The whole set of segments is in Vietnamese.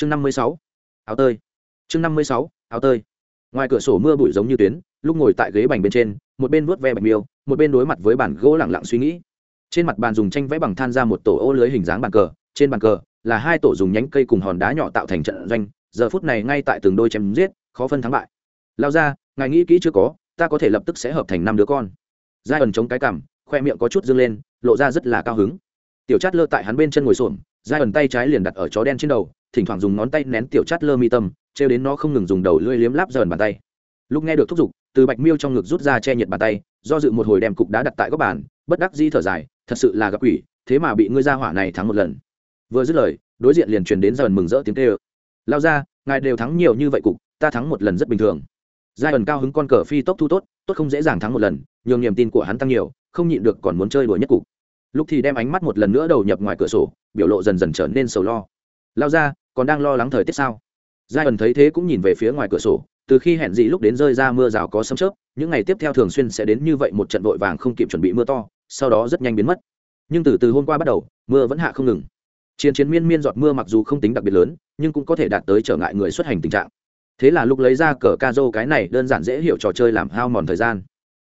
chương năm mươi sáu, áo tơi. Chương năm mươi sáu, áo tơi. Ngoài cửa sổ mưa bụi giống như tuyến, lúc ngồi tại ghế bành bên trên, một bên vuốt ve bạch miêu, một bên đối mặt với bản gỗ lẳng lặng suy nghĩ. Trên mặt bàn dùng tranh vẽ bằng than ra một tổ ô lưới hình dáng bàn cờ, trên bàn cờ là hai tổ dùng nhánh cây cùng hòn đá nhỏ tạo thành trận doanh, giờ phút này ngay tại từng đôi chém giết, khó phân thắng bại. Lao ra, ngài nghĩ kỹ chưa có, ta có thể lập tức sẽ hợp thành năm đứa con. Giai ẩn chống cái cằm, khoe miệng có chút dâng lên, lộ ra rất là cao hứng. Tiểu chát lơ tại hắn bên chân ngồi xổm, giai ẩn tay trái liền đặt ở chó đen trên đầu thỉnh thoảng dùng ngón tay nén tiểu chát lơ mi tâm, trêu đến nó không ngừng dùng đầu lưỡi liếm láp dần bàn tay. Lúc nghe được thúc giục, từ bạch miêu trong ngực rút ra che nhiệt bàn tay, do dự một hồi đem cục đá đặt tại góc bàn, bất đắc di thở dài, thật sự là gặp quỷ, thế mà bị ngươi ra hỏa này thắng một lần. Vừa dứt lời, đối diện liền truyền đến dần mừng rỡ tiếng tê ơ lao ra, ngài đều thắng nhiều như vậy cục, ta thắng một lần rất bình thường. Giai ẩn cao hứng con cờ phi tốc thu tốt tốt không dễ dàng thắng một lần, nhường niềm tin của hắn tăng nhiều, không nhịn được còn muốn chơi đùa nhất cục. Lúc thì đem ánh mắt một lần nữa đầu nhập ngoài cửa sổ, biểu lộ dần dần trở nên sầu lo. Lao ra còn đang lo lắng thời tiết sao? Giai ẩn thấy thế cũng nhìn về phía ngoài cửa sổ, từ khi hẹn dị lúc đến rơi ra mưa rào có sấm chớp, những ngày tiếp theo thường xuyên sẽ đến như vậy một trận vội vàng không kịp chuẩn bị mưa to, sau đó rất nhanh biến mất. Nhưng từ từ hôm qua bắt đầu, mưa vẫn hạ không ngừng. Chiến chiến miên miên giọt mưa mặc dù không tính đặc biệt lớn, nhưng cũng có thể đạt tới trở ngại người xuất hành tình trạng. Thế là lúc lấy ra cờ ca dô cái này đơn giản dễ hiểu trò chơi làm hao mòn thời gian.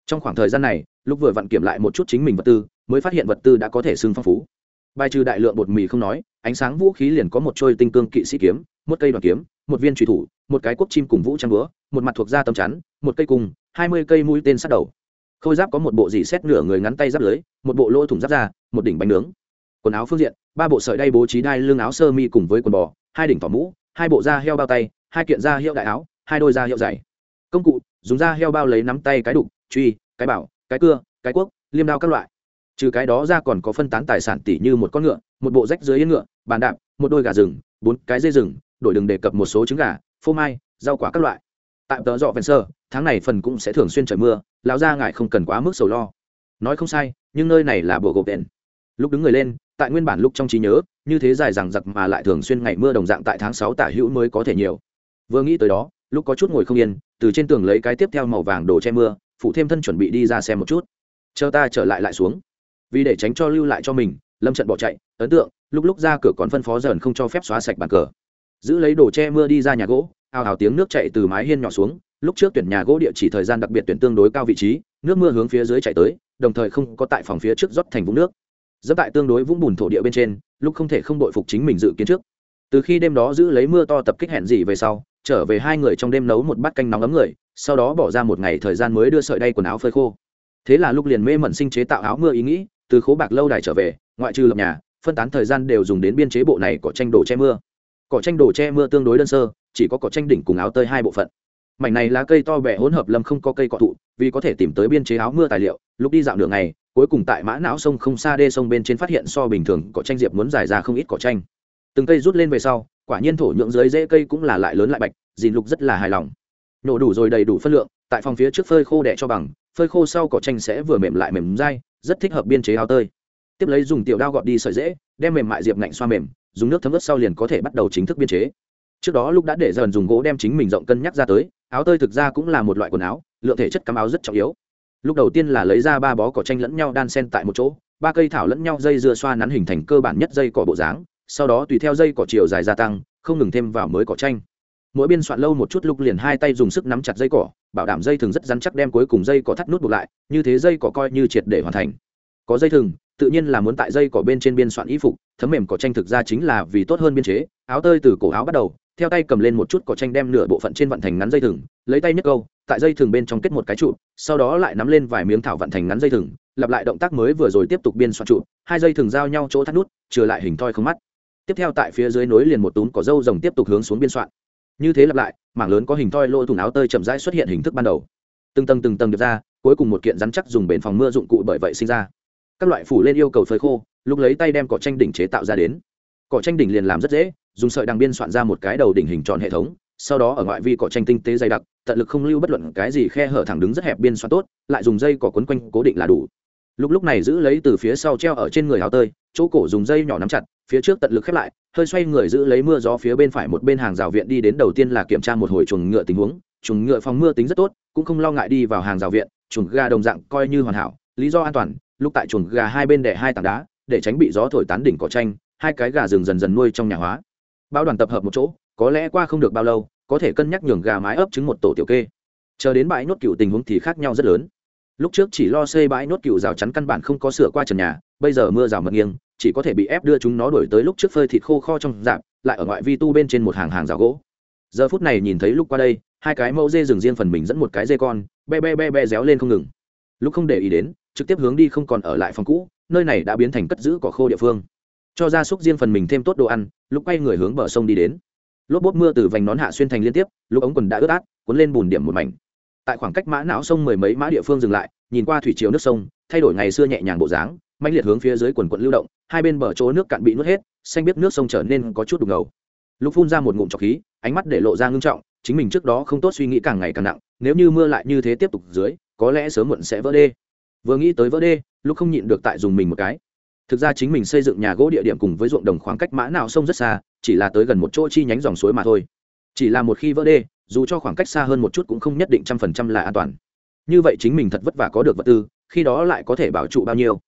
Trong khoảng thời gian này lúc vừa vặn kiểm lại một chút chính mình vật tư, mới phát hiện vật tư đã có thể xưng phong phú bài trừ đại lượng bột mì không nói, ánh sáng vũ khí liền có một trôi tinh cương kỵ sĩ kiếm, một cây đoàn kiếm, một viên trùy thủ, một cái quốc chim cùng vũ trang búa, một mặt thuộc da tầm chắn, một cây cung, hai mươi cây mũi tên sát đầu. Khôi giáp có một bộ dì xét nửa người ngắn tay giáp lưới, một bộ lỗ thủng giáp da, một đỉnh bánh nướng. Quần áo phương diện, ba bộ sợi đay bố trí đai lưng áo sơ mi cùng với quần bò, hai đỉnh thỏ mũ, hai bộ da heo bao tay, hai kiện da heo đại áo, hai đôi da heo dày. Công cụ, dùng da heo bao lấy nắm tay cái đục, truy, cái bảo, cái cưa, cái cuốc, liêm đao các loại trừ cái đó ra còn có phân tán tài sản tỷ như một con ngựa, một bộ rách dưới yên ngựa, bàn đạp, một đôi gà rừng, bốn cái dây rừng, đổi đừng đề cập một số trứng gà, phô mai, rau quả các loại. Tại tớ dọ ven sơ, tháng này phần cũng sẽ thường xuyên trời mưa, lão ra ngại không cần quá mức sầu lo. Nói không sai, nhưng nơi này là bộ gộp đèn lúc đứng người lên, tại nguyên bản lúc trong trí nhớ, như thế dài rằng giặc mà lại thường xuyên ngày mưa đồng dạng tại tháng sáu tả hữu mới có thể nhiều. Vừa nghĩ tới đó, lúc có chút ngồi không yên, từ trên tường lấy cái tiếp theo màu vàng đồ che mưa, phụ thêm thân chuẩn bị đi ra xem một chút. Chờ ta trở lại lại xuống vì để tránh cho lưu lại cho mình, lâm trận bỏ chạy, ấn tượng, lúc lúc ra cửa còn phân phó dần không cho phép xóa sạch bàn cờ. Giữ lấy đồ che mưa đi ra nhà gỗ, ào ào tiếng nước chạy từ mái hiên nhỏ xuống, lúc trước tuyển nhà gỗ địa chỉ thời gian đặc biệt tuyển tương đối cao vị trí, nước mưa hướng phía dưới chạy tới, đồng thời không có tại phòng phía trước rót thành vũng nước. Dẫm tại tương đối vũng bùn thổ địa bên trên, lúc không thể không đội phục chính mình dự kiến trước. Từ khi đêm đó giữ lấy mưa to tập kích hẹn gì về sau, trở về hai người trong đêm nấu một bát canh nóng ấm người, sau đó bỏ ra một ngày thời gian mới đưa sợi đay quần áo phơi khô. Thế là lúc liền mê mẩn sinh chế tạo áo mưa ý nghĩ từ khố bạc lâu đài trở về, ngoại trừ lập nhà, phân tán thời gian đều dùng đến biên chế bộ này có tranh đồ che mưa. Cỏ tranh đồ che mưa tương đối đơn sơ, chỉ có cỏ tranh đỉnh cùng áo tơi hai bộ phận. Mảnh này lá cây to bẹ hỗn hợp lâm không có cây cọ thụ, vì có thể tìm tới biên chế áo mưa tài liệu, lúc đi dạo đường này cuối cùng tại mã não sông không xa đê sông bên trên phát hiện so bình thường cỏ tranh diệp muốn dài ra không ít cỏ tranh. Từng cây rút lên về sau, quả nhiên thổ nhượng dưới dễ cây cũng là lại lớn lại bạch, dìn lục rất là hài lòng. Nổ đủ rồi đầy đủ phân lượng, tại phòng phía trước phơi khô đẻ cho bằng, phơi khô sau cỏ tranh sẽ vừa mềm lại mềm dai rất thích hợp biên chế áo tơi. Tiếp lấy dùng tiểu đao gọt đi sợi dễ đem mềm mại diệp ngạnh xoa mềm, dùng nước thấm ướt sau liền có thể bắt đầu chính thức biên chế. Trước đó lúc đã để dần dùng gỗ đem chính mình rộng cân nhắc ra tới, áo tơi thực ra cũng là một loại quần áo, lượng thể chất cắm áo rất trọng yếu. Lúc đầu tiên là lấy ra ba bó cỏ tranh lẫn nhau đan sen tại một chỗ, ba cây thảo lẫn nhau dây dưa xoa nắn hình thành cơ bản nhất dây cỏ bộ dáng, sau đó tùy theo dây cỏ chiều dài gia tăng, không ngừng thêm vào mới cỏ tranh mỗi biên soạn lâu một chút lúc liền hai tay dùng sức nắm chặt dây cỏ, bảo đảm dây thừng rất rắn chắc đem cuối cùng dây cỏ thắt nút buộc lại, như thế dây cỏ coi như triệt để hoàn thành. Có dây thừng, tự nhiên là muốn tại dây cỏ bên trên biên soạn y phục, thấm mềm cỏ tranh thực ra chính là vì tốt hơn biên chế, áo tơi từ cổ áo bắt đầu, theo tay cầm lên một chút cỏ tranh đem nửa bộ phận trên vận thành ngắn dây thừng, lấy tay nhấc câu, tại dây thừng bên trong kết một cái trụ, sau đó lại nắm lên vài miếng thảo vận thành ngắn dây thừng, lặp lại động tác mới vừa rồi tiếp tục biên soạn trụ, hai dây thừng giao nhau chỗ thắt nút, trừ lại hình thoi không mắt. Tiếp theo tại phía dưới nối liền một túm cỏ dâu rồng tiếp tục hướng xuống biên soạn như thế lặp lại, mảng lớn có hình thoi lỗ thủng áo tơi chậm rãi xuất hiện hình thức ban đầu. Từng tầng từng tầng được ra, cuối cùng một kiện rắn chắc dùng bền phòng mưa dụng cụ bởi vậy sinh ra. Các loại phủ lên yêu cầu phơi khô, lúc lấy tay đem cỏ tranh đỉnh chế tạo ra đến. Cỏ tranh đỉnh liền làm rất dễ, dùng sợi đằng biên soạn ra một cái đầu đỉnh hình tròn hệ thống, sau đó ở ngoại vi cỏ tranh tinh tế dày đặc, tận lực không lưu bất luận cái gì khe hở thẳng đứng rất hẹp biên soạn tốt, lại dùng dây cỏ quấn quanh cố định là đủ. Lúc lúc này giữ lấy từ phía sau treo ở trên người áo tơi chỗ cổ dùng dây nhỏ nắm chặt, phía trước tận lực khép lại, hơi xoay người giữ lấy mưa gió phía bên phải một bên hàng rào viện đi đến đầu tiên là kiểm tra một hồi chuồng ngựa tình huống. Chuồng ngựa phòng mưa tính rất tốt, cũng không lo ngại đi vào hàng rào viện, chuồng gà đồng dạng coi như hoàn hảo, lý do an toàn, lúc tại chuồng gà hai bên đẻ hai tảng đá, để tránh bị gió thổi tán đỉnh cỏ tranh hai cái gà rừng dần dần nuôi trong nhà hóa. Bao đoàn tập hợp một chỗ, có lẽ qua không được bao lâu, có thể cân nhắc nhường gà mái ấp trứng một tổ tiểu kê. Chờ đến bãi nốt cựu tình huống thì khác nhau rất lớn. Lúc trước chỉ lo xây bãi nốt cựu rào chắn căn bản không có sửa qua trần nhà bây giờ mưa rào mật nghiêng, chỉ có thể bị ép đưa chúng nó đổi tới lúc trước phơi thịt khô kho trong dạp, lại ở ngoại vi tu bên trên một hàng hàng rào gỗ. Giờ phút này nhìn thấy lúc qua đây, hai cái mẫu dê rừng riêng phần mình dẫn một cái dê con, be be be be réo lên không ngừng. Lúc không để ý đến, trực tiếp hướng đi không còn ở lại phòng cũ, nơi này đã biến thành cất giữ cỏ khô địa phương. Cho gia súc riêng phần mình thêm tốt đồ ăn, lúc quay người hướng bờ sông đi đến. Lốp bốt mưa từ vành nón hạ xuyên thành liên tiếp, lúc ống quần đã ướt át, cuốn lên bùn điểm một mảnh. Tại khoảng cách mã não sông mười mấy mã địa phương dừng lại, nhìn qua thủy chiều nước sông, thay đổi ngày xưa nhẹ nhàng bộ dáng mạnh liệt hướng phía dưới quần quận lưu động, hai bên bờ chỗ nước cạn bị nuốt hết, xanh biết nước sông trở nên có chút đục ngầu. Lúc phun ra một ngụm trọc khí, ánh mắt để lộ ra ngưng trọng, chính mình trước đó không tốt suy nghĩ càng ngày càng nặng, nếu như mưa lại như thế tiếp tục dưới, có lẽ sớm muộn sẽ vỡ đê. Vừa nghĩ tới vỡ đê lúc không nhịn được tại dùng mình một cái. Thực ra chính mình xây dựng nhà gỗ địa điểm cùng với ruộng đồng khoảng cách mã nào sông rất xa, chỉ là tới gần một chỗ chi nhánh dòng suối mà thôi. Chỉ là một khi vỡ đê, dù cho khoảng cách xa hơn một chút cũng không nhất định trăm phần trăm là an toàn. Như vậy chính mình thật vất vả có được vật tư, khi đó lại có thể bảo trụ bao nhiêu?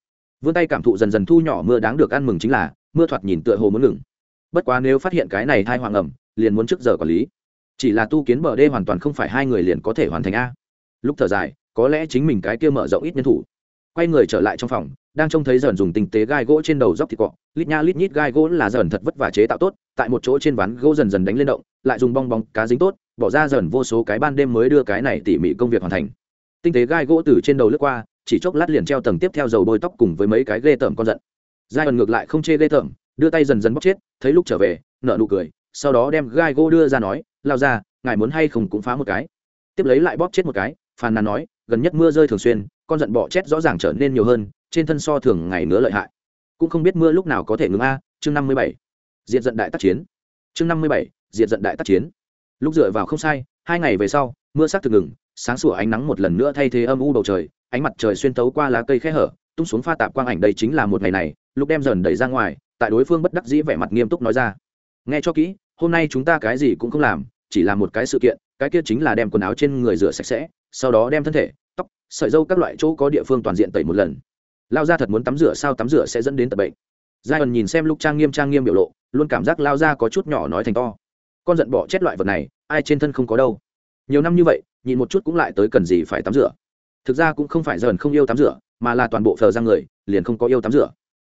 Vươn tay cảm thụ dần dần thu nhỏ mưa đáng được ăn mừng chính là, mưa thoạt nhìn tựa hồ muốn ngừng. Bất quá nếu phát hiện cái này thai hoàng ẩm, liền muốn trước giờ quản lý. Chỉ là tu kiến bờ đê hoàn toàn không phải hai người liền có thể hoàn thành a. Lúc thở dài, có lẽ chính mình cái kia mở rộng ít nhân thủ. Quay người trở lại trong phòng, đang trông thấy dần dùng tinh tế gai gỗ trên đầu dốc thịt cọ. Lít nha lít nhít gai gỗ là dần thật vất vả chế tạo tốt, tại một chỗ trên ván gỗ dần dần đánh lên động, lại dùng bong bóng cá dính tốt, bỏ ra dần vô số cái ban đêm mới đưa cái này tỉ mỉ công việc hoàn thành. Tinh tế gai gỗ từ trên đầu lướt qua chỉ chốc lát liền treo tầng tiếp theo dầu bôi tóc cùng với mấy cái ghê tởm con giận. Giai ẩn ngược lại không chê ghê tởm, đưa tay dần dần bóc chết, thấy lúc trở về, nở nụ cười, sau đó đem gai gỗ đưa ra nói, lao ra, ngài muốn hay không cũng phá một cái. Tiếp lấy lại bóp chết một cái, phàn nàn nói, gần nhất mưa rơi thường xuyên, con giận bọ chết rõ ràng trở nên nhiều hơn, trên thân so thường ngày nữa lợi hại. Cũng không biết mưa lúc nào có thể ngừng a, chương năm mươi bảy. Diện giận đại tác chiến. Chương năm mươi bảy diện giận đại tác chiến. Lúc dựa vào không sai, hai ngày về sau, mưa sắc thực ngừng, sáng sủa ánh nắng một lần nữa thay thế âm u bầu trời ánh mặt trời xuyên tấu qua lá cây khe hở, tung xuống pha tạp quang ảnh đây chính là một ngày này, lúc đem dần đẩy ra ngoài, tại đối phương bất đắc dĩ vẻ mặt nghiêm túc nói ra. Nghe cho kỹ, hôm nay chúng ta cái gì cũng không làm, chỉ là một cái sự kiện, cái kia chính là đem quần áo trên người rửa sạch sẽ, sau đó đem thân thể, tóc, sợi dâu các loại chỗ có địa phương toàn diện tẩy một lần. Lao ra thật muốn tắm rửa sao tắm rửa sẽ dẫn đến tật bệnh. Giai ẩn nhìn xem lúc trang nghiêm trang nghiêm biểu lộ, luôn cảm giác lao ra có chút nhỏ nói thành to. Con giận bỏ chết loại vật này, ai trên thân không có đâu. Nhiều năm như vậy nhìn một chút cũng lại tới cần gì phải tắm rửa thực ra cũng không phải dần không yêu tắm rửa, mà là toàn bộ phờ ra người, liền không có yêu tắm rửa.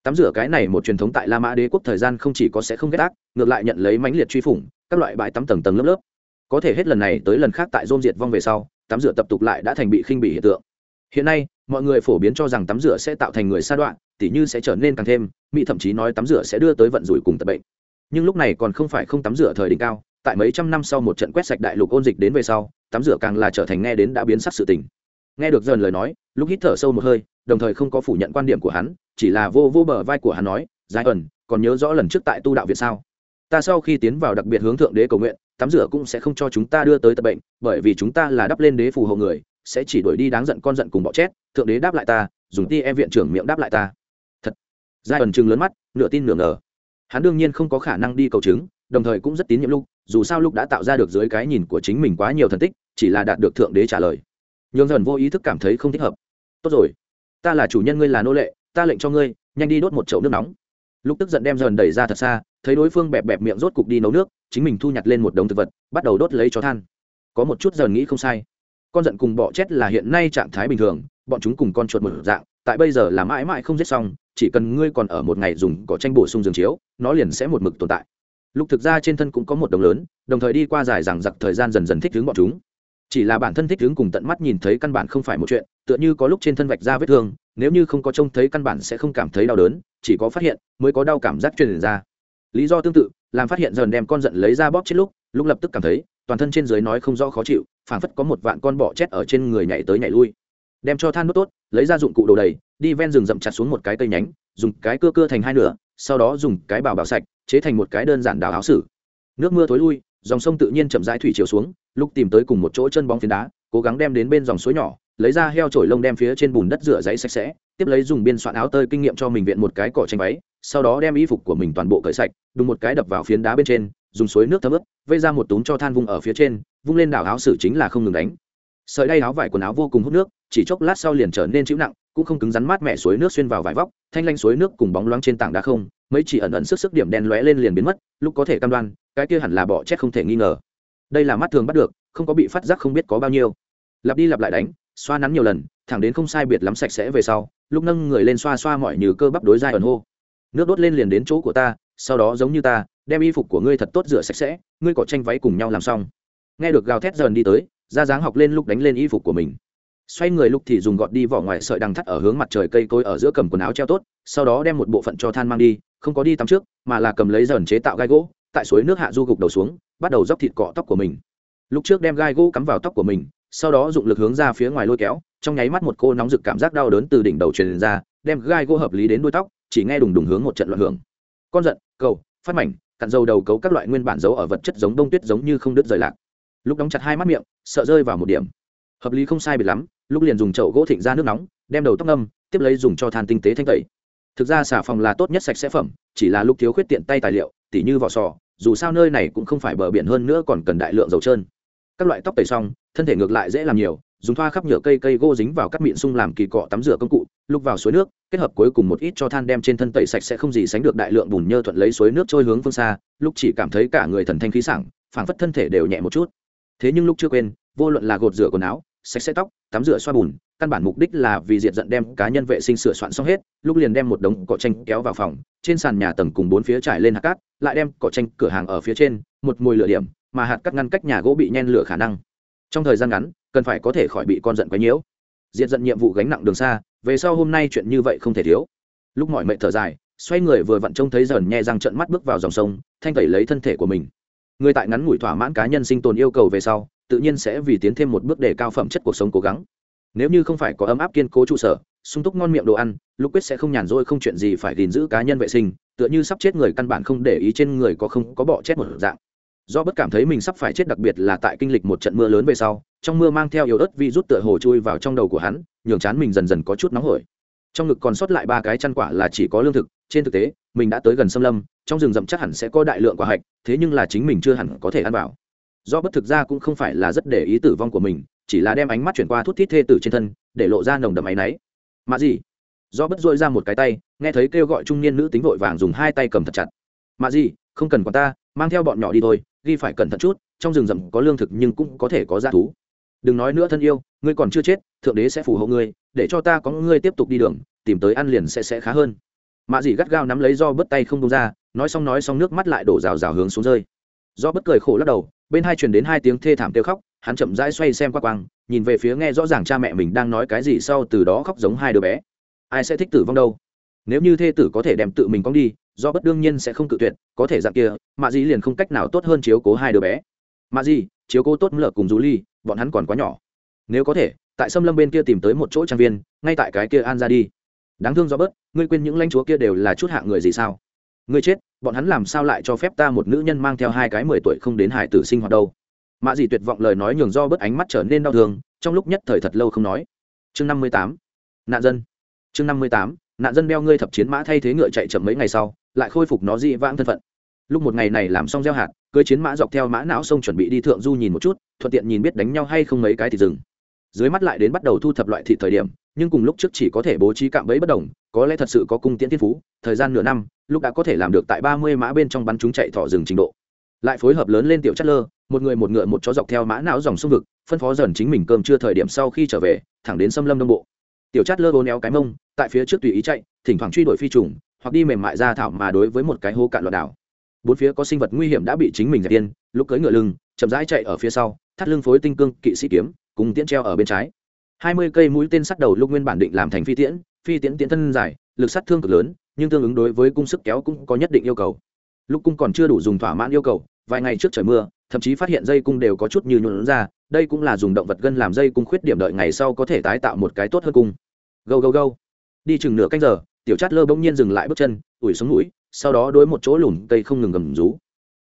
Tắm rửa cái này một truyền thống tại la mã đế quốc thời gian không chỉ có sẽ không ghét ác, ngược lại nhận lấy mãnh liệt truy phủng, các loại bãi tắm tầng tầng lớp lớp. Có thể hết lần này tới lần khác tại dôn diệt vong về sau, tắm rửa tập tục lại đã thành bị khinh bị hiện tượng. Hiện nay, mọi người phổ biến cho rằng tắm rửa sẽ tạo thành người sa đoạn, tỉ như sẽ trở nên càng thêm, mỹ thậm chí nói tắm rửa sẽ đưa tới vận rủi cùng tập bệnh. Nhưng lúc này còn không phải không tắm rửa thời đỉnh cao, tại mấy trăm năm sau một trận quét sạch đại lục ôn dịch đến về sau, tắm rửa càng là trở thành nghe đến đã biến sắc sự tình nghe được dần lời nói lúc hít thở sâu một hơi, đồng thời không có phủ nhận quan điểm của hắn, chỉ là vô vô bờ vai của hắn nói dài ẩn, còn nhớ rõ lần trước tại tu đạo việt sao? Ta sau khi tiến vào đặc biệt hướng thượng đế cầu nguyện, tắm rửa cũng sẽ không cho chúng ta đưa tới tập bệnh, bởi vì chúng ta là đắp lên đế phù hộ người, sẽ chỉ đuổi đi đáng giận con giận cùng bọ chét thượng đế đáp lại ta, dùng ti em viện trưởng miệng đáp lại ta. Thật. Giai ẩn chừng lớn mắt, nửa tin nửa ngờ. Hắn đương nhiên không có khả năng đi cầu chứng, đồng thời cũng rất tín nhiệm lúc dù sao lúc đã tạo ra được dưới cái nhìn của chính mình quá nhiều thần tích, chỉ là đạt được thượng đế trả lời nhường dần vô ý thức cảm thấy không thích hợp. Tốt rồi, ta là chủ nhân ngươi là nô lệ, ta lệnh cho ngươi, nhanh đi đốt một chậu nước nóng. Lúc tức giận đem dần đẩy ra thật xa, thấy đối phương bẹp bẹp miệng rốt cục đi nấu nước, chính mình thu nhặt lên một đống thực vật, bắt đầu đốt lấy cho than. Có một chút dần nghĩ không sai. Con giận cùng bọ chết là hiện nay trạng thái bình thường, bọn chúng cùng con chuột một dạng, tại bây giờ là mãi mãi không giết xong, chỉ cần ngươi còn ở một ngày dùng cỏ tranh bổ sung giường chiếu, nó liền sẽ một mực tồn tại. Lúc thực ra trên thân cũng có một đồng lớn, đồng thời đi qua dài rằng giặc thời gian dần dần thích ứng bọn chúng chỉ là bản thân thích ứng cùng tận mắt nhìn thấy căn bản không phải một chuyện, tựa như có lúc trên thân vạch ra vết thương, nếu như không có trông thấy căn bản sẽ không cảm thấy đau đớn, chỉ có phát hiện mới có đau cảm giác truyền ra. Lý do tương tự, làm phát hiện dần đem con giận lấy ra bóp chết lúc lúc lập tức cảm thấy, toàn thân trên dưới nói không rõ khó chịu, phảng phất có một vạn con bọ chết ở trên người nhảy tới nhảy lui. Đem cho than đốt tốt, lấy ra dụng cụ đồ đầy, đi ven rừng rậm chặt xuống một cái cây nhánh, dùng cái cưa cưa thành hai nửa, sau đó dùng cái bào bào sạch, chế thành một cái đơn giản đào áo sử. Nước mưa thối lui, dòng sông tự nhiên chậm rãi thủy chiều xuống lúc tìm tới cùng một chỗ chân bóng phiến đá, cố gắng đem đến bên dòng suối nhỏ, lấy ra heo trổi lông đem phía trên bùn đất rửa giấy sạch sẽ, tiếp lấy dùng biên soạn áo tơi kinh nghiệm cho mình viện một cái cỏ tranh váy, sau đó đem y phục của mình toàn bộ cởi sạch, đùng một cái đập vào phiến đá bên trên, dùng suối nước thấm ướp vây ra một túm cho than vung ở phía trên, vung lên đảo áo xử chính là không ngừng đánh. Sợi đay áo vải quần áo vô cùng hút nước, chỉ chốc lát sau liền trở nên chịu nặng, cũng không cứng rắn mát mẻ suối nước xuyên vào vải vóc, thanh lanh suối nước cùng bóng loáng trên tảng đá không, mấy chỉ ẩn ẩn sức sức điểm đen lóe lên liền biến mất, lúc có thể cam đoan, cái kia hẳn là bỏ chết không thể nghi ngờ đây là mắt thường bắt được, không có bị phát giác không biết có bao nhiêu. Lặp đi lặp lại đánh, xoa nắn nhiều lần, thẳng đến không sai biệt lắm sạch sẽ về sau, lúc nâng người lên xoa xoa mọi như cơ bắp đối dai ẩn hô. Nước đốt lên liền đến chỗ của ta, sau đó giống như ta, đem y phục của ngươi thật tốt rửa sạch sẽ, ngươi cỏ tranh váy cùng nhau làm xong. Nghe được gào thét dần đi tới ra dáng học lên lúc đánh lên y phục của mình. Xoay người lúc thì dùng gọt đi vỏ ngoài sợi đằng thắt ở hướng mặt trời cây cối ở giữa cầm quần áo treo tốt, sau đó đem một bộ phận cho than mang đi, không có đi tắm trước, mà là cầm lấy dần chế tạo gai gỗ, tại suối nước hạ du gục đầu xuống bắt đầu dốc thịt cọ tóc của mình. Lúc trước đem gai gỗ cắm vào tóc của mình, sau đó dụng lực hướng ra phía ngoài lôi kéo, trong nháy mắt một cô nóng rực cảm giác đau đớn từ đỉnh đầu truyền ra, đem gai gỗ hợp lý đến đuôi tóc, chỉ nghe đùng đùng hướng một trận loạn hưởng. Con giận, cầu, phát mảnh, cặn dầu đầu cấu các loại nguyên bản dấu ở vật chất giống đông tuyết giống như không đứt rời lạc. Lúc đóng chặt hai mắt miệng, sợ rơi vào một điểm. Hợp lý không sai biệt lắm, lúc liền dùng chậu gỗ thịnh ra nước nóng, đem đầu tóc ngâm, tiếp lấy dùng cho than tinh tế thanh tẩy. Thực ra xà phòng là tốt nhất sạch sẽ phẩm, chỉ là lúc thiếu khuyết tiện tay tài liệu, tỉ như vỏ sò dù sao nơi này cũng không phải bờ biển hơn nữa còn cần đại lượng dầu trơn. Các loại tóc tẩy xong, thân thể ngược lại dễ làm nhiều, dùng thoa khắp nhựa cây cây gỗ dính vào các miệng sung làm kỳ cọ tắm rửa công cụ lúc vào suối nước, kết hợp cuối cùng một ít cho than đem trên thân tẩy sạch sẽ không gì sánh được đại lượng bùn nhơ thuận lấy suối nước trôi hướng phương xa, lúc chỉ cảm thấy cả người thần thanh khí sảng, phảng phất thân thể đều nhẹ một chút. Thế nhưng lúc chưa quên, vô luận là gột rửa quần áo, sạch sẽ tóc, tắm rửa xoa bùn căn bản mục đích là vì diện giận đem cá nhân vệ sinh sửa soạn xong hết, lúc liền đem một đống cỏ tranh kéo vào phòng, trên sàn nhà tầng cùng bốn phía trải lên hạt cát, lại đem cỏ tranh cửa hàng ở phía trên, một mùi lửa điểm, mà hạt cát ngăn cách nhà gỗ bị nhen lửa khả năng. Trong thời gian ngắn, cần phải có thể khỏi bị con giận quấy nhiễu. Diện giận nhiệm vụ gánh nặng đường xa, về sau hôm nay chuyện như vậy không thể thiếu. Lúc mọi mệnh thở dài, xoay người vừa vặn trông thấy dần nhẹ răng trận mắt bước vào dòng sông, thanh tẩy lấy thân thể của mình. Người tại ngắn ngủi thỏa mãn cá nhân sinh tồn yêu cầu về sau, tự nhiên sẽ vì tiến thêm một bước để cao phẩm chất cuộc sống cố gắng nếu như không phải có ấm áp kiên cố trụ sở, sung túc ngon miệng đồ ăn lúc quyết sẽ không nhàn rỗi không chuyện gì phải gìn giữ cá nhân vệ sinh, tựa như sắp chết người căn bản không để ý trên người có không có bọ chết một dạng. Do bất cảm thấy mình sắp phải chết đặc biệt là tại kinh lịch một trận mưa lớn về sau, trong mưa mang theo yếu ớt vi rút tựa hồ chui vào trong đầu của hắn, nhường chán mình dần dần có chút nóng hổi. Trong ngực còn sót lại ba cái chăn quả là chỉ có lương thực, trên thực tế, mình đã tới gần xâm lâm, trong rừng rậm chắc hẳn sẽ có đại lượng quả hạch, thế nhưng là chính mình chưa hẳn có thể ăn vào. Do bất thực ra cũng không phải là rất để ý tử vong của mình chỉ là đem ánh mắt chuyển qua thút thít thê tử trên thân, để lộ ra nồng đậm áy náy. Mạ gì do bất dội ra một cái tay, nghe thấy kêu gọi trung niên nữ tính vội vàng dùng hai tay cầm thật chặt. Mạ gì không cần quản ta, mang theo bọn nhỏ đi thôi, ghi phải cẩn thận chút, trong rừng rậm có lương thực nhưng cũng có thể có g thú. Đừng nói nữa thân yêu, ngươi còn chưa chết, thượng đế sẽ phù hộ ngươi, để cho ta có ngươi tiếp tục đi đường, tìm tới ăn liền sẽ sẽ khá hơn. Mạ dì gắt gao nắm lấy do bớt tay không đông ra, nói xong nói xong nước mắt lại đổ rào rào hướng xuống rơi. Do bất cười khổ lắc đầu, bên hai truyền đến hai tiếng thê thảm kêu khóc hắn chậm rãi xoay xem qua quang, nhìn về phía nghe rõ ràng cha mẹ mình đang nói cái gì sau từ đó khóc giống hai đứa bé. Ai sẽ thích tử vong đâu? Nếu như thê tử có thể đem tự mình cong đi, do bất đương nhiên sẽ không cự tuyệt, có thể dạng kia, mạ dĩ liền không cách nào tốt hơn chiếu cố hai đứa bé. Mạ dĩ chiếu cố tốt lợ cùng rú ly, bọn hắn còn quá nhỏ. Nếu có thể, tại xâm lâm bên kia tìm tới một chỗ trang viên, ngay tại cái kia an ra đi. Đáng thương do bớt, ngươi quên những lãnh chúa kia đều là chút hạ người gì sao? Ngươi chết, bọn hắn làm sao lại cho phép ta một nữ nhân mang theo hai cái mười tuổi không đến hải tử sinh hoạt đâu? Mạ dị tuyệt vọng lời nói nhường do bớt ánh mắt trở nên đau thương, trong lúc nhất thời thật lâu không nói. Chương năm mươi tám. Nạn dân. Chương năm mươi tám. Nạn dân đeo ngươi thập chiến mã thay thế ngựa chạy chậm mấy ngày sau, lại khôi phục nó dị vãng thân phận. Lúc một ngày này làm xong gieo hạt, cưới chiến mã dọc theo mã não sông chuẩn bị đi thượng du nhìn một chút, thuận tiện nhìn biết đánh nhau hay không mấy cái thì dừng. Dưới mắt lại đến bắt đầu thu thập loại thị thời điểm, nhưng cùng lúc trước chỉ có thể bố trí cạm bẫy bất đồng, có lẽ thật sự có cung tiễn thiên phú, thời gian nửa năm, lúc đã có thể làm được tại ba mươi mã bên trong bắn chúng chạy thọ rừng trình độ. Lại phối hợp lớn lên tiểu chất lơ một người một ngựa một chó dọc theo mã não dòng sông vực, phân phó dần chính mình cơm chưa thời điểm sau khi trở về, thẳng đến xâm lâm đông bộ. Tiểu chát lơ bố néo cái mông, tại phía trước tùy ý chạy, thỉnh thoảng truy đuổi phi trùng, hoặc đi mềm mại ra thảo mà đối với một cái hố cạn loạn đảo. Bốn phía có sinh vật nguy hiểm đã bị chính mình dẹp tiên lúc cưỡi ngựa lưng, chậm rãi chạy ở phía sau, thắt lưng phối tinh cương kỵ sĩ kiếm, cùng tiễn treo ở bên trái. Hai mươi cây mũi tên sắt đầu lúc nguyên bản định làm thành phi tiễn phi tiễn tiễn thân dài, lực sát thương cực lớn, nhưng tương ứng đối với cung sức kéo cũng có nhất định yêu cầu. Lúc cung còn chưa đủ dùng thỏa mãn yêu cầu, vài ngày trước trời mưa thậm chí phát hiện dây cung đều có chút như nhuộn ra, đây cũng là dùng động vật gân làm dây cung khuyết điểm đợi ngày sau có thể tái tạo một cái tốt hơn cung. Gâu gâu gâu. Đi chừng nửa canh giờ, tiểu chát lơ bỗng nhiên dừng lại bước chân, ủi xuống mũi, sau đó đối một chỗ lùn cây không ngừng gầm rú.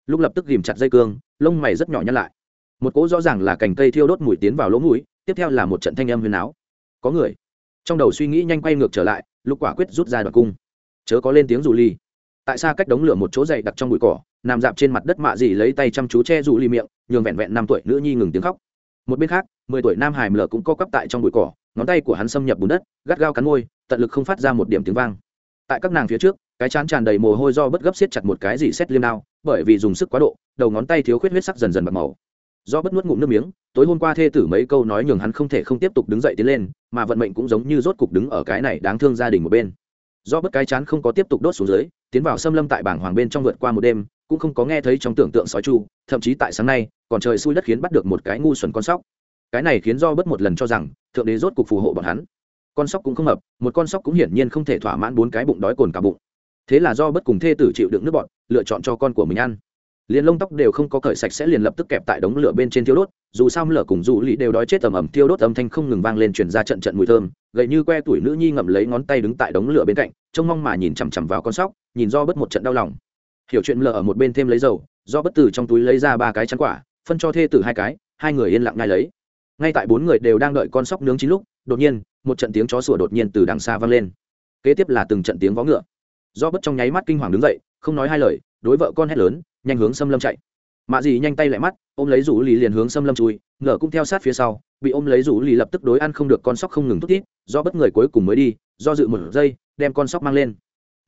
Lúc lập tức ghìm chặt dây cương, lông mày rất nhỏ nhăn lại. Một cỗ rõ ràng là cành cây thiêu đốt mũi tiến vào lỗ mũi, tiếp theo là một trận thanh âm huyền áo. Có người. Trong đầu suy nghĩ nhanh quay ngược trở lại lúc quả quyết rút ra đoạn cung. Chớ có lên tiếng rủ ly tại xa cách đống lửa một chỗ dày đặc trong bụi cỏ, nằm dạp trên mặt đất mạ dì lấy tay chăm chú che rủ ly miệng, nhường vẹn vẹn năm tuổi nữ nhi ngừng tiếng khóc. Một bên khác, mười tuổi nam hải lở cũng co cắp tại trong bụi cỏ, ngón tay của hắn xâm nhập bùn đất, gắt gao cắn môi, tận lực không phát ra một điểm tiếng vang. Tại các nàng phía trước, cái chán tràn đầy mồ hôi do bất gấp siết chặt một cái gì xét liêm đao, bởi vì dùng sức quá độ, đầu ngón tay thiếu khuyết huyết sắc dần dần bạc màu. Do bất nuốt ngụm nước miếng, tối hôm qua thê tử mấy câu nói nhường hắn không thể không tiếp tục đứng dậy tiến lên, mà vận mệnh cũng giống như rốt cục đứng ở cái này đáng thương gia đình một bên. Do bất cái chán không có tiếp tục đốt xuống dưới tiến vào xâm lâm tại bảng hoàng bên trong vượt qua một đêm, cũng không có nghe thấy trong tưởng tượng sói chu, thậm chí tại sáng nay, còn trời xui đất khiến bắt được một cái ngu xuẩn con sóc. Cái này khiến do bất một lần cho rằng, thượng đế rốt cuộc phù hộ bọn hắn. Con sóc cũng không hợp, một con sóc cũng hiển nhiên không thể thỏa mãn bốn cái bụng đói cồn cả bụng. Thế là do bất cùng thê tử chịu đựng nước bọn lựa chọn cho con của mình ăn liền lông tóc đều không có cởi sạch sẽ liền lập tức kẹp tại đống lửa bên trên thiêu đốt, dù sao lửa cùng dù lì đều đói chết ầm ầm thiêu đốt âm thanh không ngừng vang lên truyền ra trận trận mùi thơm, gậy như que tuổi nữ nhi ngậm lấy ngón tay đứng tại đống lửa bên cạnh, trông mong mà nhìn chằm chằm vào con sóc, nhìn do bất một trận đau lòng. Hiểu chuyện lửa ở một bên thêm lấy dầu, do bất tử trong túi lấy ra ba cái chắn quả, phân cho thê tử hai cái, hai người yên lặng ngay lấy. Ngay tại bốn người đều đang đợi con sóc nướng chín lúc, đột nhiên, một trận tiếng chó sủa đột nhiên từ đằng xa vang lên. Kế tiếp là từng trận tiếng vó ngựa. Do bất trong nháy mắt kinh hoàng đứng dậy, không nói hai lời, đối vợ con hét lớn nhanh hướng xâm lâm chạy. Mạ dì nhanh tay lại mắt, ôm lấy rủ lì liền hướng xâm lâm chui ngờ cũng theo sát phía sau, bị ôm lấy rủ lì lập tức đối ăn không được con sóc không ngừng thút tít do bất người cuối cùng mới đi, do dự một giây, đem con sóc mang lên.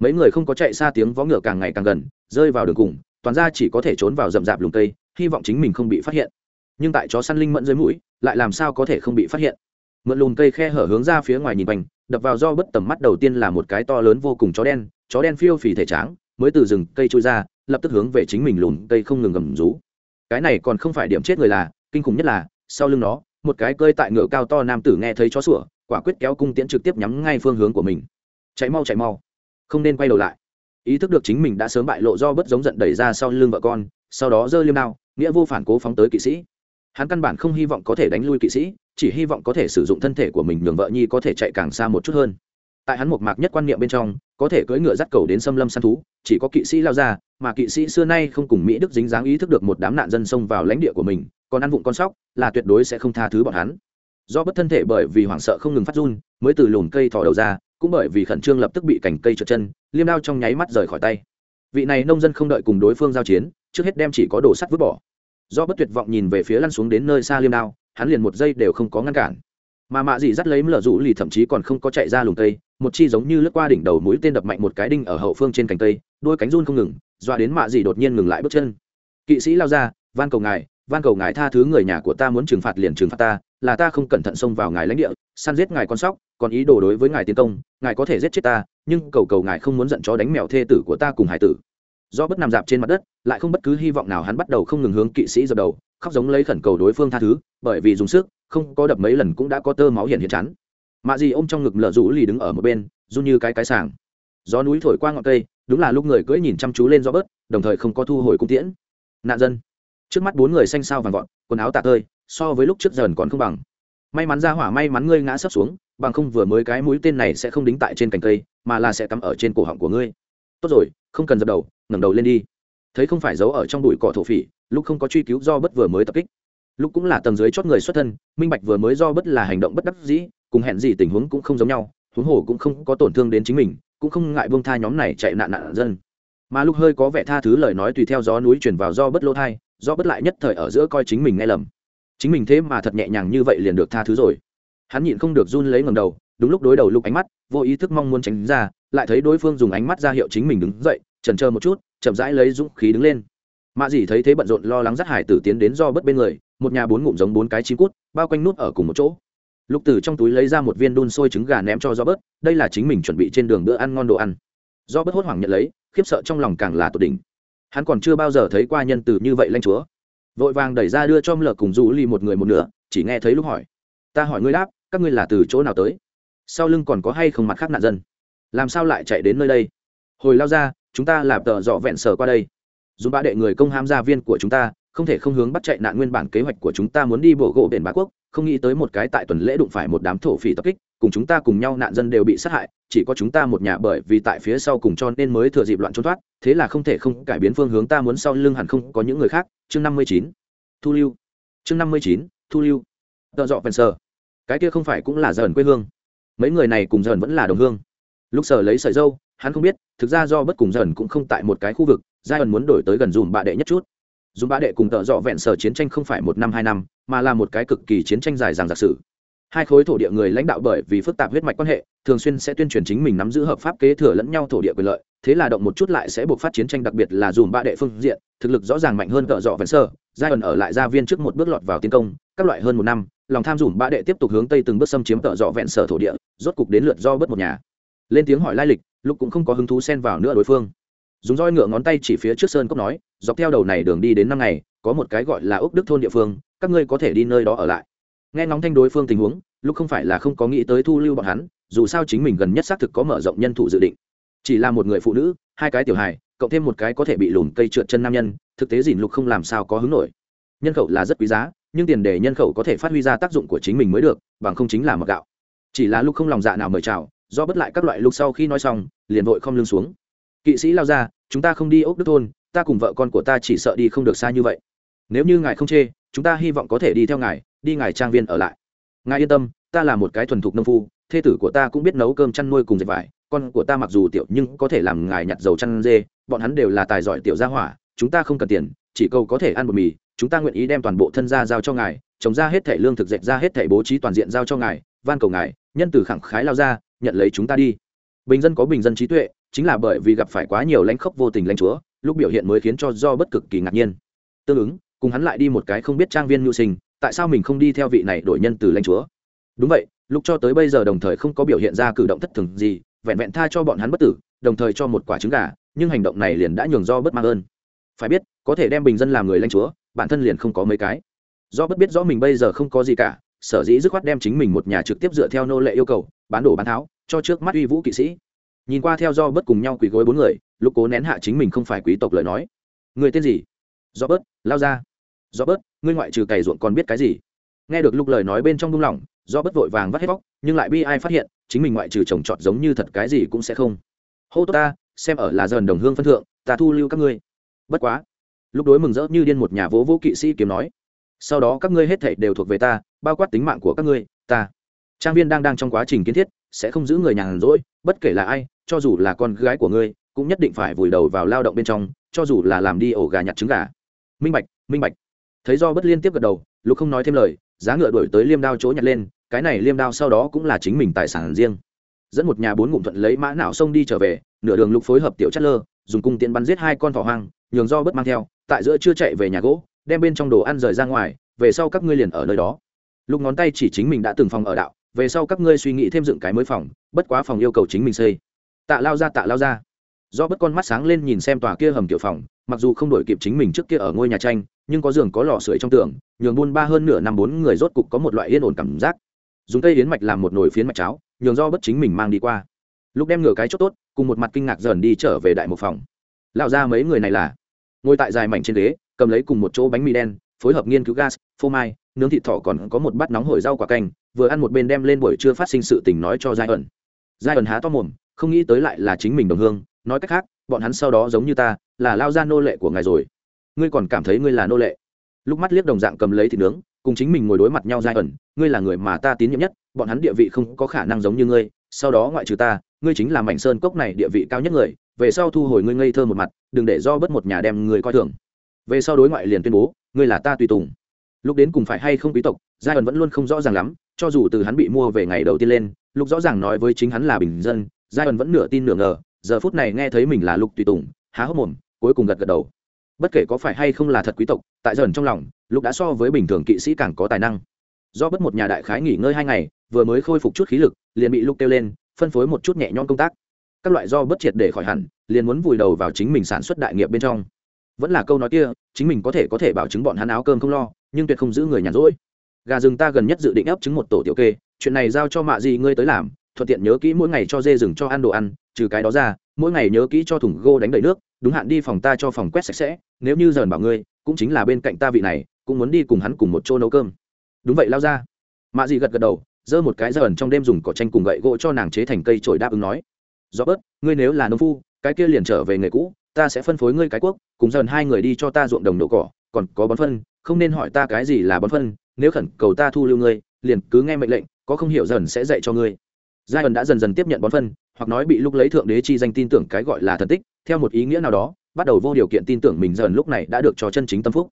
Mấy người không có chạy xa tiếng vó ngựa càng ngày càng gần, rơi vào đường cùng, toàn ra chỉ có thể trốn vào rậm rạp lùng cây, hy vọng chính mình không bị phát hiện. Nhưng tại chó săn linh mẫn dưới mũi, lại làm sao có thể không bị phát hiện? Mượn lùn cây khe hở hướng ra phía ngoài nhìn quanh, đập vào do bất tầm mắt đầu tiên là một cái to lớn vô cùng chó đen chó đen phiêu phì thể tráng, mới từ rừng cây trôi ra lập tức hướng về chính mình lùn cây không ngừng gầm rú. Cái này còn không phải điểm chết người là, kinh khủng nhất là, sau lưng nó, một cái cơi tại ngựa cao to nam tử nghe thấy chó sủa, quả quyết kéo cung tiễn trực tiếp nhắm ngay phương hướng của mình. Chạy mau chạy mau. Không nên quay đầu lại. Ý thức được chính mình đã sớm bại lộ do bất giống giận đẩy ra sau lưng vợ con, sau đó giơ liêm đao, nghĩa vô phản cố phóng tới kỵ sĩ. Hắn căn bản không hy vọng có thể đánh lui kỵ sĩ, chỉ hy vọng có thể sử dụng thân thể của mình nhường vợ nhi có thể chạy càng xa một chút hơn tại hắn một mạc nhất quan niệm bên trong, có thể cưỡi ngựa dắt cầu đến xâm lâm săn thú, chỉ có kỵ sĩ lao ra, mà kỵ sĩ xưa nay không cùng mỹ đức dính dáng ý thức được một đám nạn dân xông vào lãnh địa của mình, còn ăn vụng con sóc, là tuyệt đối sẽ không tha thứ bọn hắn. Do bất thân thể bởi vì hoảng sợ không ngừng phát run, mới từ lùm cây thò đầu ra, cũng bởi vì khẩn trương lập tức bị cành cây trượt chân, liêm đao trong nháy mắt rời khỏi tay. Vị này nông dân không đợi cùng đối phương giao chiến, trước hết đem chỉ có đồ sắt vứt bỏ. Do bất tuyệt vọng nhìn về phía lăn xuống đến nơi xa liêm đao, hắn liền một giây đều không có ngăn cản. Mà mạ gì dắt lấy lở rủ lì thậm chí còn không có chạy ra lùm cây một chi giống như lướt qua đỉnh đầu mũi tên đập mạnh một cái đinh ở hậu phương trên cành cây, đôi cánh run không ngừng doa đến mạ dì đột nhiên ngừng lại bước chân. Kỵ sĩ lao ra, van cầu ngài, van cầu ngài tha thứ người nhà của ta muốn trừng phạt liền trừng phạt ta, là ta không cẩn thận xông vào ngài lãnh địa, săn giết ngài con sóc, còn ý đồ đối với ngài tiến công, ngài có thể giết chết ta, nhưng cầu cầu ngài không muốn giận chó đánh mèo thê tử của ta cùng hải tử. Do bất nằm dạp trên mặt đất, lại không bất cứ hy vọng nào hắn bắt đầu không ngừng hướng kỵ sĩ dập đầu, khóc giống lấy khẩn cầu đối phương tha thứ, bởi vì dùng sức, không có đập mấy lần cũng đã có tơ máu hiện hiện chắn mạ dì ôm trong ngực lở rũ lì đứng ở một bên, run như cái cái sàng gió núi thổi qua ngọn cây, đúng là lúc người cưỡi nhìn chăm chú lên gió bớt, đồng thời không có thu hồi cung tiễn. Nạn dân. Trước mắt bốn người xanh sao vàng vọt, quần áo tạc tơi, so với lúc trước dần còn không bằng. May mắn ra hỏa, may mắn ngươi ngã sấp xuống, bằng không vừa mới cái mũi tên này sẽ không đính tại trên cành cây, mà là sẽ cắm ở trên cổ họng của ngươi. Tốt rồi, không cần dập đầu, ngẩng đầu lên đi. Thấy không phải giấu ở trong bụi cỏ thổ phỉ, lúc không có truy cứu do bất vừa mới tập kích. Lúc cũng là tầng dưới chót người xuất thân, minh bạch vừa mới do bất là hành động bất đắc dĩ cùng hẹn gì tình huống cũng không giống nhau, huống hồ cũng không có tổn thương đến chính mình, cũng không ngại buông tha nhóm này chạy nạn nạn dân. Mà lúc hơi có vẻ tha thứ lời nói tùy theo gió núi chuyển vào do bất lỗ thai, do bất lại nhất thời ở giữa coi chính mình nghe lầm. Chính mình thế mà thật nhẹ nhàng như vậy liền được tha thứ rồi. Hắn nhịn không được run lấy ngầm đầu, đúng lúc đối đầu lúc ánh mắt, vô ý thức mong muốn tránh ra, lại thấy đối phương dùng ánh mắt ra hiệu chính mình đứng dậy trần chờ một chút, chậm rãi lấy dũng khí đứng lên. Mạ dì thấy thế bận rộn lo lắng dắt hải tử tiến đến do bất bên người, một nhà bốn ngụm giống bốn cái chim cút, bao quanh nút ở cùng một chỗ lục từ trong túi lấy ra một viên đun sôi trứng gà ném cho do bớt đây là chính mình chuẩn bị trên đường bữa ăn ngon đồ ăn. Do bớt hốt hoảng nhận lấy, khiếp sợ trong lòng càng là tột đỉnh. Hắn còn chưa bao giờ thấy qua nhân từ như vậy lanh chúa. Vội vàng đẩy ra đưa cho lờ cùng du ly một người một nửa, chỉ nghe thấy lúc hỏi. Ta hỏi ngươi đáp, các ngươi là từ chỗ nào tới? Sau lưng còn có hay không mặt khác nạn dân? Làm sao lại chạy đến nơi đây? Hồi lao ra, chúng ta làm tờ dọ vẹn sở qua đây. Dùng ba đệ người công ham gia viên của chúng ta, không thể không hướng bắt chạy nạn nguyên bản kế hoạch của chúng ta muốn đi bộ gỗ biển bá quốc không nghĩ tới một cái tại tuần lễ đụng phải một đám thổ phỉ tập kích, cùng chúng ta cùng nhau nạn dân đều bị sát hại, chỉ có chúng ta một nhà bởi vì tại phía sau cùng cho nên mới thừa dịp loạn trốn thoát, thế là không thể không cải biến phương hướng ta muốn sau lưng hẳn không có những người khác. Chương năm mươi chín, thu lưu. Chương năm mươi chín, thu lưu. Tợ dọ phần sờ. Cái kia không phải cũng là dần quê hương. Mấy người này cùng dần vẫn là đồng hương. Lúc sở lấy sợi dâu, hắn không biết, thực ra do bất cùng dần cũng không tại một cái khu vực, giai ẩn muốn đổi tới gần dùm bạ đệ nhất chút. Dùng bạ đệ cùng tợ dọ vẹn sở chiến tranh không phải một năm, hai năm, mà là một cái cực kỳ chiến tranh dài dàng giả sử hai khối thổ địa người lãnh đạo bởi vì phức tạp huyết mạch quan hệ, thường xuyên sẽ tuyên truyền chính mình nắm giữ hợp pháp kế thừa lẫn nhau thổ địa quyền lợi, thế là động một chút lại sẽ buộc phát chiến tranh đặc biệt là dùm ba đệ phương diện, thực lực rõ ràng mạnh hơn cỡ dọ vẹn sơ giai ẩn ở lại gia viên trước một bước lọt vào tiến công, các loại hơn một năm, lòng tham dùm ba đệ tiếp tục hướng tây từng bước xâm chiếm cỡ dọ vẹn sở thổ địa, rốt cục đến lượt do bớt một nhà. Lên tiếng hỏi lai lịch, lúc cũng không có hứng thú xen vào nữa đối phương. Dùng roi ngựa ngón tay chỉ phía trước sơn cốc nói dọc theo đầu này đường đi đến năm ngày, có một cái gọi là ốc đức thôn địa phương, các ngươi có thể đi nơi đó ở lại. Nghe ngóng thanh đối phương tình huống lúc không phải là không có nghĩ tới thu lưu bọn hắn, dù sao chính mình gần nhất xác thực có mở rộng nhân thủ dự định. Chỉ là một người phụ nữ, hai cái tiểu hài, cộng thêm một cái có thể bị lùm cây trượt chân nam nhân, thực tế dìn lục không làm sao có hứng nổi. Nhân khẩu là rất quý giá, nhưng tiền để nhân khẩu có thể phát huy ra tác dụng của chính mình mới được, bằng không chính là mặc gạo. Chỉ là lúc không lòng dạ nào mời chào, do bất lại các loại lúc sau khi nói xong, liền vội không lưng xuống. Kỵ sĩ lao ra, chúng ta không đi ốc đức thôn ta cùng vợ con của ta chỉ sợ đi không được xa như vậy. Nếu như ngài không chê, chúng ta hy vọng có thể đi theo ngài, đi ngài trang viên ở lại. Ngài yên tâm, ta là một cái thuần thục nông phu, thê tử của ta cũng biết nấu cơm chăn nuôi cùng dệt vải, con của ta mặc dù tiểu nhưng có thể làm ngài nhặt dầu chăn dê, bọn hắn đều là tài giỏi tiểu gia hỏa, chúng ta không cần tiền, chỉ cầu có thể ăn bột mì, chúng ta nguyện ý đem toàn bộ thân gia giao cho ngài, trồng ra hết thẻ lương thực dệt ra hết thẻ bố trí toàn diện giao cho ngài, van cầu ngài, nhân từ khẳng khái lao ra, nhận lấy chúng ta đi. Bình dân có bình dân trí tuệ, chính là bởi vì gặp phải quá nhiều lãnh khốc vô tình lãnh chúa lúc biểu hiện mới khiến cho do bất cực kỳ ngạc nhiên. Tương ứng, cùng hắn lại đi một cái không biết trang viên nhu sinh, tại sao mình không đi theo vị này đổi nhân từ lãnh chúa? Đúng vậy, lúc cho tới bây giờ đồng thời không có biểu hiện ra cử động thất thường gì, vẹn vẹn tha cho bọn hắn bất tử, đồng thời cho một quả trứng gà, nhưng hành động này liền đã nhường do bất mang ơn. Phải biết, có thể đem bình dân làm người lãnh chúa, bản thân liền không có mấy cái. Do bất biết rõ mình bây giờ không có gì cả, sở dĩ dứt khoát đem chính mình một nhà trực tiếp dựa theo nô lệ yêu cầu, bán đổ bán tháo, cho trước mắt uy vũ kỵ sĩ nhìn qua theo do bất cùng nhau quỳ gối bốn người lúc cố nén hạ chính mình không phải quý tộc lời nói. Người tên gì? Do bớt lao ra. Do bớt ngươi ngoại trừ cày ruộng còn biết cái gì? Nghe được lúc lời nói bên trong đung lòng do bất vội vàng vắt hết vóc nhưng lại bi ai phát hiện, chính mình ngoại trừ trồng trọt giống như thật cái gì cũng sẽ không. Hô tốt ta, xem ở là dần đồng hương phân thượng, ta thu lưu các ngươi. Bất quá. Lúc đối mừng rỡ như điên một nhà vỗ vỗ kỵ sĩ kiếm nói. Sau đó các ngươi hết thảy đều thuộc về ta, bao quát tính mạng của các ngươi, ta. Trang viên đang đang trong quá trình kiến thiết sẽ không giữ người nhàn rỗi, bất kể là ai, cho dù là con gái của ngươi, cũng nhất định phải vùi đầu vào lao động bên trong, cho dù là làm đi ổ gà nhặt trứng gà. Minh bạch minh bạch. Thấy do bất liên tiếp gật đầu, lục không nói thêm lời, giá ngựa đổi tới liêm đao chỗ nhặt lên, cái này liêm đao sau đó cũng là chính mình tài sản riêng. Dẫn một nhà bốn ngụm thuận lấy mã não sông đi trở về, nửa đường lục phối hợp tiểu chất lơ, dùng cung tiện bắn giết hai con thỏ hoang, nhường do bất mang theo, tại giữa chưa chạy về nhà gỗ, đem bên trong đồ ăn rời ra ngoài, về sau các ngươi liền ở nơi đó. Lục ngón tay chỉ chính mình đã từng phòng ở đạo về sau các ngươi suy nghĩ thêm dựng cái mới phòng, bất quá phòng yêu cầu chính mình xây. Tạ lao ra, tạ lao ra. Do bất con mắt sáng lên nhìn xem tòa kia hầm tiểu phòng, mặc dù không đổi kịp chính mình trước kia ở ngôi nhà tranh, nhưng có giường có lò sưởi trong tường, nhường buôn ba hơn nửa năm bốn người rốt cục có một loại yên ổn cảm giác. Dùng cây yến mạch làm một nồi phiến mạch cháo, nhường do bất chính mình mang đi qua. Lúc đem ngửa cái chốt tốt, cùng một mặt kinh ngạc dần đi trở về đại một phòng. Lão ra mấy người này là ngồi tại dài mảnh trên ghế, cầm lấy cùng một chỗ bánh mì đen, phối hợp nghiên cứu gas, phô mai, nướng thịt thỏ còn có một bát nóng hổi rau quả canh vừa ăn một bên đem lên buổi trưa phát sinh sự tình nói cho giai ẩn. Giai ẩn há to mồm, không nghĩ tới lại là chính mình đồng hương, nói cách khác, bọn hắn sau đó giống như ta, là lao ra nô lệ của ngài rồi. Ngươi còn cảm thấy ngươi là nô lệ? Lúc mắt liếc đồng dạng cầm lấy thịt nướng, cùng chính mình ngồi đối mặt nhau giai ẩn, ngươi là người mà ta tín nhiệm nhất, bọn hắn địa vị không có khả năng giống như ngươi, sau đó ngoại trừ ta, ngươi chính là mảnh sơn cốc này địa vị cao nhất người, về sau thu hồi ngươi ngây thơ một mặt, đừng để do bất một nhà đem người coi thường. Về sau đối ngoại liền tuyên bố, ngươi là ta tùy tùng. Lúc đến cùng phải hay không quý tộc, giai ẩn vẫn luôn không rõ ràng lắm cho dù từ hắn bị mua về ngày đầu tiên lên, Lục rõ ràng nói với chính hắn là bình dân giai ẩn vẫn nửa tin nửa ngờ, giờ phút này nghe thấy mình là lục tùy tùng, há hốc mồm, cuối cùng gật gật đầu. Bất kể có phải hay không là thật quý tộc, tại dần trong lòng, Lục đã so với bình thường kỵ sĩ càng có tài năng. Do bất một nhà đại khái nghỉ ngơi hai ngày, vừa mới khôi phục chút khí lực, liền bị Lục kêu lên, phân phối một chút nhẹ nhõm công tác. Các loại do bất triệt để khỏi hẳn, liền muốn vùi đầu vào chính mình sản xuất đại nghiệp bên trong. Vẫn là câu nói kia, chính mình có thể có thể bảo chứng bọn hắn áo cơm không lo, nhưng tuyệt không giữ người nhàn rỗi gà rừng ta gần nhất dự định ấp trứng một tổ tiểu kê, chuyện này giao cho mạ gì ngươi tới làm, thuận tiện nhớ kỹ mỗi ngày cho dê rừng cho ăn đồ ăn, trừ cái đó ra, mỗi ngày nhớ kỹ cho thùng gô đánh đầy nước, đúng hạn đi phòng ta cho phòng quét sạch sẽ, nếu như dần bảo ngươi, cũng chính là bên cạnh ta vị này, cũng muốn đi cùng hắn cùng một chỗ nấu cơm. Đúng vậy, lao ra. Mạ dị gật gật đầu, giơ một cái dần trong đêm dùng cỏ tranh cùng gậy gỗ cho nàng chế thành cây trổi đáp ứng nói. Do bớt, ngươi nếu là nông phu, cái kia liền trở về nghề cũ, ta sẽ phân phối ngươi cái quốc, cùng dần hai người đi cho ta ruộng đồng đổ cỏ, còn có bón phân, không nên hỏi ta cái gì là bón phân nếu khẩn cầu ta thu lưu ngươi, liền cứ nghe mệnh lệnh, có không hiểu dần sẽ dạy cho ngươi. Giai ẩn đã dần dần tiếp nhận bón phân, hoặc nói bị lúc lấy thượng đế chi danh tin tưởng cái gọi là thần tích, theo một ý nghĩa nào đó, bắt đầu vô điều kiện tin tưởng mình dần lúc này đã được cho chân chính tâm phúc.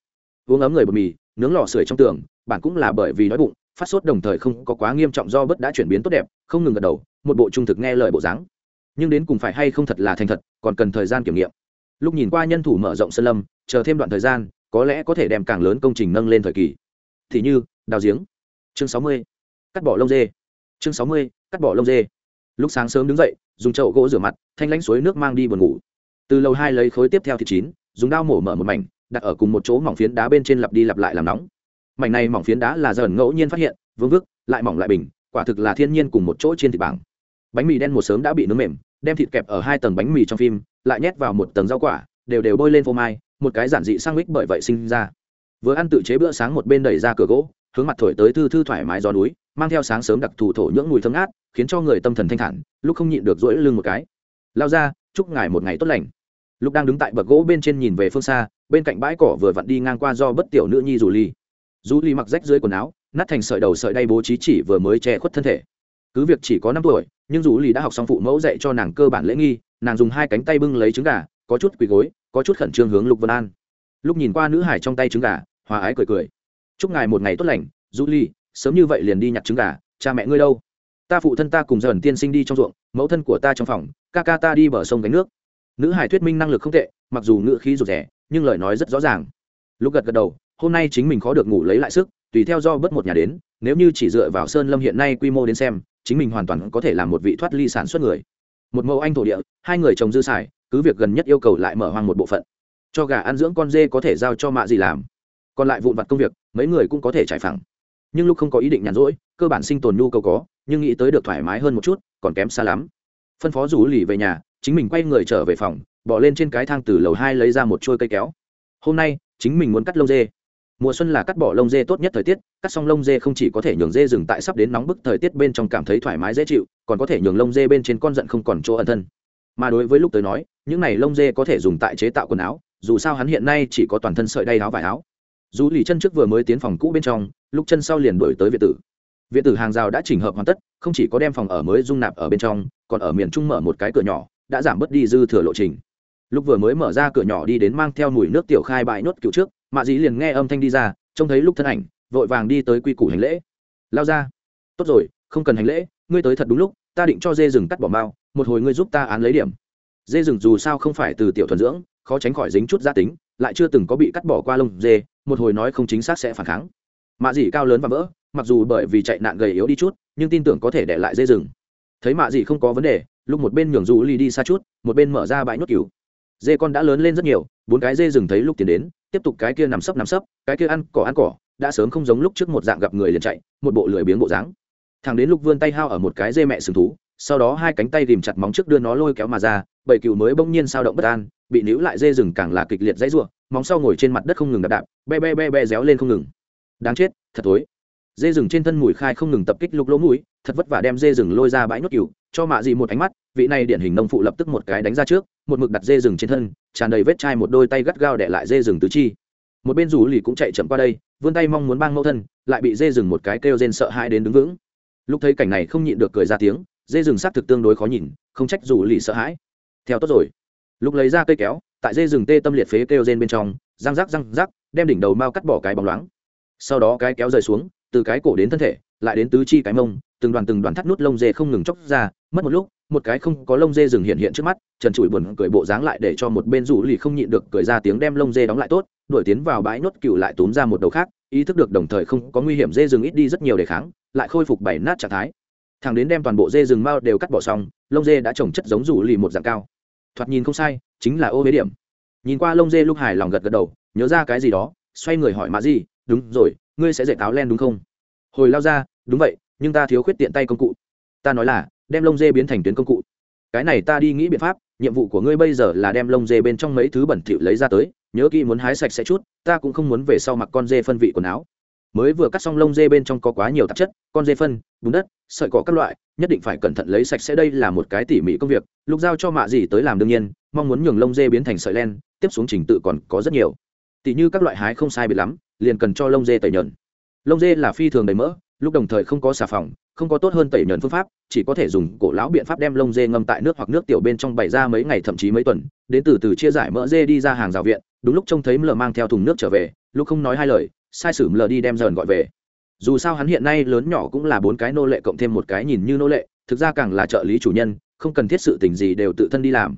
Uống ấm người bột mì, nướng lò sưởi trong tường, bạn cũng là bởi vì đói bụng, phát sốt đồng thời không có quá nghiêm trọng do bất đã chuyển biến tốt đẹp, không ngừng gật đầu, một bộ trung thực nghe lời bộ dáng. Nhưng đến cùng phải hay không thật là thành thật, còn cần thời gian kiểm nghiệm. Lúc nhìn qua nhân thủ mở rộng sân lâm, chờ thêm đoạn thời gian, có lẽ có thể đem càng lớn công trình nâng lên thời kỳ thì như, đào giếng. Chương sáu mươi, cắt bỏ lông dê. Chương sáu mươi, cắt bỏ lông dê. Lúc sáng sớm đứng dậy, dùng chậu gỗ rửa mặt, thanh lãnh suối nước mang đi buồn ngủ. Từ lầu hai lấy khối tiếp theo thịt chín, dùng dao mổ mở một mảnh, đặt ở cùng một chỗ mỏng phiến đá bên trên lặp đi lặp lại làm nóng. Mảnh này mỏng phiến đá là dần ngẫu nhiên phát hiện, vương vức, lại mỏng lại bình, quả thực là thiên nhiên cùng một chỗ trên thịt bảng. Bánh mì đen một sớm đã bị nướng mềm, đem thịt kẹp ở hai tầng bánh mì trong phim, lại nhét vào một tầng rau quả, đều đều bôi lên phô mai, một cái giản dị sang mít bởi vậy sinh ra vừa ăn tự chế bữa sáng một bên đẩy ra cửa gỗ, hướng mặt thổi tới thư thư thoải mái gió núi, mang theo sáng sớm đặc thù thổ nhưỡng mùi thơm ngát, khiến cho người tâm thần thanh thản, lúc không nhịn được rỗi lưng một cái. Lao ra, chúc ngài một ngày tốt lành. Lúc đang đứng tại bậc gỗ bên trên nhìn về phương xa, bên cạnh bãi cỏ vừa vặn đi ngang qua do bất tiểu nữ nhi dù ly. Dù ly mặc rách dưới quần áo, nát thành sợi đầu sợi đay bố trí chỉ vừa mới che khuất thân thể. Cứ việc chỉ có năm tuổi, nhưng dù ly đã học xong phụ mẫu dạy cho nàng cơ bản lễ nghi, nàng dùng hai cánh tay bưng lấy trứng gà, có chút quỳ gối, có chút khẩn trương hướng lục vân an. Lúc nhìn qua nữ hải trong tay trứng gà hòa ái cười cười. Chúc ngài một ngày tốt lành du ly, sớm như vậy liền đi nhặt trứng gà, cha mẹ ngươi đâu? Ta phụ thân ta cùng dần tiên sinh đi trong ruộng, mẫu thân của ta trong phòng, ca ca ta đi bờ sông gánh nước. Nữ hải thuyết minh năng lực không tệ, mặc dù ngựa khí rụt rẻ nhưng lời nói rất rõ ràng. Lúc gật gật đầu, hôm nay chính mình khó được ngủ lấy lại sức, tùy theo do bất một nhà đến, nếu như chỉ dựa vào sơn lâm hiện nay quy mô đến xem, chính mình hoàn toàn có thể làm một vị thoát ly sản xuất người. Một mẫu anh thổ địa, hai người trồng dư xài, cứ việc gần nhất yêu cầu lại mở hoang một bộ phận. Cho gà ăn dưỡng con dê có thể giao cho mạ gì làm còn lại vụn vặt công việc, mấy người cũng có thể trải phẳng. Nhưng lúc không có ý định nhàn rỗi, cơ bản sinh tồn nhu cầu có, nhưng nghĩ tới được thoải mái hơn một chút, còn kém xa lắm. Phân phó rủ lì về nhà, chính mình quay người trở về phòng, bỏ lên trên cái thang từ lầu hai lấy ra một trôi cây kéo. Hôm nay, chính mình muốn cắt lông dê. Mùa xuân là cắt bỏ lông dê tốt nhất thời tiết, cắt xong lông dê không chỉ có thể nhường dê rừng tại sắp đến nóng bức thời tiết bên trong cảm thấy thoải mái dễ chịu, còn có thể nhường lông dê bên trên con giận không còn chỗ ẩn thân. Mà đối với lúc tới nói, những này lông dê có thể dùng tại chế tạo quần áo, dù sao hắn hiện nay chỉ có toàn thân sợi đay áo vải áo dù lì chân trước vừa mới tiến phòng cũ bên trong lúc chân sau liền đổi tới viện tử. Viện tử hàng rào đã chỉnh hợp hoàn tất, không chỉ có đem phòng ở mới dung nạp ở bên trong, còn ở miền trung mở một cái cửa nhỏ, đã giảm bớt đi dư thừa lộ trình. Lúc vừa mới mở ra cửa nhỏ đi đến mang theo mùi nước tiểu khai bại nốt cựu trước, mạ dĩ liền nghe âm thanh đi ra, trông thấy lúc thân ảnh, vội vàng đi tới quy củ hành lễ. Lao ra. Tốt rồi, không cần hành lễ, ngươi tới thật đúng lúc, ta định cho dê rừng cắt bỏ mao một hồi ngươi giúp ta án lấy điểm. Dê rừng dù sao không phải từ tiểu thuần dưỡng, khó tránh khỏi dính chút gia tính, lại chưa từng có bị cắt bỏ qua lông dê một hồi nói không chính xác sẽ phản kháng. Mạ dĩ cao lớn và vỡ, mặc dù bởi vì chạy nạn gầy yếu đi chút, nhưng tin tưởng có thể để lại dê rừng. Thấy mạ dĩ không có vấn đề, lúc một bên nhường dù ly đi xa chút, một bên mở ra bãi nhốt cừu. Dê con đã lớn lên rất nhiều, bốn cái dê rừng thấy lúc tiến đến, tiếp tục cái kia nằm sấp nằm sấp, cái kia ăn cỏ ăn cỏ, đã sớm không giống lúc trước một dạng gặp người liền chạy, một bộ lười biếng bộ dáng. Thằng đến lúc vươn tay hao ở một cái dê mẹ sừng thú, sau đó hai cánh tay tìm chặt móng trước đưa nó lôi kéo mà ra bầy cừu mới bỗng nhiên sao động bất an, bị níu lại dê rừng càng là kịch liệt dãy ruộng móng sau ngồi trên mặt đất không ngừng đạp đạp, be be be be réo lên không ngừng. Đáng chết, thật tối dê rừng trên thân mùi khai không ngừng tập kích lục lỗ mũi, thật vất vả đem dê rừng lôi ra bãi nhốt cừu, cho mạ dị một ánh mắt, vị này điển hình nông phụ lập tức một cái đánh ra trước, một mực đặt dê rừng trên thân, tràn đầy vết chai một đôi tay gắt gao để lại dê rừng tứ chi. Một bên rủ lì cũng chạy chậm qua đây, vươn tay mong muốn bang mẫu thân, lại bị dê rừng một cái kêu rên sợ hãi đến đứng vững. Lúc thấy cảnh này không nhịn được cười ra tiếng, dê rừng xác thực tương đối khó nhìn, không trách rủ lì sợ hãi. Theo tốt rồi. Lúc lấy ra cây kéo tại dê rừng tê tâm liệt phế kêu rên bên trong, răng rắc răng rắc, đem đỉnh đầu mao cắt bỏ cái bóng loáng. Sau đó cái kéo rời xuống, từ cái cổ đến thân thể, lại đến tứ chi cái mông, từng đoàn từng đoàn thắt nút lông dê không ngừng chóc ra, mất một lúc, một cái không có lông dê rừng hiện hiện trước mắt, trần trụi buồn cười bộ dáng lại để cho một bên rủ lì không nhịn được cười ra tiếng đem lông dê đóng lại tốt, đuổi tiến vào bãi nốt cựu lại túm ra một đầu khác, ý thức được đồng thời không có nguy hiểm dê rừng ít đi rất nhiều để kháng, lại khôi phục bảy nát trạng thái. Thằng đến đem toàn bộ dê rừng mao đều cắt bỏ xong, lông dê đã trồng chất giống rủ lì một dạng cao thoạt nhìn không sai, chính là ô huế điểm. Nhìn qua lông dê lúc hài lòng gật gật đầu, nhớ ra cái gì đó, xoay người hỏi mạ gì đúng rồi, ngươi sẽ dạy táo len đúng không? Hồi lao ra, đúng vậy, nhưng ta thiếu khuyết tiện tay công cụ. Ta nói là, đem lông dê biến thành tuyến công cụ. Cái này ta đi nghĩ biện pháp, nhiệm vụ của ngươi bây giờ là đem lông dê bên trong mấy thứ bẩn thỉu lấy ra tới, nhớ kỹ muốn hái sạch sẽ chút, ta cũng không muốn về sau mặc con dê phân vị quần áo. Mới vừa cắt xong lông dê bên trong có quá nhiều tạp chất, con dê phân, bùn đất, sợi cỏ các loại nhất định phải cẩn thận lấy sạch sẽ đây là một cái tỉ mỉ công việc lúc giao cho mạ gì tới làm đương nhiên, mong muốn nhường lông dê biến thành sợi len, tiếp xuống trình tự còn có rất nhiều. Tỉ như các loại hái không sai biệt lắm, liền cần cho lông dê tẩy nhờn. Lông dê là phi thường đầy mỡ, lúc đồng thời không có xà phòng, không có tốt hơn tẩy nhờn phương pháp, chỉ có thể dùng cổ lão biện pháp đem lông dê ngâm tại nước hoặc nước tiểu bên trong bày ra mấy ngày thậm chí mấy tuần, đến từ từ chia giải mỡ dê đi ra hàng rào viện, đúng lúc trông thấy mờ mang theo thùng nước trở về, lúc không nói hai lời, sai sử mờ đi đem dần gọi về dù sao hắn hiện nay lớn nhỏ cũng là bốn cái nô lệ cộng thêm một cái nhìn như nô lệ, thực ra càng là trợ lý chủ nhân, không cần thiết sự tình gì đều tự thân đi làm.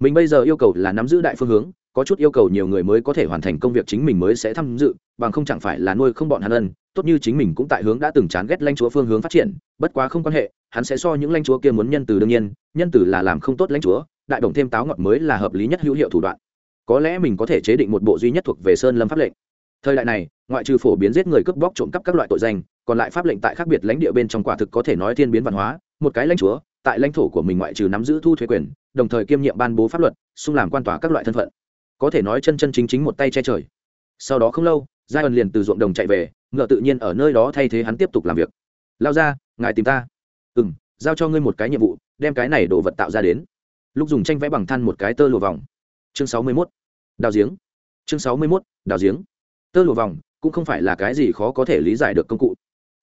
Mình bây giờ yêu cầu là nắm giữ đại phương hướng, có chút yêu cầu nhiều người mới có thể hoàn thành công việc chính mình mới sẽ tham dự, bằng không chẳng phải là nuôi không bọn hắn ân, tốt như chính mình cũng tại hướng đã từng chán ghét lãnh chúa phương hướng phát triển, bất quá không quan hệ, hắn sẽ so những lãnh chúa kia muốn nhân từ đương nhiên, nhân từ là làm không tốt lãnh chúa, đại đồng thêm táo ngọt mới là hợp lý nhất hữu hiệu thủ đoạn. Có lẽ mình có thể chế định một bộ duy nhất thuộc về sơn lâm pháp lệnh thời đại này, ngoại trừ phổ biến giết người cướp bóc trộm cắp các loại tội danh, còn lại pháp lệnh tại khác biệt lãnh địa bên trong quả thực có thể nói thiên biến văn hóa. Một cái lãnh chúa, tại lãnh thổ của mình ngoại trừ nắm giữ thu thuế quyền, đồng thời kiêm nhiệm ban bố pháp luật, xung làm quan tòa các loại thân phận. Có thể nói chân chân chính chính một tay che trời. Sau đó không lâu giai ẩn liền từ ruộng đồng chạy về, ngựa tự nhiên ở nơi đó thay thế hắn tiếp tục làm việc. Lao ra, ngài tìm ta. Ừ m giao cho ngươi một cái nhiệm vụ, đem cái này đồ vật tạo ra đến. Lúc dùng tranh vẽ bằng than một cái tơ lụa vòng. Chương sáu mươi mốt. Đào giếng. Chương sáu mươi mốt, đào giếng tơ lụa vòng cũng không phải là cái gì khó có thể lý giải được công cụ.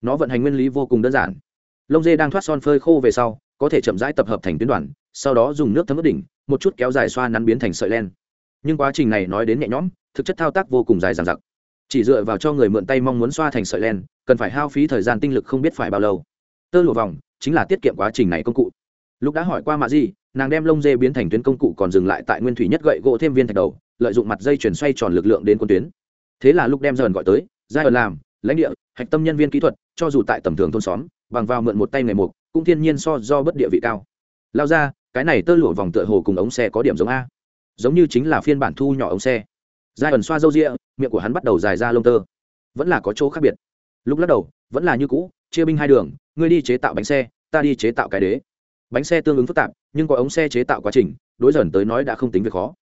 Nó vận hành nguyên lý vô cùng đơn giản. Lông dê đang thoát son phơi khô về sau, có thể chậm rãi tập hợp thành tuyến đoàn, sau đó dùng nước thấm ướt đỉnh, một chút kéo dài xoa nắn biến thành sợi len. Nhưng quá trình này nói đến nhẹ nhõm, thực chất thao tác vô cùng dài dằng dặc. Chỉ dựa vào cho người mượn tay mong muốn xoa thành sợi len, cần phải hao phí thời gian tinh lực không biết phải bao lâu. Tơ lụa vòng chính là tiết kiệm quá trình này công cụ. Lúc đã hỏi qua mạ gì nàng đem lông dê biến thành tuyến công cụ còn dừng lại tại nguyên thủy nhất gậy gỗ thêm viên thạch đầu, lợi dụng mặt dây chuyển xoay tròn lực lượng đến quân tuyến thế là lúc đem dần gọi tới, giai ở làm, lãnh địa, hạch tâm nhân viên kỹ thuật, cho dù tại tầm thường thôn xóm, bằng vào mượn một tay ngày mục, cũng thiên nhiên so do bất địa vị cao. Lao ra, cái này tơ lụa vòng tựa hồ cùng ống xe có điểm giống a. Giống như chính là phiên bản thu nhỏ ống xe. Giai ẩn xoa râu ria, miệng của hắn bắt đầu dài ra lông tơ. Vẫn là có chỗ khác biệt. Lúc lắc đầu, vẫn là như cũ, chia binh hai đường, ngươi đi chế tạo bánh xe, ta đi chế tạo cái đế. Bánh xe tương ứng phức tạp, nhưng có ống xe chế tạo quá trình, đối dần tới nói đã không tính việc khó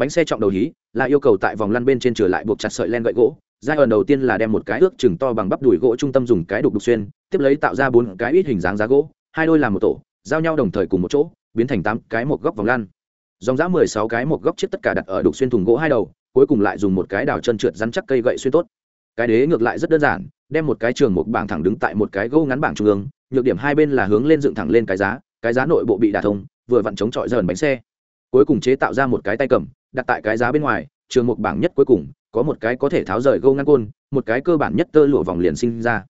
bánh xe trọng đầu hí, là yêu cầu tại vòng lăn bên trên trở lại buộc chặt sợi len gậy gỗ. Giai đoạn đầu tiên là đem một cái ước chừng to bằng bắp đùi gỗ trung tâm dùng cái đục đục xuyên, tiếp lấy tạo ra bốn cái ít hình dáng giá gỗ, hai đôi làm một tổ, giao nhau đồng thời cùng một chỗ, biến thành tám cái một góc vòng lăn. Dòng giá mười sáu cái một góc chiếc tất cả đặt ở đục xuyên thùng gỗ hai đầu, cuối cùng lại dùng một cái đào chân trượt rắn chắc cây gậy xuyên tốt. Cái đế ngược lại rất đơn giản, đem một cái trường một bảng thẳng đứng tại một cái gỗ ngắn bảng trung ương, nhược điểm hai bên là hướng lên dựng thẳng lên cái giá cái giá nội bộ bị đả thông, vừa vặn chống chọi dần bánh xe cuối cùng chế tạo ra một cái tay cầm, đặt tại cái giá bên ngoài, trường một bảng nhất cuối cùng, có một cái có thể tháo rời gâu ngăn côn, một cái cơ bản nhất tơ lụa vòng liền sinh ra.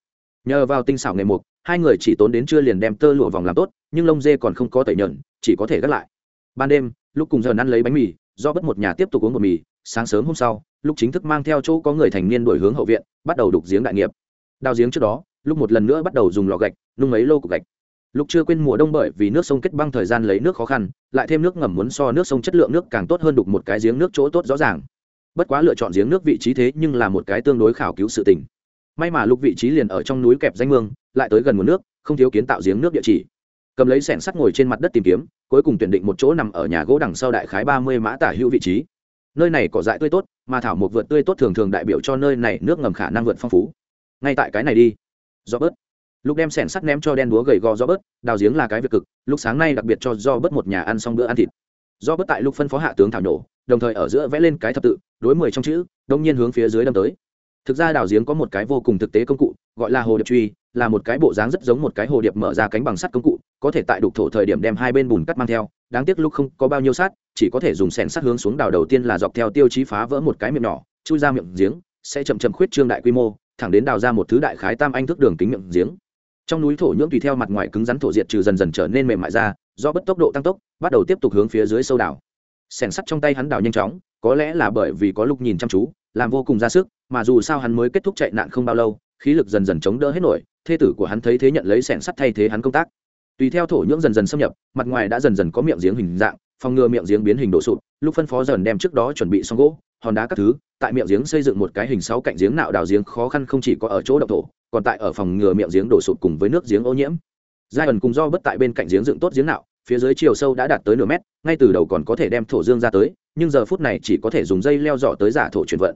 Nhờ vào tinh xảo nghề mục, hai người chỉ tốn đến chưa liền đem tơ lụa vòng làm tốt, nhưng lông dê còn không có tẩy nhợn, chỉ có thể gác lại. Ban đêm, lúc cùng giờ ăn lấy bánh mì, do bất một nhà tiếp tục uống một mì, sáng sớm hôm sau, lúc chính thức mang theo chỗ có người thành niên đổi hướng hậu viện, bắt đầu đục giếng đại nghiệp. Đào giếng trước đó, lúc một lần nữa bắt đầu dùng lò gạch, nung mấy lô cục gạch lúc chưa quên mùa đông bởi vì nước sông kết băng thời gian lấy nước khó khăn, lại thêm nước ngầm muốn so nước sông chất lượng nước càng tốt hơn đục một cái giếng nước chỗ tốt rõ ràng. Bất quá lựa chọn giếng nước vị trí thế nhưng là một cái tương đối khảo cứu sự tình. May mà lúc vị trí liền ở trong núi kẹp danh mương, lại tới gần nguồn nước, không thiếu kiến tạo giếng nước địa chỉ. Cầm lấy sẻn sắt ngồi trên mặt đất tìm kiếm, cuối cùng tuyển định một chỗ nằm ở nhà gỗ đằng sau đại khái ba mươi mã tả hữu vị trí. Nơi này cỏ dại tươi tốt, mà thảo mộc vượt tươi tốt thường thường đại biểu cho nơi này nước ngầm khả năng vượt phong phú. Ngay tại cái này đi. Do bớt lúc đem sẻn sắt ném cho đen đúa gầy gò do bớt đào giếng là cái việc cực, lúc sáng nay đặc biệt cho do bớt một nhà ăn xong bữa ăn thịt. Do bớt tại lúc phân phó hạ tướng thảo nổ, đồng thời ở giữa vẽ lên cái thập tự, đối mười trong chữ, đông nhiên hướng phía dưới đâm tới. Thực ra đào giếng có một cái vô cùng thực tế công cụ, gọi là hồ điệp truy, là một cái bộ dáng rất giống một cái hồ điệp mở ra cánh bằng sắt công cụ, có thể tại đục thổ thời điểm đem hai bên bùn cắt mang theo, đáng tiếc lúc không có bao nhiêu sát chỉ có thể dùng sẻn sắt hướng xuống đào đầu tiên là dọc theo tiêu chí phá vỡ một cái miệng nhỏ, chui ra miệng giếng, sẽ chậm chậm khuyết trương đại quy mô, thẳng đến đào ra một thứ đại khái tam anh thức đường kính miệng giếng trong núi thổ nhưỡng tùy theo mặt ngoài cứng rắn thổ diệt trừ dần dần trở nên mềm mại ra, do bất tốc độ tăng tốc, bắt đầu tiếp tục hướng phía dưới sâu đảo. Sẻng sắt trong tay hắn đào nhanh chóng, có lẽ là bởi vì có lúc nhìn chăm chú, làm vô cùng ra sức, mà dù sao hắn mới kết thúc chạy nạn không bao lâu, khí lực dần dần chống đỡ hết nổi, thê tử của hắn thấy thế nhận lấy sẻng sắt thay thế hắn công tác. Tùy theo thổ nhưỡng dần dần xâm nhập, mặt ngoài đã dần dần có miệng giếng hình dạng, phòng ngừa miệng giếng biến hình đổ sụt lúc phân phó dần đem trước đó chuẩn bị xong gỗ hòn đá các thứ, tại miệng giếng xây dựng một cái hình sáu cạnh giếng nạo đào giếng khó khăn không chỉ có ở chỗ động thổ, còn tại ở phòng ngừa miệng giếng đổ sụt cùng với nước giếng ô nhiễm. Giai ẩn cùng do bất tại bên cạnh giếng dựng tốt giếng nạo, phía dưới chiều sâu đã đạt tới nửa mét, ngay từ đầu còn có thể đem thổ dương ra tới, nhưng giờ phút này chỉ có thể dùng dây leo dọ tới giả thổ chuyển vận.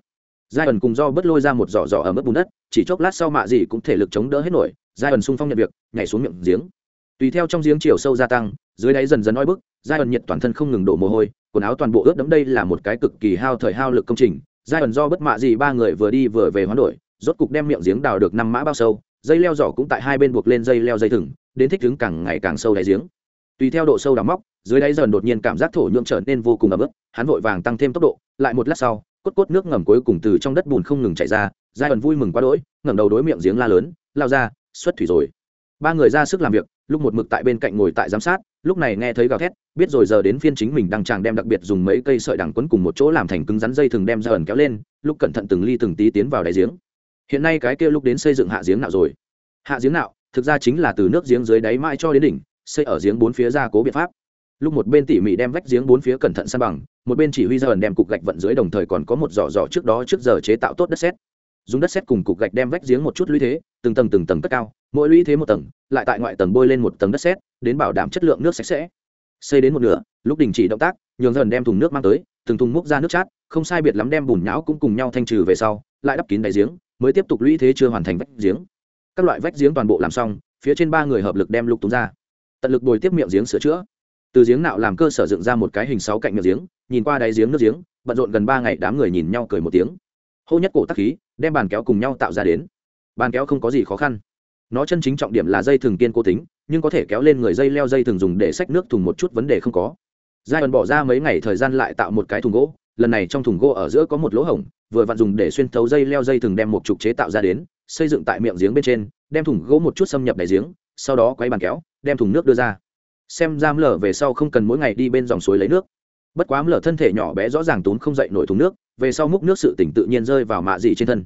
Giai ẩn cùng do bất lôi ra một giỏ giỏ ở mức bùn đất, chỉ chốc lát sau mạ gì cũng thể lực chống đỡ hết nổi giai ẩn sung phong nhận việc, nhảy xuống miệng giếng tùy theo trong giếng chiều sâu gia tăng, dưới đáy dần dần oi bức giai ẩn nhiệt toàn thân không ngừng đổ mồ hôi, quần áo toàn bộ ướt đẫm đây là một cái cực kỳ hao thời hao lực công trình. Giai ẩn do bất mạ gì ba người vừa đi vừa về hoán đổi, rốt cục đem miệng giếng đào được năm mã bao sâu, dây leo giỏ cũng tại hai bên buộc lên dây leo dây thừng, đến thích ứng càng ngày càng sâu đáy giếng. Tùy theo độ sâu đào móc, dưới đáy dần đột nhiên cảm giác thổ nhưỡng trở nên vô cùng ấm ức hắn vội vàng tăng thêm tốc độ, lại một lát sau, cốt cốt nước ngầm cuối cùng từ trong đất bùn không ngừng chảy ra giai ẩn vui mừng quá đỗi, ngẩng đầu đối miệng giếng la lớn, lao ra, xuất thủy rồi ba người ra sức làm việc, lúc một mực tại bên cạnh ngồi tại giám sát, lúc này nghe thấy gào thét, biết rồi giờ đến phiên chính mình đang chàng đem đặc biệt dùng mấy cây sợi đằng quấn cùng một chỗ làm thành cứng rắn dây thường đem ra ẩn kéo lên, lúc cẩn thận từng ly từng tí tiến vào đáy giếng. Hiện nay cái kia lúc đến xây dựng hạ giếng nào rồi. Hạ giếng nào thực ra chính là từ nước giếng dưới đáy mãi cho đến đỉnh, xây ở giếng bốn phía ra cố biện pháp. Lúc một bên tỉ mỉ đem vách giếng bốn phía cẩn thận san bằng, một bên chỉ huy ra ẩn đem cục gạch vận dưới đồng thời còn có một giỏ giỏ trước đó trước giờ chế tạo tốt đất sét. Dùng đất sét cùng cục gạch đem vách giếng một chút lũy thế, từng tầng từng tầng cất cao mỗi lũy thế một tầng, lại tại ngoại tầng bôi lên một tầng đất sét, đến bảo đảm chất lượng nước sạch sẽ. Xây đến một nửa, lúc đình chỉ động tác, nhường dần đem thùng nước mang tới, từng thùng múc ra nước chát, không sai biệt lắm đem bùn nhão cũng cùng nhau thanh trừ về sau, lại đắp kín đáy giếng, mới tiếp tục lũy thế chưa hoàn thành vách giếng. Các loại vách giếng toàn bộ làm xong, phía trên ba người hợp lực đem lục túng ra. Tận lực bồi tiếp miệng giếng sửa chữa. Từ giếng nạo làm cơ sở dựng ra một cái hình sáu cạnh miệng giếng, nhìn qua đáy giếng nước giếng, bận rộn gần ba ngày đám người nhìn nhau cười một tiếng. Hô nhất cổ tắc khí, đem bàn kéo cùng nhau tạo ra đến. Bàn kéo không có gì khó khăn nó chân chính trọng điểm là dây thừng kiên cố tính, nhưng có thể kéo lên người dây leo dây thừng dùng để xách nước thùng một chút vấn đề không có. Giai ẩn bỏ ra mấy ngày thời gian lại tạo một cái thùng gỗ, lần này trong thùng gỗ ở giữa có một lỗ hổng, vừa vặn dùng để xuyên thấu dây leo dây thừng đem một trục chế tạo ra đến, xây dựng tại miệng giếng bên trên, đem thùng gỗ một chút xâm nhập đáy giếng, sau đó quay bàn kéo, đem thùng nước đưa ra. Xem giam lở về sau không cần mỗi ngày đi bên dòng suối lấy nước. Bất quá lở thân thể nhỏ bé rõ ràng tốn không dậy nổi thùng nước, về sau múc nước sự tỉnh tự nhiên rơi vào mạ dị trên thân.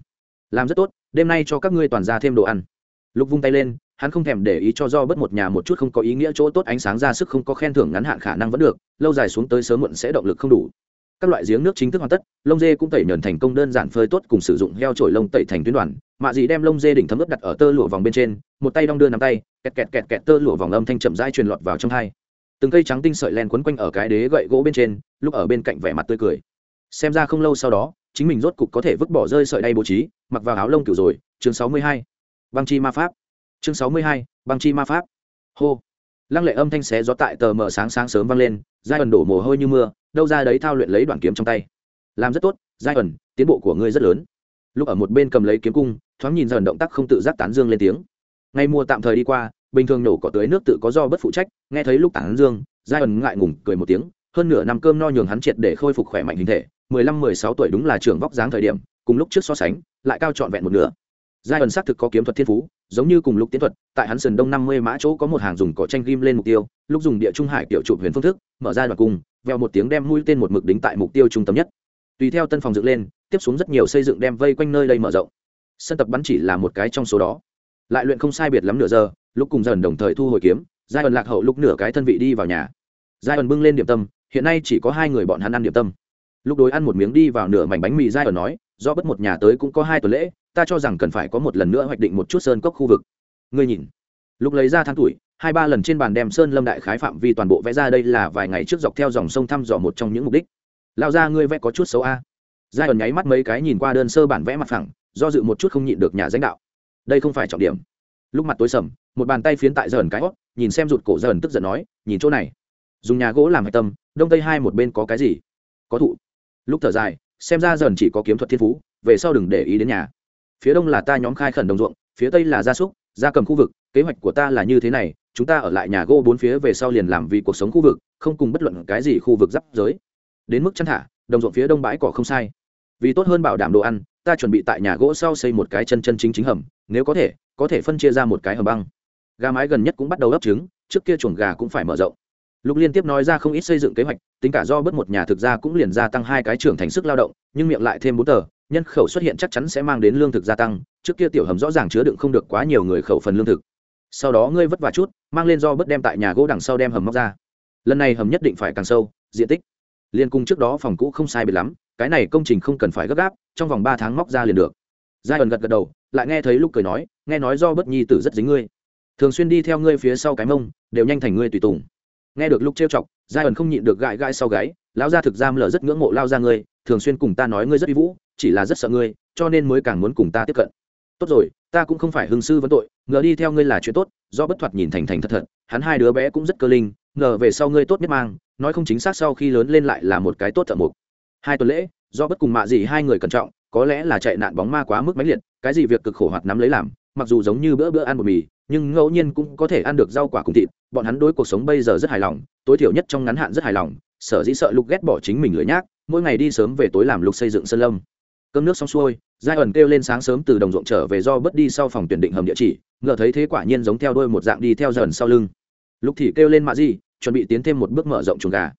Làm rất tốt, đêm nay cho các ngươi toàn ra thêm đồ ăn lúc vung tay lên, hắn không thèm để ý cho do bất một nhà một chút không có ý nghĩa chỗ tốt ánh sáng ra sức không có khen thưởng ngắn hạn khả năng vẫn được, lâu dài xuống tới sớm muộn sẽ động lực không đủ. Các loại giếng nước chính thức hoàn tất, lông dê cũng tẩy nhờn thành công đơn giản phơi tốt cùng sử dụng heo trổi lông tẩy thành tuyến đoàn. Mạ dị đem lông dê đỉnh thấm ướp đặt ở tơ lụa vòng bên trên, một tay đong đưa nắm tay, kẹt kẹt kẹt kẹt tơ lụa vòng âm thanh chậm rãi truyền lọt vào trong hai. Từng cây trắng tinh sợi len quấn quanh ở cái đế gậy gỗ bên trên, lúc ở bên cạnh vẻ mặt tươi cười. Xem ra không lâu sau đó, chính mình rốt cục có thể vứt bỏ rơi sợi đay bố trí, mặc vào áo lông kiểu rồi, chương sáu mươi hai băng chi ma pháp. Chương sáu mươi hai, băng chi ma pháp. Hô. Lăng lệ âm thanh xé gió tại tờ mờ sáng sáng sớm vang lên, giai ẩn đổ mồ hôi như mưa, đâu ra đấy thao luyện lấy đoạn kiếm trong tay. Làm rất tốt, giai ẩn, tiến bộ của ngươi rất lớn. Lúc ở một bên cầm lấy kiếm cung, thoáng nhìn dần động tác không tự giác tán dương lên tiếng. Ngày mùa tạm thời đi qua, bình thường nổ cỏ tưới nước tự có do bất phụ trách, nghe thấy lúc tán dương, giai ẩn ngại ngùng cười một tiếng, hơn nửa năm cơm no nhường hắn triệt để khôi phục khỏe mạnh hình thể, mười lăm, mười sáu tuổi đúng là trưởng vóc dáng thời điểm, cùng lúc trước so sánh, lại cao trọn vẹn một nửa giai ẩn xác thực có kiếm thuật thiên phú, giống như cùng lúc tiến thuật, tại hắn sườn đông năm mươi mã chỗ có một hàng dùng cỏ tranh ghim lên mục tiêu, lúc dùng địa trung hải kiểu chụp huyền phương thức, mở ra đoạn cung vèo một tiếng đem mũi tên một mực đính tại mục tiêu trung tâm nhất. Tùy theo tân phòng dựng lên, tiếp xuống rất nhiều xây dựng đem vây quanh nơi đây mở rộng. Sân tập bắn chỉ là một cái trong số đó. Lại luyện không sai biệt lắm nửa giờ, lúc cùng dần đồng thời thu hồi kiếm, giai ẩn lạc hậu lúc nửa cái thân vị đi vào nhà. Giai ẩn bưng lên điểm tâm, hiện nay chỉ có hai người bọn hắn ăn điểm tâm. Lúc đối ăn một miếng đi vào nửa mảnh bánh mì, giai ẩn nói, do bất một nhà tới cũng có hai tuần lễ ta cho rằng cần phải có một lần nữa hoạch định một chút sơn cốc khu vực. Ngươi nhìn. Lúc lấy ra tháng tuổi, hai ba lần trên bàn đem sơn lâm đại khái phạm vi toàn bộ vẽ ra đây là vài ngày trước dọc theo dòng sông thăm dò một trong những mục đích. Lao ra ngươi vẽ có chút xấu a. Giai ẩn nháy mắt mấy cái nhìn qua đơn sơ bản vẽ mặt phẳng, do dự một chút không nhịn được nhà danh đạo. Đây không phải trọng điểm. Lúc mặt tối sầm, một bàn tay phiến tại dần cái hót, nhìn xem rụt cổ dần tức giận nói, nhìn chỗ này. Dùng nhà gỗ làm hạch tâm, đông tây hai một bên có cái gì? Có thụ. Lúc thở dài, xem ra dần chỉ có kiếm thuật thiên phú, về sau đừng để ý đến nhà phía đông là ta nhóm khai khẩn đồng ruộng, phía tây là gia súc, gia cầm khu vực, kế hoạch của ta là như thế này, chúng ta ở lại nhà gỗ bốn phía về sau liền làm vì cuộc sống khu vực, không cùng bất luận cái gì khu vực giáp giới. Đến mức chăn thả, đồng ruộng phía đông bãi cỏ không sai. Vì tốt hơn bảo đảm đồ ăn, ta chuẩn bị tại nhà gỗ sau xây một cái chân chân chính chính hầm, nếu có thể có thể phân chia ra một cái hầm băng. Gà mái gần nhất cũng bắt đầu ấp trứng, trước kia chuồng gà cũng phải mở rộng. Lục liên tiếp nói ra không ít xây dựng kế hoạch, tính cả do bớt một nhà thực ra cũng liền gia tăng hai cái trưởng thành sức lao động, nhưng miệng lại thêm bốn tờ nhân khẩu xuất hiện chắc chắn sẽ mang đến lương thực gia tăng, trước kia tiểu hầm rõ ràng chứa đựng không được quá nhiều người khẩu phần lương thực. Sau đó ngươi vất vả chút, mang lên do bớt đem tại nhà gỗ đằng sau đem hầm móc ra. Lần này hầm nhất định phải càng sâu, diện tích. Liên cung trước đó phòng cũ không sai biệt lắm, cái này công trình không cần phải gấp gáp, trong vòng ba tháng móc ra liền được. Giai ẩn gật gật đầu, lại nghe thấy lúc cười nói, nghe nói do bất nhi tử rất dính ngươi. Thường xuyên đi theo ngươi phía sau cái mông, đều nhanh thành ngươi tùy tùng. Nghe được lúc trêu chọc giai ẩn không nhịn được gãi gãi sau gáy, lão gia thực giam lờ rất ngưỡng mộ lao ra ngươi, thường xuyên cùng ta nói ngươi rất uy vũ chỉ là rất sợ ngươi, cho nên mới càng muốn cùng ta tiếp cận. Tốt rồi, ta cũng không phải hưng sư vấn tội, ngờ đi theo ngươi là chuyện tốt, do bất thoạt nhìn thành thành thật thật, hắn hai đứa bé cũng rất cơ linh, ngờ về sau ngươi tốt nhất mang, nói không chính xác sau khi lớn lên lại là một cái tốt thợ mục hai tuần lễ, do bất cùng mạ gì hai người cẩn trọng, có lẽ là chạy nạn bóng ma quá mức mãnh liệt, cái gì việc cực khổ hoạt nắm lấy làm, mặc dù giống như bữa bữa ăn một mì, nhưng ngẫu nhiên cũng có thể ăn được rau quả cùng thịt, bọn hắn đối cuộc sống bây giờ rất hài lòng, tối thiểu nhất trong ngắn hạn rất hài lòng, sở dĩ sợ lục ghét bỏ chính mình lười nhác, mỗi ngày đi sớm về tối làm lục xây dựng sân lâm cơm nước xong xuôi, giai ẩn kêu lên sáng sớm từ đồng ruộng trở về do bớt đi sau phòng tuyển định hầm địa chỉ, ngờ thấy thế quả nhiên giống theo đôi một dạng đi theo dần sau lưng. Lúc thì kêu lên mạ gì chuẩn bị tiến thêm một bước mở rộng chuồng gà.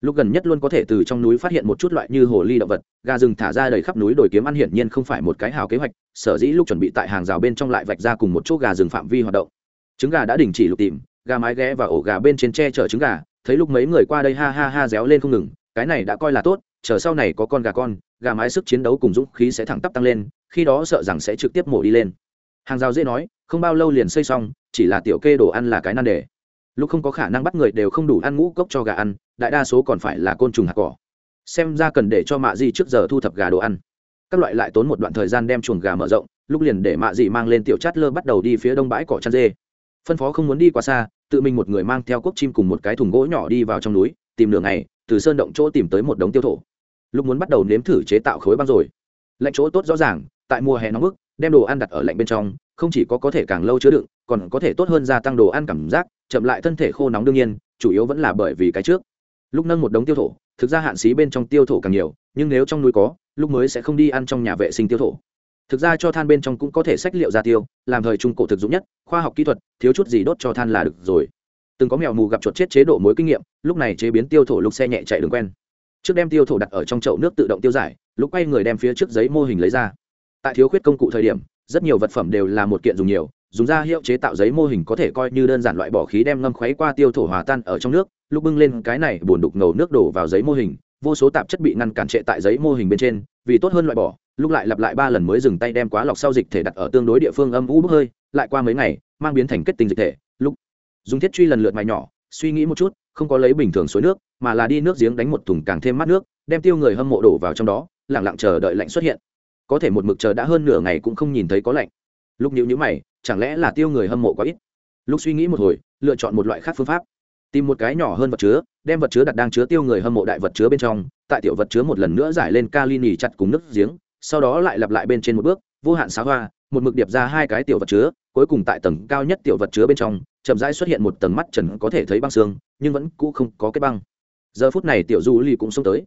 Lúc gần nhất luôn có thể từ trong núi phát hiện một chút loại như hồ ly động vật, gà rừng thả ra đầy khắp núi đồi kiếm ăn hiển nhiên không phải một cái hào kế hoạch, sở dĩ lúc chuẩn bị tại hàng rào bên trong lại vạch ra cùng một chỗ gà rừng phạm vi hoạt động. Trứng gà đã đình chỉ lục tìm, gà mái ghé và ổ gà bên trên tre chở trứng gà, thấy lúc mấy người qua đây ha ha ha réo lên không ngừng, cái này đã coi là tốt, chờ sau này có con gà con gà mái sức chiến đấu cùng dũng khí sẽ thẳng tắp tăng lên, khi đó sợ rằng sẽ trực tiếp mổ đi lên. Hàng rào dễ nói, không bao lâu liền xây xong, chỉ là tiểu kê đồ ăn là cái nan đề. Lúc không có khả năng bắt người đều không đủ ăn ngũ cốc cho gà ăn, đại đa số còn phải là côn trùng hạt cỏ. Xem ra cần để cho mạ di trước giờ thu thập gà đồ ăn. Các loại lại tốn một đoạn thời gian đem chuồng gà mở rộng, lúc liền để mạ dị mang lên tiểu chát lơ bắt đầu đi phía đông bãi cỏ chăn dê. Phân phó không muốn đi quá xa, tự mình một người mang theo cốc chim cùng một cái thùng gỗ nhỏ đi vào trong núi, tìm đường này từ sơn động chỗ tìm tới một đống tiêu thổ lúc muốn bắt đầu nếm thử chế tạo khối băng rồi. Lạnh chỗ tốt rõ ràng, tại mùa hè nóng bức, đem đồ ăn đặt ở lạnh bên trong, không chỉ có có thể càng lâu chứa đựng, còn có thể tốt hơn gia tăng đồ ăn cảm giác, chậm lại thân thể khô nóng đương nhiên, chủ yếu vẫn là bởi vì cái trước. Lúc nâng một đống tiêu thổ, thực ra hạn xí bên trong tiêu thổ càng nhiều, nhưng nếu trong núi có, lúc mới sẽ không đi ăn trong nhà vệ sinh tiêu thổ. Thực ra cho than bên trong cũng có thể sách liệu ra tiêu, làm thời trung cổ thực dụng nhất, khoa học kỹ thuật, thiếu chút gì đốt cho than là được rồi. Từng có mèo mù gặp chuột chết chế độ mối kinh nghiệm, lúc này chế biến tiêu thổ lúc xe nhẹ chạy đường quen trước đem tiêu thổ đặt ở trong chậu nước tự động tiêu giải lúc quay người đem phía trước giấy mô hình lấy ra. Tại thiếu khuyết công cụ thời điểm, rất nhiều vật phẩm đều là một kiện dùng nhiều, dùng ra hiệu chế tạo giấy mô hình có thể coi như đơn giản loại bỏ khí đem ngâm khuấy qua tiêu thổ hòa tan ở trong nước lúc bưng lên cái này buồn đục ngầu nước đổ vào giấy mô hình, vô số tạp chất bị ngăn cản trệ tại giấy mô hình bên trên, vì tốt hơn loại bỏ lúc lại lặp lại ba lần mới dừng tay đem quá lọc sau dịch thể đặt ở tương đối địa phương âm u bốc hơi, lại qua mấy ngày, mang biến thành kết tinh dịch thể lúc dùng thiết truy lần lượt mài nhỏ, suy nghĩ một chút không có lấy bình thường suối nước, mà là đi nước giếng đánh một thùng càng thêm mát nước, đem tiêu người hâm mộ đổ vào trong đó lẳng lặng chờ đợi lạnh xuất hiện. Có thể một mực chờ đã hơn nửa ngày cũng không nhìn thấy có lạnh. Lúc nhíu nhíu mày, chẳng lẽ là tiêu người hâm mộ quá ít? Lúc suy nghĩ một hồi, lựa chọn một loại khác phương pháp. Tìm một cái nhỏ hơn vật chứa, đem vật chứa đặt đang chứa tiêu người hâm mộ đại vật chứa bên trong, tại tiểu vật chứa một lần nữa giải lên kali nỉ chặt cùng nước giếng, sau đó lại lặp lại bên trên một bước, vô hạn xá hoa, một mực điệp ra hai cái tiểu vật chứa, cuối cùng tại tầng cao nhất tiểu vật chứa bên trong, chậm rãi xuất hiện một tầng mắt trần có thể thấy băng xương nhưng vẫn cũ không có cái băng. Giờ phút này tiểu du ly cũng xông tới.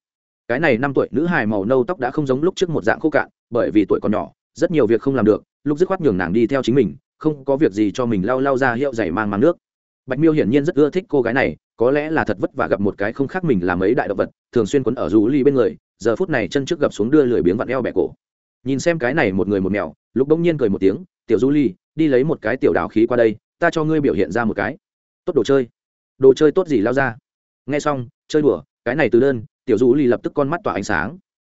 Cái này năm tuổi, nữ hài màu nâu tóc đã không giống lúc trước một dạng khô cạn, bởi vì tuổi còn nhỏ, rất nhiều việc không làm được, lúc dứt khoát nhường nàng đi theo chính mình, không có việc gì cho mình lau lau ra hiệu giày mang mang nước. Bạch miêu hiển nhiên rất ưa thích cô gái này, có lẽ là thật vất vả gặp một cái không khác mình làm ấy đại động vật, thường xuyên quấn ở rú ly bên người, giờ phút này chân trước gập xuống đưa lười biếng vặn eo bẹ cổ. Nhìn xem cái này một người một mèo, lúc bỗng nhiên cười một tiếng, tiểu du ly đi lấy một cái tiểu đào khí qua đây, ta cho ngươi biểu hiện ra một cái. Tốt đồ chơi đồ chơi tốt gì lao ra. Nghe xong, chơi đùa, cái này từ đơn, tiểu du Lì lập tức con mắt tỏa ánh sáng.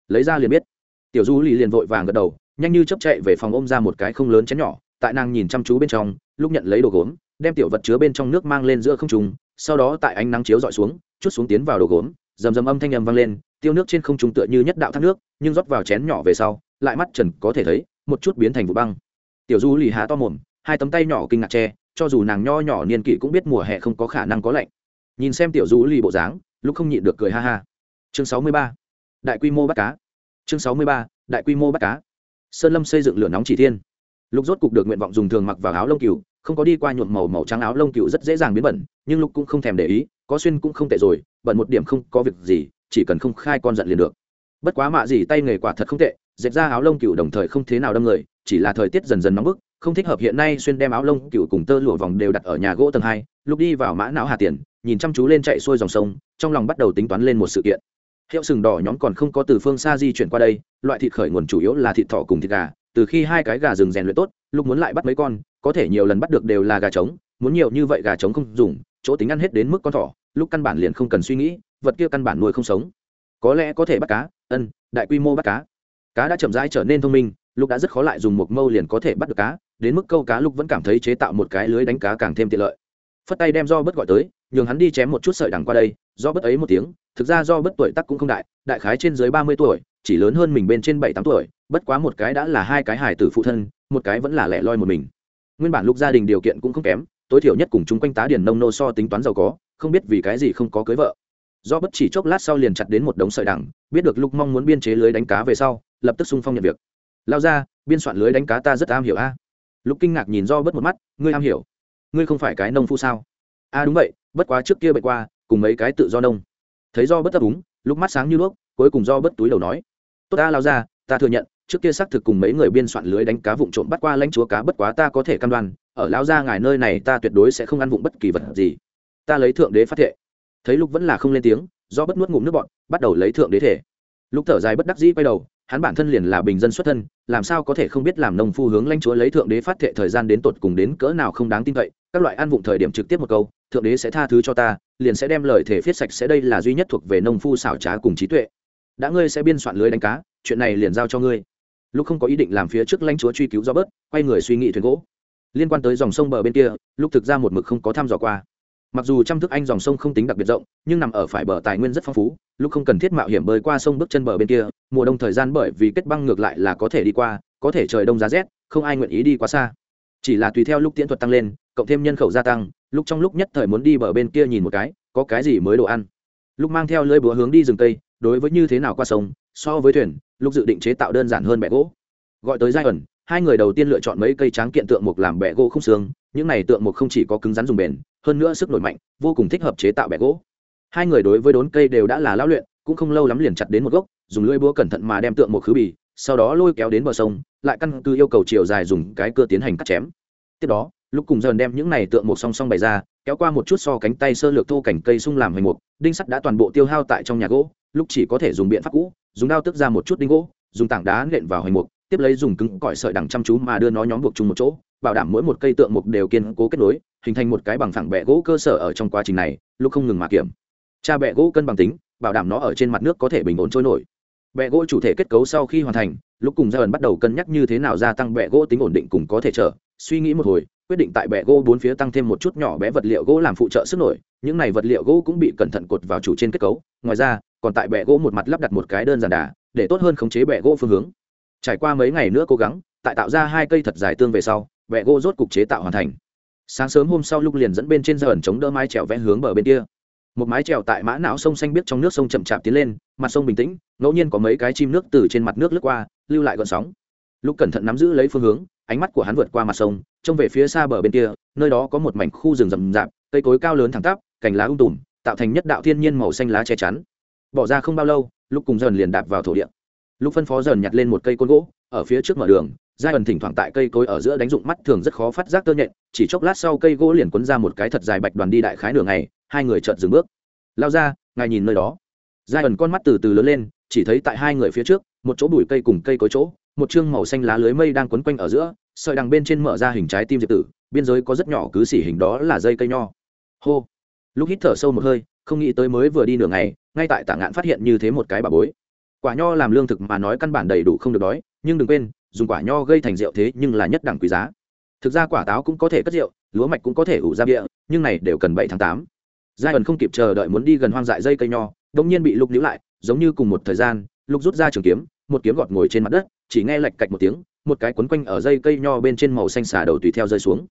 Lấy ra liền biết. Tiểu du Lì liền vội vàng gật đầu, nhanh như chấp chạy về phòng ôm ra một cái không lớn chén nhỏ, tại nàng nhìn chăm chú bên trong, lúc nhận lấy đồ gốm, đem tiểu vật chứa bên trong nước mang lên giữa không trùng sau đó tại ánh nắng chiếu dọi xuống, chút xuống tiến vào đồ gốm, rầm rầm âm thanh ầm vang lên, tiêu nước trên không trung tựa như nhất đạo thác nước, nhưng rót vào chén nhỏ về sau, lại mắt trần có thể thấy, một chút biến thành vụ băng. Tiểu du lì há to mồm, hai tấm tay nhỏ kinh ngạc che cho dù nàng nho nhỏ niên kỷ cũng biết mùa hè không có khả năng có lạnh. Nhìn xem tiểu du lì bộ dáng lúc không nhịn được cười ha ha. Chương sáu mươi ba, đại quy mô bắt cá. Chương sáu mươi ba, đại quy mô bắt cá. Sơn lâm xây dựng lửa nóng chỉ thiên. Lục rốt cục được nguyện vọng dùng thường mặc vào áo lông cừu, không có đi qua nhuộm màu màu trắng áo lông cừu rất dễ dàng biến bẩn, nhưng lục cũng không thèm để ý, có xuyên cũng không tệ rồi bẩn một điểm không có việc gì, chỉ cần không khai con giận liền được. Bất quá mạ gì tay nghề quả thật không tệ dẹp ra áo lông cừu đồng thời không thế nào đâm người, chỉ là thời tiết dần dần nóng bức không thích hợp hiện nay xuyên đem áo lông cừu cùng tơ lụa vòng đều đặt ở nhà gỗ tầng hai, lúc đi vào mã não hà tiền, nhìn chăm chú lên chạy xuôi dòng sông, trong lòng bắt đầu tính toán lên một sự kiện. Hiệu sừng đỏ nhóm còn không có từ phương xa di chuyển qua đây, loại thịt khởi nguồn chủ yếu là thịt thỏ cùng thịt gà, từ khi hai cái gà rừng rèn luyện tốt, lúc muốn lại bắt mấy con, có thể nhiều lần bắt được đều là gà trống, muốn nhiều như vậy gà trống không dùng, chỗ tính ăn hết đến mức con thỏ, lúc căn bản liền không cần suy nghĩ, vật kia căn bản nuôi không sống. Có lẽ có thể bắt cá, ân, đại quy mô bắt cá. Cá đã chậm rãi trở nên thông minh, lúc đã rất khó lại dùng một mâu liền có thể bắt được cá đến mức câu cá lúc vẫn cảm thấy chế tạo một cái lưới đánh cá càng thêm tiện lợi. Phất tay đem do bất gọi tới, nhường hắn đi chém một chút sợi đằng qua đây, do bất ấy một tiếng, thực ra do bất tuổi tắc cũng không đại đại khái trên dưới ba mươi tuổi, chỉ lớn hơn mình bên trên bảy tám tuổi, bất quá một cái đã là hai cái hài tử phụ thân, một cái vẫn là lẻ loi một mình. Nguyên bản lúc gia đình điều kiện cũng không kém, tối thiểu nhất cùng chúng quanh tá điền nông nô so tính toán giàu có, không biết vì cái gì không có cưới vợ. Do bất chỉ chốc lát sau liền chặt đến một đống sợi đằng, biết được lúc mong muốn biên chế lưới đánh cá về sau, lập tức sung phong nhận việc. Lao ra biên soạn lưới đánh cá ta rất am hiểu a lúc kinh ngạc nhìn do bất một mắt, ngươi am hiểu. Ngươi không phải cái nông phu sao? A đúng vậy, bất quá trước kia bệnh qua, cùng mấy cái tự do nông. Thấy do bất tập úng lúc mắt sáng như đuốc, cuối cùng do bất túi đầu nói, tốt ta lao ra, ta thừa nhận, trước kia xác thực cùng mấy người biên soạn lưới đánh cá vụn trộm bắt qua lãnh chúa cá, bất quá ta có thể căn đoan, ở lão gia ngài nơi này ta tuyệt đối sẽ không ăn vụng bất kỳ vật gì. Ta lấy thượng đế phát thệ. Thấy lúc vẫn là không lên tiếng, do bất nuốt ngụm nước bọn bắt đầu lấy thượng đế thể. Lúc thở dài bất đắc dĩ quay đầu hắn bản thân liền là bình dân xuất thân, làm sao có thể không biết làm nông phu hướng lãnh chúa lấy thượng đế phát thệ thời gian đến tột cùng đến cỡ nào không đáng tin cậy, các loại ăn vụng thời điểm trực tiếp một câu, thượng đế sẽ tha thứ cho ta, liền sẽ đem lời thể viết sạch sẽ đây là duy nhất thuộc về nông phu xảo trá cùng trí tuệ. Đã ngươi sẽ biên soạn lưới đánh cá, chuyện này liền giao cho ngươi. Lúc không có ý định làm phía trước lãnh chúa truy cứu do bớt, quay người suy nghĩ thuyền gỗ. Liên quan tới dòng sông bờ bên kia, lúc thực ra một mực không có thăm dò qua mặc dù trăm thức anh dòng sông không tính đặc biệt rộng, nhưng nằm ở phải bờ tài nguyên rất phong phú, lúc không cần thiết mạo hiểm bơi qua sông bước chân bờ bên kia, mùa đông thời gian bởi vì kết băng ngược lại là có thể đi qua, có thể trời đông giá rét, không ai nguyện ý đi quá xa. Chỉ là tùy theo lúc tiễn thuật tăng lên, cộng thêm nhân khẩu gia tăng, lúc trong lúc nhất thời muốn đi bờ bên kia nhìn một cái, có cái gì mới đồ ăn. Lúc mang theo lưỡi búa hướng đi rừng tây đối với như thế nào qua sông, so với thuyền, lúc dự định chế tạo đơn giản hơn bẹ gỗ. Gọi tới giai ẩn, hai người đầu tiên lựa chọn mấy cây tráng kiện tượng mục làm bẹ gỗ không xương, những này tượng mục không chỉ có cứng rắn dùng bền hơn nữa sức nổi mạnh, vô cùng thích hợp chế tạo bẻ gỗ. Hai người đối với đốn cây đều đã là lão luyện, cũng không lâu lắm liền chặt đến một gốc, dùng lưỡi búa cẩn thận mà đem tượng mục khứ bì, sau đó lôi kéo đến bờ sông, lại căn cứ yêu cầu chiều dài dùng cái cưa tiến hành cắt chém. Tiếp đó lúc cùng dần đem những này tượng mục song song bày ra, kéo qua một chút so cánh tay sơ lược thô cảnh cây sung làm hình mục, đinh sắt đã toàn bộ tiêu hao tại trong nhà gỗ lúc chỉ có thể dùng biện pháp cũ, dùng đao tức ra một chút đinh gỗ, dùng tảng đá nện vào hình mục, tiếp lấy dùng cứng cỏi sợi đằng chăm chú mà đưa nó nhóm buộc chung một chỗ, bảo đảm mỗi một cây tượng mục đều kiên cố kết nối hình thành một cái bằng phẳng bẹ gỗ cơ sở ở trong quá trình này, lúc không ngừng mà kiểm. Tra bẹ gỗ cân bằng tính, bảo đảm nó ở trên mặt nước có thể bình ổn trôi nổi. Bẹ gỗ chủ thể kết cấu sau khi hoàn thành, lúc cùng gia ẩn bắt đầu cân nhắc như thế nào gia tăng bẹ gỗ tính ổn định cùng có thể trở, suy nghĩ một hồi, quyết định tại bẹ gỗ bốn phía tăng thêm một chút nhỏ bé vật liệu gỗ làm phụ trợ sức nổi, những này vật liệu gỗ cũng bị cẩn thận cột vào chủ trên kết cấu, ngoài ra, còn tại bẹ gỗ một mặt lắp đặt một cái đơn giản đà, để tốt hơn khống chế bẹ gỗ phương hướng. Trải qua mấy ngày nữa cố gắng, tại tạo ra hai cây thật dài tương về sau, bẹ gỗ rốt cục chế tạo hoàn thành sáng sớm hôm sau lúc liền dẫn bên trên giờ ẩn chống đỡ mái trèo vẽ hướng bờ bên kia. Một mái trèo tại mã não sông xanh biếc trong nước sông chậm chạp tiến lên, mặt sông bình tĩnh, ngẫu nhiên có mấy cái chim nước từ trên mặt nước lướt qua, lưu lại gọn sóng. Lúc cẩn thận nắm giữ lấy phương hướng, ánh mắt của hắn vượt qua mặt sông, trông về phía xa bờ bên kia, nơi đó có một mảnh khu rừng rậm rạp, cây cối cao lớn thẳng tắp, cành lá um tùm, tạo thành nhất đạo thiên nhiên màu xanh lá che chắn. Bỏ ra không bao lâu, lúc cùng dần liền đạp vào thổ địa. Lúc phân phó dần nhặt lên một cây côn gỗ, ở phía trước mở đường giai ẩn thỉnh thoảng tại cây cối ở giữa đánh dụng mắt thường rất khó phát giác tơ nhện, chỉ chốc lát sau cây gỗ liền quấn ra một cái thật dài bạch đoàn đi đại khái nửa ngày, hai người chợt dừng bước. Lao ra, ngài nhìn nơi đó. Giai ẩn con mắt từ từ lớn lên, chỉ thấy tại hai người phía trước, một chỗ bụi cây cùng cây cối chỗ, một chương màu xanh lá lưới mây đang quấn quanh ở giữa, sợi đằng bên trên mở ra hình trái tim diệp tử, biên giới có rất nhỏ cứ xỉ hình đó là dây cây nho. Hô. Lúc hít thở sâu một hơi, không nghĩ tới mới vừa đi nửa ngày, ngay tại tả ngạn phát hiện như thế một cái bà bối quả nho làm lương thực mà nói căn bản đầy đủ không được đói, nhưng đừng quên, dùng quả nho gây thành rượu thế nhưng là nhất đẳng quý giá. Thực ra quả táo cũng có thể cất rượu, lúa mạch cũng có thể ủ ra địa nhưng này đều cần bảy tháng tám. Giai ẩn không kịp chờ đợi muốn đi gần hoang dại dây cây nho đông nhiên bị lục níu lại, giống như cùng một thời gian, lục rút ra trường kiếm, một kiếm gọt ngồi trên mặt đất, chỉ nghe lạch cạch một tiếng, một cái quấn quanh ở dây cây nho bên trên màu xanh xà đầu tùy theo rơi xuống.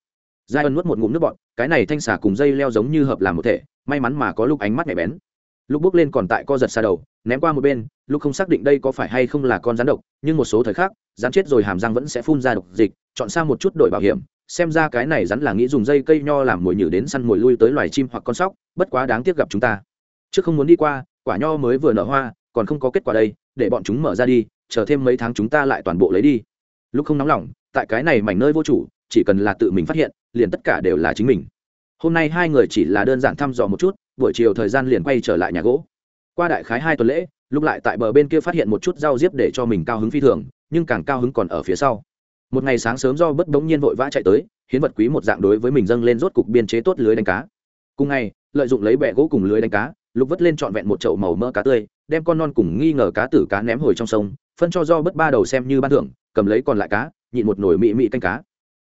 Giai ẩn nuốt một ngụm nước bọn cái này thanh xà cùng dây leo giống như hợp làm một thể, may mắn mà có lúc ánh mắt nhạy bén lúc bước lên còn tại co giật xa đầu, ném qua một bên, lúc không xác định đây có phải hay không là con rắn độc, nhưng một số thời khắc, rắn chết rồi hàm răng vẫn sẽ phun ra độc dịch, chọn sang một chút đổi bảo hiểm, xem ra cái này rắn là nghĩ dùng dây cây nho làm mồi nhử đến săn mồi lui tới loài chim hoặc con sóc, bất quá đáng tiếc gặp chúng ta. Trước không muốn đi qua, quả nho mới vừa nở hoa, còn không có kết quả đây, để bọn chúng mở ra đi, chờ thêm mấy tháng chúng ta lại toàn bộ lấy đi. Lúc không nóng lòng, tại cái này mảnh nơi vô chủ, chỉ cần là tự mình phát hiện, liền tất cả đều là chính mình. Hôm nay hai người chỉ là đơn giản thăm dò một chút buổi chiều thời gian liền quay trở lại nhà gỗ. Qua đại khái hai tuần lễ, lúc lại tại bờ bên kia phát hiện một chút rau diếp để cho mình cao hứng phi thường, nhưng càng cao hứng còn ở phía sau. Một ngày sáng sớm do bất bỗng nhiên vội vã chạy tới, hiến vật quý một dạng đối với mình dâng lên rốt cục biên chế tốt lưới đánh cá. Cùng ngày, lợi dụng lấy bẹ gỗ cùng lưới đánh cá lúc vất lên trọn vẹn một chậu màu mỡ cá tươi, đem con non cùng nghi ngờ cá tử cá ném hồi trong sông, phân cho do bất ba đầu xem như ban thưởng, cầm lấy còn lại cá, nhịn một nồi mị mị canh cá.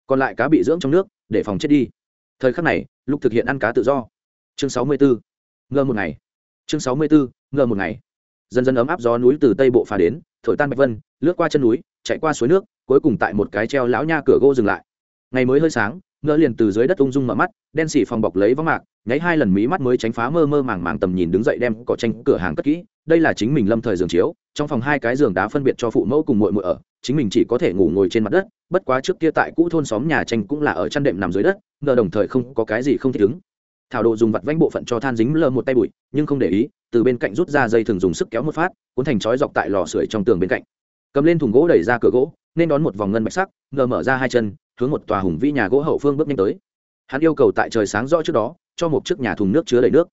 Còn lại cá bị dưỡng trong nước, để phòng chết đi. Thời khắc này lúc thực hiện ăn cá tự do chương sáu mươi bốn ngơ một ngày. Chương sáu mươi bốn ngơ một ngày. Dần dần ấm áp gió núi từ tây bộ phà đến, thổi tan bạch vân, lướt qua chân núi, chạy qua suối nước, cuối cùng tại một cái treo lão nha cửa gỗ dừng lại. Ngày mới hơi sáng ngơ liền từ dưới đất ung dung mở mắt, đen xỉ phòng bọc lấy vắng mạc, nháy hai lần mí mắt mới tránh phá mơ mơ màng màng tầm nhìn đứng dậy đem cỏ tranh cửa hàng cất kỹ. Đây là chính mình lâm thời giường chiếu, trong phòng hai cái giường đá phân biệt cho phụ mẫu cùng muội muội ở, chính mình chỉ có thể ngủ ngồi trên mặt đất, bất quá trước kia tại cũ thôn xóm nhà tranh cũng là ở chăn đệm nằm dưới đất ngờ đồng thời không có cái gì không thích ứng thảo độ dùng vặt vanh bộ phận cho than dính lơ một tay bụi, nhưng không để ý, từ bên cạnh rút ra dây thường dùng sức kéo một phát, cuốn thành chói dọc tại lò sưởi trong tường bên cạnh. Cầm lên thùng gỗ đẩy ra cửa gỗ, nên đón một vòng ngân bạch sắc, ngờ mở ra hai chân, hướng một tòa hùng vĩ nhà gỗ hậu phương bước nhanh tới. Hắn yêu cầu tại trời sáng rõ trước đó, cho một chiếc nhà thùng nước chứa đầy nước.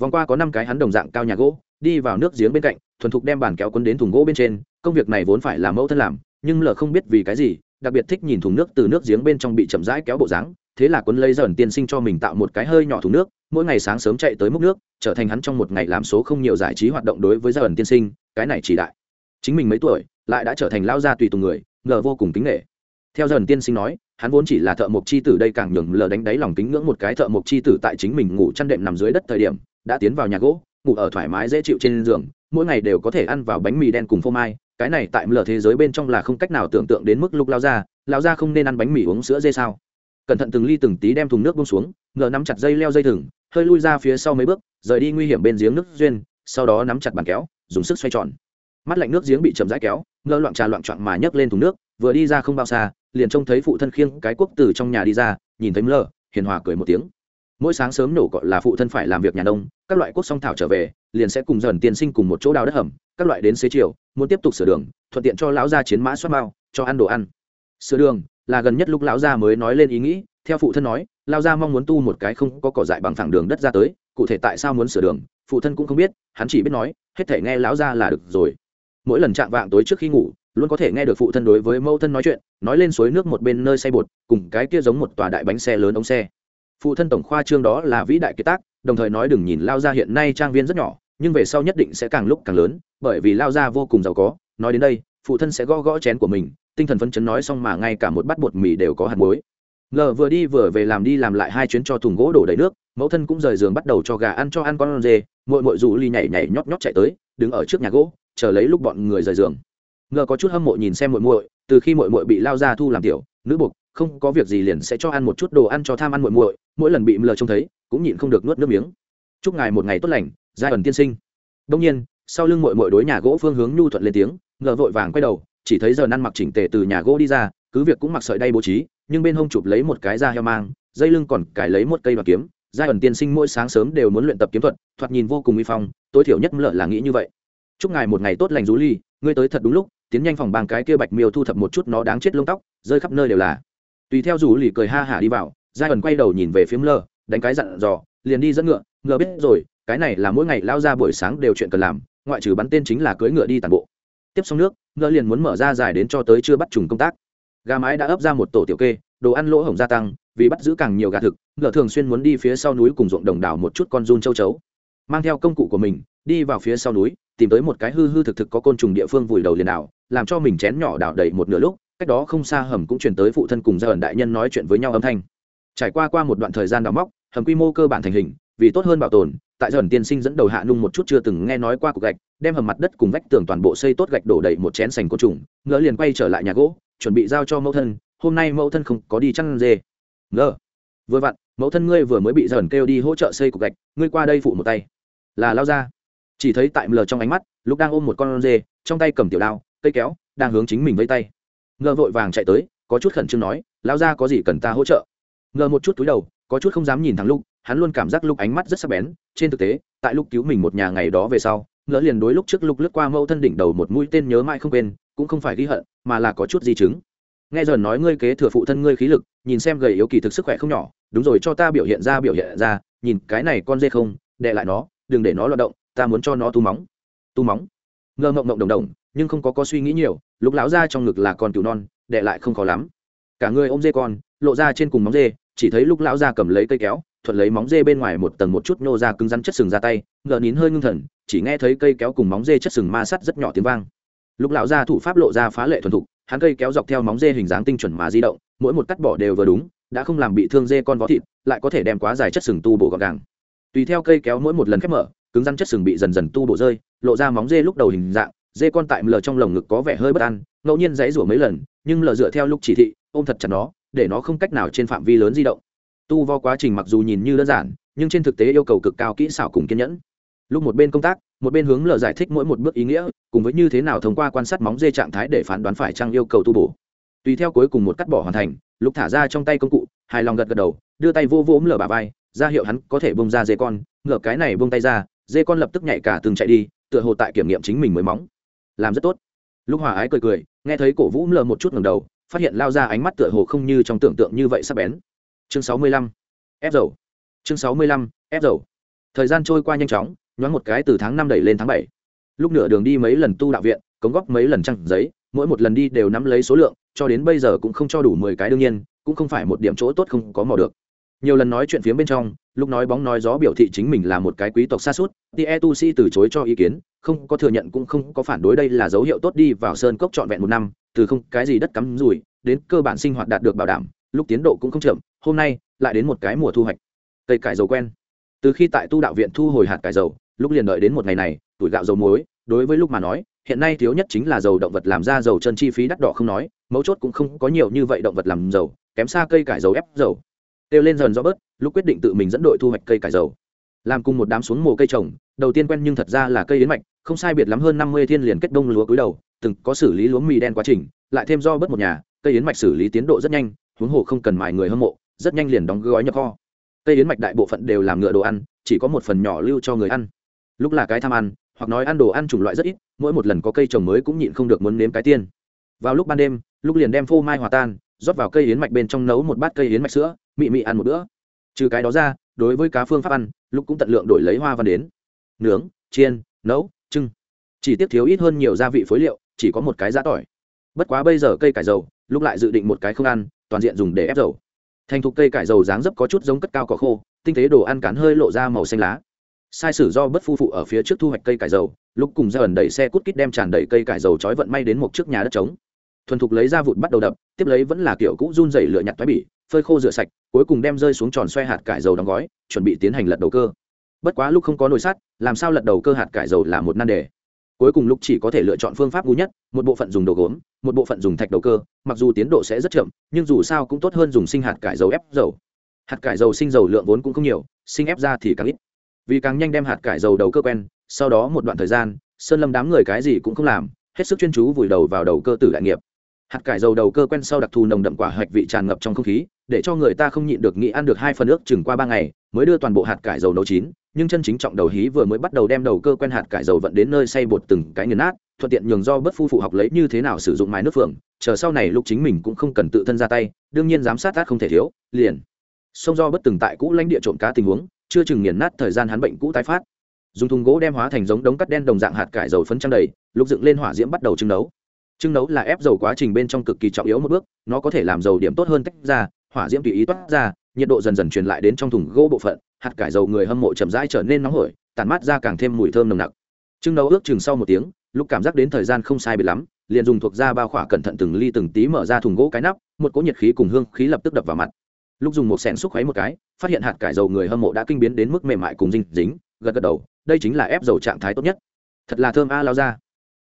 Vòng qua có năm cái hắn đồng dạng cao nhà gỗ, đi vào nước giếng bên cạnh, thuần thục đem bàn kéo quấn đến thùng gỗ bên trên, công việc này vốn phải là mẫu thân làm, nhưng lờ không biết vì cái gì, đặc biệt thích nhìn thùng nước từ nước giếng bên trong bị chậm rãi kéo bộ dáng thế là quấn lấy dần tiên sinh cho mình tạo một cái hơi nhỏ thùng nước, mỗi ngày sáng sớm chạy tới múc nước, trở thành hắn trong một ngày làm số không nhiều giải trí hoạt động đối với dần tiên sinh, cái này chỉ đại. Chính mình mấy tuổi, lại đã trở thành lao gia tùy tùng người, ngờ vô cùng kính nghệ theo dần tiên sinh nói, hắn vốn chỉ là thợ mộc chi tử đây càng nhường lờ đánh đáy lòng kính ngưỡng một cái thợ mộc chi tử tại chính mình ngủ chăn đệm nằm dưới đất thời điểm, đã tiến vào nhà gỗ, ngủ ở thoải mái dễ chịu trên giường, mỗi ngày đều có thể ăn vào bánh mì đen cùng phô mai, cái này tại lờ thế giới bên trong là không cách nào tưởng tượng đến mức lúc lao ra lao ra không nên ăn bánh mì uống sữa dê sao? Cẩn thận từng ly từng tí đem thùng nước bông xuống ngờ nắm chặt dây leo dây thừng hơi lui ra phía sau mấy bước rời đi nguy hiểm bên giếng nước duyên sau đó nắm chặt bàn kéo dùng sức xoay tròn. Mắt lạnh nước giếng bị chậm rãi kéo ngơ loạn trà loạn trọn mà nhấc lên thùng nước vừa đi ra không bao xa liền trông thấy phụ thân khiêng cái quốc từ trong nhà đi ra nhìn thấy mơ hiền hòa cười một tiếng. Mỗi sáng sớm nổ gọi là phụ thân phải làm việc nhà nông các loại quốc song thảo trở về liền sẽ cùng dần tiên sinh cùng một chỗ đào đất hầm các loại đến xế chiều muốn tiếp tục sửa đường thuận tiện cho lão gia chiến mã xuất bao, cho ăn đồ ăn. Sửa đường là gần nhất lúc lão gia mới nói lên ý nghĩ, theo phụ thân nói, lão gia mong muốn tu một cái không có cỏ dại bằng thẳng đường đất ra tới, cụ thể tại sao muốn sửa đường, phụ thân cũng không biết, hắn chỉ biết nói, hết thể nghe lão gia là được rồi. Mỗi lần chạm vạng tối trước khi ngủ, luôn có thể nghe được phụ thân đối với mẫu thân nói chuyện, nói lên suối nước một bên nơi xây bột, cùng cái kia giống một tòa đại bánh xe lớn ống xe. Phụ thân tổng khoa trương đó là vĩ đại kế tác, đồng thời nói đừng nhìn lao gia hiện nay trang viên rất nhỏ, nhưng về sau nhất định sẽ càng lúc càng lớn, bởi vì lao gia vô cùng giàu có, nói đến đây, phụ thân sẽ gõ gõ chén của mình tinh thần phấn chấn nói xong mà ngay cả một bát bột mì đều có hạt muối. Ngờ vừa đi vừa về làm đi làm lại hai chuyến cho thùng gỗ đổ đầy nước, mẫu thân cũng rời giường bắt đầu cho gà ăn cho ăn con dê mội mội rủ ly nhảy nhảy nhót nhót chạy tới, đứng ở trước nhà gỗ, chờ lấy lúc bọn người rời giường. Ngờ có chút hâm mộ nhìn xem mội mội từ khi mội mội bị lao ra thu làm tiểu, nữ buộc không có việc gì liền sẽ cho ăn một chút đồ ăn cho tham ăn mội mội mỗi lần bị mờ trông thấy, cũng nhịn không được nuốt nước miếng. Chúc ngài một ngày tốt lành, giai ẩn tiên sinh. Đông nhiên, sau lưng mội mội đối nhà gỗ phương hướng nhu thuận lên tiếng ngờ vội vàng quay đầu chỉ thấy giờ năn mặc chỉnh tề từ nhà gỗ đi ra, cứ việc cũng mặc sợi đay bố trí, nhưng bên hông chụp lấy một cái da heo mang, dây lưng còn cài lấy một cây đoạt kiếm. Giai ẩn tiên sinh mỗi sáng sớm đều muốn luyện tập kiếm thuật, thoạt nhìn vô cùng uy phong, tối thiểu nhất lợ là nghĩ như vậy. Chúc ngài một ngày tốt lành rú ly, ngươi tới thật đúng lúc, tiến nhanh phòng bằng cái kia bạch miêu thu thập một chút nó đáng chết lông tóc, rơi khắp nơi đều là. Tùy theo rủ lì cười ha hả đi vào, giai ẩn quay đầu nhìn về phía lơ đánh cái dặn dò, liền đi dẫn ngựa. Ngựa biết rồi, cái này là mỗi ngày lao ra buổi sáng đều chuyện cần làm, ngoại trừ bắn tên chính là cưỡi ngựa đi tàn bộ tiếp xong nước, ngỡ liền muốn mở ra dài đến cho tới chưa bắt trùng công tác. Gà mái đã ấp ra một tổ tiểu kê, đồ ăn lỗ hổng gia tăng, vì bắt giữ càng nhiều gà thực, ngỡ thường xuyên muốn đi phía sau núi cùng ruộng đồng đảo một chút con run châu chấu. Mang theo công cụ của mình, đi vào phía sau núi, tìm tới một cái hư hư thực thực có côn trùng địa phương vùi đầu liền đảo làm cho mình chén nhỏ đảo đầy một nửa lúc, cách đó không xa hầm cũng truyền tới phụ thân cùng gia ẩn đại nhân nói chuyện với nhau âm thanh. Trải qua qua một đoạn thời gian đào móc, hầm quy mô cơ bản thành hình, vì tốt hơn bảo tồn tại dần tiên sinh dẫn đầu hạ nung một chút chưa từng nghe nói qua cục gạch, đem hầm mặt đất cùng vách tường toàn bộ xây tốt gạch đổ đầy một chén sành côn trùng ngỡ liền quay trở lại nhà gỗ, chuẩn bị giao cho mẫu thân, hôm nay mẫu thân không có đi chăn dê. Ngỡ vừa vặn, mẫu thân ngươi vừa mới bị dần kêu đi hỗ trợ xây cục gạch, ngươi qua đây phụ một tay. Là lao ra. Chỉ thấy tại mờ trong ánh mắt, lúc đang ôm một con dê, trong tay cầm tiểu đao, cây kéo, đang hướng chính mình vây tay. Ngờ vội vàng chạy tới, có chút khẩn trương nói lao ra có gì cần ta hỗ trợ? Ngờ một chút túi đầu, có chút không dám nhìn thằng lúc hắn luôn cảm giác lúc ánh mắt rất sắc bén trên thực tế, tại lúc cứu mình một nhà ngày đó về sau, ngỡ liền đối lúc trước lúc lướt qua mẫu thân đỉnh đầu một mũi tên nhớ mãi không quên, cũng không phải ghi hận, mà là có chút di chứng. Nghe dần nói ngươi kế thừa phụ thân ngươi khí lực, nhìn xem gầy yếu kỳ thực sức khỏe không nhỏ, đúng rồi, cho ta biểu hiện ra, biểu hiện ra, nhìn cái này con dê không đệ lại nó, đừng để nó loạt động, ta muốn cho nó tu móng. Tu móng. Ngơ mộng mộng đồng đồng, nhưng không có có suy nghĩ nhiều lúc lão ra trong ngực là con cừu non đệ lại không khó lắm. Cả người ôm dê con, lộ ra trên cùng móng dê, chỉ thấy lúc lão ra cầm lấy cây kéo thuận lấy móng dê bên ngoài một tầng một chút nô ra cứng rắn chất sừng ra tay, ngờ nín hơi ngưng thần, chỉ nghe thấy cây kéo cùng móng dê chất sừng ma sắt rất nhỏ tiếng vang. Lúc lão ra thủ pháp lộ ra phá lệ thuần thục, hắn cây kéo dọc theo móng dê hình dáng tinh chuẩn mà di động, mỗi một cắt bỏ đều vừa đúng, đã không làm bị thương dê con vó thịt, lại có thể đem quá dài chất sừng tu bổ gọn gàng. Tùy theo cây kéo mỗi một lần khép mở, cứng rắn chất sừng bị dần dần tu bổ rơi, lộ ra móng dê lúc đầu hình dạng, dê con tại lờ trong lồng ngực có vẻ hơi bất an, ngẫu nhiên dãy rủa mấy lần, nhưng lờ dựa theo lúc chỉ thị, ôm thật chặt nó, để nó không cách nào trên phạm vi lớn di động tu vo quá trình mặc dù nhìn như đơn giản, nhưng trên thực tế yêu cầu cực cao kỹ xảo cùng kiên nhẫn. Lúc một bên công tác, một bên hướng lờ giải thích mỗi một bước ý nghĩa, cùng với như thế nào thông qua quan sát móng dê trạng thái để phán đoán phải chăng yêu cầu tu bổ. Tùy theo cuối cùng một cắt bỏ hoàn thành lúc thả ra trong tay công cụ, hài lòng gật gật đầu, đưa tay vô vô ấm lờ bà vai, ra hiệu hắn có thể bông ra dê con, ngờ cái này bông tay ra, dê con lập tức nhảy cả từng chạy đi, tựa hồ tại kiểm nghiệm chính mình mới móng. Làm rất tốt. Lúc hòa ái cười cười, nghe thấy cổ vũ lờ một chút ngầm đầu, phát hiện lao ra ánh mắt tựa hồ không như trong tưởng tượng như vậy sắp bén chương sáu mươi lăm, ép dầu. Chương sáu mươi lăm, ép dầu. Thời gian trôi qua nhanh chóng, nhoáng một cái từ tháng năm đẩy lên tháng bảy. Lúc nửa đường đi mấy lần tu đạo viện, cống góp mấy lần trăng giấy, mỗi một lần đi đều nắm lấy số lượng, cho đến bây giờ cũng không cho đủ mười cái đương nhiên, cũng không phải một điểm chỗ tốt không có mò được. Nhiều lần nói chuyện phía bên trong, lúc nói bóng nói gió biểu thị chính mình là một cái quý tộc xa suốt, thì e tu si từ chối cho ý kiến, không có thừa nhận cũng không có phản đối đây là dấu hiệu tốt đi vào sơn cốc trọn vẹn một năm, từ không cái gì đất cắm rùi đến cơ bản sinh hoạt đạt được bảo đảm, lúc tiến độ cũng không chậm hôm nay lại đến một cái mùa thu hoạch, cây cải dầu quen. Từ khi tại tu đạo viện thu hồi hạt cải dầu, lúc liền đợi đến một ngày này, tuổi gạo dầu muối, đối với lúc mà nói, hiện nay thiếu nhất chính là dầu động vật làm ra dầu chân chi phí đắt đỏ không nói, mấu chốt cũng không có nhiều như vậy động vật làm dầu, kém xa cây cải dầu ép dầu. Kêu lên dần do bớt, lúc quyết định tự mình dẫn đội thu hoạch cây cải dầu. Làm cùng một đám xuống mùa cây trồng, đầu tiên quen nhưng thật ra là cây yến mạch, không sai biệt lắm hơn năm mươi thiên liền kết đông lúa cúi đầu, từng có xử lý lúa mì đen quá trình, lại thêm do bớt một nhà, cây yến mạch xử lý tiến độ rất nhanh, huống hồ không cần mài người hâm mộ rất nhanh liền đóng gói nhập kho. Cây yến mạch đại bộ phận đều làm ngựa đồ ăn, chỉ có một phần nhỏ lưu cho người ăn. Lúc là cái tham ăn, hoặc nói ăn đồ ăn chủng loại rất ít, mỗi một lần có cây trồng mới cũng nhịn không được muốn nếm cái tiên. Vào lúc ban đêm, lúc liền đem phô mai hòa tan, rót vào cây yến mạch bên trong nấu một bát cây yến mạch sữa, mị mị ăn một bữa. Trừ cái đó ra, đối với cá phương pháp ăn, lúc cũng tận lượng đổi lấy hoa văn đến. Nướng, chiên, nấu trưng chỉ tiếp thiếu ít hơn nhiều gia vị phối liệu, chỉ có một cái giá tỏi. Bất quá bây giờ cây cải dầu, lúc lại dự định một cái không ăn, toàn diện dùng để ép dầu thành thục cây cải dầu dáng dấp có chút giống cất cao cỏ khô, tinh tế đồ ăn cán hơi lộ ra màu xanh lá. Sai sử do bất phu phụ ở phía trước thu hoạch cây cải dầu, lúc cùng ra ẩn đẩy xe cút kít đem tràn đầy cây cải dầu trói vận may đến một trước nhà đất trống. Thuần thục lấy ra vụt bắt đầu đập, tiếp lấy vẫn là kiểu cũ run dày lựa nhặt thoái bỉ, phơi khô rửa sạch, cuối cùng đem rơi xuống tròn xoay hạt cải dầu đóng gói, chuẩn bị tiến hành lật đầu cơ. Bất quá lúc không có nồi sắt, làm sao lật đầu cơ hạt cải dầu là một nan đề cuối cùng lúc chỉ có thể lựa chọn phương pháp ngu nhất, một bộ phận dùng đồ gốm, một bộ phận dùng thạch đầu cơ, mặc dù tiến độ sẽ rất chậm, nhưng dù sao cũng tốt hơn dùng sinh hạt cải dầu ép dầu. Hạt cải dầu sinh dầu lượng vốn cũng không nhiều, sinh ép ra thì càng ít. Vì càng nhanh đem hạt cải dầu đầu cơ quen, sau đó một đoạn thời gian, sơn lâm đám người cái gì cũng không làm, hết sức chuyên chú vùi đầu vào đầu cơ tử đại nghiệp. Hạt cải dầu đầu cơ quen sau đặc thù nồng đậm quả hạch vị tràn ngập trong không khí để cho người ta không nhịn được nghĩ ăn được hai phần nước chừng qua ba ngày, mới đưa toàn bộ hạt cải dầu nấu chín. Nhưng chân chính trọng đầu hí vừa mới bắt đầu đem đầu cơ quen hạt cải dầu vận đến nơi xay bột từng cái nghiền nát, thuận tiện nhường do bất phu phụ học lấy như thế nào sử dụng mái nước phượng, chờ sau này lúc chính mình cũng không cần tự thân ra tay, đương nhiên giám sát tác không thể thiếu, liền. Song do bất từng tại cũ lãnh địa trộm cá tình huống, chưa chừng nghiền nát thời gian hắn bệnh cũ tái phát. Dùng thùng gỗ đem hóa thành giống đống cắt đen đồng dạng hạt cải dầu phấn trăng đầy lúc dựng lên hỏa diễm bắt đầu trưng nấu. Trưng nấu là ép dầu quá trình bên trong cực kỳ trọng yếu một bước, nó có thể làm dầu điểm tốt hơn tách ra hỏa diễm tùy ý toát ra, nhiệt độ dần dần truyền lại đến trong thùng gỗ bộ phận, hạt cải dầu người hâm mộ chậm rãi trở nên nóng hổi, tản mát ra càng thêm mùi thơm nồng nặc. Trưng nấu ước chừng sau một tiếng, lúc cảm giác đến thời gian không sai biệt lắm, liền dùng thuộc da bao khỏa cẩn thận từng ly từng tí mở ra thùng gỗ cái nắp, một cỗ nhiệt khí cùng hương khí lập tức đập vào mặt. Lúc dùng một sẻn xúc khuấy một cái, phát hiện hạt cải dầu người hâm mộ đã kinh biến đến mức mềm mại cùng dinh dính, gật gật đầu, đây chính là ép dầu trạng thái tốt nhất. Thật là thơm a lao ra.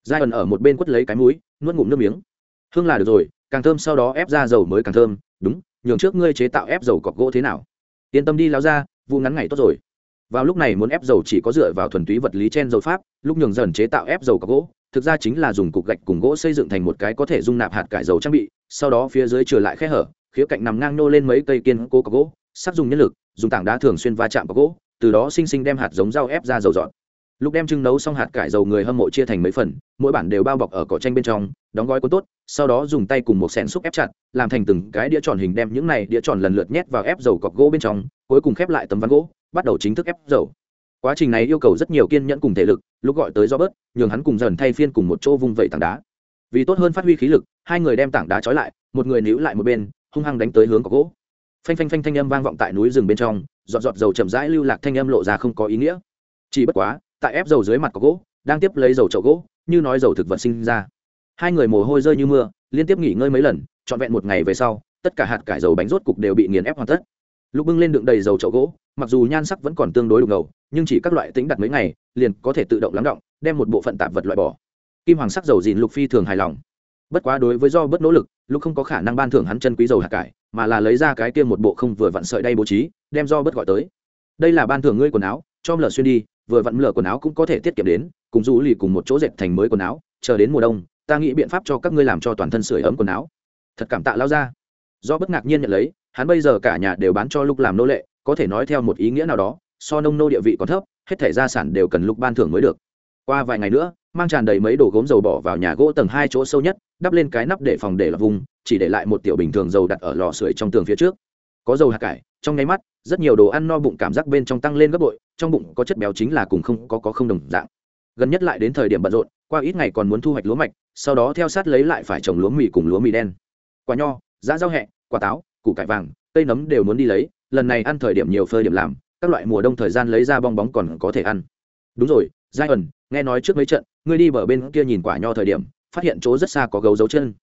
Giai ẩn ở một bên quất lấy cái mũi, nuốt ngụm nước miếng. Hương là được rồi, càng thơm sau đó ép ra dầu mới càng thơm, đúng nhường trước ngươi chế tạo ép dầu cọc gỗ thế nào. Yên tâm đi lao ra vụ ngắn ngày tốt rồi. Vào lúc này muốn ép dầu chỉ có dựa vào thuần túy vật lý chen dầu pháp, lúc nhường dần chế tạo ép dầu cọc gỗ, thực ra chính là dùng cục gạch cùng gỗ xây dựng thành một cái có thể dung nạp hạt cải dầu trang bị, sau đó phía dưới trừ lại khe hở, khía cạnh nằm ngang nô lên mấy cây kiên cố cọc gỗ, sắp dùng nhân lực, dùng tảng đá thường xuyên va chạm cọc gỗ, từ đó sinh sinh đem hạt giống rau ép ra dầu dọn lúc đem trưng nấu xong hạt cải dầu người hâm mộ chia thành mấy phần, mỗi bản đều bao bọc ở cỏ tranh bên trong, đóng gói cuốn tốt, sau đó dùng tay cùng một sẻn xúc ép chặt, làm thành từng cái đĩa tròn hình đem những này đĩa tròn lần lượt nhét vào ép dầu cọc gỗ bên trong, cuối cùng khép lại tấm ván gỗ, bắt đầu chính thức ép dầu. Quá trình này yêu cầu rất nhiều kiên nhẫn cùng thể lực, lúc gọi tới do bớt nhường hắn cùng dần thay phiên cùng một chỗ vung vẩy tảng đá. Vì tốt hơn phát huy khí lực, hai người đem tảng đá trói lại, một người níu lại một bên, hung hăng đánh tới hướng cọc gỗ. Phanh phanh phanh thanh âm vang vọng tại núi rừng bên trong, giọt giọt dầu chậm rãi lưu lạc, thanh âm lộ ra không có ý nghĩa. Chỉ bất quá tại ép dầu dưới mặt có gỗ, đang tiếp lấy dầu chậu gỗ, như nói dầu thực vật sinh ra. Hai người mồ hôi rơi như mưa, liên tiếp nghỉ ngơi mấy lần, trọn vẹn một ngày về sau, tất cả hạt cải dầu bánh rốt cục đều bị nghiền ép hoàn tất. Lúc bưng lên đựng đầy dầu chậu gỗ, mặc dù nhan sắc vẫn còn tương đối đục ngầu, nhưng chỉ các loại tính đặt mấy ngày, liền có thể tự động lắng động, đem một bộ phận tạp vật loại bỏ. Kim hoàng sắc dầu dìn lục phi thường hài lòng. Bất quá đối với do bất nỗ lực lúc không có khả năng ban thưởng hắn chân quý dầu hạt cải, mà là lấy ra cái kia một bộ không vừa vặn sợi đay bố trí, đem do bất gọi tới. Đây là ban thưởng ngươi quần áo, cho lờ xuyên đi vừa vặn lờ quần áo cũng có thể tiết kiệm đến, cùng du lì cùng một chỗ dệt thành mới quần áo, chờ đến mùa đông, ta nghĩ biện pháp cho các ngươi làm cho toàn thân sưởi ấm quần áo. Thật cảm tạ lao ra do bất ngạc nhiên nhận lấy, hắn bây giờ cả nhà đều bán cho lúc làm nô lệ, có thể nói theo một ý nghĩa nào đó, so nông nô địa vị còn thấp, hết thể gia sản đều cần lúc ban thưởng mới được. Qua vài ngày nữa, mang tràn đầy mấy đồ gốm dầu bỏ vào nhà gỗ tầng hai chỗ sâu nhất, đắp lên cái nắp để phòng để lọc vùng, chỉ để lại một tiểu bình thường dầu đặt ở lò sưởi trong tường phía trước có dầu hạt cải, trong nháy mắt, rất nhiều đồ ăn no bụng cảm giác bên trong tăng lên gấp bội, trong bụng có chất béo chính là cùng không, có có không đồng dạng. Gần nhất lại đến thời điểm bận rộn, qua ít ngày còn muốn thu hoạch lúa mạch, sau đó theo sát lấy lại phải trồng lúa mì cùng lúa mì đen. Quả nho giá rau hẹ, quả táo, củ cải vàng, cây nấm đều muốn đi lấy, lần này ăn thời điểm nhiều phơi điểm làm, các loại mùa đông thời gian lấy ra bong bóng còn có thể ăn. Đúng rồi, giai ẩn, nghe nói trước mấy trận, ngươi đi bờ bên kia nhìn quả nho thời điểm, phát hiện chỗ rất xa có gấu dấu chân.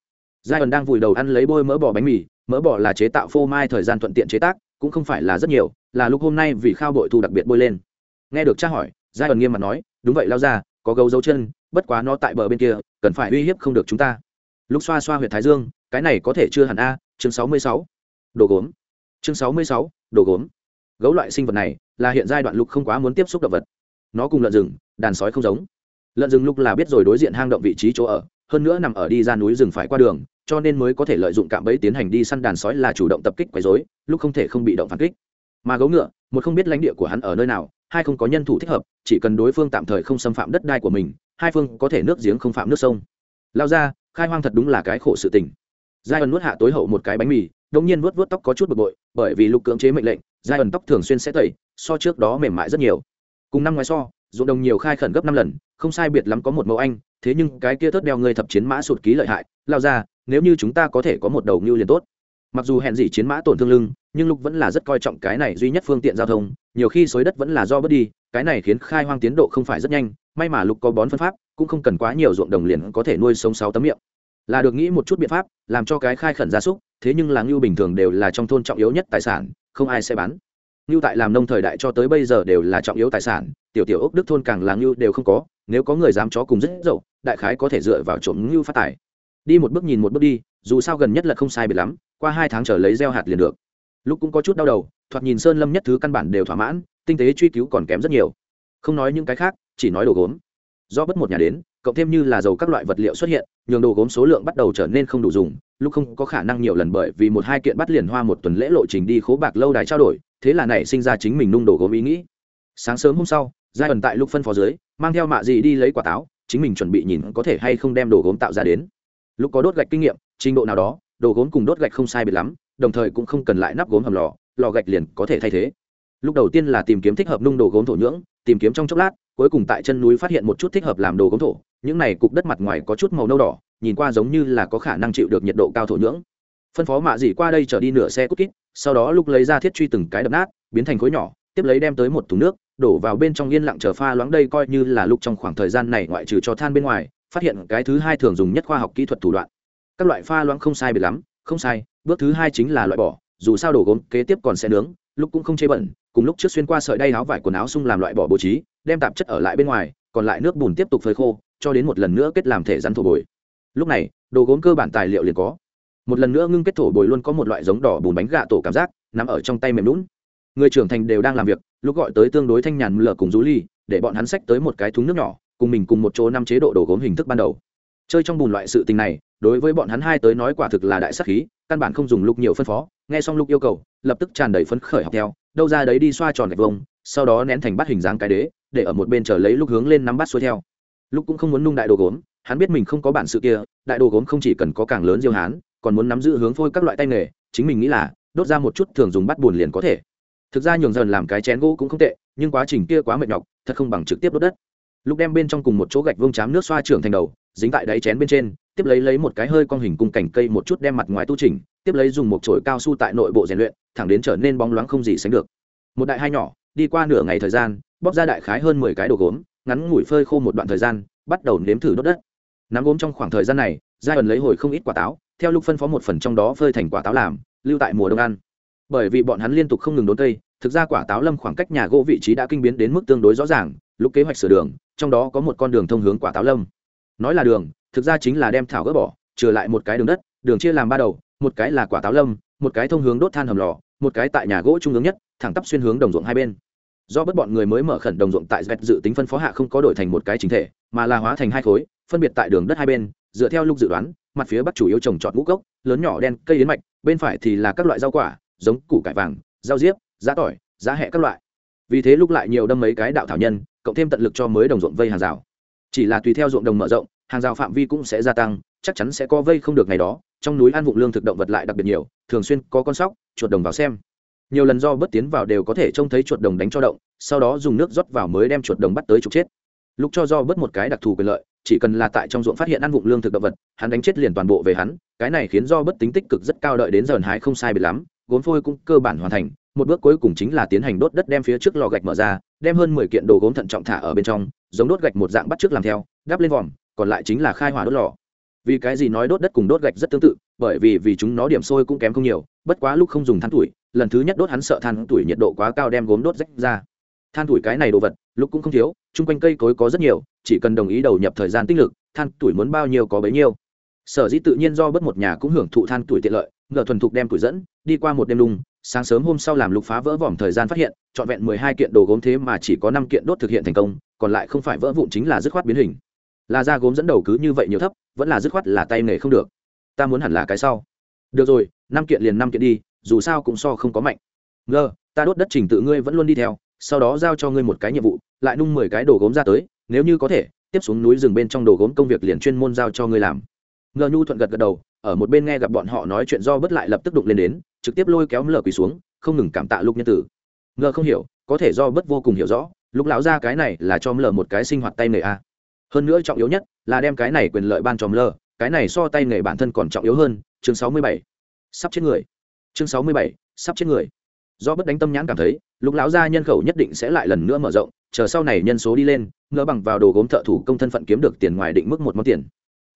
Giai ẩn đang vùi đầu ăn lấy bôi mỡ bò bánh mì mỡ bỏ là chế tạo phô mai thời gian thuận tiện chế tác, cũng không phải là rất nhiều, là lúc hôm nay vì khao bội thu đặc biệt bôi lên. Nghe được tra hỏi, giai ẩn nghiêm mặt nói, đúng vậy lao ra, có gấu dấu chân, bất quá nó tại bờ bên kia, cần phải uy hiếp không được chúng ta. Lúc xoa xoa huyệt thái dương, cái này có thể chưa hẳn a, chương sáu mươi sáu, đồ gốm. Chương sáu mươi sáu, đồ gốm. Gấu loại sinh vật này là hiện giai đoạn lúc không quá muốn tiếp xúc động vật. Nó cùng lợn rừng, đàn sói không giống. Lợn rừng lúc là biết rồi đối diện hang động vị trí chỗ ở, hơn nữa nằm ở đi ra núi rừng phải qua đường cho nên mới có thể lợi dụng cạm bẫy tiến hành đi săn đàn sói là chủ động tập kích quấy rối, lúc không thể không bị động phản kích. Mà gấu ngựa, một không biết lãnh địa của hắn ở nơi nào, hai không có nhân thủ thích hợp, chỉ cần đối phương tạm thời không xâm phạm đất đai của mình, hai phương có thể nước giếng không phạm nước sông. Lao ra, khai hoang thật đúng là cái khổ sự tình. Giai ẩn nuốt hạ tối hậu một cái bánh mì đống nhiên vuốt vuốt tóc có chút bực bội, bởi vì lục cưỡng chế mệnh lệnh, giai ẩn tóc thường xuyên sẽ tẩy, so trước đó mềm mại rất nhiều. Cùng năm ngoái so, ruộng đồng nhiều khai khẩn gấp năm lần, không sai biệt lắm có một mẫu anh, thế nhưng cái kia thớt đeo người thập chiến mã sụt ký lợi hại, lao ra nếu như chúng ta có thể có một đầu ngưu liền tốt. Mặc dù hẹn gì chiến mã tổn thương lưng, nhưng lục vẫn là rất coi trọng cái này duy nhất phương tiện giao thông, nhiều khi xối đất vẫn là do bớt đi, cái này khiến khai hoang tiến độ không phải rất nhanh, may mà lục có bón phân pháp, cũng không cần quá nhiều ruộng đồng liền có thể nuôi sống sáu tấm miệng. Là được nghĩ một chút biện pháp, làm cho cái khai khẩn gia súc, thế nhưng là ngưu bình thường đều là trong thôn trọng yếu nhất tài sản, không ai sẽ bán. Ngưu tại làm nông thời đại cho tới bây giờ đều là trọng yếu tài sản, tiểu tiểu ốc đức thôn càng là ngưu đều không có, nếu có người dám chó cùng rất dậu, đại khái có thể dựa vào trộm ngưu phát tài đi một bước nhìn một bước đi, dù sao gần nhất là không sai biệt lắm, qua hai tháng chờ lấy gieo hạt liền được. Lúc cũng có chút đau đầu, thoạt nhìn sơn lâm nhất thứ căn bản đều thỏa mãn, tinh tế truy cứu còn kém rất nhiều. Không nói những cái khác, chỉ nói đồ gốm. Do bất một nhà đến, cộng thêm như là dầu các loại vật liệu xuất hiện, nhường đồ gốm số lượng bắt đầu trở nên không đủ dùng, lúc không có khả năng nhiều lần bởi vì một hai kiện bắt liền hoa một tuần lễ lộ trình đi khố bạc lâu đài trao đổi, thế là nảy sinh ra chính mình nung đồ gốm ý nghĩ. Sáng sớm hôm sau, giai ẩn tại lúc phân phó dưới, mang theo mạ gì đi lấy quả táo, chính mình chuẩn bị nhìn có thể hay không đem đồ gốm tạo ra đến lúc có đốt gạch kinh nghiệm, trình độ nào đó, đồ gốm cùng đốt gạch không sai biệt lắm, đồng thời cũng không cần lại nắp gốm hầm lò lò gạch liền có thể thay thế. Lúc đầu tiên là tìm kiếm thích hợp nung đồ gốm thổ nhưỡng, tìm kiếm trong chốc lát, cuối cùng tại chân núi phát hiện một chút thích hợp làm đồ gốm thổ, những này cục đất mặt ngoài có chút màu nâu đỏ, nhìn qua giống như là có khả năng chịu được nhiệt độ cao thổ nhưỡng. Phân phó mạ dỉ qua đây trở đi nửa xe cút kít, sau đó lúc lấy ra thiết truy từng cái đập nát, biến thành khối nhỏ, tiếp lấy đem tới một thùng nước, đổ vào bên trong yên lặng chờ pha loãng đây coi như là lúc trong khoảng thời gian này ngoại trừ cho than bên ngoài phát hiện cái thứ hai thường dùng nhất khoa học kỹ thuật thủ đoạn. Các loại pha loãng không sai biệt lắm, không sai, bước thứ hai chính là loại bỏ, dù sao đồ gốm kế tiếp còn sẽ nướng, lúc cũng không chê bẩn, cùng lúc trước xuyên qua sợi đay áo vải quần áo xung làm loại bỏ bố trí, đem tạp chất ở lại bên ngoài, còn lại nước bùn tiếp tục phơi khô, cho đến một lần nữa kết làm thể rắn thổ bồi. Lúc này, đồ gốm cơ bản tài liệu liền có. Một lần nữa ngưng kết thổ bồi luôn có một loại giống đỏ bùn bánh gà tổ cảm giác, nằm ở trong tay mềm lún người trưởng thành đều đang làm việc, lúc gọi tới tương đối thanh nhàn lờ cùng rú ly để bọn hắn xách tới một cái thúng nước nhỏ cùng mình cùng một chỗ năm chế độ đồ gốm hình thức ban đầu. Chơi trong bùn loại sự tình này, đối với bọn hắn hai tới nói quả thực là đại sắc khí, căn bản không dùng lúc nhiều phân phó, nghe xong lúc yêu cầu, lập tức tràn đầy phấn khởi học theo, đâu ra đấy đi xoa tròn gạch vông, sau đó nén thành bát hình dáng cái đế, để ở một bên chờ lấy lúc hướng lên nắm bát xuôi theo. Lúc cũng không muốn nung đại đồ gốm, hắn biết mình không có bản sự kia, đại đồ gốm không chỉ cần có càng lớn diêu hán, còn muốn nắm giữ hướng phôi các loại tay nghề, chính mình nghĩ là, đốt ra một chút thường dùng bắt buồn liền có thể. Thực ra nhường dần làm cái chén gỗ cũng không tệ, nhưng quá trình kia quá mệt nhọc, thật không bằng trực tiếp đốt đất lúc đem bên trong cùng một chỗ gạch vông chám nước xoa trưởng thành đầu, dính tại đáy chén bên trên, tiếp lấy lấy một cái hơi con hình cung cảnh cây một chút đem mặt ngoài tu trình tiếp lấy dùng một chổi cao su tại nội bộ rèn luyện, thẳng đến trở nên bóng loáng không gì sánh được. Một đại hai nhỏ, đi qua nửa ngày thời gian bóc ra đại khái hơn mười cái đồ gốm, ngắn ngủi phơi khô một đoạn thời gian, bắt đầu nếm thử đốt đất. Nắm gốm trong khoảng thời gian này, giai ẩn lấy hồi không ít quả táo, theo lúc phân phó một phần trong đó phơi thành quả táo làm, lưu tại mùa đông ăn. Bởi vì bọn hắn liên tục không ngừng đốn cây thực ra quả táo lâm khoảng cách nhà gỗ vị trí đã kinh biến đến mức tương đối rõ ràng lúc kế hoạch sửa đường, trong đó có một con đường thông hướng quả táo lâm. Nói là đường, thực ra chính là đem thảo gỡ bỏ, trừ lại một cái đường đất, đường chia làm ba đầu, một cái là quả táo lâm, một cái thông hướng đốt than hầm lò, một cái tại nhà gỗ trung ương nhất, thẳng tắp xuyên hướng đồng ruộng hai bên. Do bất bọn người mới mở khẩn đồng ruộng tại dẹt dự tính phân phó hạ không có đổi thành một cái chính thể, mà là hóa thành hai khối, phân biệt tại đường đất hai bên, dựa theo lúc dự đoán, mặt phía bắc chủ yếu trồng trọt ngũ cốc, lớn nhỏ đen, cây yến mạch, bên phải thì là các loại rau quả, giống củ cải vàng, rau diếp giá tỏi, giá hẹ các loại. Vì thế lúc lại nhiều đâm mấy cái đạo thảo nhân, cộng thêm tận lực cho mới đồng ruộng vây hàng rào. Chỉ là tùy theo ruộng đồng mở rộng, hàng rào phạm vi cũng sẽ gia tăng, chắc chắn sẽ có vây không được ngày đó, trong núi ăn vụng lương thực động vật lại đặc biệt nhiều, thường xuyên có con sóc, chuột đồng vào xem. Nhiều lần do bất tiến vào đều có thể trông thấy chuột đồng đánh cho động, sau đó dùng nước rót vào mới đem chuột đồng bắt tới trục chết. Lúc cho do bớt một cái đặc thù quyền lợi, chỉ cần là tại trong ruộng phát hiện ăn vụng lương thực động vật, hắn đánh chết liền toàn bộ về hắn, cái này khiến do bất tính tích cực rất cao đợi đến giờ hái không sai biệt lắm, gốm phôi cũng cơ bản hoàn thành một bước cuối cùng chính là tiến hành đốt đất đem phía trước lò gạch mở ra, đem hơn mười kiện đồ gốm thận trọng thả ở bên trong, giống đốt gạch một dạng bắt trước làm theo, đắp lên vòm, còn lại chính là khai hỏa đốt lò vì cái gì nói đốt đất cùng đốt gạch rất tương tự, bởi vì vì chúng nó điểm sôi cũng kém không nhiều, bất quá lúc không dùng than tuổi, lần thứ nhất đốt hắn sợ than tuổi nhiệt độ quá cao đem gốm đốt rách ra than tuổi cái này đồ vật, lúc cũng không thiếu, chung quanh cây cối có rất nhiều, chỉ cần đồng ý đầu nhập thời gian tích lực, than tuổi muốn bao nhiêu có bấy nhiêu sở dĩ tự nhiên do bất một nhà cũng hưởng thụ than tuổi tiện lợi, ngờ thuần thục đem tuổi dẫn, đi qua một đêm lùng sáng sớm hôm sau làm lục phá vỡ vòm thời gian phát hiện, trọn vẹn mười hai kiện đồ gốm thế mà chỉ có năm kiện đốt thực hiện thành công, còn lại không phải vỡ vụn chính là dứt khoát biến hình. Là da gốm dẫn đầu cứ như vậy nhiều thấp, vẫn là dứt khoát là tay nghề không được. Ta muốn hẳn là cái sau. Được rồi, năm kiện liền năm kiện đi, dù sao cũng so không có mạnh. Ngơ ta đốt đất trình tự ngươi vẫn luôn đi theo, sau đó giao cho ngươi một cái nhiệm vụ, lại nung mười cái đồ gốm ra tới, nếu như có thể, tiếp xuống núi rừng bên trong đồ gốm công việc liền chuyên môn giao cho ngươi làm ngờ nhu thuận gật gật đầu, ở một bên nghe gặp bọn họ nói chuyện do bất lại lập tức đụng lên đến, trực tiếp lôi kéo lờ quỳ xuống, không ngừng cảm tạ lục nhân tử. Ngờ không hiểu, có thể do bất vô cùng hiểu rõ lúc lão ra cái này là cho lờ một cái sinh hoạt tay nghề a hơn nữa trọng yếu nhất là đem cái này quyền lợi ban cho lờ cái này so tay nghề bản thân còn trọng yếu hơn, chương sáu mươi bảy, sắp chết người. Chương sáu mươi bảy, sắp chết người. Do bất đánh tâm nhãn cảm thấy lúc lão gia nhân khẩu nhất định sẽ lại lần nữa mở rộng, chờ sau này nhân số đi lên ngỡ bằng vào đồ gốm thợ thủ công thân phận kiếm được tiền ngoài định mức một món tiền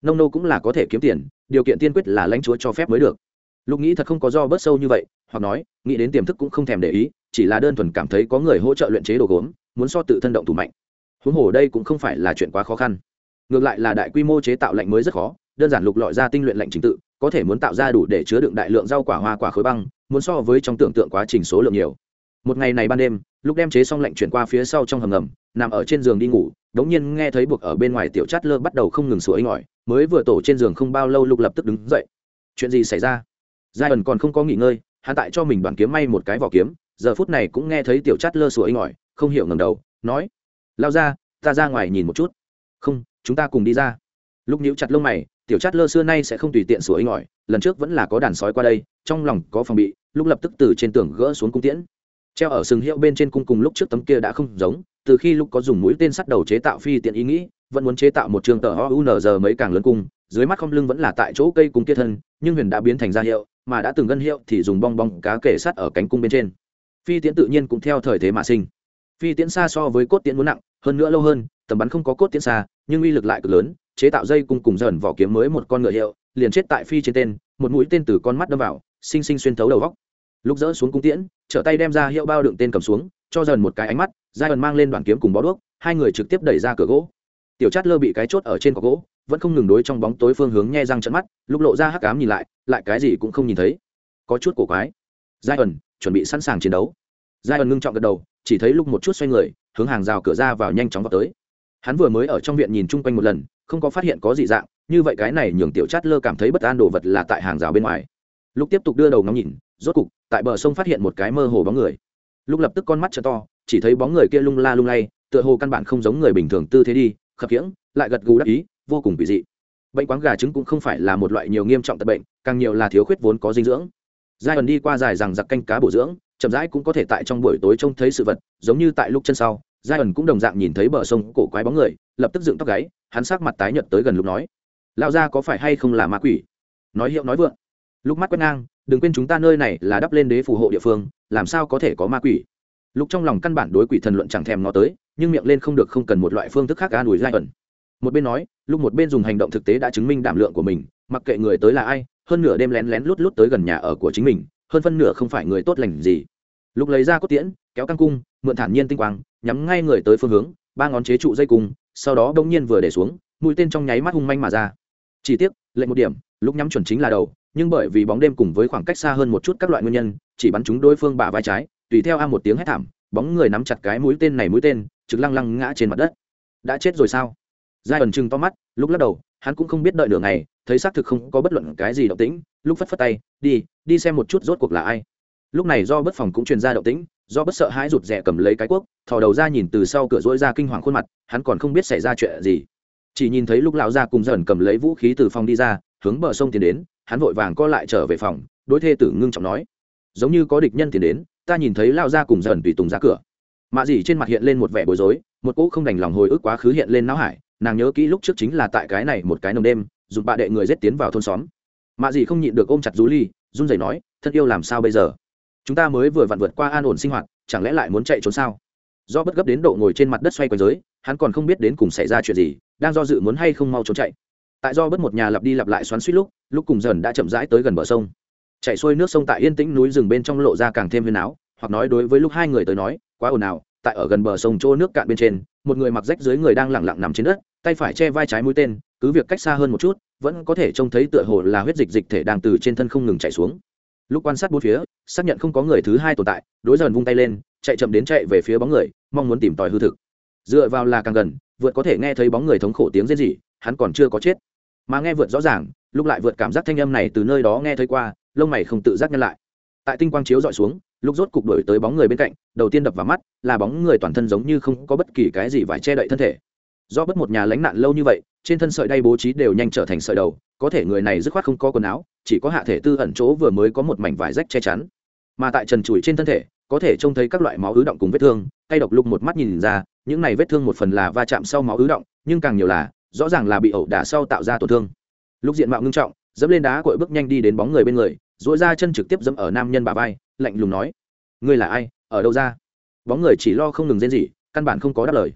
nông nô cũng là có thể kiếm tiền, điều kiện tiên quyết là lãnh chúa cho phép mới được. Lục nghĩ thật không có do bớt sâu như vậy, hoặc nói, nghĩ đến tiềm thức cũng không thèm để ý, chỉ là đơn thuần cảm thấy có người hỗ trợ luyện chế đồ gốm, muốn so tự thân động thủ mạnh. Huống hồ đây cũng không phải là chuyện quá khó khăn. Ngược lại là đại quy mô chế tạo lạnh mới rất khó, đơn giản lục lọi ra tinh luyện lạnh trình tự, có thể muốn tạo ra đủ để chứa đựng đại lượng rau quả hoa quả khối băng, muốn so với trong tưởng tượng quá trình số lượng nhiều. Một ngày này ban đêm lúc đem chế xong lạnh chuyển qua phía sau trong hầm ngầm, nằm ở trên giường đi ngủ, đống nhiên nghe thấy buộc ở bên ngoài tiểu chát lơ bắt đầu không ngừng sủa inh ỏi mới vừa tổ trên giường không bao lâu lục lập tức đứng dậy. Chuyện gì xảy ra? Giai ẩn còn không có nghỉ ngơi, hắn tại cho mình đoàn kiếm may một cái vỏ kiếm, giờ phút này cũng nghe thấy tiểu chát lơ sủa inh ỏi, không hiểu ngầm đầu, nói, lao ra, ta ra ngoài nhìn một chút. Không, chúng ta cùng đi ra. Lúc nhíu chặt lông mày, tiểu chát lơ xưa nay sẽ không tùy tiện sủa inh ỏi, lần trước vẫn là có đàn sói qua đây, trong lòng có phòng bị. Lúc lập tức từ trên tường gỡ xuống cung tiễn, treo ở sừng hiệu bên trên cung cùng lúc trước tấm kia đã không giống, từ khi lúc có dùng mũi tên sắt đầu chế tạo phi tiện ý nghĩ vẫn muốn chế tạo một trường tờ ounz mấy càng lớn cung, dưới mắt không lưng vẫn là tại chỗ cây cung kia thân, nhưng huyền đã biến thành ra hiệu, mà đã từng ngân hiệu thì dùng bong bong cá kể sắt ở cánh cung bên trên. Phi tiễn tự nhiên cũng theo thời thế mà sinh. Phi tiễn xa so với cốt tiễn muốn nặng, hơn nữa lâu hơn, tầm bắn không có cốt tiễn xa, nhưng uy lực lại cực lớn, chế tạo dây cung cùng dần vỏ kiếm mới một con ngựa hiệu, liền chết tại phi trên tên, một mũi tên từ con mắt đâm vào, sinh sinh xuyên thấu đầu góc. Lúc dỡ xuống cung tiễn, trở tay đem ra hiệu bao đựng tên cầm xuống, cho dần một cái ánh mắt giai ẩn mang lên đoàn kiếm cùng bó đuốc, hai người trực tiếp đẩy ra cửa gỗ tiểu chát lơ bị cái chốt ở trên cọc gỗ, vẫn không ngừng đối trong bóng tối phương hướng nhe răng trận mắt, lúc lộ ra hắc cám nhìn lại lại cái gì cũng không nhìn thấy. Có chút cổ quái. Giai ẩn, chuẩn bị sẵn sàng chiến đấu. Giai ẩn ngưng trọng gật đầu, chỉ thấy lúc một chút xoay người, hướng hàng rào cửa ra vào nhanh chóng vào tới. Hắn vừa mới ở trong viện nhìn chung quanh một lần, không có phát hiện có gì dạng, như vậy cái này nhường tiểu chát lơ cảm thấy bất an đồ vật là tại hàng rào bên ngoài. Lúc tiếp tục đưa đầu ngắm nhìn, rốt cục, tại bờ sông phát hiện một cái mơ hồ bóng người. Lúc lập tức con mắt t to, chỉ thấy bóng người kia lung la lung lay, tựa hồ căn bản không giống người bình thường tư thế đi khập khiễng, lại gật gù đắc ý, vô cùng kỳ dị. Bệnh quáng gà trứng cũng không phải là một loại nhiều nghiêm trọng tật bệnh, càng nhiều là thiếu khuyết vốn có dinh dưỡng. Giai đoạn đi qua dài rằng giặc canh cá bổ dưỡng, chậm rãi cũng có thể tại trong buổi tối trông thấy sự vật, giống như tại lúc chân sau giai ẩn cũng đồng dạng nhìn thấy bờ sông cổ quái bóng người, lập tức dựng tóc gáy, hắn sắc mặt tái nhợt tới gần lúc nói lao ra có phải hay không là ma quỷ? Nói hiệu nói vượng. Lúc mắt quét ngang, đừng quên chúng ta nơi này là đắp lên đế phù hộ địa phương, làm sao có thể có ma quỷ? Lúc trong lòng căn bản đối quỷ thần luận chẳng thèm nó tới nhưng miệng lên không được không cần một loại phương thức khác an ủi giai ẩn. Một bên nói, lúc một bên dùng hành động thực tế đã chứng minh đảm lượng của mình, mặc kệ người tới là ai, hơn nửa đêm lén lén lút lút tới gần nhà ở của chính mình, hơn phân nửa không phải người tốt lành gì. Lúc lấy ra cốt tiễn, kéo căng cung, mượn thản nhiên tinh quang, nhắm ngay người tới phương hướng, ba ngón chế trụ dây cung, sau đó bỗng nhiên vừa để xuống, mũi tên trong nháy mắt hung manh mà ra. Chỉ tiếc, lệnh một điểm, lúc nhắm chuẩn chính là đầu, nhưng bởi vì bóng đêm cùng với khoảng cách xa hơn một chút các loại nguyên nhân, chỉ bắn chúng đối phương bả vai trái, tùy theo a một tiếng hét thảm, bóng người nắm chặt cái mũi tên này mũi tên trực lăng lăng ngã trên mặt đất. Đã chết rồi sao? Giai ẩn chừng to mắt, lúc lắc đầu, hắn cũng không biết đợi nửa ngày, thấy xác thực không có bất luận cái gì động tĩnh, lúc phất phất tay, đi đi xem một chút rốt cuộc là ai. Lúc này do bất phòng cũng truyền ra động tĩnh, do bất sợ hãi rụt rè cầm lấy cái cuốc, thò đầu ra nhìn từ sau cửa rỗi ra kinh hoàng khuôn mặt, hắn còn không biết xảy ra chuyện gì. Chỉ nhìn thấy lúc lão gia cùng dần cầm lấy vũ khí từ phòng đi ra, hướng bờ sông tiến đến, hắn vội vàng co lại trở về phòng, đối thê tử ngưng trọng nói, giống như có địch nhân tiến đến, ta nhìn thấy lao ra cùng dần tùy tùng ra cửa mạ dì trên mặt hiện lên một vẻ bối rối, một cỗ không đành lòng hồi ức quá khứ hiện lên não hải, nàng nhớ kỹ lúc trước chính là tại cái này một cái nồng đêm, dùng bạ đệ người rết tiến vào thôn xóm. Mạ dì không nhịn được ôm chặt rú ly, run rẩy nói, thân yêu làm sao bây giờ? Chúng ta mới vừa vặn vượt qua an ổn sinh hoạt, chẳng lẽ lại muốn chạy trốn sao? Do bất gấp đến độ ngồi trên mặt đất xoay quanh giới, hắn còn không biết đến cùng xảy ra chuyện gì, đang do dự muốn hay không mau trốn chạy. Tại do bất một nhà lặp đi lặp lại xoắn suýt lúc lúc cùng dần đã chậm rãi tới gần bờ sông. Chạy xuôi nước sông tại yên tĩnh núi rừng bên trong lộ ra càng thêm huyền áo, hoặc nói đối với lúc hai người tới nói quá ồn ào, tại ở gần bờ sông chỗ nước cạn bên trên, một người mặc rách dưới người đang lẳng lặng nằm trên đất, tay phải che vai trái mũi tên, cứ việc cách xa hơn một chút, vẫn có thể trông thấy tựa hồ là huyết dịch dịch thể đang từ trên thân không ngừng chạy xuống. Lúc quan sát bốn phía, xác nhận không có người thứ hai tồn tại, đối dần vung tay lên, chạy chậm đến chạy về phía bóng người, mong muốn tìm tòi hư thực. Dựa vào là càng gần, vượt có thể nghe thấy bóng người thống khổ tiếng rên rỉ, hắn còn chưa có chết. Mà nghe vượt rõ ràng, lúc lại vượt cảm giác thanh âm này từ nơi đó nghe thấy qua, lông mày không tự giác nhân lại. Tại tinh quang chiếu dọi xuống lúc rốt cục đổi tới bóng người bên cạnh, đầu tiên đập vào mắt, là bóng người toàn thân giống như không có bất kỳ cái gì vải che đậy thân thể. Do bất một nhà lánh nạn lâu như vậy, trên thân sợi đay bố trí đều nhanh trở thành sợi đầu, có thể người này dứt khoát không có quần áo, chỉ có hạ thể tư ẩn chỗ vừa mới có một mảnh vải rách che chắn. Mà tại trần trụi trên thân thể, có thể trông thấy các loại máu ứ động cùng vết thương tay độc lục một mắt nhìn ra, những này vết thương một phần là va chạm sau máu ứ động, nhưng càng nhiều là, rõ ràng là bị ẩu đả sau tạo ra tổn thương. Lúc diện mạo ngưng trọng, dẫm lên đá cội bước nhanh đi đến bóng người bên người dỗi ra chân trực tiếp dẫm ở nam nhân bà vai lạnh lùng nói, ngươi là ai? Ở đâu ra? Bóng người chỉ lo không ngừng rên gì căn bản không có đáp lời.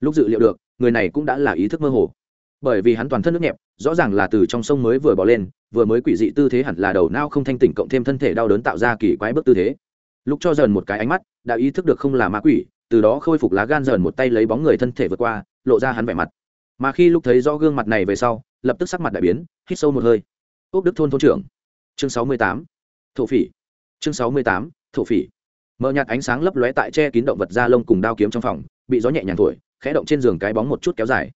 Lúc dự liệu được, người này cũng đã là ý thức mơ hồ. Bởi vì hắn toàn thân nước nhẹp, rõ ràng là từ trong sông mới vừa bỏ lên, vừa mới quỷ dị tư thế hẳn là đầu nao không thanh tỉnh cộng thêm thân thể đau đớn tạo ra kỳ quái bức tư thế. Lúc cho dần một cái ánh mắt, đã ý thức được không là ma quỷ, từ đó khôi phục lá gan dần một tay lấy bóng người thân thể vượt qua, lộ ra hắn vẻ mặt. Mà khi lúc thấy rõ gương mặt này về sau, lập tức sắc mặt đại biến, hít sâu một hơi. Ốc đức thôn thôn trưởng. Chương sáu mươi tám. Thổ phỉ chương sáu mươi tám, thổ phỉ. Mờ nhạt ánh sáng lấp lóe tại che kín động vật da lông cùng đao kiếm trong phòng, bị gió nhẹ nhàng thổi, khẽ động trên giường cái bóng một chút kéo dài.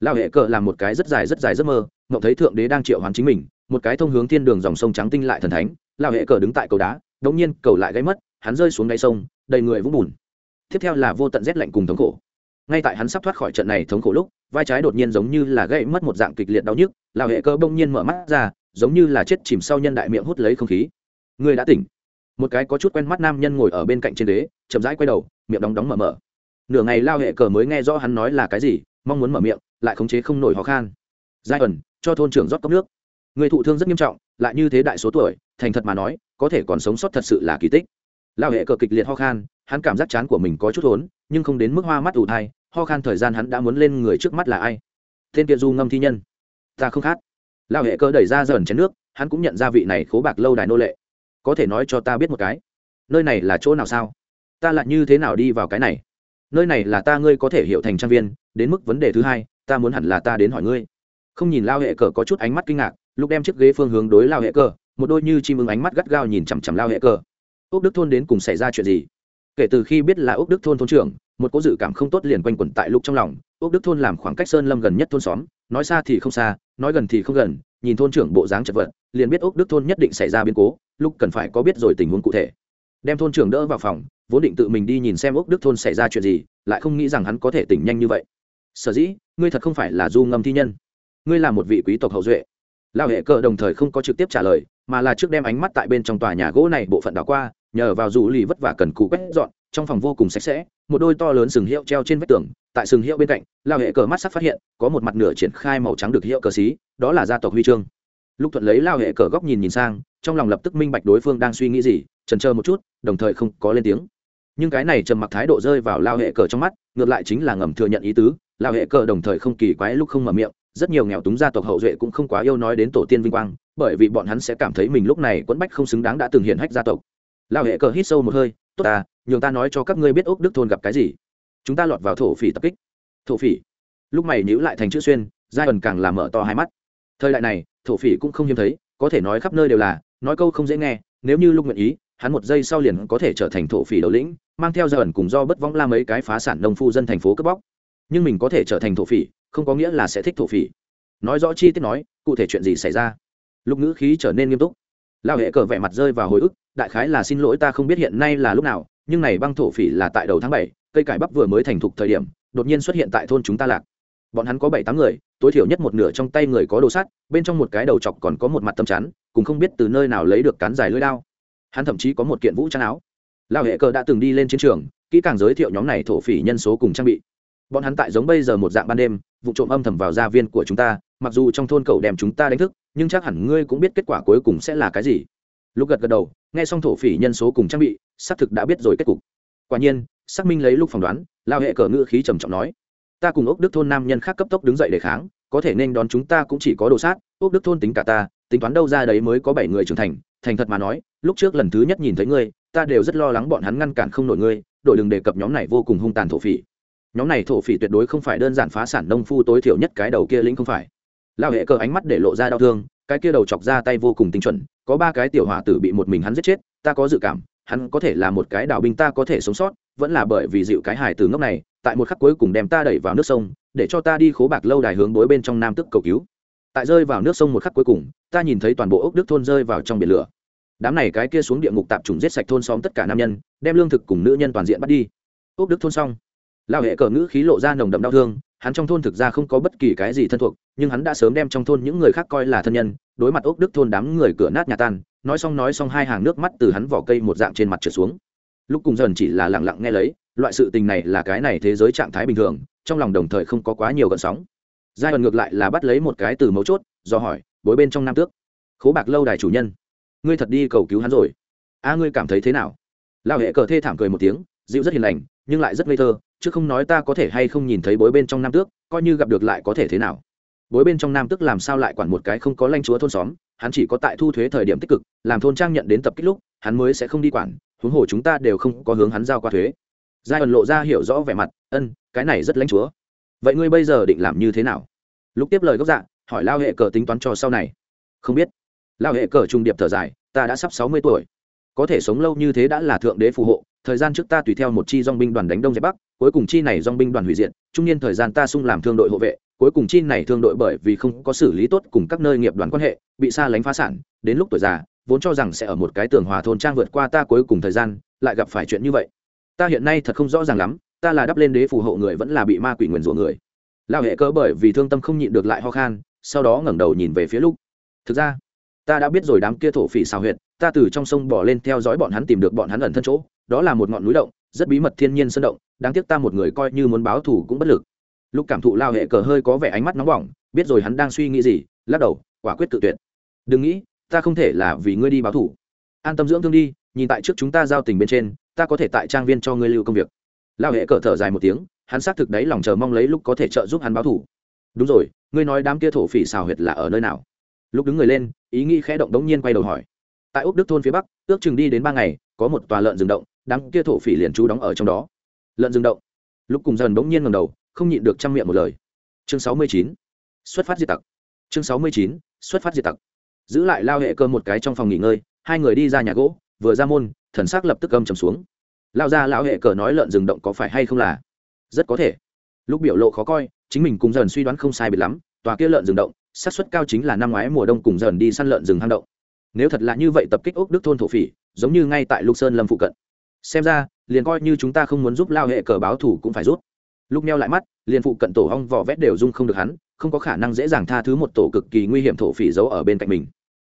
Lao hệ cờ làm một cái rất dài rất dài giấc mơ ngậu thấy thượng đế đang triệu hoán chính mình, một cái thông hướng thiên đường dòng sông trắng tinh lại thần thánh. Lao hệ cờ đứng tại cầu đá đống nhiên cầu lại gáy mất, hắn rơi xuống đáy sông, đầy người vũng bùn. Tiếp theo là vô tận rét lạnh cùng thống khổ. Ngay tại hắn sắp thoát khỏi trận này thống khổ lúc, vai trái đột nhiên giống như là gãy mất một dạng kịch liệt đau nhức lao hệ cơ bỗng nhiên mở mắt ra, giống như là chết chìm sau nhân đại miệng hút lấy không khí. Người đã tỉnh một cái có chút quen mắt nam nhân ngồi ở bên cạnh trên đế, chậm rãi quay đầu, miệng đóng đóng mở mở. Nửa ngày lao hệ cờ mới nghe rõ hắn nói là cái gì, mong muốn mở miệng, lại khống chế không nổi ho khan. Giai ẩn, cho thôn trưởng rót cốc nước. Người thụ thương rất nghiêm trọng, lại như thế đại số tuổi, thành thật mà nói, có thể còn sống sót thật sự là kỳ tích. Lao hệ cờ kịch liệt ho khan, hắn cảm giác chán của mình có chút hốn nhưng không đến mức hoa mắt ủ thai, ho khan thời gian hắn đã muốn lên người trước mắt là ai? Tên kia du ngâm thi nhân. Ta không khát. Lao hệ cơ đẩy ra dần chén nước, hắn cũng nhận ra vị này khố bạc lâu đài nô lệ có thể nói cho ta biết một cái. Nơi này là chỗ nào sao? Ta lại như thế nào đi vào cái này? Nơi này là ta ngươi có thể hiểu thành trang viên, đến mức vấn đề thứ hai, ta muốn hẳn là ta đến hỏi ngươi. Không nhìn lao hệ cờ có chút ánh mắt kinh ngạc lúc đem chiếc ghế phương hướng đối lao hệ cờ, một đôi như chim ưng ánh mắt gắt gao nhìn chằm chằm lao hệ cờ. Ốc đức thôn đến cùng xảy ra chuyện gì? Kể từ khi biết là ốc đức thôn thôn trưởng, một cố dự cảm không tốt liền quanh quẩn tại lúc trong lòng. Ốc đức thôn làm khoảng cách sơn lâm gần nhất thôn xóm, nói xa thì không xa, nói gần thì không gần nhìn thôn trưởng bộ dáng chật vật, liền biết ốc đức thôn nhất định xảy ra biến cố, lúc cần phải có biết rồi tình huống cụ thể. Đem thôn trưởng đỡ vào phòng, vốn định tự mình đi nhìn xem ốc đức thôn xảy ra chuyện gì, lại không nghĩ rằng hắn có thể tỉnh nhanh như vậy. Sở dĩ, ngươi thật không phải là du ngâm thi nhân. Ngươi là một vị quý tộc hậu duệ. Lao hệ cờ đồng thời không có trực tiếp trả lời, mà là trước đem ánh mắt tại bên trong tòa nhà gỗ này bộ phận đảo qua, nhờ vào dù lì vất vả cần cù quét dọn, trong phòng vô cùng sạch sẽ một đôi to lớn sừng hiệu treo trên vách tường, tại sừng hiệu bên cạnh, lao hệ cờ mắt sắc phát hiện, có một mặt nửa triển khai màu trắng được hiệu cờ xí, đó là gia tộc huy chương. Lúc thuận lấy lao hệ cờ góc nhìn nhìn sang, trong lòng lập tức minh bạch đối phương đang suy nghĩ gì trần chờ một chút, đồng thời không có lên tiếng. Nhưng cái này trầm mặc thái độ rơi vào lao hệ cờ trong mắt, ngược lại chính là ngầm thừa nhận ý tứ, lao hệ cờ đồng thời không kỳ quái lúc không mở miệng, rất nhiều nghèo túng gia tộc hậu duệ cũng không quá yêu nói đến tổ tiên vinh quang, bởi vì bọn hắn sẽ cảm thấy mình lúc này quẫn bách không xứng đáng đã từng hiện hách gia tộc. Lao hệ cờ hít sâu một hơi, tốt ta nhường ta nói cho các ngươi biết ốc đức thôn gặp cái gì. Chúng ta lọt vào thổ phỉ tập kích. Thổ phỉ? Lúc mày nhữ lại thành chữ xuyên, giai ẩn càng làm mở to hai mắt. Thời đại này, thổ phỉ cũng không hiếm thấy, có thể nói khắp nơi đều là, nói câu không dễ nghe, nếu như lúc nguyện ý, hắn một giây sau liền có thể trở thành thổ phỉ đầu lĩnh, mang theo giai ẩn cùng do bất vong la mấy cái phá sản nông phu dân thành phố cướp bóc. Nhưng mình có thể trở thành thổ phỉ, không có nghĩa là sẽ thích thổ phỉ. Nói rõ chi tiết nói, cụ thể chuyện gì xảy ra? Lúc ngữ khí trở nên nghiêm túc. Lao hệ cờ vẻ mặt rơi vào hồi ức, đại khái là xin lỗi ta không biết hiện nay là lúc nào nhưng này băng thổ phỉ là tại đầu tháng bảy, cây cải bắp vừa mới thành thục thời điểm, đột nhiên xuất hiện tại thôn chúng ta lạc. Bọn hắn có bảy tám người, tối thiểu nhất một nửa trong tay người có đồ sắt, bên trong một cái đầu chọc còn có một mặt tâm chắn, cũng không biết từ nơi nào lấy được cán dài lưỡi đao. Hắn thậm chí có một kiện vũ trang áo. Lao hệ cờ đã từng đi lên chiến trường, kỹ càng giới thiệu nhóm này thổ phỉ nhân số cùng trang bị. Bọn hắn tại giống bây giờ một dạng ban đêm, vụ trộm âm thầm vào gia viên của chúng ta, mặc dù trong thôn cậu đem chúng ta đánh thức, nhưng chắc hẳn ngươi cũng biết kết quả cuối cùng sẽ là cái gì lúc gật gật đầu, nghe xong thổ phỉ nhân số cùng trang bị, xác thực đã biết rồi kết cục. Quả nhiên, xác minh lấy lúc phỏng đoán, lao hệ cờ ngữ khí trầm trọng nói, ta cùng ốc đức thôn nam nhân khác cấp tốc đứng dậy để kháng, có thể nên đón chúng ta cũng chỉ có đồ sát ốc đức thôn tính cả ta, tính toán đâu ra đấy mới có bảy người trưởng thành thành thật mà nói, lúc trước lần thứ nhất nhìn thấy ngươi, ta đều rất lo lắng bọn hắn ngăn cản không nổi ngươi, đội đừng đề cập nhóm này vô cùng hung tàn thổ phỉ. Nhóm này thổ phỉ tuyệt đối không phải đơn giản phá sản nông phu tối thiểu nhất cái đầu kia lĩnh không phải. Lao hệ cờ ánh mắt để lộ ra đau thương, cái kia đầu chọc ra tay vô cùng tinh chuẩn có ba cái tiểu hỏa tử bị một mình hắn giết chết, ta có dự cảm, hắn có thể là một cái đạo binh ta có thể sống sót, vẫn là bởi vì dịu cái hài từ ngốc này, tại một khắc cuối cùng đem ta đẩy vào nước sông, để cho ta đi khố bạc lâu đài hướng đối bên trong nam tức cầu cứu. Tại rơi vào nước sông một khắc cuối cùng, ta nhìn thấy toàn bộ ốc đức thôn rơi vào trong biển lửa. Đám này cái kia xuống địa ngục tạp trùng giết sạch thôn xóm tất cả nam nhân, đem lương thực cùng nữ nhân toàn diện bắt đi. Ốc đức thôn xong. Lao hệ cờ ngữ khí lộ ra nồng đậm đau thương hắn trong thôn thực ra không có bất kỳ cái gì thân thuộc, nhưng hắn đã sớm đem trong thôn những người khác coi là thân nhân, đối mặt ốc đức thôn đám người cửa nát nhà tan, nói xong nói xong hai hàng nước mắt từ hắn vỏ cây một dạng trên mặt trượt xuống. Lúc cùng dần chỉ là lẳng lặng nghe lấy, loại sự tình này là cái này thế giới trạng thái bình thường, trong lòng đồng thời không có quá nhiều gợn sóng. Giai đoạn ngược lại là bắt lấy một cái từ mấu chốt, do hỏi, bối bên trong nam tước, khố bạc lâu đài chủ nhân, ngươi thật đi cầu cứu hắn rồi. A, ngươi cảm thấy thế nào? Lao hệ cờ thê thảm cười một tiếng dịu rất hiền lành, nhưng lại rất ngây thơ, chứ không nói ta có thể hay không nhìn thấy bối bên trong nam tước, coi như gặp được lại có thể thế nào. Bối bên trong nam tước làm sao lại quản một cái không có lanh chúa thôn xóm, hắn chỉ có tại thu thuế thời điểm tích cực, làm thôn trang nhận đến tập kích lúc, hắn mới sẽ không đi quản, huống hồ chúng ta đều không có hướng hắn giao qua thuế. Giai ẩn lộ ra hiểu rõ vẻ mặt, ân, cái này rất lãnh chúa. Vậy ngươi bây giờ định làm như thế nào? Lúc tiếp lời gốc dạ hỏi lao hệ cờ tính toán cho sau này. Không biết. Lao hệ cờ trung điệp thở dài, ta đã sắp sáu mươi tuổi. Có thể sống lâu như thế đã là thượng đế phù hộ thời gian trước ta tùy theo một chi dong binh đoàn đánh đông dẹp bắc, cuối cùng chi này dong binh đoàn hủy diệt, trung niên thời gian ta sung làm thương đội hộ vệ, cuối cùng chi này thương đội bởi vì không có xử lý tốt cùng các nơi nghiệp đoàn quan hệ, bị xa lánh phá sản, đến lúc tuổi già, vốn cho rằng sẽ ở một cái tường hòa thôn trang vượt qua ta cuối cùng thời gian, lại gặp phải chuyện như vậy. Ta hiện nay thật không rõ ràng lắm, ta là đắp lên đế phù hộ người vẫn là bị ma quỷ nguyền rủa người. Lao hệ cớ bởi vì thương tâm không nhịn được lại ho khan, sau đó ngẩng đầu nhìn về phía lúc thực ra, ta đã biết rồi đám kia thổ phỉ xào huyệt, ta từ trong sông bỏ lên theo dõi bọn hắn tìm được bọn hắn ẩn thân chỗ đó là một ngọn núi động, rất bí mật thiên nhiên sơn động, đáng tiếc ta một người coi như muốn báo thù cũng bất lực. Lúc cảm thụ lao hệ cờ hơi có vẻ ánh mắt nóng bỏng, biết rồi hắn đang suy nghĩ gì, lắc đầu, quả quyết tự tuyệt. Đừng nghĩ, ta không thể là vì ngươi đi báo thù. An tâm dưỡng thương đi, nhìn tại trước chúng ta giao tình bên trên, ta có thể tại trang viên cho ngươi lưu công việc. Lao hệ cờ thở dài một tiếng, hắn xác thực đấy lòng chờ mong lấy lúc có thể trợ giúp hắn báo thù. Đúng rồi, ngươi nói đám kia thổ phỉ xào huyệt là ở nơi nào? Lúc đứng người lên, ý nghĩ khẽ động đống nhiên quay đầu hỏi. Tại úc đức thôn phía bắc, ước chừng đi đến ba ngày, có một tòa lợn rừng động đám kia thổ phỉ liền trú đóng ở trong đó. Lợn rừng động. Lúc cùng dần bỗng nhiên ngầm đầu, không nhịn được trang miệng một lời. Chương sáu mươi chín. Xuất phát diệt tặc. Chương sáu mươi chín. Xuất phát diệt tặc. Giữ lại lao hệ cơ một cái trong phòng nghỉ ngơi, hai người đi ra nhà gỗ, vừa ra môn, thần sắc lập tức âm trầm xuống. Lao ra lão hệ cờ nói lợn rừng động có phải hay không là? Rất có thể. Lúc biểu lộ khó coi, chính mình cùng dần suy đoán không sai biệt lắm, tòa kia lợn rừng động, xác suất cao chính là năm ngoái mùa đông cùng dần đi săn lợn rừng hang động. Nếu thật là như vậy tập kích ốc đức thôn thổ phỉ, giống như ngay tại lục sơn lâm phụ cận xem ra, liền coi như chúng ta không muốn giúp lao hệ cờ báo thủ cũng phải rút lúc neo lại mắt, liền phụ cận tổ hong vỏ vét đều dung không được hắn, không có khả năng dễ dàng tha thứ một tổ cực kỳ nguy hiểm thổ phỉ giấu ở bên cạnh mình.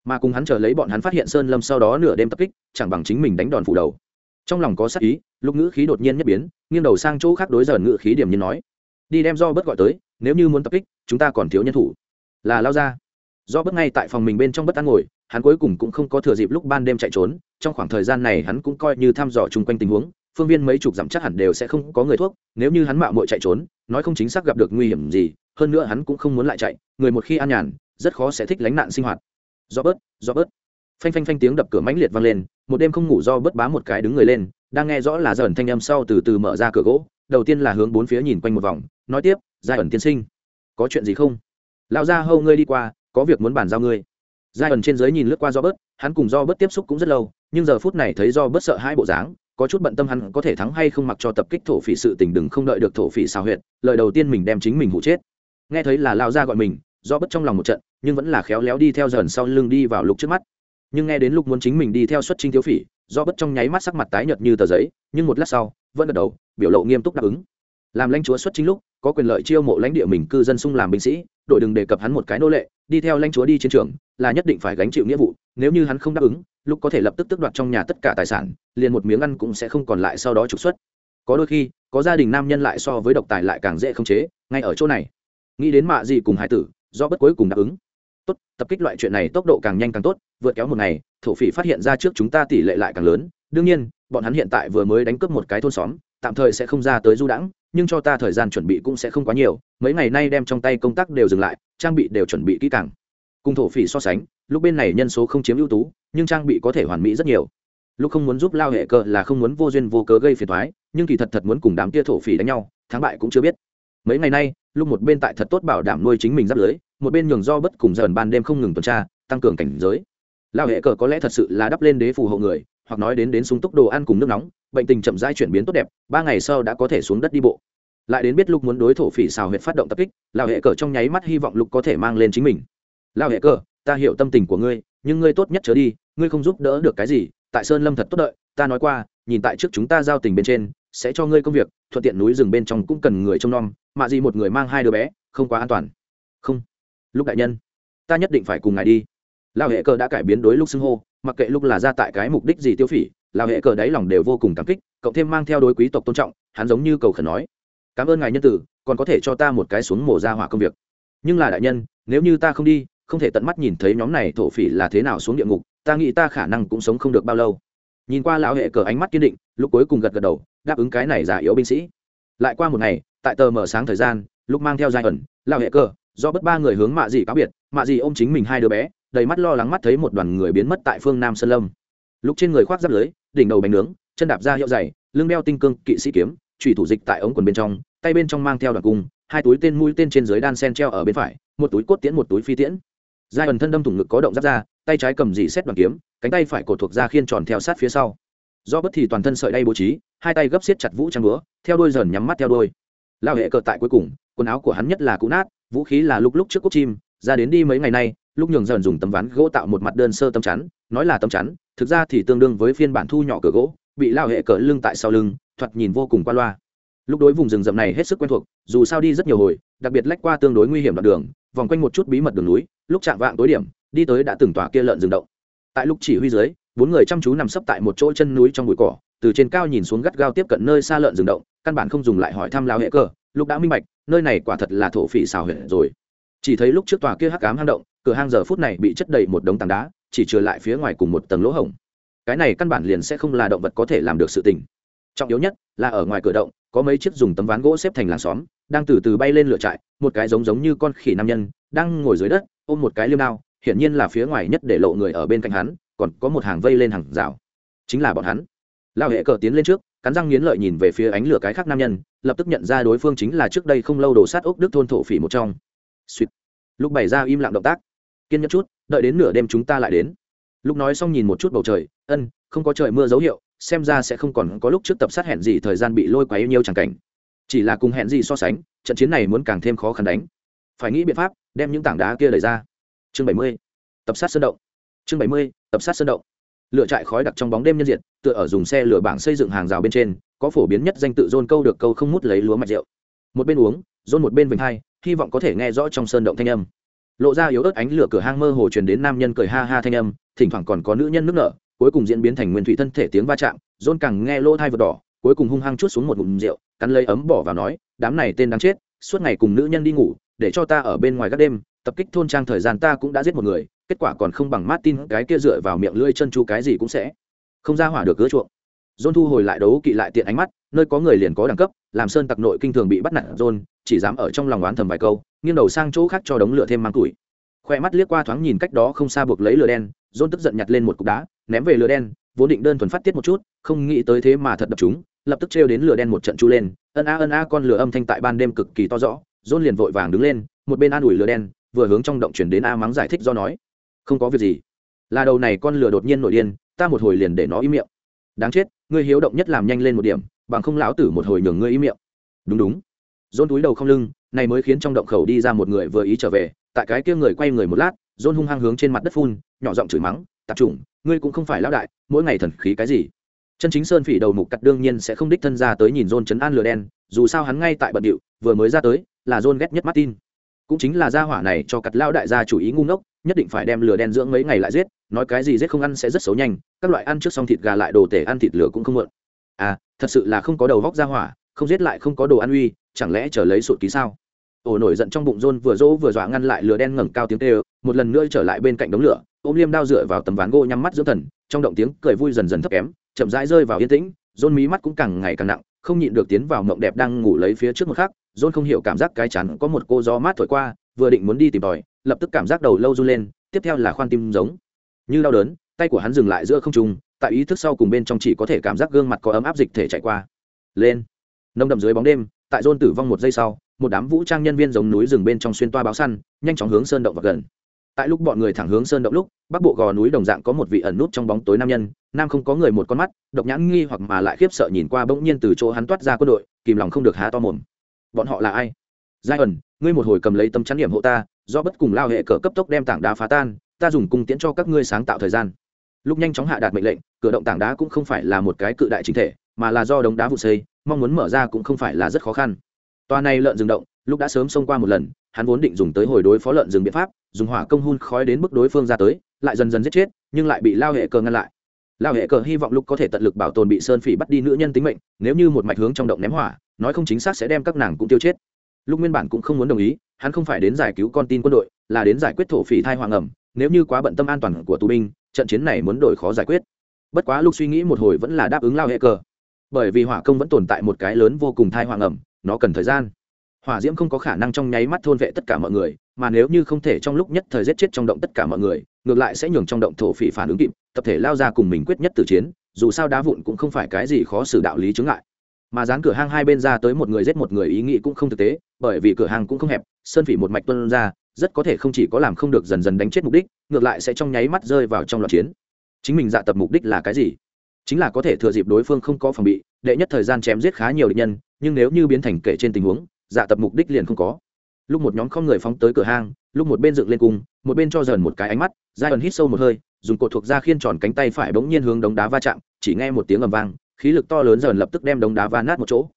Mà cùng hắn chờ lấy bọn hắn phát hiện sơn lâm sau đó nửa đêm tập kích, chẳng bằng chính mình đánh đòn phủ đầu. Trong lòng có sắc ý, lúc ngữ khí đột nhiên nhất biến, nghiêng đầu sang chỗ khác đối giờ ngữ khí điểm nhiên nói. Đi đem do bớt gọi tới, nếu như muốn tập kích, chúng ta còn thiếu nhân thủ. Là lao ra do bớt ngay tại phòng mình bên trong bất an ngồi hắn cuối cùng cũng không có thừa dịp lúc ban đêm chạy trốn, trong khoảng thời gian này hắn cũng coi như thăm dò chung quanh tình huống, phương viên mấy chục dặm chắc hẳn đều sẽ không có người thuốc, nếu như hắn mạo muội chạy trốn, nói không chính xác gặp được nguy hiểm gì, hơn nữa hắn cũng không muốn lại chạy, người một khi an nhàn, rất khó sẽ thích lánh nạn sinh hoạt. Do bớt do bớt. Phanh phanh phanh tiếng đập cửa mãnh liệt vang lên, một đêm không ngủ do bớt bá một cái đứng người lên, đang nghe rõ là dần thanh âm sau từ từ mở ra cửa gỗ, đầu tiên là hướng bốn phía nhìn quanh một vòng, nói tiếp giai ẩn tiên sinh, có chuyện gì không? Lão gia hâu ngươi đi qua, có việc muốn bàn giao ngươi giai ẩn trên dưới nhìn lướt qua do bớt hắn cùng do bớt tiếp xúc cũng rất lâu, nhưng giờ phút này thấy do bớt sợ hai bộ dáng, có chút bận tâm hắn có thể thắng hay không mặc cho tập kích thổ phỉ sự tình đừng không đợi được thổ phỉ xào huyệt, lời đầu tiên mình đem chính mình hụ chết. Nghe thấy là lao ra gọi mình do bất trong lòng một trận, nhưng vẫn là khéo léo đi theo dần sau lưng đi vào lục trước mắt. Nhưng nghe đến lúc muốn chính mình đi theo xuất trinh thiếu phỉ do bất trong nháy mắt sắc mặt tái nhợt như tờ giấy, nhưng một lát sau, vẫn gật đầu, biểu lộ nghiêm túc đáp ứng làm lãnh chúa xuất chính lúc, có quyền lợi chiêu mộ lãnh địa mình cư dân xung làm binh sĩ, đội đừng đề cập hắn một cái nô lệ, đi theo lãnh chúa đi chiến trường, là nhất định phải gánh chịu nghĩa vụ, nếu như hắn không đáp ứng, lúc có thể lập tức tước đoạt trong nhà tất cả tài sản, liền một miếng ăn cũng sẽ không còn lại sau đó trục xuất. Có đôi khi, có gia đình nam nhân lại so với độc tài lại càng dễ khống chế, ngay ở chỗ này. Nghĩ đến mạ gì cùng hải tử, do bất cuối cùng đáp ứng. Tốt, tập kích loại chuyện này tốc độ càng nhanh càng tốt, vượt kéo một ngày, thổ phỉ phát hiện ra trước chúng ta tỷ lệ lại càng lớn. Đương nhiên, bọn hắn hiện tại vừa mới đánh cướp một cái thôn xóm, tạm thời sẽ không ra tới du đãng nhưng cho ta thời gian chuẩn bị cũng sẽ không quá nhiều, mấy ngày nay đem trong tay công tác đều dừng lại, trang bị đều chuẩn bị kỹ càng. Cùng thổ phỉ so sánh, lúc bên này nhân số không chiếm ưu tú, nhưng trang bị có thể hoàn mỹ rất nhiều. Lúc không muốn giúp lao hệ cờ là không muốn vô duyên vô cớ gây phiền thoái nhưng kỳ thật thật muốn cùng đám tia thổ phỉ đánh nhau, thắng bại cũng chưa biết. Mấy ngày nay, lúc một bên tại thật tốt bảo đảm nuôi chính mình giáp lưới, một bên nhường do bất cùng dần ban đêm không ngừng tuần tra, tăng cường cảnh giới. Lao hệ cờ có lẽ thật sự là đắp lên đế phù hộ người hoặc nói đến đến súng túc đồ ăn cùng nước nóng, bệnh tình chậm rãi chuyển biến tốt đẹp, ba ngày sau đã có thể xuống đất đi bộ. Lại đến biết lúc muốn đối thổ phỉ xào huyệt phát động tập kích lao hệ cờ trong nháy mắt hy vọng lục có thể mang lên chính mình. Lao hệ cờ, ta hiểu tâm tình của ngươi, nhưng ngươi tốt nhất trở đi, ngươi không giúp đỡ được cái gì, tại sơn lâm thật tốt đợi, ta nói qua, nhìn tại trước chúng ta giao tình bên trên, sẽ cho ngươi công việc, thuận tiện núi rừng bên trong cũng cần người trông nom mạ gì một người mang hai đứa bé, không quá an toàn. Không. Lúc đại nhân, ta nhất định phải cùng ngài đi. Lao hệ cờ đã cải biến đối lúc xưng hô mặc kệ lúc là ra tại cái mục đích gì tiêu phỉ là hệ cờ đáy lòng đều vô cùng cảm kích, cộng thêm mang theo đối quý tộc tôn trọng, hắn giống như cầu khẩn nói, cảm ơn ngài nhân tử, còn có thể cho ta một cái xuống mổ ra hỏa công việc. Nhưng là đại nhân, nếu như ta không đi, không thể tận mắt nhìn thấy nhóm này thổ phỉ là thế nào xuống địa ngục, ta nghĩ ta khả năng cũng sống không được bao lâu. Nhìn qua lão hệ cờ ánh mắt kiên định, lúc cuối cùng gật gật đầu, đáp ứng cái này giả yếu binh sĩ. Lại qua một ngày, tại tờ mở sáng thời gian, lúc mang theo giai ẩn, lão hệ cờ, do bất ba người hướng mạ dị cáo biệt, mạ dị ôm chính mình hai đứa bé đầy mắt lo lắng mắt thấy một đoàn người biến mất tại phương nam sơn lâm. Lúc trên người khoác giáp lưới, đỉnh đầu bánh nướng, chân đạp ra hiệu dày, lưng đeo tinh cương kỵ sĩ kiếm trùy thủ dịch tại ống quần bên trong, tay bên trong mang theo đoàn cung, hai túi tên mũi tên trên dưới đan sen treo ở bên phải, một túi cốt tiễn một túi phi tiễn. Giai ẩn thân đâm thủng ngực có động giáp ra tay trái cầm dì xét đoàn kiếm, cánh tay phải cột thuộc ra khiên tròn theo sát phía sau. Do bất thì toàn thân sợi đay bố trí, hai tay gấp xiết chặt vũ trang búa, theo đôi dần nhắm mắt theo đôi lao hệ cờ tại cuối cùng, quần áo của hắn nhất là cũ nát, vũ khí là lúc lúc trước cốt chim, ra đến đi mấy ngày nay lúc nhường dần dùng tấm ván gỗ tạo một mặt đơn sơ tấm chắn, nói là tấm chắn, thực ra thì tương đương với phiên bản thu nhỏ cửa gỗ, bị lao hệ cờ lưng tại sau lưng, thoạt nhìn vô cùng qua loa. Lúc đối vùng rừng rậm này hết sức quen thuộc, dù sao đi rất nhiều hồi, đặc biệt lách qua tương đối nguy hiểm đoạn đường, vòng quanh một chút bí mật đường núi, lúc chạm vạng tối điểm, đi tới đã từng tỏa kia lợn rừng động. Tại lúc chỉ huy dưới, bốn người chăm chú nằm sấp tại một chỗ chân núi trong bụi cỏ, từ trên cao nhìn xuống gắt gao tiếp cận nơi xa lợn rừng động, căn bản không dùng lại hỏi thăm lao hệ cờ, lúc đã minh bạch, nơi này quả thật là thổ phỉ xào huyện rồi. Chỉ thấy lúc trước tòa kia hắc cám hang động cửa hang giờ phút này bị chất đầy một đống tảng đá, chỉ trừ lại phía ngoài cùng một tầng lỗ hổng. Cái này căn bản liền sẽ không là động vật có thể làm được sự tình. Trọng yếu nhất là ở ngoài cửa động, có mấy chiếc dùng tấm ván gỗ xếp thành làng xóm, đang từ từ bay lên lửa trại, một cái giống giống như con khỉ nam nhân, đang ngồi dưới đất, ôm một cái liêm đao, hiển nhiên là phía ngoài nhất để lộ người ở bên cạnh hắn, còn có một hàng vây lên hàng rào. Chính là bọn hắn. Lao hệ cờ tiến lên trước, cắn răng nghiến lợi nhìn về phía ánh lửa cái khác nam nhân, lập tức nhận ra đối phương chính là trước đây không lâu đồ sát ốc đức thôn thổ phỉ một trong. Suýt. Lúc bày ra im lặng động tác kiên nhẫn chút, đợi đến nửa đêm chúng ta lại đến. Lúc nói xong nhìn một chút bầu trời, ân, không có trời mưa dấu hiệu, xem ra sẽ không còn có lúc trước tập sát hẹn gì thời gian bị lôi quá yêu nhiều chẳng cảnh. Chỉ là cùng hẹn gì so sánh, trận chiến này muốn càng thêm khó khăn đánh. Phải nghĩ biện pháp, đem những tảng đá kia đẩy ra. Chương bảy mươi, tập sát sơn động. Chương bảy mươi, tập sát sơn động. Lựa trại khói đặc trong bóng đêm nhân diện tựa ở dùng xe lửa bảng xây dựng hàng rào bên trên, có phổ biến nhất danh tự dôn câu được câu không mút lấy lúa mạch rượu. Một bên uống dôn một bên vịnh hai, hy vọng có thể nghe rõ trong sơn động thanh âm lộ ra yếu ớt ánh lửa cửa hang mơ hồ truyền đến nam nhân cười ha ha thanh âm, thỉnh thoảng còn có nữ nhân nước nở, cuối cùng diễn biến thành nguyên thủy thân thể tiếng va chạm dôn càng nghe lỗ thai vượt đỏ, cuối cùng hung hăng chút xuống một ngụm rượu, cắn lấy ấm bỏ vào nói, đám này tên đáng chết, suốt ngày cùng nữ nhân đi ngủ, để cho ta ở bên ngoài các đêm, tập kích thôn trang thời gian ta cũng đã giết một người, kết quả còn không bằng martin, cái kia dựa vào miệng lưỡi chân chu cái gì cũng sẽ không ra hỏa được gỡ chuộng. John thu hồi lại đấu kỵ lại tiện ánh mắt, nơi có người liền có đẳng cấp, làm sơn tặc nội kinh thường bị bắt nạt john, chỉ dám ở trong lòng oán thầm vài câu nghiêng đầu sang chỗ khác cho đống lửa thêm mang củi. khoe mắt liếc qua thoáng nhìn cách đó không xa buộc lấy lửa đen, john tức giận nhặt lên một cục đá, ném về lửa đen, vốn định đơn thuần phát tiết một chút, không nghĩ tới thế mà thật đập chúng, lập tức trêu đến lửa đen một trận chu lên, ân a ân a con lửa âm thanh tại ban đêm cực kỳ to rõ, john liền vội vàng đứng lên, một bên an ủi lửa đen, vừa hướng trong động chuyển đến a mắng giải thích do nói, không có việc gì. Là đầu này con lửa đột nhiên nổi điên, ta một hồi liền để nó im miệng. Đáng chết, ngươi hiếu động nhất làm nhanh lên một điểm, bằng không lão tử một hồi nhường ngươi im miệng. Đúng đúng. Dôn túi đầu không lưng này mới khiến trong động khẩu đi ra một người vừa ý trở về, tại cái kia người quay người một lát dôn hung hăng hướng trên mặt đất phun, nhỏ giọng chửi mắng, tạp chủng, ngươi cũng không phải lão đại, mỗi ngày thần khí cái gì? Chân chính sơn phỉ đầu mục cắt đương nhiên sẽ không đích thân ra tới nhìn dôn chấn an lửa đen, dù sao hắn ngay tại bận điệu, vừa mới ra tới, là dôn ghét nhất martin. Cũng chính là gia hỏa này cho cặt lão đại gia chủ ý ngu ngốc, nhất định phải đem lửa đen dưỡng mấy ngày lại giết, nói cái gì giết không ăn sẽ rất xấu nhanh, các loại ăn trước xong thịt gà lại đồ tể ăn thịt lửa cũng không mượn à thật sự là không có đầu vóc gia hỏa, không giết lại không có đồ ăn uy chẳng lẽ chờ lấy sụt ký sao? Ổ nổi giận trong bụng rôn vừa dỗ vừa dọa ngăn lại lửa đen ngẩng cao tiếng kêu, một lần nữa trở lại bên cạnh đống lửa, ôm liêm đao dựa vào tấm ván gỗ nhắm mắt dưỡng thần, trong động tiếng cười vui dần dần thấp kém, chậm rãi rơi vào yên tĩnh rôn mí mắt cũng càng ngày càng nặng, không nhịn được tiến vào mộng đẹp đang ngủ lấy phía trước một khắc rôn không hiểu cảm giác cái chắn có một cô gió mát thổi qua, vừa định muốn đi tìm tòi, lập tức cảm giác đầu lâu run lên, tiếp theo là khoan tim giống. Như đau đớn, tay của hắn dừng lại giữa không trung, tại ý thức sau cùng bên trong chỉ có thể cảm giác gương mặt có ấm áp dịch thể chạy qua. Lên. Nông đậm dưới bóng đêm tại dôn tử vong một giây sau, một đám vũ trang nhân viên giống núi rừng bên trong xuyên toa báo săn, nhanh chóng hướng sơn động vào gần. Tại lúc bọn người thẳng hướng sơn động lúc, bắc bộ gò núi đồng dạng có một vị ẩn nút trong bóng tối nam nhân, nam không có người một con mắt, độc nhãn nghi hoặc mà lại khiếp sợ nhìn qua bỗng nhiên từ chỗ hắn toát ra quân đội, kìm lòng không được há to mồm. Bọn họ là ai? Giai ẩn ngươi một hồi cầm lấy tấm chắn điểm hộ ta, do bất cùng lao hệ cờ cấp tốc đem tảng đá phá tan, ta dùng cung tiễn cho các ngươi sáng tạo thời gian. Lúc nhanh chóng hạ đạt mệnh lệnh, cửa động tảng đá cũng không phải là một cái cự đại chính thể, mà là do đống đá vụ xây mong muốn mở ra cũng không phải là rất khó khăn. Toa này lợn rừng động, lúc đã sớm xông qua một lần, hắn vốn định dùng tới hồi đối phó lợn rừng biện pháp, dùng hỏa công hun khói đến bức đối phương ra tới, lại dần dần giết chết, nhưng lại bị lao hệ cờ ngăn lại. Lao hệ cờ hy vọng lúc có thể tận lực bảo tồn bị sơn phỉ bắt đi nữ nhân tính mệnh, nếu như một mạch hướng trong động ném hỏa, nói không chính xác sẽ đem các nàng cũng tiêu chết. Lúc nguyên bản cũng không muốn đồng ý, hắn không phải đến giải cứu con tin quân đội, là đến giải quyết thổ phỉ thai hoàng ẩm, nếu như quá bận tâm an toàn của tù binh, trận chiến này muốn đổi khó giải quyết. Bất quá lúc suy nghĩ một hồi vẫn là đáp ứng lao hệ cờ bởi vì hỏa công vẫn tồn tại một cái lớn vô cùng thai hoàng ẩm, nó cần thời gian. Hỏa diễm không có khả năng trong nháy mắt thôn vệ tất cả mọi người, mà nếu như không thể trong lúc nhất thời giết chết trong động tất cả mọi người, ngược lại sẽ nhường trong động thổ phỉ phản ứng kịp, tập thể lao ra cùng mình quyết nhất từ chiến, dù sao đá vụn cũng không phải cái gì khó xử đạo lý chứng lại mà dán cửa hang hai bên ra tới một người giết một người ý nghĩ cũng không thực tế, bởi vì cửa hàng cũng không hẹp, sơn phỉ một mạch tuân ra, rất có thể không chỉ có làm không được dần dần đánh chết mục đích, ngược lại sẽ trong nháy mắt rơi vào trong loạt chiến. Chính mình dạ tập mục đích là cái gì? Chính là có thể thừa dịp đối phương không có phòng bị, đệ nhất thời gian chém giết khá nhiều địch nhân, nhưng nếu như biến thành kể trên tình huống dạ tập mục đích liền không có. Lúc một nhóm không người phóng tới cửa hang, lúc một bên dựng lên cung, một bên cho dần một cái ánh mắt giai ẩn hít sâu một hơi, dùng cột thuộc ra khiên tròn cánh tay phải bỗng nhiên hướng đống đá va chạm, chỉ nghe một tiếng ầm vang, khí lực to lớn dần lập tức đem đống đá va nát một chỗ.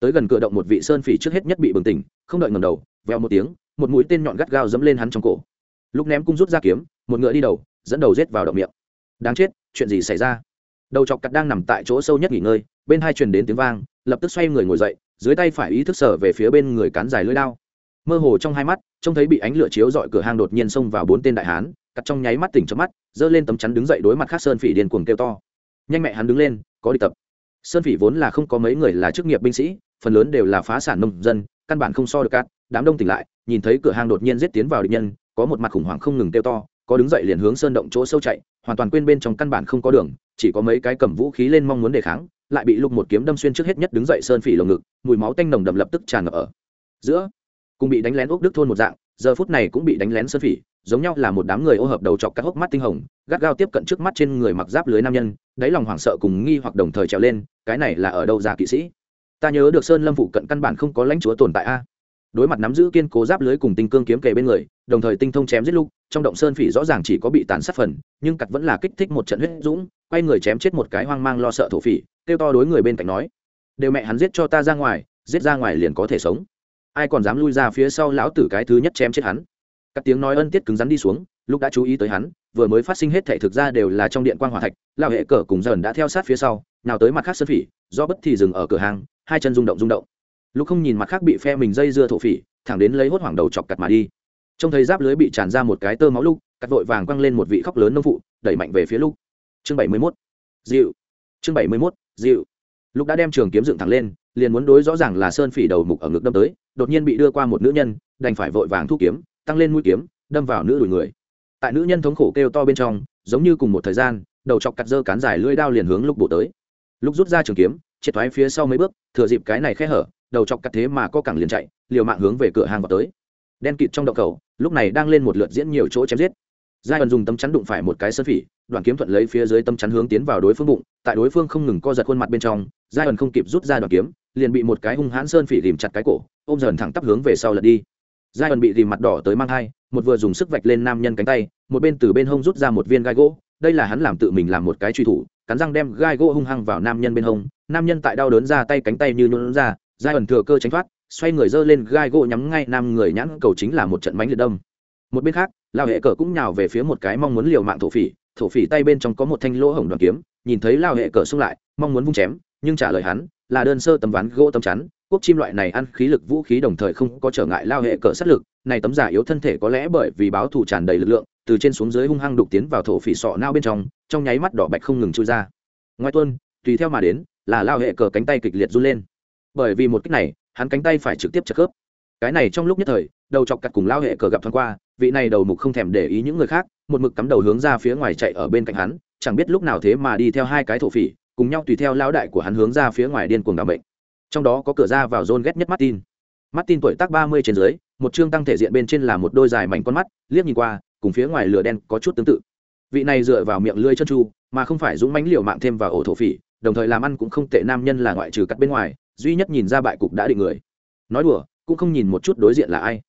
Tới gần cửa động một vị sơn phỉ trước hết nhất bị bừng tỉnh, không đợi ngầm đầu veo một tiếng, một mũi tên nhọn gắt gao dẫm lên hắn trong cổ. Lúc ném cung rút ra kiếm, một ngựa đi đầu, dẫn đầu rết vào động miệng. Đáng chết, chuyện gì xảy ra? Đầu chọc cắt đang nằm tại chỗ sâu nhất nghỉ ngơi, bên hai truyền đến tiếng vang, lập tức xoay người ngồi dậy, dưới tay phải ý thức sở về phía bên người cán dài lưỡi lao mơ hồ trong hai mắt, trông thấy bị ánh lửa chiếu dọi cửa hang đột nhiên xông vào bốn tên đại hán, cắt trong nháy mắt tỉnh trong mắt, giơ lên tấm chắn đứng dậy đối mặt khác sơn phỉ điên cuồng kêu to. Nhanh mẹ hắn đứng lên, có đi tập. Sơn phỉ vốn là không có mấy người là chức nghiệp binh sĩ, phần lớn đều là phá sản nông dân, căn bản không so được cát. Đám đông tỉnh lại, nhìn thấy cửa hang đột nhiên giết tiến vào địch nhân, có một mặt khủng hoảng không ngừng kêu to có đứng dậy liền hướng sơn động chỗ sâu chạy, hoàn toàn quên bên trong căn bản không có đường, chỉ có mấy cái cầm vũ khí lên mong muốn đề kháng, lại bị lục một kiếm đâm xuyên trước hết nhất đứng dậy sơn phỉ lồng ngực, mùi máu tanh nồng đậm lập tức tràn ngập ở giữa. Cùng bị đánh lén úc đức thôn một dạng, giờ phút này cũng bị đánh lén sơn phỉ, giống nhau là một đám người ô hợp đầu chọc các hốc mắt tinh hồng, gắt gao tiếp cận trước mắt trên người mặc giáp lưới nam nhân, đáy lòng hoảng sợ cùng nghi hoặc đồng thời trèo lên, cái này là ở đâu ra kỵ sĩ? Ta nhớ được sơn lâm phụ cận căn bản không có lãnh chúa tồn tại a. Đối mặt nắm giữ kiên cố giáp lưới cùng tinh cương kiếm kề bên người đồng thời tinh thông chém giết lúc trong động sơn phỉ rõ ràng chỉ có bị tàn sát phần, nhưng cặt vẫn là kích thích một trận huyết dũng, quay người chém chết một cái hoang mang lo sợ thổ phỉ, kêu to đối người bên cạnh nói, đều mẹ hắn giết cho ta ra ngoài, giết ra ngoài liền có thể sống. Ai còn dám lui ra phía sau lão tử cái thứ nhất chém chết hắn? Các tiếng nói ân tiết cứng rắn đi xuống, lúc đã chú ý tới hắn, vừa mới phát sinh hết thể thực ra đều là trong điện quan hòa thạch, lão hệ cờ cùng dần đã theo sát phía sau, nào tới mặt khác sơn phỉ, do bất thì dừng ở cửa hàng, hai chân rung động rung động. Lúc không nhìn mặt khác bị phe mình dây dưa thổ phỉ, thẳng đến lấy hốt hoảng đầu chọc cặt mà đi trông thấy giáp lưới bị tràn ra một cái tơ máu lúc, cắt vội vàng quăng lên một vị khóc lớn nông phụ, đẩy mạnh về phía lúc. Chương bảy mươi mốt. Dịu. Chương bảy mươi mốt. Dịu. Lúc đã đem trường kiếm dựng thẳng lên, liền muốn đối rõ ràng là sơn phỉ đầu mục ở ngực đâm tới, đột nhiên bị đưa qua một nữ nhân, đành phải vội vàng thu kiếm, tăng lên mũi kiếm, đâm vào nữ đùi người. Tại nữ nhân thống khổ kêu to bên trong, giống như cùng một thời gian, đầu chọc cắt dơ cán dài lưỡi đao liền hướng lúc bổ tới. Lúc rút ra trường kiếm, triệt thoái phía sau mấy bước, thừa dịp cái này khe hở, đầu chọc cắt thế mà có cẳng liền chạy, liều mạng hướng về cửa hàng vào tới đen kịt trong động cầu lúc này đang lên một lượt diễn nhiều chỗ chém giết. Giai ẩn dùng tấm chắn đụng phải một cái sơn phỉ đoàn kiếm thuận lấy phía dưới tấm chắn hướng tiến vào đối phương bụng, tại đối phương không ngừng co giật khuôn mặt bên trong, giai ẩn không kịp rút ra đoàn kiếm, liền bị một cái hung hãn sơn phỉ ghìm chặt cái cổ, ôm dần thẳng tắp hướng về sau lật đi. Giai ẩn bị ghìm mặt đỏ tới mang hai một vừa dùng sức vạch lên nam nhân cánh tay, một bên từ bên hông rút ra một viên gai gỗ, đây là hắn làm tự mình làm một cái truy thủ, cắn răng đem gai gỗ hung hăng vào nam nhân bên hông, nam nhân tại đau đớn ra tay cánh tay như nôn ra, giai ẩn thừa cơ tránh thoát xoay người dơ lên gai gỗ nhắm ngay nam người nhãn cầu chính là một trận bánh liệt đông một bên khác, lao hệ cờ cũng nhào về phía một cái mong muốn liều mạng thổ phỉ. Thổ phỉ tay bên trong có một thanh lỗ hổng đoàn kiếm, nhìn thấy lao hệ cờ xung lại, mong muốn vung chém, nhưng trả lời hắn, là đơn sơ tấm ván gỗ tấm chắn. Quốc chim loại này ăn khí lực vũ khí đồng thời không có trở ngại lao hệ cờ sát lực. Này tấm giả yếu thân thể có lẽ bởi vì báo thù tràn đầy lực lượng, từ trên xuống dưới hung hăng đục tiến vào thổ phỉ sọ nao bên trong trong nháy mắt đỏ bạch không ngừng trôi ra. Ngoài tuân tùy theo mà đến, là lao hệ cờ cánh tay kịch liệt run lên. Bởi vì một cách này hắn cánh tay phải trực tiếp chật khớp. Cái này trong lúc nhất thời, đầu chọc cặt cùng lao hệ cờ gặp thoáng qua, vị này đầu mục không thèm để ý những người khác, một mực cắm đầu hướng ra phía ngoài chạy ở bên cạnh hắn, chẳng biết lúc nào thế mà đi theo hai cái thổ phỉ, cùng nhau tùy theo lao đại của hắn hướng ra phía ngoài điên cuồng đ bệnh trong đó có cửa ra vào rôn ghét nhất martin. Martin tuổi tác ba mươi trên dưới, một chương tăng thể diện bên trên là một đôi dài mảnh con mắt, liếc nhìn qua, cùng phía ngoài lửa đen có chút tương tự. Vị này dựa vào miệng lưỡi chân chu mà không phải dũng mãnh liều mạng thêm vào ổ thổ phỉ, đồng thời làm ăn cũng không tệ nam nhân là ngoại trừ cắt bên ngoài duy nhất nhìn ra bại cục đã định người. Nói đùa, cũng không nhìn một chút đối diện là ai.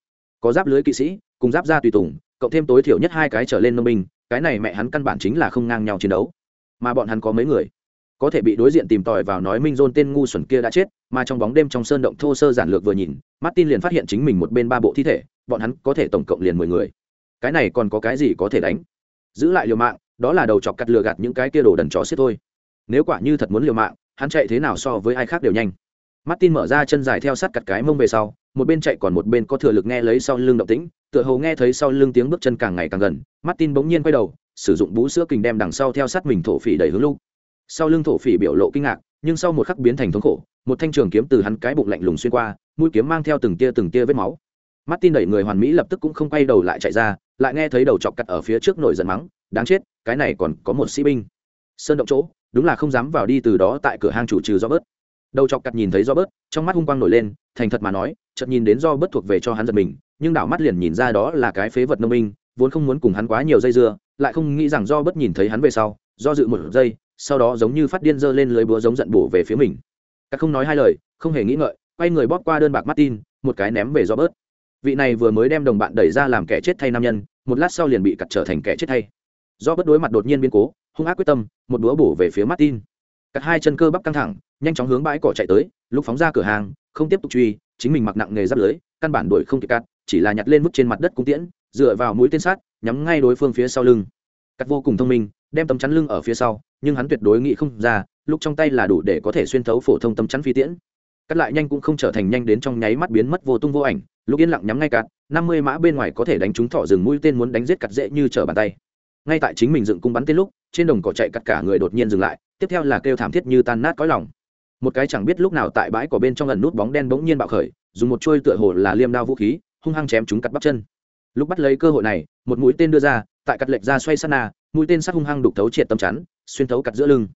Có giáp lưới kỵ sĩ, cùng giáp ra tùy tùng, cộng thêm tối thiểu nhất hai cái trở lên nông binh, cái này mẹ hắn căn bản chính là không ngang nhau chiến đấu. Mà bọn hắn có mấy người? Có thể bị đối diện tìm tòi vào nói minh dôn tên ngu xuẩn kia đã chết, mà trong bóng đêm trong sơn động thô sơ giản lược vừa nhìn, martin liền phát hiện chính mình một bên ba bộ thi thể, bọn hắn có thể tổng cộng liền mười người. Cái này còn có cái gì có thể đánh? Giữ lại liều mạng, đó là đầu chọc cắt lừa gạt những cái kia đồ đần chó xiết thôi. Nếu quả như thật muốn liều mạng, hắn chạy thế nào so với ai khác đều nhanh martin mở ra chân dài theo sát cặt cái mông về sau, một bên chạy còn một bên có thừa lực nghe lấy sau lưng động tĩnh, tựa hồ nghe thấy sau lưng tiếng bước chân càng ngày càng gần. Martin bỗng nhiên quay đầu, sử dụng bú sữa kình đem đằng sau theo sát mình thổ phỉ đẩy hướng lúc sau lưng thổ phỉ biểu lộ kinh ngạc, nhưng sau một khắc biến thành thống khổ, một thanh trường kiếm từ hắn cái bụng lạnh lùng xuyên qua, mũi kiếm mang theo từng tia từng tia vết máu. Martin đẩy người hoàn mỹ lập tức cũng không quay đầu lại chạy ra, lại nghe thấy đầu chọc cắt ở phía trước nổi giận mắng, đáng chết, cái này còn có một sĩ binh. Sơn động chỗ, đúng là không dám vào đi từ đó tại cửa hang chủ trừ do bớt đầu chọc cặt nhìn thấy do bớt trong mắt hung quang nổi lên, thành thật mà nói, chợt nhìn đến do bớt thuộc về cho hắn giật mình, nhưng đảo mắt liền nhìn ra đó là cái phế vật nông minh vốn không muốn cùng hắn quá nhiều dây dưa, lại không nghĩ rằng do bớt nhìn thấy hắn về sau, do dự một giây, sau đó giống như phát điên dơ lên lưới búa giống giận bổ về phía mình. Các không nói hai lời, không hề nghĩ ngợi, quay người bóp qua đơn bạc martin, một cái ném về do bớt vị này vừa mới đem đồng bạn đẩy ra làm kẻ chết thay nam nhân, một lát sau liền bị cặt trở thành kẻ chết thay. Do bất đối mặt đột nhiên biến cố, hung ác quyết tâm, một búa bổ về phía martin cắt hai chân cơ bắp căng thẳng, nhanh chóng hướng bãi cỏ chạy tới, lúc phóng ra cửa hàng, không tiếp tục truy, chính mình mặc nặng nghề giáp lưới, căn bản đuổi không kịp cắt, chỉ là nhặt lên mức trên mặt đất cung tiễn, dựa vào mũi tên sát, nhắm ngay đối phương phía sau lưng. Cắt vô cùng thông minh, đem tấm chắn lưng ở phía sau, nhưng hắn tuyệt đối nghĩ không ra, lúc trong tay là đủ để có thể xuyên thấu phổ thông tấm chắn phi tiễn. Cắt lại nhanh cũng không trở thành nhanh đến trong nháy mắt biến mất vô tung vô ảnh, lúc yên lặng nhắm ngay cắt, năm mươi mã bên ngoài có thể đánh trúng thọ rừng mũi tên muốn đánh giết cắt dễ như trở bàn tay. Ngay tại chính mình dựng cung bắn tên lúc trên đồng cỏ chạy cắt cả người đột nhiên dừng lại, tiếp theo là kêu thảm thiết như tan nát cõi lòng. Một cái chẳng biết lúc nào tại bãi cỏ bên trong lần nút bóng đen bỗng nhiên bạo khởi, dùng một chuôi tựa hồ là liêm đao vũ khí, hung hăng chém chúng cắt bắp chân. Lúc bắt lấy cơ hội này, một mũi tên đưa ra, tại cắt lệch ra xoay sát na, mũi tên sắc hung hăng đục thấu triệt tâm chắn, xuyên thấu cắt giữa lưng.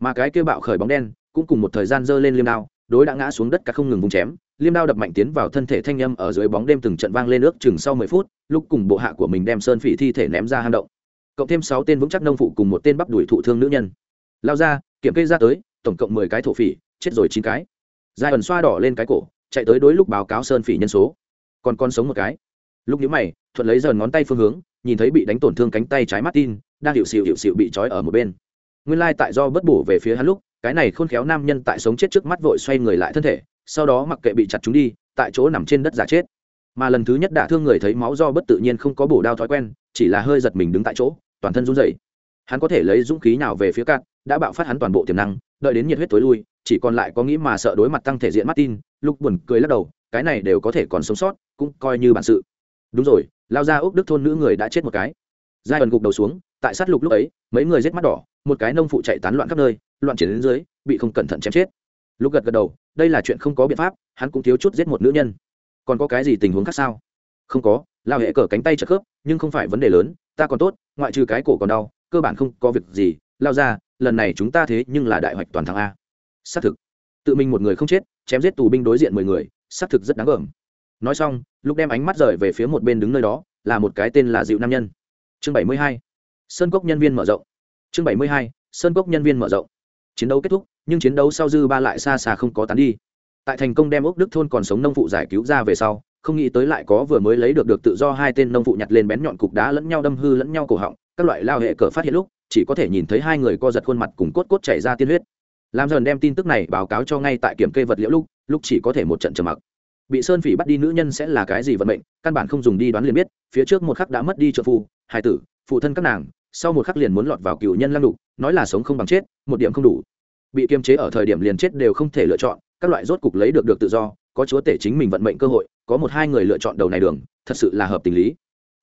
Mà cái kêu bạo khởi bóng đen, cũng cùng một thời gian giơ lên liêm đao, đối đã ngã xuống đất cả không ngừng vùng chém, liêm đao đập mạnh tiến vào thân thể thanh âm ở dưới bóng đêm từng trận vang lên ước chừng sau mười phút, lúc cùng bộ hạ của mình đem sơn phỉ thi thể ném ra hang động cộng thêm sáu tên vững chắc nông phụ cùng một tên bắp đuổi thụ thương nữ nhân. Lao ra, kiểm kê ra tới, tổng cộng mười cái thổ phỉ, chết rồi chín cái. Giai ẩn xoa đỏ lên cái cổ, chạy tới đối lúc báo cáo sơn phỉ nhân số. Còn con sống một cái. Lúc nhíu mày, thuận lấy dần ngón tay phương hướng, nhìn thấy bị đánh tổn thương cánh tay trái martin, đang hiệu xịu hiệu xịu bị trói ở một bên. Nguyên lai tại do bất bổ về phía hắn lúc, cái này khôn khéo nam nhân tại sống chết trước mắt vội xoay người lại thân thể, sau đó mặc kệ bị chặt chúng đi, tại chỗ nằm trên đất giả chết. Mà lần thứ nhất đả thương người thấy máu do bất tự nhiên không có bổ đao thói quen, chỉ là hơi giật mình đứng tại chỗ toàn thân run rẩy. Hắn có thể lấy dũng khí nào về phía cạn đã bạo phát hắn toàn bộ tiềm năng, đợi đến nhiệt huyết tối lui, chỉ còn lại có nghĩ mà sợ đối mặt tăng thể diện martin, lúc buồn cười lắc đầu, cái này đều có thể còn sống sót, cũng coi như bản sự. Đúng rồi, lao ra úc đức thôn nữ người đã chết một cái. Giai ẩn gục đầu xuống, tại sát lục lúc ấy, mấy người rết mắt đỏ, một cái nông phụ chạy tán loạn khắp nơi, loạn triển đến dưới, bị không cẩn thận chém chết. Lúc gật gật đầu, đây là chuyện không có biện pháp, hắn cũng thiếu chút giết một nữ nhân. Còn có cái gì tình huống khác sao? Không có, lao hệ cờ cánh tay trợ khớp, nhưng không phải vấn đề lớn ta còn tốt, ngoại trừ cái cổ còn đau, cơ bản không có việc gì, lao ra, lần này chúng ta thế nhưng là đại hoạch toàn thắng a. Xác thực. Tự mình một người không chết, chém giết tù binh đối diện mười người, xác thực rất đáng gờm. Nói xong lúc đem ánh mắt rời về phía một bên đứng nơi đó, là một cái tên là dịu nam nhân. Chương bảy mươi hai. Sơn cốc nhân viên mở rộng. Chương bảy mươi hai. Sơn cốc nhân viên mở rộng. Chiến đấu kết thúc, nhưng chiến đấu sau dư ba lại xa xa không có tán đi. Tại thành công đem ốc đức thôn còn sống nông phụ giải cứu ra về sau không nghĩ tới lại có vừa mới lấy được được tự do hai tên nông phụ nhặt lên bén nhọn cục đá lẫn nhau đâm hư lẫn nhau cổ họng, các loại lao hệ cờ phát hiện lúc, chỉ có thể nhìn thấy hai người co giật khuôn mặt cùng cốt cốt chảy ra tiên huyết. Làm dần đem tin tức này báo cáo cho ngay tại kiểm kê vật liệu lúc lúc chỉ có thể một trận trầm mặc. Bị sơn phỉ bắt đi nữ nhân sẽ là cái gì vận mệnh, căn bản không dùng đi đoán liền biết, phía trước một khắc đã mất đi trợ phu hải tử, phụ thân các nàng, sau một khắc liền muốn lọt vào cựu nhân lăng đục nói là sống không bằng chết, một điểm không đủ. Bị kiềm chế ở thời điểm liền chết đều không thể lựa chọn, các loại rốt cục lấy được được tự do có chúa tể chính mình vận mệnh cơ hội, có một hai người lựa chọn đầu này đường, thật sự là hợp tình lý.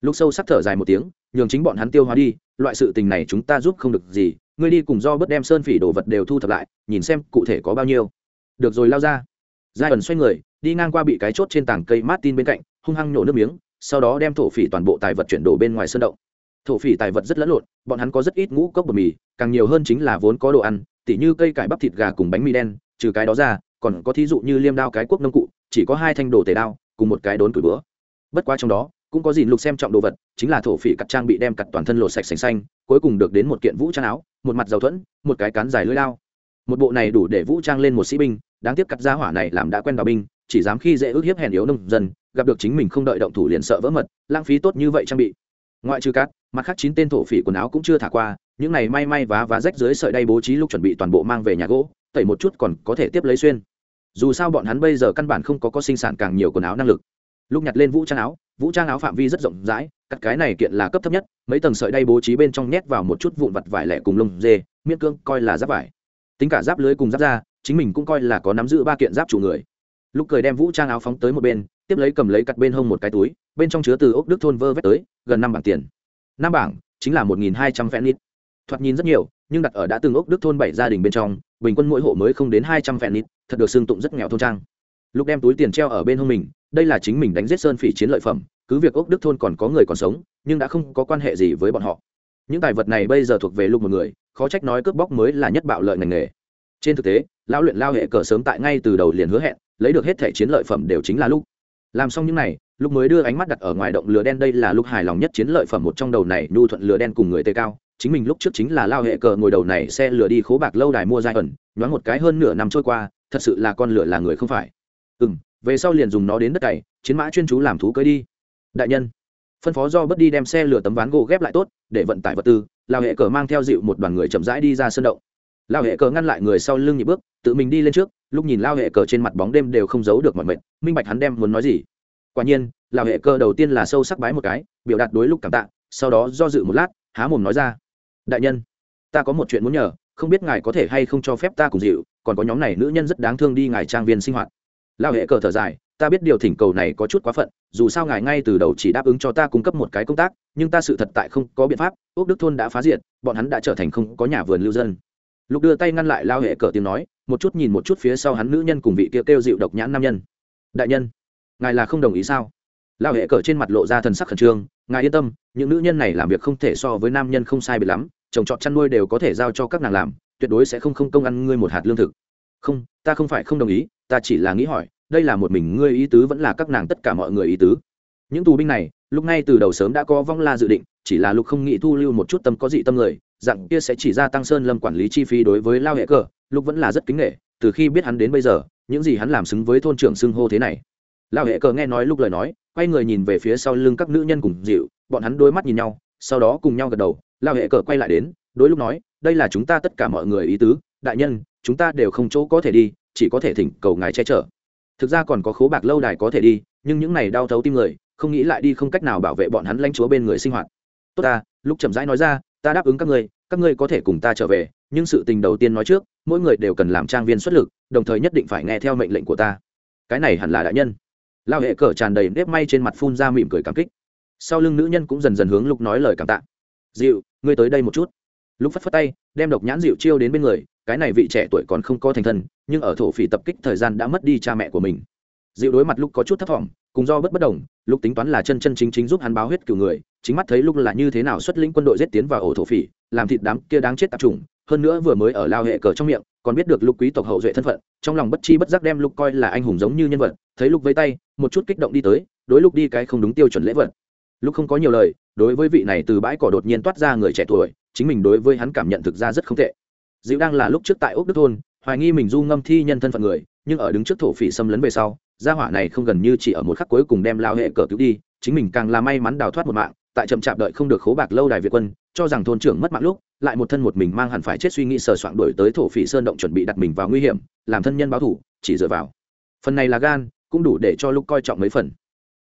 Lúc sâu sắc thở dài một tiếng, nhường chính bọn hắn tiêu hóa đi, loại sự tình này chúng ta giúp không được gì, ngươi đi cùng do bớt đem sơn phỉ đồ vật đều thu thập lại, nhìn xem cụ thể có bao nhiêu. Được rồi lao ra. Giai ẩn xoay người, đi ngang qua bị cái chốt trên tảng cây martin bên cạnh, hung hăng nhổ nước miếng, sau đó đem thổ phỉ toàn bộ tài vật chuyển đổ bên ngoài sơn động. Thổ phỉ tài vật rất lẫn lộn, bọn hắn có rất ít ngũ cốc bột mì, càng nhiều hơn chính là vốn có đồ ăn, tỉ như cây cải bắp thịt gà cùng bánh mì đen, trừ cái đó ra còn có thí dụ như liêm đao cái quốc nông cụ, chỉ có hai thanh đồ tề đao, cùng một cái đốn củi bữa. Bất quá trong đó, cũng có gì lục xem trọng đồ vật, chính là thổ phỉ cặt trang bị đem cặt toàn thân lột sạch sành xanh, cuối cùng được đến một kiện vũ trang áo, một mặt dầu thuẫn, một cái cán dài lưỡi lao một bộ này đủ để vũ trang lên một sĩ binh, đáng tiếc cặt ra hỏa này làm đã quen đào binh, chỉ dám khi dễ ước hiếp hèn yếu nông dân, gặp được chính mình không đợi động thủ liền sợ vỡ mật, lãng phí tốt như vậy trang bị. Ngoại trừ cát, mặt khác chín tên thổ phỉ quần áo cũng chưa thả qua, những này may may vá vá rách dưới sợi đay bố trí lúc chuẩn bị toàn bộ mang về nhà gỗ tẩy một chút còn có thể tiếp lấy xuyên. Dù sao bọn hắn bây giờ căn bản không có có sinh sản càng nhiều quần áo năng lực. Lúc nhặt lên vũ trang áo, vũ trang áo phạm vi rất rộng rãi, cắt cái này kiện là cấp thấp nhất, mấy tầng sợi đay bố trí bên trong nhét vào một chút vụn vặt vải lẻ cùng lông dê, miễn cương coi là giáp vải. Tính cả giáp lưới cùng giáp ra chính mình cũng coi là có nắm giữ ba kiện giáp chủ người. Lúc cười đem vũ trang áo phóng tới một bên, tiếp lấy cầm lấy cặt bên hông một cái túi, bên trong chứa từ ốc đức thôn vơ vét tới, gần năm bảng tiền. Năm bảng chính là một nghìn hai trăm phen lít thoạt nhìn rất nhiều, nhưng đặt ở đã từng ốc đức thôn bảy gia đình bên trong bình quân mỗi hộ mới không đến hai trăm vẹn lít thật được xương tụng rất nghèo thôn trang. Lúc đem túi tiền treo ở bên hông mình, đây là chính mình đánh giết sơn phỉ chiến lợi phẩm, cứ việc ốc đức thôn còn có người còn sống, nhưng đã không có quan hệ gì với bọn họ. Những tài vật này bây giờ thuộc về lúc một người, khó trách nói cướp bóc mới là nhất bạo lợi ngành nghề. Trên thực tế, lão luyện lao hệ cờ sớm tại ngay từ đầu liền hứa hẹn, lấy được hết thẻ chiến lợi phẩm đều chính là lúc làm xong những này lúc mới đưa ánh mắt đặt ở ngoài động lửa đen, đây là lúc hài lòng nhất chiến lợi phẩm một trong đầu này, nhu thuận lửa đen cùng người tê cao chính mình lúc trước chính là lao hệ cờ ngồi đầu này xe lửa đi khố bạc lâu đài mua giai ẩn, nhoáng một cái hơn nửa năm trôi qua, thật sự là con lửa là người không phải. Ừ m về sau liền dùng nó đến đất cày, chiến mã chuyên chú làm thú cưới đi. Đại nhân, phân phó do bất đi đem xe lửa tấm ván gỗ ghép lại tốt, để vận tải vật tư, lao hệ cờ mang theo dịu một đoàn người chậm rãi đi ra sân động. Lao hệ cờ ngăn lại người sau lưng nhị bước, tự mình đi lên trước, lúc nhìn lao hệ cờ trên mặt bóng đêm đều không giấu được mọi mệt, minh bạch hắn đem muốn nói gì. Quả nhiên, lao hệ cờ đầu tiên là sâu sắc bái một cái, biểu đạt đối lúc cảm tạ, sau đó do dự một lát, há mồm nói ra đại nhân, ta có một chuyện muốn nhờ, không biết ngài có thể hay không cho phép ta cùng dịu, còn có nhóm này nữ nhân rất đáng thương đi ngài trang viên sinh hoạt. Lao hệ cờ thở dài, ta biết điều thỉnh cầu này có chút quá phận, dù sao ngài ngay từ đầu chỉ đáp ứng cho ta cung cấp một cái công tác, nhưng ta sự thật tại không có biện pháp ốc đức thôn đã phá diệt, bọn hắn đã trở thành không có nhà vườn lưu dân. Lục đưa tay ngăn lại lao hệ cờ tiếng nói, một chút nhìn một chút phía sau hắn nữ nhân cùng vị kia kêu dịu độc nhãn nam nhân. Đại nhân, ngài là không đồng ý sao? Lao hệ cờ trên mặt lộ ra thần sắc khẩn trương, ngài yên tâm, những nữ nhân này làm việc không thể so với nam nhân không sai biệt lắm trồng trọt chăn nuôi đều có thể giao cho các nàng làm, tuyệt đối sẽ không không công ăn ngươi một hạt lương thực. Không, ta không phải không đồng ý, ta chỉ là nghĩ hỏi, đây là một mình ngươi ý tứ vẫn là các nàng tất cả mọi người ý tứ. Những tù binh này, lúc ngay từ đầu sớm đã có vong la dự định, chỉ là lúc không nghĩ thu lưu một chút tâm có dị tâm người, dạng kia sẽ chỉ ra tăng sơn lâm quản lý chi phí đối với lao hệ cờ lúc vẫn là rất kính nghệ từ khi biết hắn đến bây giờ, những gì hắn làm xứng với thôn trưởng xưng hô thế này. Lao hệ cờ nghe nói lúc lời nói, quay người nhìn về phía sau lưng các nữ nhân cùng dịu, bọn hắn đôi mắt nhìn nhau, sau đó cùng nhau gật đầu lao hệ cờ quay lại đến, đối lúc nói, đây là chúng ta tất cả mọi người ý tứ, đại nhân, chúng ta đều không chỗ có thể đi, chỉ có thể thỉnh cầu ngài che chở. Thực ra còn có khố bạc lâu đài có thể đi, nhưng những này đau thấu tim người, không nghĩ lại đi không cách nào bảo vệ bọn hắn lãnh chúa bên người sinh hoạt. Tốt ta, lúc chậm rãi nói ra, ta đáp ứng các ngươi các ngươi có thể cùng ta trở về, nhưng sự tình đầu tiên nói trước, mỗi người đều cần làm trang viên xuất lực, đồng thời nhất định phải nghe theo mệnh lệnh của ta. Cái này hẳn là đại nhân. Lao hệ cờ tràn đầy nếp may trên mặt phun ra mỉm cười cảm kích. Sau lưng nữ nhân cũng dần dần hướng lúc nói lời cảm tạ dịu, ngươi tới đây một chút. Lúc phất phất tay, đem độc nhãn dịu chiêu đến bên người, cái này vị trẻ tuổi còn không có thành thân, nhưng ở thổ phỉ tập kích thời gian đã mất đi cha mẹ của mình. Dịu đối mặt lúc có chút thất vọng cùng do bất bất đồng lúc tính toán là chân chân chính chính giúp hắn báo huyết cửu người, chính mắt thấy lúc là như thế nào xuất lĩnh quân đội giết tiến vào ổ thổ phỉ, làm thịt đám kia đáng chết tạp trùng hơn nữa vừa mới ở lao hệ cờ trong miệng, còn biết được lục quý tộc hậu duệ thân phận, trong lòng bất chi bất giác đem lục coi là anh hùng giống như nhân vật, thấy lục với tay, một chút kích động đi tới, đối lục đi cái không đúng tiêu chuẩn lễ vật. Lục không có nhiều lời đối với vị này từ bãi cỏ đột nhiên toát ra người trẻ tuổi, chính mình đối với hắn cảm nhận thực ra rất không tệ. Dịu đang là lúc trước tại úc đức thôn, hoài nghi mình du ngâm thi nhân thân phận người, nhưng ở đứng trước thổ phỉ xâm lấn về sau, gia hỏa này không gần như chỉ ở một khắc cuối cùng đem lao hệ cờ cứu đi, chính mình càng là may mắn đào thoát một mạng, tại chậm chạp đợi không được khố bạc lâu đài việt quân, cho rằng thôn trưởng mất mạng lúc, lại một thân một mình mang hẳn phải chết suy nghĩ sờ soạn đổi tới thổ phỉ sơn động chuẩn bị đặt mình vào nguy hiểm, làm thân nhân báo thủ, chỉ dựa vào. Phần này là gan, cũng đủ để cho lúc coi trọng mấy phần.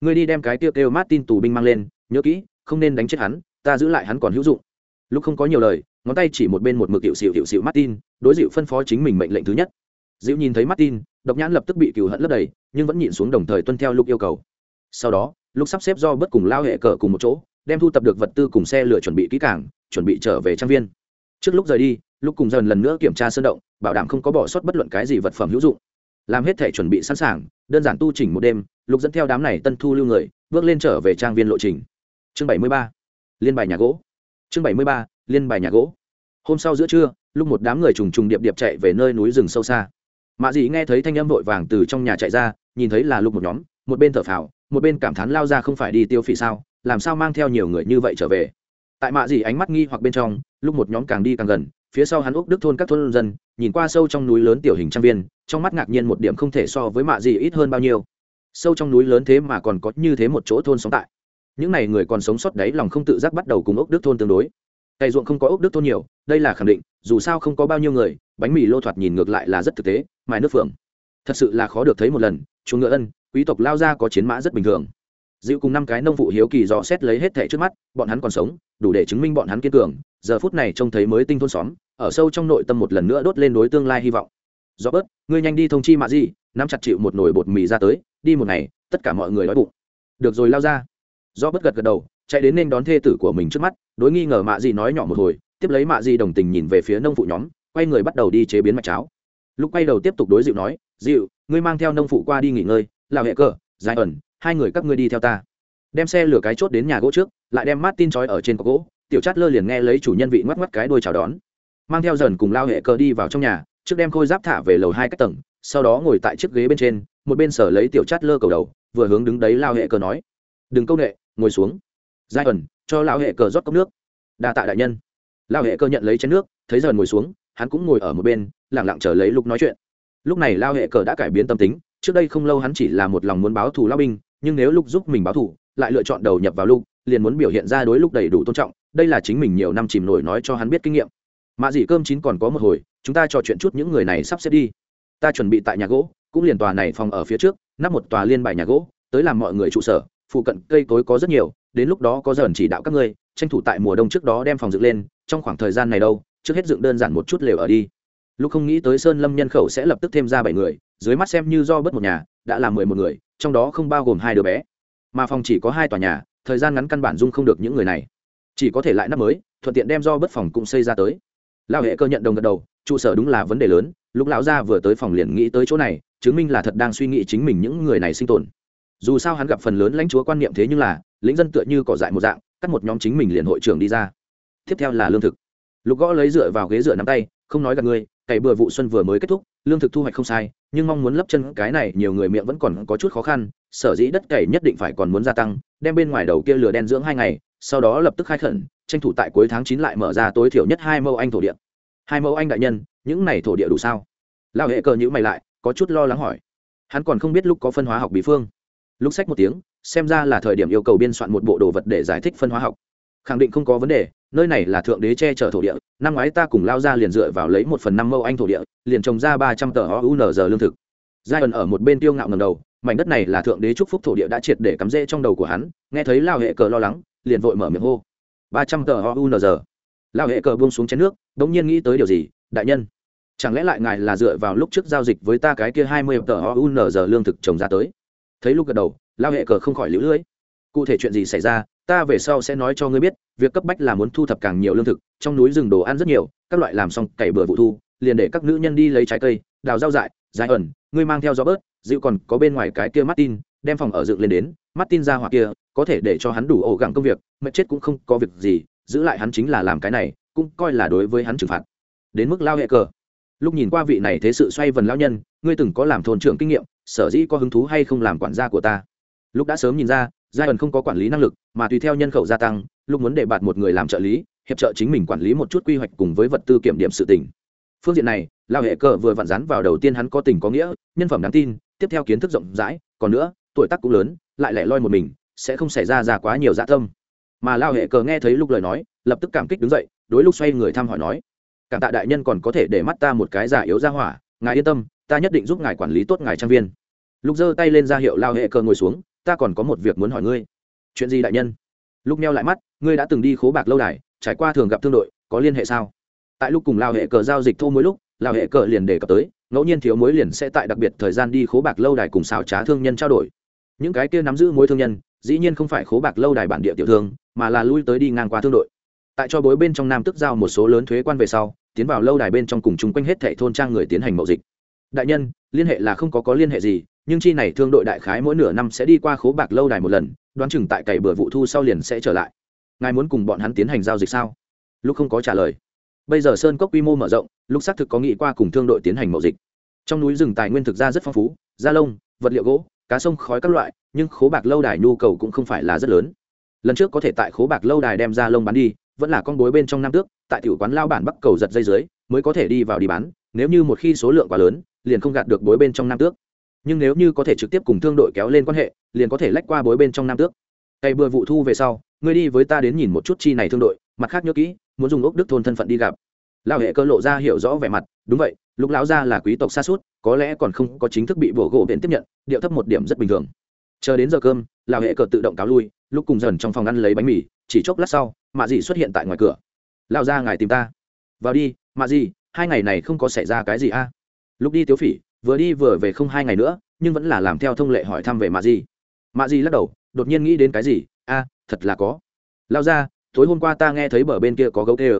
Người đi đem cái tiêu kêu mát tin tù binh mang lên, nhớ kỹ không nên đánh chết hắn, ta giữ lại hắn còn hữu dụng. Lúc không có nhiều lời, ngón tay chỉ một bên một mực hiệu xịu hiệu xịu martin, đối dịu phân phó chính mình mệnh lệnh thứ nhất. Dịu nhìn thấy martin, độc nhãn lập tức bị cừu hận lấp đầy, nhưng vẫn nhịn xuống đồng thời tuân theo lúc yêu cầu. Sau đó, lúc sắp xếp do bất cùng lao hệ cờ cùng một chỗ, đem thu tập được vật tư cùng xe lửa chuẩn bị kỹ càng, chuẩn bị trở về trang viên. Trước lúc rời đi, lúc cùng dần lần nữa kiểm tra sơn động, bảo đảm không có bỏ sót bất luận cái gì vật phẩm hữu dụng. Làm hết thể chuẩn bị sẵn sàng, đơn giản tu chỉnh một đêm lục dẫn theo đám này tân thu lưu người, bước lên trở về trang viên lộ trình chương bảy mươi ba, liên bài nhà gỗ. Chương bảy mươi ba, liên bài nhà gỗ. Hôm sau giữa trưa, lúc một đám người trùng trùng điệp điệp chạy về nơi núi rừng sâu xa. Mạ dị nghe thấy thanh âm vội vàng từ trong nhà chạy ra, nhìn thấy là lúc một nhóm, một bên thở phào, một bên cảm thán lao ra không phải đi tiêu phỉ sao, làm sao mang theo nhiều người như vậy trở về. Tại mạ dị ánh mắt nghi hoặc bên trong, lúc một nhóm càng đi càng gần, phía sau hắn úc đức thôn các thôn dân, nhìn qua sâu trong núi lớn tiểu hình trang viên, trong mắt ngạc nhiên một điểm không thể so với mạ dị ít hơn bao nhiêu. Sâu trong núi lớn thế mà còn có như thế một chỗ thôn sống tại những n à y người còn sống sót đấy lòng không tự giác bắt đầu cùng ốc đức thôn tương đối. Cày ruộng không có ốc đức thôn nhiều, đây là khẳng định, dù sao không có bao nhiêu người, bánh mì lô thoạt nhìn ngược lại là rất thực tế, mài nước phượng. Thật sự là khó được thấy một lần Chú ngựa ân, quý tộc lao ra có chiến mã rất bình thường. Dịu cùng năm cái nông vụ hiếu kỳ dò xét lấy hết thẻ trước mắt, bọn hắn còn sống, đủ để chứng minh bọn hắn kiên cường, giờ phút này trông thấy mới tinh thôn xóm, ở sâu trong nội tâm một lần nữa đốt lên đối tương lai hy vọng. Do bớt, ngươi nhanh đi thông chi mạ gì nắm chặt chịu một nồi bột mì ra tới, đi một ngày, tất cả mọi người đói bụng. Được rồi, lao ra do bất gật gật đầu, chạy đến nên đón thê tử của mình trước mắt, đối nghi ngờ mạ gì nói nhỏ một hồi, tiếp lấy mạ gì đồng tình nhìn về phía nông phụ nhóm, quay người bắt đầu đi chế biến mạch cháo. Lúc quay đầu tiếp tục đối dịu nói, dịu, ngươi mang theo nông phụ qua đi nghỉ ngơi, lào hệ cờ dài ẩn, hai người các ngươi đi theo ta. Đem xe lửa cái chốt đến nhà gỗ trước, lại đem martin trói ở trên cọc gỗ, tiểu chát lơ liền nghe lấy chủ nhân vị ngoắc ngoắc cái đôi chào đón. Mang theo dần cùng lao hệ cờ đi vào trong nhà, trước đem khôi giáp thả về lầu hai cách tầng, sau đó ngồi tại chiếc ghế bên trên, một bên sở lấy tiểu chát lơ cầu đầu, vừa hướng đứng đấy lao hệ cờ nói, đừng công nghệ ngồi xuống. Giai ẩn, cho Lão hệ cờ rót cốc nước. Đa tạ đại nhân. Lão hệ cờ nhận lấy chén nước, thấy dần ngồi xuống, hắn cũng ngồi ở một bên lẳng lặng chờ lấy lúc nói chuyện. Lúc này lao hệ cờ đã cải biến tâm tính, trước đây không lâu hắn chỉ là một lòng muốn báo thù lao binh, nhưng nếu lúc giúp mình báo thù, lại lựa chọn đầu nhập vào lúc liền muốn biểu hiện ra đối lúc đầy đủ tôn trọng, đây là chính mình nhiều năm chìm nổi nói cho hắn biết kinh nghiệm. Mạ dị cơm chín còn có một hồi, chúng ta trò chuyện chút những người này sắp xếp đi. Ta chuẩn bị tại nhà gỗ, cũng liền tòa này phòng ở phía trước, nắp một tòa liên bài nhà gỗ, tới làm mọi người trụ sở phụ cận cây cối có rất nhiều, đến lúc đó có dần chỉ đạo các ngươi, tranh thủ tại mùa đông trước đó đem phòng dựng lên, trong khoảng thời gian này đâu, trước hết dựng đơn giản một chút lều ở đi. Lúc không nghĩ tới sơn lâm nhân khẩu sẽ lập tức thêm ra bảy người, dưới mắt xem như do bớt một nhà, đã là mười một người, trong đó không bao gồm hai đứa bé. Mà phòng chỉ có hai tòa nhà, thời gian ngắn căn bản dung không được những người này. Chỉ có thể lại nắp mới, thuận tiện đem do bớt phòng cũng xây ra tới. Lao hệ cơ nhận đồng gật đầu, trụ sở đúng là vấn đề lớn, lúc lão gia vừa tới phòng liền nghĩ tới chỗ này, chứng minh là thật đang suy nghĩ chính mình những người này sinh tồn dù sao hắn gặp phần lớn lãnh chúa quan niệm thế nhưng là lính dân tựa như cỏ dại một dạng, cắt một nhóm chính mình liền hội trưởng đi ra. Tiếp theo là lương thực. Lục gõ lấy dựa vào ghế dựa nắm tay, không nói gặp ngươi cày bừa vụ xuân vừa mới kết thúc, lương thực thu hoạch không sai, nhưng mong muốn lấp chân cái này, nhiều người miệng vẫn còn có chút khó khăn, sở dĩ đất cày nhất định phải còn muốn gia tăng, đem bên ngoài đầu kia lửa đen dưỡng hai ngày, sau đó lập tức khai khẩn, tranh thủ tại cuối tháng chín lại mở ra tối thiểu nhất hai mẫu anh thổ địa. Hai mẫu anh đại nhân, những này thổ địa đủ sao? Lao hệ cờ nhữ mày lại, có chút lo lắng hỏi. Hắn còn không biết lúc có phân hóa học bí phương lúc sách một tiếng, xem ra là thời điểm yêu cầu biên soạn một bộ đồ vật để giải thích phân hóa học. Khẳng định không có vấn đề, nơi này là thượng đế che chở thổ địa, năm ngoái ta cùng lao ra liền dựa vào lấy một phần năm mẫu anh thổ địa, liền trồng ra ba trăm tờ ounz lương thực. Giai ẩn ở một bên tiêu ngạo ngầm đầu, mảnh đất này là thượng đế chúc phúc thổ địa đã triệt để cắm rễ trong đầu của hắn, nghe thấy lao hệ cờ lo lắng, liền vội mở miệng hô. Ba trăm tờ ounz lao hệ cờ buông xuống chén nước đ ỗ n g nhiên nghĩ tới điều gì, đại nhân, chẳng lẽ lại ngài là dựa vào lúc trước giao dịch với ta cái kia hai mươi tờ ounz lương thực trồng ra tới? Thấy lúc gật đầu, lao hệ cờ không khỏi lũ lưỡi cụ thể chuyện gì xảy ra, ta về sau sẽ nói cho ngươi biết, việc cấp bách là muốn thu thập càng nhiều lương thực, trong núi rừng đồ ăn rất nhiều, các loại làm xong cày bừa vụ thu, liền để các nữ nhân đi lấy trái cây, đào rau dại dài ẩn, ngươi mang theo gió bớt, dịu còn có bên ngoài cái kia martin, đem phòng ở dựng lên đến, martin ra hoặc kia, có thể để cho hắn đủ ổ gẳng công việc, mệt chết cũng không có việc gì, giữ lại hắn chính là làm cái này, cũng coi là đối với hắn trừng phạt. Đến mức lao hệ cờ lúc nhìn qua vị này thế sự xoay vần lao nhân, ngươi từng có làm thôn trưởng kinh nghiệm, sở dĩ có hứng thú hay không làm quản gia của ta? Lúc đã sớm nhìn ra, giai ẩn không có quản lý năng lực, mà tùy theo nhân khẩu gia tăng, lúc muốn để bạt một người làm trợ lý, hiệp trợ chính mình quản lý một chút quy hoạch cùng với vật tư kiểm điểm sự tỉnh phương diện này lao hệ cờ vừa vặn rắn vào đầu tiên hắn có tình có nghĩa, nhân phẩm đáng tin, tiếp theo kiến thức rộng rãi, còn nữa, tuổi tác cũng lớn, lại lẻ loi một mình, sẽ không xảy ra ra quá nhiều dạ tâm. Mà lao hệ cờ nghe thấy lúc lời nói, lập tức cảm kích đứng dậy, đối lúc xoay người thăm hỏi nói cảm tạ đại nhân còn có thể để mắt ta một cái giả yếu ra hỏa, ngài yên tâm, ta nhất định giúp ngài quản lý tốt ngài trang viên. Lúc giơ tay lên ra hiệu lao hệ cờ ngồi xuống, ta còn có một việc muốn hỏi ngươi. Chuyện gì đại nhân? Lúc neo lại mắt, ngươi đã từng đi khố bạc lâu đài, trải qua thường gặp thương đội, có liên hệ sao? Tại lúc cùng lao hệ cờ giao dịch thô mỗi lúc, lao hệ cờ liền đề cập tới, ngẫu nhiên thiếu mối liền sẽ tại đặc biệt thời gian đi khố bạc lâu đài cùng xào trá thương nhân trao đổi. Những cái kia nắm giữ mối thương nhân, dĩ nhiên không phải khố bạc lâu đài bản địa tiểu thương, mà là lui tới đi ngang qua thương đội tại cho bối bên trong nam tức giao một số lớn thuế quan về sau, tiến vào lâu đài bên trong cùng chung quanh hết thệ thôn trang người tiến hành mậu dịch. Đại nhân, liên hệ là không có có liên hệ gì, nhưng chi này thương đội đại khái mỗi nửa năm sẽ đi qua khố bạc lâu đài một lần, đoán chừng tại cày bừa vụ thu sau liền sẽ trở lại. Ngài muốn cùng bọn hắn tiến hành giao dịch sao? Lúc không có trả lời. Bây giờ sơn cốc quy mô mở rộng, lúc xác thực có nghĩ qua cùng thương đội tiến hành mậu dịch. Trong núi rừng tài nguyên thực ra rất phong phú, da lông, vật liệu gỗ, cá sông khói các loại, nhưng khố bạc lâu đài nhu cầu cũng không phải là rất lớn. Lần trước có thể tại khố bạc lâu đài đem ra lông bán đi vẫn là con bối bên trong nam tước, tại tiểu quán lao bản bắc cầu giật dây dưới, mới có thể đi vào đi bán, nếu như một khi số lượng quá lớn, liền không gạt được bối bên trong nam tước. Nhưng nếu như có thể trực tiếp cùng thương đội kéo lên quan hệ, liền có thể lách qua bối bên trong nam tước. Cây bừa vụ thu về sau, ngươi đi với ta đến nhìn một chút chi này thương đội, mặt khác nhớ kỹ, muốn dùng ốc đức thôn thân phận đi gặp. Lao hệ cơ lộ ra hiểu rõ vẻ mặt, đúng vậy, lúc lão ra là quý tộc xa suốt, có lẽ còn không có chính thức bị bổ gỗ biển tiếp nhận, điệu thấp một điểm rất bình thường. Chờ đến giờ cơm lao hệ cờ tự động cáo lui, lúc cùng dần trong phòng ăn lấy bánh mì chỉ chốc lát sau, mạ dì xuất hiện tại ngoài cửa. Lao ra ngài tìm ta. Vào đi, mạ dì hai ngày này không có xảy ra cái gì a. Lúc đi tiếu phỉ, vừa đi vừa về không hai ngày nữa, nhưng vẫn là làm theo thông lệ hỏi thăm về mạ dì mạ dì lắc đầu, đột nhiên nghĩ đến cái gì? A, thật là có. Lao ra tối hôm qua ta nghe thấy bờ bên kia có gấu tê ơ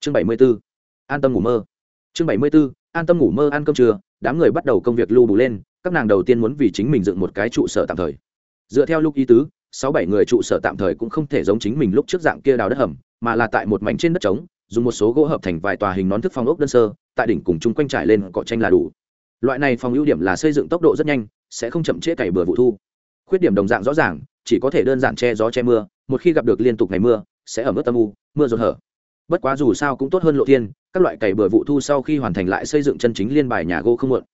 chương bảy mươi b ố an tâm ngủ mơ. Chương bảy mươi b ố an tâm ngủ mơ ăn cơm trưa, đám người bắt đầu công việc lưu bù lên, các nàng đầu tiên muốn vì chính mình dựng một cái trụ sở tạm thời. Dựa theo lúc ý tứ sáu bảy người trụ sở tạm thời cũng không thể giống chính mình lúc trước dạng kia đào đất hầm, mà là tại một mảnh trên đất trống, dùng một số gỗ hợp thành vài tòa hình nón thức phong ốc đơn sơ, tại đỉnh cùng chung quanh trải lên cỏ tranh là đủ. Loại này phòng ưu điểm là xây dựng tốc độ rất nhanh, sẽ không chậm trễ cày bừa vụ thu. Khuyết điểm đồng dạng rõ ràng, chỉ có thể đơn giản che gió che mưa, một khi gặp được liên tục ngày mưa, sẽ ở mức tâm u, mưa rột hở. Bất quá dù sao cũng tốt hơn lộ thiên, các loại cày bừa vụ thu sau khi hoàn thành lại xây dựng chân chính liên bài nhà gỗ không muộn.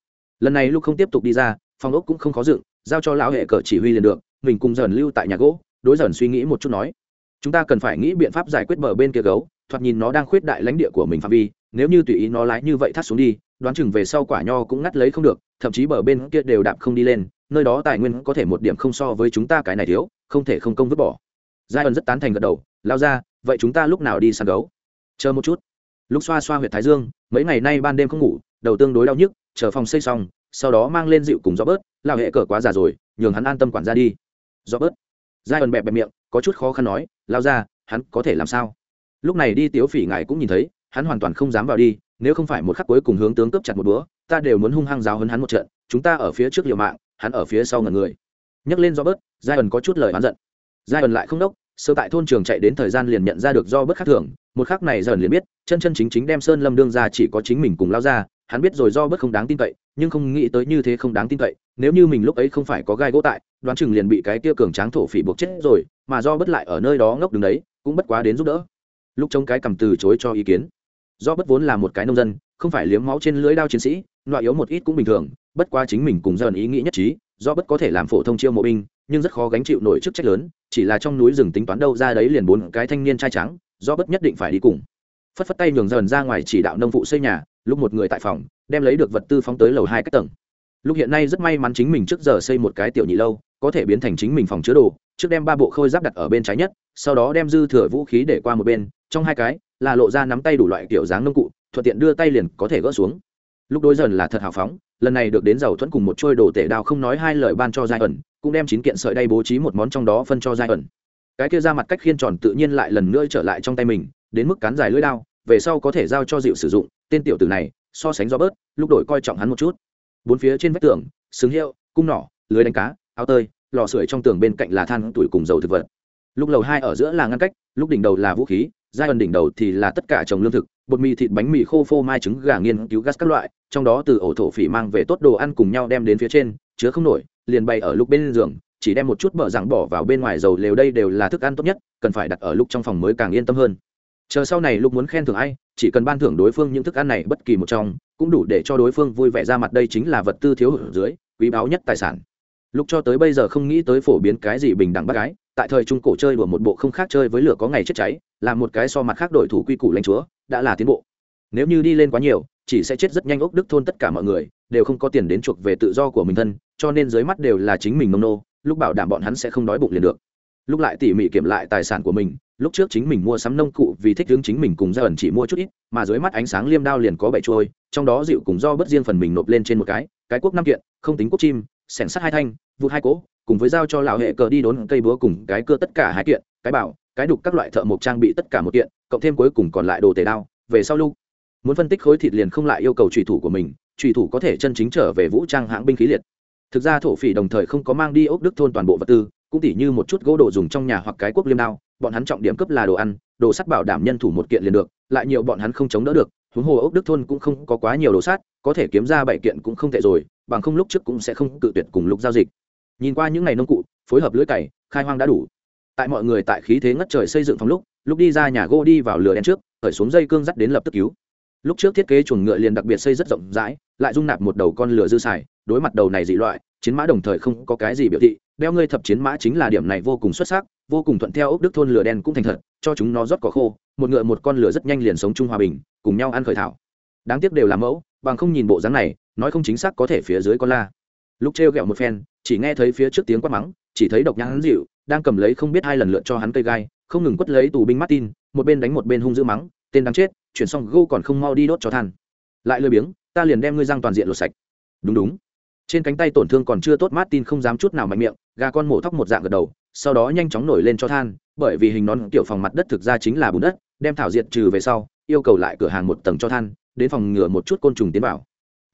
Lần này lúc không tiếp tục đi ra, phòng ốc cũng không khó dựng, giao cho lão hệ cờ chỉ huy liền được mình cùng dần lưu tại nhà gỗ, đối dần suy nghĩ một chút nói, chúng ta cần phải nghĩ biện pháp giải quyết bờ bên kia gấu, thoạt nhìn nó đang khuyết đại lãnh địa của mình phạm vi, nếu như tùy ý nó lái như vậy thắt xuống đi, đoán chừng về sau quả nho cũng ngắt lấy không được, thậm chí bờ bên kia đều đạp không đi lên, nơi đó tài nguyên có thể một điểm không so với chúng ta cái này thiếu, không thể không công vứt bỏ. Giai ẩn rất tán thành gật đầu, lao ra, vậy chúng ta lúc nào đi săn gấu? Chờ một chút. Lúc xoa xoa h u y ệ t thái dương, mấy ngày nay ban đêm không ngủ, đầu tương đối đau nhức, chờ phòng xây xong, sau đó mang lên dịu cùng gió bớt lao hệ cờ quá già rồi, nhường hắn an tâm quản ra đi do bớt. Giai ẩn bẹp bẹp miệng, có chút khó khăn nói, lao ra, hắn có thể làm sao? Lúc này đi tiếu phỉ ngài cũng nhìn thấy, hắn hoàn toàn không dám vào đi, nếu không phải một khắc cuối cùng hướng tướng cướp chặt một búa ta đều muốn hung hăng giáo hơn hắn một trận, chúng ta ở phía trước liều mạng, hắn ở phía sau ngần người. Nhấc lên do bớt, giai ẩn có chút lời hắn giận. Giai ẩn lại không đốc, sơ tại thôn trường chạy đến thời gian liền nhận ra được do bớt khác thường, một khắc này dần liền biết, chân chân chính chính đem sơn lâm đương ra chỉ có chính mình cùng lao ra hắn biết rồi do bất không đáng tin cậy, nhưng không nghĩ tới như thế không đáng tin cậy, nếu như mình lúc ấy không phải có gai gỗ tại, đoán chừng liền bị cái kia cường tráng thổ phỉ buộc chết rồi, mà do bất lại ở nơi đó ngốc đứng đấy, cũng bất quá đến giúp đỡ. Lúc trông cái cầm từ chối cho ý kiến. Do bất vốn là một cái nông dân, không phải liếm máu trên lưỡi đao chiến sĩ, loại yếu một ít cũng bình thường, bất quá chính mình cùng dần ý nghĩ nhất trí, do bất có thể làm phổ thông chiêu mộ binh, nhưng rất khó gánh chịu nổi chức trách lớn, chỉ là trong núi rừng tính toán đâu ra đấy liền bốn cái thanh niên trai trắng, do bất nhất định phải đi cùng phất phất tay nhường dần ra ngoài chỉ đạo nông vụ xây nhà, lúc một người tại phòng, đem lấy được vật tư phóng tới lầu hai cách tầng. Lúc hiện nay rất may mắn chính mình trước giờ xây một cái tiểu nhị lâu, có thể biến thành chính mình phòng chứa đồ, trước đem ba bộ khôi giáp đặt ở bên trái nhất, sau đó đem dư thừa vũ khí để qua một bên, trong hai cái là lộ ra nắm tay đủ loại kiểu dáng nông cụ, thuận tiện đưa tay liền có thể gỡ xuống. Lúc đối dần là thật hào phóng, lần này được đến giàu thuẫn cùng một trôi đồ tể đao không nói hai lời ban cho giai ẩn, cũng đem chín kiện sợi đay bố trí một món trong đó phân cho giai ẩn. Cái kia ra mặt cách khiên tròn tự nhiên lại lần nữa trở lại trong tay mình đến mức cán dài lưỡi đao, về sau có thể giao cho dịu sử dụng, tên tiểu tử này, so sánh do bớt, lúc đổi coi trọng hắn một chút. Bốn phía trên vách tường xứng hiệu, cung nỏ, lưới đánh cá, áo tơi, lò sưởi trong tường bên cạnh là than, tuổi cùng dầu thực vật. Lúc lầu hai ở giữa là ngăn cách, lúc đỉnh đầu là vũ khí, giai ẩn đỉnh đầu thì là tất cả trồng lương thực, bột mì thịt bánh mì khô phô mai trứng gà nghiên cứu gas các loại, trong đó từ ổ thổ phỉ mang về tốt đồ ăn cùng nhau đem đến phía trên, chứa không nổi, liền bày ở lúc bên giường, chỉ đem một chút bờ rằng bỏ vào bên ngoài dầu lều đây đều là thức ăn tốt nhất, cần phải đặt ở lúc trong phòng mới càng yên tâm hơn chờ sau này lúc muốn khen thưởng ai, chỉ cần ban thưởng đối phương những thức ăn này bất kỳ một trong, cũng đủ để cho đối phương vui vẻ ra mặt đây chính là vật tư thiếu hụt dưới, quý báu nhất tài sản. Lúc cho tới bây giờ không nghĩ tới phổ biến cái gì bình đẳng bác gái, tại thời trung cổ chơi đùa một bộ không khác chơi với lửa có ngày chết cháy làm một cái so mặt khác đổi thủ quy củ lãnh chúa, đã là tiến bộ. Nếu như đi lên quá nhiều, chỉ sẽ chết rất nhanh ốc đức thôn tất cả mọi người, đều không có tiền đến chuộc về tự do của mình thân, cho nên dưới mắt đều là chính mình nông nô, lúc bảo đảm bọn hắn sẽ không đói bụng liền được. Lúc lại tỉ mỉ kiểm lại tài sản của mình lúc trước chính mình mua sắm nông cụ vì thích hướng chính mình cùng ra ẩn chỉ mua chút ít, mà dưới mắt ánh sáng liêm đao liền có bảy trôi, trong đó dịu cùng do bất riêng phần mình nộp lên trên một cái cái quốc năm kiện, không tính quốc chim, sẻng sắt hai thanh, vụt hai cỗ, cùng với giao cho lão hệ cờ đi đốn cây búa cùng cái cưa tất cả hai kiện, cái bảo, cái đục các loại thợ mộc trang bị tất cả một kiện, cộng thêm cuối cùng còn lại đồ tề đao, về sau lúc muốn phân tích khối thịt liền không lại yêu cầu trùy thủ của mình, trùy thủ có thể chân chính trở về vũ trang hãng binh khí liệt. Thực ra thổ phỉ đồng thời không có mang đi ốc đức thôn toàn bộ vật tư, cũng tỉ như một chút gỗ đồ dùng trong nhà hoặc cái quốc liêm đao bọn hắn trọng điểm cấp là đồ ăn, đồ sắt bảo đảm nhân thủ một kiện liền được, lại nhiều bọn hắn không chống đỡ được, huống hồ ốc đức thôn cũng không có quá nhiều đồ sát có thể kiếm ra bảy kiện cũng không tệ rồi, bằng không lúc trước cũng sẽ không cự tuyệt cùng lúc giao dịch. Nhìn qua những ngày nông cụ, phối hợp lưỡi cày, khai hoang đã đủ. Tại mọi người tại khí thế ngất trời xây dựng phòng lúc lúc đi ra nhà gỗ đi vào lửa đen trước, khởi xuống dây cương dắt đến lập tức cứu. Lúc trước thiết kế chuồng ngựa liền đặc biệt xây rất rộng rãi, lại dung nạp một đầu con lửa dư xài, đối mặt đầu này dị loại, chiến mã đồng thời không có cái gì biểu thị đeo ngươi thập chiến mã chính là điểm này vô cùng xuất sắc, vô cùng thuận theo ốc đức thôn lửa đen cũng thành thật, cho chúng nó rót cỏ khô, một ngựa một con lửa rất nhanh liền sống chung hòa bình, cùng nhau ăn khởi thảo. Đáng tiếc đều là mẫu, bằng không nhìn bộ dáng này, nói không chính xác có thể phía dưới con la. Lúc trêu ghẹo một phen, chỉ nghe thấy phía trước tiếng quát mắng, chỉ thấy độc nhãn hắn dịu, đang cầm lấy không biết hai lần lượt cho hắn cây gai, không ngừng quất lấy tù binh martin, một bên đánh một bên hung dữ mắng, tên đáng chết, chuyển xong gô còn không mau đi đốt cho than. Lại lười biếng, ta liền đem ngươi răng toàn diện lột sạch. Đúng đúng. Trên cánh tay tổn thương còn chưa tốt martin không dám chút nào mạnh miệng gà con mổ thóc một dạng gật đầu, sau đó nhanh chóng nổi lên cho than, bởi vì hình nón kiểu phòng mặt đất thực ra chính là bùn đất, đem thảo diệt trừ về sau, yêu cầu lại cửa hàng một tầng cho than, đến phòng ngừa một chút côn trùng tiến vào.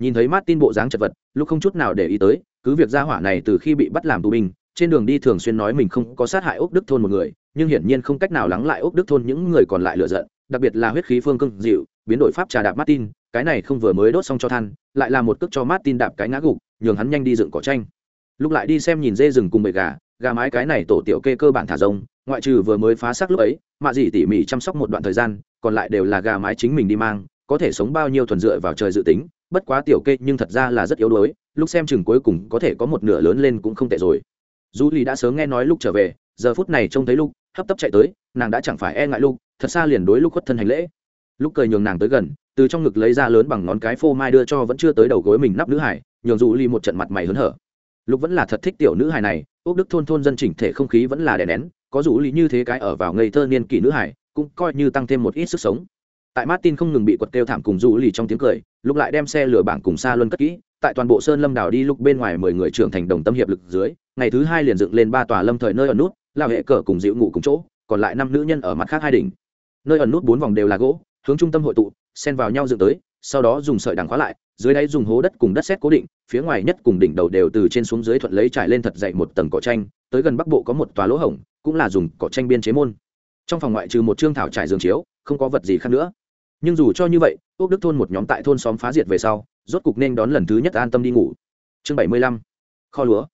Nhìn thấy martin bộ dáng chật vật lúc không chút nào để ý tới, cứ việc ra hỏa này từ khi bị bắt làm tù binh, trên đường đi thường xuyên nói mình không có sát hại ốc đức thôn một người, nhưng hiển nhiên không cách nào lắng lại ốc đức thôn những người còn lại lựa giận, đặc biệt là huyết khí phương cưng dịu, biến đổi pháp trà đạp martin, cái này không vừa mới đốt xong cho than, lại là một cước cho martin đạp cái ngã gục, nhường hắn nhanh đi dựng cỏ tranh lúc lại đi xem nhìn dê rừng cùng bầy gà gà mái cái này tổ tiểu kê cơ bản thả rông, ngoại trừ vừa mới phá xác lúc ấy mạ dì tỉ mỉ chăm sóc một đoạn thời gian, còn lại đều là gà mái chính mình đi mang, có thể sống bao nhiêu thuần dựa vào trời dự tính, bất quá tiểu kê nhưng thật ra là rất yếu đuối, lúc xem chừng cuối cùng có thể có một nửa lớn lên cũng không tệ rồi. Du lì đã sớm nghe nói lúc trở về, giờ phút này trông thấy lúc hấp tấp chạy tới, nàng đã chẳng phải e ngại lúc thật xa liền đối lúc khuất thân hành lễ. Lúc cười nhường nàng tới gần, từ trong ngực lấy ra lớn bằng ngón cái phô mai đưa cho vẫn chưa tới đầu gối mình nắp nữ hải, nhường du lì một trận mặt mày hớn hở lúc vẫn là thật thích tiểu nữ hài này ốc đức thôn thôn dân chỉnh thể không khí vẫn là đè nén, có rủ lý như thế cái ở vào ngây thơ niên kỷ nữ hải cũng coi như tăng thêm một ít sức sống. Tại martin không ngừng bị quật kêu thảm cùng rủ lì trong tiếng cười lúc lại đem xe lửa bảng cùng xa luân cất kỹ, tại toàn bộ sơn lâm đảo đi lúc bên ngoài mười người trưởng thành đồng tâm hiệp lực dưới, ngày thứ hai liền dựng lên ba tòa lâm thời nơi ở nút lao hệ cờ cùng dịu ngủ cùng chỗ, còn lại năm nữ nhân ở mặt khác hai đỉnh. Nơi ẩn nút bốn vòng đều là gỗ, hướng trung tâm hội tụ, xen vào nhau dựng tới sau đó dùng sợi đằng khóa lại, dưới đáy dùng hố đất cùng đất xét cố định, phía ngoài nhất cùng đỉnh đầu đều từ trên xuống dưới thuận lấy trải lên thật dậy một tầng cỏ tranh tới gần bắc bộ có một tòa lỗ hổng, cũng là dùng cỏ tranh biên chế môn. Trong phòng ngoại trừ một trương thảo trải giường chiếu, không có vật gì khác nữa. Nhưng dù cho như vậy ốc đức thôn một nhóm tại thôn xóm phá diệt về sau, rốt cục nên đón lần thứ nhất an tâm đi ngủ. Chương bảy mươi lăm, kho lúa.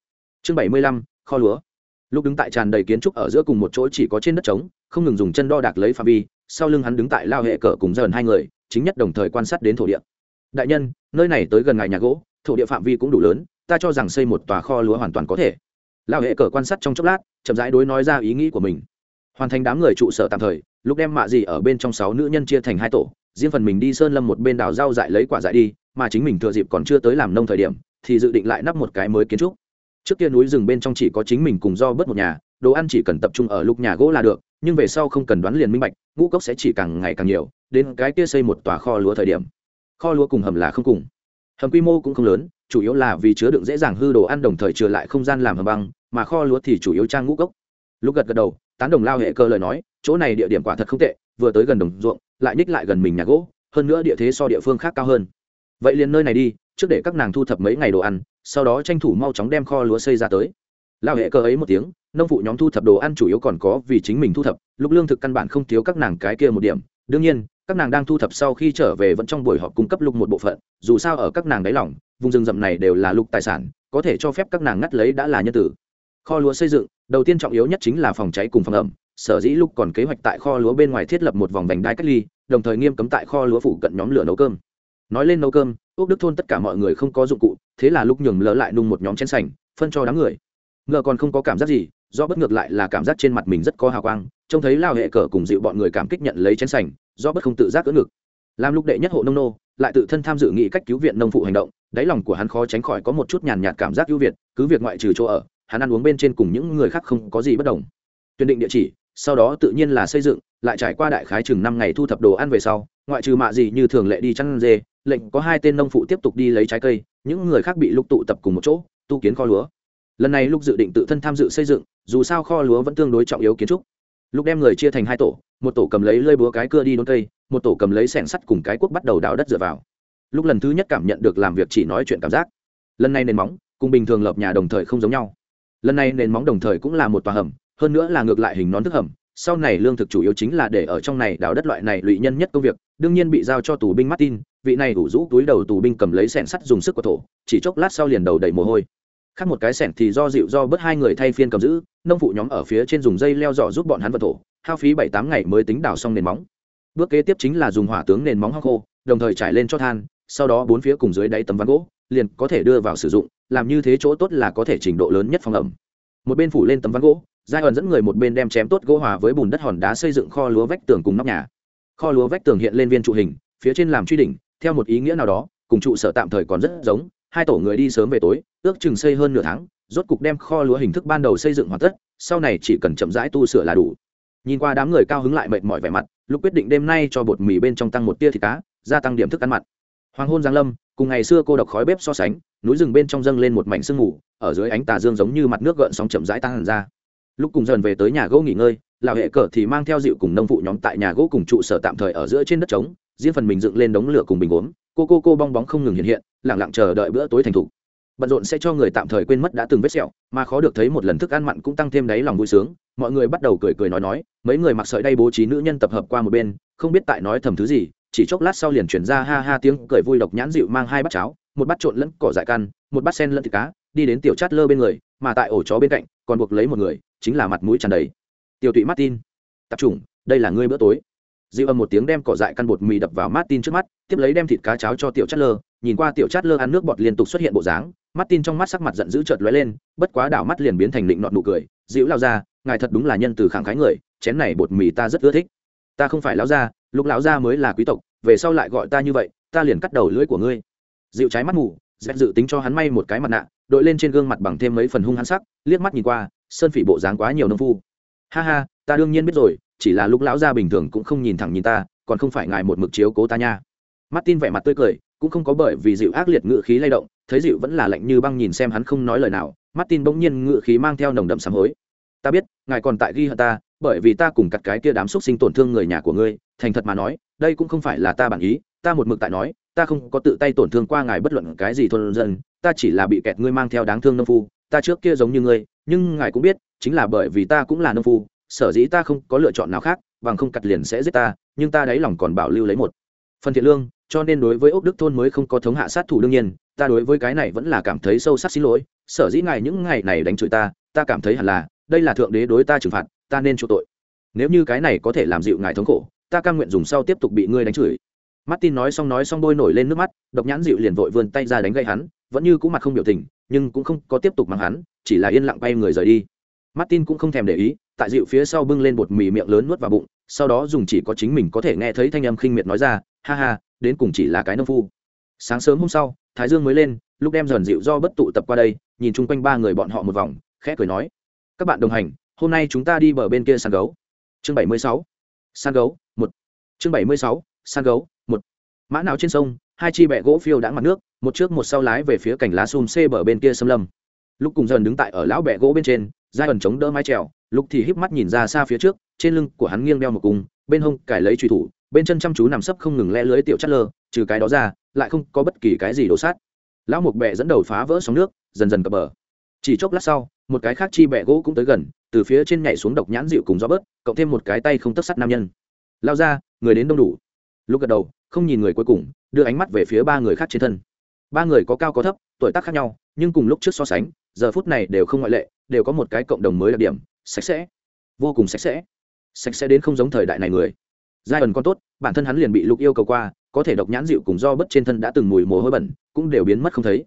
Chương bảy mươi lăm, kho lúa. Lúc đứng tại tràn đầy kiến trúc ở giữa cùng một chỗ chỉ có trên đất trống, không ngừng dùng chân đo đạc lấy pha vi, sau lưng hắn đứng tại lao hệ cờ cùng dần hai người chính nhất đồng thời quan sát đến thổ địa. Đại nhân, nơi này tới gần ngài nhà gỗ, thổ địa phạm vi cũng đủ lớn, ta cho rằng xây một tòa kho lúa hoàn toàn có thể. Lao hệ cờ quan sát trong chốc lát, chậm rãi đối nói ra ý nghĩ của mình. Hoàn thành đám người trụ sở tạm thời, lúc đem mạ gì ở bên trong sáu nữ nhân chia thành hai tổ, riêng phần mình đi sơn lâm một bên đào rau dại lấy quả dại đi, mà chính mình thừa dịp còn chưa tới làm nông thời điểm, thì dự định lại nắp một cái mới kiến trúc. Trước kia núi rừng bên trong chỉ có chính mình cùng do bớt một nhà, đồ ăn chỉ cần tập trung ở lúc nhà gỗ là được, nhưng về sau không cần đoán liền minh bạch, ngũ cốc sẽ chỉ càng ngày càng nhiều đến cái kia xây một tòa kho lúa thời điểm. Kho lúa cùng hầm là không cùng. Hầm quy mô cũng không lớn, chủ yếu là vì chứa đựng dễ dàng hư đồ ăn đồng thời trừ lại không gian làm hầm băng, mà kho lúa thì chủ yếu trang ngũ cốc lúc gật gật đầu, tán đồng lao hệ cơ lời nói, chỗ này địa điểm quả thật không tệ, vừa tới gần đồng ruộng, lại ních lại gần mình nhà gỗ, hơn nữa địa thế so địa phương khác cao hơn. Vậy liền nơi này đi, trước để các nàng thu thập mấy ngày đồ ăn, sau đó tranh thủ mau chóng đem kho lúa xây ra tới. Lao hệ cơ ấy một tiếng, nông phụ nhóm thu thập đồ ăn chủ yếu còn có vì chính mình thu thập lúc lương thực căn bản không thiếu các nàng cái kia một điểm. Đương nhiên các nàng đang thu thập sau khi trở về vẫn trong buổi họp cung cấp lục một bộ phận, dù sao ở các nàng đáy lỏng vùng rừng rậm này đều là lục tài sản, có thể cho phép các nàng ngắt lấy đã là nhân tử. Kho lúa xây dựng, đầu tiên trọng yếu nhất chính là phòng cháy cùng phòng ẩm, sở dĩ lúc còn kế hoạch tại kho lúa bên ngoài thiết lập một vòng vành đai cách ly, đồng thời nghiêm cấm tại kho lúa phụ cận nhóm lửa nấu cơm. Nói lên nấu cơm, úc đức thôn tất cả mọi người không có dụng cụ, thế là lúc nhường lỡ lại nung một nhóm chén sành, phân cho đám người. Ngờ còn không có cảm giác gì, do bất ngược lại là cảm giác trên mặt mình rất có hào quang, trông thấy lao hệ cờ cùng dịu bọn người cảm kích nhận lấy chén sành do bất không tự giác cỡ ngực. Làm lúc đệ nhất hộ nông nô, lại tự thân tham dự nghị cách cứu viện nông phụ hành động, đáy lòng của hắn khó tránh khỏi có một chút nhàn nhạt cảm giác ưu việt, cứ việc ngoại trừ chỗ ở, hắn ăn uống bên trên cùng những người khác không có gì bất đồng. Tuyển định địa chỉ, sau đó tự nhiên là xây dựng, lại trải qua đại khái chừng năm ngày thu thập đồ ăn về sau, ngoại trừ mạ gì như thường lệ đi chăn dê, lệnh có hai tên nông phụ tiếp tục đi lấy trái cây, những người khác bị lúc tụ tập cùng một chỗ, tu kiến kho lúa. Lần này lúc dự định tự thân tham dự xây dựng, dù sao kho lúa vẫn tương đối trọng yếu kiến trúc. Lúc đem người chia thành hai tổ một tổ cầm lấy lơi búa cái cưa đi đốn cây, một tổ cầm lấy sẻng sắt cùng cái cuốc bắt đầu đào đất dựa vào. Lúc lần thứ nhất cảm nhận được làm việc chỉ nói chuyện cảm giác. Lần này nền móng cùng bình thường lập nhà đồng thời không giống nhau. Lần này nền móng đồng thời cũng là một tòa hầm, hơn nữa là ngược lại hình nón thức hầm, sau này lương thực chủ yếu chính là để ở trong này đào đất loại này lụy nhân nhất công việc, đương nhiên bị giao cho tù binh martin, vị này đủ rũ túi đầu tù binh cầm lấy sẻn sắt dùng sức của thổ, chỉ chốc lát sau liền đầu đầy mồ hôi. Khác một cái sẻn thì do dịu do bớt hai người thay phiên cầm giữ, nông phụ nhóm ở phía trên dùng dây leo dọ giúp bọn hắn vật thổ hao phí bảy tám ngày mới tính đào xong nền móng. Bước kế tiếp chính là dùng hỏa tướng nền móng hóc khô, đồng thời trải lên cho than, sau đó bốn phía cùng dưới đáy tấm ván gỗ, liền có thể đưa vào sử dụng, làm như thế chỗ tốt là có thể trình độ lớn nhất phòng ẩm. Một bên phủ lên tấm ván gỗ giai ẩn dẫn người một bên đem chém tốt gỗ hòa với bùn đất hòn đá xây dựng kho lúa vách tường cùng nóc nhà. Kho lúa vách tường hiện lên viên trụ hình, phía trên làm truy đỉnh, theo một ý nghĩa nào đó, cùng trụ sở tạm thời còn rất giống, hai tổ người đi sớm về tối, ước chừng xây hơn nửa tháng, rốt cục đem kho lúa hình thức ban đầu xây dựng hoàn tất, sau này chỉ cần chậm rãi tu sửa là đủ nhìn qua đám người cao hứng lại mệt mỏi vẻ mặt lúc quyết định đêm nay cho bột mì bên trong tăng một tia thịt cá, gia tăng điểm thức ăn mặn. Hoàng hôn giang lâm, cùng ngày xưa cô độc khói bếp so sánh, núi rừng bên trong dâng lên một mảnh sương mù, ở dưới ánh tà dương giống như mặt nước gợn sóng chậm rãi tăng hẳn ra. Lúc cùng dần về tới nhà gỗ nghỉ ngơi, lão hệ cờ thì mang theo dịu cùng nông phụ nhóm tại nhà gỗ cùng trụ sở tạm thời ở giữa trên đất trống, riêng phần mình dựng lên đống lửa cùng bình gốm. Cô cô cô bong bóng không ngừng hiện hiện lẳng lặng chờ đợi bữa tối thành thủ. bận rộn sẽ cho người tạm thời quên mất đã từng vết sẹo, mà khó được thấy một lần thức ăn mặn cũng tăng thêm đáy lòng vui sướng mọi người bắt đầu cười cười nói nói, mấy người mặc sợi đay bố trí nữ nhân tập hợp qua một bên, không biết tại nói thầm thứ gì, chỉ chốc lát sau liền chuyển ra ha ha tiếng cười vui độc nhãn dịu mang hai bát cháo, một bát trộn lẫn cỏ dại căn, một bát sen lẫn thịt cá, đi đến tiểu chát lơ bên người, mà tại ổ chó bên cạnh, còn buộc lấy một người, chính là mặt mũi tràn đầy. Tiểu tụy martin, tập trung đây là ngươi bữa tối. Dịu âm một tiếng đem cỏ dại căn bột mì đập vào martin trước mắt, tiếp lấy đem thịt cá cháo cho tiểu chát lơ, nhìn qua tiểu chát lơ ăn nước bọt liên tục xuất hiện bộ dáng Mắt tin trong mắt sắc mặt giận dữ chợt lóe lên, bất quá đảo mắt liền biến thành định nọn nụ cười dịu lao ra ngài thật đúng là nhân từ khẳng khái người, chén này bột mì ta rất ưa thích. Ta không phải lão gia lúc lão gia mới là quý tộc, về sau lại gọi ta như vậy, ta liền cắt đầu lưỡi của ngươi. Dịu trái mắt mù dẹp dự tính cho hắn may một cái mặt nạ, đội lên trên gương mặt bằng thêm mấy phần hung hắn sắc, liếc mắt nhìn qua, sơn phỉ bộ dáng quá nhiều nông phu. Ha ha, ta đương nhiên biết rồi, chỉ là lúc lão gia bình thường cũng không nhìn thẳng nhìn ta, còn không phải ngài một mực chiếu cố ta nha. Mắt tin vẻ mặt tươi cười cũng không có bởi vì dịu ác liệt ngự khí lay động, thấy dịu vẫn là lạnh như băng nhìn xem hắn không nói lời nào, martin bỗng nhiên ngự khí mang theo nồng đậm sám hối. Ta biết, ngài còn tại ghi hận ta, bởi vì ta cùng cặt cái kia đám xúc sinh tổn thương người nhà của ngươi, thành thật mà nói, đây cũng không phải là ta bản ý, ta một mực tại nói, ta không có tự tay tổn thương qua ngài bất luận cái gì thôn dân, ta chỉ là bị kẹt ngươi mang theo đáng thương nông phu, ta trước kia giống như ngươi, nhưng ngài cũng biết, chính là bởi vì ta cũng là nông phu, sở dĩ ta không có lựa chọn nào khác, bằng không cặt liền sẽ giết ta, nhưng ta đáy lòng còn bảo lưu lấy một phần thiện lương cho nên đối với ốc đức thôn mới không có thống hạ sát thủ đương nhiên, ta đối với cái này vẫn là cảm thấy sâu sắc xin lỗi, sở dĩ ngài những ngày này đánh chửi ta ta cảm thấy hẳn là, đây là thượng đế đối ta trừng phạt, ta nên chịu tội. Nếu như cái này có thể làm dịu ngài thống khổ, ta cam nguyện dùng sau tiếp tục bị ngươi đánh chửi. Martin nói xong nói xong đôi nổi lên nước mắt, độc nhãn dịu liền vội vươn tay ra đánh gây hắn, vẫn như cũng mặt không biểu tình, nhưng cũng không có tiếp tục mắng hắn, chỉ là yên lặng bay người rời đi. Martin cũng không thèm để ý, tại dịu phía sau bưng lên bột mì miệng lớn nuốt vào bụng, sau đó dùng chỉ có chính mình có thể nghe thấy thanh âm khinh miệt nói ra, ha ha đến cùng chỉ là cái nông phu. Sáng sớm hôm sau, thái dương mới lên, lúc đem dần dịu do bất tụ tập qua đây, nhìn chung quanh ba người bọn họ một vòng, khẽ cười nói, các bạn đồng hành, hôm nay chúng ta đi bờ bên kia sàn gấu. Chương bảy mươi sáu sàn gấu, một. Chương bảy mươi sáu sàn gấu, một. Mã não trên sông, hai chi bẹ gỗ phiêu đã mặt nước, một trước một sau lái về phía cảnh lá xùm xê bờ bên kia xâm lâm. Lúc cùng dần đứng tại ở lão bẹ gỗ bên trên, giai ẩn chống đỡ mái trèo lúc thì híp mắt nhìn ra xa phía trước, trên lưng của hắn nghiêng đeo một cung, bên hông cải lấy truy thủ bên chân chăm chú nằm sấp không ngừng le lưới tiểu chất lơ, trừ cái đó ra, lại không có bất kỳ cái gì đổ sát. Lão mục bẹ dẫn đầu phá vỡ sóng nước, dần dần cập bờ. Chỉ chốc lát sau, một cái khác chi bẹ gỗ cũng tới gần, từ phía trên nhảy xuống độc nhãn dịu cùng gió bớt, cộng thêm một cái tay không tất sắt nam nhân. Lao ra, người đến đông đủ. Lúc gật đầu, không nhìn người cuối cùng, đưa ánh mắt về phía ba người khác trên thân. Ba người có cao có thấp, tuổi tác khác nhau, nhưng cùng lúc trước so sánh, giờ phút này đều không ngoại lệ, đều có một cái cộng đồng mới đặc điểm, sạch sẽ. Vô cùng sạch sẽ. Sạch sẽ đến không giống thời đại này người giai ẩn con tốt, bản thân hắn liền bị lục yêu cầu qua, có thể độc nhãn dịu cùng do bất trên thân đã từng mùi mồ hôi bẩn, cũng đều biến mất không thấy.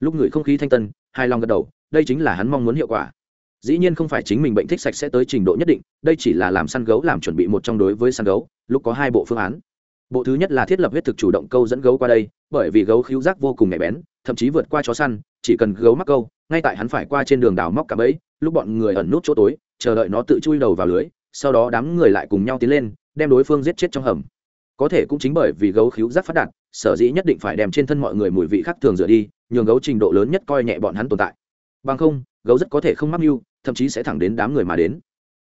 Lúc người không khí thanh tân hai lòng gật đầu, đây chính là hắn mong muốn hiệu quả. Dĩ nhiên không phải chính mình bệnh thích sạch sẽ tới trình độ nhất định, đây chỉ là làm săn gấu làm chuẩn bị một trong đối với săn gấu, lúc có hai bộ phương án. Bộ thứ nhất là thiết lập huyết thực chủ động câu dẫn gấu qua đây, bởi vì gấu khíu giác vô cùng nhạy bén, thậm chí vượt qua chó săn, chỉ cần gấu mắc câu, ngay tại hắn phải qua trên đường đào móc cả bẫy, lúc bọn người ẩn nút chỗ tối, chờ đợi nó tự chui đầu vào lưới, sau đó đám người lại cùng nhau tiến lên đem đối phương giết chết trong hầm. Có thể cũng chính bởi vì gấu khíu giác phát đạt, sở dĩ nhất định phải đem trên thân mọi người mùi vị khác thường rửa đi, nhường gấu trình độ lớn nhất coi nhẹ bọn hắn tồn tại. Bằng không, gấu rất có thể không mắc mưu, thậm chí sẽ thẳng đến đám người mà đến.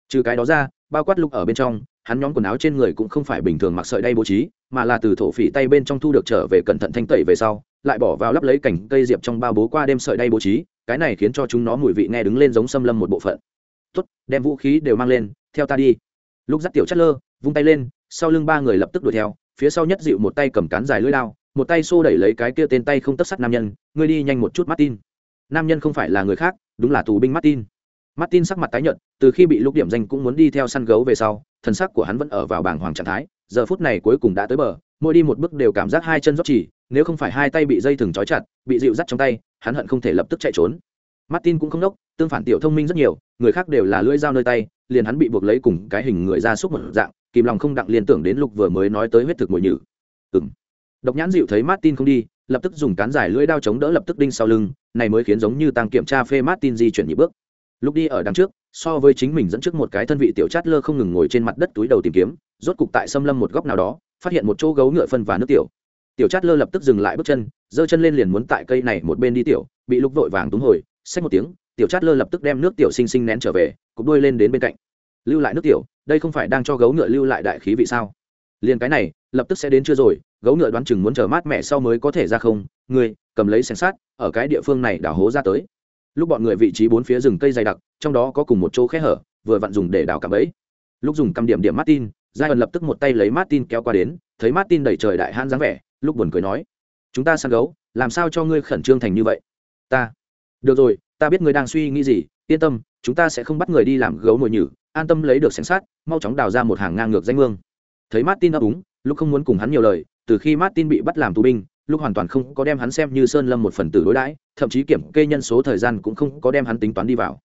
Trừ cái đó ra, bao quát lúc ở bên trong, hắn nhóm quần áo trên người cũng không phải bình thường mặc sợi đay bố trí, mà là từ thổ phỉ tay bên trong thu được trở về cẩn thận thanh tẩy về sau, lại bỏ vào lắp lấy cảnh cây diệp trong bao bố qua đêm sợi đay bố trí, cái này khiến cho chúng nó mùi vị nghe đứng lên giống xâm lâm một bộ phận. Tốt, đem vũ khí đều mang lên, theo ta đi. Lúc dắt tiểu chất lơ vung tay lên, sau lưng ba người lập tức đuổi theo, phía sau nhất dịu một tay cầm cán dài lưỡi lao một tay xô đẩy lấy cái kia tên tay không tất sắt nam nhân, ngươi đi nhanh một chút, martin. Nam nhân không phải là người khác, đúng là tù binh martin. Martin sắc mặt tái nhợt, từ khi bị lúc điểm danh cũng muốn đi theo săn gấu về sau thần sắc của hắn vẫn ở vào bảng hoàng trạng thái, giờ phút này cuối cùng đã tới bờ, mỗi đi một bước đều cảm giác hai chân rót chỉ, nếu không phải hai tay bị dây thừng trói chặt, bị dịu dắt trong tay, hắn hận không thể lập tức chạy trốn. Martin cũng không đốc, tương phản tiểu thông minh rất nhiều, người khác đều là lưỡi dao nơi tay, liền hắn bị buộc lấy cùng cái hình người ra xúc một dạng kìm lòng không đặng liên tưởng đến lục vừa mới nói tới huyết thực mùi nhử. Ừng độc nhãn dịu thấy martin không đi, lập tức dùng cán dài lưỡi đao chống đỡ lập tức đinh sau lưng, này mới khiến giống như tăng kiểm tra phê martin di chuyển nhị bước. Lúc đi ở đằng trước, so với chính mình dẫn trước một cái thân vị tiểu chát lơ không ngừng ngồi trên mặt đất túi đầu tìm kiếm, rốt cục tại xâm lâm một góc nào đó, phát hiện một chỗ gấu ngựa phân và nước tiểu. Tiểu chát lơ lập tức dừng lại bước chân, giơ chân lên liền muốn tại cây này một bên đi tiểu, bị lúc vội vàng túng hồi, xách một tiếng, tiểu chát lơ lập tức đem nước tiểu xinh xinh nén trở về, cục đuôi lên đến bên cạnh. Lưu lại nước tiểu đây không phải đang cho gấu ngựa lưu lại đại khí vị sao? Liền cái này, lập tức sẽ đến chưa rồi, gấu ngựa đoán chừng muốn chờ mát mẹ sau mới có thể ra không, người, cầm lấy xem sát ở cái địa phương này đào hố ra tới. Lúc bọn người vị trí bốn phía rừng cây dày đặc, trong đó có cùng một chỗ khe hở, vừa vặn dùng để đào cạm ấy lúc dùng cầm điểm điểm martin, giai ẩn lập tức một tay lấy martin kéo qua đến, thấy martin đẩy trời đại hãn dáng vẻ, lúc buồn cười nói, chúng ta săn gấu, làm sao cho ngươi khẩn trương thành như vậy? Ta, được rồi, ta biết ngươi đang suy nghĩ gì, yên tâm chúng ta sẽ không bắt người đi làm gấu mồi nhử an tâm lấy được xem sát mau chóng đào ra một hàng ngang ngược danh mương. Thấy martin đáp úng, lúc không muốn cùng hắn nhiều lời từ khi martin bị bắt làm tù binh lúc hoàn toàn không có đem hắn xem như sơn lâm một phần tử đối đãi thậm chí kiểm kê nhân số thời gian cũng không có đem hắn tính toán đi vào.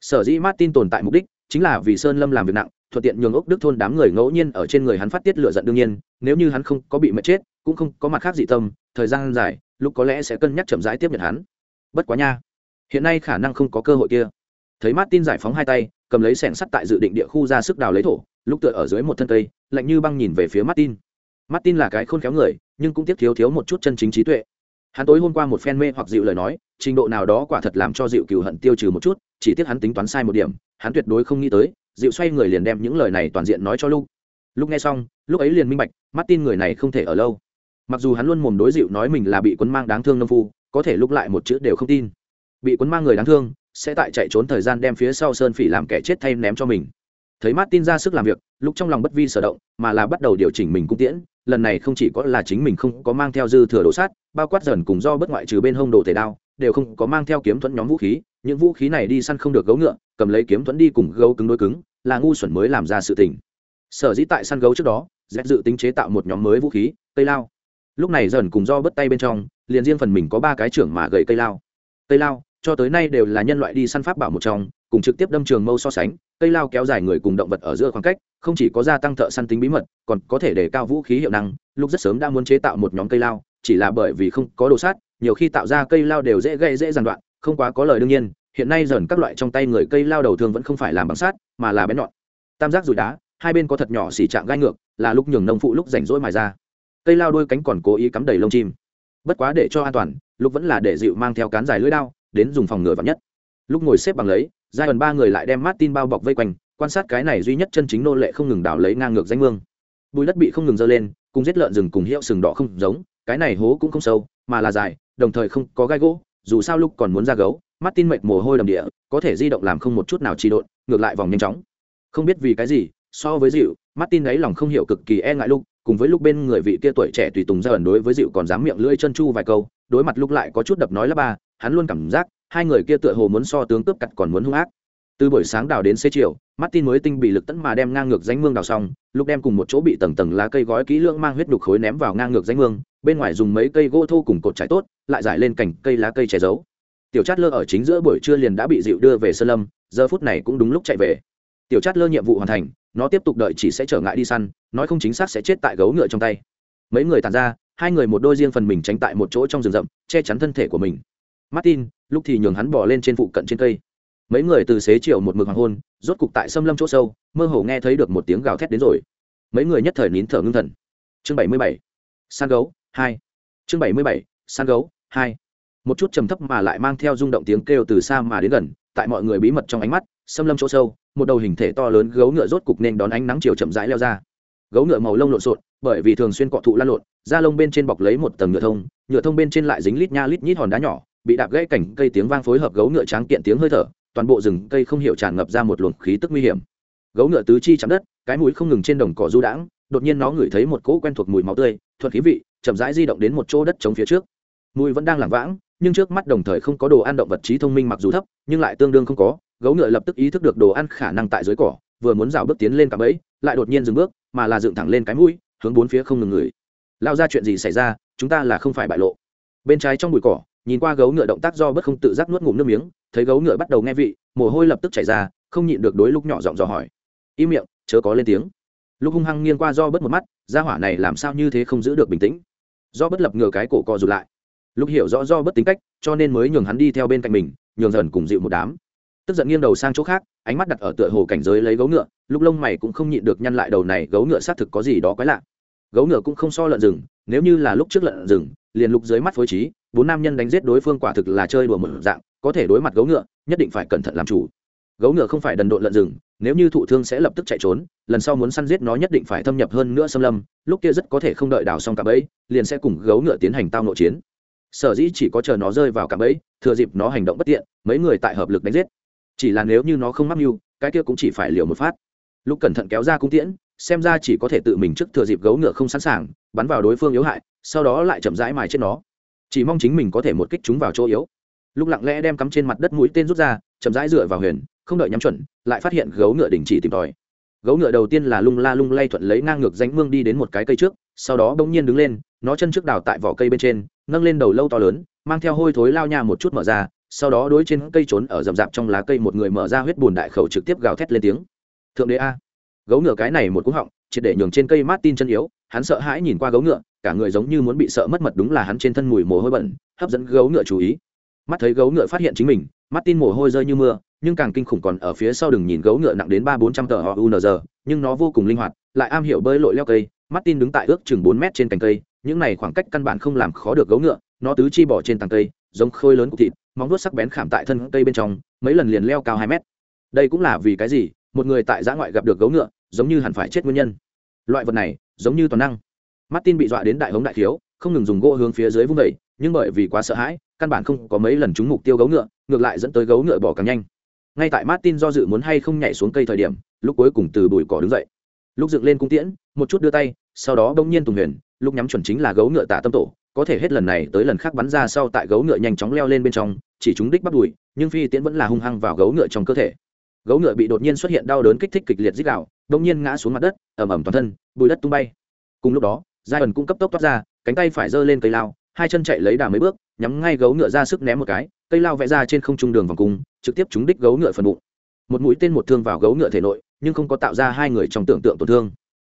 Sở dĩ martin tồn tại mục đích chính là vì sơn lâm làm việc nặng thuận tiện nhường ốc đức thôn đám người ngẫu nhiên ở trên người hắn phát tiết lựa giận đương nhiên nếu như hắn không có bị mệt chết cũng không có mặt khác dị tâm thời gian dài lúc có lẽ sẽ cân nhắc chậm rãi tiếp nhận hắn. Bất quá nha hiện nay khả năng không có cơ hội kia thấy martin giải phóng hai tay, cầm lấy sẻng sắt tại dự định địa khu ra sức đào lấy thổ, lúc tựa ở dưới một thân cây, lạnh như băng nhìn về phía martin. Martin là cái khôn khéo người, nhưng cũng tiếc thiếu thiếu một chút chân chính trí tuệ. Hắn tối hôm qua một phen mê hoặc dịu lời nói, trình độ nào đó quả thật làm cho dịu cừu hận tiêu trừ một chút, chỉ tiếc hắn tính toán sai một điểm, hắn tuyệt đối không nghĩ tới, dịu xoay người liền đem những lời này toàn diện nói cho lúc lúc nghe xong, lúc ấy liền minh bạch, martin người này không thể ở lâu. Mặc dù hắn luôn mồm đối dịu nói mình là bị quấn mang đáng thương nông phu, có thể lúc lại một chữ đều không tin. Bị quấn mang người đáng thương sẽ tại chạy trốn thời gian đem phía sau sơn phỉ làm kẻ chết thay ném cho mình. Thấy martin ra sức làm việc, lúc trong lòng bất vi sở động, mà là bắt đầu điều chỉnh mình cung tiễn. Lần này không chỉ có là chính mình không có mang theo dư thừa đồ sát, bao quát dần cùng do bất ngoại trừ bên hông đồ thể đao, đều không có mang theo kiếm thuẫn nhóm vũ khí. Những vũ khí này đi săn không được gấu ngựa, cầm lấy kiếm thuẫn đi cùng gấu cứng đối cứng, là ngu xuẩn mới làm ra sự tình. Sở dĩ tại săn gấu trước đó, z dự tính chế tạo một nhóm mới vũ khí, cây lao. Lúc này dần cùng do bất tay bên trong, liền riêng phần mình có ba cái trưởng mà gậy cây lao. Cây lao cho tới nay đều là nhân loại đi săn pháp bảo một trong, cùng trực tiếp đâm trường mâu so sánh, cây lao kéo dài người cùng động vật ở giữa khoảng cách, không chỉ có gia tăng thợ săn tính bí mật, còn có thể để cao vũ khí hiệu năng, lúc rất sớm đã muốn chế tạo một nhóm cây lao, chỉ là bởi vì không có đồ sát, nhiều khi tạo ra cây lao đều dễ gây dễ giàn đoạn, không quá có lời đương nhiên, hiện nay dần các loại trong tay người cây lao đầu thường vẫn không phải làm bằng sát mà là bén nhọn. Tam giác rủi đá, hai bên có thật nhỏ xỉ trạng gai ngược, là lúc nhường nông phụ lúc rảnh rỗi mài ra. Cây lao đôi cánh còn cố ý cắm đầy lông chim. Bất quá để cho an toàn, lúc vẫn là để dịu mang theo cán dài lưỡi đao đến dùng phòng ngừa vắn nhất. Lúc ngồi xếp bằng lấy giai ẩn ba người lại đem martin bao bọc vây quanh, quan sát cái này duy nhất chân chính nô lệ không ngừng đảo lấy ngang ngược danh mương. Bùi đất bị không ngừng dơ lên, cùng giết lợn rừng cùng hiệu sừng đỏ không giống, cái này hố cũng không sâu, mà là dài, đồng thời không có gai gỗ, dù sao lúc còn muốn ra gấu, martin mệt mồ hôi đầm địa, có thể di động làm không một chút nào trì độn, ngược lại vòng nhanh chóng. Không biết vì cái gì, so với dịu, martin ấy lòng không hiểu cực kỳ e ngại lúc, cùng với lúc bên người vị kia tuổi trẻ tùy tùng ra ẩn đối với dịu còn dám miệng lưỡi chân chu vài câu, đối mặt lúc lại có chút đập nói là ba hắn luôn cảm giác hai người kia tựa hồ muốn so tướng cướp cặt còn muốn hung ác. Từ buổi sáng đào đến xế chiều, martin mới tinh bị lực tấn mà đem ngang ngược danh mương đào xong, lúc đem cùng một chỗ bị tầng tầng lá cây gói kỹ lưỡng mang huyết đục khối ném vào ngang ngược danh mương, bên ngoài dùng mấy cây gỗ thô cùng cột trải tốt, lại giải lên cành cây lá cây che giấu. Tiểu chát lơ ở chính giữa buổi trưa liền đã bị dịu đưa về sơn lâm, giờ phút này cũng đúng lúc chạy về. Tiểu chát lơ nhiệm vụ hoàn thành, nó tiếp tục đợi chỉ sẽ trở ngại đi săn, nói không chính xác sẽ chết tại gấu ngựa trong tay. Mấy người tàn ra, hai người một đôi riêng phần mình tránh tại một chỗ trong rừng rậm, che chắn thân thể của mình martin, lúc thì nhường hắn bỏ lên trên phụ cận trên cây. Mấy người từ xế chiều một mực hoàng hôn, rốt cục tại xâm lâm chỗ sâu, mơ hồ nghe thấy được một tiếng gào thét đến rồi. Mấy người nhất thời nín thở ngưng thần. Chương bảy mươi bảy, san gấu, hai. Chương bảy mươi bảy, san gấu, hai. Một chút trầm thấp mà lại mang theo rung động tiếng kêu từ xa mà đến gần, tại mọi người bí mật trong ánh mắt, xâm lâm chỗ sâu, một đầu hình thể to lớn gấu ngựa rốt cục nên đón ánh nắng chiều chậm rãi leo ra. Gấu ngựa màu lông lộn xộn, bởi vì thường xuyên cọ thụ lan lộn, da lông bên trên bọc lấy một tầng nhựa thông nhựa thông bên trên lại dính lít nha lít nhít hòn đá nhỏ bị đạp gãy cảnh cây tiếng vang phối hợp gấu ngựa tráng kiện tiếng hơi thở, toàn bộ rừng cây không hiểu tràn ngập ra một luồng khí tức nguy hiểm. Gấu ngựa tứ chi chạm đất, cái mũi không ngừng trên đồng cỏ du đãng, đột nhiên nó ngửi thấy một cỗ quen thuộc mùi máu tươi, thuận khí vị, chậm rãi di động đến một chỗ đất trống phía trước. Mùi vẫn đang lảng vãng, nhưng trước mắt đồng thời không có đồ ăn động vật trí thông minh mặc dù thấp, nhưng lại tương đương không có. Gấu ngựa lập tức ý thức được đồ ăn khả năng tại dưới cỏ, vừa muốn rào bước tiến lên cả bẫy, lại đột nhiên dừng bước, mà là dựng thẳng lên cái mũi, hướng bốn phía không ngừng ngửi. Lao ra chuyện gì xảy ra? Chúng ta là không phải bại lộ. Bên trái trong bụi cỏ nhìn qua gấu ngựa động tác do bất không tự giác nuốt ngụm nước miếng, thấy gấu ngựa bắt đầu nghe vị, mồ hôi lập tức chảy ra, không nhịn được đối lúc nhỏ giọng dò hỏi. Im miệng, chớ có lên tiếng. Lúc hung hăng nghiêng qua do Bất một mắt ra hỏa này làm sao như thế không giữ được bình tĩnh. Do bất lập ngửa cái cổ co rụt lại. Lúc hiểu rõ do bất tính cách, cho nên mới nhường hắn đi theo bên cạnh mình, nhường dần cùng dịu một đám. Tức giận nghiêng đầu sang chỗ khác, ánh mắt đặt ở tựa hồ cảnh giới lấy gấu ngựa lúc lông mày cũng không nhịn được nhăn lại đầu này, gấu ngựa xác thực có gì đó quái lạ. Gấu ngựa cũng không so lợn rừng, nếu như là lúc trước lợn rừng liền lục dưới mắt phối trí, bốn nam nhân đánh giết đối phương quả thực là chơi đùa một dạng, có thể đối mặt gấu ngựa, nhất định phải cẩn thận làm chủ. Gấu ngựa không phải đần độn lợn rừng, nếu như thụ thương sẽ lập tức chạy trốn, lần sau muốn săn giết nó nhất định phải thâm nhập hơn nữa xâm lâm, lúc kia rất có thể không đợi đào xong cả bẫy, liền sẽ cùng gấu ngựa tiến hành tao nội chiến. Sở dĩ chỉ có chờ nó rơi vào cả bẫy, thừa dịp nó hành động bất tiện, mấy người tại hợp lực đánh giết. Chỉ là nếu như nó không mắc mưu, cái kia cũng chỉ phải liều một phát. Lúc cẩn thận kéo ra cung tiễn xem ra chỉ có thể tự mình trước thừa dịp gấu ngựa không sẵn sàng, bắn vào đối phương yếu hại, sau đó lại chậm rãi mài chết nó. Chỉ mong chính mình có thể một kích chúng vào chỗ yếu. Lúc lặng lẽ đem cắm trên mặt đất mũi tên rút ra, chậm rãi dựa vào huyền, không đợi nhắm chuẩn, lại phát hiện gấu ngựa đình chỉ tìm tòi. Gấu ngựa đầu tiên là lung la lung lay thuận lấy ngang ngược danh mương đi đến một cái cây trước, sau đó bỗng nhiên đứng lên, nó chân trước đào tại vỏ cây bên trên, nâng lên đầu lâu to lớn, mang theo hôi thối lao nha một chút mở ra, sau đó đối trên cây trốn ở rậm rạp trong lá cây một người mở ra huyết bùn đại khẩu trực tiếp gào thét lên tiếng. Thượng đế a! Gấu ngựa cái này một cú họng, triệt để nhường trên cây martin chân yếu, hắn sợ hãi nhìn qua gấu ngựa, cả người giống như muốn bị sợ mất mật đúng là hắn trên thân mùi mồ hôi bẩn, hấp dẫn gấu ngựa chú ý. Mắt thấy gấu ngựa phát hiện chính mình martin mồ hôi rơi như mưa, nhưng càng kinh khủng còn ở phía sau đừng nhìn gấu ngựa nặng đến ba bốn trăm tờ họ unz nhưng nó vô cùng linh hoạt, lại am hiểu bơi lội leo cây martin đứng tại ước chừng bốn mét trên cành cây, những này khoảng cách căn bản không làm khó được gấu ngựa, nó tứ chi bỏ trên tàng cây, giống khôi lớn cục thịt, móng vuốt sắc bén khảm tại thân cây bên trong, mấy lần liền leo cao hai mét. Đây cũng là vì cái gì? Một người tại giã ngoại gặp được gấu ngựa, giống như hẳn phải chết nguyên nhân. Loại vật này, giống như toàn năng. Martin bị dọa đến đại hống đại thiếu, không ngừng dùng gỗ hướng phía dưới vung vẩy nhưng bởi vì quá sợ hãi, căn bản không có mấy lần trúng mục tiêu gấu ngựa, ngược lại dẫn tới gấu ngựa bỏ càng nhanh. Ngay tại martin do dự muốn hay không nhảy xuống cây thời điểm, lúc cuối cùng từ bụi cỏ đứng dậy. Lúc dựng lên cung tiễn, một chút đưa tay, sau đó bỗng nhiên tùng huyền, lúc nhắm chuẩn chính là gấu ngựa tả tâm tổ, có thể hết lần này tới lần khác bắn ra sau tại gấu ngựa nhanh chóng leo lên bên trong, chỉ chúng đích bắt đùi, nhưng phi tiễn vẫn là hung hăng vào gấu ngựa trong cơ thể gấu ngựa bị đột nhiên xuất hiện đau đớn kích thích kịch liệt dích đạo đông nhiên ngã xuống mặt đất ẩm ẩm toàn thân, bùi đất tung bay. Cùng lúc đó, giai ẩn cũng cấp tốc toát ra, cánh tay phải giơ lên cây lao, hai chân chạy lấy đà mấy bước, nhắm ngay gấu ngựa ra sức ném một cái, cây lao vẽ ra trên không trung đường vòng cung, trực tiếp trúng đích gấu ngựa phần bụng. Một mũi tên một thương vào gấu ngựa thể nội, nhưng không có tạo ra hai người trong tưởng tượng tổn thương.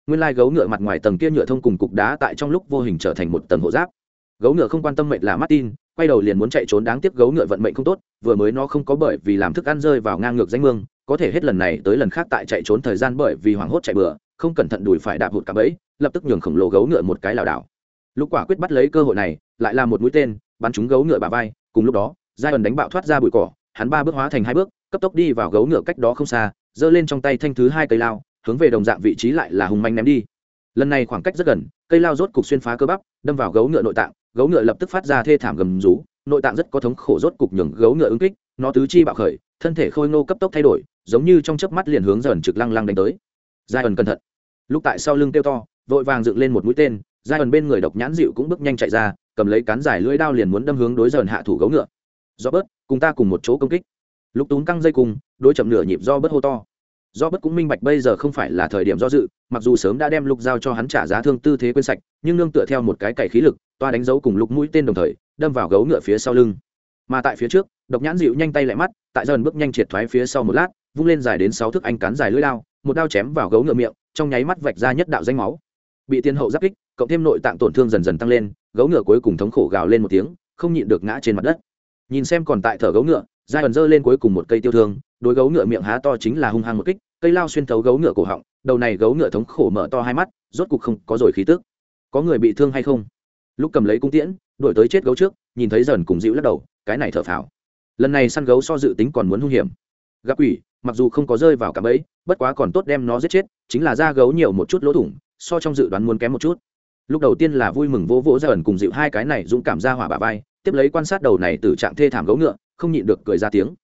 Nguyên lai gấu ngựa mặt ngoài tầng kia nhựa thông cùng cục đá tại trong lúc vô hình trở thành một tầng hộ giáp. Gấu ngựa không quan tâm mệnh là martin, quay đầu liền muốn chạy trốn, đáng tiếc gấu ngựa vận mệnh không tốt, vừa mới nó không có bởi vì làm thức ăn rơi vào ngang ngược danh mương có thể hết lần này tới lần khác tại chạy trốn thời gian bởi vì hoảng hốt chạy bừa, không cẩn thận đùi phải đạp hụt cả bẫy, lập tức nhường khổng lồ gấu ngựa một cái lảo đảo. Lúc quả quyết bắt lấy cơ hội này, lại là một mũi tên, bắn trúng gấu ngựa bà vai, cùng lúc đó giai ẩn đánh bạo thoát ra bụi cỏ, hắn ba bước hóa thành hai bước, cấp tốc đi vào gấu ngựa cách đó không xa, giơ lên trong tay thanh thứ hai cây lao, hướng về đồng dạng vị trí lại là hùng manh ném đi. Lần này khoảng cách rất gần, cây lao rốt cục xuyên phá cơ bắp, đâm vào gấu ngựa nội tạng, gấu ngựa lập tức phát ra thê thảm gầm rú, nội tạng rất có thống khổ rốt cục nhường gấu ngựa ứng kích, nó tứ chi bạo khởi, thân thể khôi ngô cấp tốc thay đổi giống như trong chớp mắt liền hướng dần trực lăng lăng đánh tới. Giai ẩn cẩn thận. Lúc tại sau lưng tiêu to, vội vàng dựng lên một mũi tên giai ẩn bên người độc nhãn dịu cũng bước nhanh chạy ra, cầm lấy cán dài lưỡi đao liền muốn đâm hướng đối dần hạ thủ gấu ngựa. Do bớt cùng ta cùng một chỗ công kích. Lúc tún căng dây cùng đối chậm nửa nhịp do bớt hô to. Do bất cũng minh bạch bây giờ không phải là thời điểm do dự, mặc dù sớm đã đem lục giao cho hắn trả giá thương tư thế quên sạch, nhưng nương tựa theo một cái cày khí lực, toa đánh dấu cùng lục mũi tên đồng thời, đâm vào gấu ngựa phía sau lưng. Mà tại phía trước, độc nhãn dịu nhanh tay lại mắt, tại dần bước nhanh triệt thoái phía sau một lát vung lên dài đến sáu thước anh cán dài lưỡi lao một đao chém vào gấu ngựa miệng, trong nháy mắt vạch ra nhất đạo danh máu. Bị tiên hậu giáp kích, cộng thêm nội tạng tổn thương dần dần tăng lên, gấu ngựa cuối cùng thống khổ gào lên một tiếng, không nhịn được ngã trên mặt đất. Nhìn xem còn tại thở gấu ngựa, giai ẩn dơ lên cuối cùng một cây tiêu thương, đối gấu ngựa miệng há to chính là hung hăng một kích, cây lao xuyên thấu gấu ngựa cổ họng, đầu này gấu ngựa thống khổ mở to hai mắt, rốt cục không có rồi khí tức. Có người bị thương hay không? Lúc cầm lấy cung tiễn, đuổi tới chết gấu trước, nhìn thấy dần cùng dịu lắc đầu, cái này thở phào. Lần này săn gấu so dự tính còn muốn hung hiểm. Gặp ủy mặc dù không có rơi vào cạm ấy bất quá còn tốt đem nó giết chết, chính là da gấu nhiều một chút lỗ thủng, so trong dự đoán muốn kém một chút. Lúc đầu tiên là vui mừng vỗ vỗ ra ẩn cùng dịu hai cái này dũng cảm ra hỏa bà vai, tiếp lấy quan sát đầu này từ trạng thê thảm gấu ngựa, không nhịn được cười ra tiếng.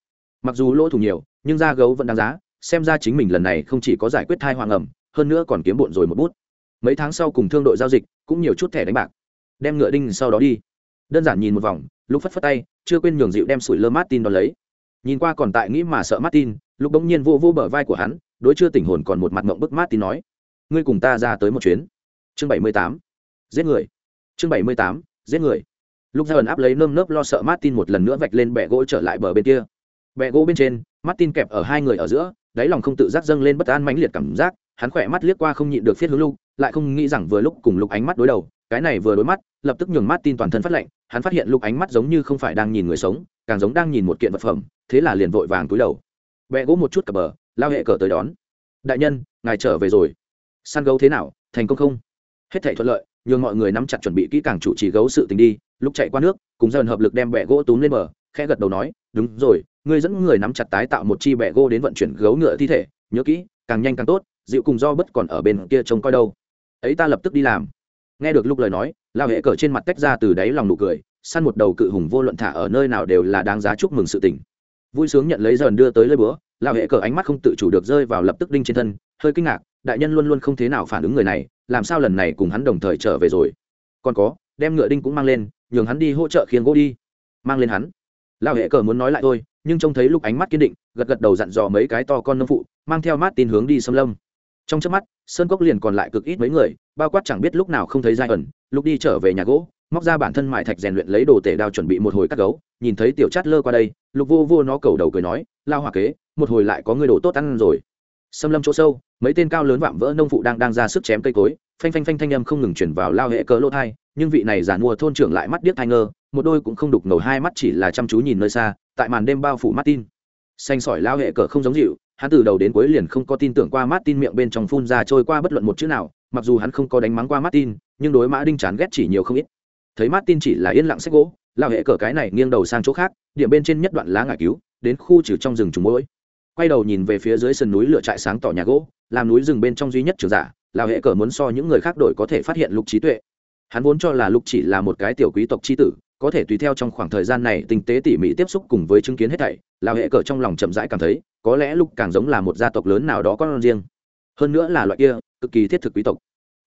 Mặc dù lỗ thủng nhiều, nhưng da gấu vẫn đáng giá, xem ra chính mình lần này không chỉ có giải quyết thai hoàng ẩm, hơn nữa còn kiếm bộn rồi một bút. Mấy tháng sau cùng thương đội giao dịch, cũng nhiều chút thẻ đánh bạc. Đem ngựa đinh sau đó đi. Đơn giản nhìn một vòng lúc phất phất tay, chưa quên nhường dịu đem sủi lơ martin đón lấy. Nhìn qua còn tại nghĩ mà sợ martin Lục bỗng nhiên vô vô bờ vai của hắn, đối chưa tỉnh hồn còn một mặt mộng bức tin nói, ngươi cùng ta ra tới một chuyến. Chương bảy mươi tám. Giết người. Chương bảy mươi tám. Giết người. Lúc ra ẩn áp lấy nơm nớp lo sợ martin một lần nữa vạch lên bẹ gỗ trở lại bờ bên kia. Bẹ gỗ bên trên martin kẹp ở hai người ở giữa, đáy lòng không tự giác dâng lên bất an mãnh liệt cảm giác, hắn khỏe mắt liếc qua không nhịn được phiết hướng lục, lại không nghĩ rằng vừa lúc cùng lục ánh mắt đối đầu, cái này vừa đối mắt, lập tức nhường Martin toàn thân phát lạnh, hắn phát hiện lục ánh mắt giống như không phải đang nhìn người sống, càng giống đang nhìn một kiện vật phẩm, thế là liền vội vàng túi đầu bẹ gỗ một chút cập bờ, lao hệ cờ tới đón. Đại nhân, ngài trở về rồi. Săn gấu thế nào, thành công không? Hết thảy thuận lợi, nhường mọi người nắm chặt chuẩn bị kỹ càng chủ trì gấu sự tình đi. Lúc chạy qua nước, cùng dần hợp lực đem bẹ gỗ túm lên bờ, khẽ gật đầu nói, đúng rồi, ngươi dẫn người nắm chặt tái tạo một chi bẹ gỗ đến vận chuyển gấu ngựa thi thể. Nhớ kỹ, càng nhanh càng tốt, dịu cùng do bất còn ở bên kia trông coi đâu. Ấy ta lập tức đi làm. Nghe được lúc lời nói, lao hệ cờ trên mặt tách ra từ đáy lòng nụ cười, săn một đầu cự hùng vô luận thả ở nơi nào đều là đáng giá chúc mừng sự tình vui sướng nhận lấy dần đưa tới lơi búa, lão hệ cờ ánh mắt không tự chủ được rơi vào lập tức đinh trên thân, hơi kinh ngạc, đại nhân luôn luôn không thế nào phản ứng người này, làm sao lần này cùng hắn đồng thời trở về rồi? Còn có, đem ngựa đinh cũng mang lên, nhường hắn đi hỗ trợ khiêng gỗ đi. Mang lên hắn. Lão hệ cờ muốn nói lại thôi, nhưng trông thấy lúc ánh mắt kiên định, gật gật đầu dặn dò mấy cái to con nông phụ, mang theo mát tin hướng đi xâm lâm. Trong trước mắt, sơn cốc liền còn lại cực ít mấy người, bao quát chẳng biết lúc nào không thấy giai ẩn, lúc đi trở về nhà gỗ, móc ra bản thân mại thạch rèn luyện lấy đồ tể đao chuẩn bị một hồi cắt gấu nhìn thấy tiểu chát lơ qua đây, lục vô vô nó cầu đầu cười nói, lao hòa kế, một hồi lại có người đồ tốt ăn rồi. Xâm lâm chỗ sâu, mấy tên cao lớn vạm vỡ nông phụ đang đang ra sức chém cây cối, phanh phanh phanh thanh âm không ngừng chuyển vào lao hệ cớ lỗ thai, nhưng vị này giàn mua thôn trưởng lại mắt điếc thai ngơ, một đôi cũng không đục ngầu hai mắt chỉ là chăm chú nhìn nơi xa, tại màn đêm bao phủ martin. Xanh sỏi lao hệ cờ không giống dịu, hắn từ đầu đến cuối liền không có tin tưởng qua martin miệng bên trong phun ra trôi qua bất luận một chữ nào, mặc dù hắn không có đánh mắng qua martin, nhưng đối mã đinh chán ghét chỉ nhiều không ít. Thấy martin chỉ là yên lặng xếp gỗ Lão hệ cờ cái này nghiêng đầu sang chỗ khác, điểm bên trên nhất đoạn lá ngải cứu, đến khu trừ trong rừng trùng mũi. Quay đầu nhìn về phía dưới sườn núi lửa trại sáng tỏ nhà gỗ, làm núi rừng bên trong duy nhất trường giả Lão hệ cờ muốn so những người khác đổi có thể phát hiện lục trí tuệ. Hắn vốn cho là lục chỉ là một cái tiểu quý tộc tri tử, có thể tùy theo trong khoảng thời gian này tinh tế tỉ mỉ tiếp xúc cùng với chứng kiến hết thảy Lão hệ cờ trong lòng chậm rãi cảm thấy, có lẽ lục càng giống là một gia tộc lớn nào đó có con riêng. Hơn nữa là loại kia, cực kỳ thiết thực quý tộc.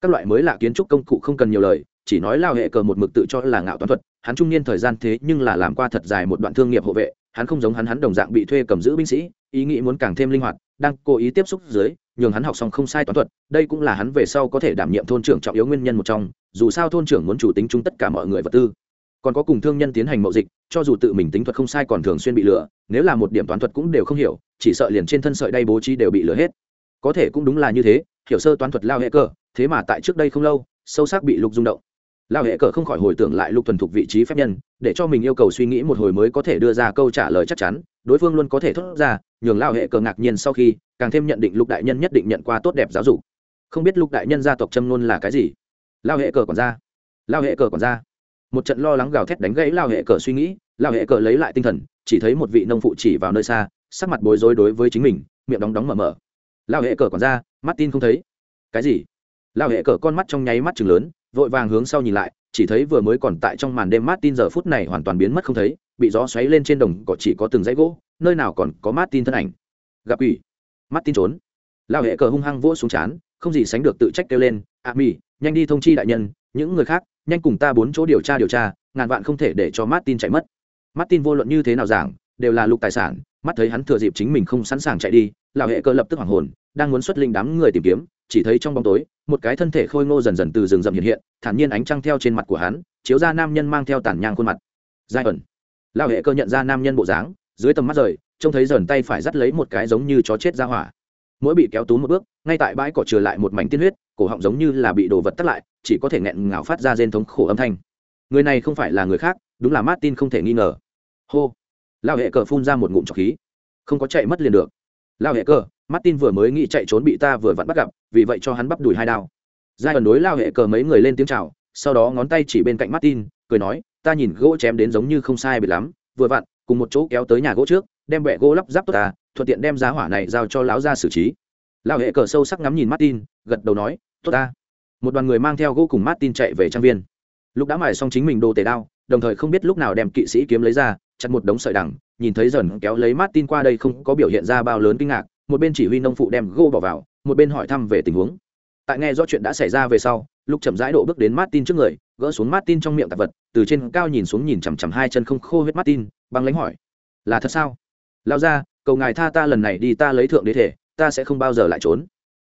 Các loại mới lạ kiến trúc công cụ không cần nhiều lời chỉ nói lao hệ cờ một mực tự cho là ngạo toán thuật, hắn trung niên thời gian thế nhưng là làm qua thật dài một đoạn thương nghiệp hộ vệ, hắn không giống hắn hắn đồng dạng bị thuê cầm giữ binh sĩ, ý nghĩ muốn càng thêm linh hoạt, đang cố ý tiếp xúc dưới, nhường hắn học xong không sai toán thuật, đây cũng là hắn về sau có thể đảm nhiệm thôn trưởng trọng yếu nguyên nhân một trong, dù sao thôn trưởng muốn chủ tính chung tất cả mọi người vật tư. Còn có cùng thương nhân tiến hành mậu dịch, cho dù tự mình tính thuật không sai còn thường xuyên bị lừa, nếu là một điểm toán thuật cũng đều không hiểu, chỉ sợ liền trên thân sợi đay bố trí đều bị lừa hết. Có thể cũng đúng là như thế, hiểu sơ toán thuật lao hệ cơ thế mà tại trước đây không lâu, sâu sắc bị lục rung động lao hệ cờ không khỏi hồi tưởng lại lục thuần thục vị trí phép nhân, để cho mình yêu cầu suy nghĩ một hồi mới có thể đưa ra câu trả lời chắc chắn, đối phương luôn có thể thốt ra, nhường lao hệ cờ ngạc nhiên sau khi, càng thêm nhận định lục đại nhân nhất định nhận qua tốt đẹp giáo dục. Không biết lục đại nhân gia tộc châm ngôn là cái gì? Lao hệ cờ còn ra lao hệ cờ còn ra một trận lo lắng gào thét đánh gãy lao hệ cờ suy nghĩ lao hệ cờ lấy lại tinh thần, chỉ thấy một vị nông phụ chỉ vào nơi xa, sắc mặt bối rối đối với chính mình, miệng đóng đóng mở mở. Lao hệ cờ còn ra mắt tin không thấy. Cái gì? Lao hệ cờ con mắt trong nháy mắt chừng lớn vội vàng hướng sau nhìn lại, chỉ thấy vừa mới còn tại trong màn đêm mát tin giờ phút này hoàn toàn biến mất không thấy, bị gió xoáy lên trên đồng cỏ chỉ có từng dãy gỗ, nơi nào còn có mát tin thân ảnh. Gặp ủy martin tin trốn. Lao hệ cờ hung hăng vỗ xuống chán không gì sánh được tự trách kêu lên, a mi nhanh đi thông chi đại nhân, những người khác, nhanh cùng ta bốn chỗ điều tra điều tra, ngàn vạn không thể để cho martin chạy mất. Martin vô luận như thế nào giảng, đều là lục tài sản, mắt thấy hắn thừa dịp chính mình không sẵn sàng chạy đi, lão hệ cơ lập tức hoảng hồn, đang muốn xuất linh đám người tìm kiếm chỉ thấy trong bóng tối, một cái thân thể khôi ngô dần dần từ rừng rậm hiện hiện, thản nhiên ánh trăng theo trên mặt của hắn, chiếu ra nam nhân mang theo tàn nhang khuôn mặt. Giai ẩn. Lão hệ cơ nhận ra nam nhân bộ dáng, dưới tầm mắt rời, trông thấy dần tay phải dắt lấy một cái giống như chó chết ra hỏa. Mỗi bị kéo túm một bước, ngay tại bãi cỏ trừ lại một mảnh tiên huyết, cổ họng giống như là bị đồ vật tắt lại, chỉ có thể nghẹn ngào phát ra rên thống khổ âm thanh. Người này không phải là người khác, đúng là martin không thể nghi ngờ. Hô. Lao hệ cờ phun ra một ngụm trọc khí. Không có chạy mất liền được. Lao hệ cờ martin vừa mới nghĩ chạy trốn bị ta vừa vặn bắt gặp, vì vậy cho hắn bắp đùi hai đao. Giai ẩn đối lao hệ cờ mấy người lên tiếng chào, sau đó ngón tay chỉ bên cạnh martin, cười nói, ta nhìn gỗ chém đến giống như không sai biệt lắm, vừa vặn, cùng một chỗ kéo tới nhà gỗ trước, đem bẹ gỗ lắp ráp tốt ta, thuận tiện đem giá hỏa này giao cho lão ra xử trí. Lao hệ cờ sâu sắc ngắm nhìn martin, gật đầu nói, tốt ta. Một đoàn người mang theo gỗ cùng martin chạy về trang viên. Lúc đã mài xong chính mình đồ tề đao, đồng thời không biết lúc nào đem kỵ sĩ kiếm lấy ra, chặt một đống sợi đằng, nhìn thấy dần kéo lấy martin qua đây không có biểu hiện ra bao lớn kinh ngạc một bên chỉ huy nông phụ đem gô bỏ vào, một bên hỏi thăm về tình huống. Tại nghe rõ chuyện đã xảy ra về sau lúc chậm rãi độ bước đến martin trước người, gỡ xuống martin trong miệng tạp vật, từ trên cao nhìn xuống nhìn chằm chằm hai chân không khô huyết martin, băng lánh hỏi, là thật sao? Lao ra cầu ngài tha ta lần này đi ta lấy thượng đế thể, ta sẽ không bao giờ lại trốn.